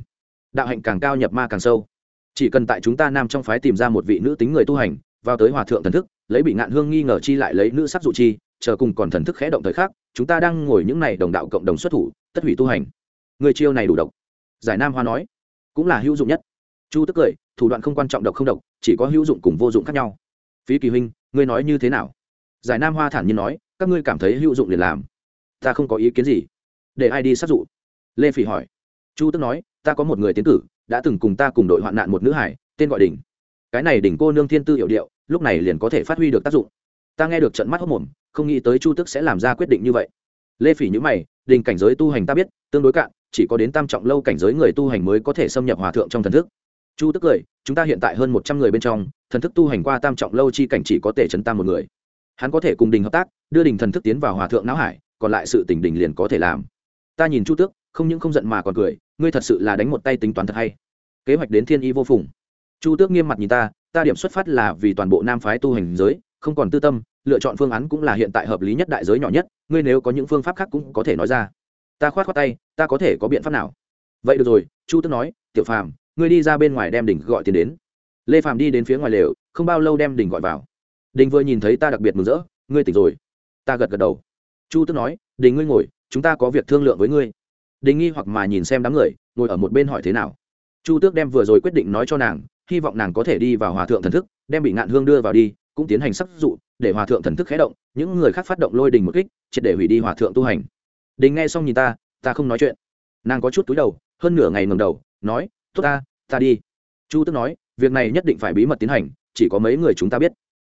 Đạo hạnh càng cao nhập ma càng sâu. Chỉ cần tại chúng ta nam trong phái tìm ra một vị nữ tính người tu hành, vào tới hòa thượng thần thức, lấy bị ngạn hương nghi ngờ chi lại lấy nữ sắc dụ chi, chờ cùng còn thần thức khẽ động thời khác chúng ta đang ngồi những này đồng đạo cộng đồng xuất thủ, tất hủy tu hành. Người chiêu này đủ độc. Giải nam hoa nói, cũng là hữu dụng nhất. Chu tức cười, thủ đoạn không quan trọng độc không độc, chỉ có hữu dụng cùng vô dụng khác nhau. Phí kỳ huynh, ngươi nói như thế nào? Giải nam hoa thản nhiên nói, các ngươi cảm thấy hữu dụng liền làm. Ta không có ý kiến gì. Để ai đi sát dụ? Lê phỉ hỏi chu tức nói, ta có một người tiến cử, đã từng cùng ta cùng đội hoạn nạn một nữ hải, tên gọi đỉnh cái này đỉnh cô nương thiên tư hiệu điệu, lúc này liền có thể phát huy được tác dụng. Ta nghe được trận mắt hốc mồm, không nghĩ tới chu tức sẽ làm ra quyết định như vậy. Lê phỉ nhữ mày, đình cảnh giới tu hành ta biết, tương đối cạn, chỉ có đến tam trọng lâu cảnh giới người tu hành mới có thể xâm nhập hòa thượng trong thần thức. Chu tức cười, chúng ta hiện tại hơn một trăm người bên trong, thần thức tu hành qua tam trọng lâu chi cảnh chỉ có thể chấn tam một người. Hắn có thể cùng đình hợp tác, đưa đình thần thức tiến vào hòa thượng não hải, còn lại sự tỉnh đình liền có thể làm. Ta nhìn chu tước không những không giận mà còn cười, ngươi thật sự là đánh một tay tính toán thật hay. Kế hoạch đến thiên y vô phùng. Chu tước nghiêm mặt nhìn ta ta điểm xuất phát là vì toàn bộ nam phái tu hành giới, không còn tư tâm, lựa chọn phương án cũng là hiện tại hợp lý nhất đại giới nhỏ nhất, ngươi nếu có những phương pháp khác cũng có thể nói ra. Ta khoát khoát tay, ta có thể có biện pháp nào? Vậy được rồi, chu tước nói, tiểu phàm, ngươi đi ra bên ngoài đem đỉnh gọi tiền đến. Lê phàm đi đến phía ngoài lều, không bao lâu đem đỉnh gọi vào. Đình vừa nhìn thấy ta đặc biệt mừng rỡ, ngươi tỉnh rồi. Ta gật gật đầu. Chu tước nói đình ngươi ngồi, chúng ta có việc thương lượng với ngươi đình nghi hoặc mà nhìn xem đám người, ngồi ở một bên hỏi thế nào. Chu tước đem vừa rồi quyết định nói cho nàng, hy vọng nàng có thể đi vào hòa thượng thần thức, đem bị ngạn hương đưa vào đi, cũng tiến hành sắc dụ, để hòa thượng thần thức khé động, những người khác phát động lôi đình một kích, triệt để hủy đi hòa thượng tu hành. Đình nghe xong nhìn ta ta không nói chuyện. Nàng có chút túi đầu, hơn nửa ngày ngầm đầu, nói, tốt ta ta đi. Chu tước nói, việc này nhất định phải bí mật tiến hành, chỉ có mấy người chúng ta biết.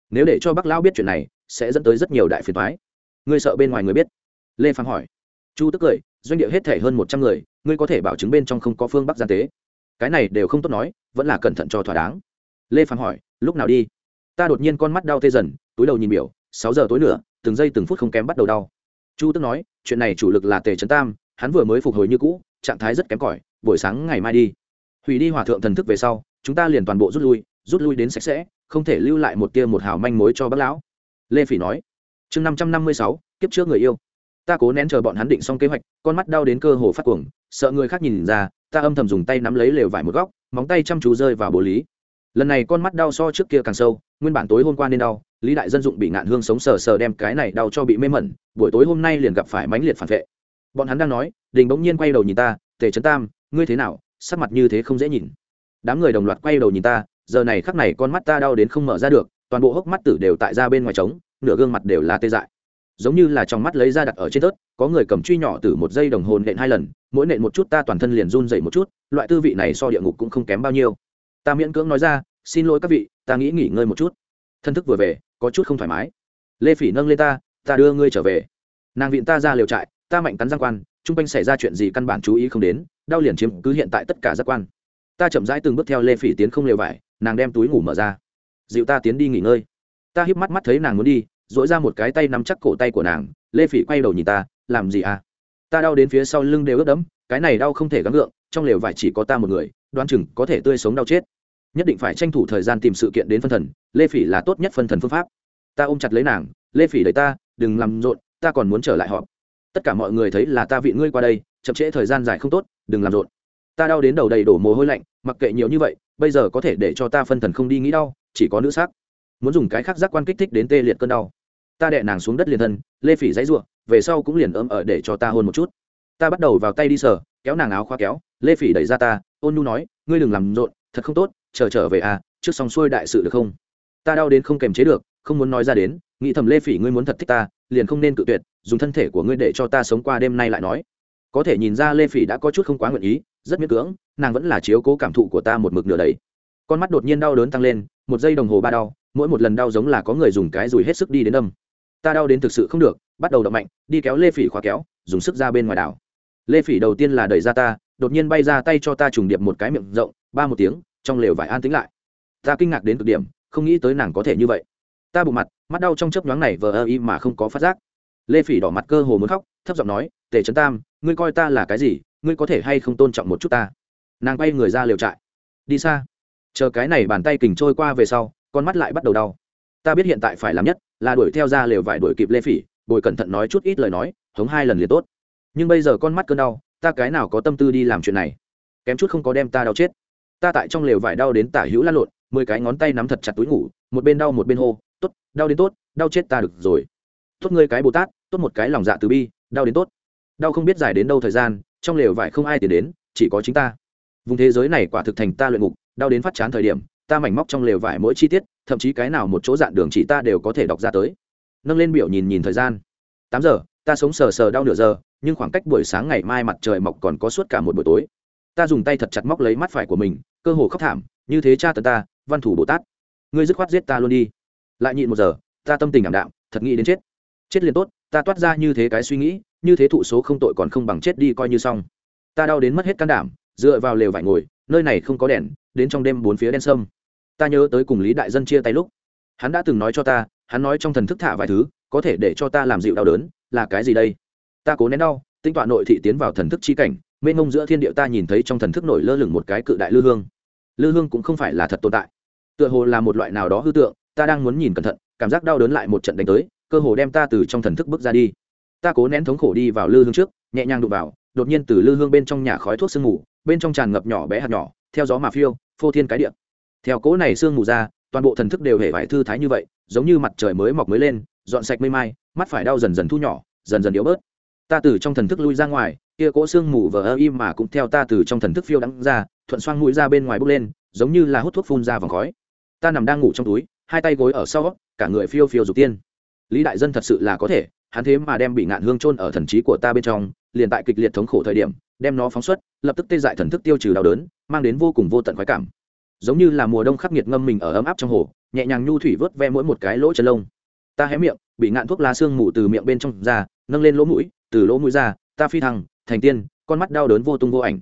Nếu để cho bác lão biết chuyện này, sẽ dẫn tới rất nhiều đại phiền thoái ngươi sợ bên ngoài người biết? Lê phàm hỏi. Chu tức cười doanh địa hết thể hơn một trăm người, ngươi có thể bảo chứng bên trong không có phương bắc gian tế. Cái này đều không tốt nói, vẫn là cẩn thận cho thỏa đáng. Lê phàm hỏi, lúc nào đi? Ta đột nhiên con mắt đau tê dần, túi đầu nhìn biểu, sáu giờ tối nữa từng giây từng phút không kém bắt đầu đau. Chu tức nói, chuyện này chủ lực là tề trấn tam, hắn vừa mới phục hồi như cũ, trạng thái rất kém cỏi, buổi sáng ngày mai đi. Hủy đi hòa thượng thần thức về sau, chúng ta liền toàn bộ rút lui rút lui đến sạch sẽ, không thể lưu lại một tia một hào manh mối cho bác lão. Lê phỉ nói, chương năm trăm năm mươi sáu, kiếp trước người yêu ta cố nén chờ bọn hắn định xong kế hoạch, con mắt đau đến cơ hồ phát cuồng, sợ người khác nhìn ra, ta âm thầm dùng tay nắm lấy lều vải một góc, móng tay chăm chú rơi vào bố lý. Lần này con mắt đau so trước kia càng sâu, nguyên bản tối hôm qua nên đau, lý đại dân dụng bị ngạn hương sống sờ sờ đem cái này đau cho bị mê mẩn, buổi tối hôm nay liền gặp phải mãnh liệt phản vệ. Bọn hắn đang nói, đình bỗng nhiên quay đầu nhìn ta, tề trấn tam, ngươi thế nào? Sắc mặt như thế không dễ nhìn. Đám người đồng loạt quay đầu nhìn ta, giờ này khắc này con mắt ta đau đến không mở ra được, toàn bộ hốc mắt tử đều tại ra bên ngoài trống, nửa gương mặt đều là tê dại giống như là trong mắt lấy ra đặt ở trên tớt, có người cầm truy nhỏ từ một giây đồng hồ nện hai lần, mỗi nện một chút ta toàn thân liền run dậy một chút, loại tư vị này so địa ngục cũng không kém bao nhiêu. Ta miễn cưỡng nói ra, xin lỗi các vị, ta nghĩ nghỉ ngơi một chút. Thân thức vừa về, có chút không thoải mái. Lê phỉ nâng lên ta ta đưa ngươi trở về. Nàng viện ta ra liều trại, ta mạnh cắn giang quan t r u n g quanh xảy ra chuyện gì căn bản chú ý không đến, đau liền chiếm cứ hiện tại tất cả giác quan. Ta chậm rãi từng bước theo lê phỉ tiến không lều vải, nàng đem túi ngủ mở ra. Dịu ta tiến đi nghỉ ngơi. Ta híp mắt mắt thấy nàng muốn đi dỗi ra một cái tay nắm chắc cổ tay của nàng, lê phỉ quay đầu nhìn ta, làm gì à? Ta đau đến phía sau lưng đều ướt đẫm, cái này đau không thể gắng gượng, trong lều vải chỉ có ta một người, đoan chừng có thể tươi sống đau chết. Nhất định phải tranh thủ thời gian tìm sự kiện đến phân thần, lê phỉ là tốt nhất phân thần phương pháp. Ta ôm chặt lấy nàng, lê phỉ đẩy ta, đừng làm rộn, ta còn muốn trở lại họp. Tất cả mọi người thấy là ta vị ngươi qua đây, chậm trễ thời gian dài không tốt, đừng làm rộn. Ta đau đến đầu đầy đổ mồ hôi lạnh, mặc kệ nhiều như vậy, bây giờ có thể để cho ta phân thần không đi nghĩ đau, chỉ có nữ sắc. Muốn dùng cái khác giác quan kích thích đến tê liệt cơn đau ta đè nàng xuống đất liền thân, lê phỉ dãy ruộng về sau cũng liền ấm ở để cho ta hôn một chút. Ta bắt đầu vào tay đi sờ, kéo nàng áo khoa kéo, lê phỉ đẩy ra ta, ôn nhu nói, ngươi đừng làm rộn, thật không tốt, chờ trở về à trước xong xuôi đại sự được không? Ta đau đến không kềm chế được, không muốn nói ra đến, nghĩ thầm lê phỉ ngươi muốn thật thích ta, liền không nên cự tuyệt, dùng thân thể của ngươi để cho ta sống qua đêm nay lại nói. Có thể nhìn ra lê phỉ đã có chút không quá nguyện ý, rất miễn cưỡng, nàng vẫn là chiếu cố cảm thụ của ta một mực nửa đấy con mắt đột nhiên đau đớn tăng lên, một giây đồng hồ ba đau, mỗi một lần đau giống là có người dùng cái dùi hết sức đi đến đâm ta đau đến thực sự không được, bắt đầu động mạnh, đi kéo lê phỉ khóa kéo, dùng sức ra bên ngoài đảo. Lê phỉ đầu tiên là đẩy ra ta, đột nhiên bay ra tay cho ta trùng điệp một cái miệng rộng, ba một tiếng, trong lều vải an tĩnh lại. Ta kinh ngạc đến cực điểm, không nghĩ tới nàng có thể như vậy. Ta bụng mặt, mắt đau trong chớp nhoáng này vờ ơ y mà không có phát giác. Lê phỉ đỏ mặt cơ hồ muốn khóc, thấp giọng nói, tề trấn tam, ngươi coi ta là cái gì, ngươi có thể hay không tôn trọng một chút ta? Nàng bay người ra lều trại. Đi xa. Chờ cái này bàn tay kình trôi qua về sau, con mắt lại bắt đầu đau. Ta biết hiện tại phải làm nhất là đuổi theo ra lều vải đuổi kịp lê phỉ, bồi cẩn thận nói chút ít lời nói, hống hai lần liền tốt. Nhưng bây giờ con mắt cơn đau, ta cái nào có tâm tư đi làm chuyện này? Kém chút không có đem ta đau chết. Ta tại trong lều vải đau đến tả hữu lăn lộn, mười cái ngón tay nắm thật chặt túi ngủ, một bên đau một bên hô, tốt, đau đến tốt, đau chết ta được rồi. Tốt ngươi cái bồ tát, tốt một cái lòng dạ từ bi, đau đến tốt. Đau không biết dài đến đâu thời gian, trong lều vải không ai tiền đến, chỉ có chính ta. Vùng thế giới này quả thực thành ta luyện ngục, đau đến phát chán thời điểm, ta mảnh móc trong lều vải mỗi chi tiết thậm chí cái nào một chỗ dạn đường chỉ ta đều có thể đọc ra tới. Nâng lên biểu nhìn nhìn thời gian. Tám giờ, ta sống sờ sờ đau nửa giờ, nhưng khoảng cách buổi sáng ngày mai mặt trời mọc còn có suốt cả một buổi tối. Ta dùng tay thật chặt móc lấy mắt phải của mình, cơ hồ khóc thảm, như thế cha tấn ta, văn thủ bồ tát. Ngươi dứt khoát giết ta luôn đi. Lại nhịn một giờ, ta tâm tình ảm đạm, thật nghĩ đến chết. Chết liền tốt, ta toát ra như thế cái suy nghĩ, như thế thụ số không tội còn không bằng chết đi coi như xong. Ta đau đến mất hết can đảm, dựa vào lều vải ngồi, nơi này không có đèn, đến trong đêm bốn phía đen sâm ta nhớ tới cùng lý đại dân chia tay lúc, hắn đã từng nói cho ta, hắn nói trong thần thức thả vài thứ, có thể để cho ta làm dịu đau đớn, là cái gì đây? Ta cố nén đau, tinh tọa nội thị tiến vào thần thức chi cảnh, mênh mông giữa thiên địa ta nhìn thấy trong thần thức nổi lơ lửng một cái cự đại lư hương. Lư hương cũng không phải là thật tồn tại, tựa hồ là một loại nào đó hư tượng, ta đang muốn nhìn cẩn thận, cảm giác đau đớn lại một trận đánh tới, cơ hồ đem ta từ trong thần thức bước ra đi. Ta cố nén thống khổ đi vào lư hương trước, nhẹ nhàng đụng vào, đột nhiên từ lư hương bên trong nhà khói thuốc sương mù, bên trong tràn ngập nhỏ bé hạt nhỏ, theo gió mà phiêu, phô thiên cái điện theo cỗ này sương mù ra, toàn bộ thần thức đều hề vải thư thái như vậy, giống như mặt trời mới mọc mới lên, dọn sạch mây mai, mắt phải đau dần dần thu nhỏ, dần dần yếu bớt. Ta từ trong thần thức lui ra ngoài, kia cỗ xương mù vờ ơ im mà cũng theo ta từ trong thần thức phiêu đắng ra, thuận xoang mũi ra bên ngoài bốc lên, giống như là hút thuốc phun ra vòng khói. Ta nằm đang ngủ trong túi, hai tay gối ở sau, cả người phiêu phiêu dục tiên. Lý đại dân thật sự là có thể, hắn thế mà đem bị ngạn hương trôn ở thần trí của ta bên trong, liền tại kịch liệt thống khổ thời điểm, đem nó phóng xuất, lập tức tê dại thần thức tiêu trừ đau đớn, mang đến vô cùng vô tận khoái cảm giống như là mùa đông khắc nghiệt ngâm mình ở ấm áp trong hồ, nhẹ nhàng nhu thủy vớt ve mỗi một cái lỗ chân lông. Ta hé miệng, bị ngạn thuốc lá xương mù từ miệng bên trong ra, nâng lên lỗ mũi, từ lỗ mũi ra, ta phi thăng, thành tiên, con mắt đau đớn vô tung vô ảnh.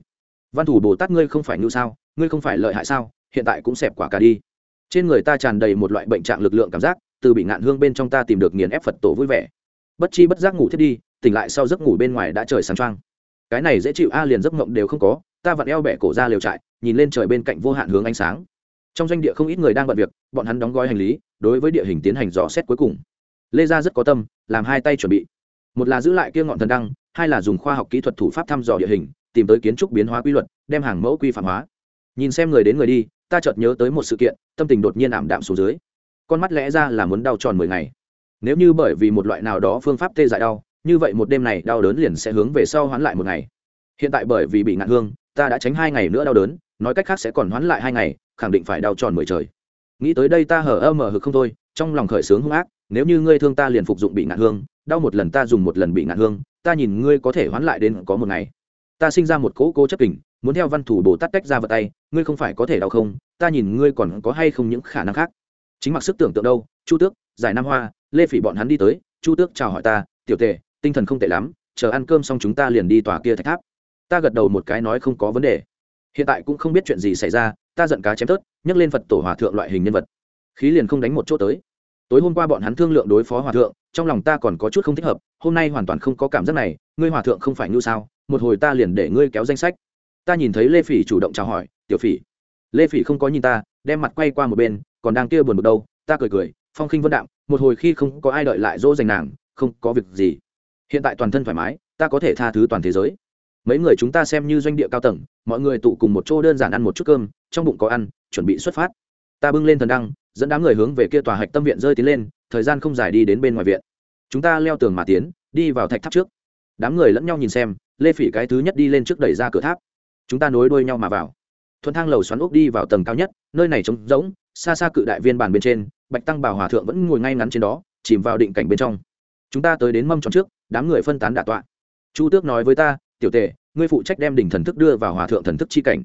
Văn thủ bồ tát ngươi không phải ngưu sao, ngươi không phải lợi hại sao, hiện tại cũng xẹp quả cả đi. Trên người ta tràn đầy một loại bệnh trạng lực lượng cảm giác, từ bị ngạn hương bên trong ta tìm được nghiền ép phật tổ vui vẻ. Bất chi bất giác ngủ thiết đi, tỉnh lại sau giấc ngủ bên ngoài đã trời sáng trăng cái này dễ chịu a, liền giấc mộng đều không có, ta vặn eo bẻ cổ ra liều trại nhìn lên trời bên cạnh vô hạn hướng ánh sáng. Trong doanh địa không ít người đang bận việc, bọn hắn đóng gói hành lý, đối với địa hình tiến hành dò xét cuối cùng. Lê gia rất có tâm, làm hai tay chuẩn bị. Một là giữ lại kia ngọn thần đăng, hai là dùng khoa học kỹ thuật thủ pháp thăm dò địa hình, tìm tới kiến trúc biến hóa quy luật, đem hàng mẫu quy phạm hóa. Nhìn xem người đến người đi, ta chợt nhớ tới một sự kiện, tâm tình đột nhiên ảm đạm xuống dưới. Con mắt lẽ ra là muốn đau tròn mười ngày. Nếu như bởi vì một loại nào đó phương pháp tê dại đau, như vậy một đêm này đau đớn liền sẽ hướng về sau hoán lại một ngày. Hiện tại bởi vì bị ngạn hương, ta đã tránh hai ngày nữa đau đớn nói cách khác sẽ còn hoán lại hai ngày, khẳng định phải đau tròn mười trời. Nghĩ tới đây ta hở ơ mở hực không thôi, trong lòng khởi sướng hung ác, nếu như ngươi thương ta liền phục dụng bị ngạn hương, đau một lần ta dùng một lần bị ngạn hương, ta nhìn ngươi có thể hoán lại đến có một ngày. Ta sinh ra một cỗ cố chấp kình muốn theo văn thủ bồ tát tách ra vật tay, ngươi không phải có thể đau không, ta nhìn ngươi còn có hay không những khả năng khác. Chính mặc sức tưởng tượng đâu, chu tước, giải nam hoa, lê phỉ bọn hắn đi tới, chu tước chào hỏi ta, tiểu tề, tinh thần không tệ lắm, chờ ăn cơm xong chúng ta liền đi tòa kia thạch tháp. Ta gật đầu một cái nói không có vấn đề hiện tại cũng không biết chuyện gì xảy ra, ta giận cá chém tớt, nhấc lên phật tổ hòa thượng loại hình nhân vật. Khí liền không đánh một chỗ tới. Tối hôm qua bọn hắn thương lượng đối phó hòa thượng, trong lòng ta còn có chút không thích hợp, hôm nay hoàn toàn không có cảm giác này, ngươi hòa thượng không phải như sao, một hồi ta liền để ngươi kéo danh sách. Ta nhìn thấy lê phỉ chủ động chào hỏi, tiểu phỉ. Lê phỉ không có nhìn ta, đem mặt quay qua một bên, còn đang kia buồn một đâu, ta cười cười, phong khinh vân đạm, một hồi khi không có ai đợi lại dỗ dành nàng, không có việc gì. Hiện tại toàn thân thoải mái, ta có thể tha thứ toàn thế giới mấy người chúng ta xem như doanh địa cao tầng, mọi người tụ cùng một chỗ đơn giản ăn một chút cơm, trong bụng có ăn, chuẩn bị xuất phát. Ta bưng lên thần đăng, dẫn đám người hướng về kia tòa hạch tâm viện rơi tiến lên, thời gian không dài đi đến bên ngoài viện. Chúng ta leo tường mà tiến, đi vào thạch tháp trước. Đám người lẫn nhau nhìn xem, lê phỉ cái thứ nhất đi lên trước đẩy ra cửa tháp. Chúng ta nối đuôi nhau mà vào. Thuận thang lầu xoắn ốc đi vào tầng cao nhất, nơi này trống rỗng, xa xa cự đại viên bàn bên trên, bạch tăng bảo hòa thượng vẫn ngồi ngay ngắn trên đó, chìm vào định cảnh bên trong. Chúng ta tới đến mâm tròn trước, đám người phân tán đả tọa. Chu tước nói với ta tiểu tề, ngươi phụ trách đem đỉnh thần thức đưa vào hòa thượng thần thức chi cảnh.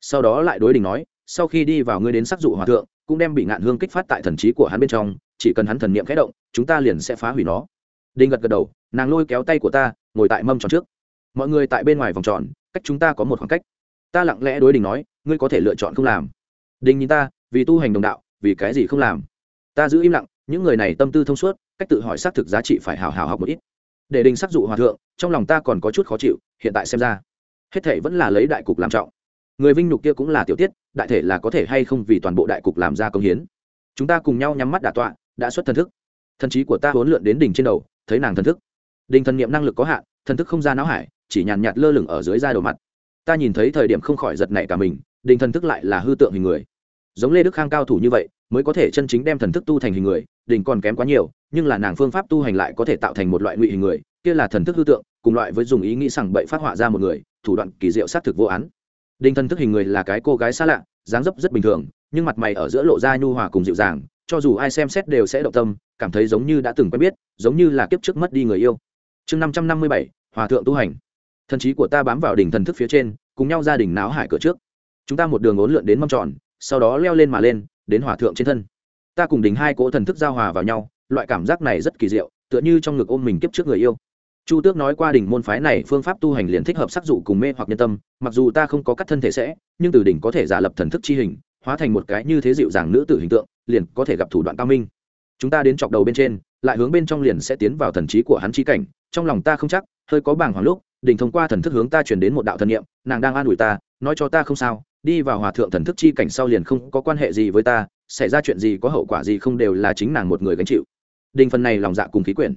Sau đó lại đối đình nói, sau khi đi vào ngươi đến sắc dụ hòa thượng, cũng đem bị ngạn hương kích phát tại thần trí của hắn bên trong, chỉ cần hắn thần niệm khẽ động, chúng ta liền sẽ phá hủy nó. Đinh gật gật đầu, nàng lôi kéo tay của ta, ngồi tại mâm tròn trước. Mọi người tại bên ngoài vòng tròn, cách chúng ta có một khoảng cách. Ta lặng lẽ đối đình nói, ngươi có thể lựa chọn không làm. Đình nhìn ta, vì tu hành đồng đạo, vì cái gì không làm? Ta giữ im lặng, những người này tâm tư thông suốt, cách tự hỏi xác thực giá trị phải hào hào học một ít để đình sắc dụ hòa thượng, trong lòng ta còn có chút khó chịu, hiện tại xem ra, hết thể vẫn là lấy đại cục làm trọng. Người vinh nhục kia cũng là tiểu tiết, đại thể là có thể hay không vì toàn bộ đại cục làm ra công hiến. Chúng ta cùng nhau nhắm mắt đả tọa, đã xuất thần thức. Thần trí của ta huấn lượn đến đỉnh trên đầu, thấy nàng thần thức. Đình thần niệm năng lực có hạn, thần thức không ra não hải, chỉ nhàn nhạt lơ lửng ở dưới da đầu mặt. Ta nhìn thấy thời điểm không khỏi giật nảy cả mình đình thần thức lại là hư tượng hình người. Giống lê đức khang cao thủ như vậy mới có thể chân chính đem thần thức tu thành hình người đình còn kém quá nhiều, nhưng là nàng phương pháp tu hành lại có thể tạo thành một loại ngụy hình người, kia là thần thức hư tượng, cùng loại với dùng ý nghĩ rằng bậy phát họa ra một người, thủ đoạn kỳ diệu xác thực vô án. Đinh thần thức hình người là cái cô gái xa lạ, dáng dấp rất bình thường, nhưng mặt mày ở giữa lộ ra nhu hòa cùng dịu dàng, cho dù ai xem xét đều sẽ động tâm, cảm thấy giống như đã từng quen biết, giống như là kiếp trước mất đi người yêu. Chương năm trăm năm mươi bảy, hòa thượng tu hành. Thần trí của ta bám vào đỉnh thần thức phía trên, cùng nhau gia đình náo hải cửa trước. Chúng ta một đường ốn lượn đến mâm tròn, sau đó leo lên mà lên đến hòa thượng trên thân. Ta cùng đỉnh hai cỗ thần thức giao hòa vào nhau, loại cảm giác này rất kỳ diệu, tựa như trong ngực ôm mình kiếp trước người yêu. Chu tước nói qua đỉnh môn phái này phương pháp tu hành liền thích hợp sắc dụ cùng mê hoặc nhân tâm, mặc dù ta không có cắt thân thể sẽ, nhưng từ đỉnh có thể giả lập thần thức chi hình, hóa thành một cái như thế dịu dàng nữ tử hình tượng, liền có thể gặp thủ đoạn cao minh. Chúng ta đến chọc đầu bên trên, lại hướng bên trong liền sẽ tiến vào thần trí của hắn chi cảnh, trong lòng ta không chắc, hơi có bàng hoàng lúc đỉnh thông qua thần thức hướng ta truyền đến một đạo thần niệm, nàng đang an ủi ta, nói cho ta không sao, đi vào hòa thượng thần thức chi cảnh sau liền không có quan hệ gì với ta, xảy ra chuyện gì có hậu quả gì không đều là chính nàng một người gánh chịu. Đinh phần này lòng dạ cùng khí quyển,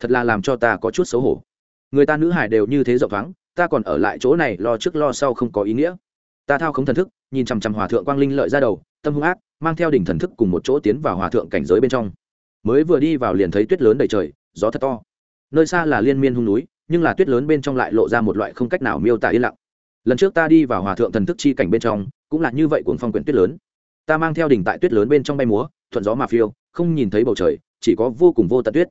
thật là làm cho ta có chút xấu hổ. Người ta nữ hải đều như thế rộng thoáng, ta còn ở lại chỗ này lo trước lo sau không có ý nghĩa. Ta thao không thần thức, nhìn chằm chằm hòa thượng quang linh lợi ra đầu, tâm hung ác, mang theo đỉnh thần thức cùng một chỗ tiến vào hòa thượng cảnh giới bên trong. Mới vừa đi vào liền thấy tuyết lớn đầy trời, gió thật to. Nơi xa là liên miên hung núi nhưng là tuyết lớn bên trong lại lộ ra một loại không cách nào miêu tả yên lặng. Lần trước ta đi vào hòa thượng thần thức chi cảnh bên trong, cũng là như vậy cuồng phong quyển tuyết lớn. Ta mang theo đỉnh tại tuyết lớn bên trong bay múa, thuận gió mà phiêu, không nhìn thấy bầu trời, chỉ có vô cùng vô tận tuyết.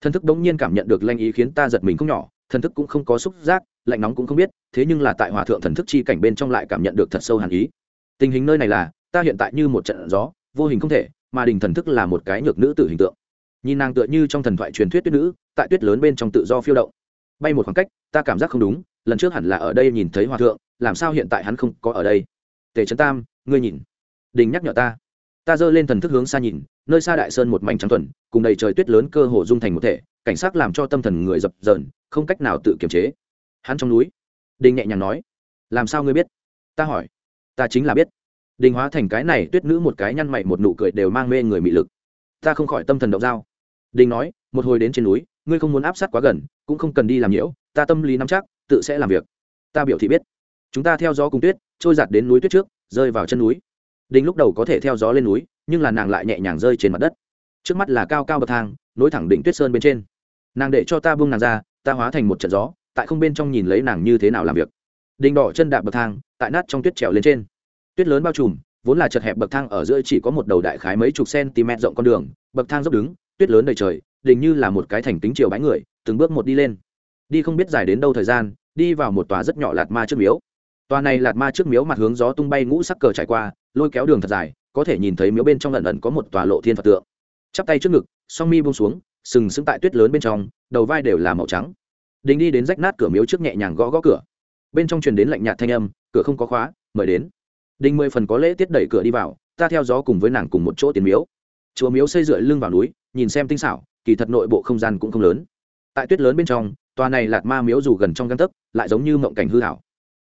Thần thức đống nhiên cảm nhận được lanh ý khiến ta giật mình không nhỏ, thần thức cũng không có xúc giác, lạnh nóng cũng không biết, thế nhưng là tại hòa thượng thần thức chi cảnh bên trong lại cảm nhận được thật sâu hàn ý. Tình hình nơi này là, ta hiện tại như một trận gió, vô hình không thể, mà đình thần thức là một cái nhược nữ tử hình tượng. Nhìn nàng tựa như trong thần thoại truyền thuyết tuyết nữ, tại tuyết lớn bên trong tự do phiêu động bay một khoảng cách, ta cảm giác không đúng, lần trước hẳn là ở đây nhìn thấy hòa thượng, làm sao hiện tại hắn không có ở đây? Tề trấn tam, ngươi nhìn. Đình nhắc nhở ta. Ta giơ lên thần thức hướng xa nhìn, nơi xa đại sơn một mảnh trắng thuần, cùng đầy trời tuyết lớn cơ hồ dung thành một thể, cảnh sát làm cho tâm thần người dập dờn, không cách nào tự kiềm chế. Hắn trong núi. Đình nhẹ nhàng nói. Làm sao ngươi biết? Ta hỏi. Ta chính là biết. Đình hóa thành cái này, tuyết nữ một cái nhăn mày một nụ cười đều mang mê người mị lực. Ta không khỏi tâm thần động dao. Đình nói, một hồi đến trên núi ngươi không muốn áp sát quá gần, cũng không cần đi làm nhiễu, ta tâm lý nắm chắc, tự sẽ làm việc. Ta biểu thị biết. Chúng ta theo gió cùng tuyết, trôi giặt đến núi tuyết trước, rơi vào chân núi. Đình lúc đầu có thể theo gió lên núi, nhưng là nàng lại nhẹ nhàng rơi trên mặt đất. Trước mắt là cao cao bậc thang, nối thẳng đỉnh tuyết sơn bên trên. Nàng để cho ta buông nàng ra, ta hóa thành một trận gió, tại không bên trong nhìn lấy nàng như thế nào làm việc. Đình đỏ chân đạp bậc thang, tại nát trong tuyết trèo lên trên. Tuyết lớn bao trùm, vốn là chật hẹp bậc thang ở giữa chỉ có một đầu đại khái mấy chục cm rộng con đường, bậc thang dốc đứng, tuyết lớn đầy trời đình như là một cái thành tính chiều bãi người, từng bước một đi lên. Đi không biết dài đến đâu thời gian, đi vào một tòa rất nhỏ lạt ma trước miếu. Tòa này lạt ma trước miếu mặt hướng gió tung bay ngũ sắc cờ trải qua, lôi kéo đường thật dài, có thể nhìn thấy miếu bên trong lần lần có một tòa lộ thiên phật tượng. Chắp tay trước ngực, song mi buông xuống, sừng sững tại tuyết lớn bên trong, đầu vai đều là màu trắng. Đình đi đến rách nát cửa miếu trước nhẹ nhàng gõ gõ cửa. Bên trong truyền đến lạnh nhạt thanh âm, cửa không có khóa, mời đến. Đình mười phần có lễ tiết đẩy cửa đi vào, ta theo gió cùng với nàng cùng một chỗ tiền miếu. Chùa miếu xây dựa lưng vào núi, nhìn xem tinh xảo kỳ thật nội bộ không gian cũng không lớn. Tại tuyết lớn bên trong, tòa này lạt ma miếu dù gần trong găng tấc, lại giống như mộng cảnh hư hảo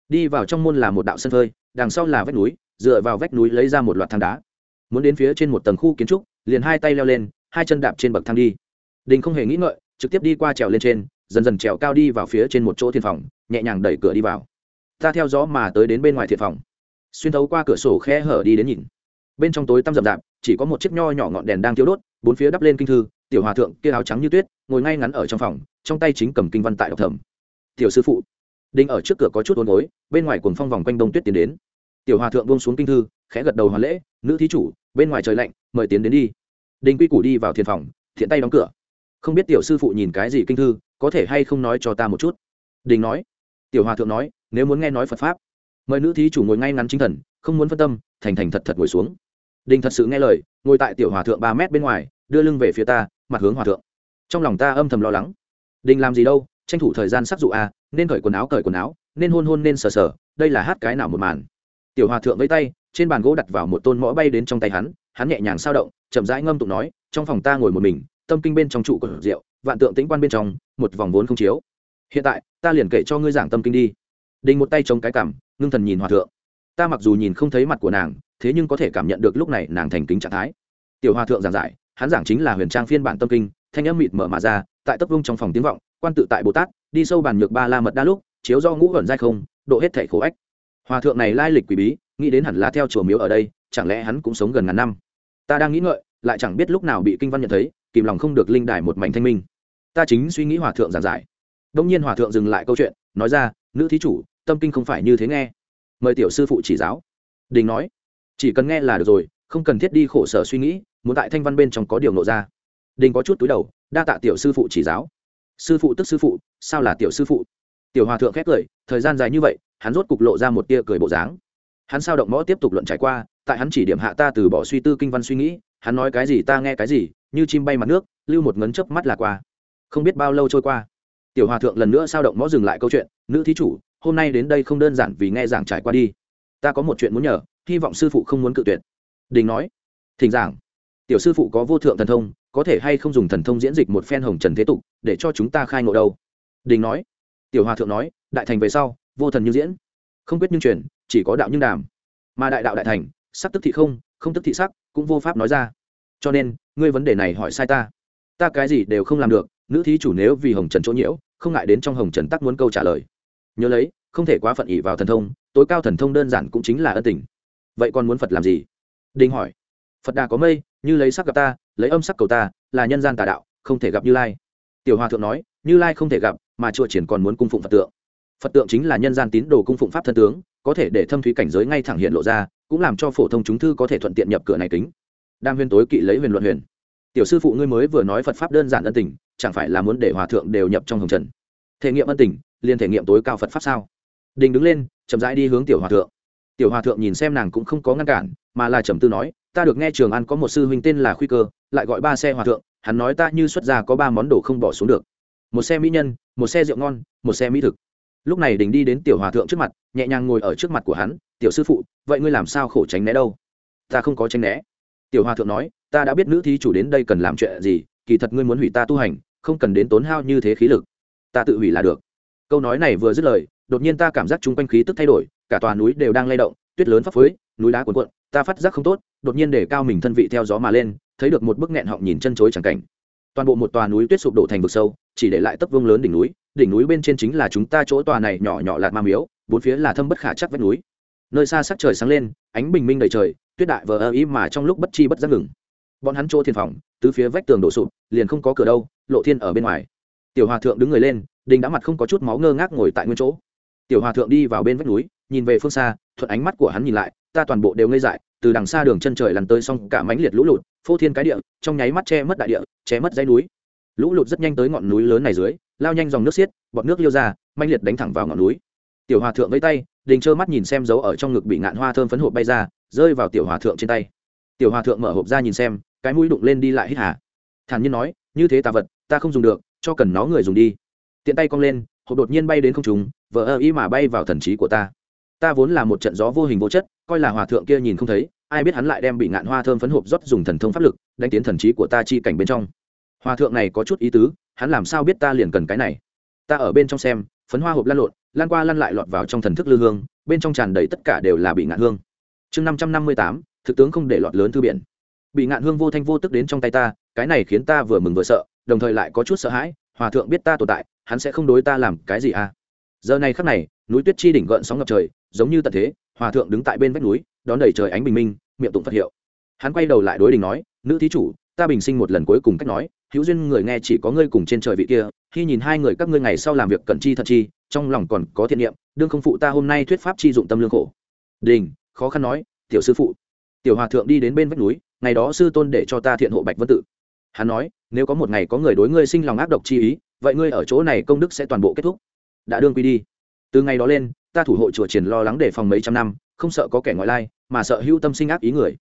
đi vào trong môn là một đạo sân phơi, đằng sau là vách núi, dựa vào vách núi lấy ra một loạt thang đá. Muốn đến phía trên một tầng khu kiến trúc, liền hai tay leo lên, hai chân đạp trên bậc thang đi. Đình không hề nghĩ ngợi, trực tiếp đi qua trèo lên trên, dần dần trèo cao đi vào phía trên một chỗ thiên phòng, nhẹ nhàng đẩy cửa đi vào. Ta theo gió mà tới đến bên ngoài thiên phòng. Xuyên thấu qua cửa sổ khe hở đi đến nhìn. Bên trong tối tăm rậm rạp, chỉ có một chiếc nho nhỏ ngọn đèn đang thiêu đốt, bốn phía đắp lên kinh thư tiểu hòa thượng kia áo trắng như tuyết, ngồi ngay ngắn ở trong phòng, trong tay chính cầm kinh văn tại đọc thẩm. Tiểu sư phụ, đinh ở trước cửa có chút ôn gối, bên ngoài cuồng phong vòng quanh đông tuyết tiến đến. Tiểu hòa thượng buông xuống kinh thư, khẽ gật đầu hoàn lễ, nữ thí chủ, bên ngoài trời lạnh, mời tiến đến đi. Đinh quy củ đi vào thiền phòng, thiện tay đóng cửa. Không biết tiểu sư phụ nhìn cái gì kinh thư, có thể hay không nói cho ta một chút? Đình nói. Tiểu hòa thượng nói, nếu muốn nghe nói phật pháp, mời nữ thí chủ ngồi ngay ngắn chính thần, không muốn phân tâm, thành thành thật thật ngồi xuống. Đình thật sự nghe lời, ngồi tại tiểu hòa thượng ba mét bên ngoài, đưa lưng về phía ta mặt hướng hòa thượng. Trong lòng ta âm thầm lo lắng. Đình làm gì đâu, tranh thủ thời gian sắc dụ à nên cởi quần áo, cởi quần áo, nên hôn hôn, nên sờ sờ, đây là hát cái nào một màn. Tiểu hòa thượng với tay, trên bàn gỗ đặt vào một tôn mõ bay đến trong tay hắn hắn nhẹ nhàng sao động, chậm rãi ngâm tụng nói, trong phòng ta ngồi một mình, tâm kinh bên trong trụ của rượu, vạn tượng tĩnh quan bên trong, một vòng vốn không chiếu. Hiện tại, ta liền kể cho ngươi giảng tâm kinh đi. Đình một tay chống cái cảm ngưng thần nhìn hòa thượng. Ta mặc dù nhìn không thấy mặt của nàng, thế nhưng có thể cảm nhận được lúc này nàng thành kính trạng thái. Tiểu hòa thượng giảng giải hắn giảng chính là huyền trang phiên bản tâm kinh, thanh âm mịt mở mà ra, tại tấp vung trong phòng tiếng vọng, quan tự tại bồ tát, đi sâu bàn nhược ba la mật đa lúc, chiếu do ngũ gần dai không, độ hết thể khổ ách. Hòa thượng này lai lịch quỷ bí, nghĩ đến hẳn là theo chùa miếu ở đây, chẳng lẽ hắn cũng sống gần ngàn năm? Ta đang nghĩ ngợi, lại chẳng biết lúc nào bị kinh văn nhận thấy, kìm lòng không được linh đài một mảnh thanh minh. Ta chính suy nghĩ hòa thượng giảng giải. Đông nhiên hòa thượng dừng lại câu chuyện, nói ra, nữ thí chủ, tâm kinh không phải như thế nghe. Mời tiểu sư phụ chỉ giáo. Đình nói, chỉ cần nghe là được rồi, không cần thiết đi khổ sở suy nghĩ muốn tại thanh văn bên trong có điều nộ ra. Đình có chút túi đầu, đa tạ tiểu sư phụ chỉ giáo. Sư phụ tức sư phụ, sao là tiểu sư phụ? Tiểu hòa thượng khét cười, thời gian dài như vậy, hắn rốt cục lộ ra một tia cười bộ dáng. Hắn sao động mõ tiếp tục luận trải qua, tại hắn chỉ điểm hạ ta từ bỏ suy tư kinh văn suy nghĩ, hắn nói cái gì ta nghe cái gì, như chim bay mặt nước, lưu một ngấn chớp mắt là qua. Không biết bao lâu trôi qua. Tiểu hòa thượng lần nữa sao động mõ dừng lại câu chuyện, nữ thí chủ, hôm nay đến đây không đơn giản vì nghe giảng trải qua đi. Ta có một chuyện muốn nhờ, hy vọng sư phụ không muốn cự tuyệt. Đình nói, thỉnh giảng tiểu sư phụ có vô thượng thần thông, có thể hay không dùng thần thông diễn dịch một phen hồng trần thế tục để cho chúng ta khai ngộ đâu? Đình nói. Tiểu hòa thượng nói, đại thành về sau, vô thần như diễn. Không quyết nhưng truyền, chỉ có đạo nhưng đàm. Mà đại đạo đại thành, sắc tức thị không không tức thị sắc, cũng vô pháp nói ra. Cho nên, ngươi vấn đề này hỏi sai ta. Ta cái gì đều không làm được, nữ thí chủ nếu vì hồng trần chỗ nhiễu, không ngại đến trong hồng trần tắc muốn câu trả lời. Nhớ lấy, không thể quá phận ỉ vào thần thông, tối cao thần thông đơn giản cũng chính là ân tình. Vậy còn muốn phật làm gì? Đinh hỏi. Phật đà có mây như lấy sắc gặp ta, lấy âm sắc cầu ta, là nhân gian tà đạo, không thể gặp như lai. Tiểu hòa thượng nói, như lai không thể gặp, mà chùa triển còn muốn cung phụng phật tượng. Phật tượng chính là nhân gian tín đồ cung phụng pháp thân tướng, có thể để thâm thúy cảnh giới ngay thẳng hiện lộ ra, cũng làm cho phổ thông chúng thư có thể thuận tiện nhập cửa này kính. Đam huyền tối kỵ lấy huyền luận huyền. Tiểu sư phụ ngươi mới vừa nói phật pháp đơn giản ân tình, chẳng phải là muốn để hòa thượng đều nhập trong hồng trần? Thể nghiệm ân tình, liền thể nghiệm tối cao phật pháp sao? Đình đứng lên, chậm rãi đi hướng tiểu hòa thượng tiểu hòa thượng nhìn xem nàng cũng không có ngăn cản, mà là trầm tư nói, ta được nghe trường an có một sư huynh tên là khuy cơ, lại gọi ba xe hòa thượng, hắn nói ta như xuất gia có ba món đồ không bỏ xuống được. Một xe mỹ nhân, một xe rượu ngon, một xe mỹ thực. Lúc này đình đi đến tiểu hòa thượng trước mặt, nhẹ nhàng ngồi ở trước mặt của hắn, tiểu sư phụ, vậy ngươi làm sao khổ tránh né đâu? Ta không có tránh né. Tiểu hòa thượng nói, ta đã biết nữ thí chủ đến đây cần làm chuyện gì, kỳ thật ngươi muốn hủy ta tu hành, không cần đến tốn hao như thế khí lực. Ta tự hủy là được. Câu nói này vừa dứt lời đột nhiên ta cảm giác chung quanh khí tức thay đổi, cả tòa núi đều đang lay động, tuyết lớn phấp phới, núi đá cuồn cuộn, ta phát giác không tốt, đột nhiên để cao mình thân vị theo gió mà lên, thấy được một bức nghẹn họng nhìn chân chối chẳng cảnh. Toàn bộ một tòa núi tuyết sụp đổ thành vực sâu, chỉ để lại tấc vương lớn đỉnh núi đỉnh núi bên trên chính là chúng ta chỗ tòa này nhỏ nhỏ lạt ma miếu, bốn phía là thâm bất khả chắc vách núi. Nơi xa sắc trời sáng lên, ánh bình minh đầy trời, tuyết đại vờ ơ ý mà trong lúc bất chi bất giác ngừng. Bọn hắn chỗ thiên phòng, tứ phía vách tường đổ sụp, liền không có cửa đâu, lộ thiên ở bên ngoài. Tiểu hòa thượng đứng người lên, đình đã mặt không có chút máu ngơ ngác ngồi tại nguyên chỗ tiểu hòa thượng đi vào bên vách núi, nhìn về phương xa, thuận ánh mắt của hắn nhìn lại, ta toàn bộ đều ngây dại, từ đằng xa đường chân trời lằn tới xong cả mảnh liệt lũ lụt, phô thiên cái địa, trong nháy mắt che mất đại địa, che mất dãy núi. Lũ lụt rất nhanh tới ngọn núi lớn này dưới, lao nhanh dòng nước xiết, bọt nước liêu ra manh liệt đánh thẳng vào ngọn núi. Tiểu hòa thượng với tay, đình trơ mắt nhìn xem dấu ở trong ngực bị ngạn hoa thơm phấn hộp bay ra, rơi vào tiểu hòa thượng trên tay. Tiểu hòa thượng mở hộp ra nhìn xem, cái mũi đụng lên đi lại hít hà. Thản nhiên nói, như thế tà vật, ta không dùng được, cho cần nó người dùng đi. Tiện tay cong lên hộp đột nhiên bay đến không trung, vỡ ơ ý mà bay vào thần trí của ta. Ta vốn là một trận gió vô hình vô chất coi là hòa thượng kia nhìn không thấy ai biết hắn lại đem bị ngạn hoa thơm phấn hộp rót dùng thần thông pháp lực đánh tiến thần trí của ta chi cảnh bên trong. Hòa thượng này có chút ý tứ hắn làm sao biết ta liền cần cái này? Ta ở bên trong xem phấn hoa hộp lan lộn lan qua lan lại lọt vào trong thần thức lư hương bên trong tràn đầy tất cả đều là bị ngạn hương. Chương năm trăm năm mươi tám thực tướng không để lọt lớn thư biển. Bị ngạn hương vô thanh vô tức đến trong tay ta cái này khiến ta vừa mừng vừa sợ đồng thời lại có chút sợ hãi hòa thượng biết ta tồn tại hắn sẽ không đối ta làm cái gì à? Giờ này khắc này, núi tuyết chi đỉnh gợn sóng ngập trời, giống như tận thế, hòa thượng đứng tại bên vách núi, đón đầy trời ánh bình minh, miệng tụng phật hiệu. Hắn quay đầu lại đối đình nói, nữ thí chủ, ta bình sinh một lần cuối cùng cách nói, hữu duyên người nghe chỉ có ngươi cùng trên trời vị kia, khi nhìn hai người các ngươi ngày sau làm việc cận chi thật chi, trong lòng còn có thiện niệm, đương không phụ ta hôm nay thuyết pháp chi dụng tâm lương khổ. Đình, khó khăn nói, tiểu sư phụ. Tiểu hòa thượng đi đến bên vách núi, ngày đó sư tôn để cho ta thiện hộ bạch vân tự. Hắn nói, nếu có một ngày có người đối ngươi sinh lòng ác độc chi ý vậy ngươi ở chỗ này công đức sẽ toàn bộ kết thúc. Đã đương quy đi. Từ ngày đó lên, ta thủ hộ chùa triển lo lắng để phòng mấy trăm năm, không sợ có kẻ ngoại lai, mà sợ hữu tâm sinh ác ý người.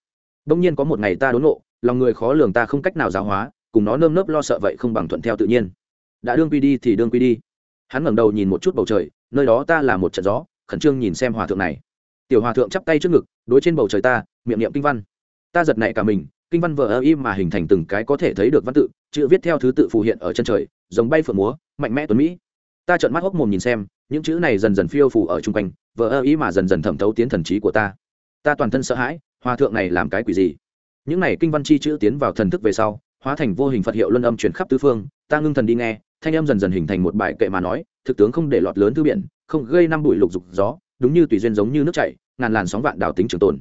Đông nhiên có một ngày ta đốn nộ lòng người khó lường ta không cách nào giáo hóa, cùng nó nơm nớp lo sợ vậy không bằng thuận theo tự nhiên. Đã đương quy đi thì đương quy đi. Hắn ngẩng đầu nhìn một chút bầu trời, nơi đó ta là một trận gió, khẩn trương nhìn xem hòa thượng này. Tiểu hòa thượng chắp tay trước ngực, đối trên bầu trời ta, miệng niệm kinh văn. Ta giật nảy cả mình, kinh văn vờ ơ im mà hình thành từng cái có thể thấy được văn tự, chữ viết theo thứ tự phù hiện ở chân trời giống bay phượng múa, mạnh mẽ tuấn mỹ. Ta trợn mắt hốc mồm nhìn xem, những chữ này dần dần phiêu phù ở chung quanh vỡ ơ ý mà dần dần thẩm thấu tiến thần trí của ta. Ta toàn thân sợ hãi, hòa thượng này làm cái quỷ gì? Những này kinh văn chi chữ tiến vào thần thức về sau, hóa thành vô hình phật hiệu luân âm chuyển khắp tứ phương. Ta ngưng thần đi nghe, thanh âm dần dần hình thành một bài kệ mà nói, thực tướng không để lọt lớn thư biển, không gây năm bụi lục dục gió, đúng như tùy duyên giống như nước chảy, ngàn làn sóng vạn đảo tính trường tồn.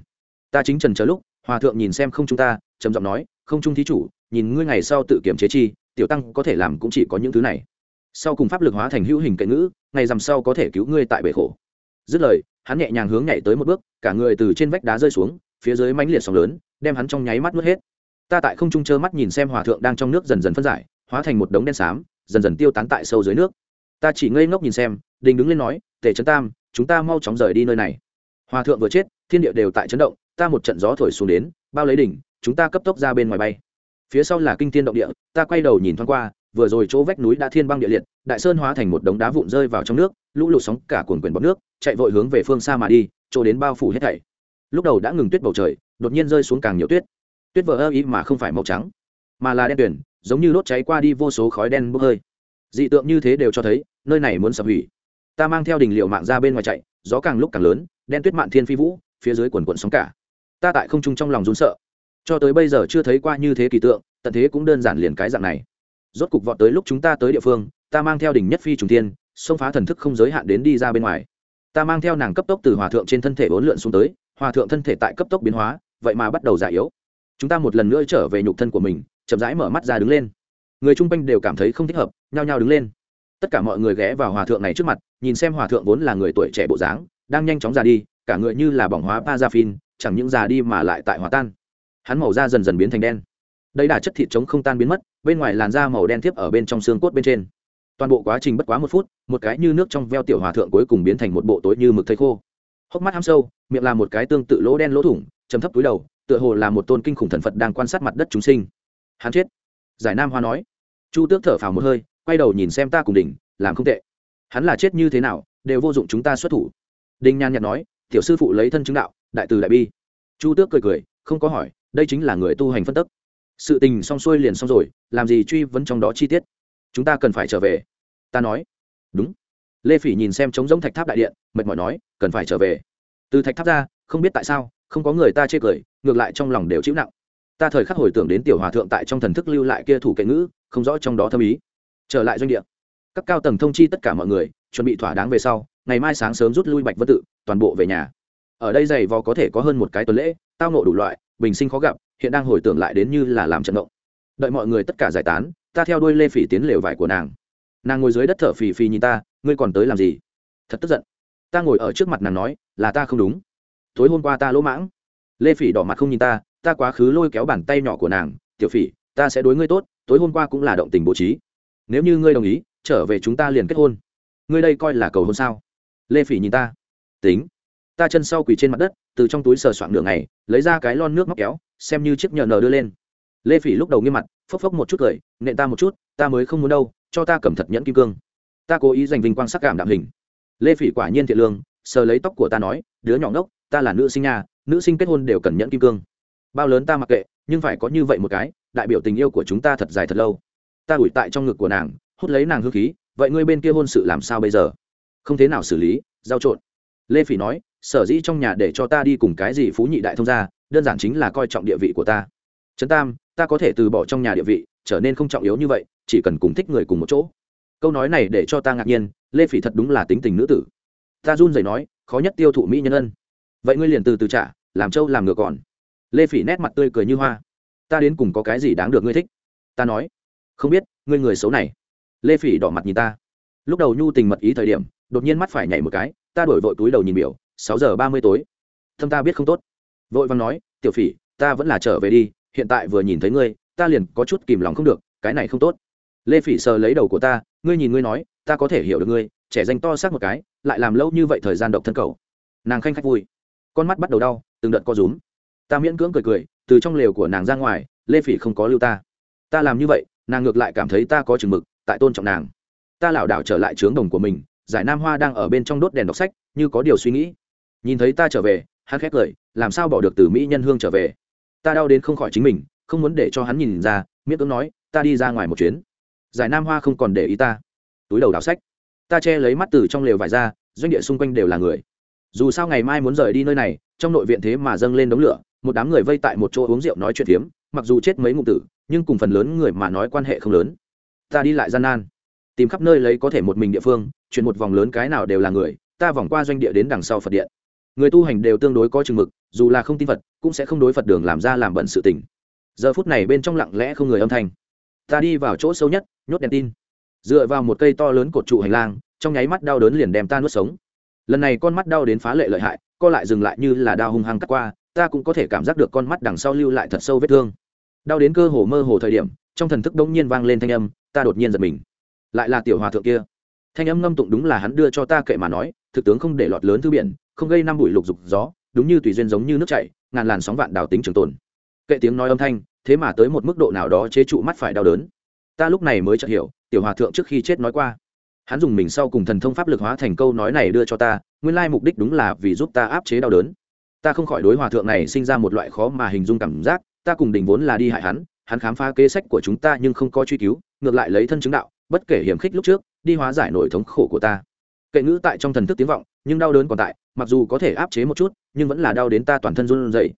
Ta chính trần chờ lúc, hòa thượng nhìn xem không chúng ta, trầm giọng nói, không trung thí chủ, nhìn ngươi ngày sau tự kiểm chế chi tiểu tăng có thể làm cũng chỉ có những thứ này. Sau cùng pháp lực hóa thành hữu hình kệ ngữ, ngày rằm sau có thể cứu ngươi tại bể khổ. Dứt lời, hắn nhẹ nhàng hướng nhảy tới một bước, cả người từ trên vách đá rơi xuống, phía dưới mánh liệt sóng lớn, đem hắn trong nháy mắt nuốt hết. Ta tại không trung trơ mắt nhìn xem hòa thượng đang trong nước dần dần phân giải, hóa thành một đống đen xám, dần dần tiêu tán tại sâu dưới nước. Ta chỉ ngây ngốc nhìn xem, đình đứng lên nói, tề trấn tam, chúng ta mau chóng rời đi nơi này. Hòa thượng vừa chết, thiên địa đều tại chấn động, ta một trận gió thổi xuống đến, bao lấy đỉnh, chúng ta cấp tốc ra bên ngoài bay phía sau là kinh thiên động địa, ta quay đầu nhìn thoáng qua, vừa rồi chỗ vách núi đã thiên băng địa liệt, đại sơn hóa thành một đống đá vụn rơi vào trong nước, lũ lụt sóng cả cuồn quyển bọc nước, chạy vội hướng về phương xa mà đi, chỗ đến bao phủ hết thảy. Lúc đầu đã ngừng tuyết bầu trời, đột nhiên rơi xuống càng nhiều tuyết. Tuyết vỡ ơ ý mà không phải màu trắng, mà là đen tuyển giống như đốt cháy qua đi vô số khói đen bốc hơi. Dị tượng như thế đều cho thấy, nơi này muốn sập hủy. Ta mang theo đình liệu mạng ra bên ngoài chạy, gió càng lúc càng lớn, đen tuyết mạn thiên phi vũ, phía dưới quần quận sóng cả. Ta tại không trung trong lòng run sợ cho tới bây giờ chưa thấy qua như thế kỳ tượng, tận thế cũng đơn giản liền cái dạng này. Rốt cục vọt tới lúc chúng ta tới địa phương, ta mang theo đỉnh nhất phi trùng tiên xông phá thần thức không giới hạn đến đi ra bên ngoài. Ta mang theo nàng cấp tốc từ hòa thượng trên thân thể bốn lượn xuống tới, hòa thượng thân thể tại cấp tốc biến hóa, vậy mà bắt đầu già yếu. Chúng ta một lần nữa trở về nhục thân của mình, chậm rãi mở mắt ra đứng lên. Người chung quanh đều cảm thấy không thích hợp, nhao nhao đứng lên. Tất cả mọi người ghé vào hòa thượng này trước mặt, nhìn xem hòa thượng vốn là người tuổi trẻ bộ dáng, đang nhanh chóng già đi, cả người như là bỏng hóa pa ra phin chẳng những già đi mà lại tại hòa tan hắn màu da dần dần biến thành đen. Đây là chất thịt chống không tan biến mất, bên ngoài làn da màu đen tiếp ở bên trong xương cốt bên trên. Toàn bộ quá trình bất quá một phút, một cái như nước trong veo tiểu hòa thượng cuối cùng biến thành một bộ tối như mực thây khô. Hốc mắt ham sâu, miệng là một cái tương tự lỗ đen lỗ thủng, chấm thấp túi đầu, tựa hồ là một tôn kinh khủng thần phật đang quan sát mặt đất chúng sinh. Hắn chết. Giải nam hoa nói. Chu tước thở phào một hơi, quay đầu nhìn xem ta cùng đỉnh, làm không tệ. Hắn là chết như thế nào, đều vô dụng chúng ta xuất thủ. Đinh nhan nhạt nói, tiểu sư phụ lấy thân chứng đạo, đại từ đại bi. Chu tước cười cười, không có hỏi đây chính là người tu hành phân tức. Sự tình xong xuôi liền xong rồi, làm gì truy vấn trong đó chi tiết? Chúng ta cần phải trở về. Ta nói. Đúng. Lê phỉ nhìn xem trống giống thạch tháp đại điện, mệt mỏi nói, cần phải trở về. Từ thạch tháp ra, không biết tại sao, không có người ta chê cười, ngược lại trong lòng đều chịu nặng. Ta thời khắc hồi tưởng đến tiểu hòa thượng tại trong thần thức lưu lại kia thủ kệ ngữ, không rõ trong đó thâm ý. Trở lại doanh địa. Các cao tầng thông chi tất cả mọi người, chuẩn bị thỏa đáng về sau, ngày mai sáng sớm rút lui bạch vân tự, toàn bộ về nhà. Ở đây giày vò có thể có hơn một cái tuần lễ, tao nộ đủ loại bình sinh khó gặp, hiện đang hồi tưởng lại đến như là làm trận động. Đợi mọi người tất cả giải tán, ta theo đuôi lê phỉ tiến lều vải của nàng. Nàng ngồi dưới đất thở phì phì nhìn ta, ngươi còn tới làm gì? Thật tức giận. Ta ngồi ở trước mặt nàng nói, là ta không đúng. Tối hôm qua ta lỗ mãng. Lê phỉ đỏ mặt không nhìn ta ta quá khứ lôi kéo bàn tay nhỏ của nàng, tiểu phỉ, ta sẽ đối ngươi tốt, tối hôm qua cũng là động tình bố trí. Nếu như ngươi đồng ý, trở về chúng ta liền kết hôn. Ngươi đây coi là cầu hôn sao? Lê phỉ nhìn ta. Tính ta chân sau quỳ trên mặt đất, từ trong túi sờ soạn đường này lấy ra cái lon nước móc kéo, xem như chiếc nhờ nờ đưa lên. Lê phỉ lúc đầu nghiêm mặt, phốc phốc một chút cười, nện ta một chút, ta mới không muốn đâu, cho ta cầm thật nhẫn kim cương. Ta cố ý dành vinh quang sắc cảm đạm hình. Lê phỉ quả nhiên thiện lương, sờ lấy tóc của ta nói, đứa nhỏ ngốc, ta là nữ sinh nhà nữ sinh kết hôn đều cần nhẫn kim cương. Bao lớn ta mặc kệ, nhưng phải có như vậy một cái, đại biểu tình yêu của chúng ta thật dài thật lâu. Ta ủi tại trong ngực của nàng, hút lấy nàng hương khí, vậy ngươi bên kia hôn sự làm sao bây giờ? Không thế nào xử lý giao trộn lê phỉ nói, sở dĩ trong nhà để cho ta đi cùng cái gì phú nhị đại thông gia, đơn giản chính là coi trọng địa vị của ta. Trấn tam, ta có thể từ bỏ trong nhà địa vị, trở nên không trọng yếu như vậy, chỉ cần cùng thích người cùng một chỗ. Câu nói này để cho ta ngạc nhiên, lê phỉ thật đúng là tính tình nữ tử. Ta run rẩy nói, khó nhất tiêu thụ mỹ nhân ân. Vậy ngươi liền từ từ trả, làm trâu làm ngựa còn. Lê phỉ nét mặt tươi cười như hoa. Ta đến cùng có cái gì đáng được ngươi thích? Ta nói, không biết, ngươi người xấu này. Lê phỉ đỏ mặt nhìn ta. Lúc đầu nhu tình mật ý thời điểm, đột nhiên mắt phải nhảy một cái ta đổi vội túi đầu nhìn biểu, sáu giờ ba mươi tối. Thâm ta biết không tốt. Vội văn nói, tiểu phỉ, ta vẫn là trở về đi, hiện tại vừa nhìn thấy ngươi, ta liền có chút kìm lòng không được, cái này không tốt. Lê phỉ sờ lấy đầu của ta, ngươi nhìn ngươi nói, ta có thể hiểu được ngươi, trẻ danh to xác một cái, lại làm lâu như vậy thời gian độc thân cầu. Nàng khanh khách vui. Con mắt bắt đầu đau, từng đợt co rúm. Ta miễn cưỡng cười cười, từ trong lều của nàng ra ngoài, lê phỉ không có lưu ta. Ta làm như vậy, nàng ngược lại cảm thấy ta có chừng mực, tại tôn trọng nàng. Ta lảo đảo trở lại trướng đồng của mình giải nam hoa đang ở bên trong đốt đèn đọc sách, như có điều suy nghĩ. Nhìn thấy ta trở về, hắn khét cười làm sao bỏ được từ mỹ nhân hương trở về? Ta đau đến không khỏi chính mình, không muốn để cho hắn nhìn ra, miễn cưỡng nói, ta đi ra ngoài một chuyến. Giải nam hoa không còn để ý ta. Túi đầu đào sách. Ta che lấy mắt từ trong lều vải ra, doanh địa xung quanh đều là người. Dù sao ngày mai muốn rời đi nơi này, trong nội viện thế mà dâng lên đống lửa, một đám người vây tại một chỗ uống rượu nói chuyện phiếm mặc dù chết mấy ngụ tử, nhưng cùng phần lớn người mà nói quan hệ không lớn. Ta đi lại gian nan, tìm khắp nơi lấy có thể một mình địa phương chuyển một vòng lớn cái nào đều là người, ta vòng qua doanh địa đến đằng sau phật điện. Người tu hành đều tương đối có chừng mực, dù là không tin phật, cũng sẽ không đối phật đường làm ra làm bận sự tình. Giờ phút này bên trong lặng lẽ không người âm thanh. Ta đi vào chỗ sâu nhất, nhốt đèn tin. Dựa vào một cây to lớn cột trụ hành lang, trong nháy mắt đau đớn liền đem ta nuốt sống. Lần này con mắt đau đến phá lệ lợi hại, co lại dừng lại như là đau hung hăng cắt qua, ta cũng có thể cảm giác được con mắt đằng sau lưu lại thật sâu vết thương. Đau đến cơ hồ mơ hồ thời điểm, trong thần thức đông nhiên vang lên thanh âm, ta đột nhiên giật mình. Lại là tiểu hòa thượng kia thanh âm ngâm tụng đúng là hắn đưa cho ta kệ mà nói, thực tướng không để lọt lớn thư biển, không gây năm bụi lục dục gió, đúng như tùy duyên giống như nước chảy, ngàn làn sóng vạn đào tính trường tồn. Kệ tiếng nói âm thanh, thế mà tới một mức độ nào đó chế trụ mắt phải đau đớn. Ta lúc này mới chợt hiểu, tiểu hòa thượng trước khi chết nói qua. Hắn dùng mình sau cùng thần thông pháp lực hóa thành câu nói này đưa cho ta, nguyên lai mục đích đúng là vì giúp ta áp chế đau đớn. Ta không khỏi đối hòa thượng này sinh ra một loại khó mà hình dung cảm giác, ta cùng đình vốn là đi hại hắn hắn khám phá kế sách của chúng ta nhưng không có truy cứu, ngược lại lấy thân chứng đạo, bất kể hiểm khích lúc trước đi hóa giải nỗi thống khổ của ta. Kệ ngữ tại trong thần thức tiếng vọng, nhưng đau đớn còn tại, mặc dù có thể áp chế một chút, nhưng vẫn là đau đến ta toàn thân run rẩy.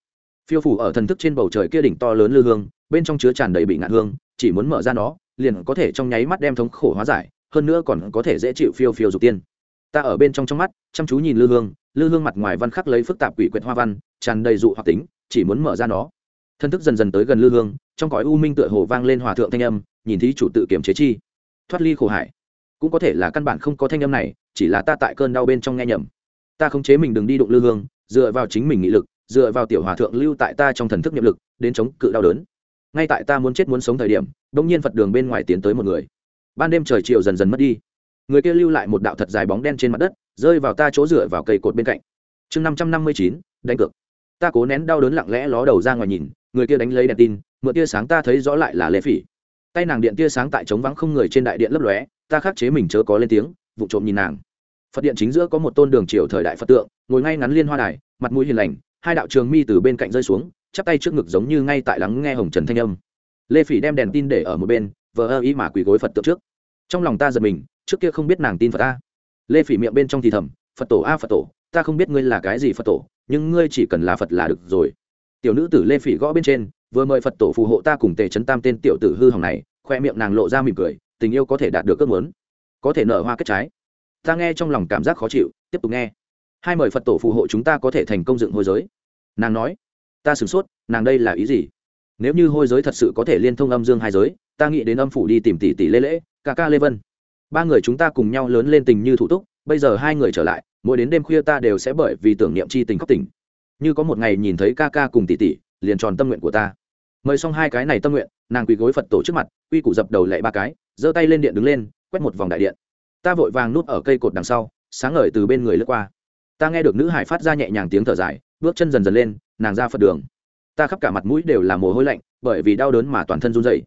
Phiêu phủ ở thần thức trên bầu trời kia đỉnh to lớn lư hương, bên trong chứa tràn đầy bị ngạn hương, chỉ muốn mở ra nó, liền có thể trong nháy mắt đem thống khổ hóa giải, hơn nữa còn có thể dễ chịu phiêu phiêu dục tiên. Ta ở bên trong trong mắt, chăm chú nhìn lư hương lư hương mặt ngoài văn khắc lấy phức tạp quỷ quyệt hoa văn, tràn đầy dụ hoặc tính, chỉ muốn mở ra nó. Thân thức dần dần tới gần lư hương, trong cõi u minh tựa hồ vang lên hòa thượng thanh âm, nhìn thấy chủ tự kiểm chế chi. Thoát ly khổ hải cũng có thể là căn bản không có thanh âm này, chỉ là ta tại cơn đau bên trong nghe nhầm. Ta không chế mình đừng đi đụng lư hương, dựa vào chính mình nghị lực, dựa vào tiểu hòa thượng lưu tại ta trong thần thức nhiệm lực, đến chống cự đau đớn. Ngay tại ta muốn chết muốn sống thời điểm đông nhiên phật đường bên ngoài tiến tới một người. Ban đêm trời chiều dần dần mất đi. Người kia lưu lại một đạo thật dài bóng đen trên mặt đất, rơi vào ta chỗ dựa vào cây cột bên cạnh. Chương năm trăm năm mươi chín, đánh cược. Ta cố nén đau đớn lặng lẽ ló đầu ra ngoài nhìn, người kia đánh lấy đèn tin, mượn tia sáng ta thấy rõ lại là lê phỉ tay nàng điện tia sáng tại trống vắng không người trên đại điện lấp lóe, ta khắc chế mình chớ có lên tiếng, vụ trộm nhìn nàng. Phật điện chính giữa có một tôn đường triều thời đại phật tượng, ngồi ngay ngắn liên hoa đài, mặt mũi hiền lành, hai đạo trường mi từ bên cạnh rơi xuống, chắp tay trước ngực giống như ngay tại lắng nghe hồng trần thanh âm. Lê phỉ đem đèn tin để ở một bên, vờ ơ ý mà quỳ gối phật tượng trước. Trong lòng ta giật mình, trước kia không biết nàng tin phật ta lê phỉ miệng bên trong thì thầm, phật tổ a, phật tổ, ta không biết ngươi là cái gì phật tổ, nhưng ngươi chỉ cần là phật là được rồi. Tiểu nữ tử lê phỉ gõ bên trên vừa mời phật tổ phù hộ ta cùng tề trấn tam tên tiểu tử hư hỏng này, khoe miệng nàng lộ ra mỉm cười, tình yêu có thể đạt được ước muốn, có thể nở hoa kết trái. Ta nghe trong lòng cảm giác khó chịu, tiếp tục nghe. Hai mời phật tổ phù hộ chúng ta có thể thành công dựng hôi giới. Nàng nói, ta sửng sốt, nàng đây là ý gì? Nếu như hôi giới thật sự có thể liên thông âm dương hai giới, ta nghĩ đến âm phủ đi tìm tỷ tỷ lê lễ, ca ca lê vân. Ba người chúng ta cùng nhau lớn lên tình như thủ túc, bây giờ hai người trở lại, mỗi đến đêm khuya ta đều sẽ bởi vì tưởng niệm c h i tình khóc tình như có một ngày nhìn thấy ca ca cùng tỷ tỷ, liền tròn tâm nguyện của ta mời xong hai cái này tâm nguyện, nàng quỳ gối phật tổ trước mặt, quy củ dập đầu lệ ba cái, giơ tay lên điện đứng lên, quét một vòng đại điện. Ta vội vàng núp ở cây cột đằng sau, sáng ngời từ bên người lướt qua. Ta nghe được nữ hải phát ra nhẹ nhàng tiếng thở dài, bước chân dần dần lên, nàng ra phật đường. Ta khắp cả mặt mũi đều là mồ hôi lạnh, bởi vì đau đớn mà toàn thân run dậy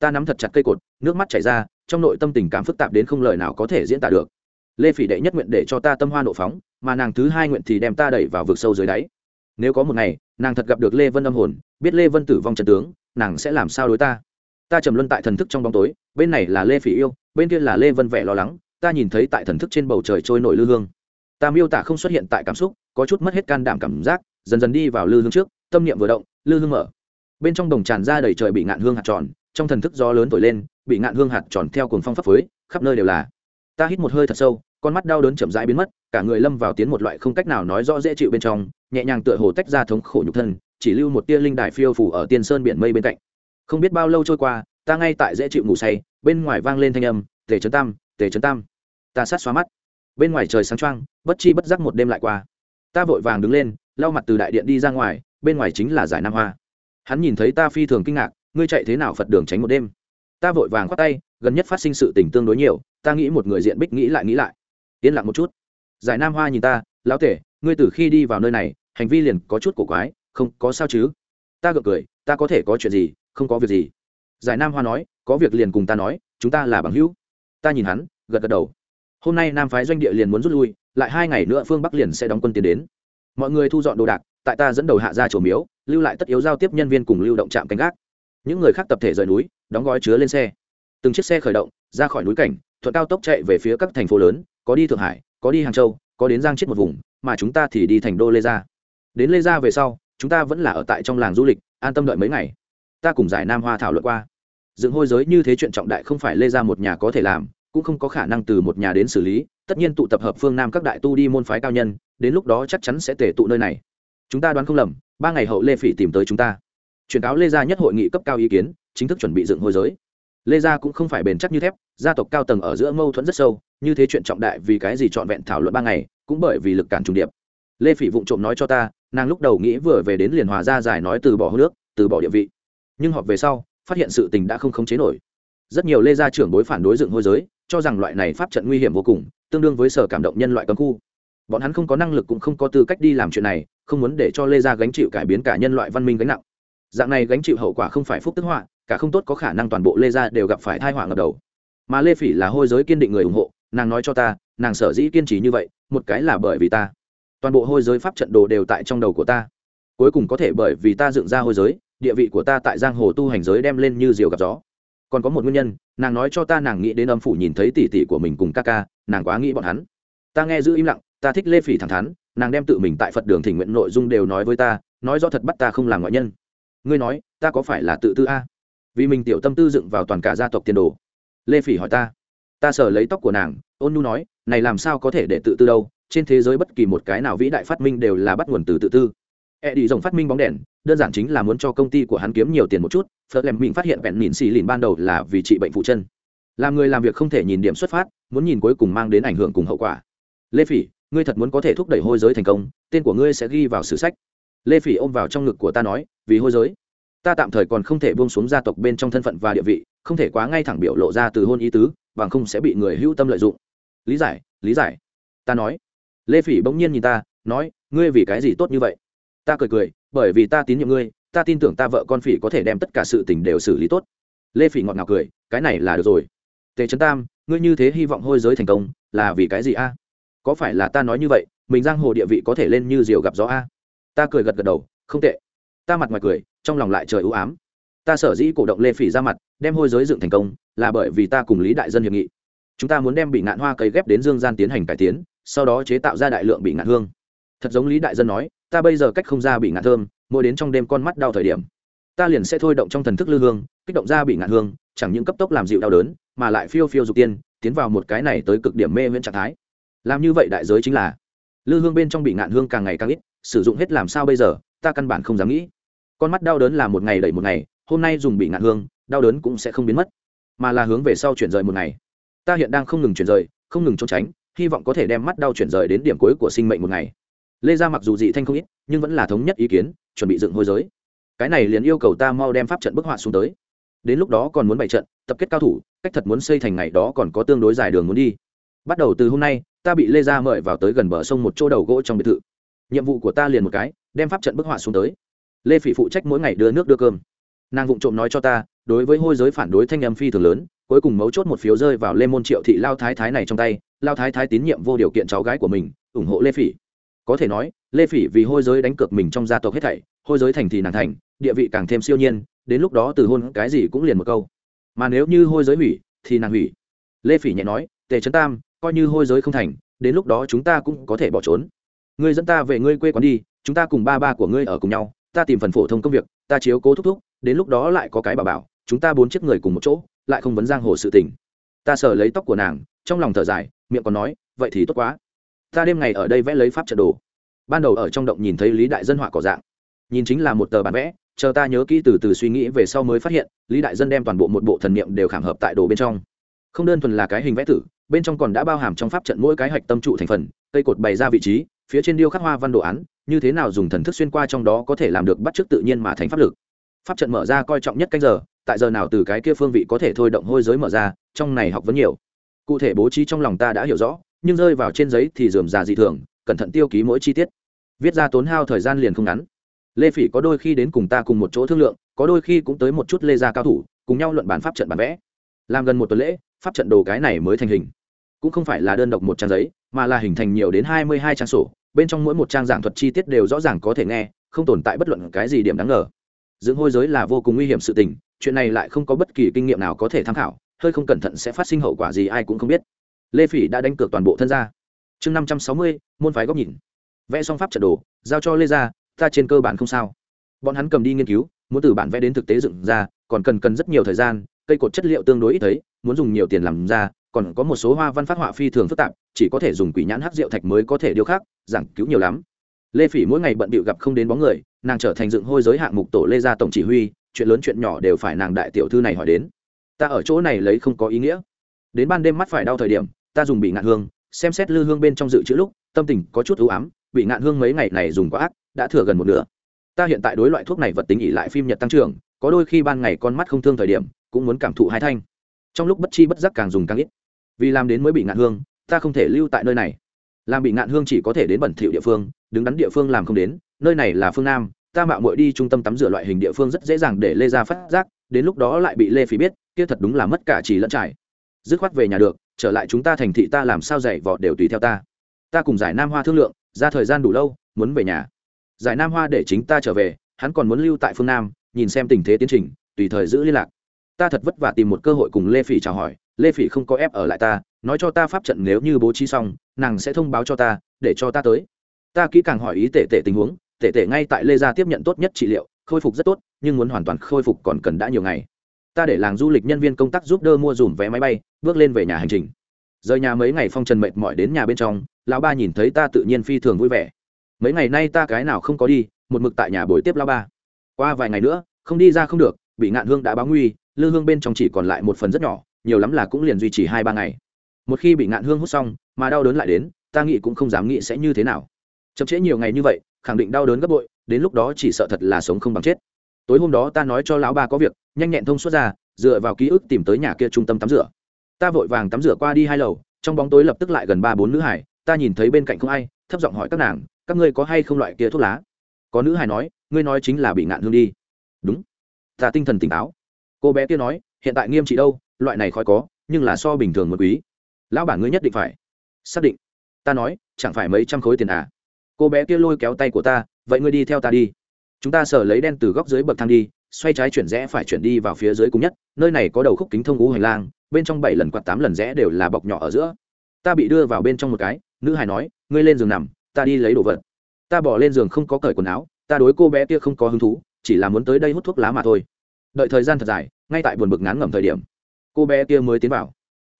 ta nắm thật chặt cây cột, nước mắt chảy ra, trong nội tâm tình cảm phức tạp đến không lời nào có thể diễn tả được. Lê phỉ đệ nhất nguyện để cho ta tâm hoa nộ phóng, mà nàng thứ hai nguyện thì đem ta đẩy vào vực sâu dưới đáy nếu có một ngày, nàng thật gặp được lê vân âm hồn, biết lê vân tử vong trần tướng, nàng sẽ làm sao đối ta? Ta trầm luân tại thần thức trong bóng tối, bên này là lê phỉ yêu, bên kia là lê vân vẻ lo lắng, ta nhìn thấy tại thần thức trên bầu trời trôi nổi lư hương. Ta miêu tả không xuất hiện tại cảm xúc, có chút mất hết can đảm cảm giác, dần dần đi vào lư hương trước, tâm niệm vừa động, lư hương mở. Bên trong đồng tràn ra đầy trời bị ngạn hương hạt tròn, trong thần thức gió lớn thổi lên, bị ngạn hương hạt tròn theo cuồng phong pháp phới, khắp nơi đều là. Ta hít một hơi thật sâu, con mắt đau đớn chậm rãi biến mất, cả người lâm vào tiến một loại không cách nào nói rõ dễ chịu bên trong nhẹ nhàng tựa hồ tách ra thống khổ nhục thân, chỉ lưu một tia linh đài phiêu phủ ở tiên sơn biển mây bên cạnh. Không biết bao lâu trôi qua, ta ngay tại dễ chịu ngủ say, bên ngoài vang lên thanh âm, tề trấn tam, tề trấn tam. Ta sát xóa mắt. Bên ngoài trời sáng trăng bất chi bất giác một đêm lại qua. Ta vội vàng đứng lên, lau mặt từ đại điện đi ra ngoài, bên ngoài chính là giải nam hoa. Hắn nhìn thấy ta phi thường kinh ngạc, ngươi chạy thế nào phật đường tránh một đêm? Ta vội vàng khoát tay, gần nhất phát sinh sự tình tương đối nhiều, ta nghĩ một người diện bích nghĩ lại nghĩ lại. Yên lặng một chút. Giải nam hoa nhìn ta, lão tể ngươi từ khi đi vào nơi này, hành vi liền có chút cổ quái, không có sao chứ? Ta gượng cười, ta có thể có chuyện gì, không có việc gì. Giải nam hoa nói, có việc liền cùng ta nói, chúng ta là bằng hữu. Ta nhìn hắn, gật gật đầu. Hôm nay nam phái doanh địa liền muốn rút lui, lại hai ngày nữa phương bắc liền sẽ đóng quân tiến đến. Mọi người thu dọn đồ đạc, tại ta dẫn đầu hạ ra chỗ miếu, lưu lại tất yếu giao tiếp nhân viên cùng lưu động trạm canh gác. Những người khác tập thể rời núi, đóng gói chứa lên xe. Từng chiếc xe khởi động, ra khỏi núi cảnh, thuận cao tốc chạy về phía các thành phố lớn, có đi thượng hải, có đi hàng châu, có đến giang chết một vùng mà chúng ta thì đi thành đô lê gia. Đến lê gia về sau, chúng ta vẫn là ở tại trong làng du lịch, an tâm đợi mấy ngày. Ta cùng giải nam hoa thảo luận qua. Dựng hôi giới như thế chuyện trọng đại không phải lê gia một nhà có thể làm, cũng không có khả năng từ một nhà đến xử lý, tất nhiên tụ tập hợp phương nam các đại tu đi môn phái cao nhân, đến lúc đó chắc chắn sẽ tể tụ nơi này. Chúng ta đoán không lầm, ba ngày hậu lê phỉ tìm tới chúng ta. Truyền cáo lê gia nhất hội nghị cấp cao ý kiến, chính thức chuẩn bị dựng hôi giới. Lê gia cũng không phải bền chắc như thép, gia tộc cao tầng ở giữa mâu thuẫn rất sâu như thế chuyện trọng đại vì cái gì trọn vẹn thảo luận ba ngày, cũng bởi vì lực cản trùng điệp. Lê phỉ vụng trộm nói cho ta, nàng lúc đầu nghĩ vừa về đến liền hòa ra giải nói từ bỏ hô nước từ bỏ địa vị. Nhưng họp về sau, phát hiện sự tình đã không khống chế nổi. Rất nhiều lê gia trưởng đối phản đối dựng hôi giới, cho rằng loại này pháp trận nguy hiểm vô cùng, tương đương với sở cảm động nhân loại cấm khu. Bọn hắn không có năng lực cũng không có tư cách đi làm chuyện này, không muốn để cho lê gia gánh chịu cải biến cả nhân loại văn minh gánh nặng. Dạng này gánh chịu hậu quả không phải phúc tức họa, cả không tốt có khả năng toàn bộ lê gia đều gặp phải thai họa ngập đầu. Mà lê phỉ là hôi giới kiên định người ủng hộ nàng nói cho ta, nàng sở dĩ kiên trì như vậy, một cái là bởi vì ta. Toàn bộ hôi giới pháp trận đồ đều tại trong đầu của ta. Cuối cùng có thể bởi vì ta dựng ra hôi giới, địa vị của ta tại giang hồ tu hành giới đem lên như diều gặp gió. Còn có một nguyên nhân, nàng nói cho ta nàng nghĩ đến âm phủ nhìn thấy tỷ tỷ của mình cùng ca ca, nàng quá nghĩ bọn hắn. Ta nghe giữ im lặng, ta thích lê phỉ thẳng thắn, nàng đem tự mình tại phật đường thỉnh nguyện nội dung đều nói với ta, nói rõ thật bắt ta không làm ngoại nhân. Ngươi nói, ta có phải là tự tư a? Vì mình tiểu tâm tư dựng vào toàn cả gia tộc tiền đồ. Lê phỉ hỏi ta ta sờ lấy tóc của nàng, ôn nu nói, này làm sao có thể để tự tư đâu? Trên thế giới bất kỳ một cái nào vĩ đại phát minh đều là bắt nguồn từ tự tư. E đi dòng phát minh bóng đèn, đơn giản chính là muốn cho công ty của hắn kiếm nhiều tiền một chút. Phớt lem mình phát hiện vẹn mìn xì lìn ban đầu là vì trị bệnh phụ chân. Làm người làm việc không thể nhìn điểm xuất phát, muốn nhìn cuối cùng mang đến ảnh hưởng cùng hậu quả. Lê phỉ, ngươi thật muốn có thể thúc đẩy hôi giới thành công, tên của ngươi sẽ ghi vào sử sách. Lê phỉ ôm vào trong ngực của ta nói, vì hôi giới. Ta tạm thời còn không thể buông xuống gia tộc bên trong thân phận và địa vị, không thể quá ngay thẳng biểu lộ ra từ hôn ý tứ bằng không sẽ bị người hữu tâm lợi dụng. Lý giải lý giải. Ta nói. Lê phỉ bỗng nhiên nhìn ta, nói, ngươi vì cái gì tốt như vậy? Ta cười cười, bởi vì ta tín nhiệm ngươi, ta tin tưởng ta vợ con phỉ có thể đem tất cả sự tình đều xử lý tốt. Lê phỉ ngọt ngào cười, cái này là được rồi. Tề trấn tam, ngươi như thế hy vọng hôi giới thành công, là vì cái gì a? Có phải là ta nói như vậy, mình giang hồ địa vị có thể lên như diều gặp gió a? Ta cười gật gật đầu, không tệ. Ta mặt ngoài cười, trong lòng lại trời ưu ám. Ta sở dĩ cổ động lê phỉ ra mặt, đem hôi giới dựng thành công là bởi vì ta cùng lý đại dân hiệp nghị. Chúng ta muốn đem bị ngạn hoa cấy ghép đến dương gian tiến hành cải tiến, sau đó chế tạo ra đại lượng bị ngạn hương. Thật giống lý đại dân nói, ta bây giờ cách không ra bị ngạn thơm, mỗi đến trong đêm con mắt đau thời điểm, ta liền sẽ thôi động trong thần thức lư hương, kích động ra bị ngạn hương, chẳng những cấp tốc làm dịu đau đớn, mà lại phiêu phiêu dục tiên, tiến vào một cái này tới cực điểm mê miễn trạng thái. Làm như vậy đại giới chính là, lư hương bên trong bị ngạn hương càng ngày càng ít, sử dụng hết làm sao bây giờ, ta căn bản không dám nghĩ. Con mắt đau đớn là một ngày đẩy một ngày, hôm nay dùng bị ngạn hương, đau đớn cũng sẽ không biến mất mà là hướng về sau chuyển rời một ngày. Ta hiện đang không ngừng chuyển rời, không ngừng trốn tránh, hy vọng có thể đem mắt đau chuyển rời đến điểm cuối của sinh mệnh một ngày. Lê gia mặc dù dị thanh không ít, nhưng vẫn là thống nhất ý kiến, chuẩn bị dựng hôi giới. Cái này liền yêu cầu ta mau đem pháp trận bức họa xuống tới. Đến lúc đó còn muốn bày trận, tập kết cao thủ, cách thật muốn xây thành ngày đó còn có tương đối dài đường muốn đi. Bắt đầu từ hôm nay, ta bị lê gia mời vào tới gần bờ sông một chỗ đầu gỗ trong biệt thự. Nhiệm vụ của ta liền một cái, đem pháp trận bức họa xuống tới. Lê phỉ phụ trách mỗi ngày đưa nước đưa cơm nàng vụng trộm nói cho ta, đối với hôi giới phản đối thanh âm phi thường lớn, cuối cùng mấu chốt một phiếu rơi vào lê môn triệu thị lao thái thái này trong tay, lao thái thái tín nhiệm vô điều kiện cháu gái của mình, ủng hộ lê phỉ. Có thể nói, lê phỉ vì hôi giới đánh cược mình trong gia tộc hết thảy, hôi giới thành thì nàng thành, địa vị càng thêm siêu nhiên, đến lúc đó từ hôn cái gì cũng liền một câu. Mà nếu như hôi giới hủy, thì nàng hủy. Lê phỉ nhẹ nói, tề trấn tam, coi như hôi giới không thành, đến lúc đó chúng ta cũng có thể bỏ trốn. Ngươi dẫn ta về ngươi quê quán đi, chúng ta cùng ba ba của ngươi ở cùng nhau ta tìm phần phổ thông công việc, ta chiếu cố thúc thúc, đến lúc đó lại có cái bà bảo, chúng ta bốn chiếc người cùng một chỗ, lại không vấn giang hồ sự tình. Ta sờ lấy tóc của nàng, trong lòng thở dài, miệng còn nói, vậy thì tốt quá. Ta đêm ngày ở đây vẽ lấy pháp trận đồ. Ban đầu ở trong động nhìn thấy lý đại dân họa cỏ dạng. Nhìn chính là một tờ bản vẽ, chờ ta nhớ kỹ từ từ suy nghĩ về sau mới phát hiện, lý đại dân đem toàn bộ một bộ thần niệm đều khảm hợp tại đồ bên trong. Không đơn thuần là cái hình vẽ tử, bên trong còn đã bao hàm trong pháp trận mỗi cái hạch tâm trụ thành phần, cây cột bày ra vị trí phía trên điêu khắc hoa văn đồ án, như thế nào dùng thần thức xuyên qua trong đó có thể làm được bắt chước tự nhiên mà thành pháp lực. Pháp trận mở ra coi trọng nhất canh giờ, tại giờ nào từ cái kia phương vị có thể thôi động hôi giới mở ra, trong này học vấn nhiều. Cụ thể bố trí trong lòng ta đã hiểu rõ, nhưng rơi vào trên giấy thì dườm già dị thường, cẩn thận tiêu ký mỗi chi tiết. Viết ra tốn hao thời gian liền không ngắn. Lê phỉ có đôi khi đến cùng ta cùng một chỗ thương lượng, có đôi khi cũng tới một chút lê gia cao thủ, cùng nhau luận bản pháp trận bản vẽ. Làm gần một tuần lễ, pháp trận đồ cái này mới thành hình cũng không phải là đơn độc một trang giấy, mà là hình thành nhiều đến hai mươi hai trang sổ, bên trong mỗi một trang giảng thuật chi tiết đều rõ ràng có thể nghe, không tồn tại bất luận cái gì điểm đáng ngờ. Dưỡng hôi giới là vô cùng nguy hiểm sự tình, chuyện này lại không có bất kỳ kinh nghiệm nào có thể tham khảo, hơi không cẩn thận sẽ phát sinh hậu quả gì ai cũng không biết. Lê phỉ đã đánh cược toàn bộ thân gia. chương năm trăm sáu mươi, môn phái góc nhìn. Vẽ xong pháp trận đồ, giao cho lê ra ta trên cơ bản không sao. Bọn hắn cầm đi nghiên cứu, muốn từ bản vẽ đến thực tế dựng ra, còn cần cần rất nhiều thời gian, cây cột chất liệu tương đối ít thấy, muốn dùng nhiều tiền làm ra còn có một số hoa văn phát họa phi thường phức tạp, chỉ có thể dùng quỷ nhãn hắc rượu thạch mới có thể điêu khắc, giảng cứu nhiều lắm. Lê phỉ mỗi ngày bận bịu gặp không đến bóng người, nàng trở thành dựng hôi giới hạng mục tổ lê gia tổng chỉ huy, chuyện lớn chuyện nhỏ đều phải nàng đại tiểu thư này hỏi đến. Ta ở chỗ này lấy không có ý nghĩa. Đến ban đêm mắt phải đau thời điểm, ta dùng bị ngạn hương, xem xét lư hương bên trong dự trữ lúc, tâm tình có chút ưu ám, bị ngạn hương mấy ngày này dùng quá ác, đã thừa gần một nửa. Ta hiện tại đối loại thuốc này vật tính ỉ lại phim nhật tăng trưởng, có đôi khi ban ngày con mắt không thương thời điểm, cũng muốn cảm thụ hai thanh. Trong lúc bất chi bất giác càng dùng càng ít vì làm đến mới bị ngạn hương, ta không thể lưu tại nơi này. Làm bị ngạn hương chỉ có thể đến bẩn thỉu địa phương, đứng đắn địa phương làm không đến, nơi này là phương nam, ta mạo muội đi trung tâm tắm rửa loại hình địa phương rất dễ dàng để lê ra phát giác, đến lúc đó lại bị lê phí biết, kia thật đúng là mất cả chỉ lẫn trải. Dứt khoát về nhà được, trở lại chúng ta thành thị ta làm sao dạy vọt đều tùy theo ta. Ta cùng giải nam hoa thương lượng, ra thời gian đủ lâu, muốn về nhà. Giải nam hoa để chính ta trở về, hắn còn muốn lưu tại phương nam, nhìn xem tình thế tiến trình, tùy thời giữ liên lạc. Ta thật vất vả tìm một cơ hội cùng lê phỉ chào hỏi lê phỉ không có ép ở lại ta, nói cho ta pháp trận nếu như bố trí xong, nàng sẽ thông báo cho ta, để cho ta tới. Ta kỹ càng hỏi ý tể tệ tình huống tệ tệ ngay tại lê gia tiếp nhận tốt nhất trị liệu, khôi phục rất tốt, nhưng muốn hoàn toàn khôi phục còn cần đã nhiều ngày. Ta để làng du lịch nhân viên công tác giúp đỡ mua dùm vé máy bay, bước lên về nhà hành trình. Rời nhà mấy ngày phong trần mệt mỏi đến nhà bên trong, lão ba nhìn thấy ta tự nhiên phi thường vui vẻ. Mấy ngày nay ta cái nào không có đi, một mực tại nhà buổi tiếp lão ba. Qua vài ngày nữa, không đi ra không được, bị ngạn hương đã báo nguy, lư hương bên trong chỉ còn lại một phần rất nhỏ nhiều lắm là cũng liền duy trì hai ba ngày. Một khi bị ngạn hương hút xong, mà đau đớn lại đến, ta nghĩ cũng không dám nghĩ sẽ như thế nào. Chậm trễ nhiều ngày như vậy, khẳng định đau đớn gấp bội, đến lúc đó chỉ sợ thật là sống không bằng chết. Tối hôm đó ta nói cho lão ba có việc, nhanh nhẹn thông suốt ra, dựa vào ký ức tìm tới nhà kia trung tâm tắm rửa. Ta vội vàng tắm rửa qua đi hai lầu, trong bóng tối lập tức lại gần ba bốn nữ hải, ta nhìn thấy bên cạnh không ai, thấp giọng hỏi các nàng, các ngươi có hay không loại kia thuốc lá? Có nữ hải nói, ngươi nói chính là bị ngạn hương đi. Đúng. Ta tinh thần tỉnh táo. Cô bé kia nói hiện tại nghiêm trị đâu, loại này khói có, nhưng là so bình thường một quý. Lão bản ngươi nhất định phải xác định. Ta nói, chẳng phải mấy trăm khối tiền à? Cô bé kia lôi kéo tay của ta, vậy ngươi đi theo ta đi. Chúng ta sở lấy đen từ góc dưới bậc thang đi, xoay trái chuyển rẽ phải chuyển đi vào phía dưới cùng nhất, nơi này có đầu khúc kính thông ngũ hành lang, bên trong bảy lần quạt tám lần rẽ đều là bọc nhỏ ở giữa. Ta bị đưa vào bên trong một cái, nữ hài nói, ngươi lên giường nằm, ta đi lấy đồ vật. Ta bỏ lên giường không có cởi quần áo, ta đối cô bé kia không có hứng thú, chỉ là muốn tới đây hút thuốc lá mà thôi. Đợi thời gian thật dài ngay tại buồn bực ngán ngẩm thời điểm, cô bé kia mới tiến vào.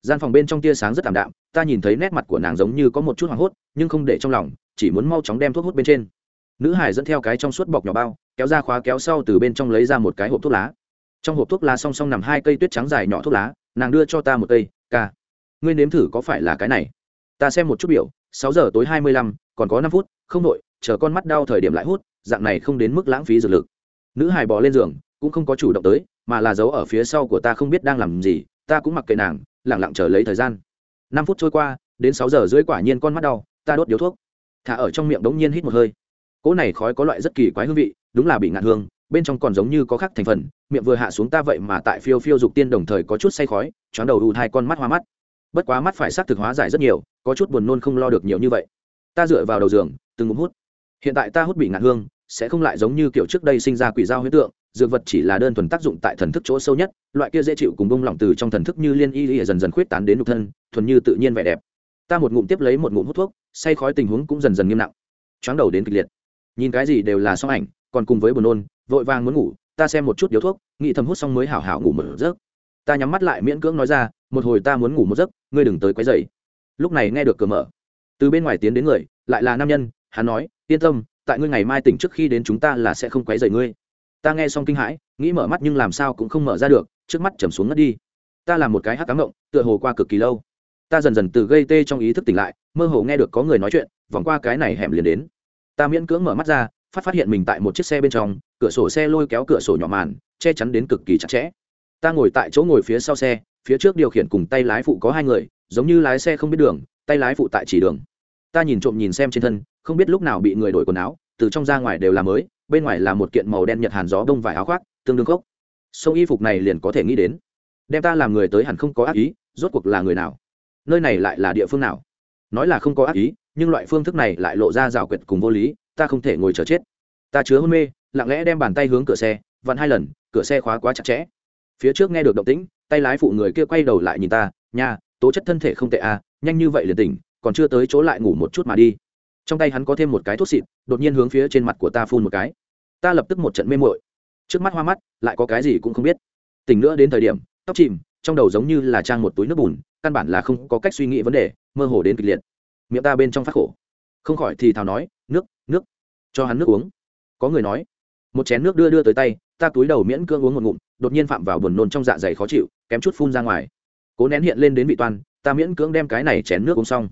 Gian phòng bên trong tia sáng rất ảm đạm, ta nhìn thấy nét mặt của nàng giống như có một chút hoảng hốt, nhưng không để trong lòng, chỉ muốn mau chóng đem thuốc hút bên trên. Nữ hải dẫn theo cái trong suốt bọc nhỏ bao, kéo ra khóa kéo sau từ bên trong lấy ra một cái hộp thuốc lá. Trong hộp thuốc lá song song nằm hai cây tuyết trắng dài nhỏ thuốc lá, nàng đưa cho ta một cây, ca, ngươi nếm thử có phải là cái này? Ta xem một chút biểu, sáu giờ tối hai mươi lăm, còn có năm phút, không nội chờ con mắt đau thời điểm lại hút, dạng này không đến mức lãng phí dược lực. Nữ hải bò lên giường, cũng không có chủ động tới mà là giấu ở phía sau của ta không biết đang làm gì, ta cũng mặc kệ nàng lẳng lặng chờ lấy thời gian. Năm phút trôi qua, đến sáu giờ rưỡi quả nhiên con mắt đau, ta đốt điếu thuốc. Thả ở trong miệng đống nhiên hít một hơi. Cỗ này khói có loại rất kỳ quái hương vị, đúng là bị ngạn hương, bên trong còn giống như có khác thành phần, miệng vừa hạ xuống ta vậy mà tại phiêu phiêu dục tiên đồng thời có chút say khói, choáng đầu đù hai con mắt hoa mắt. Bất quá mắt phải xác thực hóa giải rất nhiều, có chút buồn nôn không lo được nhiều như vậy. Ta dựa vào đầu giường, từng ngụm hút. Hiện tại ta hút bị ngạn hương sẽ không lại giống như kiểu trước đây sinh ra quỷ dao huyết tượng, dược vật chỉ là đơn thuần tác dụng tại thần thức chỗ sâu nhất, loại kia dễ chịu cùng bông lỏng từ trong thần thức như liên y y dần dần khuyết tán đến nhục thân, thuần như tự nhiên vẻ đẹp. Ta một ngụm tiếp lấy một ngụm hút thuốc, say khói tình huống cũng dần dần nghiêm nặng. Chóng đầu đến kịch liệt. Nhìn cái gì đều là song ảnh, còn cùng với buồn nôn, vội vàng muốn ngủ, ta xem một chút điếu thuốc, nghĩ thầm hút xong mới hảo hảo ngủ một giấc. Ta nhắm mắt lại miễn cưỡng nói ra, một hồi ta muốn ngủ một giấc, ngươi đừng tới quấy dậy lúc này nghe được cửa mở. Từ bên ngoài tiến đến người, lại là nam nhân, hắn nói, yên tâm tại ngươi ngày mai tỉnh trước khi đến chúng ta là sẽ không quấy rầy ngươi. Ta nghe xong kinh hãi, nghĩ mở mắt nhưng làm sao cũng không mở ra được, trước mắt chầm xuống ngất đi. Ta làm một cái hắc cám ngộng tựa hồ qua cực kỳ lâu. Ta dần dần từ gây tê trong ý thức tỉnh lại, mơ hồ nghe được có người nói chuyện, vòng qua cái này hẻm liền đến. Ta miễn cưỡng mở mắt ra, phát phát hiện mình tại một chiếc xe bên trong, cửa sổ xe lôi kéo cửa sổ nhỏ màn, che chắn đến cực kỳ chặt chẽ. Ta ngồi tại chỗ ngồi phía sau xe, phía trước điều khiển cùng tay lái phụ có hai người, giống như lái xe không biết đường, tay lái phụ tại chỉ đường. Ta nhìn trộm nhìn xem trên thân không biết lúc nào bị người đổi quần áo, từ trong ra ngoài đều là mới, bên ngoài là một kiện màu đen nhật hàn gió đông vải áo khoác, tương đương gốc sông y phục này liền có thể nghĩ đến. Đem ta làm người tới hẳn không có ác ý, rốt cuộc là người nào? Nơi này lại là địa phương nào? Nói là không có ác ý, nhưng loại phương thức này lại lộ ra rào quyệt cùng vô lý, ta không thể ngồi chờ chết. Ta chứa hôn mê, lặng lẽ đem bàn tay hướng cửa xe, vặn hai lần, cửa xe khóa quá chặt chẽ. Phía trước nghe được động tĩnh, tay lái phụ người kia quay đầu lại nhìn ta, nha, tố chất thân thể không tệ à nhanh như vậy liền tỉnh, còn chưa tới chỗ lại ngủ một chút mà đi trong tay hắn có thêm một cái thuốc xịt, đột nhiên hướng phía trên mặt của ta phun một cái. Ta lập tức một trận mê mội trước mắt hoa mắt, lại có cái gì cũng không biết. Tỉnh nữa đến thời điểm, tóc chìm, trong đầu giống như là trang một túi nước bùn, căn bản là không có cách suy nghĩ vấn đề, mơ hồ đến kịch liệt. Miệng ta bên trong phát khổ. Không khỏi thì thào nói, nước nước, cho hắn nước uống. Có người nói, một chén nước đưa đưa tới tay, ta túi đầu miễn cưỡng uống một ngụm, đột nhiên phạm vào buồn nôn trong dạ dày khó chịu, kém chút phun ra ngoài. Cố nén hiện lên đến vị toan ta miễn cưỡng đem cái này chén nước uống xong.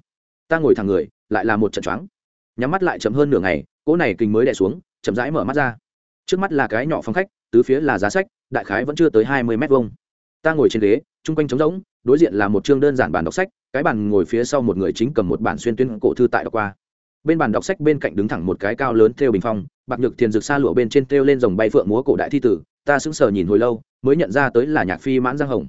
Ta ngồi thẳng người, lại là một trận choáng nhắm mắt lại chậm hơn nửa ngày, cỗ này kinh mới đẻ xuống, chậm rãi mở mắt ra. Trước mắt là cái nhỏ phòng khách, tứ phía là giá sách, đại khái vẫn chưa tới hai mươi mét vuông. Ta ngồi trên ghế, chung quanh trống rỗng, đối diện là một chương đơn giản bản đọc sách, cái bàn ngồi phía sau một người chính cầm một bản xuyên tuyên cổ thư tại đọc qua. Bên bàn đọc sách bên cạnh đứng thẳng một cái cao lớn theo bình phong, bạc nhược thiền rực xa lụa bên trên theo lên dòng bay phượng múa cổ đại thi tử, ta sững sờ nhìn hồi lâu, mới nhận ra tới là nhạc phi mãn giang hồng.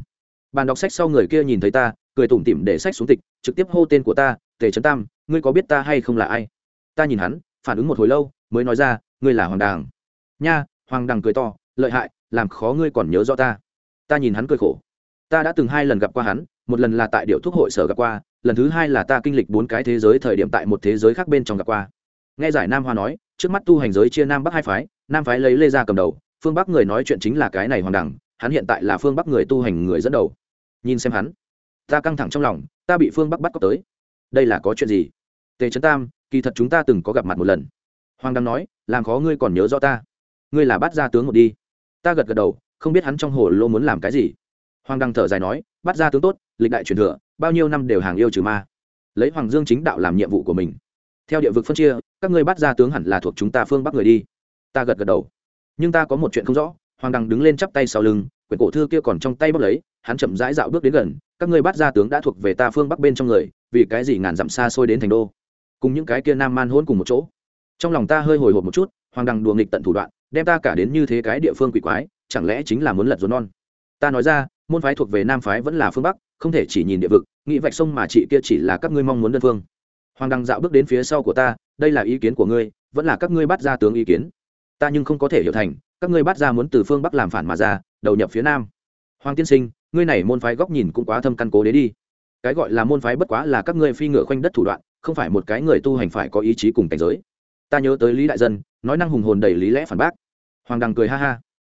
Bàn đọc sách sau người kia nhìn thấy ta, cười tủm tỉm để sách xuống tịch, trực tiếp hô tên của ta, tề trấn tam, ngươi có biết ta hay không là ai? Ta nhìn hắn, phản ứng một hồi lâu, mới nói ra, ngươi là hoàng đàng nha, hoàng đằng cười to, lợi hại, làm khó ngươi còn nhớ rõ ta. Ta nhìn hắn cười khổ. Ta đã từng hai lần gặp qua hắn, một lần là tại điệu thuốc hội sở gặp qua, lần thứ hai là ta kinh lịch bốn cái thế giới thời điểm tại một thế giới khác bên trong gặp qua. Nghe giải nam hoa nói, trước mắt tu hành giới chia nam bắc hai phái, nam phái lấy lê ra cầm đầu, phương bắc người nói chuyện chính là cái này hoàng đẳng hắn hiện tại là phương bắc người tu hành người dẫn đầu. Nhìn xem hắn, ta căng thẳng trong lòng, ta bị phương bắc bắt cóc tới. Đây là có chuyện gì? Tề trấn tam kỳ thật chúng ta từng có gặp mặt một lần. Hoàng đăng nói, làm khó ngươi còn nhớ rõ ta. Ngươi là bát gia tướng một đi. Ta gật gật đầu, không biết hắn trong hồ lô muốn làm cái gì. Hoàng đăng thở dài nói bắt ra tướng tốt, lịch đại truyền thừa, bao nhiêu năm đều hàng yêu trừ ma. Lấy hoàng dương chính đạo làm nhiệm vụ của mình. Theo địa vực phân chia, các ngươi bắt ra tướng hẳn là thuộc chúng ta phương bắc người đi. Ta gật gật đầu. Nhưng ta có một chuyện không rõ, hoàng đăng đứng lên chắp tay sau lưng, quyển cổ thư kia còn trong tay bốc lấy, hắn chậm rãi dạo bước đến gần, các ngươi bắt ra tướng đã thuộc về ta phương bắc bên trong người, vì cái gì ngàn dặm xa xôi đến thành đô? Cùng những cái kia nam man hôn cùng một chỗ. Trong lòng ta hơi hồi hộp một chút, hoàng đăng đùa nghịch tận thủ đoạn, đem ta cả đến như thế cái địa phương quỷ quái, chẳng lẽ chính là muốn lật rốn non? Ta nói ra, môn phái thuộc về nam phái vẫn là phương bắc, không thể chỉ nhìn địa vực, nghĩ vạch sông mà chị kia chỉ là các ngươi mong muốn đơn phương. Hoàng đăng dạo bước đến phía sau của ta, đây là ý kiến của ngươi, vẫn là các ngươi bắt ra tướng ý kiến. Ta nhưng không có thể hiểu thành, các ngươi bắt ra muốn từ phương bắc làm phản mà ra, đầu nhập phía nam. Hoàng tiên sinh, ngươi này môn phái góc nhìn cũng quá thâm căn cố đế đi. Cái gọi là môn phái bất quá là các ngươi phi ngựa khoanh đất thủ đoạn không phải một cái người tu hành phải có ý chí cùng cảnh giới. Ta nhớ tới lý đại dân, nói năng hùng hồn đầy lý lẽ phản bác. Hoàng đằng cười ha ha.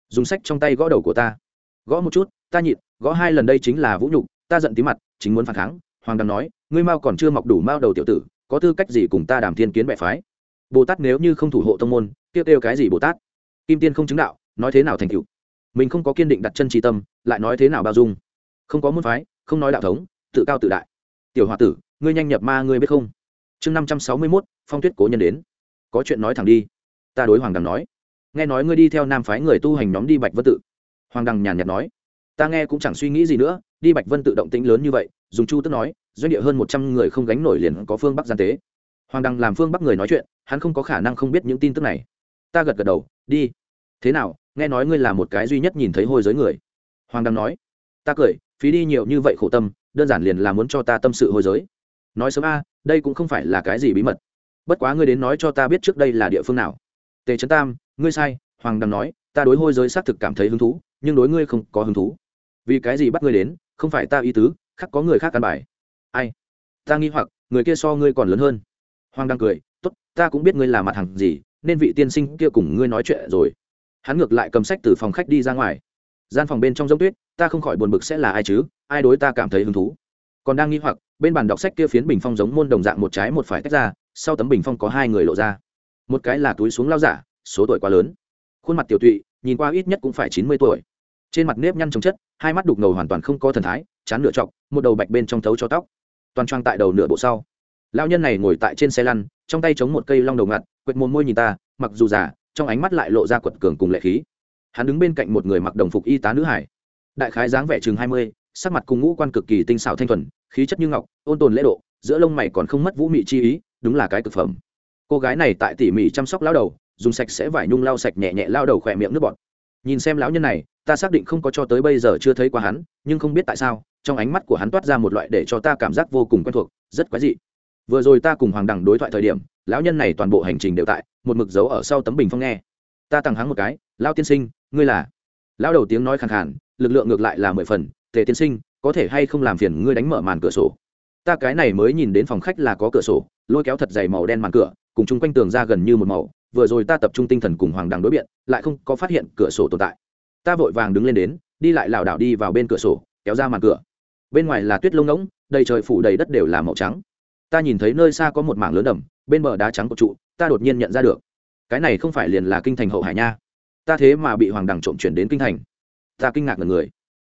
Dùng sách trong tay gõ đầu của ta. Gõ một chút, ta nhịn, gõ hai lần đây chính là vũ nhục, ta giận tí mặt, chính muốn phản kháng. Hoàng đằng nói, ngươi mao còn chưa mọc đủ mao đầu tiểu tử, có tư cách gì cùng ta đàm thiên kiến bệ phái? Bồ tát nếu như không thủ hộ tông môn, kêu kêu cái gì bồ tát? Kim tiên không chứng đạo, nói thế nào thành cựu mình không có kiên định đặt chân trí tâm, lại nói thế nào bao dung? Không có môn phái, không nói đạo thống, tự cao tự đại. Tiểu h o a tử ngươi nhanh nhập ma ngươi biết không? Chương năm trăm sáu mươi mốt, phong tuyết cố nhân đến. Có chuyện nói thẳng đi. Ta đối hoàng đằng nói. Nghe nói ngươi đi theo nam phái người tu hành nhóm đi bạch vân tự. Hoàng đằng nhàn nhạt nói. Ta nghe cũng chẳng suy nghĩ gì nữa, đi bạch vân tự động tĩnh lớn như vậy, dùng chu tức nói, doanh địa hơn một trăm người không gánh nổi liền có phương bắc gian tế. Hoàng đằng làm phương bắc người nói chuyện, hắn không có khả năng không biết những tin tức này. Ta gật gật đầu, đi. Thế nào, nghe nói ngươi là một cái duy nhất nhìn thấy hôi giới người. Hoàng Đằng nói. Ta cười, phí đi nhiều như vậy khổ tâm, đơn giản liền là muốn cho ta tâm sự hôi giới nói sớm a, đây cũng không phải là cái gì bí mật. Bất quá ngươi đến nói cho ta biết trước đây là địa phương nào. Tề trấn tam, ngươi sai, hoàng đằng nói, ta đối hôi giới xác thực cảm thấy hứng thú, nhưng đối ngươi không có hứng thú. Vì cái gì bắt ngươi đến, không phải ta ý tứ, khác có người khác căn bài. Ai? Ta nghi hoặc, người kia so ngươi còn lớn hơn. Hoàng đăng cười, tốt, ta cũng biết ngươi là mặt hàng gì, nên vị tiên sinh kia cùng ngươi nói chuyện rồi. Hắn ngược lại cầm sách từ phòng khách đi ra ngoài. Gian phòng bên trong giống tuyết, ta không khỏi buồn bực sẽ là ai chứ, ai đối ta cảm thấy hứng thú còn đang nghi hoặc, bên bàn đọc sách kia phiến bình phong giống môn đồng dạng một trái một phải tách ra, sau tấm bình phong có hai người lộ ra. Một cái là túi xuống lao giả, số tuổi quá lớn. Khuôn mặt tiểu tụy, nhìn qua ít nhất cũng phải chín mươi tuổi. Trên mặt nếp nhăn trồng chất, hai mắt đục ngầu hoàn toàn không có thần thái, chán nửa trọc, một đầu bạch bên trong thấu cho tóc. Toàn trang tại đầu nửa bộ sau. Lao nhân này ngồi tại trên xe lăn, trong tay chống một cây long đầu ngặt, quệt mồm môi nhìn ta, mặc dù già, trong ánh mắt lại lộ ra quật cường cùng lệ khí. Hắn đứng bên cạnh một người mặc đồng phục y tá nữ hải. Đại khái dáng vẻ chừng hai mươi sắc mặt cùng ngũ quan cực kỳ tinh xảo thanh thuần, khí chất như ngọc, ôn tồn lễ độ, giữa lông mày còn không mất vũ mị chi ý, đúng là cái cực phẩm. Cô gái này tại tỉ mỉ chăm sóc lao đầu, dùng sạch sẽ vải nhung lau sạch nhẹ nhẹ lao đầu khỏe miệng nước bọt. Nhìn xem lão nhân này, ta xác định không có cho tới bây giờ chưa thấy qua hắn, nhưng không biết tại sao, trong ánh mắt của hắn toát ra một loại để cho ta cảm giác vô cùng quen thuộc, rất quái dị. Vừa rồi ta cùng hoàng đẳng đối thoại thời điểm, lão nhân này toàn bộ hành trình đều tại, một mực dấu ở sau tấm bình phong nghe. Ta tằng hắng một cái lao tiên sinh, ngươi là? Lão đầu tiếng nói khàn khàn, lực lượng ngược lại là mười phần tề tiên sinh, có thể hay không làm phiền ngươi đánh mở màn cửa sổ? Ta cái này mới nhìn đến phòng khách là có cửa sổ, lôi kéo thật dày màu đen màn cửa, cùng chung quanh tường ra gần như một màu, vừa rồi ta tập trung tinh thần cùng hoàng đằng đối biện, lại không có phát hiện cửa sổ tồn tại. Ta vội vàng đứng lên đến, đi lại lảo đảo đi vào bên cửa sổ, kéo ra màn cửa. Bên ngoài là tuyết lông ngỗng, đầy trời phủ đầy đất đều là màu trắng. Ta nhìn thấy nơi xa có một mảng lớn đầm, bên bờ đá trắng của trụ, ta đột nhiên nhận ra được. Cái này không phải liền là kinh thành hậu hải nha. Ta thế mà bị hoàng đằng trộm chuyển đến kinh thành. Ta kinh ngạc ngần người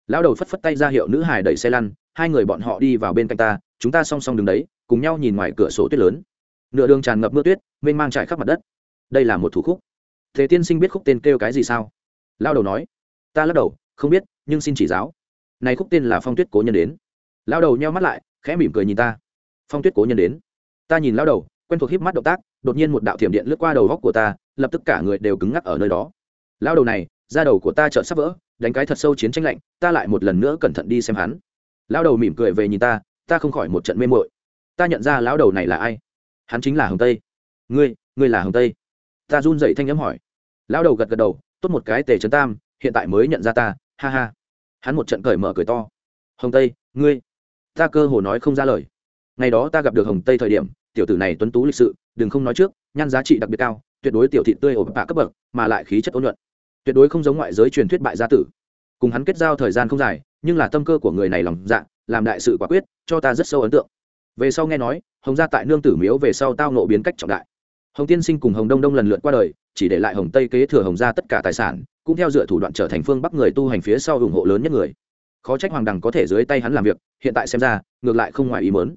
lão đầu phất phất tay ra hiệu nữ hải đẩy xe lăn, hai người bọn họ đi vào bên cạnh ta, chúng ta song song đứng đấy, cùng nhau nhìn ngoài cửa sổ tuyết lớn. Nửa đường tràn ngập mưa tuyết, mênh mang trải khắp mặt đất. Đây là một thủ khúc. Thế tiên sinh biết khúc tên kêu cái gì sao? Lao đầu nói. Ta lắc đầu, không biết, nhưng xin chỉ giáo. Này khúc tên là phong tuyết cố nhân đến. Lao đầu nheo mắt lại, khẽ mỉm cười nhìn ta. Phong tuyết cố nhân đến. Ta nhìn lao đầu, quen thuộc híp mắt động tác, đột nhiên một đạo thiểm điện lướt qua đầu góc của ta, lập tức cả người đều cứng ngắc ở nơi đó. Lao đầu này, da đầu của ta chợt sắp vỡ đánh cái thật sâu chiến tranh lạnh, ta lại một lần nữa cẩn thận đi xem hắn. Lao đầu mỉm cười về nhìn ta ta không khỏi một trận mê mội ta nhận ra lão đầu này là ai? Hắn chính là hồng tây. Ngươi ngươi là hồng tây? Ta run dậy thanh n m hỏi. Lão đầu gật gật đầu, tốt một cái tề trấn tam, hiện tại mới nhận ra ta, ha ha. Hắn một trận cởi mở cười to. Hồng tây, ngươi. Ta cơ hồ nói không ra lời. Ngày đó ta gặp được hồng tây thời điểm, tiểu tử này tuấn tú lịch sự, đừng không nói trước, nhan giá trị đặc biệt cao, tuyệt đối tiểu thị tươi ổn bạ cấp bậc, mà lại khí chất ôn nhuận tuyệt đối không giống ngoại giới truyền thuyết bại gia tử. Cùng hắn kết giao thời gian không dài, nhưng là tâm cơ của người này lòng dạ làm đại sự quả quyết, cho ta rất sâu ấn tượng. Về sau nghe nói, hồng gia tại nương tử miếu về sau tao nộ biến cách trọng đại. Hồng tiên sinh cùng hồng đông đông lần lượt qua đời, chỉ để lại hồng tây kế thừa hồng gia tất cả tài sản, cũng theo dựa thủ đoạn trở thành phương bắc người tu hành phía sau ủng hộ lớn nhất người. Khó trách hoàng đằng có thể dưới tay hắn làm việc, hiện tại xem ra, ngược lại không ngoài ý mớn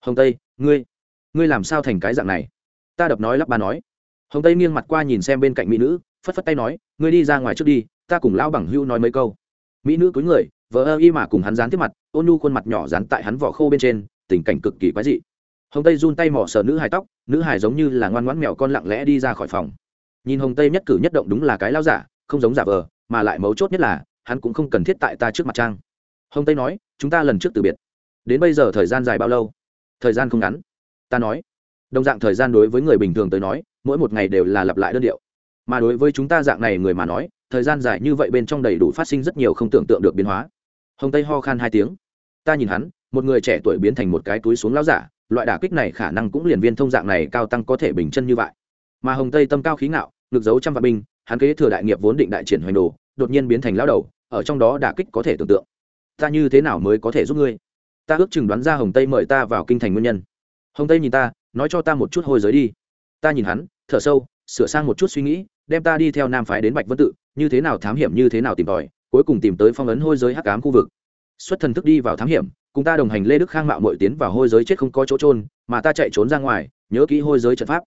hồng tây, ngươi ngươi làm sao thành cái dạng này? Ta đập nói lắp ba nói. Hồng tây nghiêng mặt qua nhìn xem bên cạnh mỹ nữ phất phất tay nói, ngươi đi ra ngoài trước đi, ta cùng lão bằng hưu nói mấy câu. Mỹ nữ cúi người vợ ơ y mà cùng hắn dán tiếp mặt, ôn nhu khuôn mặt nhỏ dán tại hắn vỏ khô bên trên, tình cảnh cực kỳ quái dị. Hồng tây run tay mỏ sờ nữ hài tóc, nữ hài giống như là ngoan ngoãn mèo con lặng lẽ đi ra khỏi phòng. Nhìn hồng tây nhất cử nhất động đúng là cái lao giả, không giống giả vờ, mà lại mấu chốt nhất là, hắn cũng không cần thiết tại ta trước mặt trang. Hồng tây nói, chúng ta lần trước từ biệt. Đến bây giờ thời gian dài bao lâu? Thời gian không ngắn. Ta nói. Đồng dạng thời gian đối với người bình thường tới nói, mỗi một ngày đều là lặp lại đơn điệu mà đối với chúng ta dạng này người mà nói, thời gian dài như vậy bên trong đầy đủ phát sinh rất nhiều không tưởng tượng được biến hóa. Hồng tây ho khan hai tiếng. Ta nhìn hắn, một người trẻ tuổi biến thành một cái túi xuống lao giả, loại đả kích này khả năng cũng liền viên thông dạng này cao tăng có thể bình chân như vậy. Mà hồng tây tâm cao khí ngạo ngược giấu trăm vạn binh, hắn kế thừa đại nghiệp vốn định đại triển hoành đồ, đột nhiên biến thành lao đầu, ở trong đó đả kích có thể tưởng tượng. Ta như thế nào mới có thể giúp ngươi? Ta ước chừng đoán ra hồng tây mời ta vào kinh thành nguyên nhân. Hồng tây nhìn ta, nói cho ta một chút hôi giới đi. Ta nhìn hắn, thở sâu sửa sang một chút suy nghĩ, đem ta đi theo nam phái đến bạch vân tự, như thế nào thám hiểm như thế nào tìm tòi, cuối cùng tìm tới phong ấn hôi giới hắc ám khu vực. Xuất thần thức đi vào thám hiểm, cùng ta đồng hành lê đức khang mạo mội tiến vào hôi giới chết không có chỗ trôn mà ta chạy trốn ra ngoài, nhớ kỹ hôi giới trận pháp.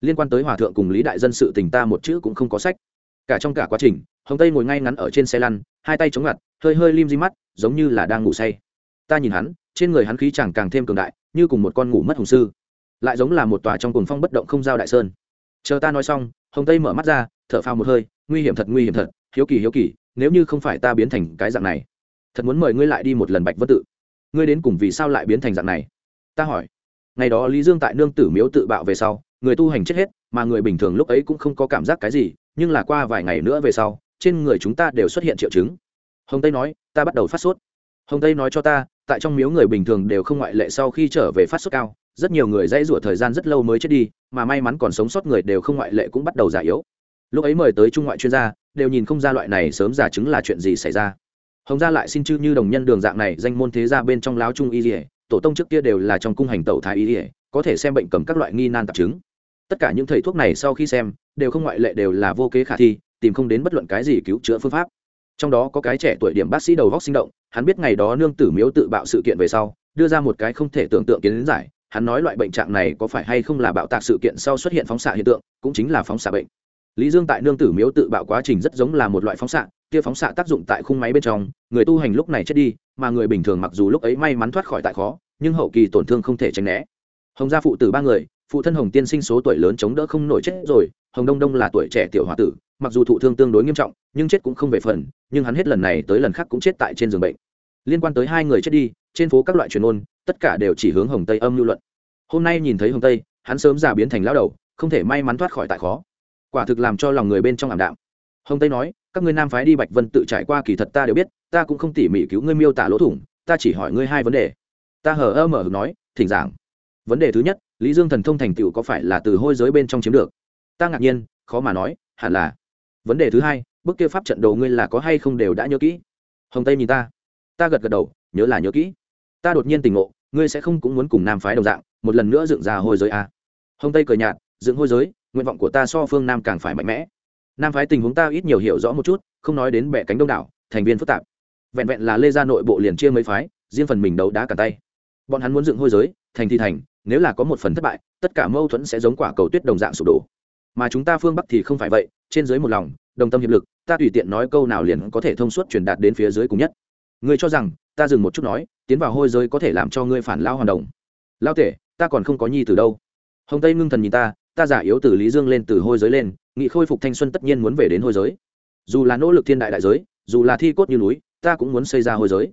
Liên quan tới hòa thượng cùng lý đại dân sự tình ta một chữ cũng không có sách. Cả trong cả quá trình, hồng tây ngồi ngay ngắn ở trên xe lăn, hai tay chống ngặt, hơi hơi lim di mắt, giống như là đang ngủ say. Ta nhìn hắn, trên người hắn khí chẳng càng thêm cường đại, như cùng một con ngủ mất hùng sư. Lại giống là một tòa trong cồn phong bất động không giao đại sơn chờ ta nói xong, hồng tây mở mắt ra, thở phào một hơi, nguy hiểm thật, nguy hiểm thật, hiếu kỳ hiếu kỳ, nếu như không phải ta biến thành cái dạng này, thật muốn mời ngươi lại đi một lần bạch vân tự. Ngươi đến cùng vì sao lại biến thành dạng này? Ta hỏi. Ngày đó lý dương tại nương tử miếu tự bạo về sau, người tu hành chết hết, mà người bình thường lúc ấy cũng không có cảm giác cái gì, nhưng là qua vài ngày nữa về sau, trên người chúng ta đều xuất hiện triệu chứng. Hồng tây nói, ta bắt đầu phát sốt. Hồng tây nói cho ta, tại trong miếu người bình thường đều không ngoại lệ sau khi trở về phát sốt cao rất nhiều người dãy rủa thời gian rất lâu mới chết đi, mà may mắn còn sống sót người đều không ngoại lệ cũng bắt đầu già yếu. Lúc ấy mời tới trung ngoại chuyên gia, đều nhìn không ra loại này sớm giả chứng là chuyện gì xảy ra. Hồng gia lại xin chư như đồng nhân đường dạng này danh môn thế gia bên trong láo trung y dỉa tổ tông trước kia đều là trong cung hành tẩu thái y dỉa có thể xem bệnh cầm các loại nghi nan tạp chứng. Tất cả những thầy thuốc này sau khi xem, đều không ngoại lệ đều là vô kế khả thi, tìm không đến bất luận cái gì cứu chữa phương pháp. Trong đó có cái trẻ tuổi điểm bác sĩ đầu góc sinh động, hắn biết ngày đó nương tử miếu tự bạo sự kiện về sau, đưa ra một cái không thể tưởng tượng kiến giải hắn nói loại bệnh trạng này có phải hay không là bạo tạc sự kiện sau xuất hiện phóng xạ hiện tượng, cũng chính là phóng xạ bệnh. Lý dương tại nương tử miếu tự bạo quá trình rất giống là một loại phóng xạ, kia phóng xạ tác dụng tại khung máy bên trong, người tu hành lúc này chết đi, mà người bình thường mặc dù lúc ấy may mắn thoát khỏi tại khó, nhưng hậu kỳ tổn thương không thể tránh né. Hồng gia phụ tử ba người, phụ thân hồng tiên sinh số tuổi lớn chống đỡ không nổi chết rồi, hồng đông đông là tuổi trẻ tiểu h o a tử, mặc dù thụ thương tương đối nghiêm trọng, nhưng chết cũng không về phần, nhưng hắn hết lần này tới lần khác cũng chết tại trên giường bệnh. Liên quan tới hai người chết đi, trên phố các loại truyền ôn tất cả đều chỉ hướng hồng tây âm lưu luận. Hôm nay nhìn thấy hồng tây, hắn sớm già biến thành lão đầu, không thể may mắn thoát khỏi tại khó. Quả thực làm cho lòng người bên trong ảm đạm. Hồng tây nói, các ngươi nam phái đi bạch vân tự trải qua kỳ thật ta đều biết, ta cũng không tỉ mỉ cứu ngươi miêu tả lỗ thủng, ta chỉ hỏi ngươi hai vấn đề. Ta hờ ơ mở nói, thỉnh giảng. Vấn đề thứ nhất, lý dương thần thông thành tựu có phải là từ hôi giới bên trong chiếm được? Ta ngạc nhiên, khó mà nói, hẳn là. Vấn đề thứ hai bức kia pháp trận đồ ngươi là có hay không đều đã nhớ kỹ? Hồng tây nhìn ta. Ta gật gật đầu, nhớ là nhớ kỹ. Ta đột nhiên tình ngộ ngươi sẽ không cũng muốn cùng nam phái đồng dạng, một lần nữa dựng ra hôi giới à. hồng tây cười nhạt, dựng hôi giới, nguyện vọng của ta so phương nam càng phải mạnh mẽ. Nam phái tình huống ta ít nhiều hiểu rõ một chút, không nói đến bẻ cánh đông đảo, thành viên phức tạp. Vẹn vẹn là lê gia nội bộ liền chia mấy phái, riêng phần mình đấu đá cả tay. Bọn hắn muốn dựng hôi giới, thành thì thành, nếu là có một phần thất bại, tất cả mâu thuẫn sẽ giống quả cầu tuyết đồng dạng sụp đổ. Mà chúng ta phương bắc thì không phải vậy, trên dưới một lòng, đồng tâm hiệp lực, ta tùy tiện nói câu nào liền có thể thông suốt truyền đạt đến phía dưới cùng nhất. Ngươi cho rằng ta dừng một chút nói, tiến vào hôi giới có thể làm cho ngươi phản lao hoàn đồng. Lao tể, ta còn không có nhi từ đâu. Hồng tây ngưng thần nhìn ta ta giả yếu từ lý dương lên từ hôi giới lên, nghị khôi phục thanh xuân tất nhiên muốn về đến hôi giới. Dù là nỗ lực thiên đại đại giới, dù là thi cốt như núi, ta cũng muốn xây ra hôi giới.